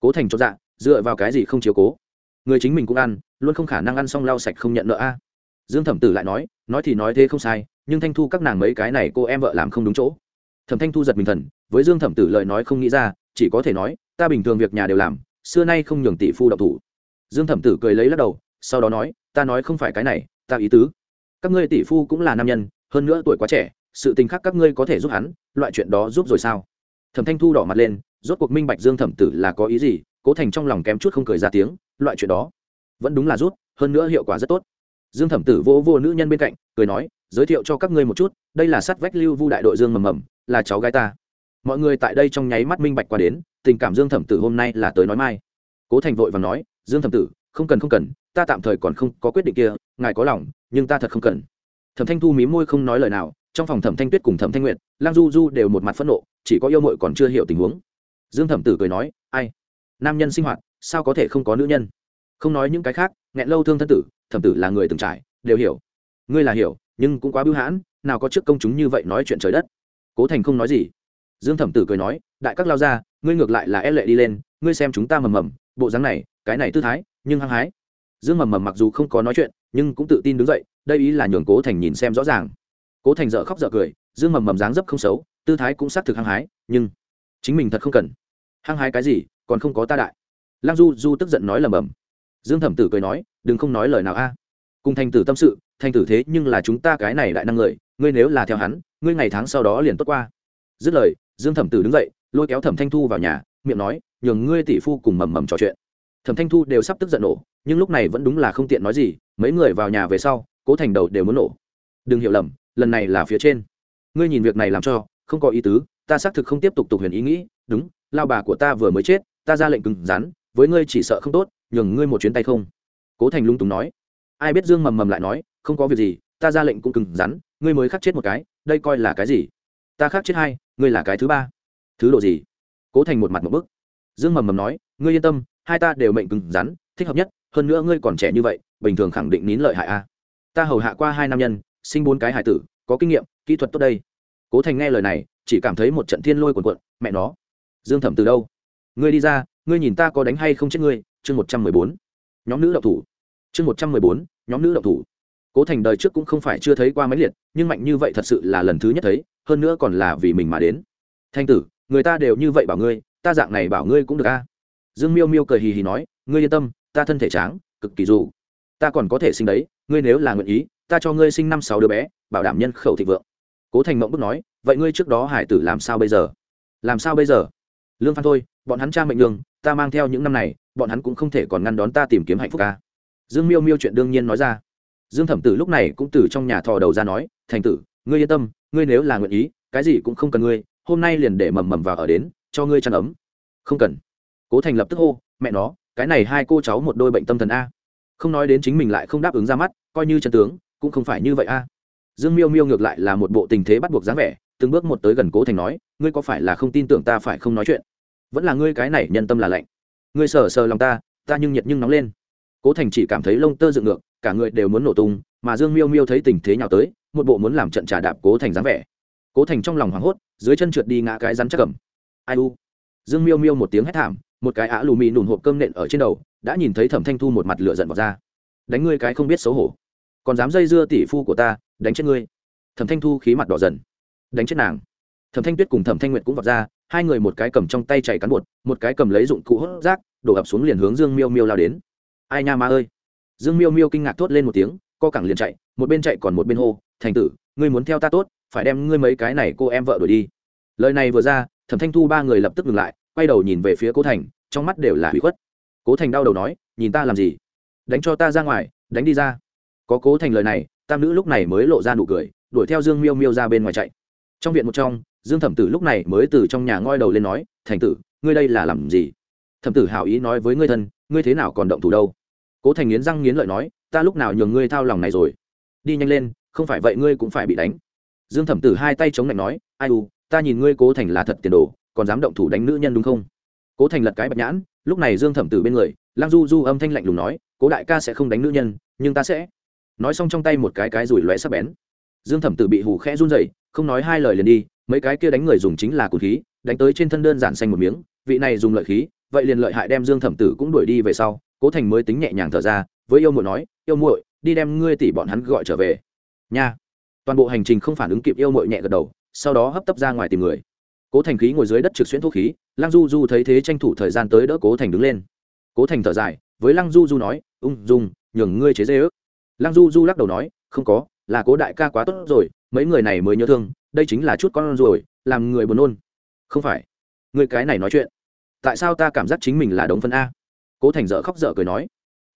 Cố thành cho dạ dựa vào cái gì không chiếu cố? Người chính mình cũng ăn, luôn không khả năng ăn xong lau sạch không nhận nợ a. Dương thẩm tử lại nói nói thì nói thế không sai, nhưng thanh thu các nàng mấy cái này cô em vợ làm không đúng chỗ. Thẩm thanh thu giật mình thần, với dương thẩm tử lời nói không nghĩ ra, chỉ có thể nói ta bình thường việc nhà đều làm, xưa nay không nhường tỷ phu độc thủ. Dương thẩm tử cười lấy lắc đầu, sau đó nói, ta nói không phải cái này, ta ý tứ. Các ngươi tỷ phu cũng là nam nhân, hơn nữa tuổi quá trẻ, sự tình khác các ngươi có thể giúp hắn, loại chuyện đó giúp rồi sao? Thẩm thanh thu đỏ mặt lên, rốt cuộc minh bạch dương thẩm tử là có ý gì, cố thành trong lòng kém chút không cười ra tiếng, loại chuyện đó vẫn đúng là rút, hơn nữa hiệu quả rất tốt. Dương thẩm tử vô vô nữ nhân bên cạnh, cười nói, giới thiệu cho các ngươi một chút, đây là sắt vách lưu vu đại đội dương mầm mầm, là cháu gái ta. Mọi người tại đây trong nháy mắt minh bạch qua đến tình cảm dương thẩm tử hôm nay là tới nói mai. Cố thành vội và nói, dương thẩm tử, không cần không cần, ta tạm thời còn không có quyết định kia, ngài có lòng, nhưng ta thật không cần. Thẩm thanh thu mí môi không nói lời nào, trong phòng thẩm thanh tuyết cùng thẩm thanh nguyệt, lang du du đều một mặt phẫn nộ, chỉ có yêu mội còn chưa hiểu tình huống. Dương thẩm tử cười nói, ai? Nam nhân sinh hoạt, sao có thể không có nữ nhân? Không nói những cái khác, nghẹn lâu thương thân tử, thẩm tử là người từng trải, đều hiểu. Ngươi là hiểu, nhưng cũng quá bưu hãn, nào có trước công chúng như vậy nói chuyện trời đất. Cố thành không nói gì dương thẩm tử cười nói, đại các lao ra, ngươi ngược lại là e lệ đi lên, ngươi xem chúng ta mầm mầm, bộ dáng này, cái này tư thái, nhưng hăng hái. Dương mầm mầm mặc dù không có nói chuyện, nhưng cũng tự tin đứng dậy, đây ý là nhường cố thành nhìn xem rõ ràng. Cố thành dợ khóc dợ cười, dương mầm mầm dáng dấp không xấu, tư thái cũng xác thực hăng hái, nhưng chính mình thật không cần. Hăng hái cái gì, còn không có ta đại. Lang du du tức giận nói lầm bầm. Dương thẩm tử cười nói, đừng không nói lời nào a. Cùng thành tử tâm sự, thành tử thế nhưng là chúng ta cái này đại năng người, ngươi nếu là theo hắn, ngươi ngày tháng sau đó liền tốt qua. Dứt lời dương thẩm tử đứng dậy, lôi kéo thẩm thanh thu vào nhà, miệng nói, nhường ngươi tỷ phu cùng mầm mầm trò chuyện. Thẩm thanh thu đều sắp tức giận nổ, nhưng lúc này vẫn đúng là không tiện nói gì, mấy người vào nhà về sau, cố thành đầu đều muốn nổ. Đừng hiểu lầm, lần này là phía trên. Ngươi nhìn việc này làm cho, không có ý tứ, ta xác thực không tiếp tục tục huyền ý nghĩ, đúng, lao bà của ta vừa mới chết, ta ra lệnh cứng rắn, với ngươi chỉ sợ không tốt, nhường ngươi một chuyến tay không. Cố thành lung túng nói. Ai biết dương mầm mầm lại nói, không có việc gì, ta ra lệnh cũng cứng rắn, ngươi mới khắc chết một cái, đây coi là cái gì? Ta khắc chết hai ngươi là cái thứ ba. Thứ độ gì? Cố thành một mặt một bức. Dương mầm mầm nói, ngươi yên tâm, hai ta đều mệnh cứng rắn, thích hợp nhất, hơn nữa ngươi còn trẻ như vậy, bình thường khẳng định nín lợi hại a. Ta hầu hạ qua hai nam nhân, sinh bốn cái hải tử, có kinh nghiệm, kỹ thuật tốt đây. Cố thành nghe lời này, chỉ cảm thấy một trận thiên lôi cuồn cuộn, mẹ nó. Dương thẩm từ đâu? Ngươi đi ra, ngươi nhìn ta có đánh hay không chết ngươi, chương một trăm mười bốn. Nhóm nữ đậu thủ. Chương một trăm mười bốn, nhóm nữ đậu thủ cố thành đời trước cũng không phải chưa thấy qua mấy liệt, nhưng mạnh như vậy thật sự là lần thứ nhất thấy, hơn nữa còn là vì mình mà đến. Thanh tử, người ta đều như vậy bảo ngươi, ta dạng này bảo ngươi cũng được a. Dương miêu miêu cười hì hì nói, ngươi yên tâm, ta thân thể tráng, cực kỳ dù ta còn có thể sinh đấy, ngươi nếu là nguyện ý, ta cho ngươi sinh năm sáu đứa bé, bảo đảm nhân khẩu thịnh vượng. Cố thành mộng bức nói, vậy ngươi trước đó hải tử làm sao bây giờ? Làm sao bây giờ? Lương phan thôi, bọn hắn cha mệnh lương ta mang theo những năm này, bọn hắn cũng không thể còn ngăn đón ta tìm kiếm hạnh phúc ca dương miêu miêu chuyện đương nhiên nói ra dương thẩm tử lúc này cũng từ trong nhà thò đầu ra nói, thành tử, ngươi yên tâm, ngươi nếu là nguyện ý, cái gì cũng không cần ngươi, hôm nay liền để mầm mầm vào ở đến, cho ngươi chăn ấm. Không cần. Cố thành lập tức hô, mẹ nó, cái này hai cô cháu một đôi bệnh tâm thần a. Không nói đến chính mình lại không đáp ứng ra mắt, coi như chân tướng, cũng không phải như vậy a. Dương miêu miêu ngược lại là một bộ tình thế bắt buộc dáng vẻ, từng bước một tới gần cố thành nói, ngươi có phải là không tin tưởng ta phải không nói chuyện? Vẫn là ngươi cái này nhân tâm là lạnh. Ngươi sờ sờ lòng ta ta nhưng nhiệt nhưng nóng lên cố thành chỉ cảm thấy lông tơ dựng ngược, cả người đều muốn nổ tung, mà dương miêu miêu thấy tình thế nhào tới, một bộ muốn làm trận trà đạp cố thành dáng vẻ. Cố thành trong lòng hoảng hốt, dưới chân trượt đi ngã cái rắn chắc cầm. Ai u? Dương miêu miêu một tiếng hét thảm, một cái á lù mì nùn hộp cơm nện ở trên đầu, đã nhìn thấy thẩm thanh thu một mặt lửa giận vào ra. Đánh ngươi cái không biết xấu hổ. Còn dám dây dưa tỷ phu của ta, đánh chết ngươi. Thẩm thanh thu khí mặt đỏ dần. Đánh chết nàng. Thẩm thanh tuyết cùng thẩm thanh nguyệt cũng vọt ra, hai người một cái cầm trong tay chạy cán bột, một cái cầm lấy dụng cụ hốt rác, đổ ập xuống liền hướng dương miêu miêu lao đến ai nha ma ơi. Dương miêu miêu kinh ngạc thốt lên một tiếng, co cẳng liền chạy, một bên chạy còn một bên hô, thành tử, ngươi muốn theo ta tốt, phải đem ngươi mấy cái này cô em vợ đuổi đi. Lời này vừa ra, thẩm thanh thu ba người lập tức ngừng lại, quay đầu nhìn về phía cố thành, trong mắt đều là hủy khuất. Cố thành đau đầu nói, nhìn ta làm gì? Đánh cho ta ra ngoài, đánh đi ra. Có cố thành lời này, tam nữ lúc này mới lộ ra nụ cười, đuổi theo dương miêu miêu ra bên ngoài chạy. Trong viện một trong, dương thẩm tử lúc này mới từ trong nhà ngoi đầu lên nói, thành tử, ngươi đây là làm gì? Thẩm tử hảo ý nói với ngươi thân ngươi thế nào còn động thủ đâu? Cố thành nghiến răng nghiến lợi nói, ta lúc nào nhường ngươi thao lòng này rồi? Đi nhanh lên, không phải vậy ngươi cũng phải bị đánh. Dương thẩm tử hai tay chống lạnh nói, ai u, ta nhìn ngươi cố thành là thật tiền đồ, còn dám động thủ đánh nữ nhân đúng không? Cố thành lật cái bạch nhãn, lúc này dương thẩm tử bên người, lang du du âm thanh lạnh lùng nói, cố đại ca sẽ không đánh nữ nhân, nhưng ta sẽ. Nói xong trong tay một cái cái rủi lóe sắp bén. Dương thẩm tử bị hù khẽ run dậy không nói hai lời liền đi, mấy cái kia đánh người dùng chính là cồn khí, đánh tới trên thân đơn giản xanh một miếng, vị này dùng lợi khí vậy liền lợi hại đem dương thẩm tử cũng đuổi đi về sau, cố thành mới tính nhẹ nhàng thở ra, với yêu muội nói, yêu muội, đi đem ngươi tỷ bọn hắn gọi trở về. Nha. Toàn bộ hành trình không phản ứng kịp yêu muội nhẹ gật đầu, sau đó hấp tấp ra ngoài tìm người. Cố thành khí ngồi dưới đất trực xuyên thuốc khí, lăng du du thấy thế tranh thủ thời gian tới đỡ cố thành đứng lên. Cố thành thở dài, với lăng du du nói, ung dung, nhường ngươi chế dê ước. Lăng du du lắc đầu nói, không có, là cố đại ca quá tốt rồi, mấy người này mới nhớ thương, đây chính là chút con rồi làm người buồn nôn. Không phải. Người cái này nói chuyện tại sao ta cảm giác chính mình là đống phân a? Cố thành dở khóc dở cười nói.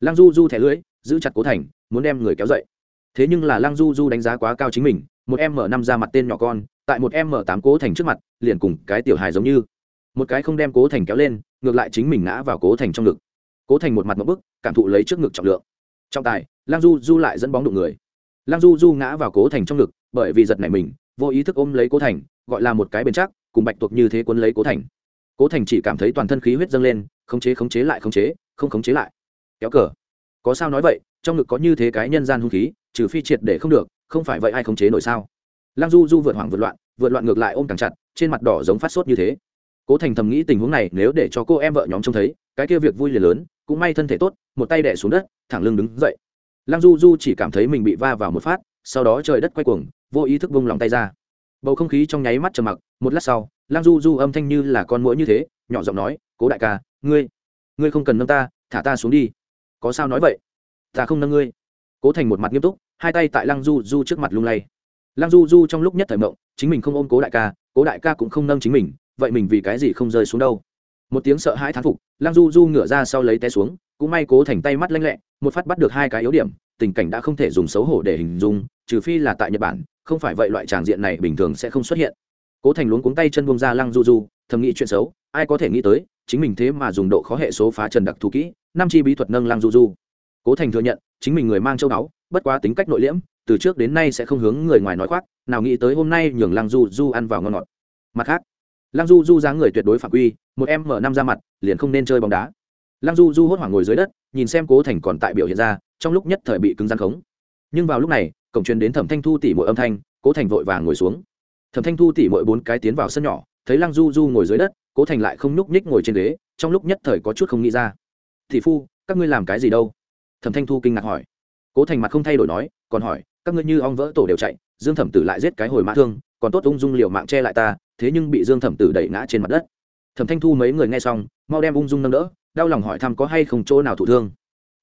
Lăng du du thẻ lưỡi giữ chặt cố thành, muốn đem người kéo dậy. Thế nhưng là lăng du du đánh giá quá cao chính mình, một em m năm ra mặt tên nhỏ con, tại một em m tám cố thành trước mặt, liền cùng cái tiểu hài giống như. Một cái không đem cố thành kéo lên, ngược lại chính mình ngã vào cố thành trong ngực. Cố thành một mặt một bức, cảm thụ lấy trước ngực trọng lượng. Trọng tài lang du du lại dẫn bóng đụng người. Lang du du ngã vào cố thành trong ngực, bởi vì giật này mình, vô ý thức ôm lấy cố thành, gọi là một cái bền chắc, cùng bạch tuộc như thế quấn lấy cố thành cố thành chỉ cảm thấy toàn thân khí huyết dâng lên, khống chế khống chế lại, khống chế, không khống chế lại. Kéo cờ. Có sao nói vậy, trong ngực có như thế cái nhân gian hung khí, trừ phi triệt để không được, không phải vậy ai khống chế nổi sao? Lang du du vượt hoảng vượt loạn vượt loạn ngược lại ôm càng chặt, trên mặt đỏ giống phát sốt như thế. Cố thành thầm nghĩ tình huống này, nếu để cho cô em vợ nhóm trông thấy, cái kia việc vui liền lớn, cũng may thân thể tốt, một tay đẻ xuống đất, thẳng lưng đứng dậy. Lăng du du chỉ cảm thấy mình bị va vào một phát, sau đó trời đất quay cuồng, vô ý thức vung lòng tay ra. Bầu không khí trong nháy mắt trầm mặc, một lát sau Lang du du âm thanh như là con mũi như thế, nhỏ giọng nói, cố đại ca, ngươi ngươi không cần nâng ta, thả ta xuống đi. Có sao nói vậy? Ta không nâng ngươi. Cố thành một mặt nghiêm túc, hai tay tại lăng du du trước mặt lung lay. Lăng du du trong lúc nhất thời mộng, chính mình không ôm cố đại ca, cố đại ca cũng không nâng chính mình, vậy mình vì cái gì không rơi xuống đâu? Một tiếng sợ hãi thán phục lăng du du ngửa ra sau lấy té xuống, cũng may cố thành tay mắt lanh lẹ, một phát bắt được hai cái yếu điểm, tình cảnh đã không thể dùng xấu hổ để hình dung, trừ phi là tại nhật bản, không phải vậy loại tràng diện này bình thường sẽ không xuất hiện cố thành luống cuống tay chân bông ra lăng du du, thầm nghĩ chuyện xấu, ai có thể nghĩ tới, chính mình thế mà dùng độ khó hệ số phá trần đặc thù kỹ, năm chi bí thuật nâng lăng du du. Cố thành thừa nhận, chính mình người mang châu báu, bất quá tính cách nội liễm, từ trước đến nay sẽ không hướng người ngoài nói khoác, nào nghĩ tới hôm nay nhường lăng du du ăn vào ngon ngọt. Mặt khác, lăng du du dáng người tuyệt đối phạm quy, một em mở năm ra mặt, liền không nên chơi bóng đá. Lăng du du hốt hoảng ngồi dưới đất, nhìn xem cố thành còn tại biểu hiện ra, trong lúc nhất thời bị cứng gian khống. Nhưng vào lúc này, cổng truyền đến thẩm thanh thu tỉ mỗi âm thanh, cố thành vội vàng ngồi xuống thẩm thanh thu tỉ mỗi bốn cái tiến vào sân nhỏ, thấy lăng du du ngồi dưới đất, cố thành lại không nhúc nhích ngồi trên ghế, trong lúc nhất thời có chút không nghĩ ra. Thị phu, các ngươi làm cái gì đâu? Thẩm thanh thu kinh ngạc hỏi. Cố thành mặt không thay đổi nói, còn hỏi, các ngươi như ong vỡ tổ đều chạy, dương thẩm tử lại giết cái hồi mã thương, còn tốt ung dung liều mạng che lại ta, thế nhưng bị dương thẩm tử đẩy ngã trên mặt đất. Thẩm thanh thu mấy người nghe xong, mau đem ung dung nâng đỡ, đau lòng hỏi thăm có hay không chỗ nào thụ thương.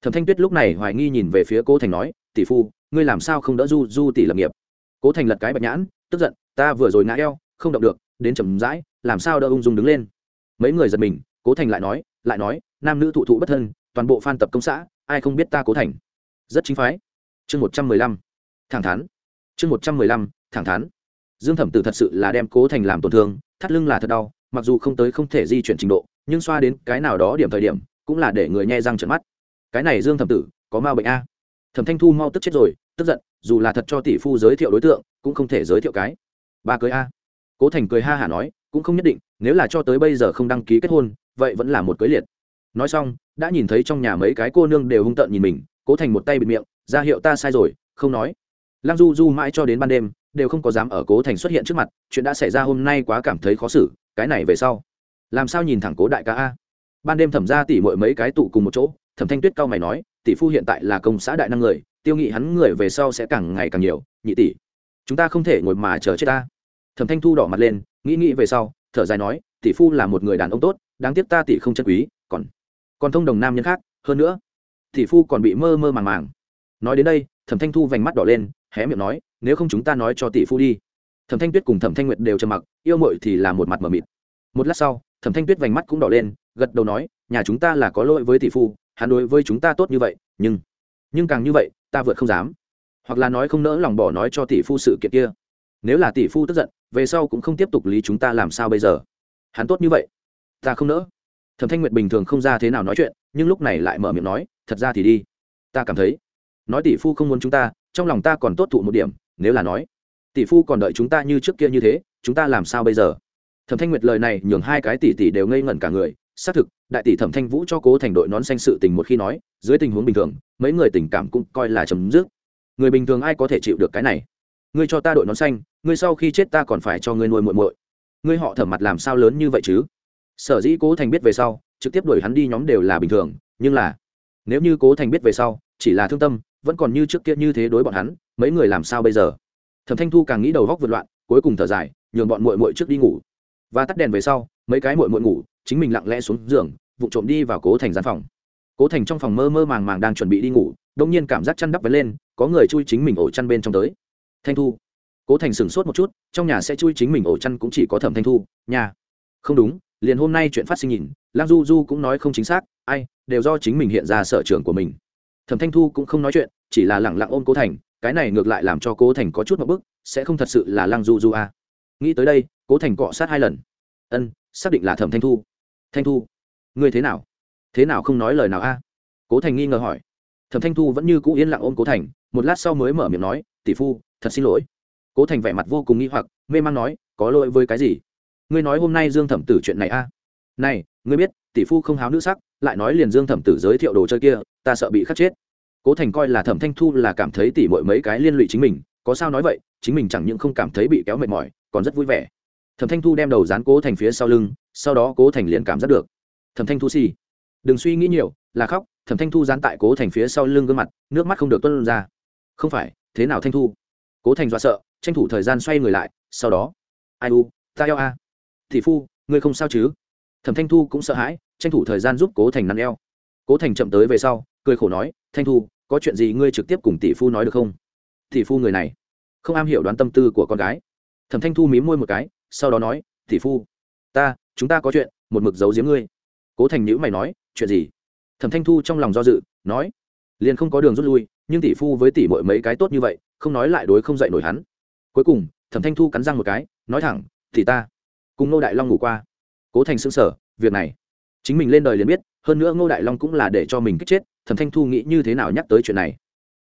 Thẩm thanh tuyết lúc này hoài nghi nhìn về phía cố thành nói, tỷ phu, ngươi làm sao không đỡ du du tỷ lập nghiệp? Cố thành lật cái bạch nhãn, tức giận ta vừa rồi ngã eo, không động được, đến chầm rãi, làm sao đỡ ung dung đứng lên. Mấy người giật mình, cố thành lại nói lại nói, nam nữ thụ thụ bất thân, toàn bộ phan tập công xã, ai không biết ta cố thành. Rất chính phái. Chương một trăm mười lăm. Thẳng thắn. Chương một trăm mười lăm, thẳng thắn. Dương thẩm tử thật sự là đem cố thành làm tổn thương, thắt lưng là thật đau, mặc dù không tới không thể di chuyển trình độ, nhưng xoa đến cái nào đó điểm thời điểm, cũng là để người nghe răng trợn mắt. Cái này dương thẩm tử, có ma bệnh a. Thẩm thanh thu mau tức chết rồi, tức giận, dù là thật cho tỷ phu giới thiệu đối tượng, cũng không thể giới thiệu cái ba cưới a. Cố thành cười ha hả nói, cũng không nhất định, nếu là cho tới bây giờ không đăng ký kết hôn, vậy vẫn là một cưới liệt. Nói xong, đã nhìn thấy trong nhà mấy cái cô nương đều hung tợn nhìn mình, cố thành một tay bịt miệng, ra hiệu ta sai rồi, không nói. Lăng du du mãi cho đến ban đêm, đều không có dám ở cố thành xuất hiện trước mặt, chuyện đã xảy ra hôm nay quá cảm thấy khó xử, cái này về sau. Làm sao nhìn thẳng cố đại ca a? Ban đêm thẩm ra tỉ mọi mấy cái tụ cùng một chỗ, thẩm thanh tuyết cao mày nói, tỷ phu hiện tại là công xã đại năng người, tiêu nghị hắn người về sau sẽ càng ngày càng nhiều, nhị tỷ, chúng ta không thể ngồi mà chờ chết ta thẩm thanh thu đỏ mặt lên, nghĩ nghĩ về sau, thở dài nói, tỷ phu là một người đàn ông tốt, đáng tiếc ta tỷ không chân quý, còn còn thông đồng nam nhân khác, hơn nữa, tỷ phu còn bị mơ mơ màng màng. Nói đến đây, thẩm thanh thu vành mắt đỏ lên, hé miệng nói, nếu không chúng ta nói cho tỷ phu đi. Thẩm thanh tuyết cùng thẩm thanh nguyệt đều trầm mặc, yêu mội thì là một mặt mờ mịt. Một lát sau, thẩm thanh tuyết vành mắt cũng đỏ lên, gật đầu nói, nhà chúng ta là có lỗi với tỷ phu, hắn đối với chúng ta tốt như vậy, nhưng nhưng càng như vậy, ta vượt không dám. Hoặc là nói không nỡ lòng bỏ nói cho tỷ phu sự kiện kia. Nếu là tỷ phu tức giận về sau cũng không tiếp tục lý chúng ta làm sao bây giờ. Hắn tốt như vậy, ta không nỡ. Thẩm thanh nguyệt bình thường không ra thế nào nói chuyện, nhưng lúc này lại mở miệng nói, thật ra thì đi, ta cảm thấy, nói tỷ phu không muốn chúng ta, trong lòng ta còn tốt thụ một điểm, nếu là nói, tỷ phu còn đợi chúng ta như trước kia như thế, chúng ta làm sao bây giờ? Thẩm thanh nguyệt lời này nhường hai cái tỷ tỷ đều ngây ngẩn cả người, xác thực, đại tỷ thẩm thanh vũ cho cố thành đội nón xanh sự tình một khi nói, dưới tình huống bình thường, mấy người tình cảm cũng coi là chấm dứt. Người bình thường ai có thể chịu được cái này? Ngươi cho ta đội nón xanh ngươi sau khi chết ta còn phải cho ngươi nuôi muội muội. Ngươi họ thẩm mặt làm sao lớn như vậy chứ? Sở dĩ cố thành biết về sau, trực tiếp đuổi hắn đi nhóm đều là bình thường, nhưng là, nếu như cố thành biết về sau, chỉ là thương tâm, vẫn còn như trước kia như thế đối bọn hắn, mấy người làm sao bây giờ? Thẩm thanh thu càng nghĩ đầu góc vượt loạn, cuối cùng thở dài, nhường bọn muội muội trước đi ngủ. Và tắt đèn về sau, mấy cái muội muội ngủ, chính mình lặng lẽ xuống giường, vụ trộm đi vào cố thành gian phòng. Cố thành trong phòng mơ mơ màng màng đang chuẩn bị đi ngủ đông nhiên cảm giác chăn đắp vấn lên, có người chui chính mình ổ chăn bên trong tới. Thanh thu cố thành sửng sốt một chút, trong nhà sẽ chui chính mình ổ chăn cũng chỉ có thẩm thanh thu, nhà. Không đúng, liền hôm nay chuyện phát sinh nhìn lang du du cũng nói không chính xác, ai, đều do chính mình hiện ra sở trường của mình. Thẩm thanh thu cũng không nói chuyện, chỉ là lẳng lặng ôm cố thành, cái này ngược lại làm cho cố thành có chút một bức, sẽ không thật sự là lang du du à. nghĩ tới đây, cố thành cọ sát hai lần. Ân, xác định là thẩm thanh thu. Thanh thu, ngươi thế nào? Thế nào không nói lời nào a cố thành nghi ngờ hỏi. Thẩm thanh thu vẫn như cũ yên lặng ôm cố thành, một lát sau mới mở miệng nói, tỷ phu, thật xin lỗi cố thành vẻ mặt vô cùng nghi hoặc, mê man nói, có lỗi với cái gì? Ngươi nói hôm nay dương thẩm tử chuyện này a? Này, ngươi biết, tỷ phu không háo nữ sắc, lại nói liền dương thẩm tử giới thiệu đồ chơi kia, ta sợ bị khắc chết. Cố thành coi là thẩm thanh thu là cảm thấy tỷ mọi mấy cái liên lụy chính mình, có sao nói vậy, chính mình chẳng những không cảm thấy bị kéo mệt mỏi, còn rất vui vẻ. Thẩm thanh thu đem đầu dán cố thành phía sau lưng, sau đó cố thành liền cảm giác được. Thẩm thanh thu xì、si. đừng suy nghĩ nhiều, là khóc. Thẩm thanh thu dán tại cố thành phía sau lưng gương mặt, nước mắt không được tuân ra. Không phải, thế nào thanh thu? Cố thành dọa sợ tranh thủ thời gian xoay người lại, sau đó, ai u, ta eo a. Thị phu, ngươi không sao chứ? Thẩm thanh thu cũng sợ hãi, tranh thủ thời gian giúp cố thành năn eo. Cố thành chậm tới về sau, cười khổ nói, thanh thu, có chuyện gì ngươi trực tiếp cùng tỷ phu nói được không? Tỷ phu người này, không am hiểu đoán tâm tư của con gái. Thẩm thanh thu mím môi một cái, sau đó nói, tỷ phu, ta, chúng ta có chuyện, một mực giấu giếm ngươi. Cố thành nhữ mày nói, chuyện gì? Thẩm thanh thu trong lòng do dự, nói, liền không có đường rút lui, nhưng tỷ phu với tỷ mọi mấy cái tốt như vậy, không nói lại đối không dậy nổi hắn cuối cùng, thẩm thanh thu cắn răng một cái, nói thẳng, thì ta cùng ngô đại long ngủ qua. Cố thành xương sở việc này, chính mình lên đời liền biết, hơn nữa ngô đại long cũng là để cho mình kích chết. Thẩm thanh thu nghĩ như thế nào nhắc tới chuyện này?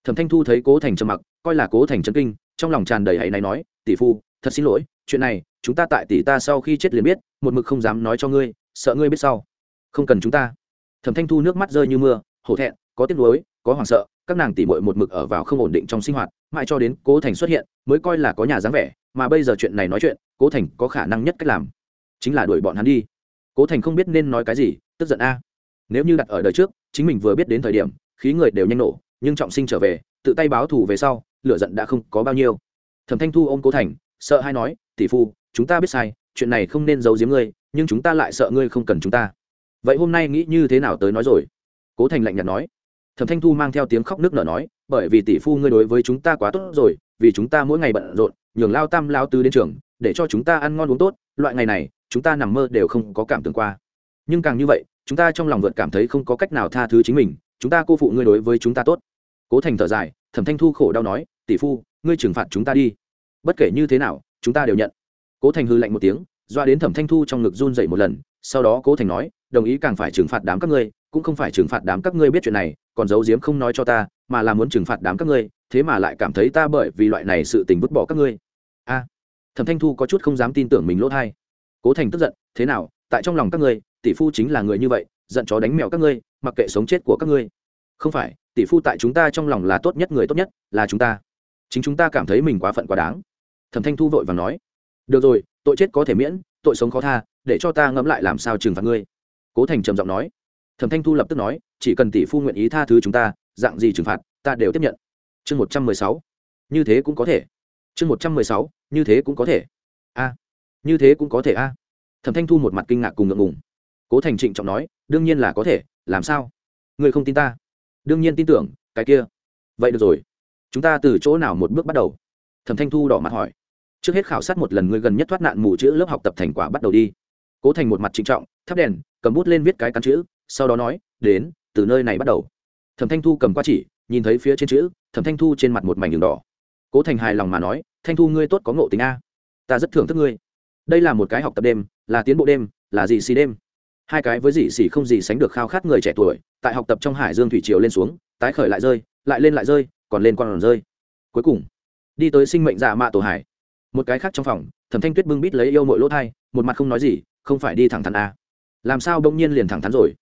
Thẩm thanh thu thấy cố thành trầm mặc, coi là cố thành trấn kinh, trong lòng tràn đầy hãy này nói, tỷ phu, thật xin lỗi, chuyện này, chúng ta tại tỷ ta sau khi chết liền biết, một mực không dám nói cho ngươi, sợ ngươi biết sau. Không cần chúng ta. Thẩm thanh thu nước mắt rơi như mưa, hổ thẹn, có tiếc nuối, có hoảng sợ các nàng tỷ muội một mực ở vào không ổn định trong sinh hoạt, mãi cho đến cố thành xuất hiện, mới coi là có nhà dáng vẻ, mà bây giờ chuyện này nói chuyện, cố thành có khả năng nhất cách làm, chính là đuổi bọn hắn đi. Cố thành không biết nên nói cái gì, tức giận a. Nếu như đặt ở đời trước, chính mình vừa biết đến thời điểm, khí người đều nhanh nổ, nhưng trọng sinh trở về, tự tay báo thù về sau, lửa giận đã không có bao nhiêu. Thẩm thanh thu ôm cố thành, sợ hay nói, tỷ phu, chúng ta biết sai, chuyện này không nên giấu giếm ngươi, nhưng chúng ta lại sợ ngươi không cần chúng ta. Vậy hôm nay nghĩ như thế nào tới nói rồi? Cố thành lạnh nhạt nói thẩm thanh thu mang theo tiếng khóc nước nở nói, bởi vì tỷ phu ngươi đối với chúng ta quá tốt rồi, vì chúng ta mỗi ngày bận rộn, nhường lao tam lao tứ đến trường, để cho chúng ta ăn ngon uống tốt, loại ngày này, chúng ta nằm mơ đều không có cảm tưởng qua. Nhưng càng như vậy, chúng ta trong lòng vượt cảm thấy không có cách nào tha thứ chính mình, chúng ta cô phụ ngươi đối với chúng ta tốt. Cố thành thở dài, thẩm thanh thu khổ đau nói, tỷ phu, ngươi trừng phạt chúng ta đi. Bất kể như thế nào, chúng ta đều nhận. Cố thành hư lạnh một tiếng, doa đến thẩm thanh thu trong ngực run dậy một lần, sau đó cố thành nói, đồng ý càng phải trừng phạt đám các ngươi, cũng không phải trừng phạt đám các ngươi biết chuyện này còn giấu giếm không nói cho ta, mà là muốn trừng phạt đám các ngươi, thế mà lại cảm thấy ta bởi vì loại này sự tình vứt bỏ các ngươi. A, thẩm thanh thu có chút không dám tin tưởng mình lỗ thai. Cố thành tức giận, thế nào, tại trong lòng các ngươi, tỷ phu chính là người như vậy, giận chó đánh mèo các ngươi, mặc kệ sống chết của các ngươi. Không phải, tỷ phu tại chúng ta trong lòng là tốt nhất người tốt nhất, là chúng ta. Chính chúng ta cảm thấy mình quá phận quá đáng. Thẩm thanh thu vội và nói, được rồi, tội chết có thể miễn, tội sống khó tha, để cho ta ngẫm lại làm sao trừng phạt ngươi. Cố thành trầm giọng nói thẩm thanh thu lập tức nói, chỉ cần tỷ phu nguyện ý tha thứ chúng ta, dạng gì trừng phạt, ta đều tiếp nhận. Chương một trăm mười sáu. Như thế cũng có thể. Chương một trăm mười sáu, như thế cũng có thể. A. Như thế cũng có thể a. Thẩm thanh thu một mặt kinh ngạc cùng ngượng ngùng. Cố thành trịnh trọng nói, đương nhiên là có thể, làm sao? Người không tin ta. Đương nhiên tin tưởng, cái kia. Vậy được rồi. Chúng ta từ chỗ nào một bước bắt đầu? Thẩm thanh thu đỏ mặt hỏi. Trước hết khảo sát một lần người gần nhất thoát nạn mù chữ lớp học tập thành quả bắt đầu đi. Cố thành một mặt trịnh trọng, thắp đèn, cầm bút lên viết cái cắn chữ sau đó nói, đến, từ nơi này bắt đầu. Thẩm thanh thu cầm qua chỉ, nhìn thấy phía trên chữ, thẩm thanh thu trên mặt một mảnh đường đỏ. Cố thành hài lòng mà nói, thanh thu ngươi tốt có ngộ tính a. Ta rất thưởng thức ngươi. Đây là một cái học tập đêm, là tiến bộ đêm, là gì xì đêm. Hai cái với gì xỉ không gì sánh được khao khát người trẻ tuổi, tại học tập trong hải dương thủy triều lên xuống, tái khởi lại rơi, lại lên lại rơi, còn lên còn rơi. Cuối cùng, đi tới sinh mệnh dạ mạ tổ hải. Một cái khác trong phòng, thẩm thanh tuyết bưng bít lấy yêu mội lỗ thai, một mặt không nói gì, không phải đi thẳng thắn a. Làm sao đông nhiên liền thẳng thắn rồi?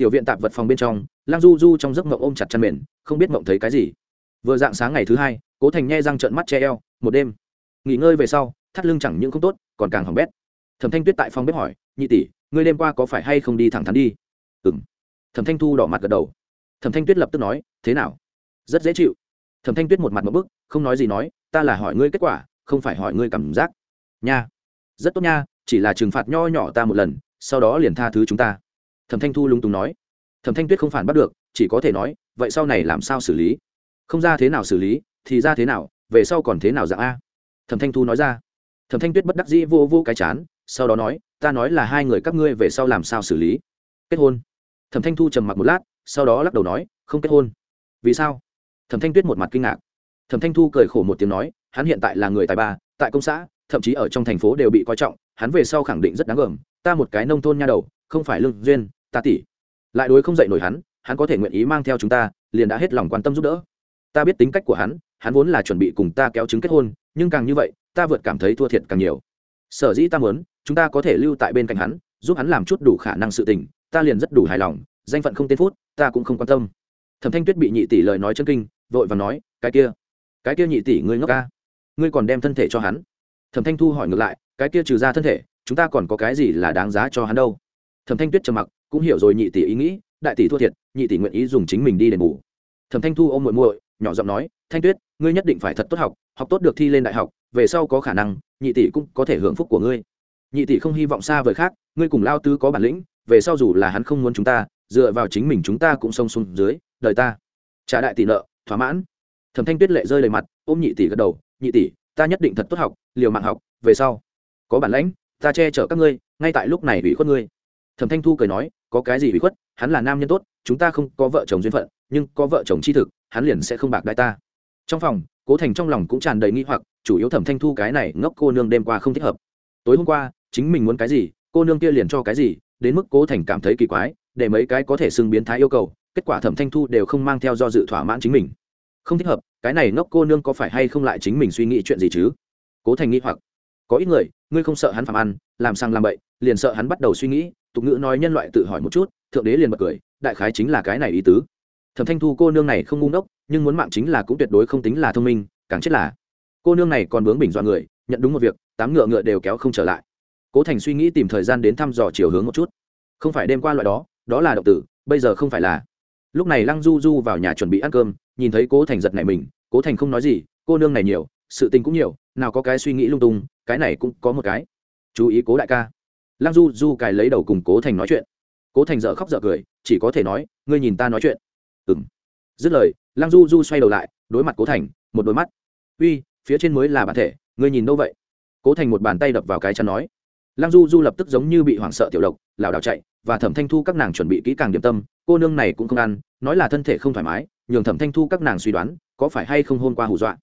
Tiểu viện tạp vật phòng bên trong, lang du du trong giấc mộng ôm chặt chăn mền, không biết mộng thấy cái gì. Vừa dạng sáng ngày thứ hai, cố thành nghe răng trợn mắt che eo, một đêm. Nghỉ ngơi về sau, thắt lưng chẳng những không tốt, còn càng hỏng bét. Thẩm thanh tuyết tại phòng bếp hỏi, nhị tỷ, ngươi đêm qua có phải hay không đi thẳng thắn đi? Ừ m thẩm thanh thu đỏ mặt gật đầu. Thẩm thanh tuyết lập tức nói, thế nào? Rất dễ chịu. Thẩm thanh tuyết một mặt một bức, không nói gì nói, ta là hỏi ngươi kết quả, không phải hỏi ngươi cảm giác. Nha. Rất tốt nha, chỉ là trừng phạt nho nhỏ ta một lần, sau đó liền tha thứ chúng ta thẩm thanh thu lúng túng nói. Thẩm thanh tuyết không phản bắt được, chỉ có thể nói, vậy sau này làm sao xử lý? Không ra thế nào xử lý, thì ra thế nào, về sau còn thế nào dạng a? Thẩm thanh thu nói ra. Thẩm thanh tuyết bất đắc dĩ vô vô cái chán, sau đó nói, ta nói là hai người các ngươi về sau làm sao xử lý? Kết hôn. Thẩm thanh thu trầm mặc một lát, sau đó lắc đầu nói, không kết hôn. Vì sao? Thẩm thanh tuyết một mặt kinh ngạc. Thẩm thanh thu cười khổ một tiếng nói, hắn hiện tại là người tài ba, tại công xã, thậm chí ở trong thành phố đều bị coi trọng, hắn về sau khẳng định rất đáng gờm. Ta một cái nông thôn nha đầu, không phải lương duyên ta tỷ lại đối không dạy nổi hắn hắn có thể nguyện ý mang theo chúng ta, liền đã hết lòng quan tâm giúp đỡ. Ta biết tính cách của hắn hắn vốn là chuẩn bị cùng ta kéo chứng kết hôn, nhưng càng như vậy, ta vượt cảm thấy thua thiệt càng nhiều. Sở dĩ ta muốn, chúng ta có thể lưu tại bên cạnh hắn, giúp hắn làm chút đủ khả năng sự tình, ta liền rất đủ hài lòng, danh phận không tên phút, ta cũng không quan tâm. Thẩm thanh tuyết bị nhị tỷ lời nói chân kinh, vội và nói, cái kia cái kia nhị tỷ ngươi ngốc ca, ngươi còn đem thân thể cho hắn. Thẩm thanh thu hỏi ngược lại, cái kia trừ ra thân thể, chúng ta còn có cái gì là đáng giá cho hắn đâu? Thẩm thanh tuyết trầm mặc cũng hiểu rồi nhị tỷ ý nghĩ, đại tỷ thua thiệt, nhị tỷ nguyện ý dùng chính mình đi đền bù. Thẩm thanh thu ôm muội muội, nhỏ giọng nói, thanh tuyết, ngươi nhất định phải thật tốt học học tốt được thi lên đại học, về sau có khả năng, nhị tỷ cũng có thể hưởng phúc của ngươi. Nhị tỷ không hy vọng xa vời khác, ngươi cùng lao tứ có bản lĩnh, về sau dù là hắn không muốn chúng ta, dựa vào chính mình chúng ta cũng xông xuống dưới, đời ta. Trả đại tỷ nợ, thỏa mãn. Thẩm thanh tuyết lệ rơi đầy mặt, ôm nhị tỷ gật đầu, nhị tỷ, ta nhất định thật tốt học, liều mạng học, về sau có bản lãnh, ta che chở các ngươi, ngay tại lúc này ủy khuất ngươi. Thẩm thanh thu cười nói có cái gì bị khuất, hắn là nam nhân tốt, chúng ta không có vợ chồng duyên phận, nhưng có vợ chồng chi thực, hắn liền sẽ không bạc đại ta. Trong phòng, cố thành trong lòng cũng tràn đầy nghi hoặc, chủ yếu thẩm thanh thu cái này ngốc cô nương đêm qua không thích hợp. Tối hôm qua, chính mình muốn cái gì, cô nương kia liền cho cái gì, đến mức cố thành cảm thấy kỳ quái, để mấy cái có thể xưng biến thái yêu cầu, kết quả thẩm thanh thu đều không mang theo do dự thỏa mãn chính mình. Không thích hợp, cái này ngốc cô nương có phải hay không lại chính mình suy nghĩ chuyện gì chứ? Cố thành nghĩ hoặc có ít người, ngươi không sợ hắn phạm ăn, làm sang làm bậy, liền sợ hắn bắt đầu suy nghĩ, tục ngữ nói nhân loại tự hỏi một chút, thượng đế liền bật cười, đại khái chính là cái này ý tứ. Thẩm thanh thu cô nương này không ngu ngốc, nhưng muốn mạng chính là cũng tuyệt đối không tính là thông minh, càng chết là. Cô nương này còn bướng bình dọa người, nhận đúng một việc, tám ngựa ngựa đều kéo không trở lại. Cố thành suy nghĩ tìm thời gian đến thăm dò chiều hướng một chút. Không phải đêm qua loại đó đó là động tử, bây giờ không phải là. Lúc này lăng du du vào nhà chuẩn bị ăn cơm, nhìn thấy cố thành giật này mình, cố thành không nói gì, cô nương này nhiều, sự tình cũng nhiều nào có cái suy nghĩ lung tung, cái này cũng có một cái. Chú ý cố đại ca. Lăng du du cài lấy đầu cùng cố thành nói chuyện. Cố thành dợ khóc dợ cười, chỉ có thể nói, ngươi nhìn ta nói chuyện. Ừ m dứt lời, lăng du du xoay đầu lại, đối mặt cố thành, một đôi mắt. Uy, phía trên mới là bản thể, ngươi nhìn đâu vậy? Cố thành một bàn tay đập vào cái chăn nói. Lăng du du lập tức giống như bị hoảng sợ tiểu độc, lảo đảo chạy, và thẩm thanh thu các nàng chuẩn bị kỹ càng điểm tâm, cô nương này cũng không ăn, nói là thân thể không thoải mái, nhường thẩm thanh thu các nàng suy đoán, có phải hay không hôn qua hù dọa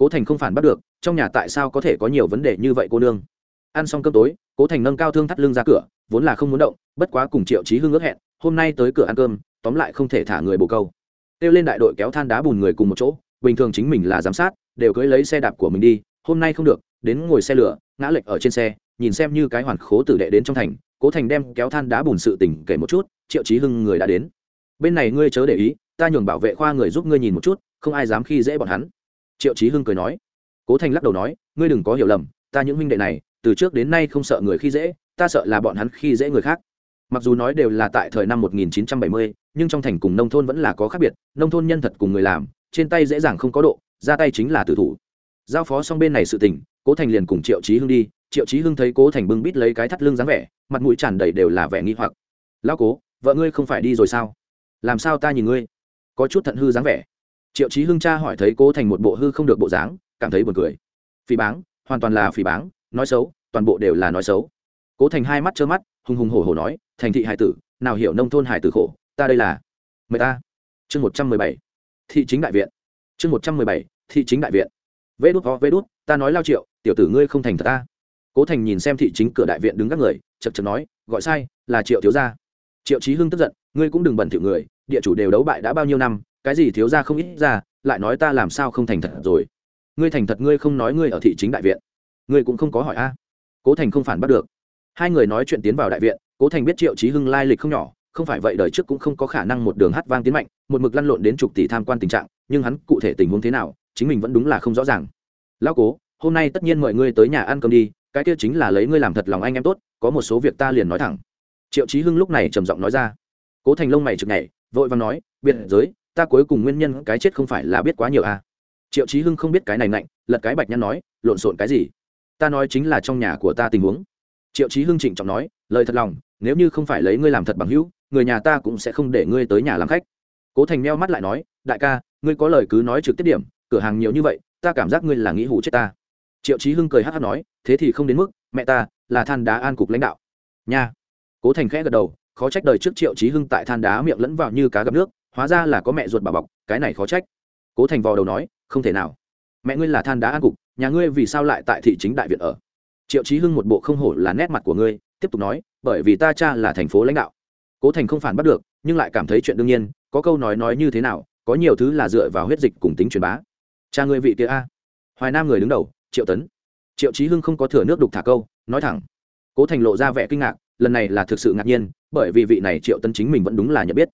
cố thành không phản bắt được, trong nhà tại sao có thể có nhiều vấn đề như vậy cô nương? Ăn xong cơm tối, cố thành nâng cao thương thắt lưng ra cửa, vốn là không muốn động, bất quá cùng triệu trí hưng ước hẹn, hôm nay tới cửa ăn cơm, tóm lại không thể thả người bồ câu. Kêu lên đại đội kéo than đá bùn người cùng một chỗ, bình thường chính mình là giám sát, đều cưới lấy xe đạp của mình đi, hôm nay không được, đến ngồi xe lửa, ngã lệch ở trên xe, nhìn xem như cái hoàn khố tử đệ đến trong thành, cố thành đem kéo than đá bùn sự tỉnh kể một chút, triệu chí hưng người đã đến. Bên này ngươi chớ để ý, ta nhường bảo vệ khoa người giúp ngươi nhìn một chút, không ai dám khi dễ bọn hắn triệu chí hưng cười nói. Cố thành lắc đầu nói ngươi đừng có hiểu lầm ta những huynh đệ này từ trước đến nay không sợ người khi dễ ta sợ là bọn hắn khi dễ người khác. Mặc dù nói đều là tại thời năm 1970, nhưng trong thành cùng nông thôn vẫn là có khác biệt nông thôn nhân thật cùng người làm trên tay dễ dàng không có độ ra tay chính là tử thủ. Giao phó xong bên này sự tình cố thành liền cùng triệu chí hưng đi triệu chí hưng thấy cố thành bưng bít lấy cái thắt lưng dáng vẻ mặt mũi tràn đầy đều là vẻ nghi hoặc. Lão cố vợ ngươi không phải đi rồi sao? Làm sao ta nhìn ngươi? Có chút thận hư dáng vẻ triệu chí hưng cha hỏi thấy cố thành một bộ hư không được bộ dáng, cảm thấy buồn cười. Phỉ báng, hoàn toàn là phỉ báng, nói xấu, toàn bộ đều là nói xấu. Cố thành hai mắt trơ mắt, hùng hùng hổ hổ nói, thành thị hải tử, nào hiểu nông thôn hải tử khổ, ta đây là mời ta. Chương một trăm mười bảy, thị chính đại viện. Chương một trăm mười bảy, thị chính đại viện. Vê đút ho vê đút, ta nói lao triệu, tiểu tử ngươi không thành thật ta. Cố thành nhìn xem thị chính cửa đại viện đứng các người, chật chật nói, gọi sai, là triệu thiếu gia. Triệu chí hưng tức giận, ngươi cũng đừng bẩn thiệu người, địa chủ đều đấu bại đã bao nhiêu năm cái gì thiếu gia không ít ra, lại nói ta làm sao không thành thật rồi. Ngươi thành thật ngươi không nói ngươi ở thị chính đại viện. Ngươi cũng không có hỏi a. Cố thành không phản bắt được. Hai người nói chuyện tiến vào đại viện, cố thành biết triệu chí hưng lai lịch không nhỏ, không phải vậy đời trước cũng không có khả năng một đường hát vang tiến mạnh, một mực lăn lộn đến chục tỷ tham quan tình trạng, nhưng hắn cụ thể tình huống thế nào, chính mình vẫn đúng là không rõ ràng. Lão cố, hôm nay tất nhiên mọi ngươi tới nhà ăn cơm đi, cái kia chính là lấy ngươi làm thật lòng anh em tốt, có một số việc ta liền nói thẳng. Triệu chí hưng lúc này trầm giọng nói ra. Cố thành lông mày chực nhảy, vội và nói, biệt giới ta cuối cùng nguyên nhân cái chết không phải là biết quá nhiều à. triệu chí hưng không biết cái này nạnh lật cái bạch nhăn nói, lộn xộn cái gì? Ta nói chính là trong nhà của ta tình huống. Triệu chí hưng trịnh trọng nói, lời thật lòng, nếu như không phải lấy ngươi làm thật bằng hữu, người nhà ta cũng sẽ không để ngươi tới nhà làm khách. Cố thành meo mắt lại nói, đại ca, ngươi có lời cứ nói trực tiếp điểm, cửa hàng nhiều như vậy, ta cảm giác ngươi là nghĩ hủ chết ta. Triệu chí hưng cười hát hát nói, thế thì không đến mức, mẹ ta, là than đá an cục lãnh đạo. Nha. Cố thành khẽ gật đầu, khó trách đời trước triệu chí hưng tại than đá miệng lẫn vào như cá gặp nước hóa ra là có mẹ ruột bà bọc, cái này khó trách. Cố thành vò đầu nói, không thể nào. Mẹ ngươi là than đá an cục, nhà ngươi vì sao lại tại thị chính đại viện ở? Triệu chí hưng một bộ không hổ là nét mặt của ngươi, tiếp tục nói, bởi vì ta cha là thành phố lãnh đạo. Cố thành không phản bắt được, nhưng lại cảm thấy chuyện đương nhiên, có câu nói nói như thế nào, có nhiều thứ là dựa vào huyết dịch cùng tính truyền bá. Cha ngươi vị kia a. Hoài nam người đứng đầu, triệu tấn. Triệu chí hưng không có thừa nước đục thả câu, nói thẳng. Cố thành lộ ra vẻ kinh ngạc, lần này là thực sự ngạc nhiên, bởi vì vị này triệu tấn chính mình vẫn đúng là nhận biết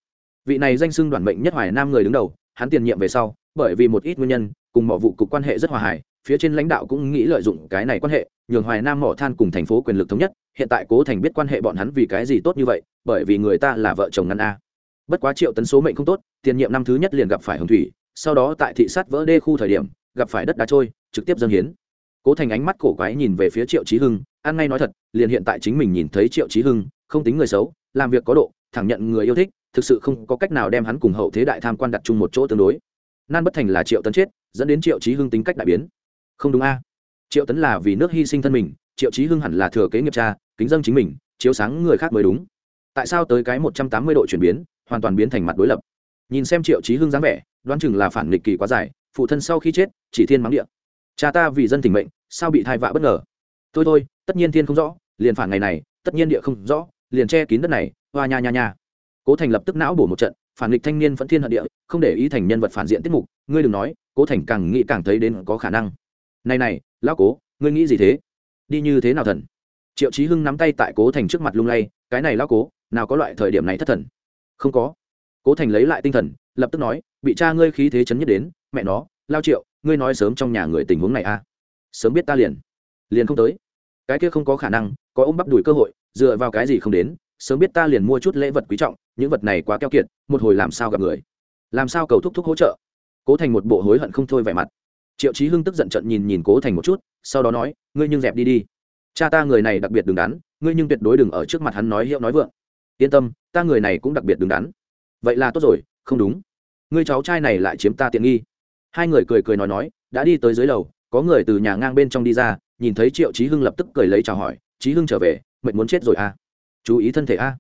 vị này danh xưng đoàn mệnh nhất hoài nam người đứng đầu, hắn tiền nhiệm về sau, bởi vì một ít nguyên nhân, cùng mỏ vụ cục quan hệ rất hòa hài, phía trên lãnh đạo cũng nghĩ lợi dụng cái này quan hệ, nhường hoài nam mỏ than cùng thành phố quyền lực thống nhất, hiện tại cố thành biết quan hệ bọn hắn vì cái gì tốt như vậy, bởi vì người ta là vợ chồng ngăn a. Bất quá triệu tấn số mệnh không tốt, tiền nhiệm năm thứ nhất liền gặp phải hồng thủy, sau đó tại thị sát vỡ đê khu thời điểm, gặp phải đất đá trôi, trực tiếp dâng hiến. Cố thành ánh mắt cổ quái nhìn về phía triệu trí hưng, ăn ngay nói thật, liền hiện tại chính mình nhìn thấy triệu trí hưng, không tính người xấu, làm việc có độ, thẳng nhận người yêu thích thực sự không có cách nào đem hắn cùng hậu thế đại tham quan đặt chung một chỗ tương đối. Nan bất thành là triệu tấn chết, dẫn đến triệu trí hưng tính cách đại biến. Không đúng a. Triệu tấn là vì nước hy sinh thân mình, triệu trí hưng hẳn là thừa kế nghiệp cha, kính dân chính mình, chiếu sáng người khác mới đúng. Tại sao tới cái một trăm tám mươi độ chuyển biến, hoàn toàn biến thành mặt đối lập? Nhìn xem triệu trí hưng dáng vẻ, đoán chừng là phản nghịch kỳ quá dài, phụ thân sau khi chết, chỉ thiên mắng địa. Cha ta vì dân tình mệnh, sao bị thai vạ bất ngờ? Thôi thôi, tất nhiên thiên không rõ, liền phản ngày này, tất nhiên địa không rõ, liền che kín đất này, hoa nha nha nha cố thành lập tức não bổ một trận, phản nghịch thanh niên vẫn thiên hận địa, không để ý thành nhân vật phản diện tiết mục, ngươi đừng nói, cố thành càng nghĩ càng thấy đến có khả năng. Này này, lão cố, ngươi nghĩ gì thế? Đi như thế nào thần? Triệu chí hưng nắm tay tại cố thành trước mặt lung lay, cái này lão cố, nào có loại thời điểm này thất thần? Không có. Cố thành lấy lại tinh thần, lập tức nói, bị cha ngươi khí thế chấn nhất đến, mẹ nó, lao triệu, ngươi nói sớm trong nhà người tình huống này a à? sớm biết ta liền liền không tới. Cái kia không có khả năng, có ôm bắp đùi cơ hội, dựa vào cái gì không đến sớm biết ta liền mua chút lễ vật quý trọng, những vật này quá keo kiệt, một hồi làm sao gặp người? Làm sao cầu thúc thúc hỗ trợ? Cố thành một bộ hối hận không thôi vẻ mặt. Triệu chí hưng tức giận trận nhìn nhìn cố thành một chút, sau đó nói, ngươi nhưng dẹp đi đi. Cha ta người này đặc biệt đứng đắn, ngươi nhưng tuyệt đối đừng ở trước mặt hắn nói hiệu nói vượng. Yên tâm, ta người này cũng đặc biệt đứng đắn. Vậy là tốt rồi, không đúng. Ngươi cháu trai này lại chiếm ta tiện nghi. Hai người cười cười nói nói, đã đi tới dưới lầu, có người từ nhà ngang bên trong đi ra, nhìn thấy triệu chí hưng lập tức cười lấy chào hỏi, chí hưng trở về mệnh muốn chết rồi à? Chú ý thân thể a.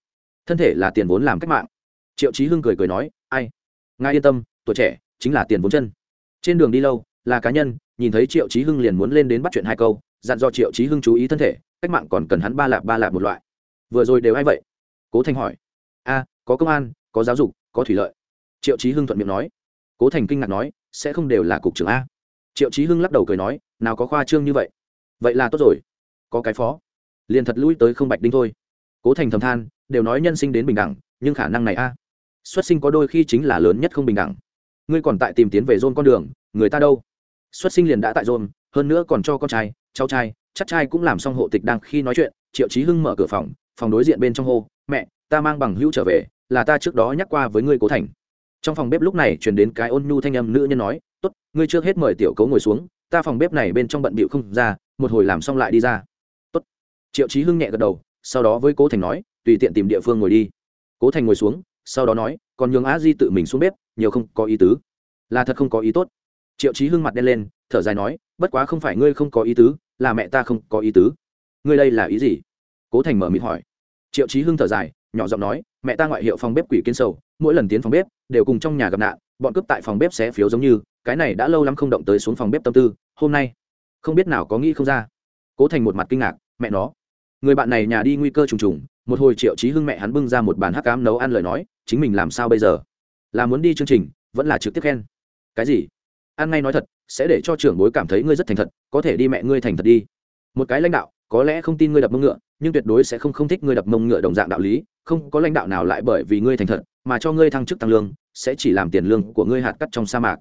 Thân thể là tiền vốn làm cách mạng. Triệu chí hưng cười cười nói, ai? Ngài yên tâm, tuổi trẻ chính là tiền vốn chân. Trên đường đi lâu, là cá nhân, nhìn thấy triệu chí hưng liền muốn lên đến bắt chuyện hai câu, dặn do triệu chí hưng chú ý thân thể, cách mạng còn cần hắn ba lạp ba lạp một loại. Vừa rồi đều ai vậy? Cố thanh hỏi. A, có công an, có giáo dục, có thủy lợi. Triệu chí hưng thuận miệng nói. Cố thành kinh ngạc nói, sẽ không đều là cục trưởng a. Triệu chí hưng lắc đầu cười nói, nào có khoa trương như vậy. Vậy là tốt rồi. Có cái phó. Liền thật lui tới không bạch đinh thôi cố thành thầm than, đều nói nhân sinh đến bình đẳng, nhưng khả năng này a. Xuất sinh có đôi khi chính là lớn nhất không bình đẳng. Ngươi còn tại tìm tiến về dôn con đường, người ta đâu? Xuất sinh liền đã tại dôn, hơn nữa còn cho con trai, cháu trai, chắc trai cũng làm xong hộ tịch đang khi nói chuyện, triệu chí hưng mở cửa phòng phòng đối diện bên trong hô, mẹ, ta mang bằng hữu trở về, là ta trước đó nhắc qua với ngươi cố thành. Trong phòng bếp lúc này truyền đến cái ôn nhu thanh âm nữ nhân nói, tốt, ngươi trước hết mời tiểu cấu ngồi xuống, ta phòng bếp này bên trong bận bịu không ra, một hồi làm xong lại đi ra. Tốt. Triệu chí hưng nhẹ gật đầu sau đó với cố thành nói, tùy tiện tìm địa phương ngồi đi. Cố thành ngồi xuống, sau đó nói, còn nhường a di tự mình xuống bếp, nhiều không có ý tứ. Là thật không có ý tốt. Triệu chí hưng mặt đen lên, thở dài nói, bất quá không phải ngươi không có ý tứ, là mẹ ta không có ý tứ. Ngươi đây là ý gì? Cố thành mở mịt hỏi. Triệu chí hưng thở dài, nhỏ giọng nói, mẹ ta ngoại hiệu phòng bếp quỷ kiến sầu, mỗi lần tiến phòng bếp, đều cùng trong nhà gặp nạn, bọn cướp tại phòng bếp xé phiếu giống như, cái này đã lâu lắm không động tới xuống phòng bếp tâm tư, hôm nay, không biết nào có nghĩ không ra. Cố thành một mặt kinh ngạc, mẹ nó người bạn này nhà đi nguy cơ trùng trùng, một hồi triệu chí hưng mẹ hắn bưng ra một bàn hắc cám nấu ăn lời nói, chính mình làm sao bây giờ? Là muốn đi chương trình, vẫn là trực tiếp khen? Cái gì? Ăn ngay nói thật, sẽ để cho trưởng bối cảm thấy ngươi rất thành thật, có thể đi mẹ ngươi thành thật đi. Một cái lãnh đạo, có lẽ không tin ngươi đập mông ngựa, nhưng tuyệt đối sẽ không không thích ngươi đập mông ngựa đồng dạng đạo lý, không có lãnh đạo nào lại bởi vì ngươi thành thật, mà cho ngươi thăng chức tăng lương, sẽ chỉ làm tiền lương của ngươi hạt cắt trong sa mạc.